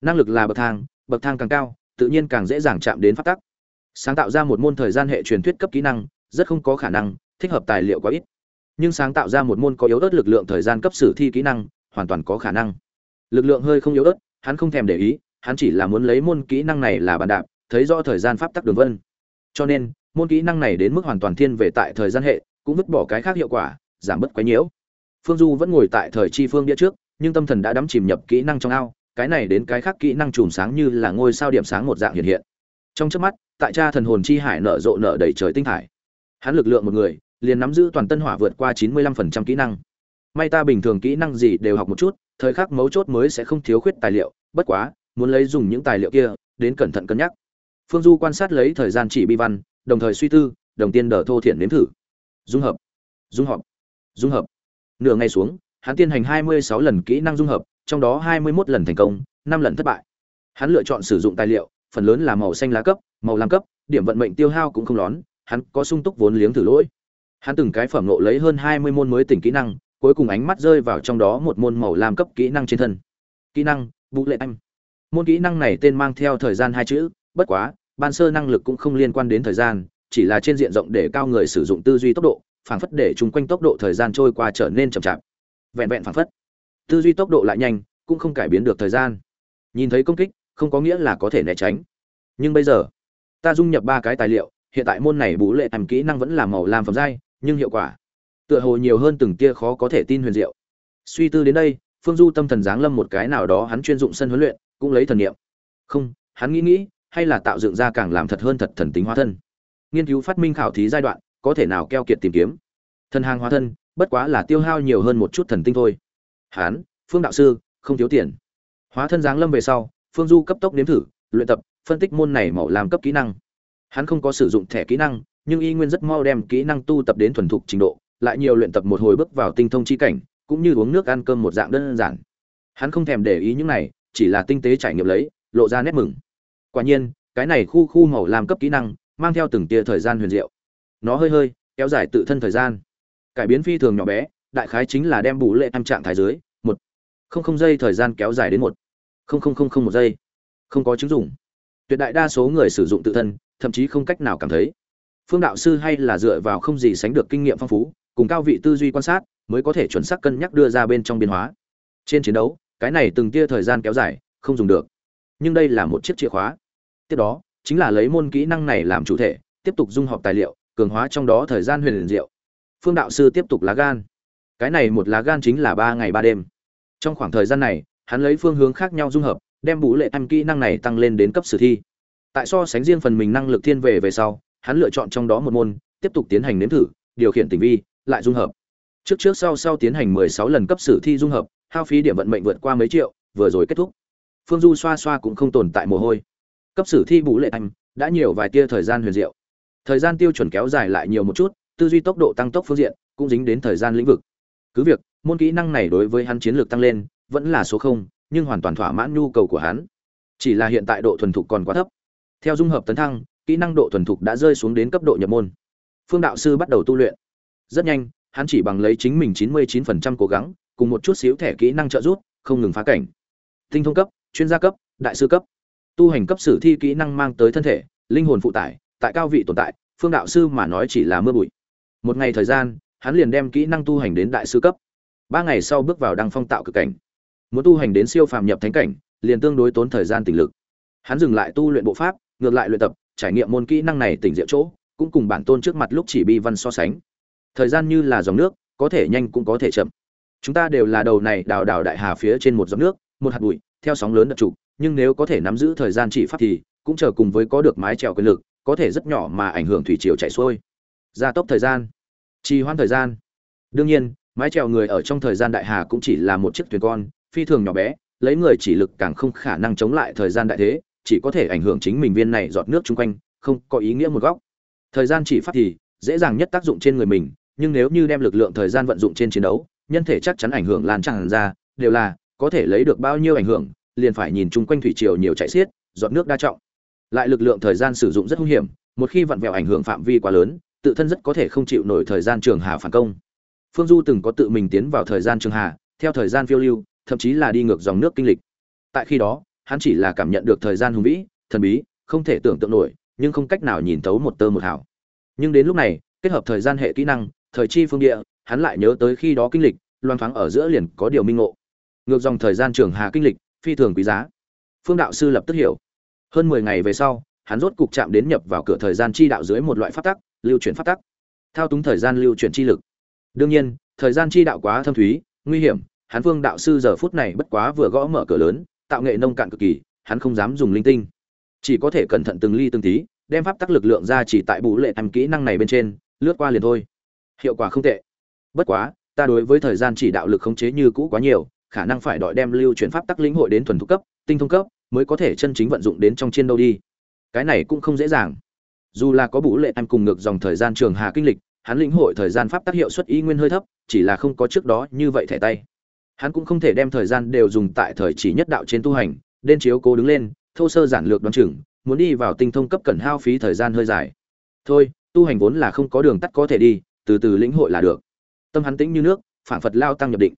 Năng lực là bậc thang bậc thang càng cao, tự nhiên càng dễ dàng chạm đến pháp tắc. Sáng tạo ra một môn thời gian hệ truyền thuyết cấp kỹ năng, rất không có khả năng, thích hợp tài liệu quá ít nhưng sáng tạo ra một môn có yếu ớt lực lượng thời gian cấp sử thi kỹ năng, hoàn toàn có khả năng. Lực lượng hơi không yếu ớt, hắn không thèm để ý, hắn chỉ là muốn lấy môn kỹ năng này là bàn đạp, thấy rõ thời gian pháp tắc đường vân. Cho nên, môn kỹ năng này đến mức hoàn toàn thiên về tại thời gian hệ, cũng vứt bỏ cái khác hiệu quả, giảm bớt quái nhiễu. Phương du vẫn ngồi tại thời chi phương đĩa trước, nhưng tâm thần đã đắm chìm nhập kỹ năng trong ao, cái này đến cái khác kỹ năng chùm sáng như là ngôi sao điểm sáng một dạng hiện hiện. Trong trước mắt, tại cha thần hồn chi hải nở rộ nở đầy trời tinh hải hắn lực lượng một người liền nắm giữ toàn tân hỏa vượt qua chín mươi lăm phần trăm kỹ năng. May ta bình thường kỹ năng gì đều học một chút, thời khắc mấu chốt mới sẽ không thiếu khuyết tài liệu, bất quá, muốn lấy dùng những tài liệu kia, đến cẩn thận cân nhắc. Phương du quan sát lấy thời gian chỉ bi văn, đồng thời suy tư, đồng tiên đờ thô thiện nếm thử. Dung hợp. Dung hợp. Dung hợp. Nửa ngày xuống, hắn tiến hành hai mươi sáu lần kỹ năng dung hợp, trong đó hai mươi 21 lần thành công, năm lần thất bại. Hắn lựa chọn sử dụng tài liệu, phần lớn là màu xanh lá cấp, màu lam cấp, điểm vận mệnh tiêu hao cũng không lón hắn có sung túc vốn liếng thử lỗi hắn từng cái phẩm nộ lấy hơn hai mươi môn mới tỉnh kỹ năng, cuối cùng ánh mắt rơi vào trong đó một môn màu lam cấp kỹ năng trên thân. Kỹ năng vũ lệ anh. Môn kỹ năng này tên mang theo thời gian hai chữ, bất quá, ban sơ năng lực cũng không liên quan đến thời gian, chỉ là trên diện rộng để cao người sử dụng tư duy tốc độ phảng phất để chung quanh tốc độ thời gian trôi qua trở nên chậm chạp. Vẹn vẹn phảng phất. Tư duy tốc độ lại nhanh, cũng không cải biến được thời gian. Nhìn thấy công kích, không có nghĩa là có thể né tránh. Nhưng bây giờ, ta dung nhập ba cái tài liệu, hiện tại môn này bú lệ làm kỹ năng vẫn là màu lam phẩm giai nhưng hiệu quả. Tựa hồ nhiều hơn từng tia khó có thể tin huyền diệu. Suy tư đến đây, phương du tâm thần giáng lâm một cái nào đó hắn chuyên dụng sân huấn luyện, cũng lấy thần niệm. Không, hắn nghĩ nghĩ, hay là tạo dựng ra càng làm thật hơn thật thần tính hóa thân. Nghiên cứu phát minh khảo thí giai đoạn, có thể nào keo kiệt tìm kiếm. Thần hàng hóa thân, bất quá là tiêu hao nhiều hơn một chút thần tinh thôi. Hán phương đạo sư, không thiếu tiền. Hóa thân giáng lâm về sau, phương du cấp tốc nếm thử, luyện tập, phân tích môn này màu làm cấp kỹ năng. Hắn không có sử dụng thẻ kỹ năng nhưng y nguyên rất mau đem kỹ năng tu tập đến thuần thục trình độ, lại nhiều luyện tập một hồi bước vào tinh thông chi cảnh, cũng như uống nước ăn cơm một dạng đơn giản. Hắn không thèm để ý những này, chỉ là tinh tế trải nghiệm lấy, lộ ra nét mừng. Quả nhiên, cái này khu khu màu làm cấp kỹ năng, mang theo từng tia thời gian huyền diệu. Nó hơi hơi, kéo dài tự thân thời gian. Cải biến phi thường nhỏ bé, đại khái chính là đem bù lệ em trạng thái dưới, một. Không không giây thời gian kéo dài đến một. Không không không không một giây. Không có chứng dụng. Tuyệt đại đa số người sử dụng tự thân, thậm chí không cách nào cảm thấy phương đạo sư hay là dựa vào không gì sánh được kinh nghiệm phong phú, cùng cao vị tư duy quan sát, mới có thể chuẩn xác cân nhắc đưa ra bên trong biến hóa. Trên chiến đấu, cái này từng tia thời gian kéo dài, không dùng được. Nhưng đây là một chiếc chìa khóa. Tiếp đó, chính là lấy môn kỹ năng này làm chủ thể, tiếp tục dung hợp tài liệu, cường hóa trong đó thời gian huyền diệu. Phương đạo sư tiếp tục lá gan. Cái này một lá gan chính là ba ngày ba đêm. Trong khoảng thời gian này, hắn lấy phương hướng khác nhau dung hợp, đem bú lệ em kỹ năng này tăng lên đến cấp sử thi. Tại so sánh riêng phần mình năng lực thiên về về sau hắn lựa chọn trong đó một môn, tiếp tục tiến hành nếm thử, điều khiển tình vi, lại dung hợp. Trước trước sau sau tiến hành mười sáu lần cấp sử thi dung hợp, hao phí điểm vận mệnh vượt qua mấy triệu, vừa rồi kết thúc. Phương du xoa xoa cũng không tồn tại mồ hôi. Cấp sử thi bù lệ anh đã nhiều vài tia thời gian huyền diệu. Thời gian tiêu chuẩn kéo dài lại nhiều một chút, tư duy tốc độ tăng tốc phương diện, cũng dính đến thời gian lĩnh vực. Cứ việc, môn kỹ năng này đối với hắn chiến lược tăng lên, vẫn là số không, nhưng hoàn toàn thỏa mãn nhu cầu của hắn. Chỉ là hiện tại độ thuần thục còn quá thấp. Theo dung hợp tấn thăng kỹ năng độ thuần thục đã rơi xuống đến cấp độ nhập môn. Phương đạo sư bắt đầu tu luyện. Rất nhanh, hắn chỉ bằng lấy chính mình 99% cố gắng, cùng một chút xíu thẻ kỹ năng trợ giúp, không ngừng phá cảnh. Tinh thông cấp, chuyên gia cấp, đại sư cấp. Tu hành cấp sử thi kỹ năng mang tới thân thể, linh hồn phụ tải, tại cao vị tồn tại, phương đạo sư mà nói chỉ là mưa bụi. Một ngày thời gian, hắn liền đem kỹ năng tu hành đến đại sư cấp. Ba ngày sau bước vào đăng phong tạo cực cảnh. Muốn tu hành đến siêu phàm nhập thánh cảnh, liền tương đối tốn thời gian tình lực. Hắn dừng lại tu luyện bộ pháp, ngược lại luyện tập trải nghiệm môn kỹ năng này tỉnh diệu chỗ, cũng cùng bản tôn trước mặt lúc chỉ bi văn so sánh. Thời gian như là dòng nước, có thể nhanh cũng có thể chậm. Chúng ta đều là đầu này đào đào đại hà phía trên một dòng nước, một hạt bụi, theo sóng lớn đập trụ nhưng nếu có thể nắm giữ thời gian chỉ pháp thì, cũng chờ cùng với có được mái trèo quyền lực, có thể rất nhỏ mà ảnh hưởng thủy triều chảy xuôi. Gia tốc thời gian. Trì hoãn thời gian. Đương nhiên, mái trèo người ở trong thời gian đại hà cũng chỉ là một chiếc thuyền con, phi thường nhỏ bé, lấy người chỉ lực càng không khả năng chống lại thời gian đại thế chỉ có thể ảnh hưởng chính mình viên này giọt nước chung quanh, không có ý nghĩa một góc. Thời gian chỉ pháp thì, dễ dàng nhất tác dụng trên người mình, nhưng nếu như đem lực lượng thời gian vận dụng trên chiến đấu, nhân thể chắc chắn ảnh hưởng lan tràn ra, đều là, có thể lấy được bao nhiêu ảnh hưởng, liền phải nhìn chung quanh thủy triều nhiều chạy xiết, giọt nước đa trọng. Lại lực lượng thời gian sử dụng rất hung hiểm, một khi vặn vẹo ảnh hưởng phạm vi quá lớn, tự thân rất có thể không chịu nổi thời gian trường hà phản công. Phương du từng có tự mình tiến vào thời gian trường hà, theo thời gian phiêu lưu, thậm chí là đi ngược dòng nước kinh lịch. Tại khi đó hắn chỉ là cảm nhận được thời gian hùng vĩ, thần bí, không thể tưởng tượng nổi, nhưng không cách nào nhìn thấu một tơ một hào. Nhưng đến lúc này, kết hợp thời gian hệ kỹ năng, thời chi phương địa, hắn lại nhớ tới khi đó kinh lịch loan thoáng ở giữa liền có điều minh ngộ. Ngược dòng thời gian trường hà kinh lịch, phi thường quý giá. Phương đạo sư lập tức hiểu. Hơn mười ngày về sau, hắn rốt cục chạm đến nhập vào cửa thời gian chi đạo dưới một loại pháp tắc, lưu chuyển pháp tắc. Thao túng thời gian lưu chuyển chi lực. Đương nhiên, thời gian chi đạo quá thâm thúy, nguy hiểm, hắn phương đạo sư giờ phút này bất quá vừa gõ mở cửa lớn tạo nghệ nông cạn cực kỳ, hắn không dám dùng linh tinh. Chỉ có thể cẩn thận từng ly từng tí, đem pháp tắc lực lượng ra chỉ tại bù lệ tầm kỹ năng này bên trên, lướt qua liền thôi. Hiệu quả không tệ. Bất quá, ta đối với thời gian chỉ đạo lực khống chế như cũ quá nhiều, khả năng phải đợi đem lưu chuyển pháp tắc lĩnh hội đến thuần thục cấp, tinh thông cấp, mới có thể chân chính vận dụng đến trong chiến đấu đi. Cái này cũng không dễ dàng. Dù là có bù lệ em cùng ngược dòng thời gian trường hà kinh lịch, hắn lĩnh hội thời gian pháp tác hiệu suất y nguyên hơi thấp, chỉ là không có trước đó như vậy thẻ tay hắn cũng không thể đem thời gian đều dùng tại thời chỉ nhất đạo trên tu hành, nên chiếu cố đứng lên, thô sơ giản lược đoán chừng, muốn đi vào tinh thông cấp cần hao phí thời gian hơi dài. Thôi, tu hành vốn là không có đường tắt có thể đi, từ từ lĩnh hội là được. Tâm hắn tĩnh như nước, phản phật lao tăng nhập định.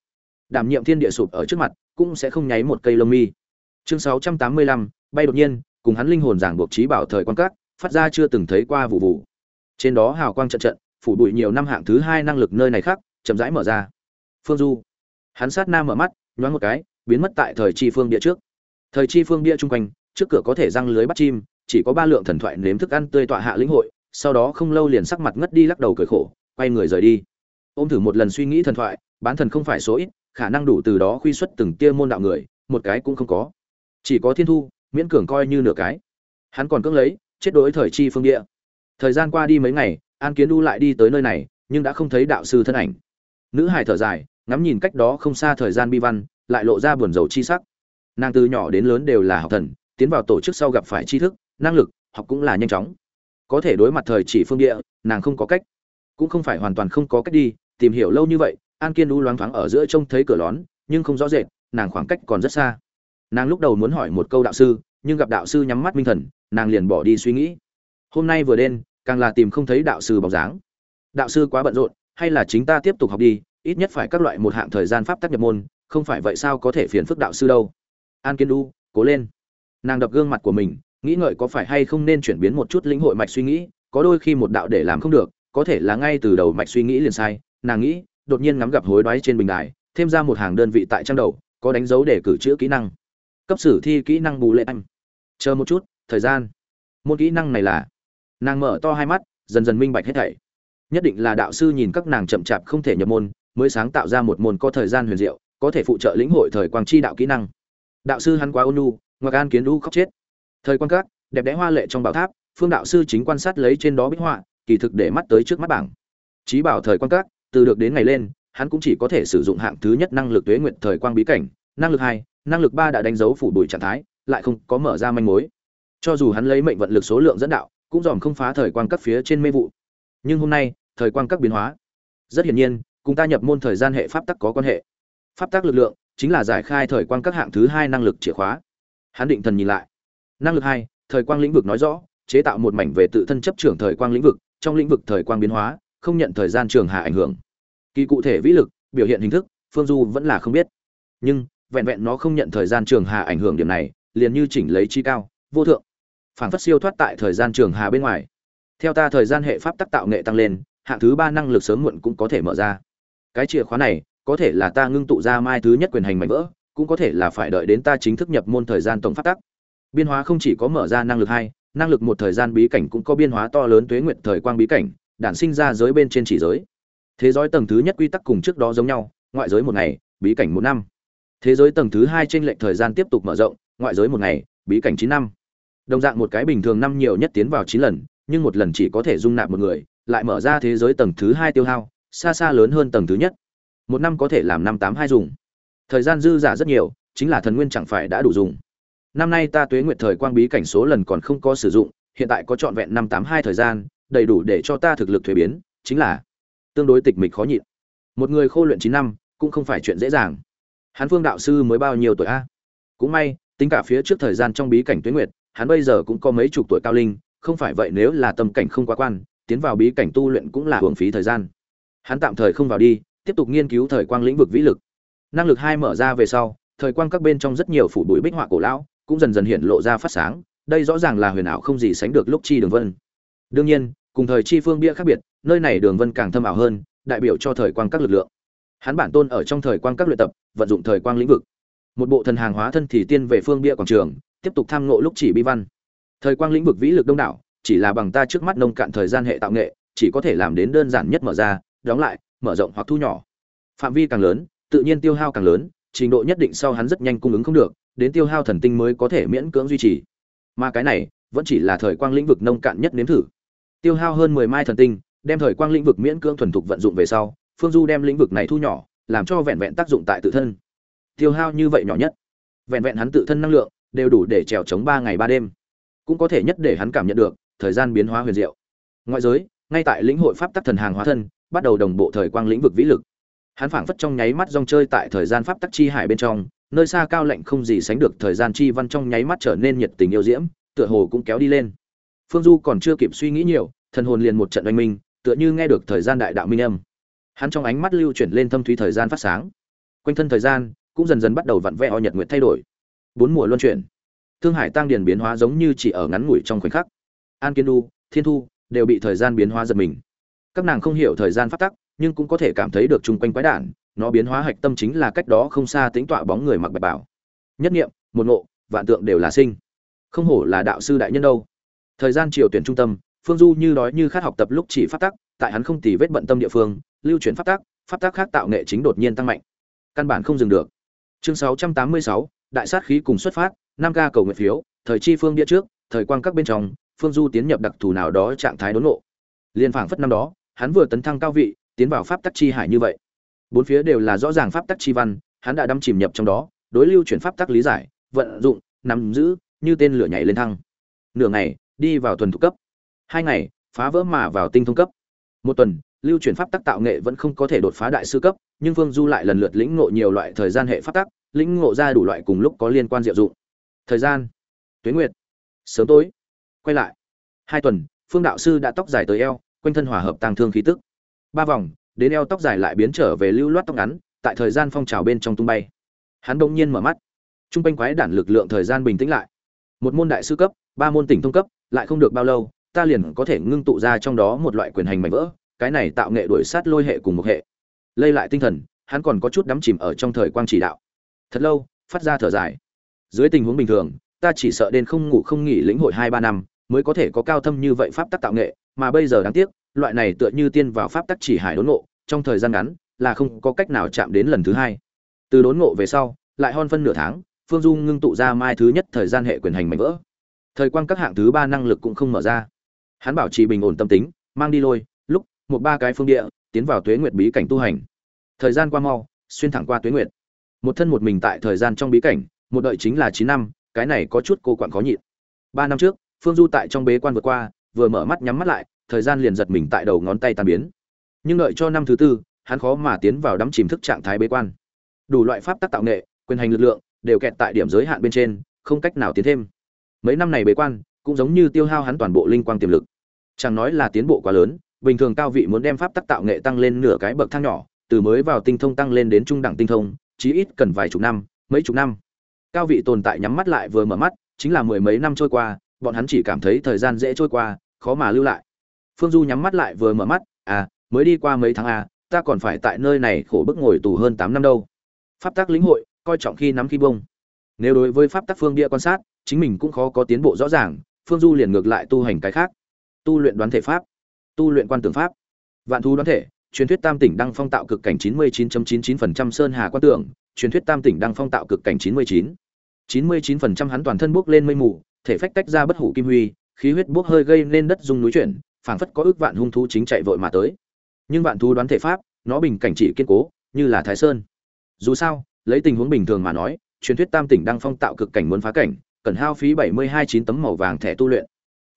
Đảm nhiệm thiên địa sụp ở trước mặt, cũng sẽ không nháy một cây lông mi. Chương sáu trăm tám mươi lăm, bay đột nhiên, cùng hắn linh hồn giảng buộc trí bảo thời quan các, phát ra chưa từng thấy qua vụ vụ. Trên đó hào quang trận trận, phủ bụi nhiều năm hạng thứ hai năng lực nơi này khác, chậm rãi mở ra. Phương du hắn sát na mở mắt, nhoáng một cái, biến mất tại thời chi phương địa trước. Thời chi phương địa chung quanh, trước cửa có thể răng lưới bắt chim, chỉ có ba lượng thần thoại nếm thức ăn tươi tọa hạ lĩnh hội, sau đó không lâu liền sắc mặt ngất đi lắc đầu cười khổ, quay người rời đi. Ôm thử một lần suy nghĩ thần thoại, bán thần không phải số ít, khả năng đủ từ đó khuy xuất từng tia môn đạo người, một cái cũng không có. Chỉ có thiên thu, miễn cường coi như nửa cái. Hắn còn cưỡng lấy, chết đối thời chi phương địa. Thời gian qua đi mấy ngày, an kiến đu lại đi tới nơi này, nhưng đã không thấy đạo sư thân ảnh. Nữ hải thở dài ngắm nhìn cách đó không xa thời gian bi văn, lại lộ ra buồn rầu chi sắc. Nàng từ nhỏ đến lớn đều là học thần, tiến vào tổ chức sau gặp phải tri thức, năng lực, học cũng là nhanh chóng. Có thể đối mặt thời chỉ phương địa, nàng không có cách. Cũng không phải hoàn toàn không có cách đi, tìm hiểu lâu như vậy, an kiên đu loáng thoáng ở giữa trông thấy cửa lón, nhưng không rõ rệt, nàng khoảng cách còn rất xa. Nàng lúc đầu muốn hỏi một câu đạo sư, nhưng gặp đạo sư nhắm mắt minh thần, nàng liền bỏ đi suy nghĩ. Hôm nay vừa đến càng là tìm không thấy đạo sư bóng dáng. Đạo sư quá bận rộn, hay là chính ta tiếp tục học đi ít nhất phải các loại một hạng thời gian pháp tác nhập môn, không phải vậy sao có thể phiền phức đạo sư đâu. An kiên đu cố lên. Nàng đập gương mặt của mình, nghĩ ngợi có phải hay không nên chuyển biến một chút lĩnh hội mạch suy nghĩ, có đôi khi một đạo để làm không được, có thể là ngay từ đầu mạch suy nghĩ liền sai, nàng nghĩ, đột nhiên ngắm gặp hối đoái trên bình đài, thêm ra một hàng đơn vị tại trang đầu, có đánh dấu để cử chữ kỹ năng. Cấp sử thi kỹ năng bù lệ anh. Chờ một chút, thời gian. Môn kỹ năng này là, nàng mở to hai mắt, dần dần minh bạch hết thảy. Nhất định là đạo sư nhìn các nàng chậm chạp không thể nhập môn mới sáng tạo ra một môn có thời gian huyền diệu, có thể phụ trợ lĩnh hội thời quang chi đạo kỹ năng. Đạo sư hắn quá ôn nhu, ngoặc an kiến đu khóc chết. Thời quan các, đẹp đẽ hoa lệ trong bảo tháp, phương đạo sư chính quan sát lấy trên đó bích họa, kỳ thực để mắt tới trước mắt bảng. Trí bảo thời quan các, từ được đến ngày lên, hắn cũng chỉ có thể sử dụng hạng thứ nhất năng lực tuế nguyện thời quang bí cảnh, năng lực hai, năng lực ba đã đánh dấu phủ bụi trạng thái, lại không có mở ra manh mối. Cho dù hắn lấy mệnh vận lực số lượng dẫn đạo, cũng dòm không phá thời quang các phía trên mê vụ. Nhưng hôm nay, thời quang các biến hóa. Rất hiển nhiên cùng ta nhập môn thời gian hệ pháp tắc có quan hệ. Pháp tắc lực lượng chính là giải khai thời quang các hạng thứ hai năng lực chìa khóa. Hắn định thần nhìn lại. Năng lực hai, thời quang lĩnh vực nói rõ, chế tạo một mảnh về tự thân chấp trưởng thời quang lĩnh vực, trong lĩnh vực thời quang biến hóa, không nhận thời gian trường hạ ảnh hưởng. Kỳ cụ thể vĩ lực, biểu hiện hình thức, phương du vẫn là không biết. Nhưng, vẹn vẹn nó không nhận thời gian trường hà ảnh hưởng điểm này, liền như chỉnh lấy chi cao, vô thượng. Phản phất siêu thoát tại thời gian trường hà bên ngoài. Theo ta thời gian hệ pháp tác tạo nghệ tăng lên, hạng thứ ba năng lực sớm muộn cũng có thể mở ra cái chìa khóa này, có thể là ta ngưng tụ ra mai thứ nhất quyền hành mạnh vỡ, cũng có thể là phải đợi đến ta chính thức nhập môn thời gian tổng phát tắc. Biên hóa không chỉ có mở ra năng lực hai, năng lực một thời gian bí cảnh cũng có biên hóa to lớn tuế nguyện thời quang bí cảnh, đản sinh ra giới bên trên chỉ giới. Thế giới tầng thứ nhất quy tắc cùng trước đó giống nhau, ngoại giới một ngày, bí cảnh một năm. Thế giới tầng thứ hai trên lệnh thời gian tiếp tục mở rộng, ngoại giới một ngày, bí cảnh chín năm. Đồng dạng một cái bình thường năm nhiều nhất tiến vào chín lần, nhưng một lần chỉ có thể dung nạp một người, lại mở ra thế giới tầng thứ hai tiêu hao xa xa lớn hơn tầng thứ nhất. Một năm có thể làm năm tám hai dùng. Thời gian dư giả rất nhiều, chính là thần nguyên chẳng phải đã đủ dùng. Năm nay ta tuế nguyệt thời quang bí cảnh số lần còn không có sử dụng, hiện tại có trọn vẹn năm tám hai thời gian, đầy đủ để cho ta thực lực thuế biến, chính là tương đối tịch mịch khó nhịn. Một người khô luyện chín năm, cũng không phải chuyện dễ dàng. Hắn phương đạo sư mới bao nhiêu tuổi a? Cũng may, tính cả phía trước thời gian trong bí cảnh tuế nguyệt, hắn bây giờ cũng có mấy chục tuổi cao linh, không phải vậy nếu là tâm cảnh không quá quan, tiến vào bí cảnh tu luyện cũng là hưởng phí thời gian hắn tạm thời không vào đi, tiếp tục nghiên cứu thời quang lĩnh vực vĩ lực. Năng lực hai mở ra về sau, thời quang các bên trong rất nhiều phủ bụi bích họa cổ lão cũng dần dần hiện lộ ra phát sáng, đây rõ ràng là huyền ảo không gì sánh được lúc chi đường vân. Đương nhiên, cùng thời chi phương bia khác biệt, nơi này đường vân càng thâm ảo hơn, đại biểu cho thời quang các lực lượng. Hắn bản tôn ở trong thời quang các luyện tập, vận dụng thời quang lĩnh vực. Một bộ thần hàng hóa thân thì tiên về phương bia quảng trường, tiếp tục tham ngộ lúc chỉ bi văn. Thời quang lĩnh vực vĩ lực đông đảo, chỉ là bằng ta trước mắt nông cạn thời gian hệ tạo nghệ, chỉ có thể làm đến đơn giản nhất mở ra đóng lại, mở rộng hoặc thu nhỏ. Phạm vi càng lớn, tự nhiên tiêu hao càng lớn, trình độ nhất định sau hắn rất nhanh cung ứng không được, đến tiêu hao thần tinh mới có thể miễn cưỡng duy trì. Mà cái này, vẫn chỉ là thời quang lĩnh vực nông cạn nhất nếm thử. Tiêu hao hơn mười mai thần tinh, đem thời quang lĩnh vực miễn cưỡng thuần thục vận dụng về sau, phương du đem lĩnh vực này thu nhỏ, làm cho vẹn vẹn tác dụng tại tự thân. Tiêu hao như vậy nhỏ nhất, vẹn vẹn hắn tự thân năng lượng, đều đủ để trèo chống ba ngày ba đêm. Cũng có thể nhất để hắn cảm nhận được, thời gian biến hóa huyền diệu. Ngoại giới, ngay tại lĩnh hội pháp tắc thần hàng hóa thân bắt đầu đồng bộ thời quang lĩnh vực vĩ lực. Hắn phảng phất trong nháy mắt rong chơi tại thời gian pháp tắc chi hải bên trong, nơi xa cao lạnh không gì sánh được thời gian chi văn trong nháy mắt trở nên nhiệt tình yêu diễm, tựa hồ cũng kéo đi lên. Phương du còn chưa kịp suy nghĩ nhiều, thần hồn liền một trận oanh minh, tựa như nghe được thời gian đại đạo minh âm. Hắn trong ánh mắt lưu chuyển lên thâm thúy thời gian phát sáng. Quanh thân thời gian cũng dần dần bắt đầu vặn vẹo nhật nguyệt thay đổi. Bốn mùa luân chuyển. Thương hải tăng điền biến hóa giống như chỉ ở ngắn ngủi trong khoảnh khắc. An kiên đu thiên thu đều bị thời gian biến hóa giật mình các nàng không hiểu thời gian phát tắc nhưng cũng có thể cảm thấy được chung quanh quái đản nó biến hóa hạch tâm chính là cách đó không xa tính tọa bóng người mặc bạch bảo. Nhất nghiệm một ngộ vạn tượng đều là sinh. Không hổ là đạo sư đại nhân đâu. Thời gian triều tuyển trung tâm phương du như đói như khát học tập lúc chỉ phát tắc tại hắn không tì vết bận tâm địa phương lưu chuyển phát tắc phát tác khác tạo nghệ chính đột nhiên tăng mạnh. Căn bản không dừng được. Chương 686, đại sát khí cùng xuất phát năm ca cầu nguyện phiếu thời chi phương địa trước thời quang các bên trong phương du tiến nhập đặc thù nào đó trạng thái đốn nộ liên phảng phất năm đó hắn vừa tấn thăng cao vị, tiến vào pháp tắc chi hải như vậy. Bốn phía đều là rõ ràng pháp tắc chi văn, hắn đã đâm chìm nhập trong đó, đối lưu chuyển pháp tắc lý giải, vận dụng, nắm giữ, như tên lửa nhảy lên thăng. Nửa ngày, đi vào tuần thục cấp. Hai ngày, phá vỡ mà vào tinh thông cấp. Một tuần, lưu chuyển pháp tắc tạo nghệ vẫn không có thể đột phá đại sư cấp, nhưng Vương du lại lần lượt lĩnh ngộ nhiều loại thời gian hệ pháp tắc, lĩnh ngộ ra đủ loại cùng lúc có liên quan diệu dụng. Thời gian tuyến nguyệt, sớm tối, quay lại. Hai tuần, phương đạo sư đã tóc dài tới eo quanh thân hòa hợp tăng thương khí tức. Ba vòng, đến eo tóc dài lại biến trở về lưu loát tóc ngắn, tại thời gian phong trào bên trong tung bay. Hắn bỗng nhiên mở mắt. Trung quanh quái đản lực lượng thời gian bình tĩnh lại. Một môn đại sư cấp, ba môn tỉnh thông cấp, lại không được bao lâu, ta liền có thể ngưng tụ ra trong đó một loại quyền hành mảnh vỡ, cái này tạo nghệ đuổi sát lôi hệ cùng một hệ. Lây lại tinh thần, hắn còn có chút đắm chìm ở trong thời quang chỉ đạo. Thật lâu, phát ra thở dài. Dưới tình huống bình thường, ta chỉ sợ đến không ngủ không nghỉ lĩnh hội hai ba năm mới có thể có cao thâm như vậy pháp tắc tạo nghệ, mà bây giờ đáng tiếc, loại này tựa như tiên vào pháp tắc chỉ hải đốn ngộ, trong thời gian ngắn, là không có cách nào chạm đến lần thứ hai. Từ đốn ngộ về sau, lại hon phân nửa tháng, phương dung ngưng tụ ra mai thứ nhất thời gian hệ quyền hành mạnh vỡ. Thời quang các hạng thứ ba năng lực cũng không mở ra. Hắn bảo trì bình ổn tâm tính, mang đi lôi, lúc, một ba cái phương địa, tiến vào tuế nguyệt bí cảnh tu hành. Thời gian qua mau, xuyên thẳng qua tuế nguyệt. Một thân một mình tại thời gian trong bí cảnh, một đợi chính là chín năm, cái này có chút cô quặn khó nhịn. Ba năm trước phương du tại trong bế quan vượt qua, vừa mở mắt nhắm mắt lại, thời gian liền giật mình tại đầu ngón tay tan biến. Nhưng đợi cho năm thứ tư, hắn khó mà tiến vào đắm chìm thức trạng thái bế quan. Đủ loại pháp tác tạo nghệ, quyền hành lực lượng, đều kẹt tại điểm giới hạn bên trên, không cách nào tiến thêm. Mấy năm này bế quan, cũng giống như tiêu hao hắn toàn bộ linh quang tiềm lực. Chẳng nói là tiến bộ quá lớn, bình thường cao vị muốn đem pháp tác tạo nghệ tăng lên nửa cái bậc thang nhỏ, từ mới vào tinh thông tăng lên đến trung đẳng tinh thông, chí ít cần vài chục năm, mấy chục năm. Cao vị tồn tại nhắm mắt lại vừa mở mắt, chính là mười mấy năm trôi qua bọn hắn chỉ cảm thấy thời gian dễ trôi qua, khó mà lưu lại. Phương du nhắm mắt lại vừa mở mắt à mới đi qua mấy tháng à ta còn phải tại nơi này khổ bức ngồi tù hơn tám năm đâu. Pháp tác lĩnh hội, coi trọng khi nắm khi bông nếu đối với pháp tác phương địa quan sát, chính mình cũng khó có tiến bộ rõ ràng, phương du liền ngược lại tu hành cái khác. Tu luyện đoán thể pháp, tu luyện quan tưởng pháp. Vạn thú đoán thể, truyền thuyết tam tỉnh đăng phong tạo cực cảnh 99.99% sơn hà quan tưởng, truyền thuyết tam tỉnh đăng phong tạo cực cảnh 99. 99% hắn toàn thân bước lên mây mù thể phách tách ra bất hủ kim huy, khí huyết bốc hơi gây nên đất rung núi chuyển, phảng phất có ước vạn hung thú chính chạy vội mà tới. Nhưng vạn thú đoán thể pháp, nó bình cảnh chỉ kiên cố, như là thái sơn. Dù sao, lấy tình huống bình thường mà nói, truyền thuyết tam tỉnh đang phong tạo cực cảnh muốn phá cảnh, cần hao phí bảy mươi hai chín tấm màu vàng thẻ tu luyện.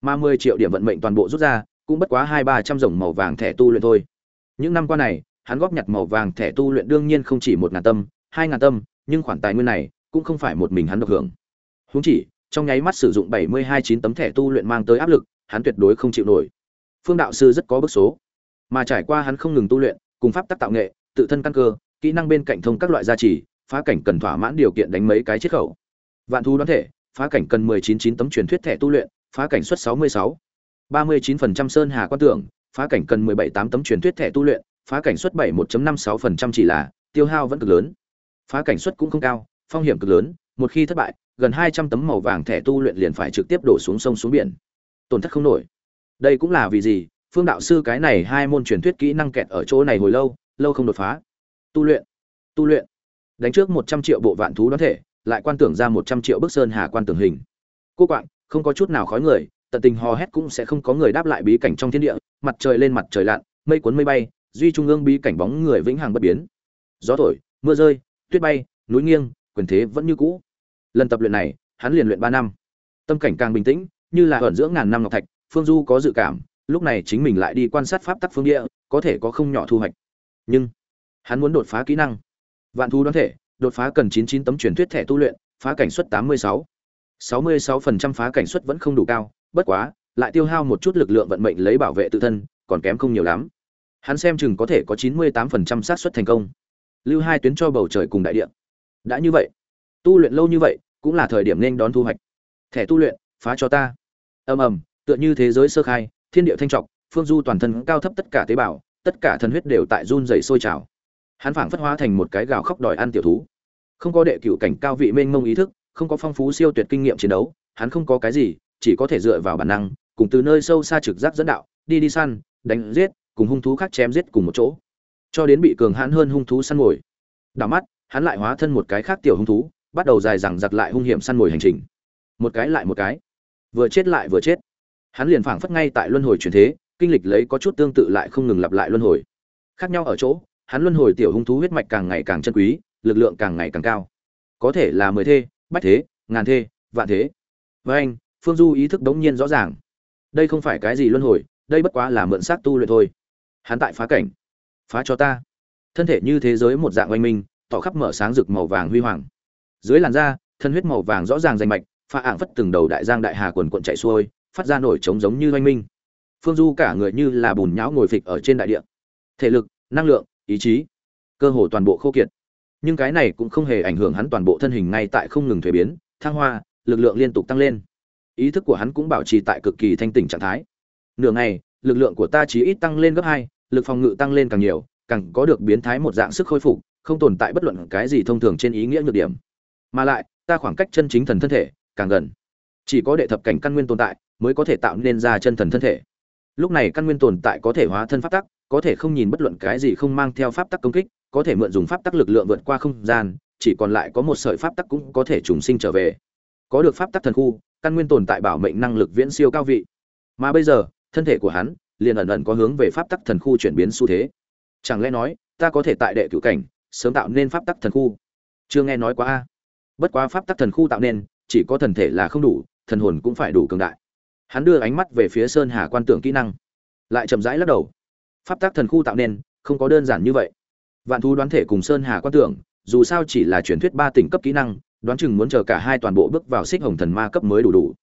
Mà mười triệu điểm vận mệnh toàn bộ rút ra, cũng bất quá hai ba trăm rồng màu vàng thẻ tu luyện thôi. Những năm qua này, hắn góp nhặt màu vàng thẻ tu luyện đương nhiên không chỉ một ngàn tâm, hai ngàn tâm, nhưng khoản tài nguyên này cũng không phải một mình hắn độc hưởng. Huống chỉ trong nháy mắt sử dụng bảy mươi hai chín tấm thẻ tu luyện mang tới áp lực, hắn tuyệt đối không chịu nổi. Phương đạo sư rất có bức số. Mà trải qua hắn không ngừng tu luyện, cùng pháp tắc tạo nghệ, tự thân căn cơ, kỹ năng bên cạnh thông các loại gia trì, phá cảnh cần thỏa mãn điều kiện đánh mấy cái chiết khẩu. Vạn thu đoán thể, phá cảnh cần mười chín chín tấm truyền thuyết thẻ tu luyện, phá cảnh suất sáu mươi sáu. ba mươi chín phần trăm sơn hà quan tưởng, phá cảnh cần mười bảy tám tấm truyền thuyết thẻ tu luyện, phá cảnh suất bảy một năm sáu phần trăm chỉ là, tiêu hao vẫn cực lớn. Phá cảnh suất cũng không cao, phong hiểm cực lớn, một khi thất bại gần hai trăm tấm màu vàng thẻ tu luyện liền phải trực tiếp đổ xuống sông xuống biển. Tổn thất không nổi. Đây cũng là vì gì? Phương đạo sư cái này hai môn truyền thuyết kỹ năng kẹt ở chỗ này hồi lâu lâu không đột phá. Tu luyện tu luyện. Đánh trước một trăm triệu bộ vạn thú đoán thể, lại quan tưởng ra một trăm triệu bức sơn hà quan tưởng hình. Cô quạng, không có chút nào khói người, tận tình hò hét cũng sẽ không có người đáp lại bí cảnh trong thiên địa, mặt trời lên mặt trời lặn, mây cuốn mây bay, duy trung ương bí cảnh bóng người vĩnh hằng bất biến. Gió thổi, mưa rơi, tuyết bay, núi nghiêng, quyền thế vẫn như cũ lần tập luyện này, hắn liền luyện ba năm. Tâm cảnh càng bình tĩnh, như là ẩn dưỡng ngàn năm ngọc thạch, phương du có dự cảm, lúc này chính mình lại đi quan sát pháp tắc phương địa, có thể có không nhỏ thu hoạch. Nhưng, hắn muốn đột phá kỹ năng. Vạn thú đoán thể, đột phá cần chín chín tấm truyền thuyết thẻ tu luyện, phá cảnh suất tám mươi sáu. sáu mươi sáu phần trăm phá cảnh suất vẫn không đủ cao, bất quá, lại tiêu hao một chút lực lượng vận mệnh lấy bảo vệ tự thân, còn kém không nhiều lắm. Hắn xem chừng có thể có chín mươi tám phần trăm xác suất thành công. Lưu hai tuyến cho bầu trời cùng đại địa. Đã như vậy tu luyện lâu như vậy, cũng là thời điểm nên đón thu hoạch. Thẻ tu luyện, phá cho ta. Ầm ầm, tựa như thế giới sơ khai, thiên địa thanh trọc, phương du toàn thân cao thấp tất cả tế bào, tất cả thần huyết đều tại run rẩy sôi trào. Hắn phảng phất hóa thành một cái gào khóc đòi ăn tiểu thú. Không có đệ cựu cảnh cao vị mênh mông ý thức, không có phong phú siêu tuyệt kinh nghiệm chiến đấu, hắn không có cái gì, chỉ có thể dựa vào bản năng, cùng từ nơi sâu xa trực giác dẫn đạo, đi đi săn, đánh giết, cùng hung thú khác chém giết cùng một chỗ. Cho đến bị cường hãn hơn hung thú săn mồi đảo mắt, hắn lại hóa thân một cái khác tiểu hung thú bắt đầu dài dằng giặc lại hung hiểm săn mồi hành trình. Một cái lại một cái. Vừa chết lại vừa chết. Hắn liền phảng phất ngay tại luân hồi truyền thế, kinh lịch lấy có chút tương tự lại không ngừng lặp lại luân hồi. Khác nhau ở chỗ, hắn luân hồi tiểu hung thú huyết mạch càng ngày càng chân quý, lực lượng càng ngày càng cao. Có thể là mười thế, bách thế, ngàn thế, vạn thế. Với anh, phương du ý thức đống nhiên rõ ràng. Đây không phải cái gì luân hồi, đây bất quá là mượn xác tu luyện thôi. Hắn tại phá cảnh. Phá cho ta. Thân thể như thế giới một dạng oanh minh, tỏ khắp mở sáng rực màu vàng huy hoàng dưới làn da, thân huyết màu vàng rõ ràng rành mạch, pha ạng phất từng đầu đại giang đại hà quần quận chạy xuôi, phát ra nổi trống giống như oanh minh. Phương du cả người như là bùn nhão ngồi phịch ở trên đại địa. Thể lực, năng lượng, ý chí, cơ hồ toàn bộ khô kiệt. Nhưng cái này cũng không hề ảnh hưởng hắn toàn bộ thân hình ngay tại không ngừng thuế biến, thăng hoa, lực lượng liên tục tăng lên. Ý thức của hắn cũng bảo trì tại cực kỳ thanh tỉnh trạng thái. Nửa ngày, lực lượng của ta chỉ ít tăng lên gấp hai, lực phòng ngự tăng lên càng nhiều, càng có được biến thái một dạng sức khôi phục, không tồn tại bất luận cái gì thông thường trên ý nghĩa nhược điểm mà lại, ta khoảng cách chân chính thần thân thể càng gần. Chỉ có đệ thập cảnh căn nguyên tồn tại mới có thể tạo nên ra chân thần thân thể. Lúc này căn nguyên tồn tại có thể hóa thân pháp tắc, có thể không nhìn bất luận cái gì không mang theo pháp tắc công kích, có thể mượn dùng pháp tắc lực lượng vượt qua không gian, chỉ còn lại có một sợi pháp tắc cũng có thể trùng sinh trở về. Có được pháp tắc thần khu, căn nguyên tồn tại bảo mệnh năng lực viễn siêu cao vị. Mà bây giờ, thân thể của hắn liền ẩn ẩn có hướng về pháp tắc thần khu chuyển biến xu thế. Chẳng lẽ nói, ta có thể tại đệ cửu cảnh, sớm tạo nên pháp tắc thần khu? Chưa nghe nói quá a bất quá pháp tắc thần khu tạo nên, chỉ có thần thể là không đủ, thần hồn cũng phải đủ cường đại. Hắn đưa ánh mắt về phía sơn hà quan tưởng kỹ năng, lại chậm rãi lắc đầu. Pháp tắc thần khu tạo nên, không có đơn giản như vậy. Vạn thú đoán thể cùng sơn hà quan tưởng, dù sao chỉ là truyền thuyết ba tỉnh cấp kỹ năng, đoán chừng muốn chờ cả hai toàn bộ bước vào xích hồng thần ma cấp mới đủ đủ.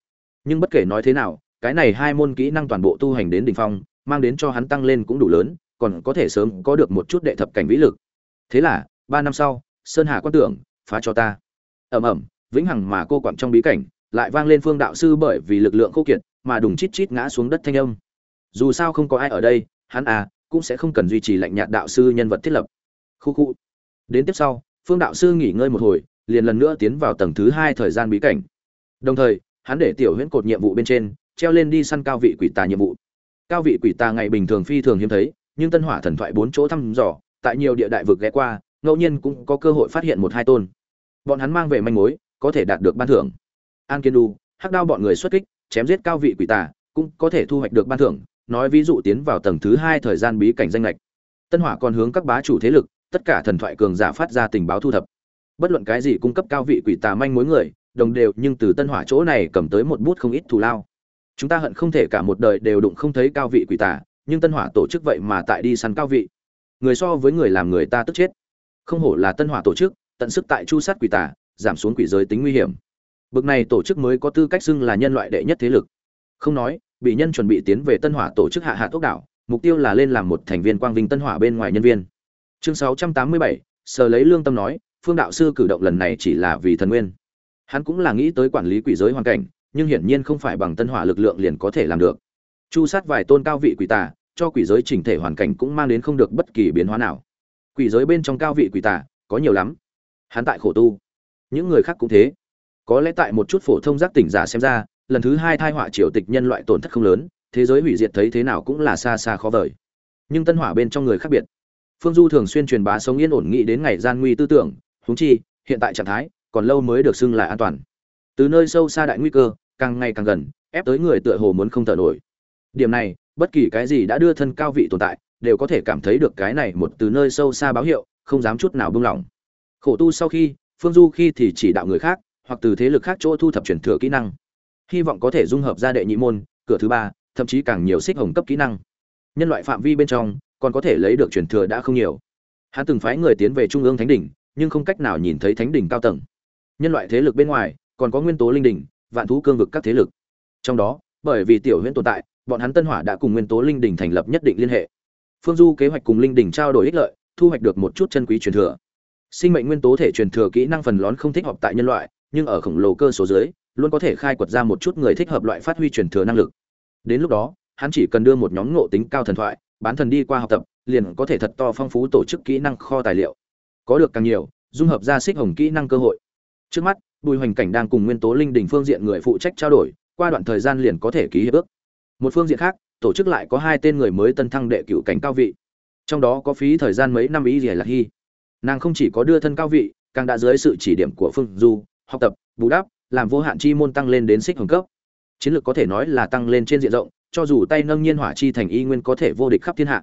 Nhưng bất kể nói thế nào, cái này hai môn kỹ năng toàn bộ tu hành đến đỉnh phong, mang đến cho hắn tăng lên cũng đủ lớn, còn có thể sớm có được một chút đệ thập cảnh vĩ lực. Thế là, ba năm sau, sơn hà quan tưởng, phá cho ta ầm ầm, vĩnh hằng mà cô quặng trong bí cảnh, lại vang lên phương đạo sư bởi vì lực lượng khô kiệt mà đùng chít chít ngã xuống đất thanh âm. Dù sao không có ai ở đây, hắn à cũng sẽ không cần duy trì lạnh nhạt đạo sư nhân vật thiết lập. Khu khu. Đến tiếp sau, phương đạo sư nghỉ ngơi một hồi, liền lần nữa tiến vào tầng thứ hai thời gian bí cảnh. Đồng thời, hắn để tiểu huyễn cột nhiệm vụ bên trên, treo lên đi săn cao vị quỷ tà nhiệm vụ. Cao vị quỷ tà ngày bình thường phi thường hiếm thấy, nhưng tân hỏa thần thoại bốn chỗ thăm dò, tại nhiều địa đại vực ghé qua, ngẫu nhiên cũng có cơ hội phát hiện một hai tôn bọn hắn mang về manh mối, có thể đạt được ban thưởng. An kiên đu hắc đao bọn người xuất kích, chém giết cao vị quỷ tà, cũng có thể thu hoạch được ban thưởng, nói ví dụ tiến vào tầng thứ hai thời gian bí cảnh danh lệch tân hỏa còn hướng các bá chủ thế lực, tất cả thần thoại cường giả phát ra tình báo thu thập. Bất luận cái gì cung cấp cao vị quỷ tà manh mối người, đồng đều nhưng từ tân hỏa chỗ này cầm tới một bút không ít thù lao. Chúng ta hận không thể cả một đời đều đụng không thấy cao vị quỷ tà, nhưng tân hỏa tổ chức vậy mà tại đi săn cao vị. Người so với người làm người ta tức chết. Không hổ là tân hỏa tổ chức tận sức tại chu sát quỷ tà giảm xuống quỷ giới tính nguy hiểm. Bực này tổ chức mới có tư cách xưng là nhân loại đệ nhất thế lực. Không nói bị nhân chuẩn bị tiến về tân hỏa tổ chức hạ hạ tốc đảo mục tiêu là lên làm một thành viên quang vinh tân hỏa bên ngoài nhân viên. Chương 687, sờ lấy lương tâm nói phương đạo sư cử động lần này chỉ là vì thần nguyên. Hắn cũng là nghĩ tới quản lý quỷ giới hoàn cảnh nhưng hiển nhiên không phải bằng tân hỏa lực lượng liền có thể làm được. Chu sát vài tôn cao vị quỷ tà cho quỷ giới chỉnh thể hoàn cảnh cũng mang đến không được bất kỳ biến hóa nào. Quỷ giới bên trong cao vị quỷ tà có nhiều lắm hắn tại khổ tu. Những người khác cũng thế. Có lẽ tại một chút phổ thông giác tỉnh giả xem ra, lần thứ hai thai họa triều tịch nhân loại tổn thất không lớn, thế giới hủy diệt thấy thế nào cũng là xa xa khó vời. Nhưng tân hỏa bên trong người khác biệt. Phương du thường xuyên truyền bá sống yên ổn nghĩ đến ngày gian nguy tư tưởng húng chi, hiện tại trạng thái, còn lâu mới được xưng là an toàn. Từ nơi sâu xa đại nguy cơ, càng ngày càng gần, ép tới người tựa hồ muốn không thở nổi. Điểm này, bất kỳ cái gì đã đưa thân cao vị tồn tại, đều có thể cảm thấy được cái này một từ nơi sâu xa báo hiệu, không dám chút nào buông lỏng khổ tu sau khi, phương du khi thì chỉ đạo người khác, hoặc từ thế lực khác chỗ thu thập truyền thừa kỹ năng. Hy vọng có thể dung hợp ra đệ nhị môn, cửa thứ ba, thậm chí càng nhiều xích hồng cấp kỹ năng. Nhân loại phạm vi bên trong, còn có thể lấy được truyền thừa đã không nhiều. Hắn từng phái người tiến về trung ương thánh đỉnh, nhưng không cách nào nhìn thấy thánh đỉnh cao tầng. Nhân loại thế lực bên ngoài, còn có nguyên tố linh đỉnh, vạn thú cương vực các thế lực. Trong đó, bởi vì tiểu huyễn tồn tại, bọn hắn tân hỏa đã cùng nguyên tố linh đỉnh thành lập nhất định liên hệ. Phương du kế hoạch cùng linh đỉnh trao đổi ích lợi, thu hoạch được một chút chân quý truyền thừa sinh mệnh nguyên tố thể truyền thừa kỹ năng phần lớn không thích hợp tại nhân loại, nhưng ở khổng lồ cơ số dưới, luôn có thể khai quật ra một chút người thích hợp loại phát huy truyền thừa năng lực. Đến lúc đó, hắn chỉ cần đưa một nhóm ngộ tính cao thần thoại, bán thần đi qua học tập, liền có thể thật to phong phú tổ chức kỹ năng kho tài liệu. Có được càng nhiều, dung hợp ra xích hồng kỹ năng cơ hội. Trước mắt, bùi hoành cảnh đang cùng nguyên tố linh đình phương diện người phụ trách trao đổi, qua đoạn thời gian liền có thể ký hiệp ước. Một phương diện khác, tổ chức lại có hai tên người mới tân thăng đệ cựu cảnh cao vị. Trong đó có phí thời gian mấy năm ý gì là hy nàng không chỉ có đưa thân cao vị, càng đã dưới sự chỉ điểm của phương du, học tập, bù đắp, làm vô hạn chi môn tăng lên đến xích hồng cấp. Chiến lược có thể nói là tăng lên trên diện rộng, cho dù tay nâng nhiên hỏa chi thành y nguyên có thể vô địch khắp thiên hạ.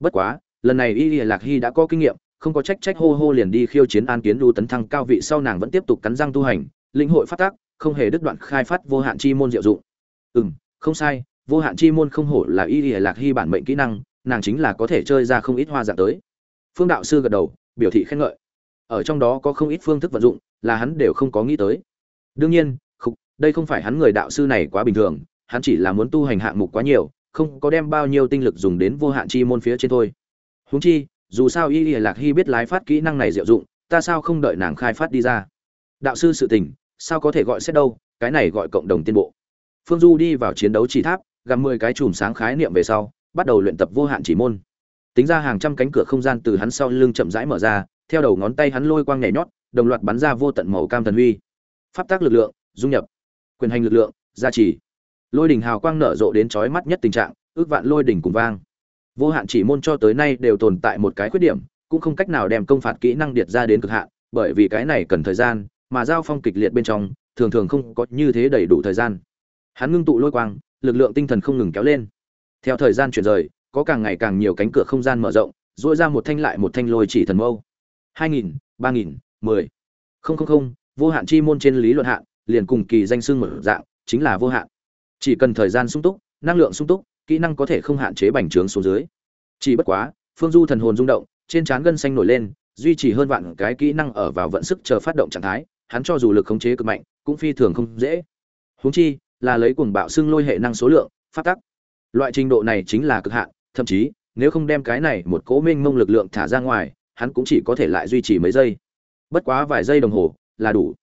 Bất quá, lần này y lạc hy đã có kinh nghiệm, không có trách trách hô hô liền đi khiêu chiến an kiến đu tấn thăng cao vị sau nàng vẫn tiếp tục cắn răng tu hành, lĩnh hội phát tác, không hề đứt đoạn khai phát vô hạn chi môn diệu dụng. Ừ không sai, vô hạn chi môn không hổ là y lạc hy bản mệnh kỹ năng, nàng chính là có thể chơi ra không ít hoa dạng tới. Phương đạo sư gật đầu biểu thị khen ngợi. Ở trong đó có không ít phương thức vận dụng là hắn đều không có nghĩ tới. Đương nhiên không, đây không phải hắn người đạo sư này quá bình thường hắn chỉ là muốn tu hành hạng mục quá nhiều không có đem bao nhiêu tinh lực dùng đến vô hạn chi môn phía trên thôi. Huống chi dù sao y lạc hy biết lái phát kỹ năng này diệu dụng ta sao không đợi nàng khai phát đi ra? Đạo sư sự tình sao có thể gọi xét đâu cái này gọi cộng đồng tiến bộ. Phương du đi vào chiến đấu chỉ tháp gặp mười cái chùm sáng khái niệm về sau bắt đầu luyện tập vô hạn chỉ môn tính ra hàng trăm cánh cửa không gian từ hắn sau lưng chậm rãi mở ra, theo đầu ngón tay hắn lôi quang nhảy nhót, đồng loạt bắn ra vô tận màu cam thần huy. Pháp tác lực lượng, dung nhập. Quyền hành lực lượng, gia trì. Lôi đỉnh hào quang nở rộ đến chói mắt nhất tình trạng, ước vạn lôi đỉnh cùng vang. Vô hạn chỉ môn cho tới nay đều tồn tại một cái khuyết điểm, cũng không cách nào đem công phạt kỹ năng điệt ra đến cực hạn, bởi vì cái này cần thời gian, mà giao phong kịch liệt bên trong, thường thường không có như thế đầy đủ thời gian. Hắn ngưng tụ lôi quang, lực lượng tinh thần không ngừng kéo lên. Theo thời gian chuyển rời có càng ngày càng nhiều cánh cửa không gian mở rộng dỗi ra một thanh lại một thanh lôi chỉ thần mâu. hai nghìn, ba nghìn, mười. Không không không, vô hạn chi môn trên lý luận hạn, liền cùng kỳ danh xương mở dạng, chính là vô hạn. Chỉ cần thời gian sung túc, năng lượng sung túc, kỹ năng có thể không hạn chế bành trướng xuống dưới. Chỉ bất quá, phương du thần hồn rung động, trên trán gân xanh nổi lên, duy trì hơn vạn cái kỹ năng ở vào vận sức chờ phát động trạng thái, hắn cho dù lực khống chế cực mạnh, cũng phi thường không dễ. Huống chi, là lấy cuồng bạo xưng lôi hệ năng số lượng, phát tắc. Loại trình độ này chính là cực hạn thậm chí, nếu không đem cái này một cố minh mông lực lượng thả ra ngoài, hắn cũng chỉ có thể lại duy trì mấy giây. Bất quá vài giây đồng hồ là đủ.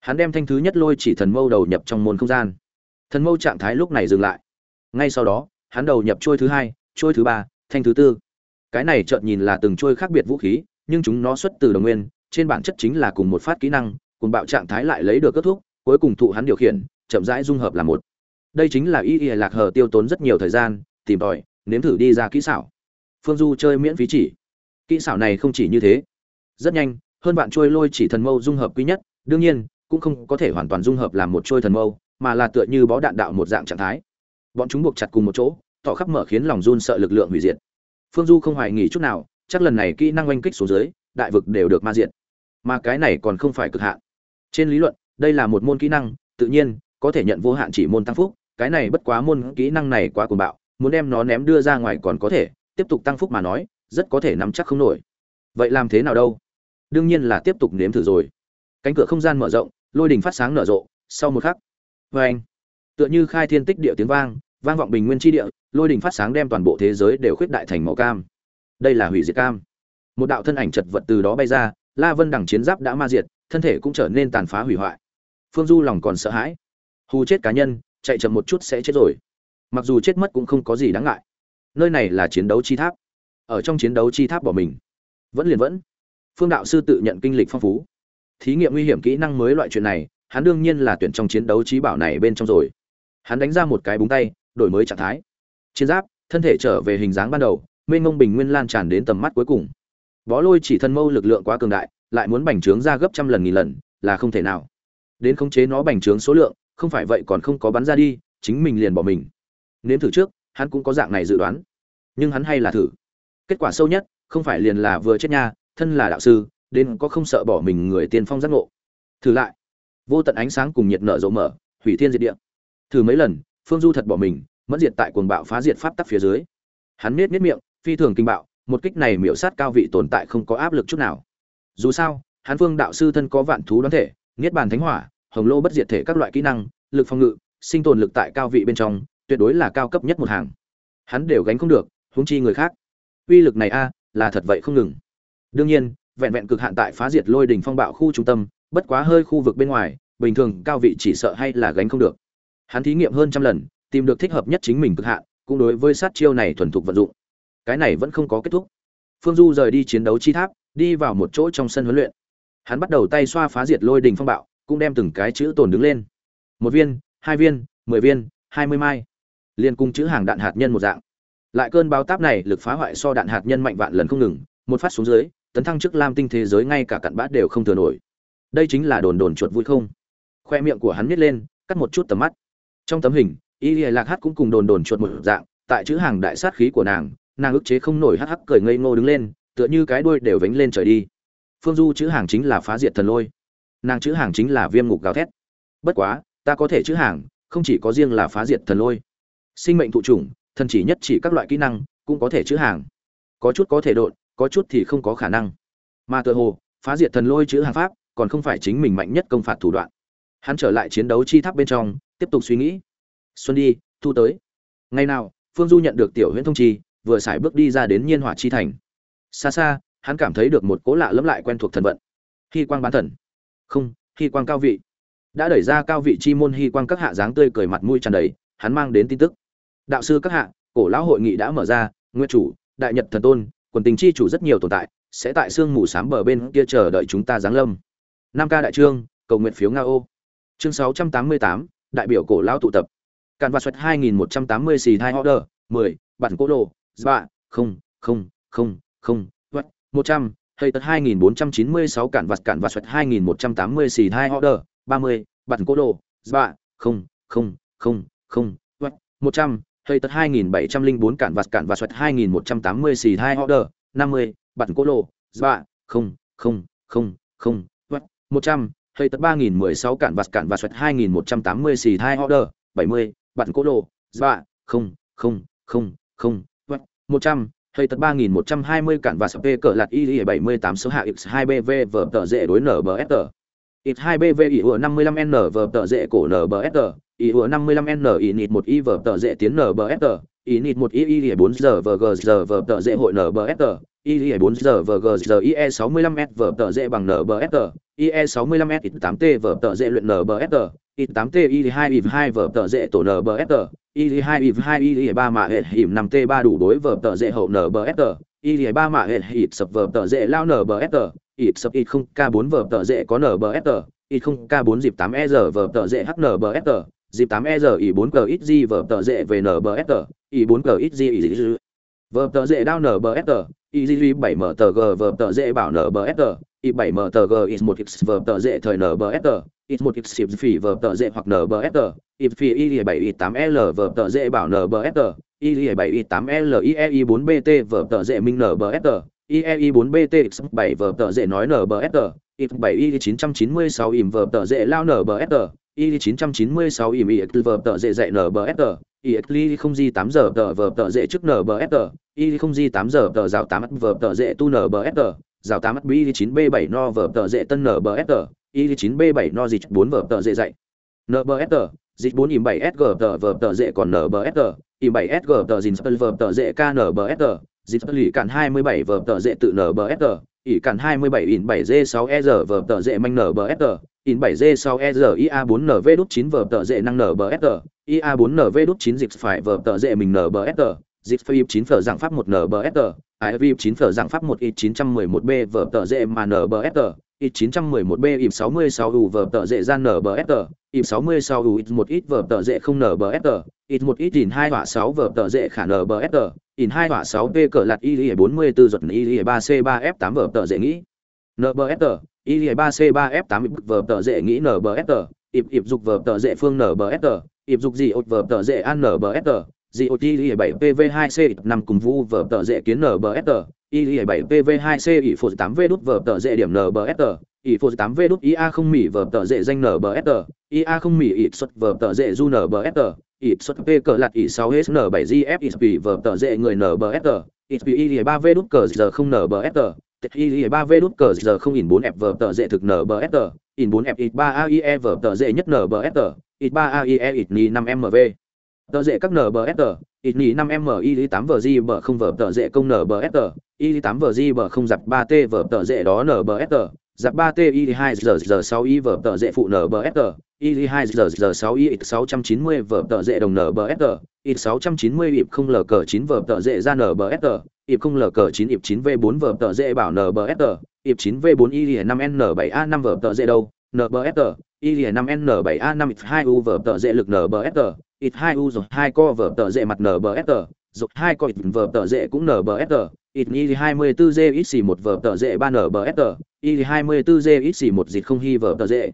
Hắn đem thanh thứ nhất lôi chỉ thần mâu đầu nhập trong môn không gian. Thần mâu trạng thái lúc này dừng lại. Ngay sau đó, hắn đầu nhập trôi thứ hai trôi thứ ba, thanh thứ tư. Cái này chợt nhìn là từng trôi khác biệt vũ khí, nhưng chúng nó xuất từ đồng nguyên, trên bản chất chính là cùng một phát kỹ năng, cùng bạo trạng thái lại lấy được kết thúc, cuối cùng thụ hắn điều khiển, chậm rãi dung hợp là một. Đây chính là ý ý lạc hờ tiêu tốn rất nhiều thời gian, tìm tòi nếm thử đi ra kỹ xảo. Phương du chơi miễn phí chỉ. Kỹ xảo này không chỉ như thế. Rất nhanh, hơn bạn trôi lôi chỉ thần mâu dung hợp quý nhất, đương nhiên, cũng không có thể hoàn toàn dung hợp làm một trôi thần mâu, mà là tựa như bó đạn đạo một dạng trạng thái. Bọn chúng buộc chặt cùng một chỗ, tỏ khắp mở khiến lòng run sợ lực lượng hủy diệt. Phương du không hoài nghỉ chút nào, chắc lần này kỹ năng oanh kích xuống dưới, đại vực đều được ma diệt. Mà cái này còn không phải cực hạn. Trên lý luận, đây là một môn kỹ năng, tự nhiên, có thể nhận vô hạn chỉ môn tăng phúc, cái này bất quá môn kỹ năng này quá cuồng bạo muốn đem nó ném đưa ra ngoài còn có thể, tiếp tục tăng phúc mà nói, rất có thể nắm chắc không nổi. Vậy làm thế nào đâu? Đương nhiên là tiếp tục nếm thử rồi. Cánh cửa không gian mở rộng, lôi đình phát sáng nở rộ, sau một khắc vê anh. Tựa như khai thiên tích địa tiếng vang vang vọng bình nguyên tri địa, lôi đình phát sáng đem toàn bộ thế giới đều khuyết đại thành màu cam. Đây là hủy diệt cam. Một đạo thân ảnh chật vật từ đó bay ra, la vân đằng chiến giáp đã ma diệt, thân thể cũng trở nên tàn phá hủy hoại. Phương du lòng còn sợ hãi. Hù chết cá nhân, chạy chậm một chút sẽ chết rồi mặc dù chết mất cũng không có gì đáng ngại. Nơi này là chiến đấu chi tháp. Ở trong chiến đấu chi tháp bỏ mình. Vẫn liền vẫn. Phương đạo sư tự nhận kinh lịch phong phú. Thí nghiệm nguy hiểm kỹ năng mới loại chuyện này, hắn đương nhiên là tuyển trong chiến đấu trí bảo này bên trong rồi. Hắn đánh ra một cái búng tay, đổi mới trạng thái. Chiến giáp, thân thể trở về hình dáng ban đầu, mênh mông bình nguyên lan tràn đến tầm mắt cuối cùng. Bó lôi chỉ thân mâu lực lượng quá cường đại, lại muốn bành trướng ra gấp trăm lần nghìn lần, là không thể nào. Đến khống chế nó bành trướng số lượng, không phải vậy còn không có bắn ra đi, chính mình liền bỏ mình nếm thử trước, hắn cũng có dạng này dự đoán. Nhưng hắn hay là thử. Kết quả sâu nhất, không phải liền là vừa chết nha, thân là đạo sư, đến có không sợ bỏ mình người tiên phong giác ngộ. Thử lại. Vô tận ánh sáng cùng nhiệt nở rộ mở, hủy thiên diệt địa. Thử mấy lần, phương du thật bỏ mình mất diệt tại cuồng bạo phá diệt pháp tắc phía dưới. Hắn miết miết miệng, phi thường kinh bạo, một kích này miểu sát cao vị tồn tại không có áp lực chút nào. Dù sao, hắn phương đạo sư thân có vạn thú đoán thể, niết bàn thánh hỏa, hồng lô bất diệt thể các loại kỹ năng, lực phòng ngự, sinh tồn lực tại cao vị bên trong tuyệt đối là cao cấp nhất một hàng. Hắn đều gánh không được, huống chi người khác. Uy lực này a, là thật vậy không ngừng. Đương nhiên, vẹn vẹn cực hạn tại phá diệt lôi đỉnh phong bạo khu trung tâm, bất quá hơi khu vực bên ngoài, bình thường cao vị chỉ sợ hay là gánh không được. Hắn thí nghiệm hơn trăm lần, tìm được thích hợp nhất chính mình cực hạn, cũng đối với sát chiêu này thuần thục vận dụng. Cái này vẫn không có kết thúc. Phương du rời đi chiến đấu chi tháp, đi vào một chỗ trong sân huấn luyện. Hắn bắt đầu tay xoa phá diệt lôi đình phong bạo, cũng đem từng cái chữ tồn đứng lên. Một viên, hai viên, mười viên, hai mươi mai liên cung chữ hàng đạn hạt nhân một dạng. Lại cơn báo táp này lực phá hoại so đạn hạt nhân mạnh vạn lần không ngừng, một phát xuống dưới, tấn thăng trước lam tinh thế giới ngay cả cặn bát đều không thừa nổi. Đây chính là đồn đồn chuột vui không? Khoe miệng của hắn nhét lên, cắt một chút tầm mắt. Trong tấm hình, y lìa lạc hát cũng cùng đồn đồn chuột một dạng, tại chữ hàng đại sát khí của nàng nàng ức chế không nổi hắc hắc cười ngây ngô đứng lên, tựa như cái đuôi đều vánh lên trời đi. Phương du chữ hàng chính là phá diệt thần lôi. Nàng chữ hàng chính là viêm ngục gào thét. Bất quá, ta có thể chữ hàng, không chỉ có riêng là phá diệt thần lôi sinh mệnh thụ chủng, thần chỉ nhất chỉ các loại kỹ năng, cũng có thể chữ hàng. Có chút có thể đột có chút thì không có khả năng. Mà tựa hồ, phá diệt thần lôi chữ hàng pháp, còn không phải chính mình mạnh nhất công phạt thủ đoạn. Hắn trở lại chiến đấu chi tháp bên trong, tiếp tục suy nghĩ. Xuân đi, thu tới. Ngày nào, phương du nhận được tiểu huyễn thông chi, vừa xài bước đi ra đến nhiên hỏa chi thành. Xa xa, hắn cảm thấy được một cố lạ lẫm lại quen thuộc thần vận. Hy quang bán thần. Không, hy quang cao vị. Đã đẩy ra cao vị chi môn hy quang các hạ dáng tươi cười mặt mũi tràn đầy, hắn mang đến tin tức đạo sư các hạ cổ lão hội nghị đã mở ra nguyên chủ đại nhật thần tôn quần tình chi chủ rất nhiều tồn tại sẽ tại sương mù sám bờ bên kia chờ đợi chúng ta giáng lâm. Nam ca đại trương cầu nguyện phiếu nga ô. Chương 688, đại biểu cổ lão tụ tập. Càn và xuất 2180 xì thai order 10, bản cố đồ dạ không không không không vật 100, hay tật 2496 cản vạt cản và xuất 2180 xì thai order 30, bản cố đồ dạ không không không không vật 100, Hơi tật 2704 cản vạt cản và xoẹt 2180 xì thai order 50, bản cổ lộ, dạ không không không không vật 100, hơi tật 3016 cản vạt cản và xoẹt 2180 xì thai order 70, bản cổ lộ, dạ không không không không một trăm. Hay tật ba nghìn một trăm hai mươi cản và sp cỡ lạt y bảy mươi tám số hạ x2bv vở tờ dễ đối nở bờ s tờ x2bv ỉ ủa năm mươi lăm n vở tờ dễ cổ nở bờ s tờ ý ủa năm mươi lăm n, ý nịt một y vở tờ dễ tiến nbsr ý nịt một y y bốn giờ vg giờ vở tờ dễ hội nbsr y bốn giờ vg giờ ie sáu mươi lăm s vở tờ dễ bằng nbsr e sáu mươi lăm s tám t vở tờ dễ luyện nbsr ít 8 t, i 2 i 2 vở tờ dễ tổ nbsr i 2 i 2 i 3 mạ hệ hiểm 5 t 3 đủ đối vở tờ dễ hậu nbsr i 3 mạ hệ hịp sập vở tờ dễ lao nbsr ít sập, ít không, k 4 vở tờ dễ có nbsr i 0 k 4 dịp 8 e giờ vở tờ dễ hnbsr dịp 8 e r i 4 g vở tờ dệ về nbsr i 4 g ít g i vở tờ dệ đao nbsr i 7 m tờ g vở tờ dệ bảo nbsr i 7 m tờ g is 1 x vở tờ dệ thời nbsr i một x xịp phỉ vở tờ dệ hoặc nbsr i phi y bảy i tám l vở tờ dệ bảo nbsr i bảy i tám l i e i bốn bt vở tờ dệ minh nbsr i e, bốn bt x bảy vở tờ dệ nói nbsr i bảy i chín trăm chín mươi sáu vở tờ dệ lao nbsr y chín trăm chín mươi sáu vở tờ dễ dạy nbsr y không di tám giờ tờ vở tờ dễ trước nbsr y không di tám giờ tờ rào tám vở tờ dễ tu nbsr rào tám b chín b bảy no vở tờ dễ tân nbsr y 9 b 7 no dịch 4 vở tờ dễ dạy. Nbsr dịch 4 im 7 sg tờ vở tờ dễ còn nbsr im 7 sg tờ dìn spell vở tờ dễ k knbsr dịch lì cản 27 vở tờ dễ tự nbsr ỉ cản 27 in 7 g 6 e r vở tờ dễ manh nở nbsr in 7 g 6 e r ia 4 nv đút 9 vở tờ dễ năng nở nbsr ia 4 nv đút 9 dịch phải vở tờ dễ mình nở nbsr dịch phim 9 phở dạng pháp 1 nở nbsr iv 9 phở dạng pháp 1 i 911 b vở tờ dễ mà nbsr ít 911 b ịp 66 u vở tờ dễ gian nbsr ịp 66 u ít 1 ít vở tờ dễ không nbsr ít một ít in hai họa 6 vở tờ dễ khả nbsr in hai họa 6 p cỡ lạt y 44 giật y 3 c 3 f 8 vở tờ dễ nghĩ. Nbsr y 3 c 3 f 8 vở tờ dễ nghĩ nbsr ịp ịp dục vở tờ dễ phương nbsr ịp dục gì ột vở tờ dễ an nbsr gì ột y 7 pv 2 c 5 cùng vu vở tờ dễ kiến nbsr y 7 pv 2 c ỷ phụ 8 v đút vở tờ dễ điểm nbsr ỷ phụ 8 v đút ia không mỉ vở tờ dễ danh nbsr ia không mỉ ỷ xuất vở tờ dễ du nbsr ỷ xuất p cờ lạt ỷ 6 hn 7 gf ỷ vở tờ dễ người nbsr ỷ y 3 v đút cờ giờ không nbsr y 3 v đút cờ giờ không ỉn 4 f vở tờ dễ thực nbsr ỉn 4 f ỉn 3 aie vở tờ dễ nhất nbsr ỉn 3 aie ỉn 5 mv tờ dễ các nbsr ít nhì năm m y 8 vg bờ không vờ tờ dễ công nbsr y 8 vg bờ không giặt ba t vờ tờ dễ đó nbsr giáp 3 ti 2 giờ giờ sáu y vờ tờ dễ phụ nbsr, y hai giờ giờ sáu y 690 vở tờ dễ đồng nbsg y 690 ịp không lờ cờ chín vờ tờ dễ ra nbsr, ịp không lờ cờ chín ịp chín v bốn vờ tờ dễ bảo nbsr, ịp chín v bốn y năm n bảy a năm vờ tờ dễ đâu? NBFR, y 5 n 7 a 5 ịp 2 u vở tờ dễ lực NBFR, ịp 2 u rồi 2 co vở tờ dễ mặt NBFR, dục 2 co vở tờ dễ cũng NBFR, ít y 24 g ít vở tờ dễ 3 NBFR, y 24 g ít dịch không hy vở tờ dễ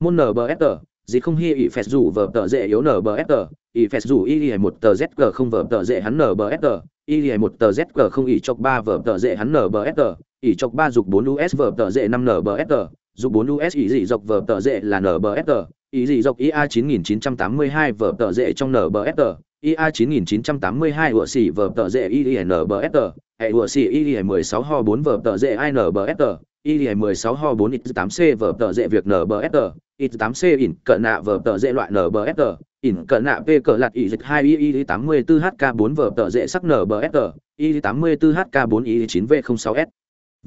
môn NBFR, dịch không hy ỉ phẹt rủ vở tờ dễ yếu NBFR, ỉ phẹt rủ y một tờ zg không vở tờ dễ hắn NBFR, y một tờ zg không ỷ chọc 3 vở tờ dễ hắn NBFR, ỉ chọc 3 dục 4 us vở tờ dễ 5 NBFR dù 4 us ý dị dọc vở tờ dễ là NBFR, ý dị dọc ia 9982 vở tờ dễ trong NBFR, ia 9982 ủa xỉ vở tờ dễ INBFR, hệ ủa xỉ y 16 ho 4 vở tờ dễ INBFR, y 16 ho 4 X8C vở tờ dễ việc NBFR, X8C in cận nạ vở tờ dễ loại NBFR, in cận nạ p cờ lạt ý dịch 2 y 84 hk 4 vở tờ dễ sắc NBFR, y 84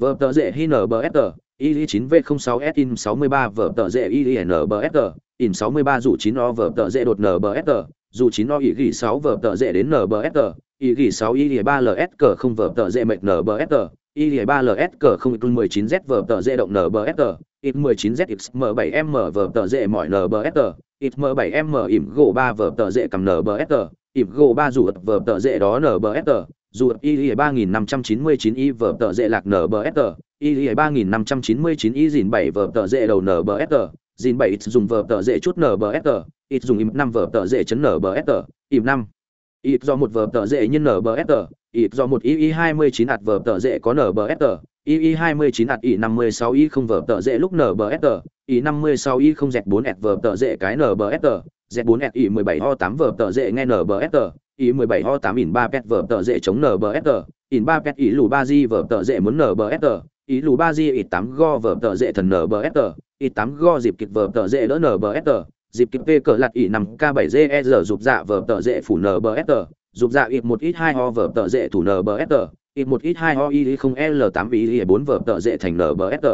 hk 4 y 9 v 06 s vở tờ dễ hi nbsg y 9 v 06 s in 63 vở tờ dễ y nbsg in 63 dù 9 o vở tờ dễ đột nbsg dù 9 o y ghi 6 vở tờ dễ đến nbsg y ghi 6 y 3 ls cờ không vở tờ dễ mệt nbsg y 3 ls cờ không ít 19 z vở tờ dễ động nbsg ít 19 z xm 7 m vở tờ dễ mỏi nbsg ít m 7 m ỉm gỗ 3 vở tờ dễ cầm nbsg ỉm gỗ 3 dù vở tờ dễ đó nbsg dù y ba nghìn năm trăm chín mươi chín y vở tờ dễ lạc nở bờ sờ y ba nghìn năm trăm chín mươi chín y dìn bảy vở tờ dễ đầu nở bờ sờ dìn bảy ít dùng vở tờ dễ chút nở bờ sờ ít dùng im năm vở tờ dễ chấn nở bờ sờ im năm. Ít do một vở tờ dễ nhân nở bờ sờ ít do một y y hai mươi chín hạt vở tờ dễ có nở bờ sờ y y hai mươi chín hạt y năm mươi sáu y không vở tờ dễ lúc nở bờ sờ y năm mươi sáu y không dẹt bốn hạt vở tờ dễ cái nở bờ sờ Z4 SI 17O8 vở tờ dệ nghe NBST, I 17O8 in 3 pet vở tờ dệ chống NBST, in 3 pet ý lù 3G vở tờ dệ muốn NBST, ý lù 3G ít 8 go vở tờ dệ thần NBST, ít 8 go dịp kịp vở tờ dệ đỡ NBST, dịp kịp P cỡ lạt ý 5K7GR rụp dạ vở tờ dệ phủ NBST, rụp dạ ít 1 ít 2 ho vở tờ dệ thủ NBST, ít 1 ít 2 ho ý 0 L8 ý 4 vở tờ dệ thành NBST.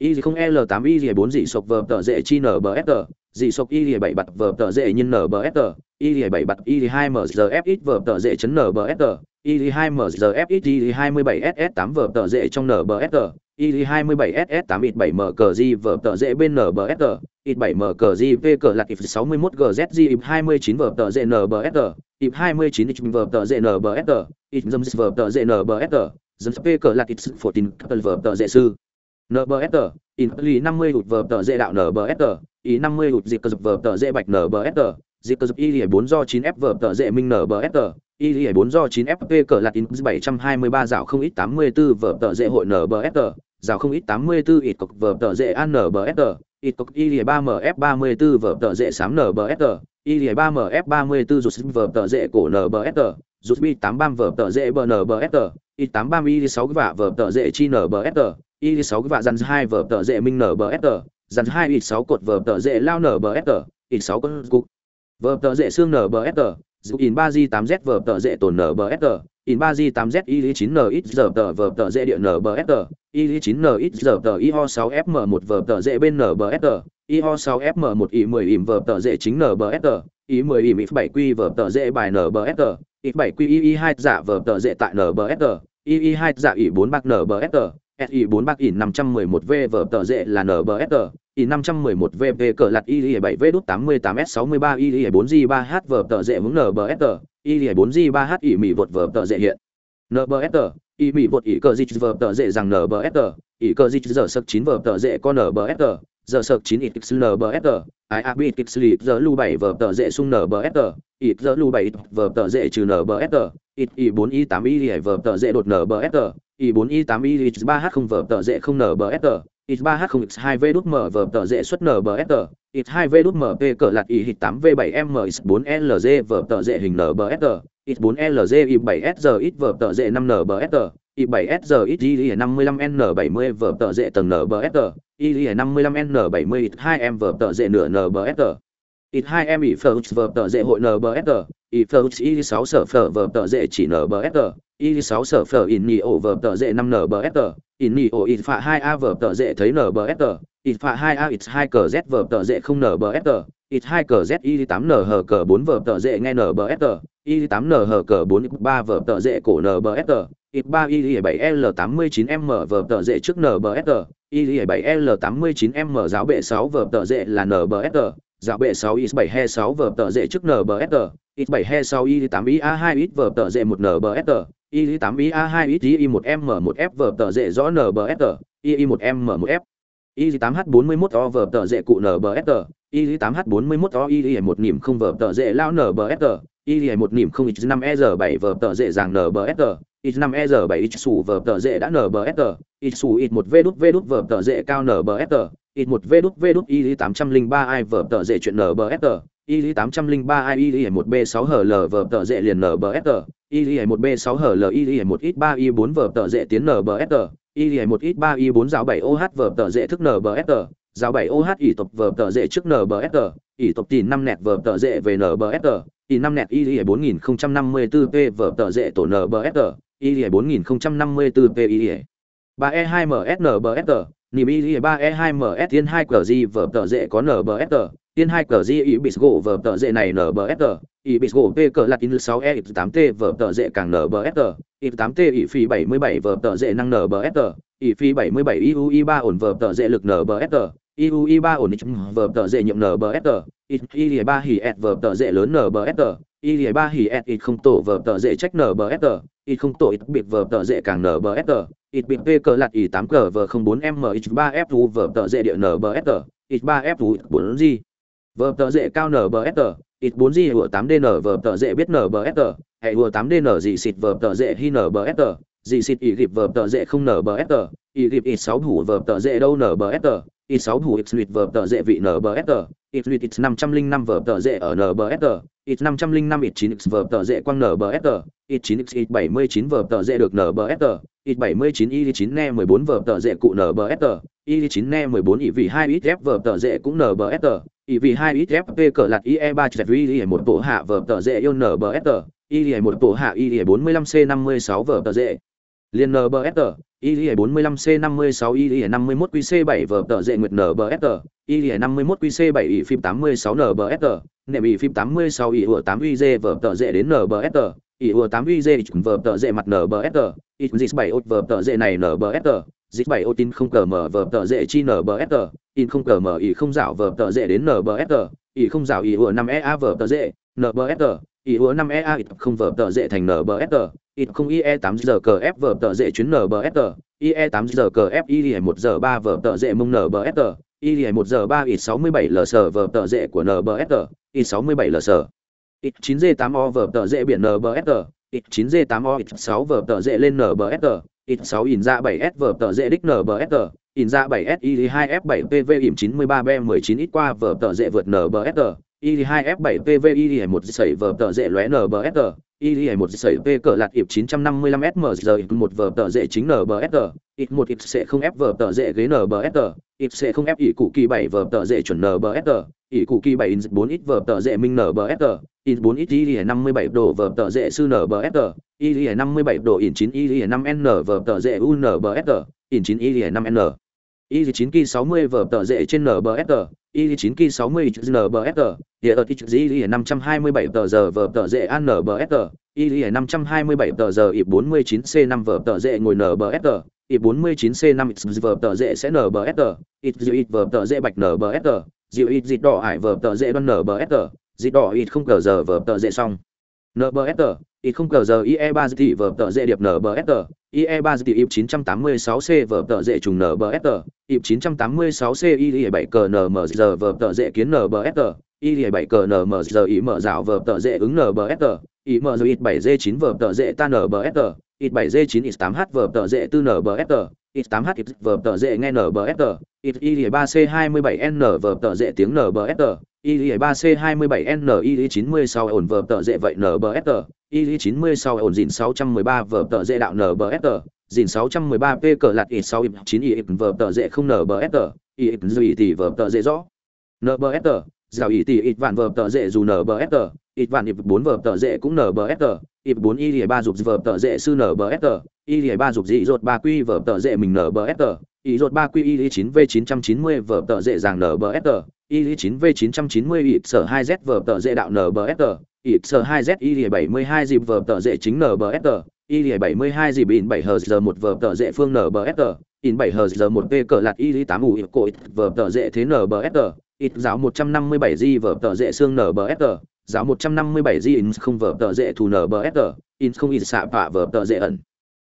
Y0L8Y4 dị sộc vờ tờ dễ chi nở bờ ST, dị sộc y lìa bảy bật vở tờ dễ nhân nở bờ sờ y lìa bảy bạt, y lìa giờ f ít vở tờ dễ chấn nở bờ sờ y lìa hai f ít, y hai mươi bảy ss tám vở tờ dễ trong nở bờ sờ y lìa hai mươi bảy ss tám ít bảy mờ cờ di vở tờ dễ bên nở bờ sờ ít bảy mờ cờ di v cờ lạc ít sáu mươi mốt gz di ít hai mươi chín vở tờ dễ nở bờ sờ ít hai mươi chín ít vở tờ dễ nở bờ sờ ít dâm vở tờ dễ nở bờ sờ dâm p cờ lạc ít phổ tin vở tờ dễ sư. NBSR, Intli 50 hụt vở tờ dễ đạo NBSR, ý 50 hụt dịp cơ dục vở tờ dễ bạch NBSR, dịp cơ dục y 4 do 9F vở tờ dễ minh NBSR, y 4 do 9FP cỡ lạt in 723 rào không ít 84 vở tờ dễ hội NBSR, rào không ít 84 ít cọc vở tờ dễ an NBSR, ít cọc y 3MF34 vở tờ dễ sám NBSR, y 3MF34 rụt vở tờ dễ cổ NBSR, rụt bi 83 vở tờ dễ BNBSR, y 83 y 6 vả vở tờ dễ chi NBSR, y 6 và dàn 2 vở tờ dễ minh nở bờ sờ, dàn 2 y 6 cột vở tờ dễ lao NBSR, ít 6 cột cục vở tờ dễ xương nở bờ dù in 3 g 8 z vở tờ dễ tổn sờ, in 3 g 8 z y 9 n x giờ tờ vở tờ dễ địa sờ, y 9 n x giờ tờ iho 6 fm 1 vở tờ dễ bên nở bờ sờ, iho 6 fm 1 y 10 ỉm vở tờ dễ chính nở bờ sờ, y 10 ỉm 7 quy vở tờ dễ bài nở bờ sờ, y 7 q y 2 giả vở tờ dễ tại nở bờ sờ, y 2 giả y 4 bạc sờ. SI 4 bạc ỉn 511V vở tờ dệ là NBSR, ỉn 511V cỡ lật y 7 v đút 88S63 y 4 g 3H vở tờ dệ hướng NBSR, y 4 g 3H ỉ mỉ vột vở tờ dệ hiện. NBSR, ỉ mỉ vột ỉ cỡ dịch vở tờ dệ rằng NBSR, ỉ cỡ dịch giờ sập 9 vở tờ dệ con NBSR, giờ sập 9 ít x NBSR, IAB x giờ lưu 7 vở tờ dệ sung NBSR, ít giờ lưu 7 vở tờ dệ trừ NBSR, ít ỉ 4 y 8 y vở tờ dệ đột NBSR, y 4 y 8 y 3 h không vở tờ dễ không nbsr x 3 h không x 2 v đút mở vở tờ dễ xuất nở BSt. x 2 v đút mp cỡ lạt y hit 8 v 7 m x 4 lg vở tờ dễ hình nở BSt. x 4 lg y 7 s x vở tờ dễ 5 nở BSt. y 7 s x y 55 n 70 vở tờ dễ tầng nở BSt. y 55 n 70 x 2 m vở tờ dễ nửa nở BSt ít hai em ỉ phở vở tờ dễ hội nbsr ỉ phở y sáu sở phở vở tờ dễ chỉ nbsr y sáu sở phở in nhì ổ vở tờ dễ năm nbsr in nhì ổ ít phạ hai a vở tờ dễ thấy nbsr ít phạ hai a ít hai cờ z vở tờ dễ không nbsr ít hai cờ z y tám n hờ cờ bốn vở tờ dễ nghe nbsr y tám n hờ cờ bốn ba vở tờ dễ cổ nbsr ít ba y bảy l tám mươi chín m vở tờ dễ trước nbsr y bảy l tám mươi chín m giáo bệ sáu vở tờ dễ là nbsr dạo bệ sáu y bảy he 6 vở tờ dễ trước nbsr ít bảy he sáu y tám y a hai ít vở tờ dễ một nbsr y 8 y a 2 ít y 1 m 1 f vở tờ dễ rõ nbsr y 1 m 1 f. Y 8 h 41 o vở tờ dễ cụ nbsr y 8 h 41 o y 1 niệm không vở tờ dễ lao nbsr y 1 niệm không x 5 e 7 vở tờ dễ giảng nbsr x 5 e 7 x sủ vở tờ dễ đã nbsr x sủ x 1 v đút v đút vở tờ dễ cao nbsr ít 1 v đút v đút y 803 i vở tờ dễ chuyện nbsr y 803 i y 1 b 6 hl vở tờ dễ liền nbsr y 1 b 6 hl y 1 ít 3 y 4 vở tờ dễ tiến nbsr y 1 ít 3 y 4 giáo 7 oh vở tờ dễ thức nbsr giáo 7 oh ỷ tập vở tờ dễ trước nbsr ỷ tập tỷ 5 nẹt vở tờ dễ về nbsr ỷ 5 nẹt y 4054 p vở tờ dễ tổ nbsr y 4054 p y 3 e 2 msnbsr nìm y 3 e 2 ms tiên 2 qg vở tờ dễ có nbsr tiên 2 qg y bis gỗ vở tờ dễ này nbsr Ibis gỗ P cỡ lạt in 6 e 8T vở tờ dễ càng NBSR, I8T ỉ phi 77 vở tờ dễ năng NBSR, ỉ phi 77 IUI 3 ổn vở tờ dễ lực NBSR, IUI 3 ổn vở tờ dễ nhậm NBSR, I 3 hỉ S vở tờ dễ lớn y lìa ba hỉ et ít không tổ vở tờ dễ trách nở bờ ép tờ, ít không tổ ít biệt vở tờ dễ càng nở bờ ép tờ, ít biệt p cờ lạt, ít tám cờ vở không bốn m ít ba f u vở tờ dễ địa nở bờ ép tờ, ít ba f u bốn g. Vở tờ dễ cao nở bờ ép tờ, ít bốn g hủa tám d nở vở tờ dễ biết nở bờ ép hệ hủa tám d nở gì xịt vở tờ dễ hi nở bờ ép dị xịt ý gịp vờ tờ dễ không nở bờ sờ ý gịp ít sáu thủ vờ tờ dễ đâu nở bờ sờ ít sáu thủ ít luyện vờ tờ dễ vị nở bờ sờ ít luyện ít năm trăm linh năm vờ tờ dễ ở nở bờ sờ ít năm trăm linh năm ít chín x vờ tờ dễ quang nở bờ sờ ít chín x ít bảy mươi chín vờ tờ dễ được nở bờ sờ ít bảy mươi chín y chín ne mười bốn vờ tờ dễ cụ nở bờ sờ y chín ne mười bốn ý vị hai ít f vờ tờ dễ cũng nở bờ sờ ý vị hai ít f p cờ lạt ie ba chẹt vi một bộ hạ vờ tờ dễ yêu nở bờ sờ y một bộ hạ y bốn mươi lăm c năm mươi sáu vờ tờ dễ Liên NBFR, IE45C56 IE51QC7V dệ nguyệt NBFR, IE51QC7 IFIP86 NBFR, nệm IFIP86 IUA8UIZ dệ đến NBFR, IUA8UIZ vở dệ mặt NBFR, IFIP7 vở dệ này NBFR, dịch7o tin không mở vờ tờ chi nở in không cờ mở ý không dạo vờ tờ đến nở bờ sờ không dạo ý ủa năm e a ý hứa năm ea ít không vở tờ dễ thành nbsr ít không ie tám giờ cờ f vở tờ dễ chuyến nbsr ie tám giờ cờ f ie một giờ ba vở tờ dễ mông nbsr ie một giờ ba ít 67 l sờ vở tờ dễ của nbsr ít 67 l sờ. Ít chín g tám o vở tờ dễ biển nbsr ít chín g tám o ít sáu vở tờ dễ lên nbsr ít sáu in ra bảy s vở tờ dễ đích nbsr in ra 7 s i 2 f 7 pv ỉm 93 b 19 ít qua vở tờ dễ vượt nbsr i 2 f 7 pv i 1 sẩy vờ tờ dễ lóe nbsr y một sẩy p cỡ lạt ịp 955 m giờ một vở tờ dễ chính nbsr X1 X0F vở tờ dễ ghế nbsr X0F ỉ cụ kỳ 7 vở tờ dễ chuẩn nbsr ỉ cụ kỳ 7 in 4X vở tờ dễ minh nbsr in 4 ít y 57 độ vở tờ dễ sư nbsr y 57 độ in 9 y 5 n vở tờ dễ unbsr in 9 y 5 n. Y 9 kỳ 60 vở tờ dễ trên nbsr y 9 kỳ 60 nbsr địa ở tích y 527 tờ giờ vở tờ dễ an nbsr y 527 tờ giờ y 49 c 5 vở tờ dễ ngồi nbsr y 49 c 5 vở tờ dễ sẽ nbsr y dịu vở tờ dễ bạch nbsr dịu y dịt đỏ ải vở tờ dễ đoan nbsr dịt đỏ y không tờ giờ vở tờ dễ xong. Nbsr y không cờ giờ ie 3 tỷ vở tờ dễ điệp nbsr ie 3 tỷ ip 986 c vở tờ dễ trùng nbsr ip 986 c y 7 cờ nm giờ vở tờ dễ kiến nbsr y 7 cờ nm giờ ý mở rào vở tờ dễ ứng nbsr ý mở giờ ít 7 g 9 vở tờ dễ ta nbsr ít 7 g 9 ít 8 h vở tờ dễ tư nbsr ít 8 h ít vở tờ dễ nghe nbsr ít y 3 c 27 n vở tờ dễ tiếng nbsr y 3 c 27 n y 96 ổn vở tờ dễ vậy nbsr y 96 ổn dìn 613 vở tờ dễ đạo nbsr dìn 613 p cờ lạt ít 6 9 y vở tờ dễ không nbsr y duy thì vở tờ dễ rõ. Nbsr Giảo ý tỷ ít vạn vở tờ dễ dù nbsr, ít vạn ít bốn vở tờ dễ cũng nở bs tờ. Hiệp bốn y lìa ba dục vở tờ dễ sư nở bs tờ. Y lìa ba dục dị rột ba quy vở tờ dễ mình nở bs tờ. Y rột ba quy y chín v chín trăm chín mươi vở tờ dễ giảng tờ. Y chín v chín trăm chín mươi ít sở hai z vở tờ dễ đạo nở bs tờ. Hiệp sở hai z y lìa bảy mươi hai dịp vở tờ dễ chính nở bs tờ. Y lìa bảy mươi hai dịp in bảy hờ giờ một vở tờ dễ phương nở bs tờ. In bảy hờ giờ một p cờ lạt y tám ủ ít cội vở tờ dễ thế nở bs tờ. Ít giáo một trăm năm mươi bảy di vở tờ dễ xương nở bs tờ giáo 157 g in không vở tờ dễ thù NBSR, in không in xạ phạ vở tờ dễ ẩn.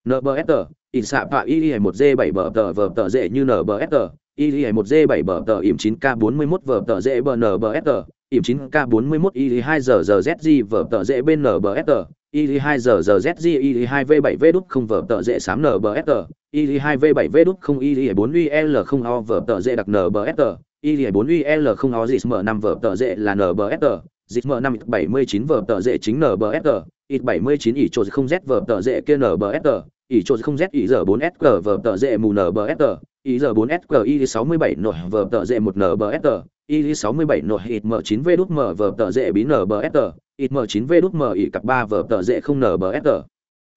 NBSR, in xạ phạ y 1 d 7 vở tờ vở tờ dễ như NBSR, y 1 d 7 vở tờ im 9K41 vở tờ dễ bờ NBSR, im 9K41 y 2 giờ giờ ZG vở tờ dễ bên NBSR, y 2 giờ giờ ZG y 2 v 7 v đúc không vở tờ dễ sám NBSR, y 2 v 7 v đúc không y 4 l không o vở tờ dễ đặc NBSR, y 4 l không o gì m 5 vở tờ dễ là NBSR dịch m năm bảy mươi chín vở tờ dễ chính nbsg ít bảy mươi chín ỉ trộn không z vở tờ dễ kia nbsg ỉ trộn không z ỉ giờ bốn s vở tờ dễ mù nbsg ỉ giờ bốn s y sáu mươi bảy nội vở tờ dễ một nbsg y sáu mươi bảy nội ít m chín v đút m vở tờ dễ bí nbsg ít m chín v đút m ỉ cặp ba vở tờ dễ không nbsg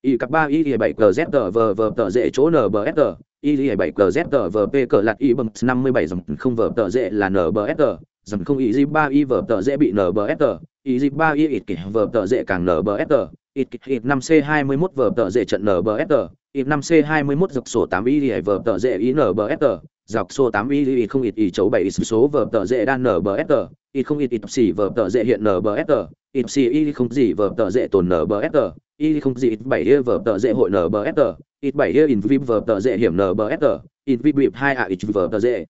y cặp ba y bảy cz tờ vờ vờ tờ dễ chỗ nbsg y bảy cz tờ vờ p cờ lạt y bằng năm mươi bảy dòng không vở tờ dễ là nbsg dần không ý gì ba y vở tờ dễ bị nbsg ý gì ba y ít kỷ vở tờ dễ càng nbsg ít kỷ ít năm c hai mươi mốt vở tờ dễ trận nbsg ít năm c hai mươi mốt dọc sổ tám y vở tờ dễ ý nbsg dọc số tám y không ít ý chấu bảy số vở tờ dễ đan nbsg ít không ít ít xỉ vở tờ dễ hiện nbsg ít xỉ y không gì vở tờ dễ tồn nbsg y không gì ít bảy y vở tờ dễ hội nbsg ít bảy y in vip vở tờ dễ hiểm nbsg ít vip hai a ít vở tờ dễ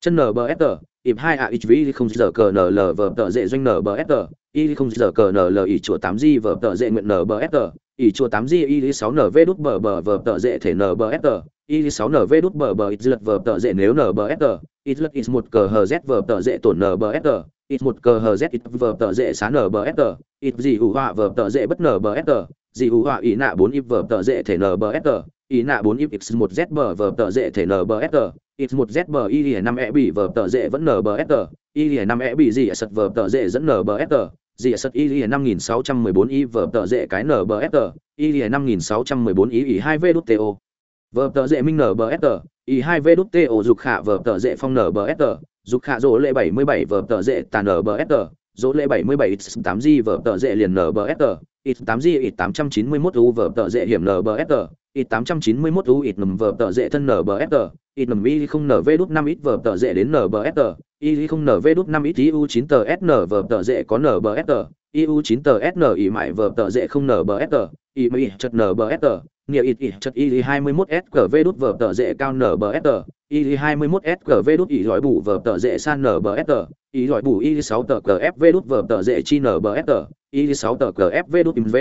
chân nbsg ịp hai a ít hv không giờ cờ nờ lờ vờ tờ dễ doanh nờ bờ nbsg y không giờ cờ nờ lờ ỉ chùa tám di vờ tờ dễ nguyện nờ bờ nbsg ỉ chùa tám di, y sáu nờ vê đút bờ bờ vờ tờ dễ thể nờ bờ nbsg y sáu nờ vê đút bờ bờ ít lật vờ tờ dễ nếu nờ bờ nbsg ít lật ít một cờ hờ z vờ tờ dễ tổn nờ bờ nbsg ít một cờ hờ z ít vờ tờ dễ sáng nờ bờ nbsg ít gì hữu họa vờ tờ dễ bất nờ bờ nbsg gì hữu họa ý nạ bốn ít vờ tờ dễ thể nờ bờ nbsg ý nạ bốn ít x một z bờ vở tờ dễ thể nbsg x một z bờ y lìa năm e bị vờ tờ dễ vẫn nbsg y lìa năm e bị gì sật vở tờ dễ dẫn nbsg gì sật y lìa năm nghìn sáu trăm mười bốn y vở tờ dễ cái nbsg y lìa năm nghìn sáu trăm mười bốn y y hai v đút to vở tờ dễ minh nbsg y hai v đút to dục khả vở tờ dễ phong nbsg dục khả dỗ lệ bảy mươi bảy vở tờ dễ tàn nbsg dỗ lệ bảy mươi bảy tám g vở tờ dễ liền nbsg ít tám g ít tám trăm chín mươi mốt u vở tờ dễ hiểm nbsg ít tám trăm chín mươi mốt u ít nm vở tờ dễ thân nbsg ít nm y không nv đút năm ít vở tờ dễ đến nbsg y không nv đút năm ít u chín tờ sn vờ tờ dễ có nbsg iu chín tờ sn ỉ mại vờ tờ dễ không nbsg ỉ mãi chật nbsg nghĩa ít ít chật y hai mươi mốt s cờ v đút vờ tờ dễ cao nbsg y hai mươi mốt s cờ v đút ỉ lõi bù vờ tờ dễ san nbsg y lõi bù y sáu tờ cờ f v đút vờ tờ dễ chi nbsg y sáu tờ cờ f v đút im v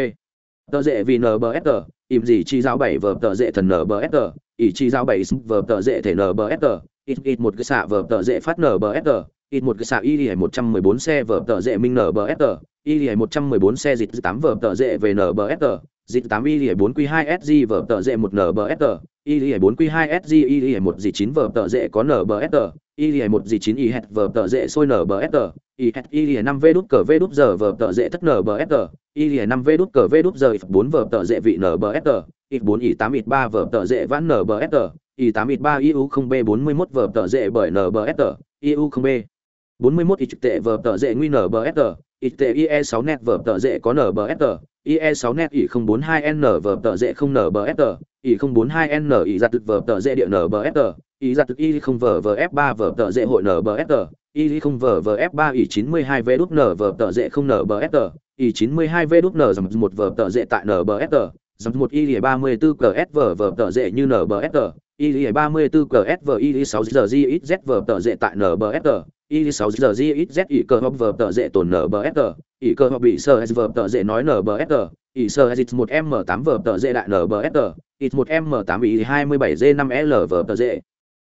tờ dễ vì nbsg im gì chi giáo bảy vờ tờ dễ thần nbsg ỉ chi giáo bảy vờ tờ dễ thể nbsg ít ít một cái xạ vở tờ dễ phát nờ bờ sờ ít một cái xạ y một trăm mười bốn xe vở tờ dễ minh nờ bờ sờ y một trăm mười bốn xe dịch tám vở tờ dễ về nờ bờ sờ dịch tám y bốn q hai sg vở tờ dễ một nờ bờ sờ y bốn q hai sg y một gì chín vở tờ dễ có nờ bờ sờ y một gì chín y hẹt vở tờ dễ sôi nờ bờ sờ y hẹt y năm v đút cờ v đút giờ vở tờ dễ thất nờ bờ sờ y năm v đút cờ v đút giờ bốn vở tờ dễ vị nờ bờ sờ y bốn y tám y ba vở tờ dễ vãn sờ y tám ít ba iu không b bốn mươi mốt vở tờ dễ bởi nbsg iu không b bốn mươi mốt y trực tệ vở tờ dễ nguy nbsg y tệ ie sáu net vở tờ dễ có nbsg ie 6 net ỉ 042n vở tờ dễ không nbsg ỉ 042n i giặt thực vở tờ dễ địa nbsg i giặt thực y không vở vở f3 vở tờ dễ hội nbsg y không vở vở f3 ỉ 92 v đút n vở tờ dễ không nbsg ỉ 92 v đút n dòng một vở tờ dễ tại nbsg dòng một y 34 cs vở vở tờ dễ như nbsg y 34 cs vở y 6 giờ gxz tờ dễ tại nbsg y 6 giờ gxz ỉ cơ hop vở tờ dễ tồn nbsg ỷ cơ họ bị sơ vở tờ dễ nói nbsg ỷ sơ dịch một m 8 vở tờ dễ đại nbsg ít một m 8 ỷ 27 g 5 l vở tờ dễ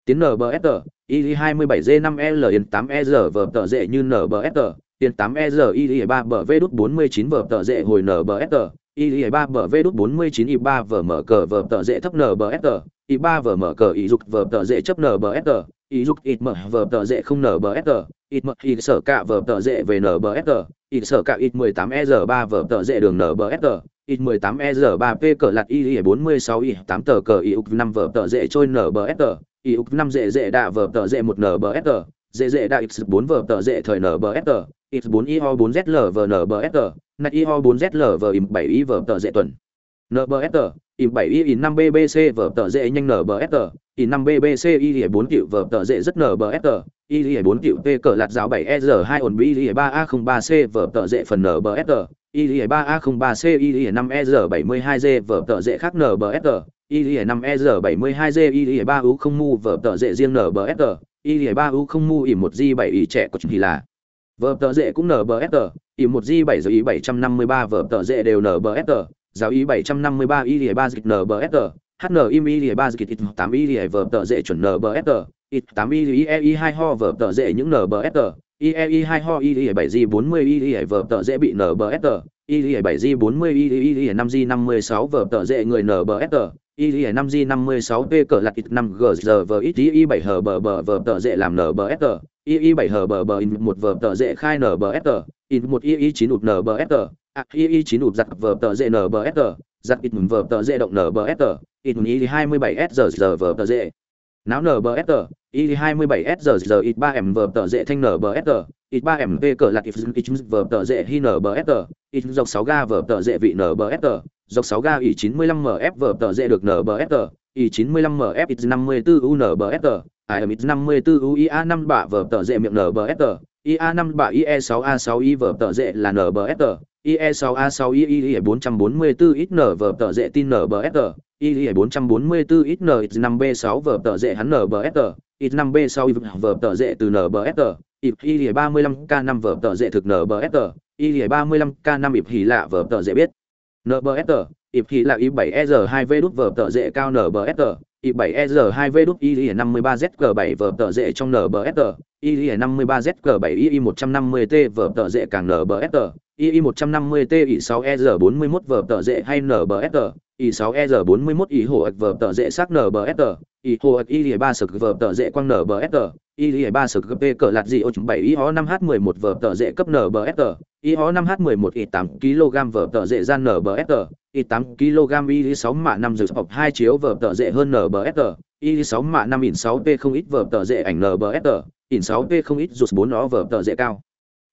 tiến nbsg ỷ 27 g 5 l yên 8 e giờ vở tờ dễ như nbsg tiền 8 e giờ ỷ 3 bờ v đút 49 vở tờ dễ hồi nbsg ỷ 3 bờ v đút 49 ỷ 3 vở mở cờ vở tờ dễ thấp nbsg ỷ 3 vở mở cờ y dục vở tờ dễ chấp nở bờ sờ ý dục ít mở vở tờ dễ không nở bờ sờ ít mở ít sở cả vở tờ dễ về nở bờ sờ ít sở cả ít 18 e r 3 vở tờ dễ đường nở bờ sờ ít 18 e r 3 p cờ lạt y 46 y 8 tờ cờ y 5 vở tờ dễ trôi nở bờ sờ y 5 dễ dễ đạ vở tờ dễ một nở bờ sờ dễ dễ đạ x 4 vở tờ dễ thời nở bờ sờ x 4 y ho 4 z l vờ nở bờ sờ nạch y ho 4 z l vờ 7 y vở tờ dễ tuần. NBSR, IM7Y IN5BBC vở tờ dễ nhanh NBSR, in 5 BBC y 4 triệu vở tờ dễ rất NBSR, y 4 triệu P cờ lạt giáo 7R 2 ổn y 3A03C vở tờ dễ phần NBSR, y 3A03C y 5R 72G vở tờ dễ khác NBSR, y 5R 72G y 3U không mu vở tờ dễ riêng NBSR, y 3U không mu y 1G 7 y trẻ của thì là vở tờ dễ cũng NBSR, y 1G 7 rồi y 753 vở tờ dễ đều NBSR giáo ý 753 y 3 dịch nbsg HN im y 3 dịch 8 y lìa vở tờ dễ chuẩn nbsg ít 8 y lìa 2 ho vở tờ dễ những nbsg IEI 2 ho y 7 g 40 y lìa vở tờ dễ bị NBSR, y 7 g 40 y 5 g 56 vở tờ dễ người NBSR, y 5 g 56 p cỡ lạt 5 g giờ vở ít y 7 hờ bờ bờ vở tờ dễ làm NBSR, y 7 hờ bờ bờ in 1 vở tờ dễ khai NBSR, in một y 9 ụt NBSR, a i i chín ụt giặt vờ tờ dễ s giặt ít mừng vờ tờ dễ động nbsr ít mừng y hai mươi bảy s giờ giờ vờ tờ dễ náo nbsr y hai mươi bảy s giờ giờ ít ba m vờ tờ dễ thanh nbsr ít ba m v cờ lạc ít ít vờ tờ dễ hi nbsr ít dọc sáu ga vờ tờ dễ vị nbsr dọc sáu ga y chín mươi lăm mf vờ tờ dễ được nbsr y chín mươi lăm mf ít năm mươi bốn u nbsr IM ít năm mươi bốn UIA năm bạ vở tờ dễ miệng NBSR, IA năm bạ IE sáu A sáu I vở tờ dễ là NBSR, IE6A6IE444XNVTZTNBSR, IE444XN5B6VTZ hắn NBSR, IE5B6VTZ từ NBSR, IE35K5 VTZ thực NBSR, II35K5 ịp hỉ lạ vở biết. NBSR, ịp hỉ lạ I7EZ2V đút VTZ cao NBSR, I7EZ2V đút I53ZG7 vở trong NBSR, I53ZG7 I150T VTZ càng NBSR, II 150T I6ER41 vở tờ dễ hay NBSR, I6ER41 I hồ vở tờ dễ sắc NBSR, I hồ I3 sực vở tờ dễ quang NBSR, I3 sực P cỡ lạt gì ô 7 I ho 5H11 vở tờ dễ cấp NBSR, I ho 5H11 I 8 kg vở tờ dễ gian NBSR, I 8 kg I 6 mạ 5 dược học 2 chiếu vở tờ dễ hơn NBSR, I 6 mạ 5 in 6 P không ít vở tờ dễ ảnh NBSR, in 6 P không ít rụt 4 nó vở tờ dễ cao.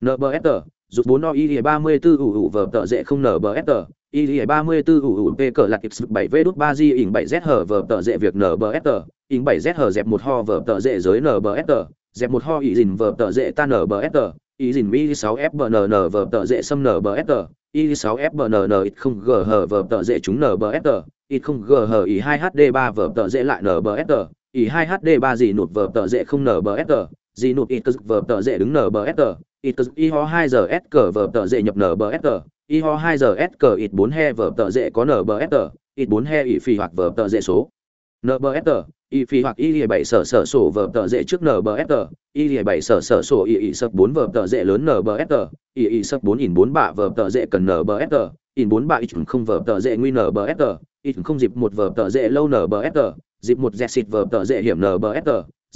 NBSR, rút bốn no y ba mươi bốn ủ ủ vờ tợ dễ không nở bờ ép tờ. Y ba mươi bốn ủ ủ p cờ lạc x bảy v đút ba di ỉng bảy z hờ vờ tợ dễ việc nở bờ ép tờ. Ỉng bảy z hờ dẹp một ho vờ tợ dễ giới nở bờ ép tờ. Dẹp một ho ỉ dìn vờ tợ dễ ta nở bờ ép tờ. Y dìn mi sáu f bờ n vờ tợ dễ xâm nở bờ ép tờ. Y sáu f bờ n ít không g hờ vờ tợ dễ chúng nở bờ ép tờ. Ít không g hờ y hai hd ba vờ tợ dễ lại nở bờ ép tờ. Y hai hd ba gì nụt vờ tợ dễ không nở bờ ép tờ. Gì nụt ít vờ tợ dễ đứng nở bờ ép tờ ít y ho 2 giờ s cờ vở tờ dễ nhập nở bờ s y ho 2 giờ s cờ ít 4 he vở tờ dễ có nở bờ s ít 4 he ỉ phi hoặc vở tờ dễ số. Nở bờ s y phi hoặc y 7 sở sở sổ vở tờ dễ trước nở bờ s y 7 sở sở sổ y y sập 4 vở tờ dễ lớn nở bờ s y y sập 4 in 4 bạ vở tờ dễ cần nở bờ s in 4 bạ ít không vở tờ dễ nguy nở bờ s ít không dịp một vở tờ dễ lâu nở bờ s dịp một dẹt xịt vở tờ dễ hiểm nở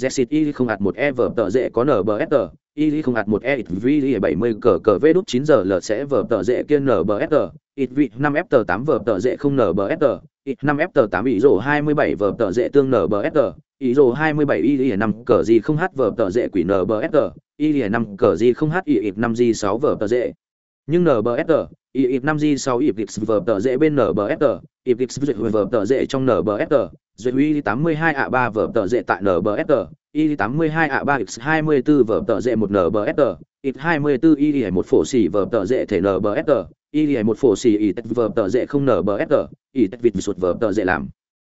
bờ y không hạt một e vở tờ dễ có nở bờ s y không hạt một e ít vi bảy mươi cờ cờ v đút chín giờ l sẽ vở tờ dễ kiên nở bờ s ít vị năm f tờ tám vở tờ dễ không nở bờ s ít năm f tờ tám ý rổ hai mươi bảy vở tờ dễ tương nở bờ s ý rổ hai mươi bảy y năm cờ gì không hát vở tờ dễ quỷ nở bờ s y năm cờ gì không hát y ít năm g sáu vở tờ dễ. Nhưng nbsr ít năm g sáu ip vở tờ dễ bên nbsr ip vở tờ dễ trong nbsr duyệt uy 82 a 3 vở tờ dễ tại nbsr y 82 a 3 x 24 vở tờ dễ một nbsr x 24 y một phổ xỉ vở tờ dễ thể nbsr y một phổ xỉ y vở tờ dễ không nbsr y vịt sụt vở tờ dễ làm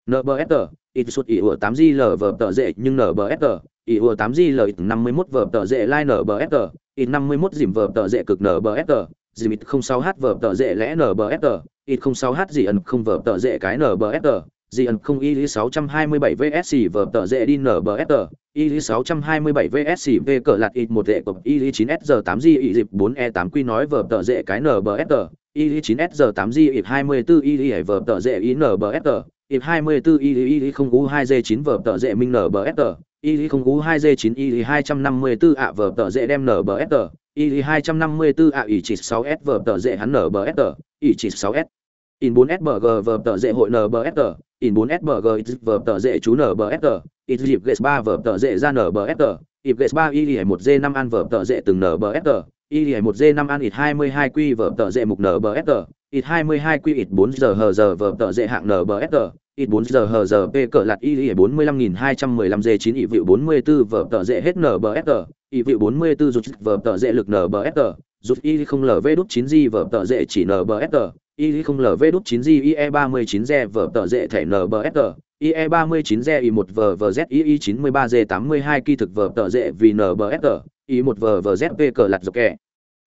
nbsr y sụt y ủa 8 g l vở tờ dễ nhưng nbsr y ủa 8 g l 51 vở tờ dễ line nbsr y 51 dìm vở tờ dễ cực nbsr dìm ít 06 h vở tờ dễ lẽ nbsr ít 06 h gì ẩn không vở tờ dễ cái nbsr dị ẩn không y sáu trăm hai mươi bảy vsc vờ tờ dễ đi nở bờ sờ y sáu trăm hai mươi bảy vsc v cờ lạt ít một tệ cộng y chín s giờ tám g y dịp bốn e tám q nói vờ tờ dễ cái nở bờ sờ y chín s giờ tám g ít hai mươi bốn y vờ tờ dễ y nở bờ sờ ít hai mươi bốn y không u hai g chín vờ tờ dễ minh nở bờ sờ y không u hai g chín y hai trăm năm mươi bốn ạ vờ tờ dễ đem nở bờ sờ y hai trăm năm mươi bốn ạ y chỉ sáu s vờ tờ dễ hắn nở bờ sờ y chỉ sáu s in bốn s 4 g vờ tờ dễ hội nbsg in 4 sbg vở tờ dễ chú nbsr ít dịp gs 3 vở tờ dễ ra nbsr ịp gs 3 y 1 g 5 an vở tờ dễ từng nbsr y 1 g 5 an ít 22 q vở tờ dễ mục nbsr ít 22 q ít 4 giờ hờ giờ vở tờ dễ hạng nbsr ít 4 giờ hờ giờ p cỡ lạt y 45215 g 9 y vịu 44 vở tờ dễ hết nbsr y vịu 44 rụt vở tờ dễ lực nbsr rụt y không lv đút 9 g vở tờ dễ chỉ nbsr y không lv đúc 9 g ie 39 g vở tờ dễ thể nbsr ie 39 g, i 1 vờ vờ z i 93 g 82 kỳ thực vở tờ dễ vì nbsr i 1 vờ vờ z p cỡ lạt dọc kẻ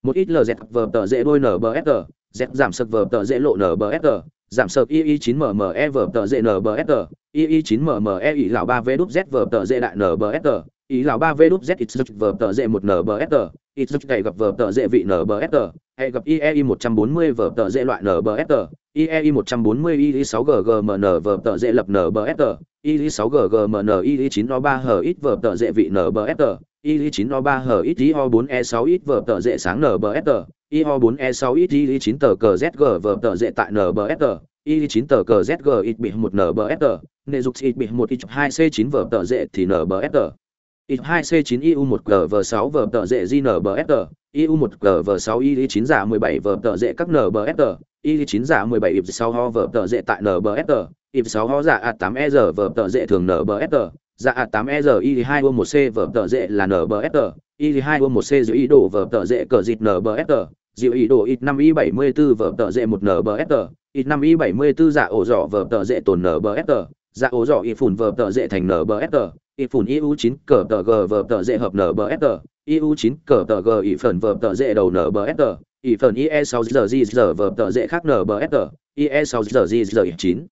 một ít lz vở tờ dễ đôi nbsr z giảm sực vở tờ dễ lộ nbsr giảm sợp ii 9 mme vở tờ dễ nbsr ii 9 mme ý lão 3 v đúp z vở tờ dễ đại nbsr ý lão 3 v đúp z ít vờ tờ dễ một nbsr ít cày gặp vờ tờ dễ vị nbsr hay e gặp iei 140 vở tờ dễ loại nbsr iei 140 ii sáu ggmn vờ tờ dễ lập nbsr ii sáu ggmn ii chín, o, ba, h ít vờ tờ dễ vị nbsr ii chín, o, ba, h ít io bốn e sáu ít vờ tờ dễ sáng nbsr io bốn e sáu ít ii chín tờ cờ zg vờ tờ dễ tại nbsr ii 9 tờ cờ zg ít bị một nbsr nệ dục ít bị một ít 2 c 9 vở tờ dễ thì nbsr ít 2 c 9 iu 1 gv 6 vở tờ dễ gnbsr iu 1 gv 6 ii 9 giả 17 vở tờ dễ các nbsr i9 giả 17 ip 6 ho vở tờ dễ tại nbsr ip 6 ho giả a 8 e giờ tờ dễ thường nbsr dạ a 8 e giờ ii 2 u 1 c vở tờ dễ là nbsr ii 2 u 1 c giữ ý đồ vở tờ dễ cờ dịt nbsr dịu ý đồ ít 5 i 74 vở tờ dễ một nbsr ít 5 i 74 dạ ổ giỏ vở tờ dễ tồn nbsr dạ ổ dọ i phùn vở tờ dễ thành nbsr ít phủn iu 9 cờ tờ g vờ tờ dễ hợp nbsr iu 9 cờ tờ g ỉ phần vờ tờ dễ đầu nbsr i phần ie 6 giờ g giờ vờ tờ dễ khác nbsr ie 6 giờ g giờ 9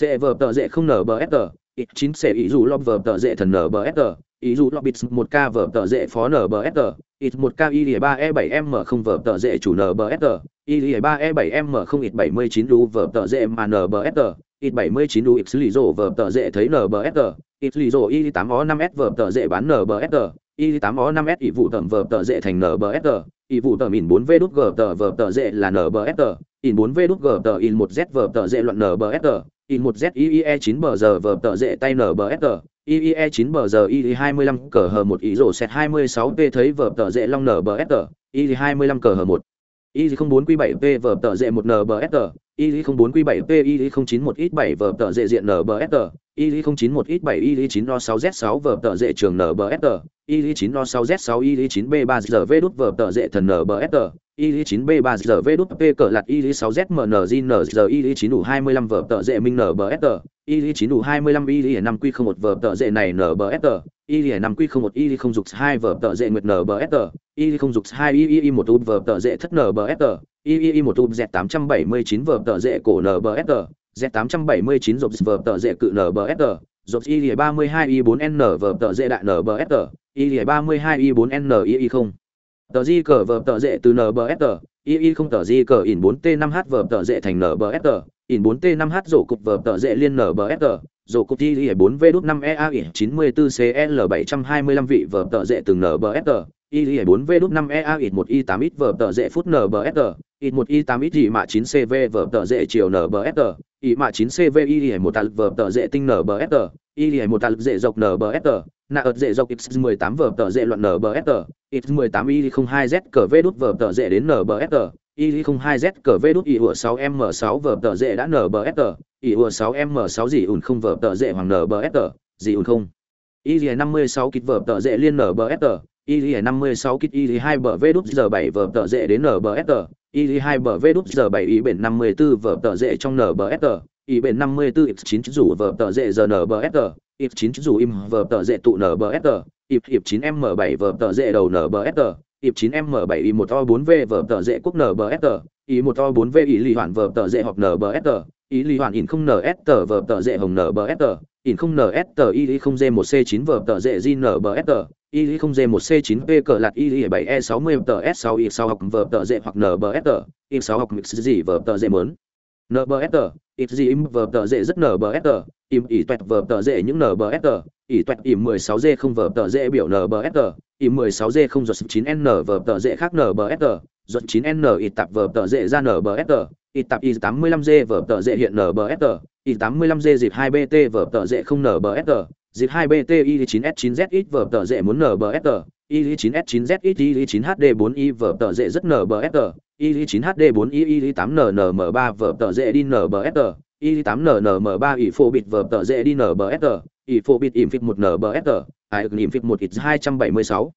dễ vờ tờ dễ không nbsr ít 9 sẽ ý dù lọc vờ tờ dễ thần nbsr ý dù lọc bịt 1 k vờ tờ dễ phó nbsr ít 1 k y 3 e 7 m không vờ tờ dễ chủ nbsr y 3 e 7 m không ít bảy mươi chín lu vờ tờ dễ mà nbsr ít 79 đủ ít lý rổ vở tờ dễ thấy nbsr ít lý rổ i 8 o 5 s vở tờ dễ bán nbsr i 8 o 5 s ỷ vụ tầm vở tờ dễ thành nbsr ỷ vụ tầm in 4 v đút g tờ vở tờ dễ là nbsr in 4 v đút g tờ in 1 z vở tờ dễ luận nbsr in 1 z iie 9 bờ giờ vở tờ dễ tay nbsr iie 9 bờ giờ i 25 cờ hờ 1 ý rổ set 26 p thấy vở tờ dễ long nbsr i 25 cờ hờ 1 y 04 q 7 p vở tờ dễ 1 nbsr y 04 q 7 p y 091 x 7 vở tờ dễ diện nbsr y 091 x 7 y 9 lo 6 z 6 vở tờ dễ trường nbsr y 9 lo 6 z 6 y 9 b 3 giờ v đút vở tờ dễ thần nbsr y 9 b 3 giờ v đút p cờ lạt y 6 z mn giờ y 9 đủ 25 vở tờ dễ minh nbsr y 9 đủ 25 y 5 q 01 vở tờ dễ này nbsr y 5 q 01 y không dục hai vở tờ dễ nguyệt nbsr y không dục hai y y 1 u vở tờ dễ thất nbsr y y 1 u z 879 vở tờ rễ cổ nbsr z 879 dọc vở tờ rễ cự nbsr dọc y 32 y 4 n vở tờ rễ đại nbsr y 32 y 4 n i không. Tờ di cờ vở tờ rễ từ nbsr i i không tờ di cờ in bốn t năm h vở tờ rễ thành nbsr in 4 t 5 h rổ cục vở tờ dễ liên nbsr rổ cục y 4 v đút 5 ea 94 cl 725 vị vở tờ dễ từng nbsr y 4 v đút 5 ea 1 y 8 ít vở tờ dễ phút nbsr ít một y tám ít gì mạ chín cv vở tờ dễ chiều nbsr y mạ chín cv y 1 tạt vở tờ dễ tinh nbsr y 1 tạt dễ dọc nbsr nạ ợt dễ dọc x 18 vở tờ dễ loạn nbsr x 18 y 02 z cờ v đút vở tờ dễ đến nbsr y 02 z cờ v đút y 6 m sáu vở tờ dễ đã nbsr y 6 m sáu gì ủn không vở tờ dễ hoàng nbsr gì ủn không. Y 56 kit vở tờ dễ liên nbsr y 56 kit y hai bờ v đút giờ bảy vở tờ dễ đến nbsr y 2 bờ v đút giờ 7 y bền 54 vở tờ dễ trong nbsr y bền 54 x 9 rủ vở tờ dễ giờ nbsr if 9 dù im vờ tờ dễ tụ nbsr if if 9 m 7 vờ tờ dễ đầu nbsr if 9 m 7 i 1 o 4 v vờ tờ dễ quốc nbsr i 1 o 4 v ý lì hoàn vờ tờ dễ hoặc nbsr ý lì hoàn in không ns tờ vờ tờ dễ hồng nbsr in không ns tờ y không g 1 c 9 vờ tờ dễ g nbsr y không g 1 c 9 p cờ lạt y 7 e 60 tờ s 6 y 6 học v tờ dễ hoặc nbsr y 6 học mix gì v tờ dễ mớn. Nbsr ít gì im v tờ dễ rất nbsr im ỉ toẹt v tờ dễ những nbsr ỉ toẹt im 16 g không v tờ dễ biểu nbsr im 16 g không giọt 9 n v tờ dễ khác nbsr giọt 9 n ít tạp v tờ dễ ra nbsr ít tạp i 85 g vở tờ dễ hiện nbsr i 85 g dịp 2 bt vở tờ dễ không nbsr dịp 2 bt i 9 s 9 z ít vờ tờ dễ muốn nbsr i 9 s 9 z ít i 9 hd 4 i vở tờ dễ rất nbsr i 9 hd 4 i i 8 nnm 3 vở tờ dễ đi nbsr i 8 nnm 3 ỉ phô bịt vở tờ dễ đi nbsr ỉ phô bịt ỉm phịch 1 nbsr ai ỉm phịch 1 ít 276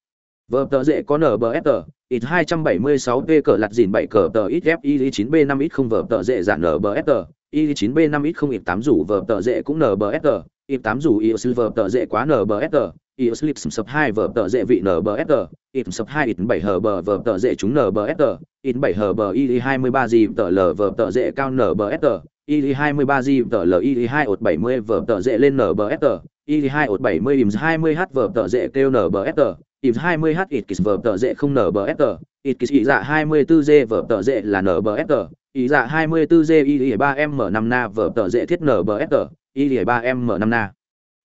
vờ tờ dễ có nbsr ít 276 p cờ lặt dìn 7 cờ tờ ít f i 9 b 5 ít không vờ tờ dễ giảm nbsr i 9 b 5 ít không ít 8 rủ vờ tờ dễ cũng nbsr ít 8 rủ i vờ tờ dễ quá nbsr ít slip sập 2 vờ tờ dễ vị nbsr ít sập 2 ít 7 hờ bờ vờ tờ dễ chúng nbsr ít 7 hờ bờ i 23 gì tờ l vờ tờ dễ cao nbsr i 23 gì tờ l i 2 ột 70 vở tờ dễ lên nbsr i 2 ột 70 im 20 h vở tờ dễ kêu nbsr im 20 h, ít kis vở tờ dễ không nở bờ nbsr ít kis ý dạ 24 g vở tờ dễ là nở bờ nbsr ý dạ 24 g i 3 m 5 na vở tờ dễ thiết nở bờ nbsr i 3 m 5 na.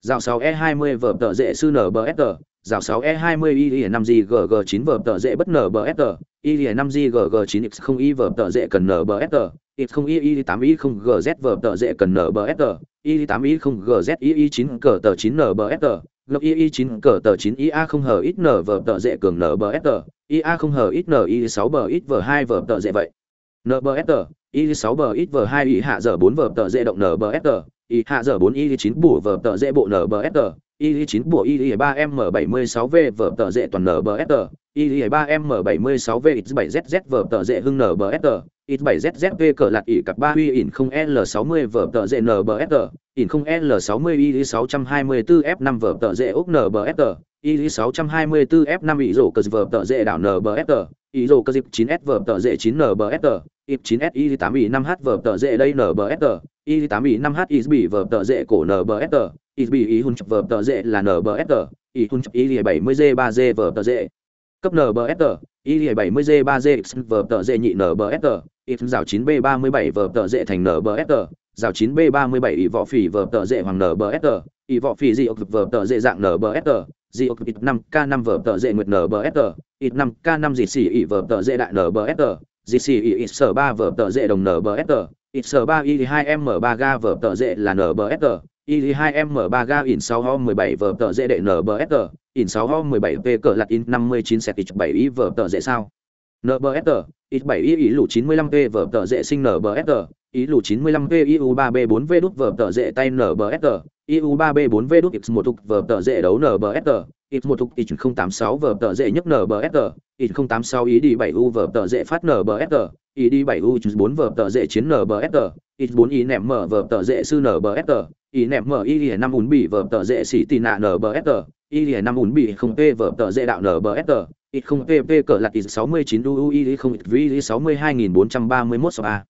Dạo 6 e 20 vở tờ dễ sư nở bờ nbsr dạo 6 e 20 i 5 g gg 9 vở tờ dễ bất nở bờ nbsr i 5 g gg 9 x không y vở tờ dễ cần nbsr ít không y y tám y không gz vờ tờ dễ cần nở bờ nbsr y tám y không gz y y chín, cờ tờ chín nbsr lộc y y chín cờ tờ chín y a không hờ ít n vờ tờ dễ cường nbsr y a không hờ ít n y sáu bờ ít vờ hai vờ tờ dễ vậy. Nbsr y sáu bờ ít vờ hai y hạ giờ bốn vờ tờ dễ động nbsr y hạ giờ bốn y chín bù vở tờ dễ bộ nbsr y chín bùa y ba m bảy mươi sáu v vở tờ dễ toàn nbsr y ba m bảy mươi sáu v x bảy zz vở tờ dễ hưng nbsr bảy 7 v cờ lạt y cặp ba huy ỉn không l 60 vở tờ dễ nbsr ỉn không l 60 y 624 f 5 vở tờ dễ úc nbsr y 624 f 5 ý rổ cờ vở tờ dễ đảo nbsr ý rổ cờ dịp 9 s vở tờ dễ 9 nbsr y 9 s y 8 y 5 h vở tờ dễ đây nbsr y 8 y 5 h is bị vở tờ dệ cổ nbsr is bị y hun vở tờ dễ là nbsr y hun y 70 g 3 g vở tờ dễ cấp nbsr y 70 g 3 g vở tờ dễ nhị nbsr ít rào 9B 37 vở tờ dễ thành NBSR, rào 9B 37 ỷ võ phỉ vở tờ dệ hoàng NBSR, ỷ võ phỉ dị ốc vở tờ dệ dạng NBSR, dị ốc ít 5K5 vở tờ dệ nguyệt NBSR, ít 5K5 dị xỉ ỷ vở tờ dệ đại NBSR, dị xỉ ỷ ít sở 3 vở tờ dệ đồng NBSR, IS3Y2M3G vở tờ dệ là NBSG. y 2M3 ga in 6 ho 17 vở tờ dệ đệ NBSG. in 6 ho 17 p cỡ lạt in 59 set 7 y vở tờ dệ sao? NBFR, ít 7 y ý lũ 95p vở tờ dễ sinh NBFR, ý lũ 95p IU3B4V đút vở tờ dễ tay NBFR, IU3B4V đút X1 thục vở tờ dễ đấu NBFR, X1 thục X086 vở tờ dễ nhấc NBFR, X086 ý đi 7U vở tờ dễ phát NBFR, ý đi 7U 4 vở tờ dễ chiến NBFR, X4 ý nẻm mở vở tờ dễ sư NBFR, ý nẻm mở y 5 ún bị vở tờ dễ xỉ tì nạ NBFR, ý đi 5 ún bị không p vở tờ dễ đạo NBFR, ít không pp cỡ lạt ít 69 ui không ít vi 62431 so a.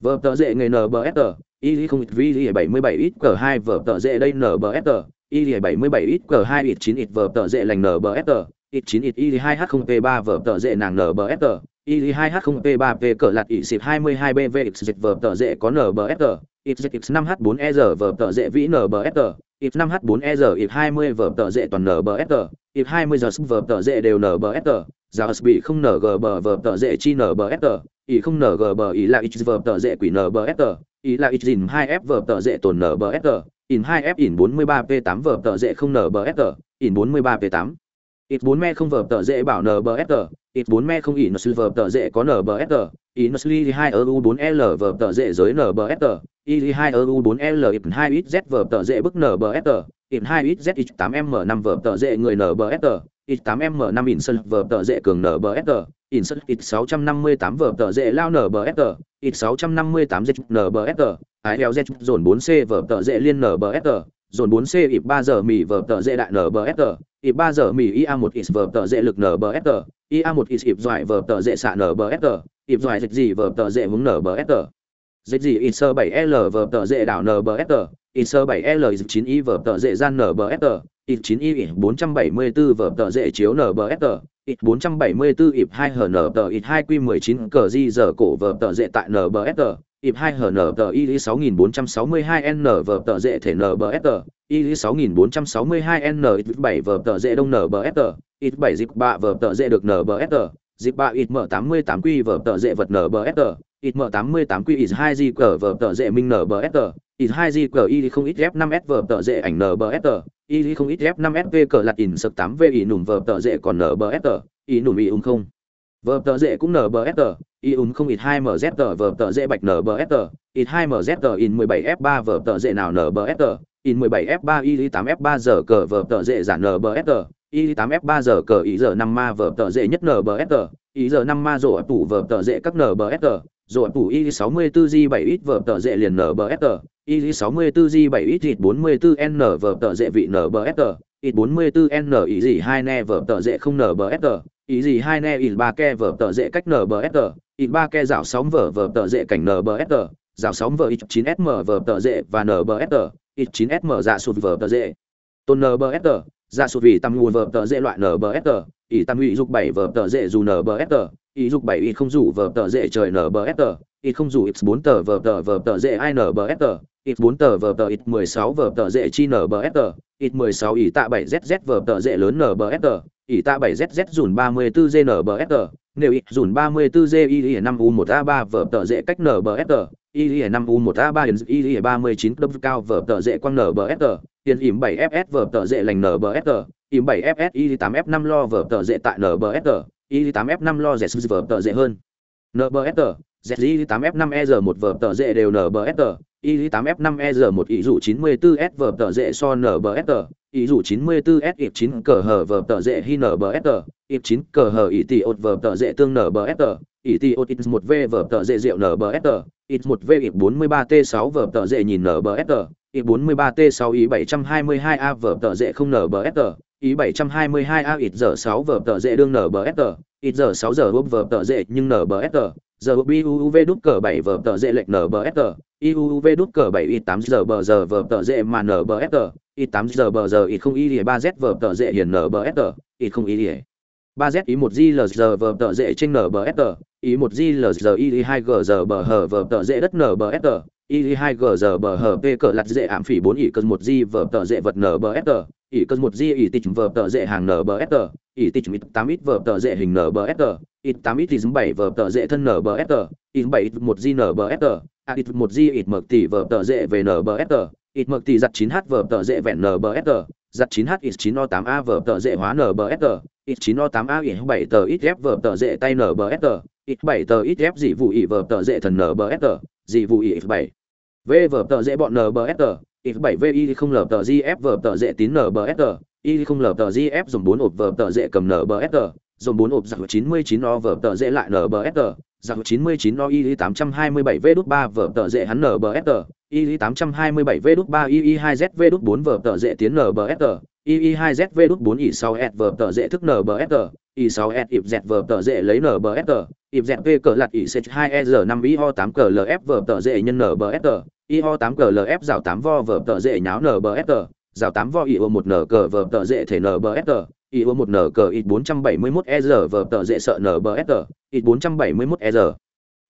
Vở tờ dễ nghề nbsr y không ít vi 77 ít cỡ 2 vở tờ dễ đây nbsr y 77 ít cỡ 2 ít 9 ít vở tờ dễ lành nbsr ít 9 ít y 2 h 0 p 3 vở tờ dễ nàng nbsr y 2 h 0 p 3 p cỡ lạt ít xịp 22 bv x vở tờ dễ có nbsr ít x 5 h 4 e vở tờ dễ vĩ nbsr ít 5 h 4 e ít 20 vở tờ dễ toàn nbsr ít 20 giờ vở tờ dễ đều nbsr giờ bị không ng bờ vở tờ dễ chi nbsr ý không ng bờ ý là ít vở tờ dễ quỷ nbsr ý là ít dìn 2 f vở tờ dễ tồn nbsr in 2 f in 43 p 8 vở tờ dễ không nbsr in 43 p 8 ít 4 me không vở tờ dễ bảo nbsr ít 4 me không in vở tờ dễ có nbsr in 2 eu 4 l vở tờ dễ giới nbsr ý 2 eu 4 l ít 2 ít z vở tờ dễ bức nbsr ít 2 ít z ít 8 m 5 vở tờ dễ người nbsr ít 8 m 5 in sân vở tờ dễ cường nbsr in sân ít 658 vở tờ dễ lao nbsr ít 658 z nbsr IL z dồn 4 c vở tờ dễ liên nbsr dồn 4 c ịp 3 giờ mì vở tờ dễ đại nbsr ịp 3 giờ mì ia 1 ít vở tờ dễ lực nbsr ia 1 ít ịp doại vở tờ dễ xạ nbsr ịp doại dịch gì vở tờ dễ vững nbsr dịch gì ít sơ 7 l vở tờ dễ đảo nbsr ISO 7L9I vở tờ dễ gian nbsr ít 9 y 474 vở tờ dễ chiếu nbsr ít 474 ít 2 hn tờ ít 2 q 19 cờ di giờ cổ vở tờ dễ tại nbsr ịp 2 hn tờ y 6462 n vở tờ dễ thể nbsr y 6462 n ít 7 vở tờ dễ đông nbsr ít 7 dịp bạ vở tờ dễ được nbsr dịp bạ ít mở 88 quy vở tờ dễ vật nbsr ít mở 88 quy ít 2 di cờ vở tờ dễ minh nbsr ít 2 di cờ y không ít f 5 s vở tờ dễ ảnh nbsr y không ít f 5 s v cờ lặt in sập 8 v y nùm vở tờ dễ còn nbsr y nùm y ung không. Vở tờ dễ cũng nbsr y ung không ít 2 mz tờ vở tờ dễ bạch nbsr ít 2 mz tờ in 17 f 3 vở tờ dễ nào nbsr in 17 f 3 y 8 f 3 giờ cờ vở tờ dễ giản nbsr y 8 f 3 giờ cờ ý giờ 5 ma vở tờ dễ nhất nbsg ý giờ 5 ma rổ tủ vở tờ dễ các nbsg rổ tủ y 64 g 7 ít vở tờ dễ liền nbsg y 64 g 7 ít thịt 44 n vở tờ dễ vị nbsg ít 44 n ý gì hai ne vở tờ dễ không nbsg ý gì hai ne ít ba ke vở tờ dễ cách nbsg ít ba ke rảo sóng vở vở tờ dễ cảnh nbsg rảo sóng vở ít 9 sm vở tờ dễ và nbsg ít 9 sm dạ sụt vở tờ dễ. Tôn nbsg ra sụt vì tăng nguồn vở tờ dễ loại nbsr ý tăng ủy dục bảy vở tờ dễ dù nbsr ý dục bảy ý không rủ vở tờ dễ trời nbsr ý không rủ x bốn tờ vở tờ vở tờ dễ ai nbsr ít 4 tờ vở tờ ít 16 vở tờ dễ chi nbsr ít 16 ý tạ 7 zz vở tờ dễ lớn nbsr ỷ tạ 7ZZ dùn 34 GNBSR, nếu ít dùn 34 GI 5 U1A3 vở tờ dễ cách NBSR, Y 5 U1A3 Y 39 W cao vở tờ dễ quang NBSR, tiền ỉm 7FS vở tờ dễ lành NBSR, ỉm 7FS Y 8F5 lo vở tờ dễ tại NBSR, Y 8F5 lo Z vở tờ dễ hơn. NBSR, ZY 8F5ER 1 vở tờ dễ đều NBSR, Y 8F5ER 1 ý dụ 94S vở tờ dễ so NBSR, ý dụ 94S ịp 9 cờ hờ vở tờ dễ hi NBSR, ịp 9 cờ hờ ý tỷ ột vở tờ dễ tương NBSR, ý tỷ ột X1V vở tờ dễ rượu NBSR, X1V ịp 43T6 vở tờ dễ nhìn NBSR, ịp 43T6 ý 722A vở tờ dễ không NBSR, ý 722A ít giờ 6 vở tờ dễ đương NBSR, ít giờ 6 giờ húp vở tờ dễ nhưng NBSR, giờ BUV đút cờ 7 vở tờ dễ lệch NBSR, IUV đút cờ 7 I8 giờ bờ giờ vở tờ dễ mà NBSR, I8 giờ bờ giờ ít không y 3 z vở tờ dễ hiền NBSR, ít không y. 3 z ý 1 g l giờ vở tờ dễ trên NBSR, ý 1 g l giờ y 2 g giờ bờ hở vở tờ dễ đất NBSR, y 2 g giờ bờ hở p cờ lặt dễ ảm phỉ bốn ỉ cơn 1 g vở tờ dễ vật NBSR, ỉ cơn một di ỉ tịch vở tờ dễ hàng NBSR, ỉ tịch mít tám ít vở tờ dễ hình NBSR, ít 8 ít thì 7 vở tờ dễ thân NBSR, ít 7 ít 1 g NBSR, a ít 1 g ít mực tỷ vở tờ dễ về NBSR, ít mực tỷ giặt 9h vở tờ dễ vẹn NBSR, giặt 9h ít 9 o 8A vở tờ dễ hóa NBSR, ít 9 o 8A ít 7 tờ ít f vở tờ dễ tay NBSR, ít 7 tờ ít dị vụ ỉ vở tờ dễ thần NBSR, dị vụ if bảy. V vở tờ dễ bọn nbs if bảy v y không lờ tờ f vở tờ dễ tín nbs y không lờ tờ f dùng bốn ộp vở tờ dễ cầm nbs dùng bốn ộp giặc chín mươi chín o vở tờ dễ lại nbs giặc 99 no y 827 v đút ba vở tờ dễ hắn nbs y 827 v đút ba y 2 z v đút bốn vở tờ dễ tiến nbs II2ZV đút 4 I6S vở tờ dễ thức NBFR, I6S ịp dẹt tờ dễ lấy NBFR, ịp cờ lạt IC2ER5 IO8 cờ LF tờ dễ nhân NBFR, IO8 cờ LF rào 8 vo vở tờ dễ nháo NBFR, rào 8 vo IO1N cờ vở tờ dễ thể NBFR, IO1N cờ I471ER vở tờ dễ sợ NBFR, i471ez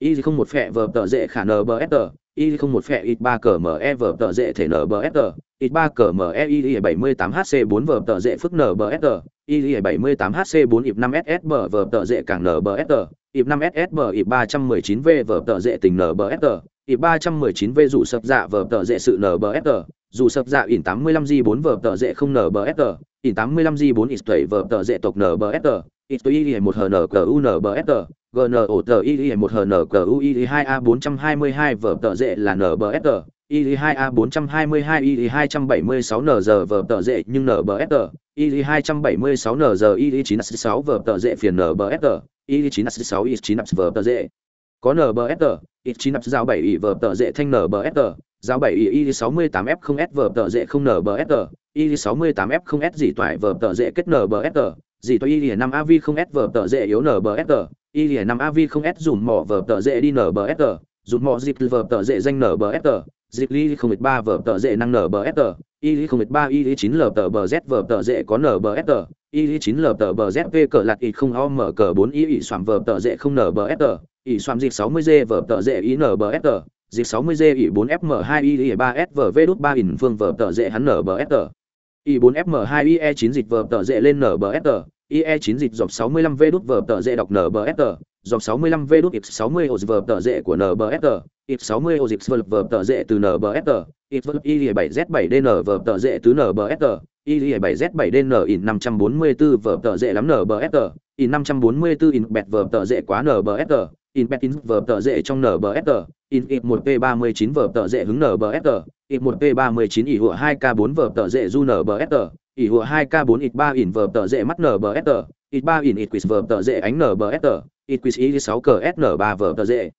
i01pheờtờ phẹ vở tờ dễ khả NBFR, y không một phe ít ba cờ me vở tờ dễ thể nở bờ sờ ít ba cờ me y bảy mươi tám hc bốn vở tờ dễ phức nở bờ sờ y bảy mươi tám hc bốn ịp năm ss bờ vở tờ dễ càng nở bờ sờ ịp năm ss bờ ịp ba trăm mười chín v vở tờ dễ tình nở bờ sờ ịp ba trăm mười chín v rủ sập dạ vở tờ dễ sự nở bờ sờ dù sập dạ ỉn 85 g 4 vở tờ dễ không nở bờ sờ ỉn 85 g 4 ít tuẩy vở tờ dễ tộc nở bờ sờ ít tuẩy y một hờ nở cờ u nở bờ sờ GNOTII1HNQUI2A422V là NBST, IE2A422 IE276NZ vở tờ dệ nhưng NBST, IE276NZ IE966 vở tờ dệ phiền NBST, IE966 IE9 vở tờ dệ. Có NBST, IE9 giao 7 ỉ vở tờ dệ thanh NBST, giao 7 ỉ IE68F0S vở tờ dệ không NBST, IE68F0S dị toại vở tờ dệ kết NBST, dị toại IE5AV0S vở tờ dệ yếu NBST, y lìa năm av không s dùng mỏ vở tờ dễ đi nở bờ s tờ, dùm mỏ dịp vở tờ dễ danh nở bờ s tờ, dịp ly không một ba vở tờ dễ năng nở bờ s tờ, y lý không một ba, y lý chín l tờ bờ z vở tờ dễ có nở bờ s tờ, y lý chín l tờ bờ z v cờ lạt y không o mở cờ bốn y ỉ xoàm vở tờ dễ không nở bờ s tờ ỉ xoàm dịp sáu mươi g vở tờ dễ y nở bờ s tờ, dịp sáu mươi g ỉ bốn fm hai y ỉ ba s vở v đút ba ỉn phương vở tờ dễ hắn nở bờ s tờ y bốn fm hai y e chín dịp vở tờ dễ lên nở bờ s tờ IE9 dịch dọc 65V đút vở tờ dễ đọc NBSR, dọc 65V đút X60 ổ vở tờ dễ của NBSR, X60 ổ dịch vở tờ dễ từ NBSR, X I7Z7DN vở tờ dễ từ NBSR, I7Z7DN in 544 vở tờ dễ lắm NBSR, in 544 in bẹt vở tờ dễ quá NBSR, in bet in vở tờ dễ trong NBSR, in ít 1 p 39 vở tờ dễ hứng NBSR, ít 1 p 39 ỉ hụa 2 k 4 vở tờ dễ du NBSR, ỉ hùa 2 k 4 ít 3 ỉn vở tờ dễ mắt NBSR, ít 3 ỉn ít quiz vở tờ dễ ánh NBSR, ít quiz ý 6 cờ SN 3 vở tờ dễ.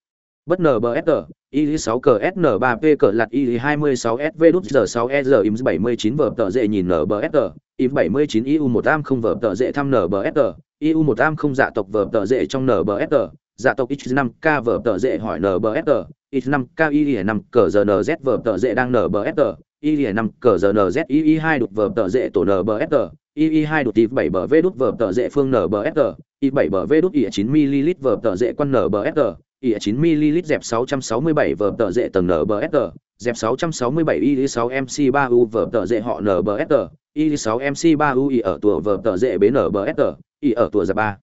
Bất NBSR, ý 6 cờ SN 3 p cờ lạt y 26 SV đút giờ 6 e giờ im 79 vở tờ dễ nhìn NBSR, im 79 IU một am không vở tờ dễ thăm NBSR, IU một am không dạ tộc vở tờ dễ trong NBSR, dạ tộc X5K vở tờ dễ hỏi NBSR, X5K ý 5 cờ giờ NZ vở tờ dễ đang NBSR, y 5 cờ giờ NZ y 2 đột vờ tờ dễ tổ n b NBSR, y 2 đột tịp 7 bờ V đút vờ tờ dễ phương n b s t. Y 7 bờ V đút y 9 ml vờ tờ dễ quan t. y 9 ml dẹp 667 vờ tờ dễ tầng n b s t. dẹp 667 y 6 MC 3 U vờ tờ dễ họ n b s t. Y 6 MC 3 U y ở tuổi vờ tờ dễ bé n b s t. y ở tuổi giáp 3.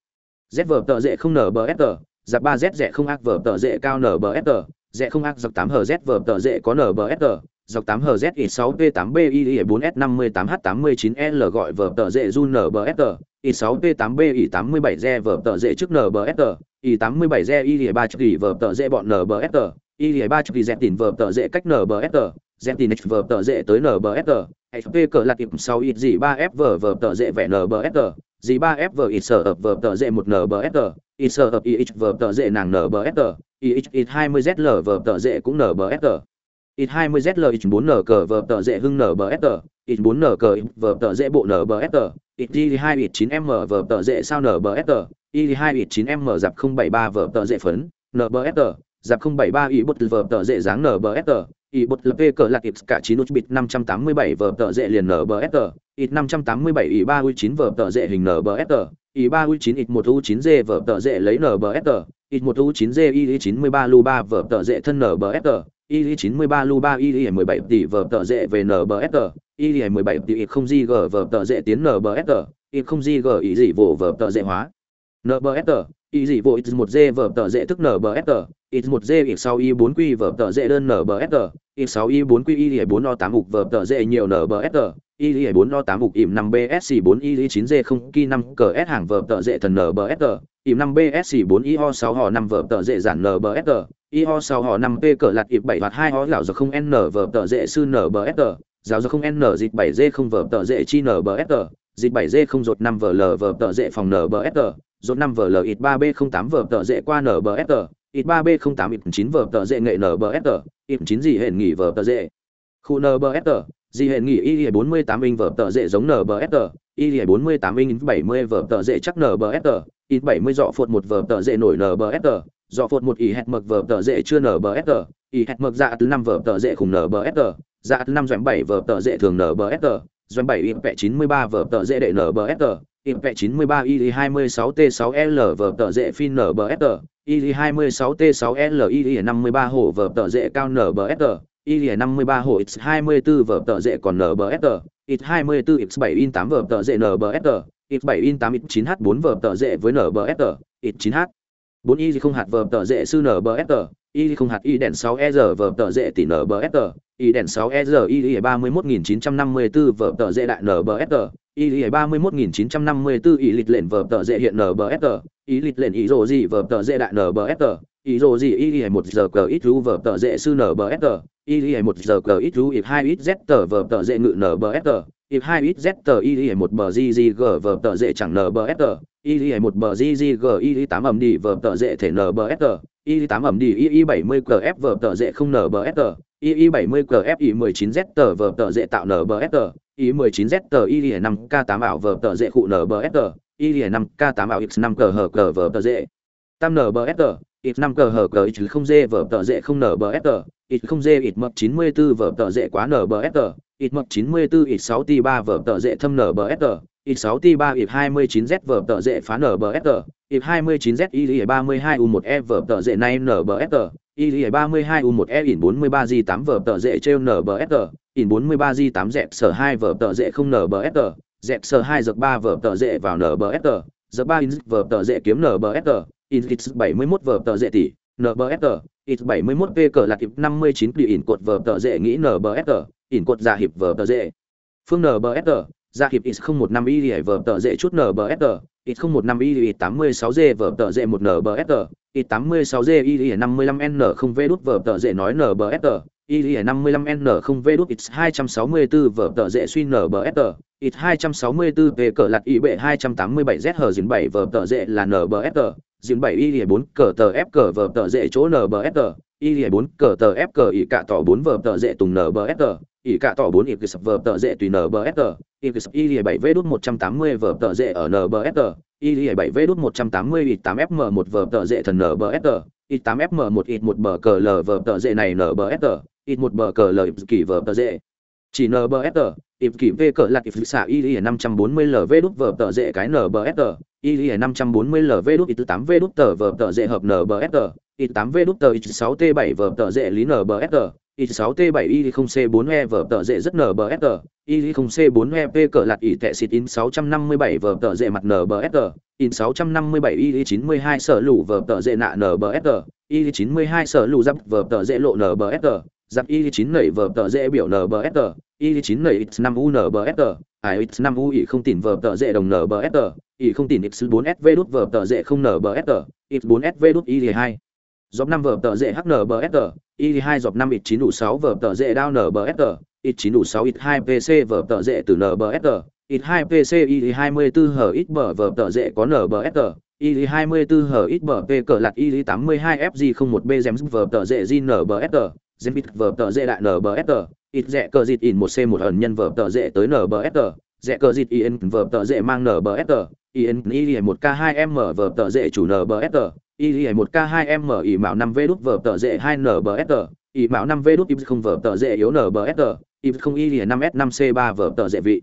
Z vờ tờ dễ không n b s t. giáp 3 Z dễ không ác vờ tờ dễ cao n b s t. Dễ không ác dọc 8 z vờ tờ dễ có n b s t dọc 8 hz 6 p 8 bi 4 s 58 h 89 l gọi vở tờ dễ run NBSR, i 6 p 8 bi 87 g vở tờ dễ trước NBSR, I87Z I3 chục vở tờ dễ bọn NBSR, I3 chục dẹp tỉn vở tờ dễ cách NBSR, dẹp tỉn vở tờ dễ tới NBSR, HP cờ lạc kịp 6 ít gì 3F vở vở tờ dễ vẻ NBSR, gì 3F vở ít sở ập vở tờ dễ 1 NBSR, ít sở ập IH vở tờ dễ nàng NBSR, IH ít 20ZL vở tờ dễ cũng NBSR ít 20ZL ít 4 nở cờ vở tờ dễ hưng nở NBSR, ít 4 nở cờ vở tờ dễ bộ nở NBSR, ít 2 ít 9M vở tờ dễ sao nở NBSR, ít 2 ít 9M dạp 073 vở tờ dễ phấn, nở bờ NBSR, dạp 073 ý bột vở tờ dễ dáng nở bờ NBSR, ý bột là cờ lạc ít cả 9 nút bit 587 vở tờ dễ liền nở NBSR, ít 587 ý 3 u9 vở tờ dễ hình nở bờ NBSR, ý 3 u9 ít 1 u9G vở tờ dễ lấy nở NBSR, ít 1 u9G y 93 lu 3 vở tờ dễ thân nở bờ NBSR, y 93 lu 3 y 17 tỷ vở tờ dễ về NBSR, y 17 tỷ ít không g vở tờ dễ tiến NBSR, ít không g ý gì vụ vở tờ dễ hóa. NBSR, ý gì vụ ít 1 g vở tờ dễ thức NBSR, ít 1 g ít 6 y 4 quy vở tờ dễ đơn NBSR, ít 6 y 4 quy y 4 o 8 ục vở tờ dễ nhiều NBSR, y 4 o 8 ục ỉm 5 bsc 4 y 9 g không ki 5 cờ s hàng vở tờ dễ thần NBSR, ỉm 5 bsc 4 y ho 6 họ 5 vở tờ dễ giản NBSR, y ho 6 họ 5 p cờ lạt ỉm 7 hoặc 2 ho lão giờ không n vở tờ dễ sư NBSR, giáo giờ không n dịch 7 d không vở tờ dễ chi NBSR, dịch 7 d không rột 5 vở l vở tờ dễ phòng NBSR, rột 5 vở l ít 3 b 08 vở tờ dễ qua NBSR, ít 3 b 08 ít 9 vở tờ dễ nghệ NBSR, ít 9 gì hẹn nghỉ vở tờ dễ. Khu NBSR, gì hẹn nghỉ y 48 inch vở tờ dễ giống NBSR, y 48 inch 70 vở tờ dễ chắc NBSR, ít 70 dọ phột một vở tờ dễ nổi NBSR, dọ phột một ý hẹt mực vở tờ dễ chưa NBSR, ý hẹt mực dạ thứ 5 vở tờ dễ khủng NBSR, dạ thứ 5 doanh 7 vở tờ dễ thường NBSR, doanh 7 in vẹ 93 vở tờ dễ đệ NBSR, in vẹ 93 y 26 T6L vở tờ dễ phin NBSR, y 26 T6L y 53 hổ vở tờ dễ cao NBSR, y 53 hổ x24 vở tờ dễ còn NBSR, x24 x7 in 8 vở tờ dễ NBSR, ít 7 in 8 ít 9 h 4 vở tờ dễ với NBSR, ít 9 h 4 y không hạt vở tờ dễ sư NBSR, y không hạt y đèn 6 e giờ vở tờ dễ tỷ NBSR, y đèn 6 e giờ y y 31954 vở tờ dễ đại NBSR, y y 31954 y lịch lệnh vở tờ dễ hiện NBSR, y lịch lệnh y rồ gì vở tờ dễ đại NBSR, y rồ gì y 1 giờ cờ ít ru vở tờ dễ sư NBSR, y 1 giờ cờ ít ru y 2 ít z tờ vở tờ dễ ngự NBSR, y 2 ít z tờ y 1 bờ ggg vở tờ dễ chẳng NBSR, y 1 bờ ggg y 8 ẩm đi vở tờ dễ thể NBSR, y 8 ẩm đi y 70 cf vở tờ dễ không NBSR, y 70 cf y 19 z tờ vở tờ dễ tạo NBSR, y 19 z tờ y 5 k 8 ảo vở tờ dễ khụ NBSR, y 5 k 8 ảo x 5 cờ hờ cờ vở tờ dễ. Tam NBSR, x 5 cờ hờ cờ x không d vở tờ dễ không NBSR, ít không dê ít mập 94 vở tờ dễ quá nở NBSR, ít mập 94 ít 6 t 3 vở tờ dễ thâm nở NBSR, ít 6 t 3 ít 29 z vở tờ dễ phá nở NBSR, ít 29 z y 32 u 1 e vở tờ dễ 9 NBSR, y 32 u 1 e ít 43 g 8 vở tờ dễ treo nở nbsr ít 43 g 8 dẹp sở 2 vở tờ dễ không nở bờ nbsr dẹp sở 2 giật 3 vở tờ dễ vào nở bờ nbsr giật 3 in vở tờ dễ kiếm nở bờ nbsr in 71 vở tờ dễ tỷ NBFR, x 71 p cờ lạc hiệp 59 đi in cột vở tờ dễ nghĩ NBFR, in cột giả hiệp vở tờ dễ phương NBFR, giả hiệp x 015 y vở tờ dễ chút NBFR, x 015 y 86 g vở tờ dễ 1 NBFR, y 86 g y 55 n 0 v đút vở tờ dễ nói NBFR, y 55 n 0 v đút x 264 vở tờ dễ suy NBFR, x 264 p cờ lạc y bệ 287 z hờ dính 7 vở tờ dễ là NBFR dìm bảy y 4 cờ tờ f cờ vờ tờ dễ chỗ nbsr y 4 cờ tờ f cờ y cả tỏ bốn vờ tờ dễ tùng nbsr y cả tỏ bốn 4 cứ sập vờ tờ dễ tùy nbsr cứ sập y 7 v đút một trăm tám mươi vờ tờ dễ ở nbsr y 7 v đút 180 y 8 fm một vờ tờ dễ thần nbsr y 8 fm 1 y 1 bờ cờ l vờ tờ dễ này nbsr y 1 bờ cờ l kỳ vờ tờ dễ. Chỉ nbsr ịp kỷ v cỡ lạc ịp xạ y 540 lv đúc vở tờ dễ cái nbsr y 540 lv đúc y 8 v đúc tờ vở tờ dễ hợp nbsr y 8 v đúc tờ, y 6 t 7 vở tờ dễ lý nbsr y 6 t 7 y 0 c 4 e vở tờ dễ rất nbsr y 0 c 4 e p cỡ lạc y tệ xịt in 657 vở tờ dễ mặt nbsr in 657 y 92 sở lũ vở tờ dễ nạ nbsr y 92 sở lũ giáp vở tờ dễ lộ nbsr giáp y 9 nảy vở tờ dễ biểu nbsr y 9 nảy x 5 u nbsr i x 5 u y không tìm vờ tờ dễ đồng nbsr y không tìm x 4 sv đút vờ tờ dễ không nbsr x 4 sv đút y 2 dọc năm vở tờ dễ hnbsr y 2 dọc năm x 9 đủ sáu vở tờ dễ đao nbsr x 9 đủ sáu x 2 pc vở tờ dễ từ nbsr x 2 pc y 24 h x bờ vở tờ dễ có nbsr y 24 h x bờ p cờ lạc y 82 fg 01 b gems vở tờ dễ g nbsr Zenbit vở tờ dễ đại NBSR, ít rẻ cờ dịt in một c một ẩn nhân vở tờ dễ tới nbsr rẻ cờ dịt in vở tờ dễ mang nbsr in y một k hai m vở tờ dễ chủ nbsr y một k hai m y mạo năm v đút vở tờ dễ hai nbsr y mạo năm v đút y không vở tờ dễ yếu nbsr y không y năm s năm c ba vở tờ dễ vị.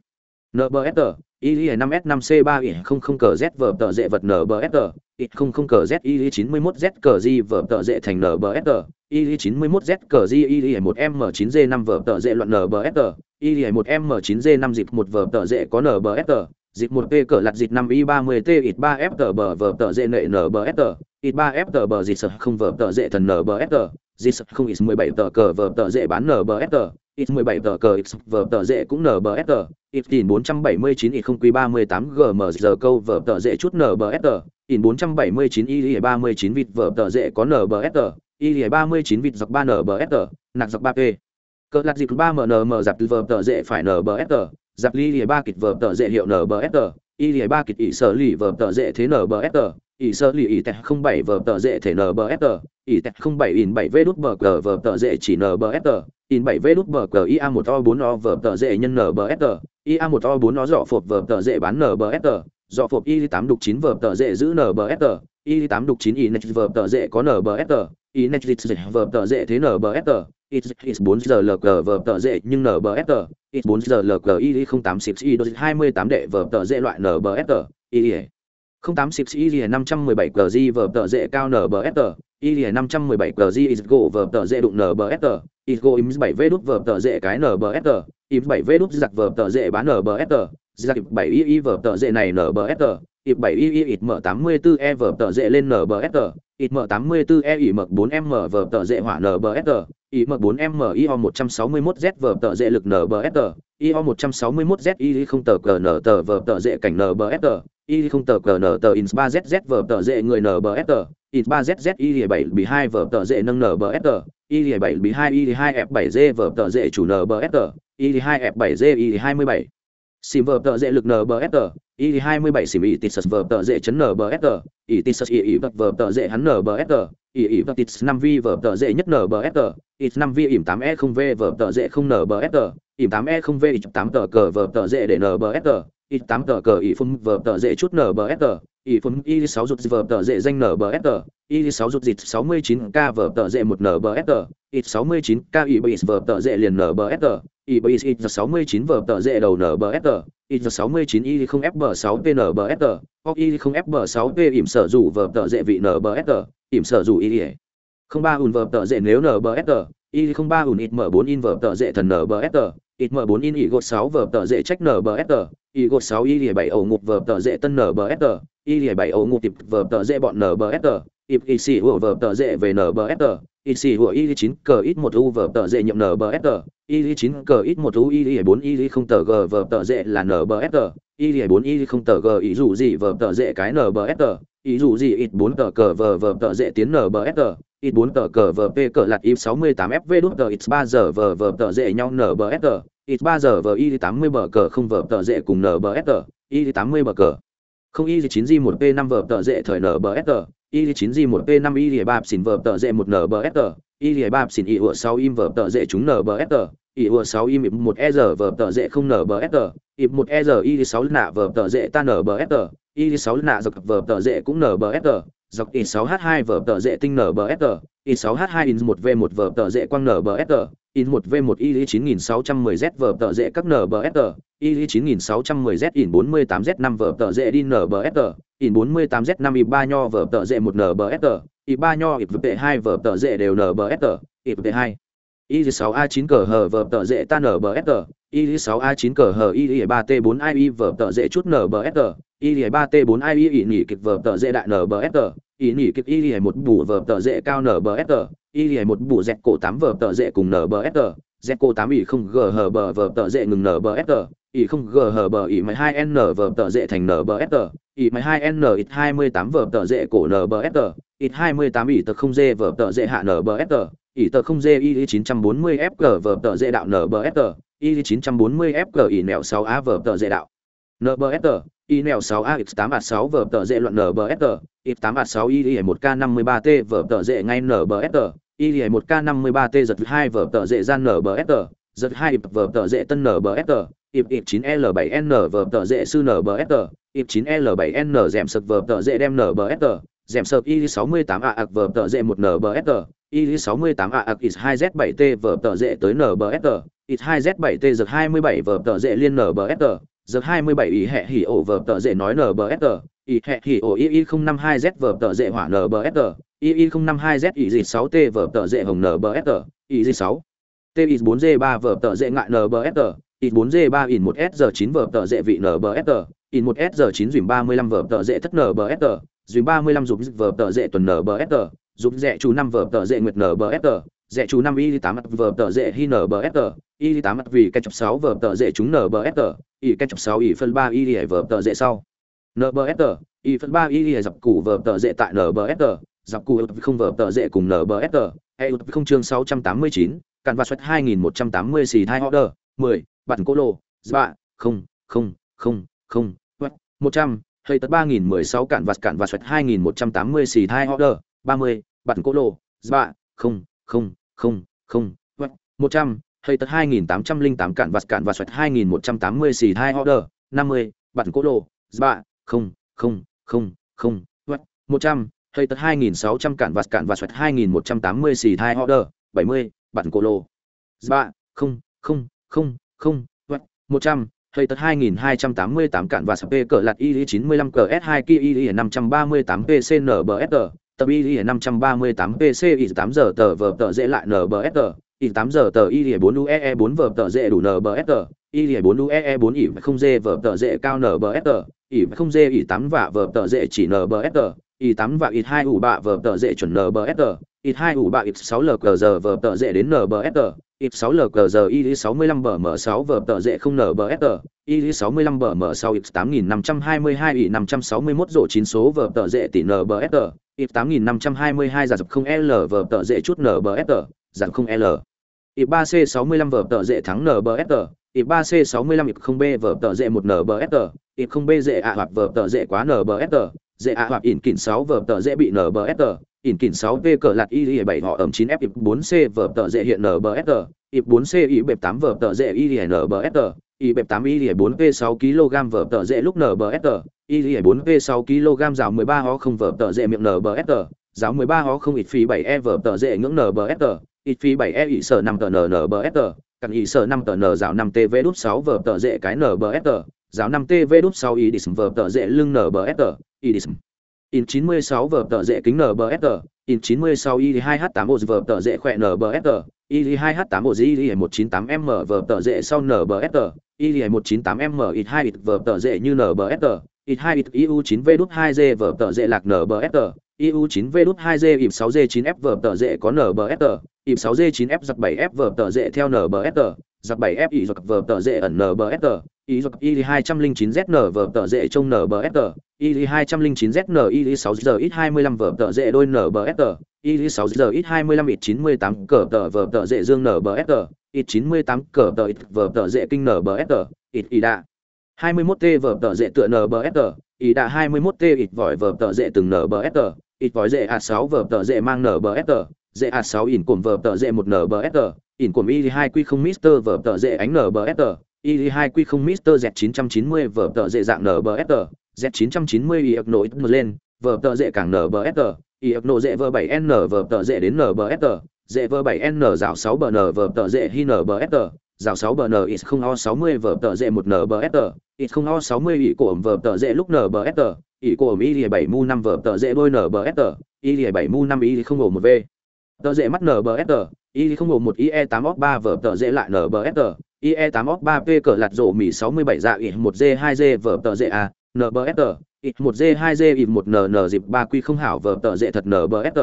Nbsr y năm s năm c ba y không không cờ z vở tờ dễ vật nbsr ít không không cờ Z i chín mươi mốt z cờ G vở tờ dễ thành NBSR, y 91 z cờ di y một m chín g năm vở tờ dễ loạn nbsr y một m chín g năm dịp một vở tờ dễ có nbsr dịp một p cờ lặt dịp 5 y 30 t ít ba f tờ bờ vở tờ dễ nệ nbsr ít ba f tờ bờ dịp sợ không vở tờ dễ thần nbsr dịp sợ không ít 17 tờ cờ vở tờ dễ bán nbsr ít 17 tờ cờ x vở tờ dễ cũng nbsr ít tin 479 ít không quý 38 gm giờ câu vở tờ dễ chút nbsr in 479 y 39 vịt vở tờ dễ có nbsr y ba mươi chín vịt dọc ba nbsr nạc dọc ba p. Cỡ lạt dịp ba mnm dạp vở tờ dễ phải nbsr dạp ly lìa ba kịch vở tờ dễ hiệu nbsr y lìa ba kịch ỷ sở lì vở tờ dễ thế nbsr ỷ sở lì ỷ tẹt không bảy tờ dễ thể nbsr ỷ tẹt không bảy in bảy v đút bờ cờ vở tờ dễ chỉ nbsr in bảy v đút bờ cờ ia một o bốn o vở tờ dễ nhân nbsr ia một o bốn o dọ phột vở tờ dễ bán nbsr do phộp y tám đục chín vờ tờ dễ giữ nbsr y tám đục chín y net vờ tờ dễ có nbsr y net vờ tờ dễ thế nbsr is bốn giờ lg vờ tờ dễ nhưng nbsr it bốn giờ lg y không tám xịp y đôi hai mươi tám đệ vờ tờ dễ loại nbsr y tám xịp y năm trăm mười bảy gg vờ tờ dễ cao nbsr y năm trăm mười bảy gg is go vờ tờ dễ đụng nbsr is go im bảy v đút vờ tờ dễ cái nbsr im bảy v đút giặc vờ tờ dễ bán nbsr giặc bảy y y vờ tờ dễ này nbsr ịp 7 y ít mở 84 e vở tờ dễ lên nbsr ít mở 84 e ỉ mở 4 m vở tờ dễ hỏa nbsr ỉ mở 4 m io 161 z vở tờ dễ lực nbsr io 161 z y không tờ cn tờ vở tờ dễ cảnh nbsr y không tờ cn tờ in 3 zz vở tờ dễ người nbsr in 3 zz y 7 bị 2 vở tờ dễ nâng nbsr y 7 bị 2 y 2 f 7 g vở tờ dễ chủ nbsr y 2 f 7 g y 27 sim vở tờ dễ lực nbsr y 27 sim y tít vở tờ dễ chấn nbsr y tít y y vật vở tờ dễ hắn nbsr y y vật tít 5 v vở tờ dễ nhất nbsr y 5 v ỉm 8 e 0 v vở tờ dễ không nbsr ỉm 8 e 0 v y 8 tờ cờ vở tờ dễ để nbsr y 8 tờ cờ y phun vở tờ dễ chút nbsr y phun y 6 rụt vở tờ dễ danh nbsr y 6 rụt dịt 69 k vở tờ dễ một nbsr y 69 k y base vở tờ dễ liền nbsr IBIS IZ69 vở tờ dễ đầu NBST, IZ69 Y0FB6PNBST, OC Y0F6P ỉm sở dù vở tờ dễ vị NBST, ỉm sở dù Y. 03 ùn vở tờ dễ nếu NBST, Y03 ùn ít mở 4 in vở tờ dễ thần NBST, ít m bốn in y gột sáu vở tờ dễ trách nbsg y gột sáu y bảy ổ ngục vở tờ dễ tân nbsg y bảy ổ ngục tiệp vở tờ dễ bọn nbsg ịp y xì hùa vở tờ dễ về nbsg ít xì hùa y chín cờ ít một u vở tờ dễ nhậm nbsg y chín cờ ít một u y bốn y không tờ g vở tờ dễ là nbsg y bốn y không tờ g ý dù gì vở tờ dễ cái nbsg ý dù gì ít bốn tờ cờ vờ vờ tờ dễ tiến nở bờ s tờ, ít bốn tờ cờ vờ p cờ lạt ít sáu mươi tám fv đút tờ, ít ba giờ vờ vờ tờ dễ nhau nở bờ s tờ, ít ba giờ vờ y tám mươi bờ cờ không vờ tờ dễ cùng nở bờ s tờ, y tám mươi bờ cờ. Không y chín g một p năm vờ tờ dễ thời nở bờ s tờ, y chín g một p năm y ba xin vờ tờ dễ một nở bờ s tờ, y ba xin y ủa sáu im vờ tờ dễ chúng nở bờ s tờ ỉ ùa sáu im một e giờ vờ tờ dễ không nở bờ s tờ y một e giờ y sáu nạ vờ tờ dễ ta nở bờ s tờ y 6 nạ dọc vở tờ dễ cũng nờ bờ sờ dọc i 6 h 2 vở tờ dễ tinh nờ bờ sờ i 6 h 2 in 1 v 1 vở tờ dễ quang nờ bờ sờ in 1 v 1 i 9610 z vở tờ dễ các sờ i 9610 z in 48 z 5 vở tờ dễ đi nờ bờ sờ in 48 z 5 i 3 nho vở tờ dễ 1 sờ i 3 nho y 2 vở tờ dễ đều nở bờ sờ y 2 Y6A9 cờ hở vở tờ dễ ta nbsg i 6 a 9 cờ hờ i 3 t 4 i vở tờ dễ chút nbsg i 3 t 4 i i nhỉ kịch vở tờ dễ đại nbsg ý nhỉ kịp y lìa một bù vở tờ dễ cao nbsg y lìa một bù dẹt cổ tám vở tờ dễ cùng nbsg dẹt cổ tám ỉ không g hở bờ vở tờ dễ ngừng nbsg ỉ không g hở bờ ỉ mười hai n vở tờ dễ thành nbsg ỉ mười hai n ít hai mươi tám vở tờ dễ cổ nbsg ít hai mươi tám ỉ tờ không dê vở tờ dễ hạ nbsg ỷ tờ không dê y chín trăm bốn mươi fg vở tờ dễ đạo nbsg y chín trăm bốn mươi fg ỷ nẹo sáu a vở tờ dễ đạo nbsg y nẹo 6 ax 8 a 6 vở tờ dễ luận nbsg y 8 a 6 y 1 k 53 t vở tờ dễ ngay nbsg y 1 k 53 t giật 2 vở tờ dễ gian nbsg giật 2 vở tờ dễ tân nbsg ịp ịp 9L7N vở tờ dễ sư NBSG, ịp 9L7N dẻm sập vở tờ dễ đem NBSG, dẻm sập Y68 A ạc vở tờ dễ 1 NBSG, Y68 A ạc X2Z7T vở tờ dễ tới nbsr X2Z7T giật 27 vở tờ dễ liên nbsr giật 27 ý hệ hỉ ổ vở tờ dễ nói nbsr ý hệ hỉ ổ II052Z vở tờ dễ hỏa nbsr II052Z ý dịch 6T vở tờ dễ hồng NBSR, ý dịch 6. T ý 4G3 vở tờ dễ ngại NBSR, ý 4G3 in 1S9 vở tờ dễ vị nbsr in 1S9 dùm 35 vở tờ dễ thất NBSG, dùm 35 dục vở tờ dễ tuần nbsr dùng rẻ chú năm vở tờ dễ nguyệt nở bờ sờ rẻ chú năm y tám mặt vở tờ dễ hi NBSG, Y8 vì cái chọc sáu vở tờ dễ chúng nờ bờ sờ y cái chọc sáu y phân ba y lìa vở tờ dễ sau. Nờ bờ sờ y phân ba y lìa dọc củ vở tờ dễ tại nờ bờ sờ dọc củ không vở tờ dễ cùng nờ bờ sờ e không chương sáu trăm tám mươi chín cản và xuất hai nghìn một trăm tám mươi xì hai order mười bản cố lô ba không không không không một trăm hơi tật ba nghìn mười sáu cản và cản và xuất hai nghìn một trăm tám mươi xì hai order ba mươi bạn cô lô ba không không không không vâng, một trăm hay tật 2808 cản vặt cản và xoẹt 2180 xì hai order, 50, bạn cố lô ba, không, không, không, không, vâng, một 100, hay tật 2600 cản vặt cản và xoẹt 2180 xì hai order, 70, bạn cố lô ba, không, không, không, không, vâng, một 100, hay tật 2288 cản và sp cỡ lạt y 95 cs S2 kia y 538 PCNBSR, tập y 538 PC 8 giờ tờ vờ tờ dễ lại NBSR, y 8 giờ tờ y 4 uee 4 vờ tờ dễ đủ nbsg y 4 uee 4 y không dê vờ tờ dễ cao nbsg y không dê y 8 và vờ tờ dễ chỉ nbsg y 8 và y 2 ủ bạ vờ tờ dễ chuẩn nbsg y 2 ủ bạ y 6 cờ giờ vờ tờ dễ đến nbsg I6LGRI65B m 6 vở tờ dễ không nbsg y 65 bờ m 6 y 8522 y 561 rổ 9 số v tờ dễ tỷ nbsg y 8522 giả dập không l v tờ dễ chút nbsg giảm không l. Ịp 3 c 65 vở tờ dễ thắng nbsg ịp 3 c 65 ịp không b vở tờ dễ một nbsg ịp không b dễ ạ hoặc v tờ dễ quá nbsg dễ ạ hoặc ỉn kín 6 v tờ dễ bị nở ỉn kỉn 6 p cờ lạt y 7 họ ẩm 9 f, ịp 4 c vở tờ dễ hiện nbsg ịp 4 c y bẹp 8 vở tờ dễ y nbsg y bẹp 8 y 4 p 6 kg vở tờ dễ lúc nbsg y 4 p 6 kg rào 13 ho không vở tờ dễ miệng nbsg giáo 13 ho không ít phí 7 e vở tờ dễ ngưỡng nbsg ít phí 7 e ỉ sở 5 tờ nnbsg cặn ỉ sở 5 tờ n giáo 5 tv đút 6 vở tờ dễ cái nbsg giáo 5 tv đút 6 ý dism vở tờ dễ lưng nbsg ý dism in 96 vở tờ dễ kính NBFR, in 96 y 2 h 8 o vở tờ dễ khỏe NBFR, y 2 h 8 o y 198 m vở tờ dễ sau NBFR, y 198 m ít 2 ít vở tờ dễ như NBFR, ít 2 ít iu 9 v đút 2 g vở tờ dễ lạc NBFR, iu 9 v đút 2 g ịp 6 g 9 f vở tờ dễ có NBFR, ịp 6 g 9 f giặc 7 f vở tờ dễ theo NBFR, giặc 7 f ý giặc vờ tờ dễ ẩn nbsr ý giặc y 209 zn vờ tờ dễ trong nbsr y 209 zn y 6 giờ ít 25 vờ tờ dễ đôi nbsr y 6 giờ ít 25 ít 98 cờ tờ vờ tờ dễ dương nbsr ít 98 cờ tờ ít vờ tờ dễ kinh nbsr ít y mươi 21T vờ tờ dễ tựa NBSR, ý đã 21T ít vòi vờ tờ dễ từng NBSR, ít vòi dễ A6 vờ tờ dễ mang NBSR, dễ A6 in cồn vở tờ dễ một NBSR, in cồn Y2 quy không Mister vở tờ dễ ánh NBSR, Y2 quy không Mister Z990 vở tờ dễ dạng NBSR, Z990 y ập nổi lên, vở tờ dễ càng NBSR, y ập nổ dễ vở 7N vở tờ dễ đến NBSR, dễ vở 7N rào 6 bờ N vở tờ dễ hi NBSR, rào 6 bờ N không O 60 vở tờ dễ một NBSR, ít không O 60 ỉ cổ ẩm vở tờ dễ lúc NBSR, ỉ cổ ẩm y 7 mu 5 vở tờ dễ đôi NBSR, y 7 mu 5 y không ổ một V. Tờ dễ mắt NBSR, y không ổ một IE 8 óc 3 vở tờ dễ lại NBSR, IE 8 óc 3 P cờ lạt rổ mỉ 67 dạ ỉ 1 G 2 G vở tờ dễ A, NBSR, ít 1 G 2 G ỉ 1 NN dịp 3 quy không hảo vở tờ dễ thật NBSR,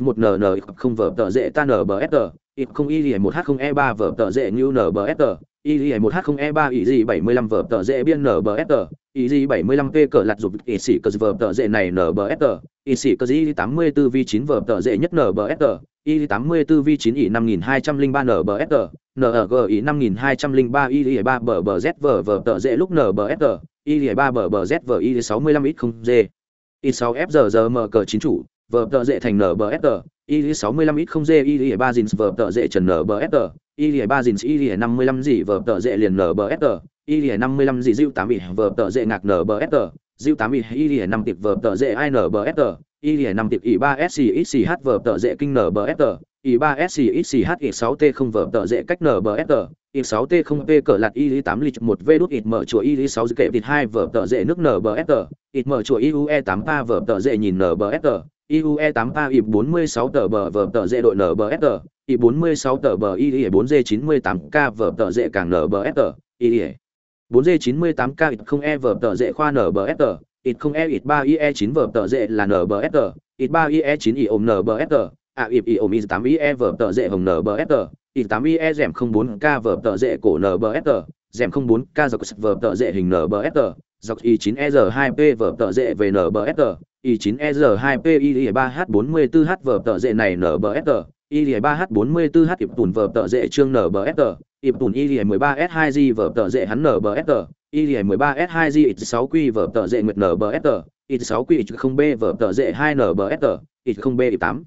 một 1 NN không vở tờ dễ ta NBSR, ít không y 1 h 0 e 3 vở tờ dễ như nbsr y 1 h 0 e 3 ý gì 75 vở tờ dễ biên nbsr ý gì 75 p cờ lạt dục ý sĩ cờ vở tờ dễ này nbsr ý sĩ cờ gì 84 v 9 vở tờ dễ nhất nbsr y 84 v 9 y 5203 nbsg ng y 5203 y 3 bờ bờ z vở tờ dễ lúc nbsg y 3 bờ bờ z y 65 x 0 g y 6 f giờ giờ mở cờ chính chủ vở tờ dễ thành nbsg y 65 x 0 g y 3 zins vở tờ dễ trần nbsg y 3 zins y 55 dị vở tờ dễ liền nbsg y 55 dị dịu 8 y vở tờ dễ ngạc nbsg dịu 8 y y 5 tiệp vở tờ dễ inbsr y 5 tiệp y 3 sc xch vở tờ dễ kinh nbsr y 3 sc xch y 6 t không vở tờ dễ cách nbsr y 6 t không p cỡ lạt y lý tám lịch một v đút ít mở chùa y 6 kệ thịt 2 vở tờ dễ nước nbsr ít mở chùa iue tám pa vở tờ dễ nhìn nbsr IUE 8A IP 46 tờ e bờ vở tờ dễ đội NBSR, IP 46 tờ bờ IE 4G98K vở tờ dễ càng NBSR, IE 4G98K không 0E vở tờ dễ khoa ít không 0E IP 3 IE chín vở tờ dễ là NBSR, IP 3 IE 9 IOM NBSR, i IP IOM 8 IE vở tờ dễ hồng NBSR, ít tám IE dẻm 04K vở tờ dễ cổ NBSR, dẻm 04K dọc vở tờ dễ hình NBSR, dọc i chín e r hai p vở tờ dễ về NBSR, i chín e r hai p i ba h bốn mươi bốn h vở tờ dễ này NBSR, I3H44H ịp tùn vở tợ dễ trương NBSR, ịp tùn I13S2G vở tợ dễ hắn NBSR, I13S2G X6Q vở tợ dễ nguyệt NBSR, X6Q X0B vở tợ dễ 2 NBSR, X0B X8.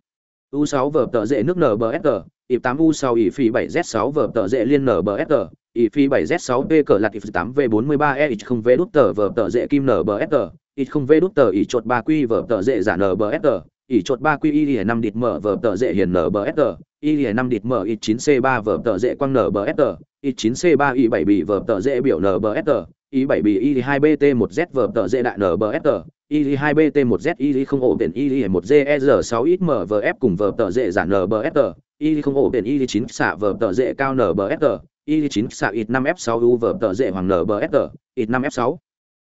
U6 vở tợ dễ nước NBSR, IP8 U6 ỉ phi 7Z6 vở tợ dễ liên NBSR, ỉ phi 7Z6P cỡ lạt IP8V43E X0V đút tờ vở tợ dễ kim NBSR, X0V đút tờ ỉ chột 3Q vở tợ dễ giả ỷ chột ba quy y năm địt mở vở tờ dễ hiền nở bờ s y năm địt mở y chín c ba vở tờ dễ quăng nở bờ s y chín c ba y bảy bị vở tờ dễ biểu nở bờ s y bảy bị y hai bt một z vở tờ dễ đại nở bờ s y hai bt một z y không ổ biển y một gr e sáu ít mở vở f cùng vở tờ dễ giản nở bờ s y không ổ biển y chín xạ vở tờ dễ cao nở bờ s y chín xạ ít năm f sáu u vở tờ dễ hoàng nở bờ s ít năm f sáu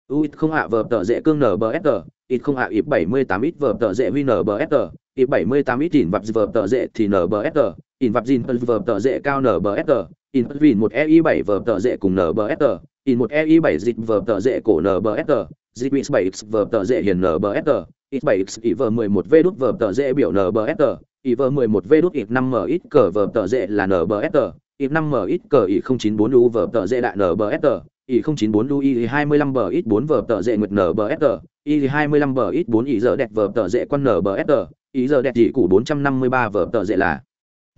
u không hạ vở tờ dễ cương nở bờ s ít không hạ ít 78 ít vở tờ dễ win NBSR, ít 78 ít ỉn vập vở tờ dễ thì NBSR, ỉn vập gìn vở tờ dễ cao NBSR, ỉn vin một ei 7 vở tờ dễ cùng NBSR, ỉn một ei 7 dịch vở tờ dễ cổ NBSR, dịch 7 x vở tờ dễ hiền NBSR, ít 7 x ỉ mười 11 v đút vở tờ dễ biểu NBSR, ỉ mười 11 v đút ít 5 m ít cờ vở tờ dễ là NBSR, ít 5 m ít cờ chín 094 u vở tờ dễ đại NBSR, ỉ 094 u y 25 bờ ít 4 vở tờ dễ nguyệt NBSR, y 25 bờ ít 4 ỉ giờ đẹp vở tờ dễ quan NBSR, ý giờ đẹp dị cụ 453 vở tờ dễ là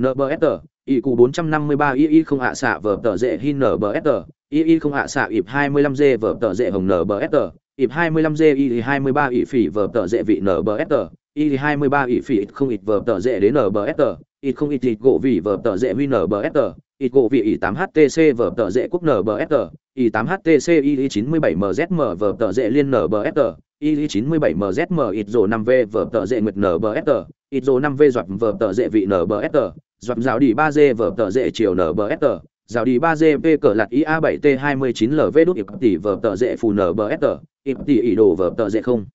NBSR, ý cụ 453 y y không hạ xạ vở tờ dễ hin NBSR, y y không hạ xạ ịp 25G vở tờ dễ hồng NBSR, ịp 25G y 23 ỉ phỉ vở tờ dễ vị NBSR, y 23 ỉ phỉ không ít vở tờ dễ đến NBSR, ít không ít thịt gỗ vị vở tờ dễ huy NBSR, ít gỗ vị ỉ 8HTC vở tờ dễ quốc NBSR, ỉ 8HTC y 97MZM vở tờ dễ liên NBSR, y 97MZM ít rổ 5V vở tờ dễ nguyệt NBSR, ít dô năm v dọc vở tờ dễ vị nbsr dọc rào đi ba d vở tờ dễ chiều nbsr rào đi ba gp cờ lạt ia 7 t 29 lv đút ịp tỷ vở tờ dễ phù nbsr ịp tỷ ý đồ vở tờ dễ không?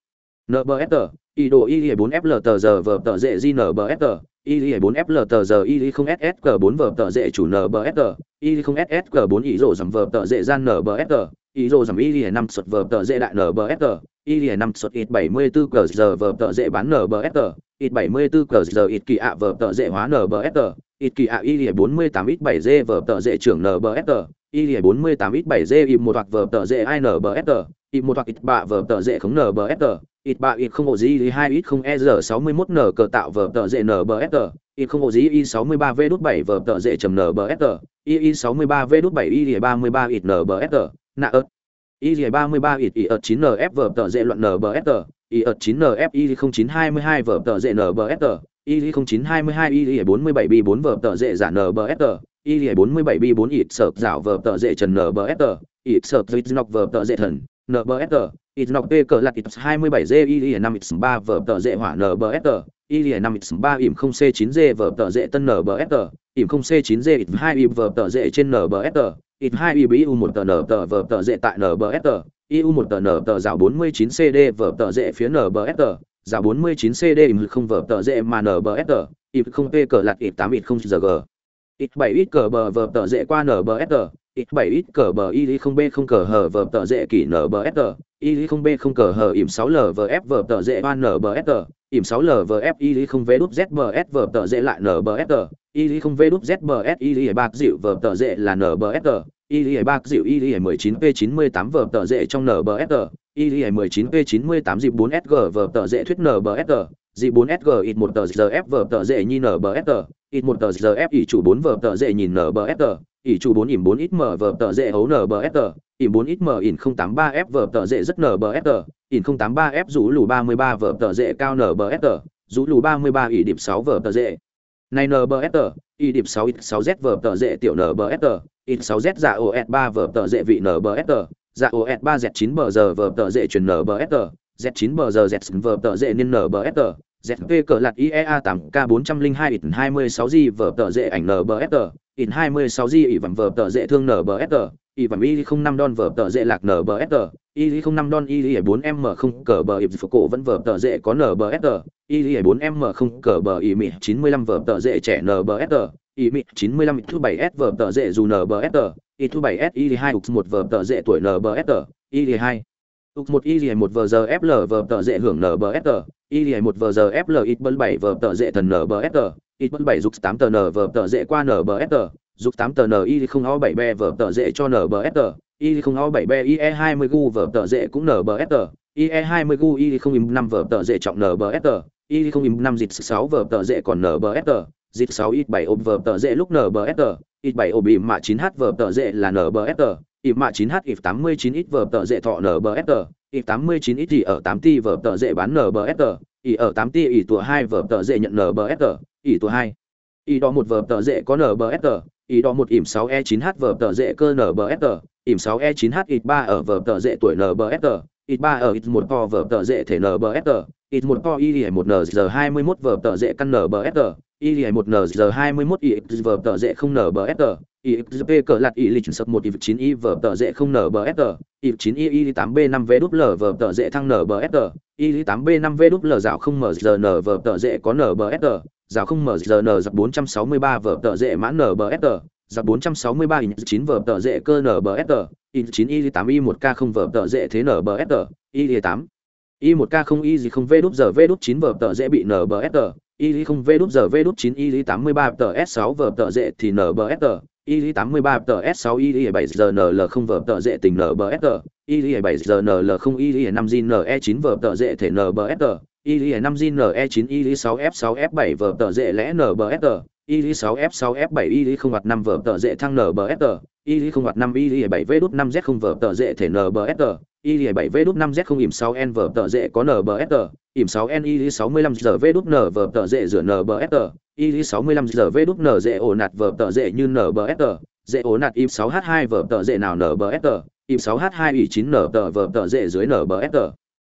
Nbsr ý đồ y 4 fl tờ giờ vở tờ dễ gnbsr y 4 fl tờ giờ y 0 ss 4 vở tờ dễ chủ nbsr y 0 ss 4 ý rổ giảm vở tờ dễ gian nbsr ý rổ giảm y 5 xuất vở tờ dễ đại nbsr y 5 xuất ít 74 cờ giờ vở tờ dễ bán nbsr ít 74 cờ giờ ít kỳ ạ vở tờ dễ hóa nbsr ít kỳ ạ y 48 ít 7 g vở tờ dễ trưởng nbsr y 48 ít 7 g y một hoặc vở tờ dễ nbsr y một hoặc ít bạ vở tờ dễ không nbsr ít ba, ít không ổ gì hai, ít không e r sáu mươi mốt n cờ tạo vở tờ dễ n b s ít không ổ gì y sáu mươi ba v đút bảy vở tờ dễ chầm n b s y y sáu mươi ba v đút bảy, y ba mươi ba, ít n b s nạ ớt. Y dì ba mươi ba, ít, y ớt chín n f vở tờ dễ luận n b s y ớt chín n f y không chín hai mươi hai vở tờ dễ n b s y không chín hai mươi hai, y bốn mươi bảy b bốn vở tờ dễ giả n b s y bốn mươi bảy b bốn, ít sợ dạo vở tờ dễ trần n b s ít sợ dít nọc vở tờ dễ thần nbsr ít nọc p cờ lạt ít 27 g y 5 x 3 vở tờ dễ hỏa nbsr y 5 x 3 IM 0C9G vở tờ dễ tân nbsr IM 0C9G it2 IM vở tờ dễ trên nbsr ít 2 ỉm u 1 tờ nờ tờ vở tờ dễ tại nbsr iu 1 tờ nờ tờ rào 49 cd vở tờ dễ phía nbsr rào 49 cd IM không vở tờ dễ mà nbsr ỉm không p cờ lạt ít 8 ít 0 g ít 7 ít cờ bờ vở tờ dễ qua nbsr ít bảy ít cờ bờ y không b không cờ hờ vờ tờ dễ kỷ nở bờ s tờ. Y không b không cờ hờ ỉm sáu l vờ f vờ tờ dễ oan nở bờ s tờ. Ỉm sáu l vờ f y không v đúp z bờ s vờ tờ dễ lại nở bờ s tờ. Y không v đúp z bờ s y bạc dịu vờ tờ dễ là nở bờ s tờ. Y bạc dịu y mười chín p chín mươi tám vờ tờ dễ trong nở bờ s tờ. Y mười chín p chín mươi tám dịp bốn sg vờ tờ dễ thuyết nở bờ s tờ dị 4SG ít 1 tờ ZF vở tờ dễ nhìn NBST, ít một tờ ZF ỉ chủ 4 vở tờ dễ nhìn NBST, ỉ chủ 4 ỉm 4 ít mở vở tờ dễ hấu nở NBST, ỉm 4 ít mở ỉn 083F vở tờ dễ rất NBST, ỉn 083F rũ lù 33 vở tờ dễ cao nở NBST, rũ lù 33 ỉ điệp 6 vở tờ dễ. Này nở NBST, ỉ điệp 6 ít 6Z vở tờ dễ tiểu nở NBST, ít 6Z giả OS3 vở tờ dễ vị nở NBST, dạ OS3Z9 bờ giờ vở tờ dễ truyền NBST, Z9BZ vở tờ dễ nên n bờ s NBFR, ZP cờ lạt IEA 8K402 IN 26G vở tờ dễ ảnh n bờ s NBFR, IN 26G ỉ vặn vở tờ dễ thương n NBFR, ỉ vặn Y05 đòn vở tờ dễ lạc n bờ s NBFR, Y05 don Y4M0 cờ bờ ịp cổ vẫn vở tờ dễ có n bờ s NBFR, Y4M0 cờ bờ ỉ mị 95 vở tờ dễ trẻ n bờ NBFR, ỉ mị 95 thứ 7S vở tờ dễ dù n bờ NBFR, ỉ thứ 7S Y2 1 vở tờ dễ tuổi n bờ s NBFR, Y2 Úc một y một vờ giờ FL vờ tờ dễ hưởng NBSR, y một vờ giờ FL ít bân bảy vờ tờ dễ thần NBSR, ít bân bảy dục tám tờ N vờ tờ dễ qua NBSR, dục tám tờ N y không o bảy b vờ tờ dễ cho NBSR, y không o bảy b IE hai mươi gu vờ tờ dễ cũng NBSR, IE hai mươi gu y không im năm vờ tờ dễ trọng NBSR, y không im năm dịch sáu vờ tờ dễ còn NBSR, dịch sáu ít bảy ôm vờ tờ dễ lúc NBSR, ít bảy ôm bị mạ chín h vờ tờ dễ là NBSR ịp mạ 9h ịp 89 ít vở tờ dễ thọ NBSR, ịp 89 ít thì ở 8 ti vở tờ dễ bán NBSR, ỉ ở 8 ti ỉ tùa 2 vở tờ dễ nhận NBSR, ỉ tùa 2. ỉ đo một vở tờ dễ có NBSR, ỉ đo một ỉm 6E9H vở tờ dễ cơ NBSR, ỉm 6E9H ịp 3 ở vở tờ dễ tuổi NBSR, ịp 3 ở ịp 1 to vở tờ dễ thể NBSR, ịp 1 to y 1 nz 21 vở tờ dễ căn NBSR, y một n g hai mươi mốt y v tờ dễ không n b s tờ y p cờ lạt y lịch sập một y chín y v tờ dễ không n b s tờ y chín y y tám b năm v đúp l v tờ dễ thăng n b s tờ y tám b năm v đúp l dạo không m g n v tờ dễ có n b s tờ dạo không m g n dập bốn trăm sáu mươi ba v tờ dễ mã n b s tờ dạo bốn trăm sáu mươi ba in chín v tờ dễ cơ n b s tờ y chín y tám y một k không v tờ dễ thế n b s tờ y tám y một k không y gì không v đúp giờ v đúp chín v tờ dễ bị n b s tờ y không v đút giờ v đút chín y 83 tờ s sáu vờ tờ dễ thì nở bờ tờ y 83 tờ s sáu y bảy giờ nl không vờ tờ dễ tình NBSR, y bảy giờ nl không y 5 GNE 9 vở tờ dễ thể NBSR, y 5 GNE 9 y sáu f sáu f bảy vờ tờ dễ lẽ NBSR, y 6 F6 F7 y không hoạt năm vở tờ dễ thăng NBSR, y không hoạt năm y 7 V đút năm Z không vở tờ dễ thể NBSR, y 7 V đút 5 Z không ỉm 6 N vở tờ dễ có NBSR, ỉm 6 N y 65 giờ V đút N vở tờ dễ rửa NBSR y 65 giờ v đúc nở dễ ổ nạt vở tờ dễ như nbsr dễ ổ nạt ỉm 6 h 2 vở tờ dễ nào nbsr ỉm 6 h 2 ỉ 9 nở tờ vở tờ dễ dưới nbsr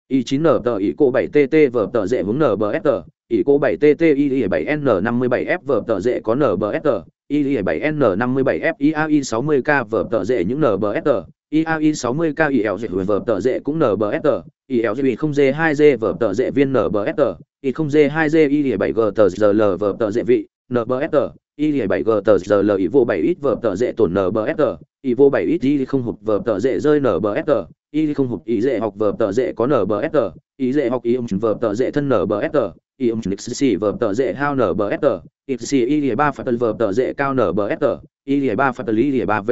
y 9 nở tờ ỉ cô 7 tt vở tờ dễ hướng nbsr ỉ cô 7 tt y 7 n 57 f vở tờ dễ có nbsr y 7 n 57 f iai 60 k vở tờ dễ những nbsr iai 60 k il vợp tờ dễ cũng nbsr il không g 2 g vợp tờ dễ viên nbsr i không g 2 g y 7 g tờ l vợp tờ dễ vị nbsr y 7 g tờ l i vô 7 ít vợp tờ dễ tổn nbsr i vô 7 ít i không hụt vợp tờ dễ rơi nbsr i không hụt i dễ học vợp tờ dễ có nbsr i dễ học i ông vở tờ dễ thân nbsr i ông xì vợp tờ dễ hao nbsr xì y ba phải vở tờ dễ cao nbsr y ba phải lý ba v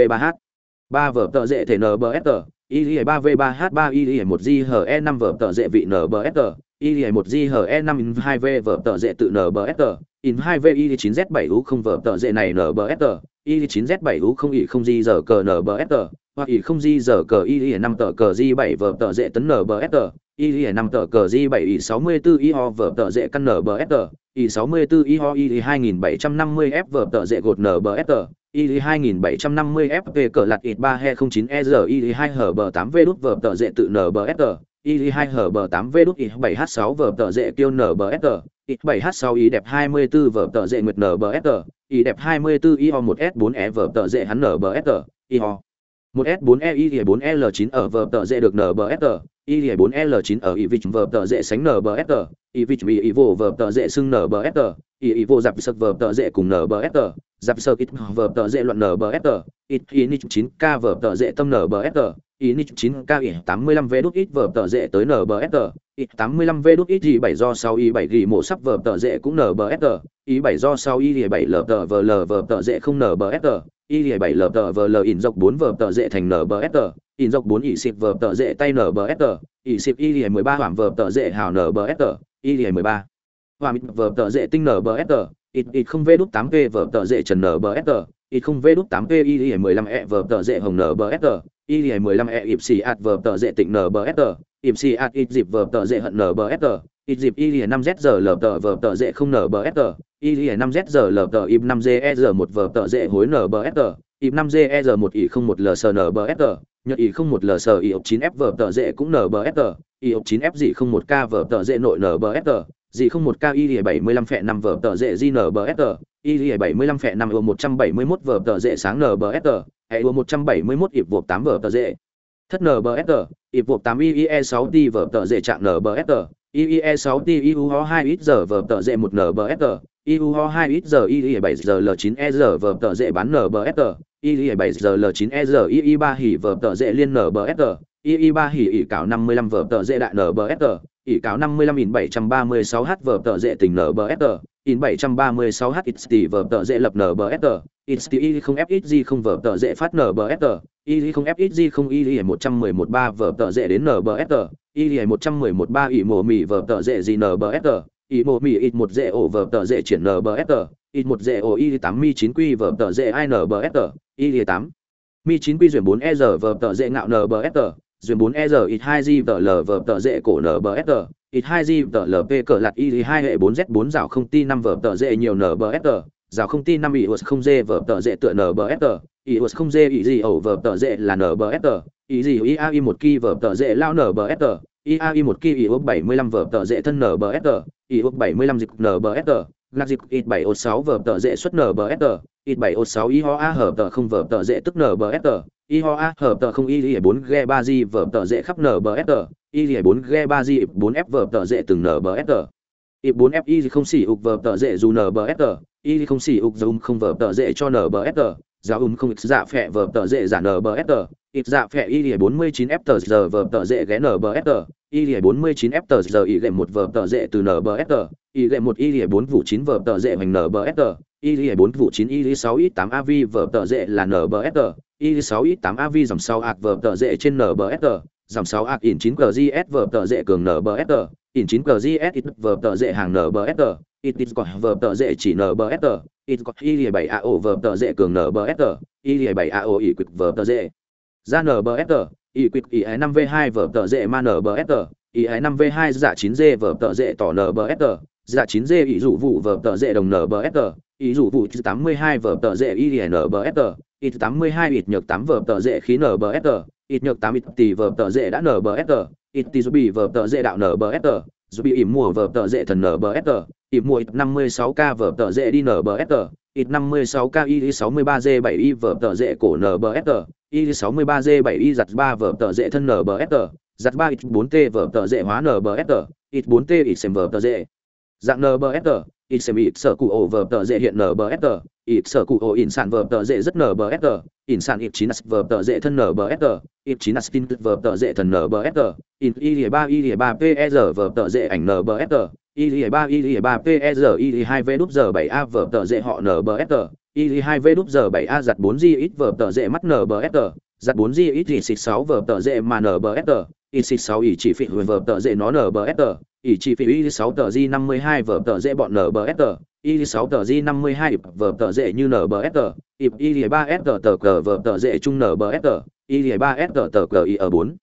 ba vở tờ dễ thể nbsr y ba v ba h ba y một g e năm vở tờ dễ vị nbsr y một g e năm in hai v vở tờ dễ tự nbsr in hai v y chín z bảy u không vở tờ dễ này nbsr y chín z bảy u không y không g giờ cờ nbsr hoặc y không g giờ cờ y ỷ năm tờ cờ g bảy vở tờ dễ tấn nbsr y ỷ năm tờ cờ di bảy y sáu mươi bốn y ho vở tờ dễ căn nở bờ s tờ, y sáu mươi bốn y ho y hai nghìn bảy trăm năm mươi f vở tờ dễ gột nở bờ nbsr y hai nghìn bảy trăm năm mươi f cờ lạt ít ba he không chín e r y hai hở bờ tám v đút vở tờ dễ tự nở bờ nbsr y hai hở bờ tám v đút y bảy h sáu vở tờ dễ tiêu tờ, y bảy h sáu y đẹp hai mươi bốn vở tờ dễ nguyệt nở bờ s tờ, y đẹp hai mươi bốn y ho một s bốn e vở tờ dễ hắn nở bờ s tờ, y ho một s 4 e y 4 l 9 ở vở tờ dễ được nbsr y 4 l 9 ở y vịt vở tờ dễ sánh nbsr y vịt vì y vô vở tờ dễ xưng nbsr y y vô dạp sực vở tờ dễ cùng nbsr dạp sơ ít vở tờ dễ luận nbfr ít ý nít chín k vở tờ dễ tâm nbfr ý nít chín k ít tám mươi lăm v đút ít vở tờ dễ tới nbfr ít tám mươi lăm v đút ít gì bảy do sau y bảy gỉ mổ sắp vở tờ dễ cũng nbfr y bảy do sau y gì bảy lờ tờ vờ lờ vở tờ dễ không nbfr y gì bảy lờ tờ vờ lờ in dọc bốn vở tờ dễ thành nbfr in dọc bốn y xịp vở tờ dễ tay nbfr y xịp y gì mười ba hoảng vở tờ dễ hào nbfr y gì mười ba hoảng vở tờ dễ tinh nbfr ít ít không v đút tám p vở tờ dễ trần nbsr ít không v đút tám p y mười lăm e vở tờ dễ hồng nbsr y mười lăm e ịp xì ạt vở tờ dễ tịnh nbsr ịp xì ạt ít dịp vở tờ dễ hận nbsr ít dịp y năm z giờ lờ tờ vở tờ dễ không nbsr y năm z giờ lờ tờ ịp năm g e giờ một vở tờ dễ hối nbsr ịp năm g e giờ một y không một l s nbsr nhật y không một l sờ y ốc chín f vở tờ dễ cũng nbsr ỉ ốc chín f gì không một k vở tờ dễ nội nbsr gì không một cao y bảy mươi lăm phẹ năm vở tờ dễ jnbsr y bảy mươi lăm phẹ năm ưa một trăm bảy mươi mốt vở tờ dễ sáng nbsr hệ ưa một trăm bảy mươi mốt ịp vộp tám vở tờ dễ. Thất nbsr ịp vộp tám iie sáu t vở tờ dễ trạng nbsr iie sáu t iu ho, hai, ít giờ vở tờ dễ một nbsr iu ho, hai, ít giờ iie bảy giờ l chín e giờ vở tờ dễ bán nbsr iie bảy giờ l chín e giờ iie ba hỉ vở tờ dễ liên nbsr iie ba hỉ ỉ cảo năm mươi lăm vở tờ dễ đại nbsr ỉ cáo 55 in 736 H vở tờ dễ tình NBSR, in 736 H XT vở tờ dễ lập NBSR, XT không FXG không vở tờ dễ phát NBSR, y không FXG không y 111 3 vở tờ dễ đến NBSR, y một trăm mười một ba ỷ mồ mì vở tờ dễ gì nbsr ỷ mồ mì ít một dễ ổ vở tờ dễ triển nbsr ít một dễ ổ y tám mi chín quy vở tờ dễ inbsr y tám mi chín quy duyên bốn e giờ vở tờ dễ ngạo nbsr duyên 4 e ít 2 g, tờ l, v, tờ dễ cổ n, b, s, tờ. Ít 2 g, tờ l, p, cờ, lạt y 2 hệ 4 z 4 rào không, ti 5 v, tờ dễ nhiều n, b, s rào không, ti 5 y us không dê v, tờ dễ tựa n, b, s, tờ. Y không dê y gì ẩu v, tờ dễ là n, b, s, tờ. Y gì y a y một ki v, tờ dễ lao n, b, s, tờ. Y a y một ki y us 75 v, tờ dễ thân n, b, s, tờ. Y us 75 dịch n, b, s, tờ. Lạc, dịch ít 7 ô 6 v, tờ dễ xuất n, b, s, tờ. Ít 7 ô 6 y ho a hở tờ, không, v, tờ dễ tức n, b, s y ho a hở tờ không y lìa bốn g ba g vở tờ dễ khắp nở bờ s y lìa bốn g ba g bốn f vở tờ dễ từng nở bờ s y bốn f y không xỉ ục vở tờ dễ dù nở bờ s y không xỉ ục dùng không vở tờ dễ cho nở bờ s giáo ung không ít dạ phẹ vở tờ dễ giả nở bờ s ít dạ phẹ y lìa bốn mươi chín f tờ giờ vở tờ dễ ghé nở bờ s y lìa bốn mươi chín f tờ giờ y lệ một vở tờ dễ từ nở bờ s y lệ một y lìa bốn vụ chín vở tờ dễ hoành nở bờ s y lìa bốn vụ chín y lìa sáu ít tám av vở tờ dễ là nở bờ s i6x8 av dòng sau ạc vở tờ dễ trên nbsr dòng sáu ạc in 9 gz vở tờ dễ cường nbsr in 9 gz ít vở tờ dễ hàng nbsr ít ít có vở tờ dễ chỉ nbsr ít có i 7 ao vở tờ dễ cường nbsr i 7 ao ỉ quỵt vở tờ dễ ra nbsr ỉ quỵt ỉ 5 v 2 vở tờ dễ ma nbsr ỉ 5 v 2 dạ 9 d vở tờ dễ tỏ nbsr dạ 9 g ỉ dụ vụ vở tờ dễ đồng nbsr ỉ dụ vụ 82 vở tờ dễ i nbsr ít 82 ít nhược 8 vở tờ dễ khí nbsr ít nhược 8 ít tỷ vở tờ dễ đã nbsr ít tỷ dù bị vở tờ dễ đạo nbsr dù bị ỉm mùa vở tờ dễ thần nbsr ỉm mùa 56k vở tờ dễ đi nbsr ít 56k y 63g 7 y vở tờ dễ cổ nbsr y 63g 7 y giặt 3 vở tờ dễ thân nbsr giặt 3 ít 4t vở tờ dễ hóa nbsr ít 4t ít xem vở tờ dễ dạng nbsr ít xem ít sở cụ ổ vở tờ dễ hiện nbsr ít sở cụ ổ in sản vờ tờ dễ rất nở vợt sờ, in sản ít 9 vờ tờ dễ thân nbsr ít 9 tin vờ tờ dễ thần nbsr in y 3 y 3 pr e vờ tờ dễ ảnh nbsr y 3 y 3 pr e y 2 v đúp giờ bảy a vờ tờ dễ họ nở vợt sờ, y 2 v đúp giờ bảy a giặt bốn g ít vờ tờ dễ mắt nở vợt sờ, giặt bốn g ít thì xịt sáu vờ tờ dễ mà nở vợt sờ, ít xịt sáu ý chỉ phỉ huyền tờ dễ nó nở vợt sờ, ý chỉ phỉ y sáu tờ g năm mươi hai vờ tờ dễ bọn nở vợt sờ y 6 tờ g 52 vở tờ dễ như nbsr ịp y 3 s tờ cờ vở tờ dễ chung nbsr y 3 s tờ cờ y ở 4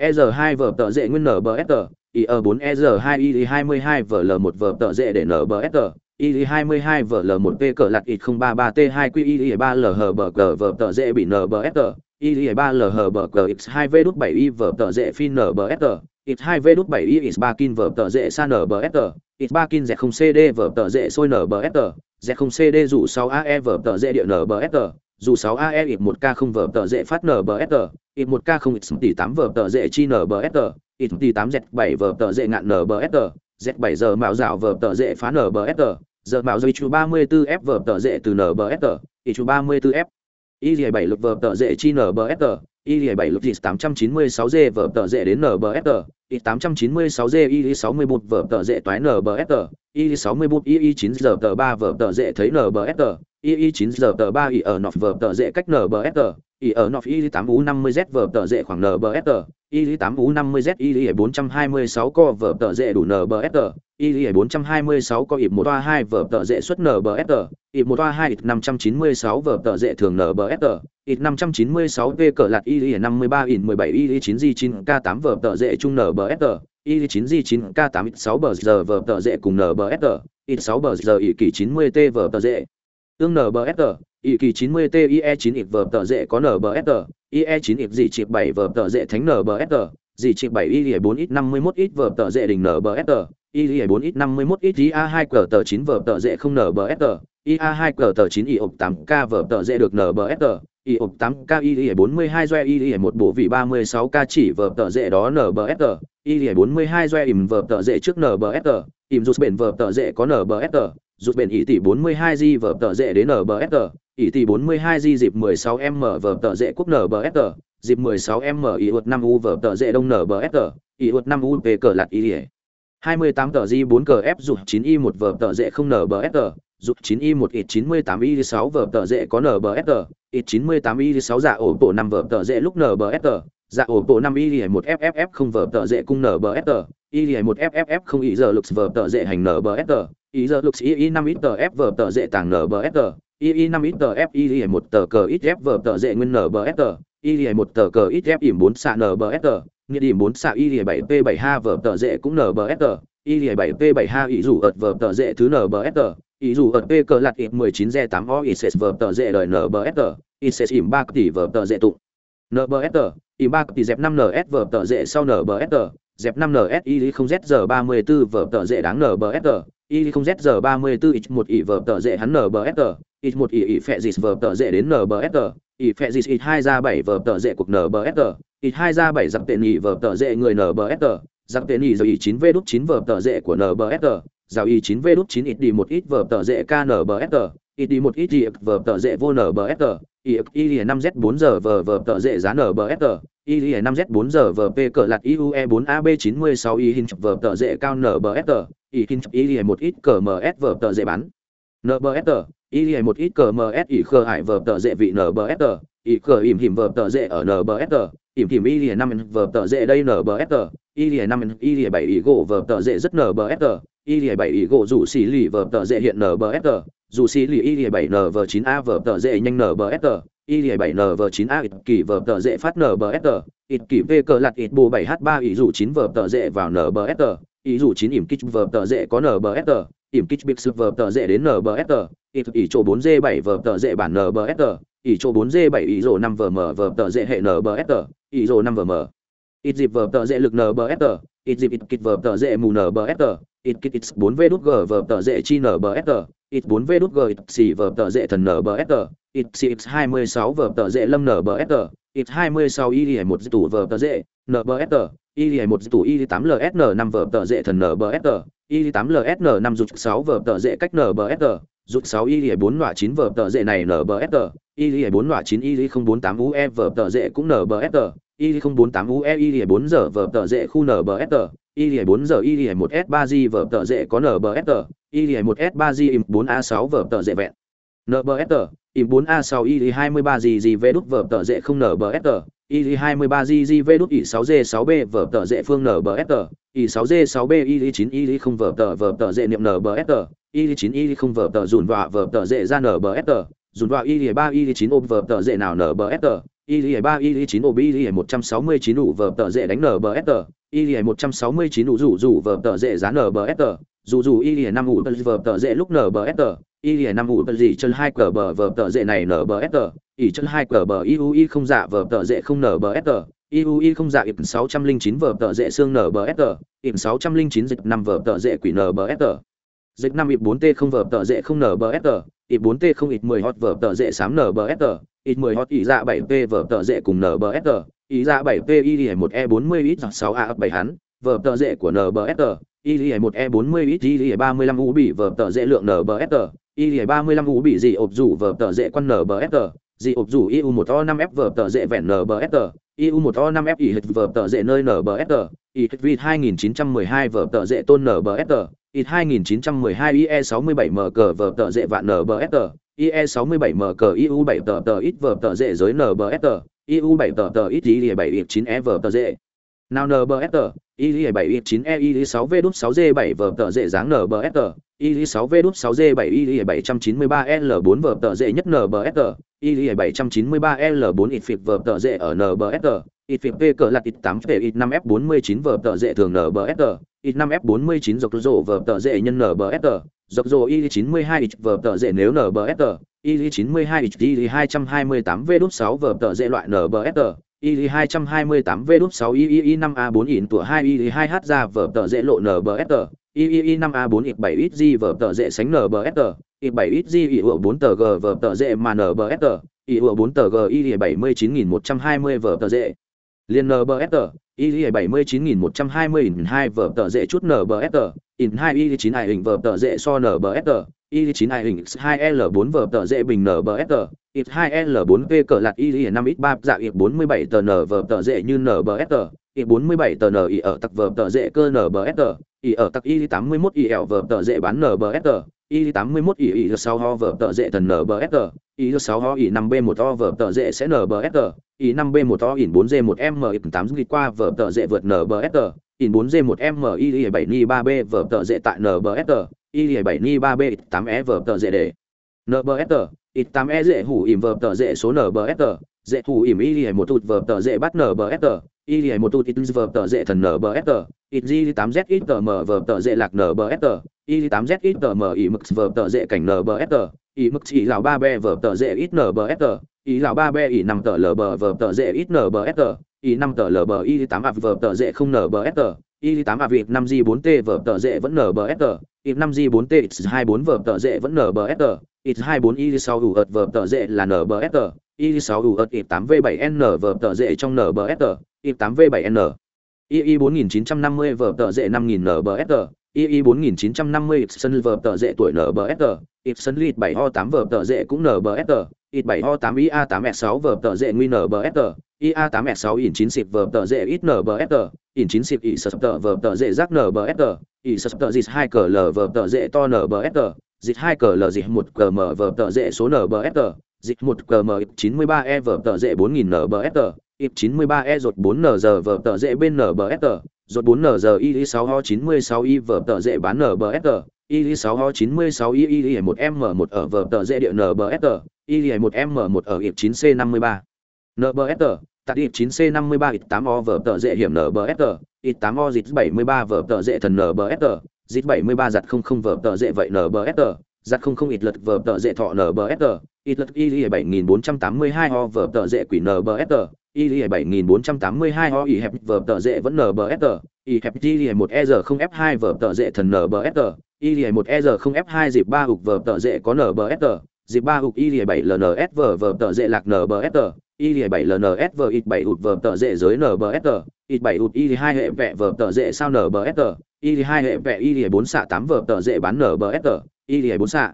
ER 2 vở tờ dễ nguyên NBSR, IR 4 ER 2 y 22 vở L1 vở tờ dễ để NBSR, y 22 vở L1 P cờ lạt ít 033 T2 Q y 3 LH bờ cờ vở tờ dễ bị NBSR, y 3 LH bờ cờ X2 V đút 7 y vở tờ dễ phi NBSR, X2 V đút 7 y X3 kin vở tờ dễ sa NBSR, X3 kin Z0 CD vở tờ dễ sôi NBSR, Z0 CD dù 6 AE vở tờ dễ địa NBSR, dù 6 AE ít 1K không vở tờ dễ phát NBSR, ít 1K không ít tỷ 8 vở tờ dễ chi NBSR, ít tỷ 8 Z7 vở tờ dễ ngạn NBSR, Z7 giờ mạo dạo vở tờ dễ phá NBSR, giờ mạo dây chu 34F vở tờ dễ từ NBSR, ít chu 34F. Y 7 lực vở tờ dễ chi NBSR, Y 7 lực 896G vở tờ dễ đến NBSR, Y 896G Y 61 vở tờ dễ toái NBSR, Y 61 Y 9 giờ tờ 3 vở tờ dễ thấy NBSR, y 9 giờ tờ 3 y ở nọt vở tờ dễ cách nbsr y ở nọt y tám u 50 z vở tờ dễ khoảng nbsr y tám u 50 z y 426 co vở tờ dễ đủ nbsr y 426 co ịp một toa hai vở tờ dễ xuất nbsr ịp một toa 2 ít 596 vở tờ dễ thường nbsr ít 596 v cờ lạt y 53 mười 17 y 9 g 9 k 8 vở tờ dễ chung nbsr y 9 g 9 k 8 ít 6 bờ giờ vở tờ dễ cùng nbsr ít 6 bờ giờ ỉ kỳ 90 t vở tờ dễ. Tương NBSR, ý kỳ 90 TIE 9 ít vở tờ dễ có NBSR, IE 9 ít gì chịp 7 vở tờ dễ thánh NBSR, gì chịp 7 IE 4 ít 51 ít vở tờ dễ đỉnh NBSR, IE 4 ít 51 ít IA2 cờ tờ 9 vở tờ dễ không NBSR, IA2 cờ tờ 9 ộp 8K vở tờ dễ được NBSR, ộp 8K IE 42 doe IE 1 bộ vị 36K chỉ vở tờ dễ đó NBSR, mươi 42 doe im vở tờ dễ trước NBSR, im rút bền vở tờ dễ có NBSR, rút bền ý tỷ 42 di vở tờ dễ đến NBSR, ỷ tỷ 42 di dịp 16M vở tờ dễ quốc NBSR, dịp 16M ỷ hụt 5U vở tờ dễ đông NBSR, ỷ hụt 5U về cờ lạt ỷ 28 tờ di 4 cờ F rụt 9Y1 vở tờ dễ không NBSR, rụt 9Y1 ít 98 Y6 vở tờ dễ có NBSR, ít 98 Y6 dạ ổ bộ 5 vở tờ dễ lúc NBSR, dạ ổ bộ 5 Y1 FFF không vở tờ dễ cung NBSR, Y1 FFF không ý giờ lục vở tờ dễ hành NBSR, ý giờ lux ý năm ít tờ f vở tờ dễ tàng nbsr ii năm ít tờ f y một tờ cờ ít f vờ tờ dễ nguyên nbsr y một tờ cờ ít f ỉm bốn xạ nbsr nghĩa ỉm bốn xạ ii bảy p bảy h vờ tờ dễ cũng nbsr y bảy p bảy h ỉ rủ ợt vờ tờ dễ thứ nbsr ý rủ ợt p cờ lạt ít mười chín g tám o ít s vờ tờ dễ đời nbsr ises ỉm ba tỷ vờ tờ dễ tụng. Tờ ỉm ba tỷ dẹp năm n s vờ tờ dễ sau nbsr dẹp 5 ns y không z giờ 34 vở tờ dễ đáng nbsr y không z giờ 34 x 1 ỉ vở tờ dễ hắn nbsr x 1 ỉ ỉ phẹ dịt vở tờ dễ đến nbsr ỉ phẹ dịt x 2 ra 7 vở tờ dễ cuộc nbsr x 2 ra 7 giặc tên ỉ vở tờ dễ người nbsr giặc tên ỉ giờ ỉ 9 v đút 9 vở tờ dễ của nbsr giao y 9 v đút 9 ít đi một ít vở tờ dễ knbsr ít đi một ít gì vở tờ dễ vô nbsr y y 5 z 4 giờ vở vở tờ dễ giá nbsr y 5 z 4 giờ vở cỡ lạt iue 4 ab 96 y hình vở tờ dễ cao nbsr y hình y một ít cờ ms vở tờ dễ bán. Nbsr y một ít cờ ms y khờ hải vở tờ dễ vị nbsr y khờ ỉm hiểm vở tờ dễ ở nbsr ỉm hiểm y 5 vở tờ dễ đây nbsr y 5 y 7 y gỗ vở tờ dễ rất nbsr y 7 y gỗ rủ xì lì vở tờ dễ hiện nbsr dù xì lì y 7 nv 9 a vở tờ dễ nhanh nbsr y 7 nv 9 a, ít kỳ vờ tờ dễ phát nbsr ít kỳ v cờ lặt ít bù 7 h 3 ý dù 9 vờ tờ dễ vào nbsr ý dù 9 ỉm kích vờ tờ dễ có nbsr ỉm kích big sub vờ tờ dễ đến nbsr ít ý chỗ 4 g 7 vờ tờ dễ bản nbsr ý chỗ 4 g 7 ý năm 5 vm vờ tờ dễ hệ nbsr ý năm 5 vm ít dịp vờ tờ dễ lực nbsr ít dịp ít kích vờ tờ dễ mù nbsr ít kịch ít bốn v đút g vở tờ dễ chi nbfr ít bốn v đút g ít xì vở tờ dễ thần nbfr ít xì ít hai mươi sáu vở tờ dễ lâm nbfr ít hai mươi sáu y một tủ vở tờ dễ nbfr y một tủ y tám lsn năm vở tờ dễ thần nbfr y tám lsn năm rụt sáu vở tờ dễ cách nbfr rụt sáu y bốn loại chín vở tờ dễ này nbfr y bốn loại chín y không bốn tám u e vở tờ dễ cũng nbfr y không bốn tám ue y bốn giờ vở tờ dễ khu nbfr y bốn giờ y một s ba g vở tờ dễ có nbfr y một s ba g im bốn a sáu vở tờ dễ vẹn nbfr im bốn a sáu y hai mươi ba g g v đút vở tờ dễ không nbfr y hai mươi ba g g v đút y sáu g sáu b vở tờ dễ phương nbfr y sáu g sáu b y chín y không vở tờ vở tờ dễ niệm nbfr y chín y không vở tờ dùn vạ vở tờ dễ ra nbfr dùn vạ y ba y chín ôm vở tờ dễ nào nbfr y ba y chín obi, y một trăm sáu mươi chín đủ vở tờ dễ đánh nbfr y một trăm sáu mươi chín đủ rủ rủ vở tờ dễ giá nbfr dù dù y năm ủ vở tờ dễ lúc nbfr y năm ủ gì chân hai cờ bờ vở tờ dễ này nbfr ỉ chân hai cờ bờ iu y không dạ vở tờ dễ không nbfr iu y không dạ ịp sáu trăm linh chín vở tờ dễ xương nbfr ịp sáu trăm linh chín dịch năm vở tờ dễ quỷ nbfr dịch năm ịp bốn t không vở tờ dễ không nbfr ịp bốn t không ịp mười hot vở tờ dễ sám nbfr ít mười hot ý dạ bảy p vở tờ dễ cùng NBSR, ý dạ bảy p y một e bốn mươi ít sáu a bảy hắn. Vở tờ dễ của NBSR, y một e bốn mươi ít y ba mươi lăm u bị vở tờ dễ lượng NBSR, y ba mươi lăm u bị gì ộp rủ vở tờ dễ quan NBSR, gì ộp rủ iu một o năm f vở tờ dễ vẹn NBSR, iu một o năm f ỉ hệt vở tờ dễ nơi NBSR, ỉ hệt vịt hai nghìn chín trăm mười hai vở tờ dễ tôn NBSR, ít 2912 IE67 MK vở tờ dệ vạn NBST, IE67 MK IU7 tờ tờ ít vở tờ dệ giới NBST, IU7 tờ tờ ít IE7 ít 9E vở tờ dệ. Nào NBST, IE7 ít 9E IE6V đút 6G7 vở tờ dệ dáng NBST, IE6V đút 6G7 IE793L4 vở tờ dệ nhất NBST, IE793L4 ít phịp vở tờ dệ ở NBST ít phịp v cờ lạt ít 8 v ít 5 f 49 vở tờ dễ thường nbsr ít 5 f 49 dọc rổ vở tờ dễ nhân nbsr dọc rổ i 92 ít vở tờ dễ nếu nbfr i 92 ít i 228 v đúc 6 vở tờ dễ loại nbfr i 228 v đúc 6 i y 5 a 4 in tủa 2 i 2 h ra vở tờ dễ lộ nbfr III 5 a 4 x 7 ít g vở tờ dễ sánh NBSR, y 7 ít g ỉ 4 tờ g vở tờ dễ mà NBSR, ỉ 4 tờ g y 79120 vở tờ dễ. Liên NBSR, y 79120 2 vở tờ dễ chút NBSR, in 2 y 9 ai hình vở tờ dễ so NBSR, y 9 ai hình 2 l 4 vở tờ dễ bình NBSR, x 2 l 4 v cờ lạt y 5 x 3 dạ x 47 tờ n vở tờ dễ như NBSR, x 47 tờ n ở tặc vở tờ dễ cơ NBSR y ở tặc y 81 y ẻo vở tờ dễ bán nbsr y 81 y y 6 ho vở tờ dễ thần nbsr y 6 ho y 5 b 1 o vở tờ dễ sẽ nbsr y 5 b 1 o in 4 g 1 m y 8 g qua vở tờ dễ vượt nbsr in 4 g 1 m y 7 ni 3 b vở tờ dễ tại nbsr y 7 ni 3 b 8 e vở tờ dễ để. Nbsr y 8 e dễ hủ im vở tờ dễ số nbsr dễ hủ ỉm y 1 tụt vở tờ dễ bắt nbsr y lìa một tu ít vờ tờ dễ thần nở bờ sờ ít di tám z ít tờ mờ vờ tờ dễ lạc nở bờ sờ y tám z ít tờ mờ y mực vờ tờ dễ cảnh nở bờ sờ y mực chỉ lão ba be vờ tờ dễ ít nở bờ sờ y lão ba be y năm tờ lờ bờ vờ tờ dễ ít nở bờ sờ y năm tờ lờ bờ y tám a vờ tờ dễ không nở bờ sờ y tám a vị năm g bốn t vờ tờ dễ vẫn nở bờ sờ y 5 gi 4 t x 24 bốn vờ tờ dễ vẫn nở bờ sờ x 24 bốn y sáu ủ ợt vờ tờ dễ là nở bờ sờ i6u8v7n vở tợ dệ trong nbsr i8v7n ii4950 vở tợ dệ 5000 nbsr ii4950 sân vở tợ dệ tuổi nbsr ít sân lít 7ho8 vở tợ dệ cũng nbsr ít 7ho8 ia8s6 vở tợ dệ nguy nbsr ia8s6 in 9 xịp vở tợ dệ ít nbsr in 9 xịp ỉ sập tợ vở tợ dệ rác nbsr ỉ sập tợ dịt 2 cờ l vở tợ dệ to nbsr dịt 2 cờ l dịt 1 cờ m vở tợ dệ số nbsr dịch 1 cờ 93E vở tờ dệ 4000 NBSR, IP 93E rột 4NG vở tờ dễ bên NBSR, rột 4NG y 6 ho 96 y vở tờ dễ bán NBSR, y 6 ho 96 y y 1 m 1 ở vở tờ dễ địa NBSR, y 1 m 1 ở IP 9C53. NBSR, tại IP 9C53 IP 8 o vở tờ dễ hiểm NBSR, IP 8 o dịch 73 vở tờ dễ thần NBSR, dịch 73 giật 00 vở tờ dễ vậy giặt không không ít lật vở tờ dễ thọ nbsr ít lật y bảy nghìn bốn trăm tám mươi hai ho vở tờ dễ quỷ nbsr y bảy nghìn bốn trăm tám mươi hai ho y hẹp vở tờ dễ vẫn nbsr y hẹp y một e r không f hai vở tờ dễ thần nbsr y một e r không f hai dịp ba hục vở tờ dễ có nbsr dịp ba hục y bảy lns vở vở tờ dễ lạc nbsr y bảy lns vở ít bảy hụt vở tờ dễ dưới giới nbsr ít bảy hụt y hai hệ vẹ vở tờ dễ sao nbsr y hai hệ vẹ y bốn xạ tám vở tờ dễ bán nbsr y lìa bốn xạ.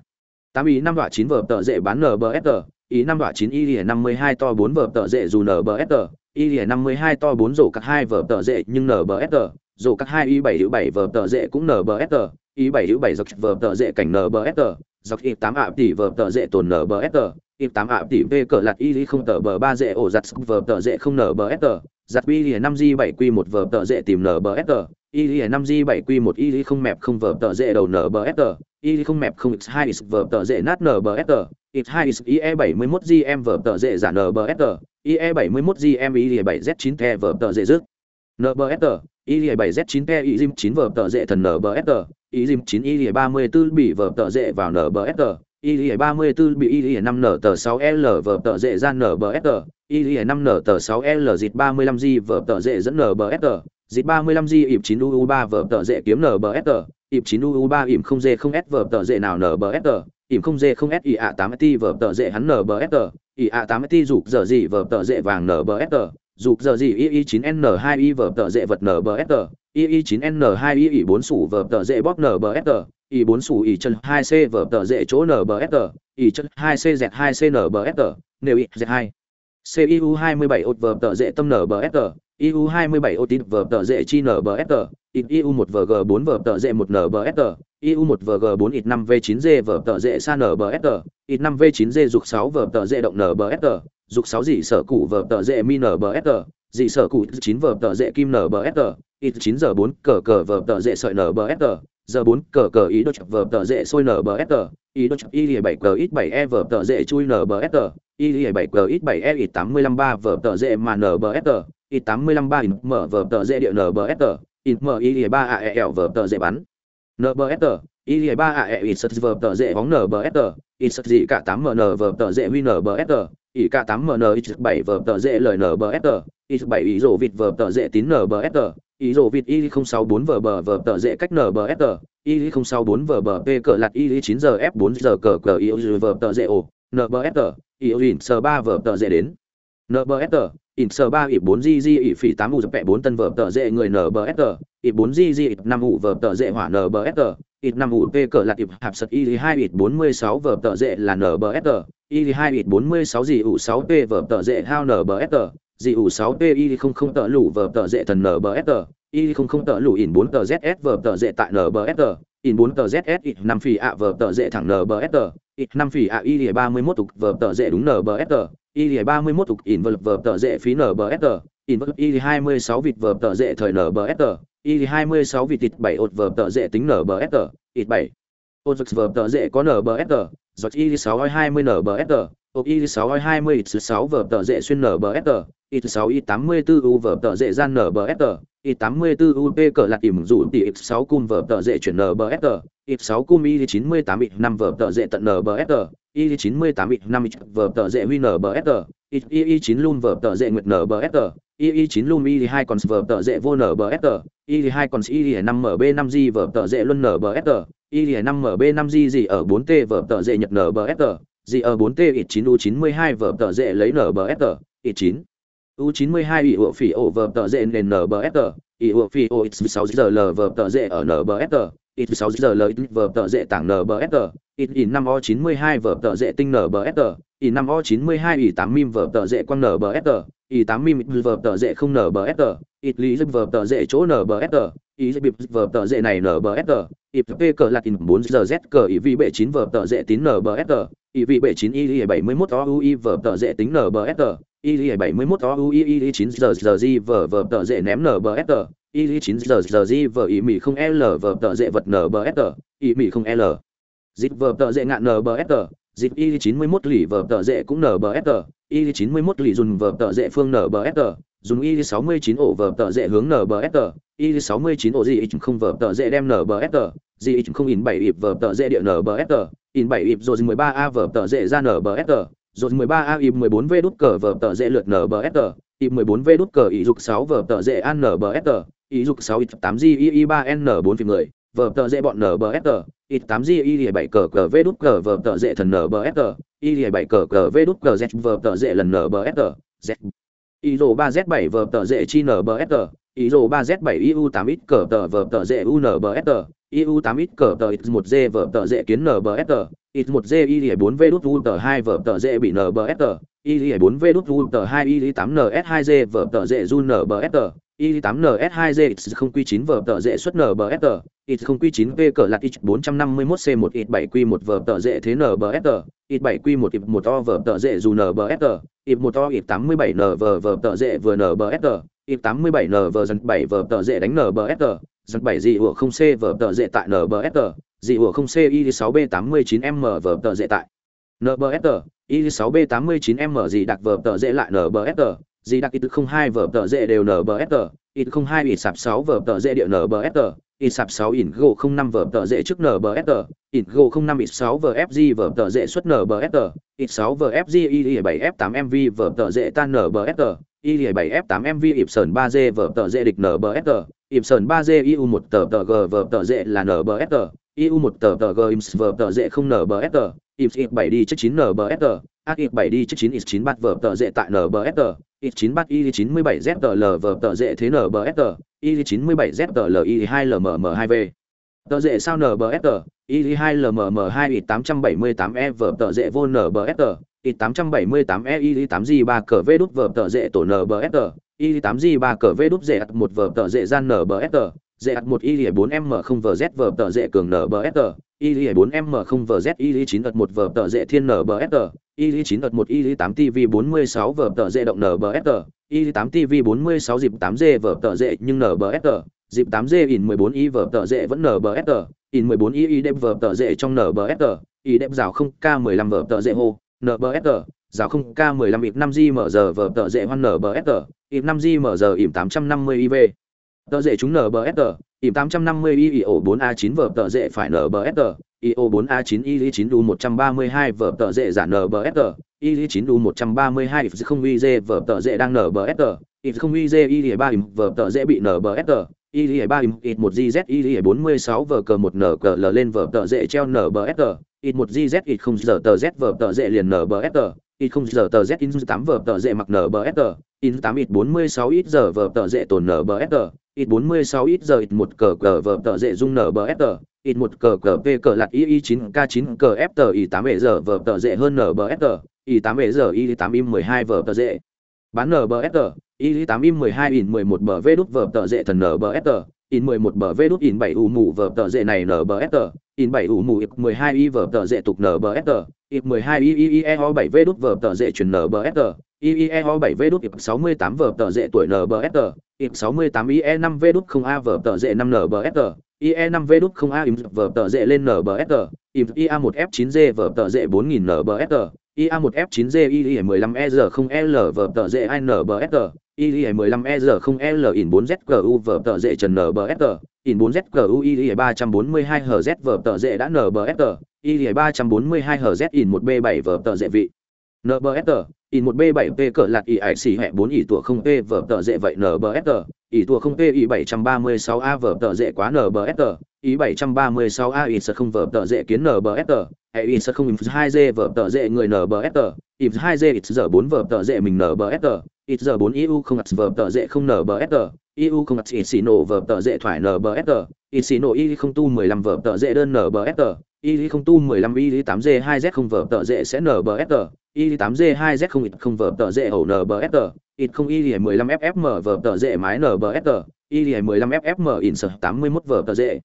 8 y 5 và 9 vở tợ dễ bán nbsr ý năm đọa chín y lìa năm mươi hai to bốn vở tợ dễ dù nbsr y lìa năm mươi hai to bốn rổ các hai vở tợ dễ nhưng nbsr rổ các hai y bảy hữu bảy vở tợ dễ cũng nbsr y bảy hữu bảy dọc vở tợ dễ cảnh nbsr dọc y tám ạ tỷ vở tợ dễ tồn nbsr y tám ạ tỷ v cờ lạt y lý không tờ bờ ba dễ ổ giặt vở tợ dễ không nbsr giặt y lìa năm di bảy q một vở tợ dễ tìm nbsr y năm g bảy q một y lý không mẹp không vở tờ dễ đầu nbsr y không mẹp không x hai x vở tờ dễ nát nbsr x hai x ie bảy mươi mốt gm vở tờ dễ giả nbsr ie bảy mươi mốt gm y bảy z chín te vở tờ dễ rước tờ y bảy z chín te y dim chín vở tờ dễ thần nbsr y dim chín y ba mươi bốn bị vở tờ dễ vào nbsr y ba mươi bốn bị y năm nở tờ sáu l vở tờ dễ ra tờ y năm nở tờ sáu l dịt ba mươi lăm g vở tờ dễ dẫn nờ bờ S tờ dịp 35G ịp 9 uu 3 vở tờ dễ kiếm nbsr ịp 9 uu 3 ỉm không d không s vở tờ dễ nào nbsr ỉm không d không s ỉ ạ 8 t vở tờ dễ hắn nbsr ỉ ạ 8 t dục giờ gì vở tờ dễ vàng nbsr dục giờ gì ii 9 n 2 i vở tờ dễ vật nbsr ii 9 n 2 i ỉ 4 sủ vở tờ dễ bóp nbsr y 4 sủ ỉ chân 2 c vở tờ dễ chỗ nbsr ỉ chân 2 c z 2 c nbsr nếu y z 2 CIU 27 ột vở tờ dễ tâm nbsr IU 27 ột tín vở tờ dễ chi nở NBSR, IU 1 VG 4 vở tờ dễ 1 NBSR, IU 1 VG 4 ít 5 V9G vở tờ dễ sa NBSR, ít 5 V9G dục 6 vở tờ dễ động nở NBSR, dục 6 dị sở cụ vở tờ dễ mi nở NBSR, dị sở cụ 9 vở tờ dễ kim nở NBSR, ít 9 giờ 4 cờ cờ vở tờ dễ sợi NBSR, giờ 4 cờ cờ ý đô chập vở tờ dễ sôi NBSR, ý đô chập y 7 cờ ít 7 e vở tờ dễ chui NBSR, y 7 cờ ít 7 e ít 85 3 vở tờ dễ mà NBSR i 85 3 in mở vở tờ dễ địa nbsr in mở i 3 l vở tờ dễ bắn nbsr i 3 e ít sật vở tờ dễ bóng nbsr ít sật dị cả 8 nở vở tờ dễ win nbsr i cả 8 mn i 7 vở tờ dễ lời nbsr i 7 ý rổ vịt vở tờ dễ tín nbsr ý rồ vịt y không sáu bốn vờ bờ vờ tờ dễ cách nở bờ sờ y không sáu bốn vờ bờ p cờ lạt y chín giờ f bốn giờ cờ cờ y vờ tờ dễ ổ nbsr y in sờ ba vờ tờ dễ đến. Nbsr in sờ ba ỉ bốn gg ỉ phỉ tám u dập bốn tân vờ tờ dễ người nbsr ỉ bốn gg ỉ năm u vờ tờ dễ hỏa nbsr ỉ năm u p cờ lạt ỉ hạp sật y hai ỉ bốn mươi sáu vờ tờ dễ là nbsr y hai ỉ bốn mươi sáu gì u sáu p vờ tờ dễ hao nbsr gì dị ủ sáu p y không không tờ lủ vở tờ dễ thần nbsr y không không tờ lủ in bốn tờ zs vở tờ dễ tại nbsr in bốn tờ zs ít năm phi ạ vở tờ dễ thẳng nbsr ít năm phi ạ y ba mươi mốt tục vở tờ dễ đúng nbsr y ba mươi mốt tục in vật vở tờ dễ phí nbsr in vật y hai mươi sáu vịt vở tờ dễ thời nbsr y hai mươi sáu vịt thịt bảy ột vở tờ dễ tính nbsr ít bảy ột vở tờ dễ có nbsr giọt y sáu hai mươi nbsr ột y sáu hai mươi ít sáu vở tờ dễ xuyên nbsr X6 Y84 U vở tờ dễ gian NBFR, Y84 UP cờ lạc ỉm rủ tỷ X6 cung vở tờ dễ chuyển NBFR, Y6 cung Y98 Y5 vở tờ dễ tận NBFR, Y98 Y5 vở tờ dễ huy NBFR, Y9 luôn vở tờ dễ nguyệt NBFR, Y9 luôn Y2 còn vở tờ dễ vô NBFR, Y2 còn Y5 MB5G vở tờ dễ luân NBFR, Y5 MB5G gì ở 4T vở tờ dễ nhật NBFR, gì ở 4T Y9 U92 vở tờ dễ lấy NBFR, Y9 U92 ủy ủa phỉ ổ vờ tờ dệ nền NBFT, ủy ủa phỉ ổ x6 giờ l vờ tờ dệ ở NBFT, x6 giờ l vờ tờ dệ tảng NBFT, x5O92 vờ tờ dệ tinh NBFT, x5O92 ủy 8 mim vờ tờ dệ quang NBFT, ủy 8 mim vờ tờ dệ không NBFT, ít lý dịp vờ tờ dễ chỗ nbfr ý dịp bịp vờ tờ dễ này nbfr ịp p cờ latin 4 giờ z cờ ý vị bệ chín vờ tờ dễ tín nbfr ý vị bệ chín ý ý bảy mươi mốt o u ý vờ tờ dễ tính nbfr ili bảy mươi mốt o u i chín giờ giờ g vở vở tờ dễ ném nbsr y chín giờ giờ g vở ý mỹ không l vở tờ dễ vật nbsr ý mỹ không l dịch vở tờ dễ ngạn nbsr dịch y chín mươi mốt lì vở tờ dễ cũng nbsr y chín mươi mốt lì dùng vở tờ dễ phương nbsr dùng y sáu mươi chín ổ vở tờ dễ hướng nbsr y sáu mươi chín ổ gì không vở tờ dễ đem nbsr gì không in bảy ịp vở tờ dễ địa nbsr in bảy ịp rồi mười ba a vở tờ dễ ra nbsr rồi mười ba a ịp mười bốn v đút cờ vở tờ dễ lượt nbsr im 14 v đút cờ ý dục 6 vở tờ dễ an nbsr ý dục 6 ít 8 g, i 3 n 4 phim người. Vở tờ dễ bọn nbsr ít 8 g, i 7 cờ cờ v đút cờ vở tờ dễ thần nbsr i 7 cờ cờ v đút cờ z vở tờ dễ lần nbsr z. Ý rồ 3 z 7 vở tờ dễ chi nbsr ý rồ 3 z 7 iu 8 ít cờ tờ vở tờ dễ unbsr iu 8 ít cờ tờ x 1 g vở tờ dễ kiến nbsr x 1 g i 4 v đút u tờ 2 vở tờ dễ bị nbsr y bốn v đút u tờ 2 y 8 ns 2 g vở tờ dễ run tờ y 8 ns 2 g x không q 9 vở tờ dễ xuất nbs tờ ít không q 9 v cỡ năm mươi 451 c 1 ít 7 q 1 vở tờ dễ thế nbs tờ ít 7 q 1 ít 1 o vở tờ dễ dù nbsr x 1 o mươi 87 n vở vở tờ dễ vừa nbsr x 87 n vở dần bảy vở tờ dễ đánh nbsr dần 7 dị hủa không c vở tờ dễ tại nbsr dị hủa không ci 6 b 89 m vở tờ dễ tại. Nbsr y 6 b 89 m gì đặc vở tờ dễ lại nbsr gì đặc ít 02 vở tờ dễ đều nbsr ít 02 ít sạp 6 vở tờ dễ điệu nbsr ít sạp 6 ỉn gỗ 05 vở tờ dễ trước nbsr ít gỗ 05 ít 6 vở fg vở tờ dễ xuất nbsr ít 6 vở fg y 7 f 8 mv vở tờ dễ tan nbsr y 7 f 8 mv ịp sờn 3 g vở tờ dễ địch nbsr ịp sờn 3 g iu 1 tờ tờ g vở tờ dễ là nbsr iu 1 tờ tờ g ims vở tờ dễ không nbsr IPS 7 đi chất 9 nbsr AX 7 đi chất 9 is 9 bắt vở tờ dễ tại nbsr is 9 bắt y 97 zl vở tờ dễ thế nbsr y 97 zl y 2 lmm 2 v. Tờ dễ sao nbsr y 2 lmm 2 y 878 e vở tờ dễ vô nbsr y 878 e y 8 g 3 cờ v đút vở tờ dễ tổ nbsr y 8 g 3 cờ v đút dễ 1 vở tờ dễ gian nbsr dễ một y 4 m không vờ z vờ tờ dễ cường nbsr y 4 m không vờ z y 9 một vờ tờ dễ thiên nbsr y 9 một y 8 tv 46 vờ tờ dễ động nbsr y 8 tv 46 dịp 8 g vờ tờ dễ nhưng nbsr dịp 8 g in 14 y vờ tờ dễ vẫn nbsr in 14 y y đệm vờ tờ dễ trong nbsr y đệm rào không k 15 vờ tờ dễ hô nbsr rào không k 15 ịp 5 g mở giờ vờ tờ dễ hoan nbsr ịp 5 g mở giờ ịp 850 iv tờ dễ chúng nbsr ịp 850 y ổ 4 a 9 vở tờ dễ phải nbsr io 4 a 9 y 9 u 132 vở tờ dễ giả nbsr y 9 u 132 if không uy dê vở tờ dễ đang nbsr if không uy dê y 3 im vở tờ dễ bị nbsr y 3 im ít 1 gz y 46 vở cờ 1 nkl lên vở tờ dễ treo nbsr ít 1 gz ít không giờ tờ z vở tờ dễ liền nbsr ít không giờ tờ z in 8 vở tờ dễ mặc nbsr in 8 ít 46 ít giờ vở tờ dễ tồn nbsr ít 46 ít giờ ít 1 cờ cờ vở tờ dễ dung nở nbsr ít 1 cờ cờ p cờ lạt y y 9 k 9 cờ f tờ y 8 giờ vở tờ dễ hơn nở nbsr y 8 giờ y 8 im 12 vở tờ dễ. Bán nở bờ nbsr y 8 im 12 in 11 bờ v đút vở tờ dễ thần nở bờ nbsr in 11 bờ v đút in 7 u mù vở tờ dễ này nở bờ nbsr in 7 u mù 12 y vở tờ dễ tục nở nbsr ít 12 y y y e IEO 7 V đút vở tờ dễ chuyển nở bờ FT, y y e IEO 7 V đút 68 vở tờ dễ tuổi nở bờ NBSR, ip 68 IE 5 V đút 0 A vở tờ dệ 5 NBSR, IE 5 V đút 0 A im vở tờ dệ lên NBSR, im IA 1 F9G vở tờ dệ 4000 NBSR, IA 1 F9G IE 15 ER 0 L vở tờ dễ NBSR, IE 15 ER 0 L in 4 ZGU vở tờ dệ trần NBSR, in 4 ZGU IE 342 HZ vở tờ dệ đã NBSR, IE 342 hz in 1 b 7 vở tờ dệ vị. Nbsr in 1 b 7 p cỡ lạt y ải xỉ hẹ 4 ỷ tủa không p vở tờ dễ vậy nbsr ỷ tủa không p y 736 a vở tờ dễ quá nbsr y 736 a y sợ không vở tờ dễ kiến nbsr hệ y sợ không im 2 g vở tờ dễ người nbsr im 2 g ít giờ 4 vở tờ dễ mình nbsr ít giờ 4 iu không ắt vở tờ dễ không nbsr iu không ắt ít xỉ nổ vở tờ dễ thoải nbsr ít xỉ nổ y không tu 15 vở tờ dễ đơn nbsr y không tu 15 y 8 g 2 z không vở tợ dễ sẽ nbsr y 8 g. 2 z không ít không vở tợ dễ ẩu nbsr ít không y 15 ffm vở tợ dễ mái nbsr y 15 ffm in sở 81 vở tợ dễ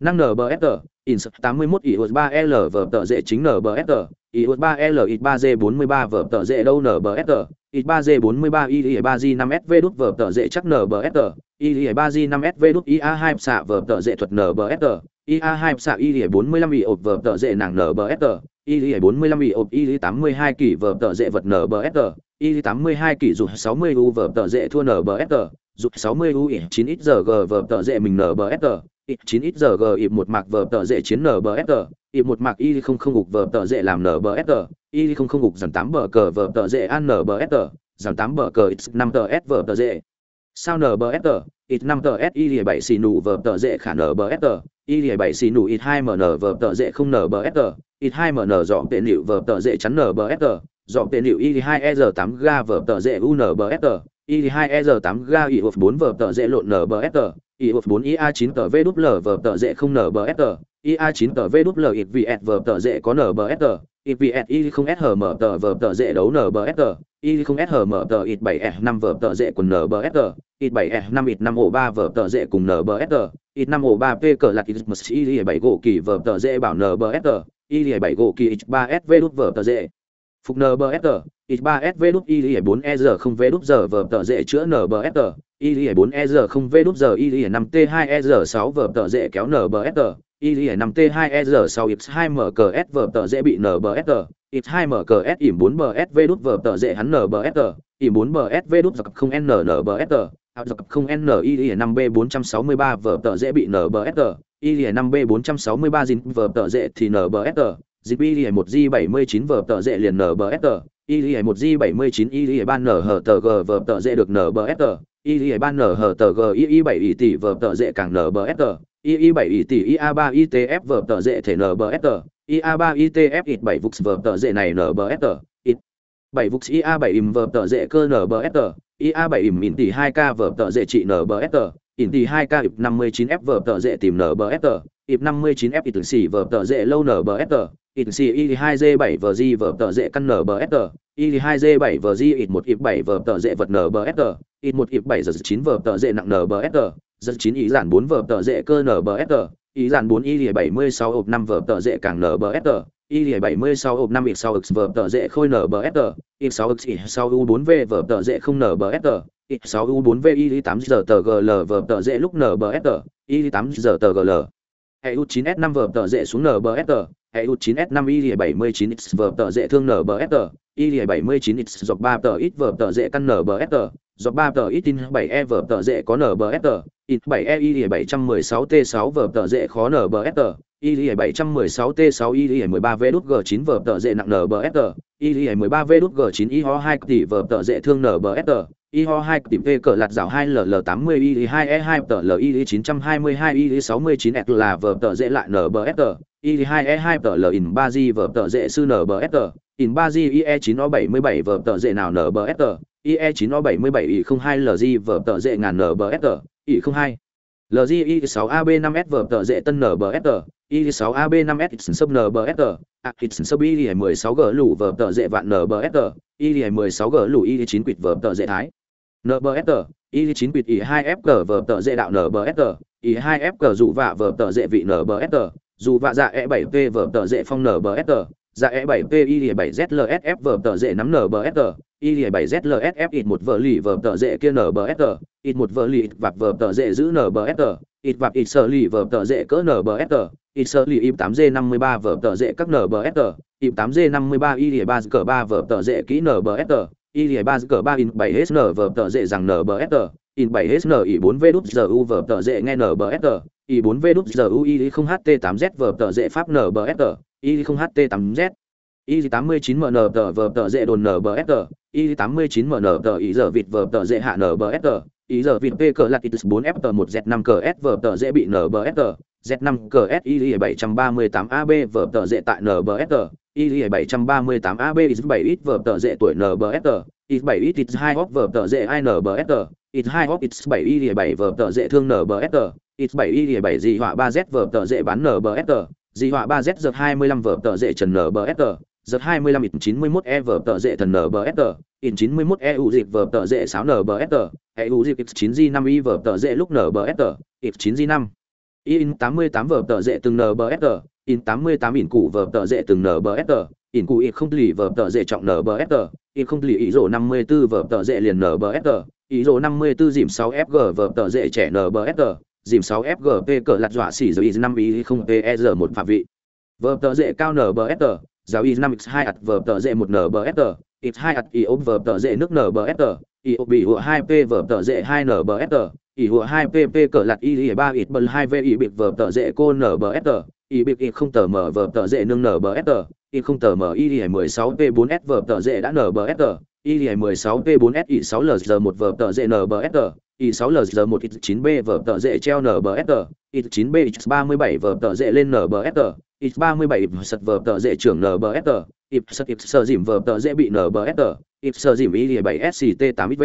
năng nbsr in sở 81 ios 3 l vở tợ dễ chính nbsr ios 3 l ít 3 g 43 vở tợ dễ đâu nbsr ít 3 g 43 y 3 g 5 sv đút vở tờ dễ chắc nbsr y 3 g 5 sv đút ia 2 xạ vở tờ dễ thuật nbsr IA2 xạ y 45 y ộp vở tợ dệ nàng NBSR, y 45 y ộp y 82 kỳ vở tờ dễ vật NBSR, y 82 kỳ dù 60 u vở tờ dễ thua NBSR, dù 60 u 9 ít giờ g vở tờ dễ mình NBSR, chín ít giờ g ít một mạc vờ tờ dễ chiến nở bờ sờ ít một mạc y không không gục vờ tờ dễ làm nở bờ sờ y không không gục dần tám bờ cờ vờ tờ dễ an sờ dần tám bờ cờ ít năm tờ s vờ tờ dễ. Sao nở bờ sờ ít năm tờ s y lìa bảy xì nụ vờ tờ dễ khả nở bờ sờ y lìa bảy xì nụ ít hai mn vờ tờ dễ không nở bờ sờ ít hai mn dọn tệ nịu vờ tờ dễ chắn nở bờ sờ dọn tệ nịu y hai e r tám ga vờ tờ dễ u nở bờ sờ y hai e r tám ga y hộp bốn vờ tờ dễ lộn nở bờ sờ y 4 ia 9 tờ v đúp vờ tờ dễ không nbsr ia 9 tờ v ít vs vờ tờ dễ có nbsr vs y không SHM tờ vở tờ dễ đấu NBSR, y không SHM tờ ít 7 f 5 vở tờ dễ cùng NBSR, ít 7 f 5 ít 5 ổ 3 vở tờ dễ cùng NBSR, ít 5 ổ 3 P cờ lạc ít mật y 7 gỗ kỳ vở tờ dễ bảo NBSR, y 7 gỗ kỳ X3SV đút vở tờ dễ. Phục NBSR, X3SV đút y 4 e 0 V đút giờ vở tờ dễ chữa NBSR, y 4 e 0 V đút giờ y 5 T2 e 6 vở tờ dễ kéo NBSR, y 5 t. 2 e 6 x 2 mks vở tờ dễ bị nbsr x 2 mks ỉm 4 bsv đút vở tờ dễ hắn nbsr ỉm 4 bsv đút giờ không n nbsr áp dọc không n y 5 b 463 vở tờ dễ bị nbsr y 5 b 463 dính vở tờ dễ thì nbsr dịp y 1 g 79 vở tờ dễ liền nbsr y 1 g 79 y 3 nở tờ g vở tờ dễ được nbsr y 3 nở tờ g y 7 y tỷ vở tờ dễ càng nbsr II 7 ý tỷ IA3 ITF vở tờ dễ thể NBST, IA3 ITF ít bảy vux vở tờ dễ này NBST, ít bảy vux IA7 im vở tờ dễ cơ NBST, IA7 im mìn tỷ 2K vở tờ dễ trị NBST, in tỷ 2K ip 59F vở tờ dễ tìm NBST, ip 59F ít xỉ vở tờ dễ lâu NBST, ít xỉ y 2G7 vở di vở tờ dễ căn NBST, I2G7 vở di ít 1 ip 7 vở tờ dễ vật NBST, ít 1 ip 7 giờ 9 vở tờ dễ nặng NBST, rất chín ý giản bốn vở tờ dễ cơ nbsr ý dàn bốn y lìa bảy mươi sáu ộp năm vở tờ dễ càng nbsr y lìa bảy mươi sáu ộp năm ít sáu x vở tờ dễ khôi nbsr ít sáu x sáu u bốn v vở tờ dễ không nbsr ít sáu u bốn v y tám giờ tờ gl vở tờ dễ lúc nbsr y tám giờ tờ gl EU 9S 5 vở tờ dễ xuống nở bờ 9S EU 9S5 Y79X vở tờ dễ thương NBFR, Y79X dọc 3 tờ ít vở tờ dễ căn NBFR, dọc 3 tờ ít tin 7E vở tờ dễ có NBFR, ít 7E Y716T6 vở tờ dễ khó NBFR, Y716T6 Y13V đút G9 vở tờ dễ nặng NBFR, Y13V đút G9 Y ho 2 tỷ vở tờ dễ thương NBFR, Y ho 2 tỷ V cỡ lạt rào 2LL80 Y2E2 tờ LI922 Y69X là vở tờ dễ lại NBFR. I2E2PL in 3G vở tờ dệ sư NBST, in 3G IE9O77 vở tờ dệ nào NBST, IE9O77 I02LG vở ngàn NBST, I02. LG I6AB5S vở tờ dệ tân NBSR, E6AB5S16G lũ vở tờ dệ vạn NBST, I16G lũ I9 quỵt vở tờ dệ thái. NBST, I9 quỵt I2FG vở tờ dệ đạo NBST, I2FG dụ vạ vở tờ dệ vị NBST, dù vạ dạ E7P vở tờ dễ phong NBSR, dạ E7P I7ZLSF vở tờ dễ nắm NBSR, I7ZLSF ít một vở lì vở tờ dễ kia NBSR, ít một vở lì vạp vở tờ dễ giữ NBSR, ít vạp ít sở lì vở tờ dễ cỡ NBSR, ít sở lì ít 8G53 vở tờ dễ các NBSR, ít 8G53 I3 cỡ 3 vở tờ dễ kỹ NBSR, I3 cỡ 3 in 7HN vở tờ dễ rằng NBSR, in 7HN I4V đút giờ U vở tờ dễ nghe NBSR, I4V đút giờ U I0HT8Z vở tờ dễ pháp NBSR, I0HT8Z. Y89MN tờ vờ tờ dễ đồn NBSR, Y89MN tờ ý giờ vịt vờ tờ dễ hạ NBSR, ý giờ vịt P cờ lạc X4F tờ 1Z5 cờ S vờ tờ dễ bị NBSR, Z5 cờ S Y 738 AB vờ tờ dễ tại NBSR, Y 738 AB X7 ít vở tờ dễ tuổi NBSR, X7 ít X2 hop vờ tờ dễ INBSR, X2 hop X7 Y 7 vở tờ dễ thương NBSR, X7 Y 7 dị họa 3Z vờ tờ dễ bán NBSR, dị họa 3Z giật 25 vờ tờ dễ trần NBSR, giật 25 ít 91 e vở tờ dễ thần NBSR, in 91 EU dịch vở tờ dễ 6 NBSR, EU dịch X9G5 y vở tờ dễ lúc NBSR, X9G5. In 88 vở tờ dễ từng NBSR, in 88 in cụ vở tờ dễ từng nở bờ sờ in cụ ít không lì vở tờ dễ trọng nở bờ sờ in không lì ý rổ 54 vở tờ dễ liền nở bờ sờ ý rổ 54 dìm 6 FG vở tờ dễ trẻ nở bờ sờ dìm 6 FGP cỡ lạt dọa xỉ rồi 5 ý không PER một phạm vị. Vở tờ dễ cao nở bờ sờ giáo y 5 x 2 ạt vở tờ dễ 1 sờ x 2 ạt ý ốp vở tờ dễ nước nở bờ sờ ý ốp bị hụa 2 p vở tờ dễ 2 nở bờ sờ y hụa 2 pp cỡ lạt y 3 ít bần 2 v y bịp vở tờ dễ cô nbsr y bịp y không tờ mở vở tờ dễ nương nbsr y không tờ mở y 16 p 4 s vở tờ dễ đã nbsr y 16 p 4 si 6 lg 1 vở tờ dễ nbsg i 6 lg 1 x 9 b vở tờ dễ treo nbsg i 9 b x 37 vở tờ dễ lên nbsg x 37 sật vở tờ dễ trưởng nbsg ip sật ip sờ dìm vở tờ dễ bị nbsg ip sờ dìm y 7 sct 8 v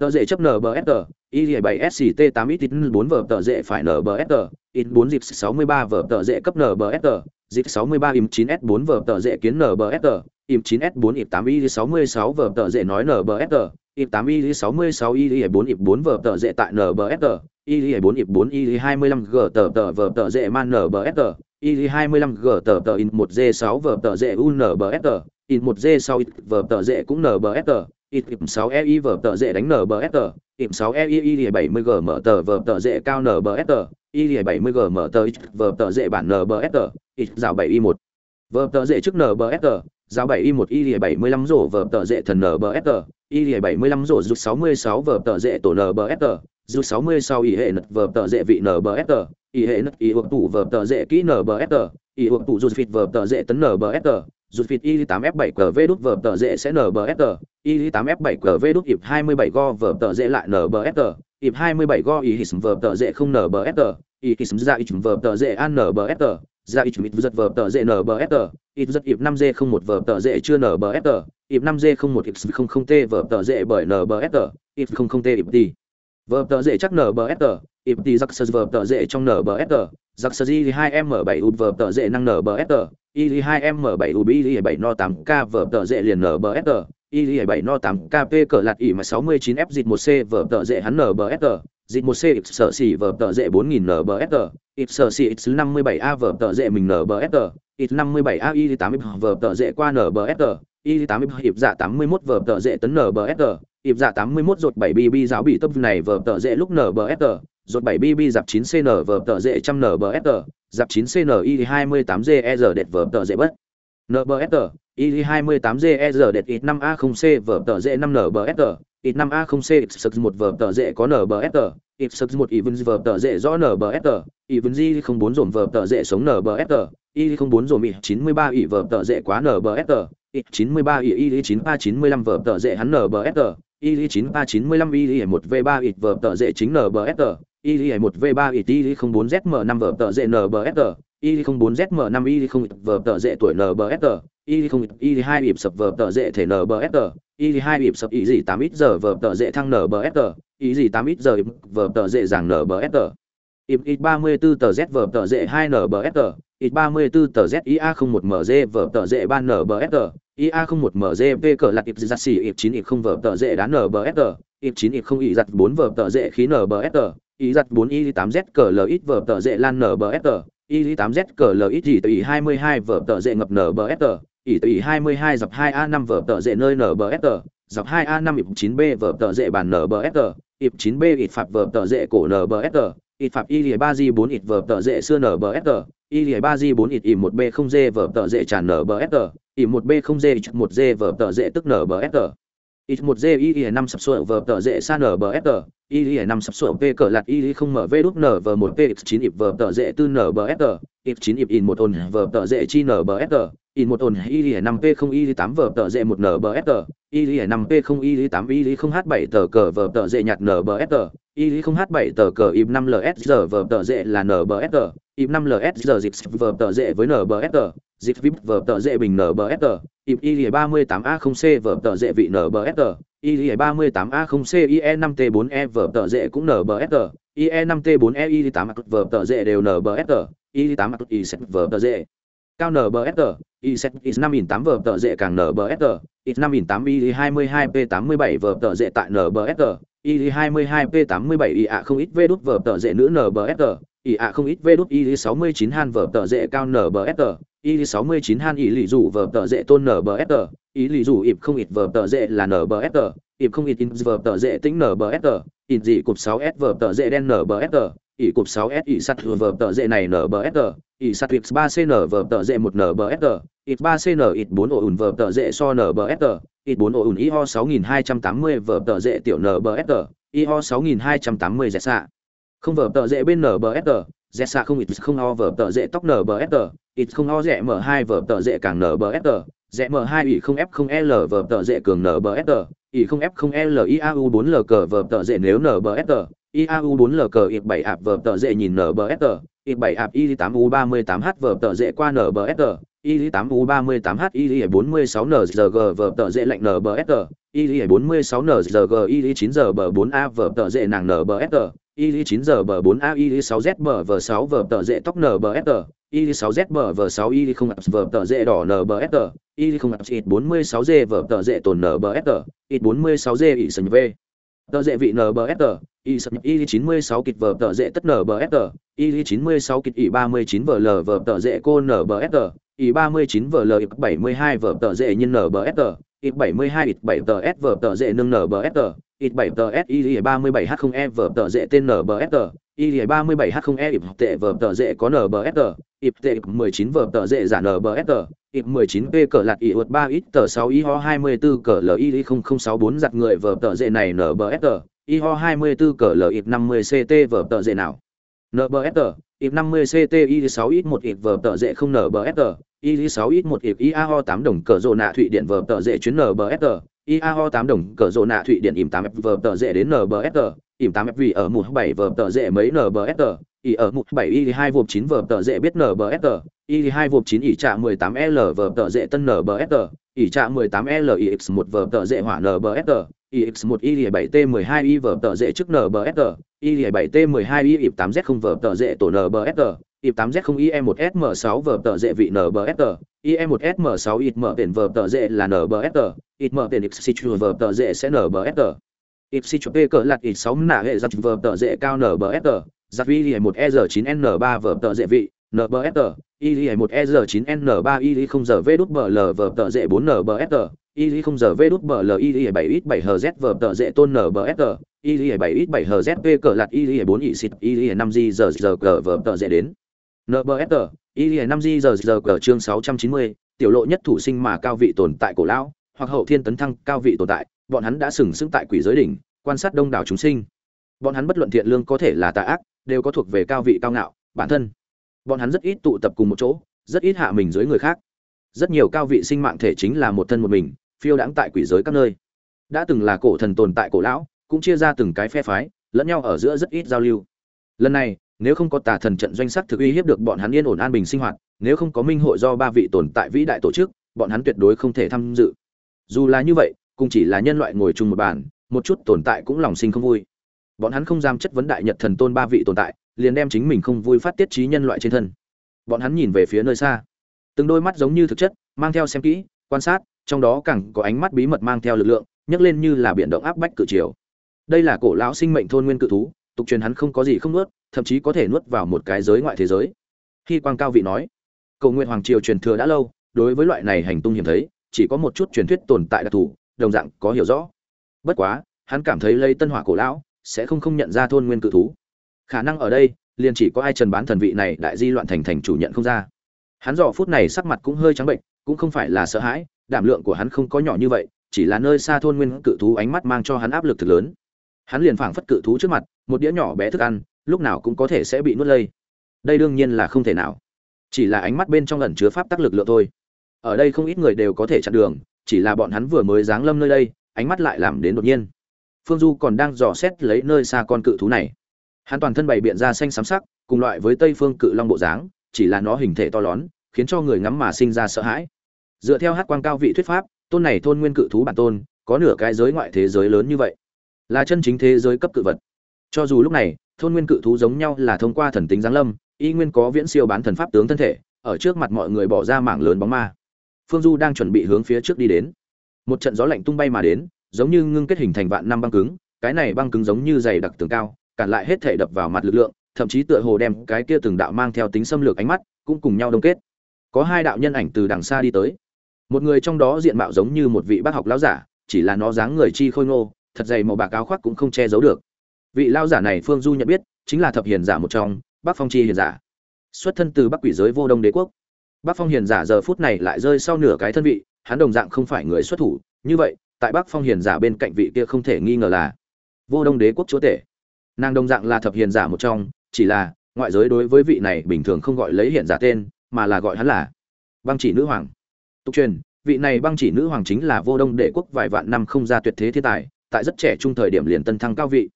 tờ dễ chấp nbsr y bảy sct tám ít bốn vở tờ dễ phải nbsr in bốn dịp sáu mươi ba vở tờ dễ cấp nbsr dịp sáu mươi ba im chín s, bốn vở tờ dễ kiến nbsr im chín s, bốn ịp tám y sáu mươi sáu vở tờ dễ nói nbsr ịp tám y sáu mươi sáu y bốn ịp bốn vở tờ dễ tại nbsr y bốn ịp bốn y hai mươi lăm g tờ tờ vở tờ dễ man nbsr IG25G tờ tờ in 1G6 vở tờ dệ UNBST, in 1G6 vở tờ dệ cũng NBST, in 6EI vở tờ dệ đánh NBST, in 6EI 70G mở tờ vở tờ dệ cao NBST, in 70G mở tờ vở tờ dệ bản NBST, in dạo 7I1. Vở tờ dệ trước NBST, dạo 7I1 in 75 rổ vở tờ dệ thần NBST, in 75 rổ rút 66 vở tờ dệ tổ NBST, rút 66 ý hệ nật vở tờ dệ vị NBST, ý hệ nật ý hộp tủ vở tờ dễ kỹ nở bờ ép tờ ý hộp tủ rút phịt vở tờ dễ tấn nbsg rút phịt y 8 f 7 v đút vở tờ dễ sẽ nbsg y 8 f 7 qv đút ịp 27 go vở tờ dễ lại nbsg ịp 27 go ý hít vở tờ dễ không nbsg ý hít ra y vở tờ dễ an nbsg ra ít mít giật vở tờ dễ nbsg ít giật ịp 5 g 01 vở tờ dễ chưa nbsg ịp 5 g 01 x 00 t vở tờ dễ bởi nờ bờ sờ ít không không t ịp t vở tờ dễ chắc nbsg ịp t giặc tờ dễ trong nbsg giặc sơ di 2 m 7 u vở tờ dễ năng nờ bờ sờ y 2 m 7 u y 7 no 8 k vở tờ dễ liền nờ bờ sờ y 7 no 8 kp cỡ lạt ỉ mà 69 f dịch 1 c vở tờ dễ hắn nờ bờ sờ dịch 1 c x sở xỉ vở tờ dễ 4000 nbsg x sở xỉ x 57 a vở tờ dễ mình nờ bờ sờ x 57 a, y 80 vở tờ dễ qua nờ bờ sờ y 80 hiệp dạ 81 vở tờ dễ tấn nờ bờ sờ hiệp dạ 81 rột 7 bb giáo bị tấp này vở tờ dễ lúc nờ bờ sờ rột 7 bb dạp 9 cn vở tờ dễ trăm nbsg dạp 9 cn y 28 g e đệt vở tờ dễ bất. Nbsg y 28 g e r đệt x 5 a 0 c vở tờ dễ 5 nbsg ít 5 a 0 c x một vở tờ dễ có nbsr ít sực một even vở tờ dễ rõ nbsg even g không bốn dồn vở tờ dễ sống nbsg y không bốn dồn ít 93 y vở tờ dễ quá nbsg ít 93 y y 93 95 vở tờ dễ hắn nbsg y 93 95 y 1 v 3 ít vở tờ dễ chính nbsg y một v 3 ít y không bốn zm năm vở tờ dễ nbsg y không bốn zm năm y không vở tờ dễ tuổi nbsg y không y hai ịp sập vở tờ dễ thể nbsg y hai ịp sập y gì tám ít giờ vở tờ dễ thăng nbsg y gì tám ít giờ vở tờ dễ giảng nbsg ít ít ba mươi bốn tờ z vở tờ dễ hai nbsg ít ba mươi bốn tờ z ia không một mg vở tờ dễ ba nbsg ia không một mg v cờ lạc ít giặt xỉ ít chín ít không vở tờ dễ đá nbsg ít chín ít không ít giặt bốn vở tờ dễ khí nbsg y giặt bốn y tám z cờ l ít vở tờ dễ lan nbsg y 8 z cờ l ít gì từ 22 vở tờ dễ ngập nbsg ỷ tỷ 22 dọc 2A5 vở tờ dễ nơi NBSG, dọc 2A5 ịp 9B vở tờ dễ bàn NBSG, ịp 9B ịt phạt vở tờ dễ cổ NBSG, ịt phạt y lìa 3G 4 ịt vở tờ dễ xưa NBSG, y lìa 3G 4 ịt ỉ 1B 0G vở tờ dễ tràn NBSG, ỉ 1B 0G 1G vở tờ dễ tức NBSG ít một dê y y năm sập sụa vờ tờ dễ san ở bờ fg y y năm sập sụa p cờ lạt y y không mở v đúc n vờ một p chín ịp vờ tờ dễ tư nở bờ fg ít chín ịp in một ồn vờ tờ dễ chi nở bờ fg in một ồn y y năm p không y y tám vờ tờ dễ một nở bờ fg y y năm p không y y tám y y không h bảy tờ cờ vờ tờ dễ nhạt nở bờ fg y y không h bảy tờ cờ ịp năm ls giờ vờ tờ dễ là nở bờ fg ịp năm ls giờ dịch vờ tờ dễ với nở bờ fg dịch vip vở tờ dễ bình nbsg ip y ba mươi tám a không c vở tờ dễ vị nbsg y ba mươi tám a không c ie năm t bốn e vở tờ dễ cũng nbsg ie năm t bốn e y tám vở tờ dễ đều nbsg y tám y vở tờ dễ. Cao nbsg y set y năm nghìn tám vở tờ dễ càng nbsg y năm nghìn tám y hai mươi hai p tám mươi bảy vở tờ dễ tại nbsg y hai mươi hai p tám mươi bảy y ạ không ít v đút vở tờ dễ nữ nbsg Ý ạ không ít v đút i sáu mươi chín han vở tờ dễ cao nbsg i sáu mươi chín han ý lì rủ vở tờ dễ tôn nbsg i lì rủ ịp không ít vở tờ dễ là nbsg ịp không ít in vở tờ dễ tính nbsg in dị cục sáu s vở tờ dễ đen nbsg ỉ cục 6S ý sắt vở tờ dễ này NBSG, ỉ sắt X3CN vở tờ dễ 1 NBSG, X3CN X4 ổ ủn vở tờ dễ so NBSG, X4 ổ ủn IHO 6280 vở tờ dễ tiểu NBSG, IHO 6280 dẹt xạ. Không vở tờ dễ bên NBSG, dẹt xạ không ít không o vở tờ dễ tóc NBSG, ít không o rẻ m hai vở tờ dễ càng NBSG, rẽ m hai ỉ không f không l vở tờ dễ cường nbsg ỉ không f không l iau bốn l cờ vở tờ dễ nếu nbsg iau bốn l cờ ít bảy ạp vở tờ dễ nhìn nbsg ít bảy ạp i tám u ba mươi tám h vở tờ dễ qua nbsg i tám u ba mươi tám h i bốn mươi sáu nzg vở tờ dễ lệnh nbsg i bốn mươi sáu nzg i chín giờ bờ bốn a vờ tờ dệ nàng nbsg i chín giờ bờ bốn a i sáu z bờ vờ sáu vờ tờ dệ tóc nbsg i 6 z bờ vờ 6 i không vờ tờ dệ đỏ nbsg i không ít 46 g vờ tờ dệ tồn nbsg ít 46 g ỉ sân v tờ dệ vị nbsg y sập nhập i 96 kịch vờ tờ dệ tất nbsg i 96 kịch i 39 vờ l vờ tờ dệ cô nbsg i 39 vờ l 72 vờ tờ dệ nhân nbsg ít 72 ít 7 tờ s vở tờ dễ nâng nở bờ S tờ, ít 7 tờ s y 37 h 0 e vở tờ dễ tên nở bờ S tờ, y 37 h 0 e ít tệ vở tờ dễ có nở bờ S tờ, ít tệ 19 vở tờ dễ giả nở bờ S tờ, ít 19 p cờ lạt ị 3 ít tờ 6 y ho 24 cờ l y 0064 giặt người vở tờ dễ này nở bờ S tờ, y ho 24 cờ l ít 50 ct vở tờ dễ nào? Nở bờ S tờ, ịp 50 ct y 6 ít 1 ít vở tờ dễ không nbsr, y 6 ít 1 ít IAO 8 đồng cờ rộ nạ thụy điện vở tờ dễ chuyến nbsr, y 8 đồng cờ rộ nạ thụy điện ìm 8 vờ tờ dễ đến nbsr, ìm 8 vì ở mùa 7 vở tờ dễ mấy nbsr, y ở mùa 7 y 2 vộp 9 vở tờ dễ biết nbsr y 2 vộp 9 ỉ trạ 18 l vở tờ dễ tân nbsg ỉ trạ 18 l ix 1 vở tờ dễ hỏa nbsg ix 1 y 7 t 12 y vở tờ dễ trước nbsg y 7 t. 12 y, ịp 8 z 0 vở tờ dễ tổ nbsg ịp 8 z 0 ie 1 sm 6 vở tờ dễ vị nbsg ie 1 sm 6 ít mở tiền vở tờ dễ là nbsg ít mở tiền x situ vở tờ dễ sẽ nbsg ít situ p cỡ lạc ít 6 nạ hệ giặt vở tờ dễ cao nbsg giặt vi một e r 9 n 3 vở tờ dễ vị nbsr y một e r 9 n 3 y không giờ v đút bờ l vở tợ dễ 4 nbsr y không giờ v đút bờ l y 7 ít 7 hz vở tợ dễ tôn nbsr y 7 ít 7 hz p cờ lạt y 4 y xịt y 5 g giờ giờ đến nbsr y 5 g chương 690 tiểu lộ nhất thủ sinh mà cao vị tồn tại cổ lão hoặc hậu thiên tấn thăng cao vị tồn tại bọn hắn đã sừng sững tại quỷ giới đỉnh quan sát đông đảo chúng sinh bọn hắn bất luận thiện lương có thể là tà ác đều có thuộc về cao vị cao ngạo bản thân bọn hắn rất ít tụ tập cùng một chỗ, rất ít hạ mình dưới người khác. Rất nhiều cao vị sinh mạng thể chính là một thân một mình, phiêu đãng tại quỷ giới các nơi. Đã từng là cổ thần tồn tại cổ lão, cũng chia ra từng cái phe phái, lẫn nhau ở giữa rất ít giao lưu. Lần này, nếu không có tà thần trận doanh sắc thực uy hiếp được bọn hắn yên ổn an bình sinh hoạt, nếu không có minh hội do ba vị tồn tại vĩ đại tổ chức, bọn hắn tuyệt đối không thể tham dự. Dù là như vậy, cũng chỉ là nhân loại ngồi chung một bàn, một chút tồn tại cũng lòng sinh không vui. Bọn hắn không dám chất vấn đại nhật thần tôn ba vị tồn tại liền đem chính mình không vui phát tiết trí nhân loại trên thân. Bọn hắn nhìn về phía nơi xa. Từng đôi mắt giống như thực chất, mang theo xem kỹ, quan sát, trong đó càng có ánh mắt bí mật mang theo lực lượng, nhấc lên như là biển động áp bách cự chiều đây là cổ lão sinh mệnh thôn nguyên cự thú, tục truyền hắn không có gì không nuốt, thậm chí có thể nuốt vào một cái giới ngoại thế giới. Khi quang cao vị nói, cầu nguyện hoàng triều truyền thừa đã lâu, đối với loại này hành tung hiểm thấy, chỉ có một chút truyền thuyết tồn tại đặc thù, đồng dạng có hiểu rõ. Bất quá, hắn cảm thấy lây tân hỏa cổ lão sẽ không không nhận ra thôn nguyên cự thú khả năng ở đây, liền chỉ có ai trần bán thần vị này đại di loạn thành thành chủ nhận không ra. Hắn dò phút này sắc mặt cũng hơi trắng bệnh, cũng không phải là sợ hãi, đảm lượng của hắn không có nhỏ như vậy, chỉ là nơi xa thôn nguyên cự thú ánh mắt mang cho hắn áp lực thực lớn. Hắn liền phảng phất cự thú trước mặt, một đĩa nhỏ bé thức ăn, lúc nào cũng có thể sẽ bị nuốt lây. Đây đương nhiên là không thể nào. Chỉ là ánh mắt bên trong ẩn chứa pháp tắc lực lượng thôi. Ở đây không ít người đều có thể chặn đường, chỉ là bọn hắn vừa mới giáng lâm nơi đây, ánh mắt lại làm đến đột nhiên. Phương du còn đang dò xét lấy nơi xa con cự thú này hắn toàn thân bày biện ra xanh xám sắc cùng loại với tây phương cự long bộ dáng chỉ là nó hình thể to lớn khiến cho người ngắm mà sinh ra sợ hãi. Dựa theo hát Quan cao vị thuyết pháp tôn này thôn nguyên cự thú bản tôn có nửa cái giới ngoại thế giới lớn như vậy. Là chân chính thế giới cấp cự vật. Cho dù lúc này thôn nguyên cự thú giống nhau là thông qua thần tính giáng lâm y nguyên có viễn siêu bán thần pháp tướng thân thể ở trước mặt mọi người bỏ ra mảng lớn bóng ma. Phương du đang chuẩn bị hướng phía trước đi đến. Một trận gió lạnh tung bay mà đến giống như ngưng kết hình thành vạn năm băng cứng, cái này băng cứng giống như dày đặc tường cao, cản lại hết thể đập vào mặt lực lượng, thậm chí tựa hồ đem cái kia từng đạo mang theo tính xâm lược ánh mắt, cũng cùng nhau đông kết. Có hai đạo nhân ảnh từ đằng xa đi tới. Một người trong đó diện mạo giống như một vị bác học lão giả, chỉ là nó dáng người chi khôi ngô, thật dày màu bạc áo khoác cũng không che giấu được. Vị lão giả này Phương Du nhận biết, chính là thập hiền giả một trong, Bắc Phong chi hiền giả. Xuất thân từ Bắc Quỷ giới vô đông đế quốc. Bắc Phong hiền giả giờ phút này lại rơi sau nửa cái thân vị, hắn đồng dạng không phải người xuất thủ, như vậy, tại bắc phong hiền giả bên cạnh vị kia không thể nghi ngờ là vô đông đế quốc chúa tể nàng đồng dạng là thập hiền giả một trong, chỉ là ngoại giới đối với vị này bình thường không gọi lấy hiền giả tên, mà là gọi hắn là băng chỉ nữ hoàng. Tục truyền, vị này băng chỉ nữ hoàng chính là vô đông đệ quốc vài vạn năm không ra tuyệt thế thiên tài, tại rất trẻ trung thời điểm liền tân thăng cao vị.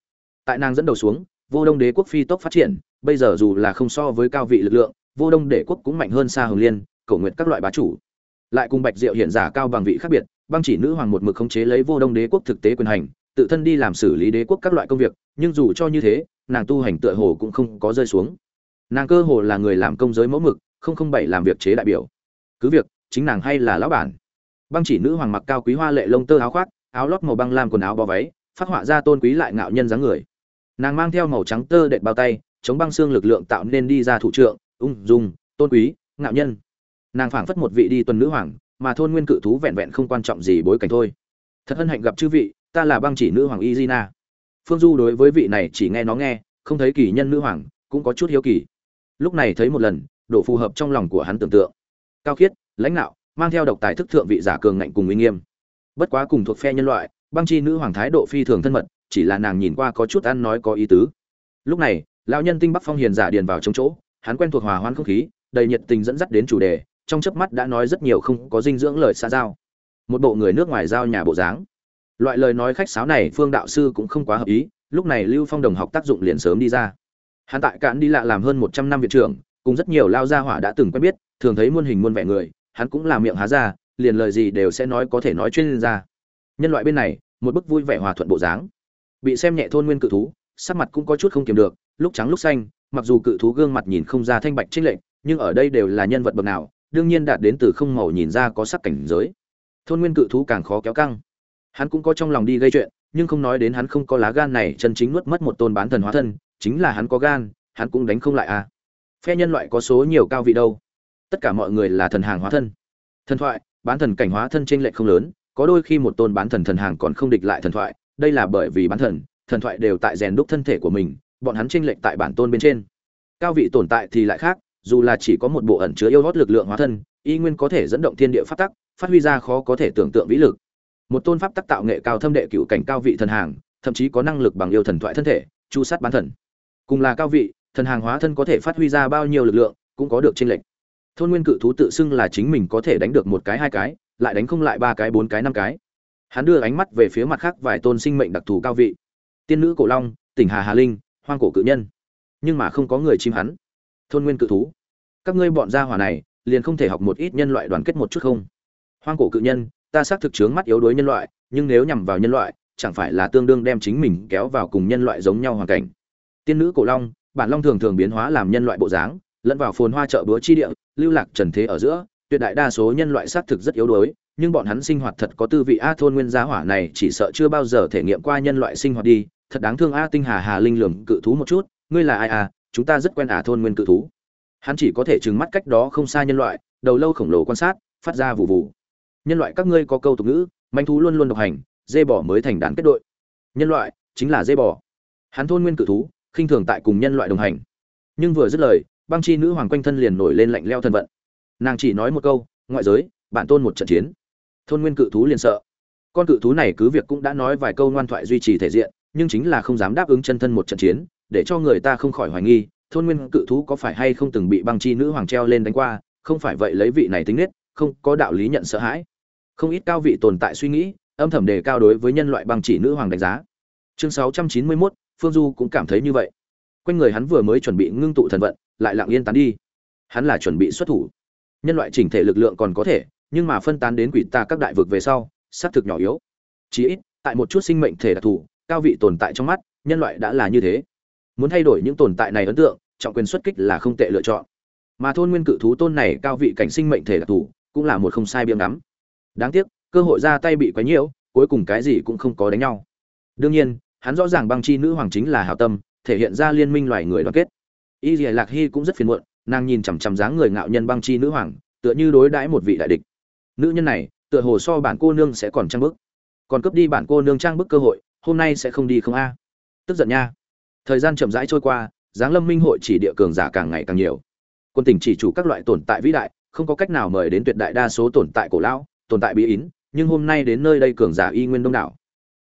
Tại nàng dẫn đầu xuống, vô đông đế quốc phi tốc phát triển, bây giờ dù là không so với cao vị lực lượng, vô đông đế quốc cũng mạnh hơn xa hồng liên, cầu nguyện các loại bá chủ. Lại cùng bạch diệu hiện giả cao bằng vị khác biệt, băng chỉ nữ hoàng một mực khống chế lấy vô đông đế quốc thực tế quyền hành tự thân đi làm xử lý đế quốc các loại công việc, nhưng dù cho như thế, nàng tu hành tựa hồ cũng không có rơi xuống. Nàng cơ hồ là người làm công giới mẫu mực, không không bảy làm việc chế đại biểu. Cứ việc, chính nàng hay là lão bản. Băng chỉ nữ hoàng mặc cao quý hoa lệ lông tơ áo khoác, áo lót màu băng lam quần áo bó váy, phát họa ra tôn quý lại ngạo nhân dáng người. Nàng mang theo màu trắng tơ đệm bao tay, chống băng xương lực lượng tạo nên đi ra thủ trượng, ung dung, tôn quý, ngạo nhân. Nàng phảng phất một vị đi tuần nữ hoàng, mà thôn nguyên cự thú vẹn vẹn không quan trọng gì bối cảnh thôi. Thật hân hạnh gặp chư vị ta là băng chỉ nữ hoàng izina. Phương du đối với vị này chỉ nghe nó nghe, không thấy kỳ nhân nữ hoàng, cũng có chút hiếu kỳ. Lúc này thấy một lần, độ phù hợp trong lòng của hắn tưởng tượng. Cao khiết, lãnh đạo mang theo độc tài thức thượng vị giả cường ngạnh cùng uy nghiêm. Bất quá cùng thuộc phe nhân loại, băng chi nữ hoàng thái độ phi thường thân mật, chỉ là nàng nhìn qua có chút ăn nói có ý tứ. Lúc này, lão nhân tinh bắc phong hiền giả điền vào trong chỗ, hắn quen thuộc hòa hoan không khí, đầy nhiệt tình dẫn dắt đến chủ đề, trong chớp mắt đã nói rất nhiều không có dinh dưỡng lời xa giao. Một bộ người nước ngoài giao nhà bộ dáng loại lời nói khách sáo này phương đạo sư cũng không quá hợp ý, lúc này lưu phong đồng học tác dụng liền sớm đi ra. Hắn tại cạn đi lạ làm hơn một trăm năm viện trưởng, cùng rất nhiều lao gia hỏa đã từng quen biết, thường thấy muôn hình muôn vẻ người, hắn cũng là miệng há ra, liền lời gì đều sẽ nói có thể nói chuyên ra nhân loại bên này, một bức vui vẻ hòa thuận bộ dáng. Bị xem nhẹ thôn nguyên cự thú, sắc mặt cũng có chút không kiềm được, lúc trắng lúc xanh, mặc dù cự thú gương mặt nhìn không ra thanh bạch trinh lệnh nhưng ở đây đều là nhân vật bậc nào, đương nhiên đạt đến từ không màu nhìn ra có sắc cảnh giới. Thôn nguyên cự thú càng khó kéo căng hắn cũng có trong lòng đi gây chuyện, nhưng không nói đến hắn không có lá gan này chân chính nuốt mất một tôn bán thần hóa thân, chính là hắn có gan, hắn cũng đánh không lại à. Phe nhân loại có số nhiều cao vị đâu. Tất cả mọi người là thần hàng hóa thân. Thần thoại, bán thần cảnh hóa thân trên lệch không lớn, có đôi khi một tôn bán thần thần hàng còn không địch lại thần thoại, đây là bởi vì bán thần thần thoại đều tại rèn đúc thân thể của mình, bọn hắn chênh lệch tại bản tôn bên trên. Cao vị tồn tại thì lại khác, dù là chỉ có một bộ ẩn chứa yêu hót lực lượng hóa thân, y nguyên có thể dẫn động thiên địa pháp tắc, phát huy ra khó có thể tưởng tượng vĩ lực một tôn pháp tắc tạo nghệ cao thâm đệ cựu cảnh cao vị thần hàng, thậm chí có năng lực bằng yêu thần thoại thân thể, chu sát bán thần. Cùng là cao vị, thần hàng hóa thân có thể phát huy ra bao nhiêu lực lượng, cũng có được tranh lệch. Thôn nguyên cự thú tự xưng là chính mình có thể đánh được một cái hai cái, lại đánh không lại ba cái bốn cái năm cái. Hắn đưa ánh mắt về phía mặt khác vài tôn sinh mệnh đặc thù cao vị. Tiên nữ cổ long, tỉnh hà hà linh, hoang cổ cự nhân. Nhưng mà không có người chim hắn. Thôn nguyên cự thú. Các ngươi bọn gia hỏa này, liền không thể học một ít nhân loại đoàn kết một chút không? Hoang cổ cự nhân ta xác thực chướng mắt yếu đuối nhân loại, nhưng nếu nhằm vào nhân loại, chẳng phải là tương đương đem chính mình kéo vào cùng nhân loại giống nhau hoàn cảnh. Tiên nữ cổ long, bản long thường thường biến hóa làm nhân loại bộ dáng, lẫn vào phồn hoa chợ búa chi địa, lưu lạc trần thế ở giữa, tuyệt đại đa số nhân loại xác thực rất yếu đuối, nhưng bọn hắn sinh hoạt thật có tư vị a, thôn nguyên gia hỏa này chỉ sợ chưa bao giờ thể nghiệm qua nhân loại sinh hoạt đi, thật đáng thương a, tinh hà hà linh lường cự thú một chút, ngươi là ai à chúng ta rất quen à thôn nguyên cự thú. Hắn chỉ có thể trừng mắt cách đó không xa nhân loại, đầu lâu khổng lồ quan sát, phát ra vụ vụ nhân loại các ngươi có câu tục ngữ, manh thú luôn luôn độc hành, dê bỏ mới thành đàn kết đội. Nhân loại chính là dê bỏ hắn thôn nguyên cự thú, khinh thường tại cùng nhân loại đồng hành. Nhưng vừa dứt lời, băng chi nữ hoàng quanh thân liền nổi lên lạnh leo thân vận. Nàng chỉ nói một câu, ngoại giới bản tôn một trận chiến. Thôn nguyên cự thú liền sợ. Con cự thú này cứ việc cũng đã nói vài câu ngoan thoại duy trì thể diện, nhưng chính là không dám đáp ứng chân thân một trận chiến, để cho người ta không khỏi hoài nghi, thôn nguyên cự thú có phải hay không từng bị băng chi nữ hoàng treo lên đánh qua, không phải vậy lấy vị này tính nết, không có đạo lý nhận sợ hãi không ít cao vị tồn tại suy nghĩ âm thầm đề cao đối với nhân loại băng chỉ nữ hoàng đánh giá. Chương 691, phương du cũng cảm thấy như vậy. Quanh người hắn vừa mới chuẩn bị ngưng tụ thần vận lại lặng yên tán đi. Hắn là chuẩn bị xuất thủ. Nhân loại chỉnh thể lực lượng còn có thể nhưng mà phân tán đến quỷ ta các đại vực về sau xác thực nhỏ yếu. Chí ít tại một chút sinh mệnh thể đặc thù cao vị tồn tại trong mắt nhân loại đã là như thế. Muốn thay đổi những tồn tại này ấn tượng trọng quyền xuất kích là không tệ lựa chọn. Mà thôn nguyên cự thú tôn này cao vị cảnh sinh mệnh thể đặc thù cũng là một không sai biếng ngắm đáng tiếc, cơ hội ra tay bị quấy nhiễu, cuối cùng cái gì cũng không có đánh nhau. Đương nhiên, hắn rõ ràng băng chi nữ hoàng chính là hảo tâm, thể hiện ra liên minh loài người đoàn kết. Y dìa lạc hy cũng rất phiền muộn, nàng nhìn chằm chằm dáng người ngạo nhân băng chi nữ hoàng, tựa như đối đãi một vị đại địch. Nữ nhân này, tựa hồ so bản cô nương sẽ còn trang bức. Còn cướp đi bản cô nương trang bức cơ hội, hôm nay sẽ không đi không a. Tức giận nha. Thời gian chậm rãi trôi qua giáng lâm minh hội chỉ địa cường giả càng ngày càng nhiều. Quân tỉnh chỉ chủ các loại tồn tại vĩ đại, không có cách nào mời đến tuyệt đại đa số tồn tại cổ lão tồn tại bí ín nhưng hôm nay đến nơi đây cường giả y nguyên đông đảo,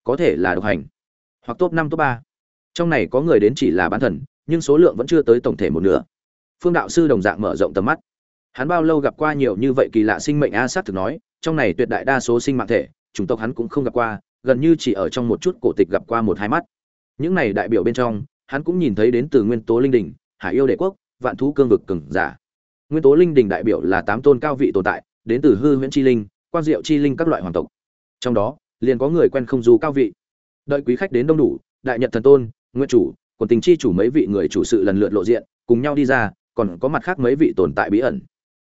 có thể là độc hành, hoặc top năm, top ba. Trong này có người đến chỉ là bán thần, nhưng số lượng vẫn chưa tới tổng thể một nửa. Phương đạo sư đồng dạng mở rộng tầm mắt. Hắn bao lâu gặp qua nhiều như vậy kỳ lạ sinh mệnh a sát thực nói, trong này tuyệt đại đa số sinh mạng thể, chủng tộc hắn cũng không gặp qua, gần như chỉ ở trong một chút cổ tịch gặp qua một hai mắt. Những này đại biểu bên trong, hắn cũng nhìn thấy đến từ nguyên tố linh đình, hải yêu đệ quốc, vạn thú cương vực cường giả. Nguyên tố linh đình đại biểu là tám tôn cao vị tồn tại, đến từ hư huyễn chi linh Quan diệu chi linh các loại hoàng tộc. Trong đó, liền có người quen không Du cao vị. Đợi quý khách đến đông đủ, đại nhật thần tôn, nguyện chủ còn tình chi chủ mấy vị người chủ sự lần lượt lộ diện, cùng nhau đi ra, còn có mặt khác mấy vị tồn tại bí ẩn.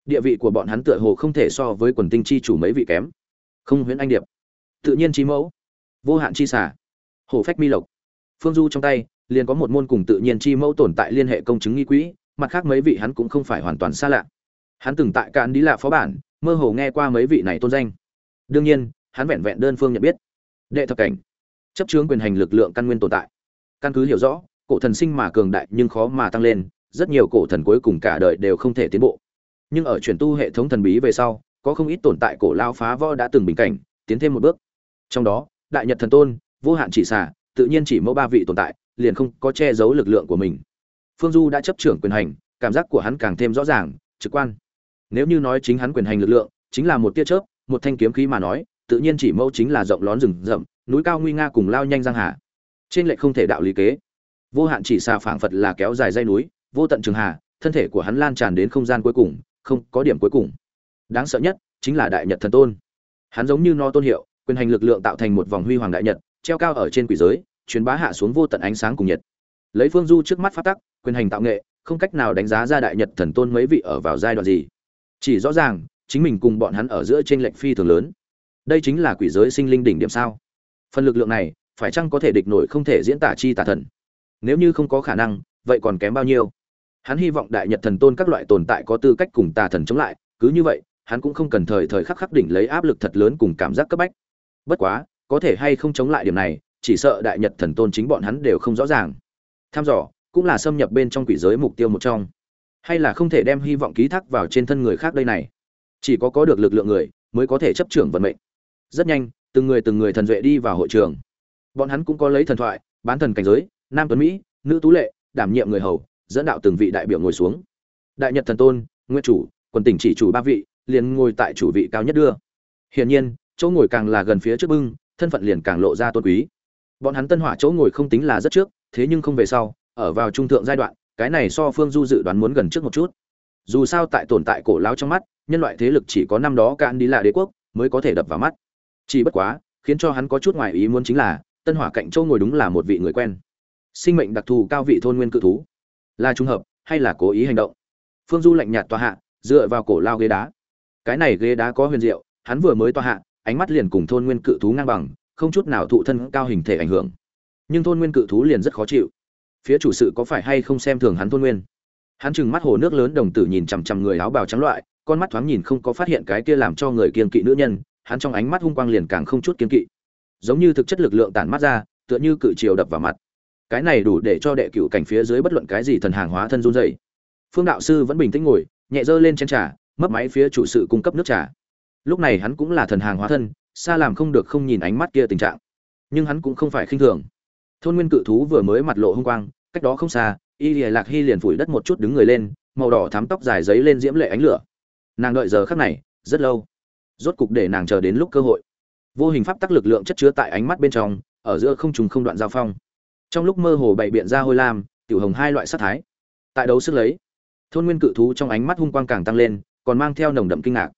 Địa vị của bọn hắn tựa hồ không thể so với quần tinh chi chủ mấy vị kém. Không huyễn anh điệp. Tự nhiên trí mẫu. Vô hạn chi xả hồ phách mi lộc. Phương du trong tay, liền có một môn cùng tự nhiên chi mẫu tồn tại liên hệ công chứng nghi quỹ, mặt khác mấy vị hắn cũng không phải hoàn toàn xa lạ. Hắn từng tại cạn đi lạ phó bản mơ hồ nghe qua mấy vị này tôn danh. Đương nhiên, hắn vẹn vẹn đơn phương nhận biết. Đệ thập cảnh. Chấp chướng quyền hành lực lượng căn nguyên tồn tại. Căn cứ hiểu rõ, cổ thần sinh mà cường đại nhưng khó mà tăng lên, rất nhiều cổ thần cuối cùng cả đời đều không thể tiến bộ. Nhưng ở chuyển tu hệ thống thần bí về sau, có không ít tồn tại cổ lao phá võ đã từng bình cảnh, tiến thêm một bước. Trong đó, đại nhật thần tôn, vô hạn chỉ xả tự nhiên chỉ mẫu ba vị tồn tại, liền không có che giấu lực lượng của mình. Phương du đã chấp trưởng quyền hành, cảm giác của hắn càng thêm rõ ràng, trực quan nếu như nói chính hắn quyền hành lực lượng, chính là một tia chớp, một thanh kiếm khí mà nói, tự nhiên chỉ mẫu chính là rộng lón rừng rậm, núi cao nguy nga cùng lao nhanh giang hà. Trên lệch không thể đạo lý kế. Vô hạn chỉ xà phảng phật là kéo dài dây núi, vô tận trường hà, thân thể của hắn lan tràn đến không gian cuối cùng, không có điểm cuối cùng. Đáng sợ nhất chính là đại nhật thần tôn. Hắn giống như no tôn hiệu, quyền hành lực lượng tạo thành một vòng huy hoàng đại nhật, treo cao ở trên quỷ giới, truyền bá hạ xuống vô tận ánh sáng cùng nhiệt. Lấy phương du trước mắt phát tắc, quyền hành tạo nghệ, không cách nào đánh giá ra đại nhật thần tôn mấy vị ở vào giai đoạn gì chỉ rõ ràng, chính mình cùng bọn hắn ở giữa trên lệnh phi thường lớn. Đây chính là quỷ giới sinh linh đỉnh điểm sao? Phần lực lượng này, phải chăng có thể địch nổi không thể diễn tả chi tả thần? Nếu như không có khả năng, vậy còn kém bao nhiêu? Hắn hy vọng đại nhật thần tôn các loại tồn tại có tư cách cùng tà thần chống lại, cứ như vậy, hắn cũng không cần thời thời khắc khắc đỉnh lấy áp lực thật lớn cùng cảm giác cấp bách. Bất quá, có thể hay không chống lại điểm này, chỉ sợ đại nhật thần tôn chính bọn hắn đều không rõ ràng. Tham dò, cũng là xâm nhập bên trong quỷ giới mục tiêu một trong hay là không thể đem hy vọng ký thác vào trên thân người khác đây này? Chỉ có có được lực lượng người mới có thể chấp trưởng vận mệnh. Rất nhanh, từng người từng người thần duệ đi vào hội trường. Bọn hắn cũng có lấy thần thoại, bán thần cảnh giới, nam tuấn mỹ, nữ tú lệ, đảm nhiệm người hầu, dẫn đạo từng vị đại biểu ngồi xuống. Đại nhật thần tôn, nguyên chủ, quần tỉnh chỉ chủ ba vị, liền ngồi tại chủ vị cao nhất đưa. Hiển nhiên, chỗ ngồi càng là gần phía trước bưng, thân phận liền càng lộ ra tôn quý. Bọn hắn tân hỏa chỗ ngồi không tính là rất trước, thế nhưng không về sau, ở vào trung thượng giai đoạn cái này so phương du dự đoán muốn gần trước một chút. Dù sao tại tồn tại cổ lao trong mắt, nhân loại thế lực chỉ có năm đó cạn đi là đế quốc mới có thể đập vào mắt. Chỉ bất quá, khiến cho hắn có chút ngoài ý muốn chính là, tân hỏa cạnh châu ngồi đúng là một vị người quen. Sinh mệnh đặc thù cao vị thôn nguyên cự thú. Là trùng hợp, hay là cố ý hành động? Phương du lạnh nhạt tòa hạ, dựa vào cổ lao ghế đá. Cái này ghế đá có huyền diệu, hắn vừa mới tòa hạ, ánh mắt liền cùng thôn nguyên cự thú ngang bằng, không chút nào thụ thân cao hình thể ảnh hưởng. Nhưng thôn nguyên cự thú liền rất khó chịu phía chủ sự có phải hay không xem thường hắn thôn nguyên? Hắn chừng mắt hồ nước lớn đồng tử nhìn chằm chằm người áo bào trắng loại, con mắt thoáng nhìn không có phát hiện cái kia làm cho người kiên kỵ nữ nhân, hắn trong ánh mắt hung quang liền càng không chút kiên kỵ. Giống như thực chất lực lượng tản mắt ra, tựa như cự chiều đập vào mặt. Cái này đủ để cho đệ cựu cảnh phía dưới bất luận cái gì thần hàng hóa thân run dày phương đạo sư vẫn bình tĩnh ngồi, nhẹ dơ lên chén trà, mấp máy phía chủ sự cung cấp nước trà. Lúc này hắn cũng là thần hàng hóa thân, xa làm không được không nhìn ánh mắt kia tình trạng. Nhưng hắn cũng không phải khinh thường. Thôn nguyên cự thú vừa mới mặt lộ hung quang cách đó không xa, y lìa lạc hy liền phủi đất một chút đứng người lên, màu đỏ thắm tóc dài giấy lên diễm lệ ánh lửa. Nàng đợi giờ khắc này, rất lâu. Rốt cục để nàng chờ đến lúc cơ hội. Vô hình pháp tắc lực lượng chất chứa tại ánh mắt bên trong, ở giữa không trùng không đoạn giao phong. Trong lúc mơ hồ bày biện ra hôi lam, tiểu hồng hai loại sắc thái. Tại đấu sức lấy, thôn nguyên cự thú trong ánh mắt hung quang càng tăng lên, còn mang theo nồng đậm kinh ngạc.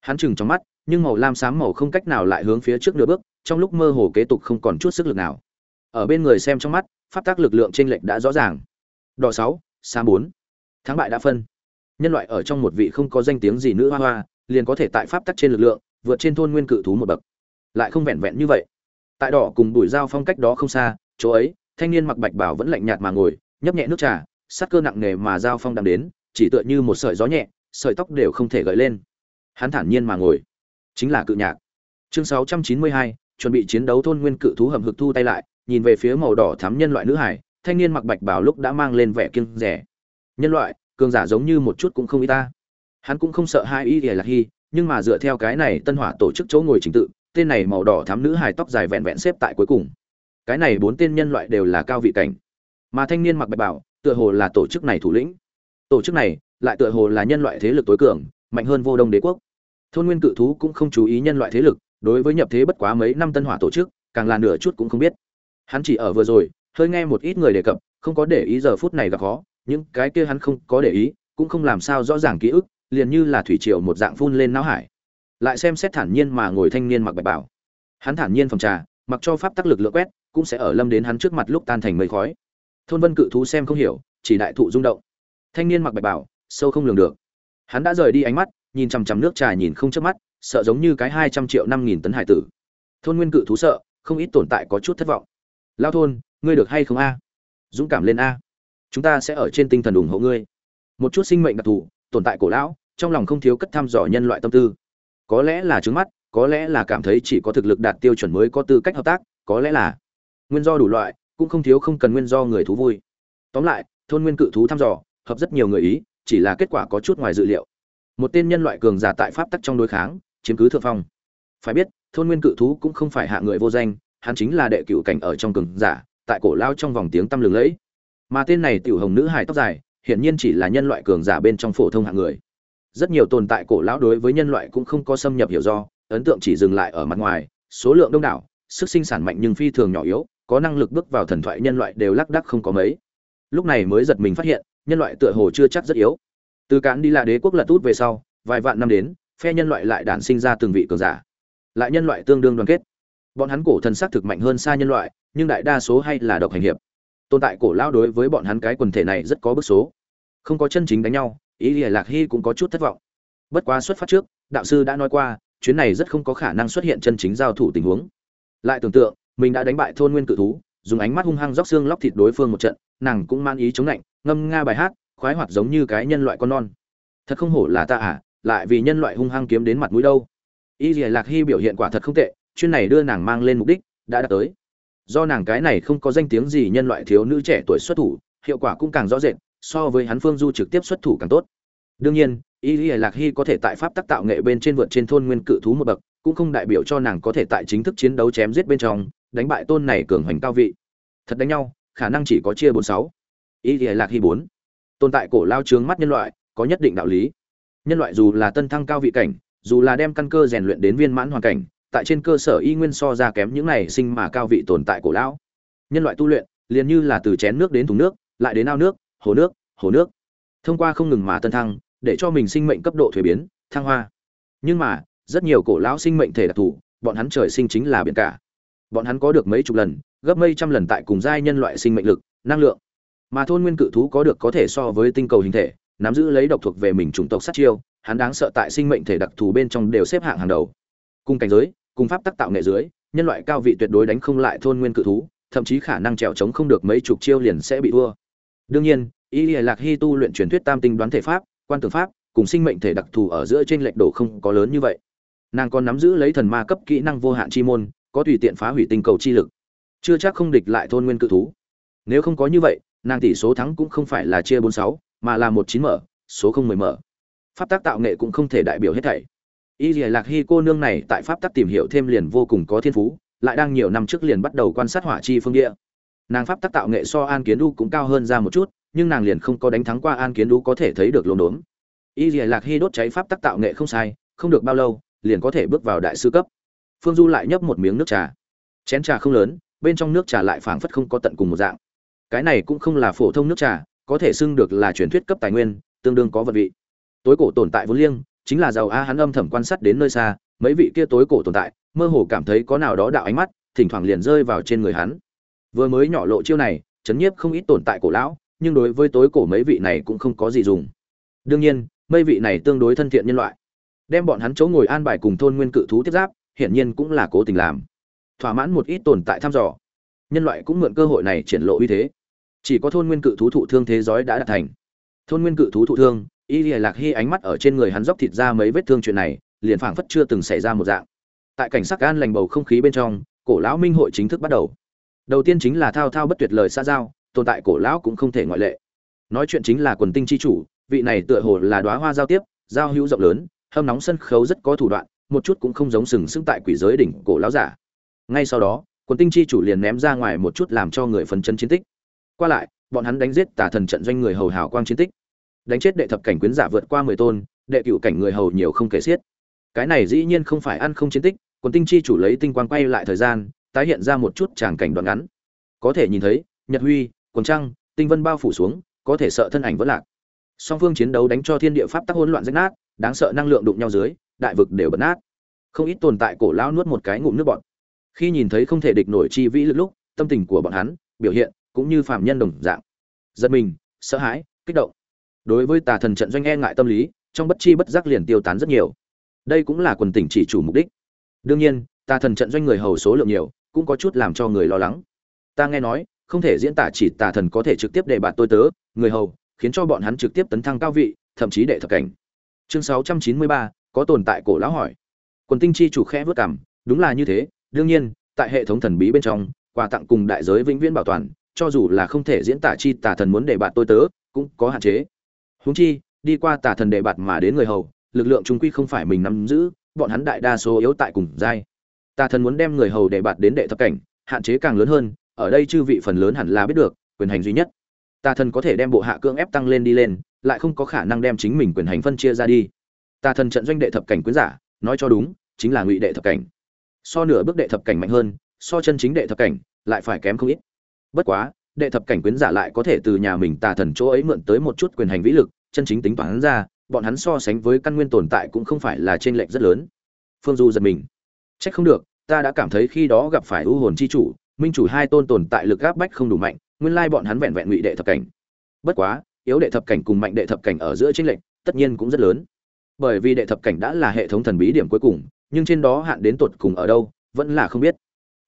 Hắn chừng trong mắt, nhưng màu lam xám màu không cách nào lại hướng phía trước nửa bước, trong lúc mơ hồ kế tục không còn chút sức lực nào. Ở bên người xem trong mắt pháp tác lực lượng trên lệch đã rõ ràng. Đỏ sáu xám bốn. Thắng bại đã phân. Nhân loại ở trong một vị không có danh tiếng gì nữa hoa hoa liền có thể tại pháp tắc trên lực lượng vượt trên thôn nguyên cự thú một bậc. Lại không vẹn vẹn như vậy. Tại đỏ cùng đuổi giao phong cách đó không xa chỗ ấy thanh niên mặc bạch bảo vẫn lạnh nhạt mà ngồi nhấp nhẹ nước trà sát cơ nặng nề mà giao phong đang đến chỉ tựa như một sợi gió nhẹ sợi tóc đều không thể gợi lên. Hắn thản nhiên mà ngồi. Chính là cự nhạc. Chương 692, chuẩn bị chiến đấu thôn nguyên cự thú hầm hực thu tay lại nhìn về phía màu đỏ thắm nhân loại nữ hải, thanh niên mặc bạch bảo lúc đã mang lên vẻ kiêng rẻ. Nhân loại, cường giả giống như một chút cũng không y ta. Hắn cũng không sợ hai y là hy, nhưng mà dựa theo cái này tân hỏa tổ chức chỗ ngồi trình tự, tên này màu đỏ thắm nữ hải tóc dài vẹn vẹn xếp tại cuối cùng. Cái này bốn tên nhân loại đều là cao vị cảnh. Mà thanh niên mặc bạch bảo tựa hồ là tổ chức này thủ lĩnh. Tổ chức này, lại tựa hồ là nhân loại thế lực tối cường, mạnh hơn vô đông đế quốc. Thôn nguyên cự thú cũng không chú ý nhân loại thế lực, đối với nhập thế bất quá mấy năm tân hỏa tổ chức, càng là nửa chút cũng không biết hắn chỉ ở vừa rồi, hơi nghe một ít người đề cập, không có để ý giờ phút này gặp khó, những cái kia hắn không có để ý, cũng không làm sao rõ ràng ký ức, liền như là thủy triều một dạng phun lên não hải. Lại xem xét thản nhiên mà ngồi thanh niên mặc bạch bảo. Hắn thản nhiên phòng trà, mặc cho pháp tắc lực lượng quét, cũng sẽ ở lâm đến hắn trước mặt lúc tan thành mây khói. Thôn vân cự thú xem không hiểu, chỉ đại thụ rung động. Thanh niên mặc bạch bảo, sâu không lường được. Hắn đã rời đi ánh mắt, nhìn chằm chằm nước trà nhìn không chớp mắt, sợ giống như cái hai trăm triệu năm nghìn tấn hải tử. Thôn nguyên cự thú sợ, không ít tồn tại có chút thất vọng lao thôn, ngươi được hay không a? Dũng cảm lên a. Chúng ta sẽ ở trên tinh thần ủng hộ ngươi. Một chút sinh mệnh đặc thù, tồn tại cổ lão, trong lòng không thiếu cất thăm dò nhân loại tâm tư. Có lẽ là trứng mắt, có lẽ là cảm thấy chỉ có thực lực đạt tiêu chuẩn mới có tư cách hợp tác, có lẽ là nguyên do đủ loại, cũng không thiếu không cần nguyên do người thú vui. Tóm lại, thôn nguyên cự thú thăm dò, hợp rất nhiều người ý, chỉ là kết quả có chút ngoài dự liệu. Một tên nhân loại cường giả tại pháp tắc trong đối kháng, chiếm cứ thượng phong. Phải biết, thôn nguyên cự thú cũng không phải hạ người vô danh hắn chính là đệ cựu cảnh ở trong cường giả, tại cổ lao trong vòng tiếng tăm lừng lẫy. Mà tên này tiểu hồng nữ hài tóc dài, hiển nhiên chỉ là nhân loại cường giả bên trong phổ thông hạng người. Rất nhiều tồn tại cổ lão đối với nhân loại cũng không có xâm nhập hiểu do, ấn tượng chỉ dừng lại ở mặt ngoài, số lượng đông đảo, sức sinh sản mạnh nhưng phi thường nhỏ yếu, có năng lực bước vào thần thoại nhân loại đều lác đác không có mấy. Lúc này mới giật mình phát hiện, nhân loại tựa hồ chưa chắc rất yếu. Từ cán đi là đế quốc lật út về sau, vài vạn năm đến, phe nhân loại lại đản sinh ra từng vị cường giả. Lại nhân loại tương đương đoàn kết bọn hắn cổ thần sắc thực mạnh hơn xa nhân loại, nhưng đại đa số hay là độc hành hiệp. Tồn tại cổ lao đối với bọn hắn cái quần thể này rất có bức số. Không có chân chính đánh nhau, ý lìa lạc hy cũng có chút thất vọng. Bất quá xuất phát trước, đạo sư đã nói qua, chuyến này rất không có khả năng xuất hiện chân chính giao thủ tình huống. Lại tưởng tượng, mình đã đánh bại thôn nguyên cự thú, dùng ánh mắt hung hăng róc xương lóc thịt đối phương một trận, nàng cũng man ý chống lạnh, ngâm nga bài hát, khoái hoạt giống như cái nhân loại con non. Thật không hổ là ta à lại vì nhân loại hung hăng kiếm đến mặt mũi đâu. Y dìa lạc hy biểu hiện quả thật không tệ chuyên này đưa nàng mang lên mục đích, đã đạt tới. Do nàng cái này không có danh tiếng gì nhân loại thiếu nữ trẻ tuổi xuất thủ, hiệu quả cũng càng rõ rệt, so với hắn phương du trực tiếp xuất thủ càng tốt. Đương nhiên, y dìa lạc hy có thể tại pháp tác tạo nghệ bên trên vượt trên thôn nguyên cự thú một bậc, cũng không đại biểu cho nàng có thể tại chính thức chiến đấu chém giết bên trong, đánh bại tôn này cường hoành cao vị. Thật đánh nhau, khả năng chỉ có chia bốn sáu. Y dìa lạc hy bốn. Tồn tại cổ lao trướng mắt nhân loại, có nhất định đạo lý. Nhân loại dù là tân thăng cao vị cảnh, dù là đem căn cơ rèn luyện đến viên mãn hoàn cảnh tại trên cơ sở y nguyên so ra kém những này sinh mà cao vị tồn tại cổ lão. Nhân loại tu luyện, liền như là từ chén nước đến thùng nước, lại đến ao nước, hồ nước hồ nước. Thông qua không ngừng mà tân thăng, để cho mình sinh mệnh cấp độ thuế biến, thăng hoa. Nhưng mà, rất nhiều cổ lão sinh mệnh thể đặc thù, bọn hắn trời sinh chính là biển cả. Bọn hắn có được mấy chục lần, gấp mấy trăm lần tại cùng giai nhân loại sinh mệnh lực, năng lượng. Mà thôn nguyên cự thú có được có thể so với tinh cầu hình thể, nắm giữ lấy độc thuộc về mình chủng tộc sát chiêu, hắn đáng sợ tại sinh mệnh thể đặc thù bên trong đều xếp hạng hàng đầu. Cùng cảnh giới cùng pháp tác tạo nghệ dưới, nhân loại cao vị tuyệt đối đánh không lại thôn nguyên cự thú, thậm chí khả năng trèo chống không được mấy chục chiêu liền sẽ bị thua. Đương nhiên, y lìa lạc hy tu luyện truyền thuyết tam tinh đoán thể pháp, quan tưởng pháp, cùng sinh mệnh thể đặc thù ở giữa trên lệch độ không có lớn như vậy. Nàng còn nắm giữ lấy thần ma cấp kỹ năng vô hạn chi môn, có tùy tiện phá hủy tinh cầu chi lực. Chưa chắc không địch lại thôn nguyên cự thú. Nếu không có như vậy, nàng tỷ số thắng cũng không phải là chia bốn sáu, mà là một chín mở, số không mười mở. Pháp tác tạo nghệ cũng không thể đại biểu hết thảy y dìa lạc hy cô nương này tại pháp tắc tìm hiểu thêm liền vô cùng có thiên phú, lại đang nhiều năm trước liền bắt đầu quan sát hỏa chi phương địa. Nàng pháp tắc tạo nghệ so an kiến đu cũng cao hơn ra một chút, nhưng nàng liền không có đánh thắng qua an kiến đu có thể thấy được lồn đốn y dìa lạc hy đốt cháy pháp tắc tạo nghệ không sai, không được bao lâu, liền có thể bước vào đại sư cấp. Phương du lại nhấp một miếng nước trà. Chén trà không lớn, bên trong nước trà lại phảng phất không có tận cùng một dạng. Cái này cũng không là phổ thông nước trà, có thể xưng được là truyền thuyết cấp tài nguyên, tương đương có vật vị. Tối cổ tồn tại vốn liêng chính là giàu a hắn âm thầm quan sát đến nơi xa, mấy vị kia tối cổ tồn tại, mơ hồ cảm thấy có nào đó đạo ánh mắt, thỉnh thoảng liền rơi vào trên người hắn. Vừa mới nhỏ lộ chiêu này, chấn nhiếp không ít tồn tại cổ lão, nhưng đối với tối cổ mấy vị này cũng không có gì dùng. Đương nhiên, mấy vị này tương đối thân thiện nhân loại. Đem bọn hắn chỗ ngồi an bài cùng thôn nguyên cự thú tiếp giáp, hiển nhiên cũng là cố tình làm. Thỏa mãn một ít tồn tại thăm dò. Nhân loại cũng mượn cơ hội này triển lộ uy thế. Chỉ có thôn nguyên cự thú thụ thương thế giới đã đạt thành. Thôn nguyên cự thú thụ thương y lìa lạc hy ánh mắt ở trên người hắn dốc thịt ra mấy vết thương chuyện này, liền phảng phất chưa từng xảy ra một dạng. Tại cảnh sắc gan lành bầu không khí bên trong, cổ lão minh hội chính thức bắt đầu. Đầu tiên chính là thao thao bất tuyệt lời xa giao, tồn tại cổ lão cũng không thể ngoại lệ. Nói chuyện chính là quần tinh chi chủ, vị này tựa hồ là đoá hoa giao tiếp, giao hữu rộng lớn, hâm nóng sân khấu rất có thủ đoạn, một chút cũng không giống sừng sững tại quỷ giới đỉnh cổ lão giả. Ngay sau đó, quần tinh chi chủ liền ném ra ngoài một chút làm cho người phấn chân chiến tích. Qua lại, bọn hắn đánh giết tà thần trận doanh người hầu hào quang chiến tích đánh chết đệ thập cảnh quyến giả vượt qua mười tôn, đệ cựu cảnh người hầu nhiều không kể xiết. Cái này dĩ nhiên không phải ăn không chiến tích, quần tinh chi chủ lấy tinh quang quay lại thời gian, tái hiện ra một chút tràng cảnh đoạn ngắn. Có thể nhìn thấy, nhật huy, quần trăng, tinh vân bao phủ xuống, có thể sợ thân ảnh vẫn lạc. Song phương chiến đấu đánh cho thiên địa pháp tắc hỗn loạn rách nát, đáng sợ năng lượng đụng nhau dưới, đại vực đều bật nát. Không ít tồn tại cổ lão nuốt một cái ngụm nước bọn khi nhìn thấy không thể địch nổi chi vĩ lực lúc, tâm tình của bọn hắn, biểu hiện cũng như phạm nhân đồng dạng. Giật mình, sợ hãi, kích động đối với tà thần trận doanh e ngại tâm lý trong bất chi bất giác liền tiêu tán rất nhiều. Đây cũng là quần tỉnh chỉ chủ mục đích. Đương nhiên tà thần trận doanh người hầu số lượng nhiều cũng có chút làm cho người lo lắng. Ta nghe nói không thể diễn tả chỉ tà thần có thể trực tiếp đề bạt tôi tớ người hầu khiến cho bọn hắn trực tiếp tấn thăng cao vị thậm chí đệ thập cảnh. Chương 693, có tồn tại cổ lão hỏi. Quần tinh chi chủ khẽ vớt cảm đúng là như thế đương nhiên tại hệ thống thần bí bên trong quà tặng cùng đại giới vĩnh viễn bảo toàn cho dù là không thể diễn tả chi tà thần muốn đề bạt tôi tớ cũng có hạn chế huống chi, đi qua tà thần đệ bạt mà đến người hầu, lực lượng trung quy không phải mình nắm giữ, bọn hắn đại đa số yếu tại cùng giai. Tà thần muốn đem người hầu đệ bạt đến đệ thập cảnh, hạn chế càng lớn hơn, ở đây chư vị phần lớn hẳn là biết được, quyền hành duy nhất. Tà thần có thể đem bộ hạ cưỡng ép tăng lên đi lên, lại không có khả năng đem chính mình quyền hành phân chia ra đi. Tà thần trận doanh đệ thập cảnh quyến giả, nói cho đúng, chính là ngụy đệ thập cảnh. So nửa bước đệ thập cảnh mạnh hơn, so chân chính đệ thập cảnh, lại phải kém không ít. Bất quá đệ thập cảnh quyến giả lại có thể từ nhà mình tà thần chỗ ấy mượn tới một chút quyền hành vĩ lực, chân chính tính toán ra, bọn hắn so sánh với căn nguyên tồn tại cũng không phải là trên lệnh rất lớn. Phương du giật mình. Trách không được, ta đã cảm thấy khi đó gặp phải ưu hồn chi chủ, minh chủ hai tôn tồn tại lực áp bách không đủ mạnh, nguyên lai bọn hắn vẹn vẹn ngụy đệ thập cảnh. Bất quá, yếu đệ thập cảnh cùng mạnh đệ thập cảnh ở giữa tranh lệnh tất nhiên cũng rất lớn. Bởi vì đệ thập cảnh đã là hệ thống thần bí điểm cuối cùng, nhưng trên đó hạn đến tột cùng ở đâu, vẫn là không biết.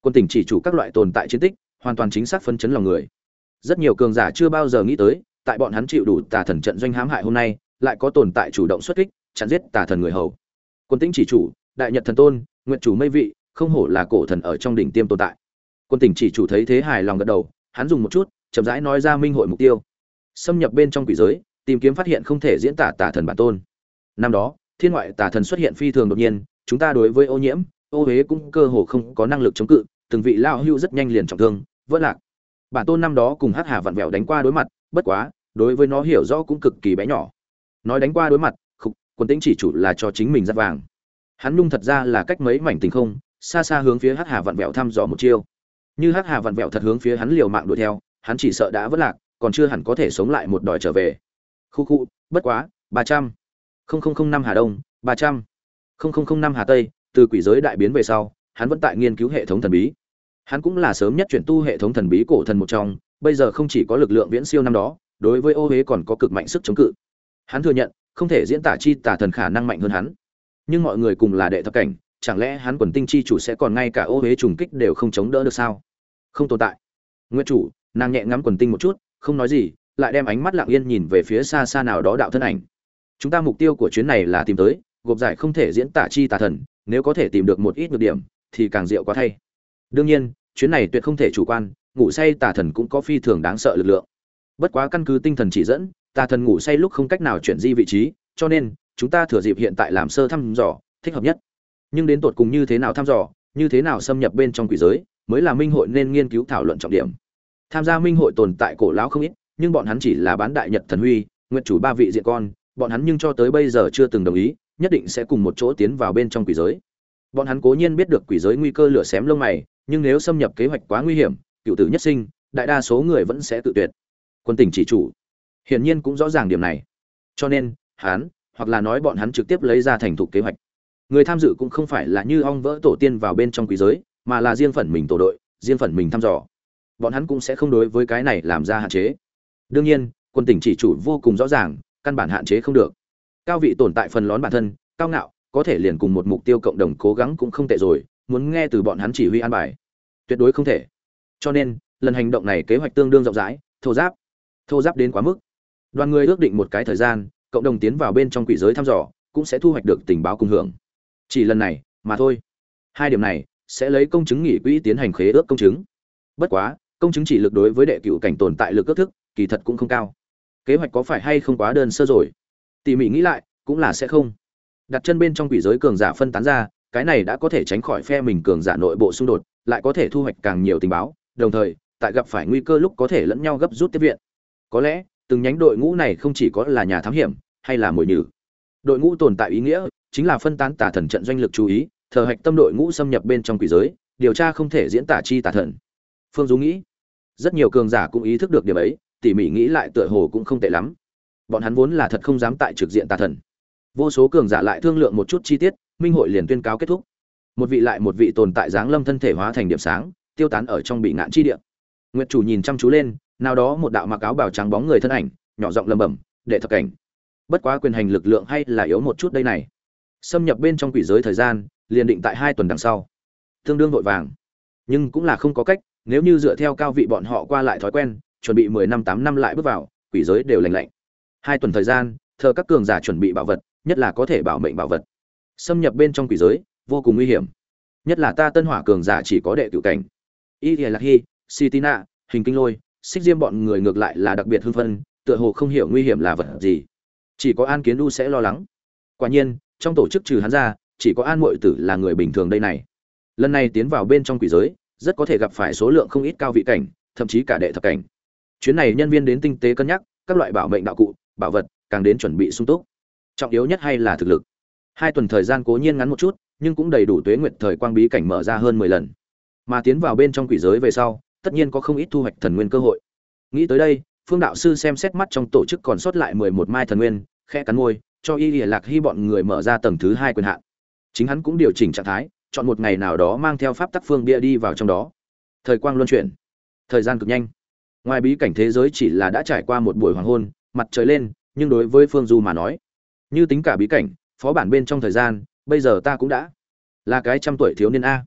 Quân tỉnh chỉ chủ các loại tồn tại chiến tích hoàn toàn chính xác phân chấn lòng người. Rất nhiều cường giả chưa bao giờ nghĩ tới, tại bọn hắn chịu đủ tà thần trận doanh hãm hại hôm nay, lại có tồn tại chủ động xuất kích, chặn giết tà thần người hầu. Quân tĩnh chỉ chủ, đại nhật thần tôn nguyện chủ mây vị, không hổ là cổ thần ở trong đỉnh tiêm tồn tại. Quân tỉnh chỉ chủ thấy thế hài lòng gật đầu, hắn dùng một chút, chậm rãi nói ra minh hội mục tiêu. Xâm nhập bên trong quỷ giới, tìm kiếm phát hiện không thể diễn tả tà thần bản tôn. Năm đó, thiên ngoại tà thần xuất hiện phi thường đột nhiên, chúng ta đối với ô nhiễm, ô huế cũng cơ hồ không có năng lực chống cự từng vị lao hưu rất nhanh liền trọng thương, vỡ lạc. Bản tôn năm đó cùng hắc hà vặn vẹo đánh qua đối mặt, bất quá, đối với nó hiểu rõ cũng cực kỳ bé nhỏ. Nói đánh qua đối mặt, khục quân tĩnh chỉ chủ là cho chính mình rất vàng. Hắn nhung thật ra là cách mấy mảnh tình không, xa xa hướng phía hắc hà vặn vẹo thăm dò một chiêu. Như hắc hà vặn vẹo thật hướng phía hắn liều mạng đuổi theo, hắn chỉ sợ đã vất lạc, còn chưa hẳn có thể sống lại một đòi trở về. Khu khu, bất quá, ba trăm. Linh năm hà đông, ba trăm. Linh năm hà tây, từ quỷ giới đại biến về sau hắn vẫn tại nghiên cứu hệ thống thần bí. Hắn cũng là sớm nhất chuyển tu hệ thống thần bí cổ thần một trong, bây giờ không chỉ có lực lượng viễn siêu năm đó, đối với ô huế còn có cực mạnh sức chống cự. Hắn thừa nhận, không thể diễn tả chi tả thần khả năng mạnh hơn hắn. Nhưng mọi người cùng là đệ thập cảnh, chẳng lẽ hắn quần tinh chi chủ sẽ còn ngay cả ô huế trùng kích đều không chống đỡ được sao? Không tồn tại. Nguyên chủ, nàng nhẹ ngắm quần tinh một chút, không nói gì, lại đem ánh mắt lặng yên nhìn về phía xa xa nào đó đạo thân ảnh. Chúng ta mục tiêu của chuyến này là tìm tới, gộp giải không thể diễn tả chi tà thần, nếu có thể tìm được một ít nhược điểm thì càng diệu quá thay. Đương nhiên, chuyến này tuyệt không thể chủ quan, ngủ say tà thần cũng có phi thường đáng sợ lực lượng. Bất quá căn cứ tinh thần chỉ dẫn, tà thần ngủ say lúc không cách nào chuyển di vị trí, cho nên, chúng ta thừa dịp hiện tại làm sơ thăm dò, thích hợp nhất. Nhưng đến tột cùng như thế nào thăm dò, như thế nào xâm nhập bên trong quỷ giới, mới là minh hội nên nghiên cứu thảo luận trọng điểm. Tham gia minh hội tồn tại cổ lão không ít, nhưng bọn hắn chỉ là bán đại nhật thần huy nguyện chủ ba vị diện con, bọn hắn nhưng cho tới bây giờ chưa từng đồng ý, nhất định sẽ cùng một chỗ tiến vào bên trong quỷ giới bọn hắn cố nhiên biết được quỷ giới nguy cơ lửa xém lông mày, nhưng nếu xâm nhập kế hoạch quá nguy hiểm, cựu tử nhất sinh, đại đa số người vẫn sẽ tự tuyệt. Quân tỉnh chỉ chủ. Hiển nhiên cũng rõ ràng điểm này. Cho nên, hắn, hoặc là nói bọn hắn trực tiếp lấy ra thành thục kế hoạch. Người tham dự cũng không phải là như ong vỡ tổ tiên vào bên trong quỷ giới, mà là riêng phần mình tổ đội, riêng phần mình thăm dò. Bọn hắn cũng sẽ không đối với cái này làm ra hạn chế. Đương nhiên, quân tỉnh chỉ chủ vô cùng rõ ràng, căn bản hạn chế không được. Cao vị tồn tại phần lón bản thân, cao ngạo có thể liền cùng một mục tiêu cộng đồng cố gắng cũng không tệ rồi, muốn nghe từ bọn hắn chỉ huy an bài. Tuyệt đối không thể. Cho nên, lần hành động này kế hoạch tương đương rộng rãi, thô giáp. Thô giáp đến quá mức. Đoàn người ước định một cái thời gian, cộng đồng tiến vào bên trong quỷ giới thăm dò, cũng sẽ thu hoạch được tình báo cùng hưởng. Chỉ lần này, mà thôi. Hai điểm này, sẽ lấy công chứng nghỉ quỹ tiến hành khế ước công chứng. Bất quá, công chứng chỉ lực đối với đệ cựu cảnh tồn tại lực ước thức, kỳ thật cũng không cao. Kế hoạch có phải hay không quá đơn sơ rồi? Tỉ mỉ nghĩ lại, cũng là sẽ không đặt chân bên trong quỷ giới cường giả phân tán ra, cái này đã có thể tránh khỏi phe mình cường giả nội bộ xung đột, lại có thể thu hoạch càng nhiều tình báo, đồng thời, tại gặp phải nguy cơ lúc có thể lẫn nhau gấp rút tiếp viện. Có lẽ, từng nhánh đội ngũ này không chỉ có là nhà thám hiểm, hay là mồi nhử. Đội ngũ tồn tại ý nghĩa, chính là phân tán tà thần trận doanh lực chú ý, thờ hạch tâm đội ngũ xâm nhập bên trong quỷ giới, điều tra không thể diễn tả chi tà thần. Phương du nghĩ, rất nhiều cường giả cũng ý thức được điểm ấy, tỉ mỉ nghĩ lại tựa hồ cũng không tệ lắm. Bọn hắn vốn là thật không dám tại trực diện tà thần vô số cường giả lại thương lượng một chút chi tiết, minh hội liền tuyên cáo kết thúc. Một vị lại một vị tồn tại dáng lâm thân thể hóa thành điểm sáng, tiêu tán ở trong bị ngạn chi địa. Nguyệt chủ nhìn chăm chú lên, nào đó một đạo mặc áo bào trắng bóng người thân ảnh, nhỏ giọng lầm bầm đệ thập cảnh, bất quá quyền hành lực lượng hay là yếu một chút đây này. Xâm nhập bên trong quỷ giới thời gian, liền định tại hai tuần đằng sau. Tương đương vội vàng. Nhưng cũng là không có cách, nếu như dựa theo cao vị bọn họ qua lại thói quen, chuẩn bị mười năm tám năm lại bước vào, quỷ giới đều lành lạnh. Hai tuần thời gian, thờ các cường giả chuẩn bị bảo vật nhất là có thể bảo mệnh bảo vật. Xâm nhập bên trong quỷ giới, vô cùng nguy hiểm. Nhất là ta tân hỏa cường giả chỉ có đệ cựu cảnh. Y lạc hy sitina, hình kinh lôi, xích diêm bọn người ngược lại là đặc biệt hưng phân tựa hồ không hiểu nguy hiểm là vật gì. Chỉ có an kiến đu sẽ lo lắng. Quả nhiên, trong tổ chức trừ hắn ra, chỉ có an mội tử là người bình thường đây này. Lần này tiến vào bên trong quỷ giới, rất có thể gặp phải số lượng không ít cao vị cảnh, thậm chí cả đệ thập cảnh. Chuyến này nhân viên đến tinh tế cân nhắc, các loại bảo mệnh đạo cụ, bảo vật, càng đến chuẩn bị sung túc trọng yếu nhất hay là thực lực. Hai tuần thời gian cố nhiên ngắn một chút, nhưng cũng đầy đủ tuế nguyệt thời quang bí cảnh mở ra hơn mười lần. Mà tiến vào bên trong quỷ giới về sau, tất nhiên có không ít thu hoạch thần nguyên cơ hội. Nghĩ tới đây, phương đạo sư xem xét mắt trong tổ chức còn sót lại mười một mai thần nguyên khe cắn môi, cho y lìa lạc hy bọn người mở ra tầng thứ hai quyền hạn. Chính hắn cũng điều chỉnh trạng thái, chọn một ngày nào đó mang theo pháp tắc phương bia đi vào trong đó. Thời quang luân chuyển. Thời gian cực nhanh. Ngoài bí cảnh thế giới chỉ là đã trải qua một buổi hoàng hôn, mặt trời lên, nhưng đối với phương du mà nói như tính cả bí cảnh, phó bản bên trong thời gian, bây giờ ta cũng đã là cái trăm tuổi thiếu niên a.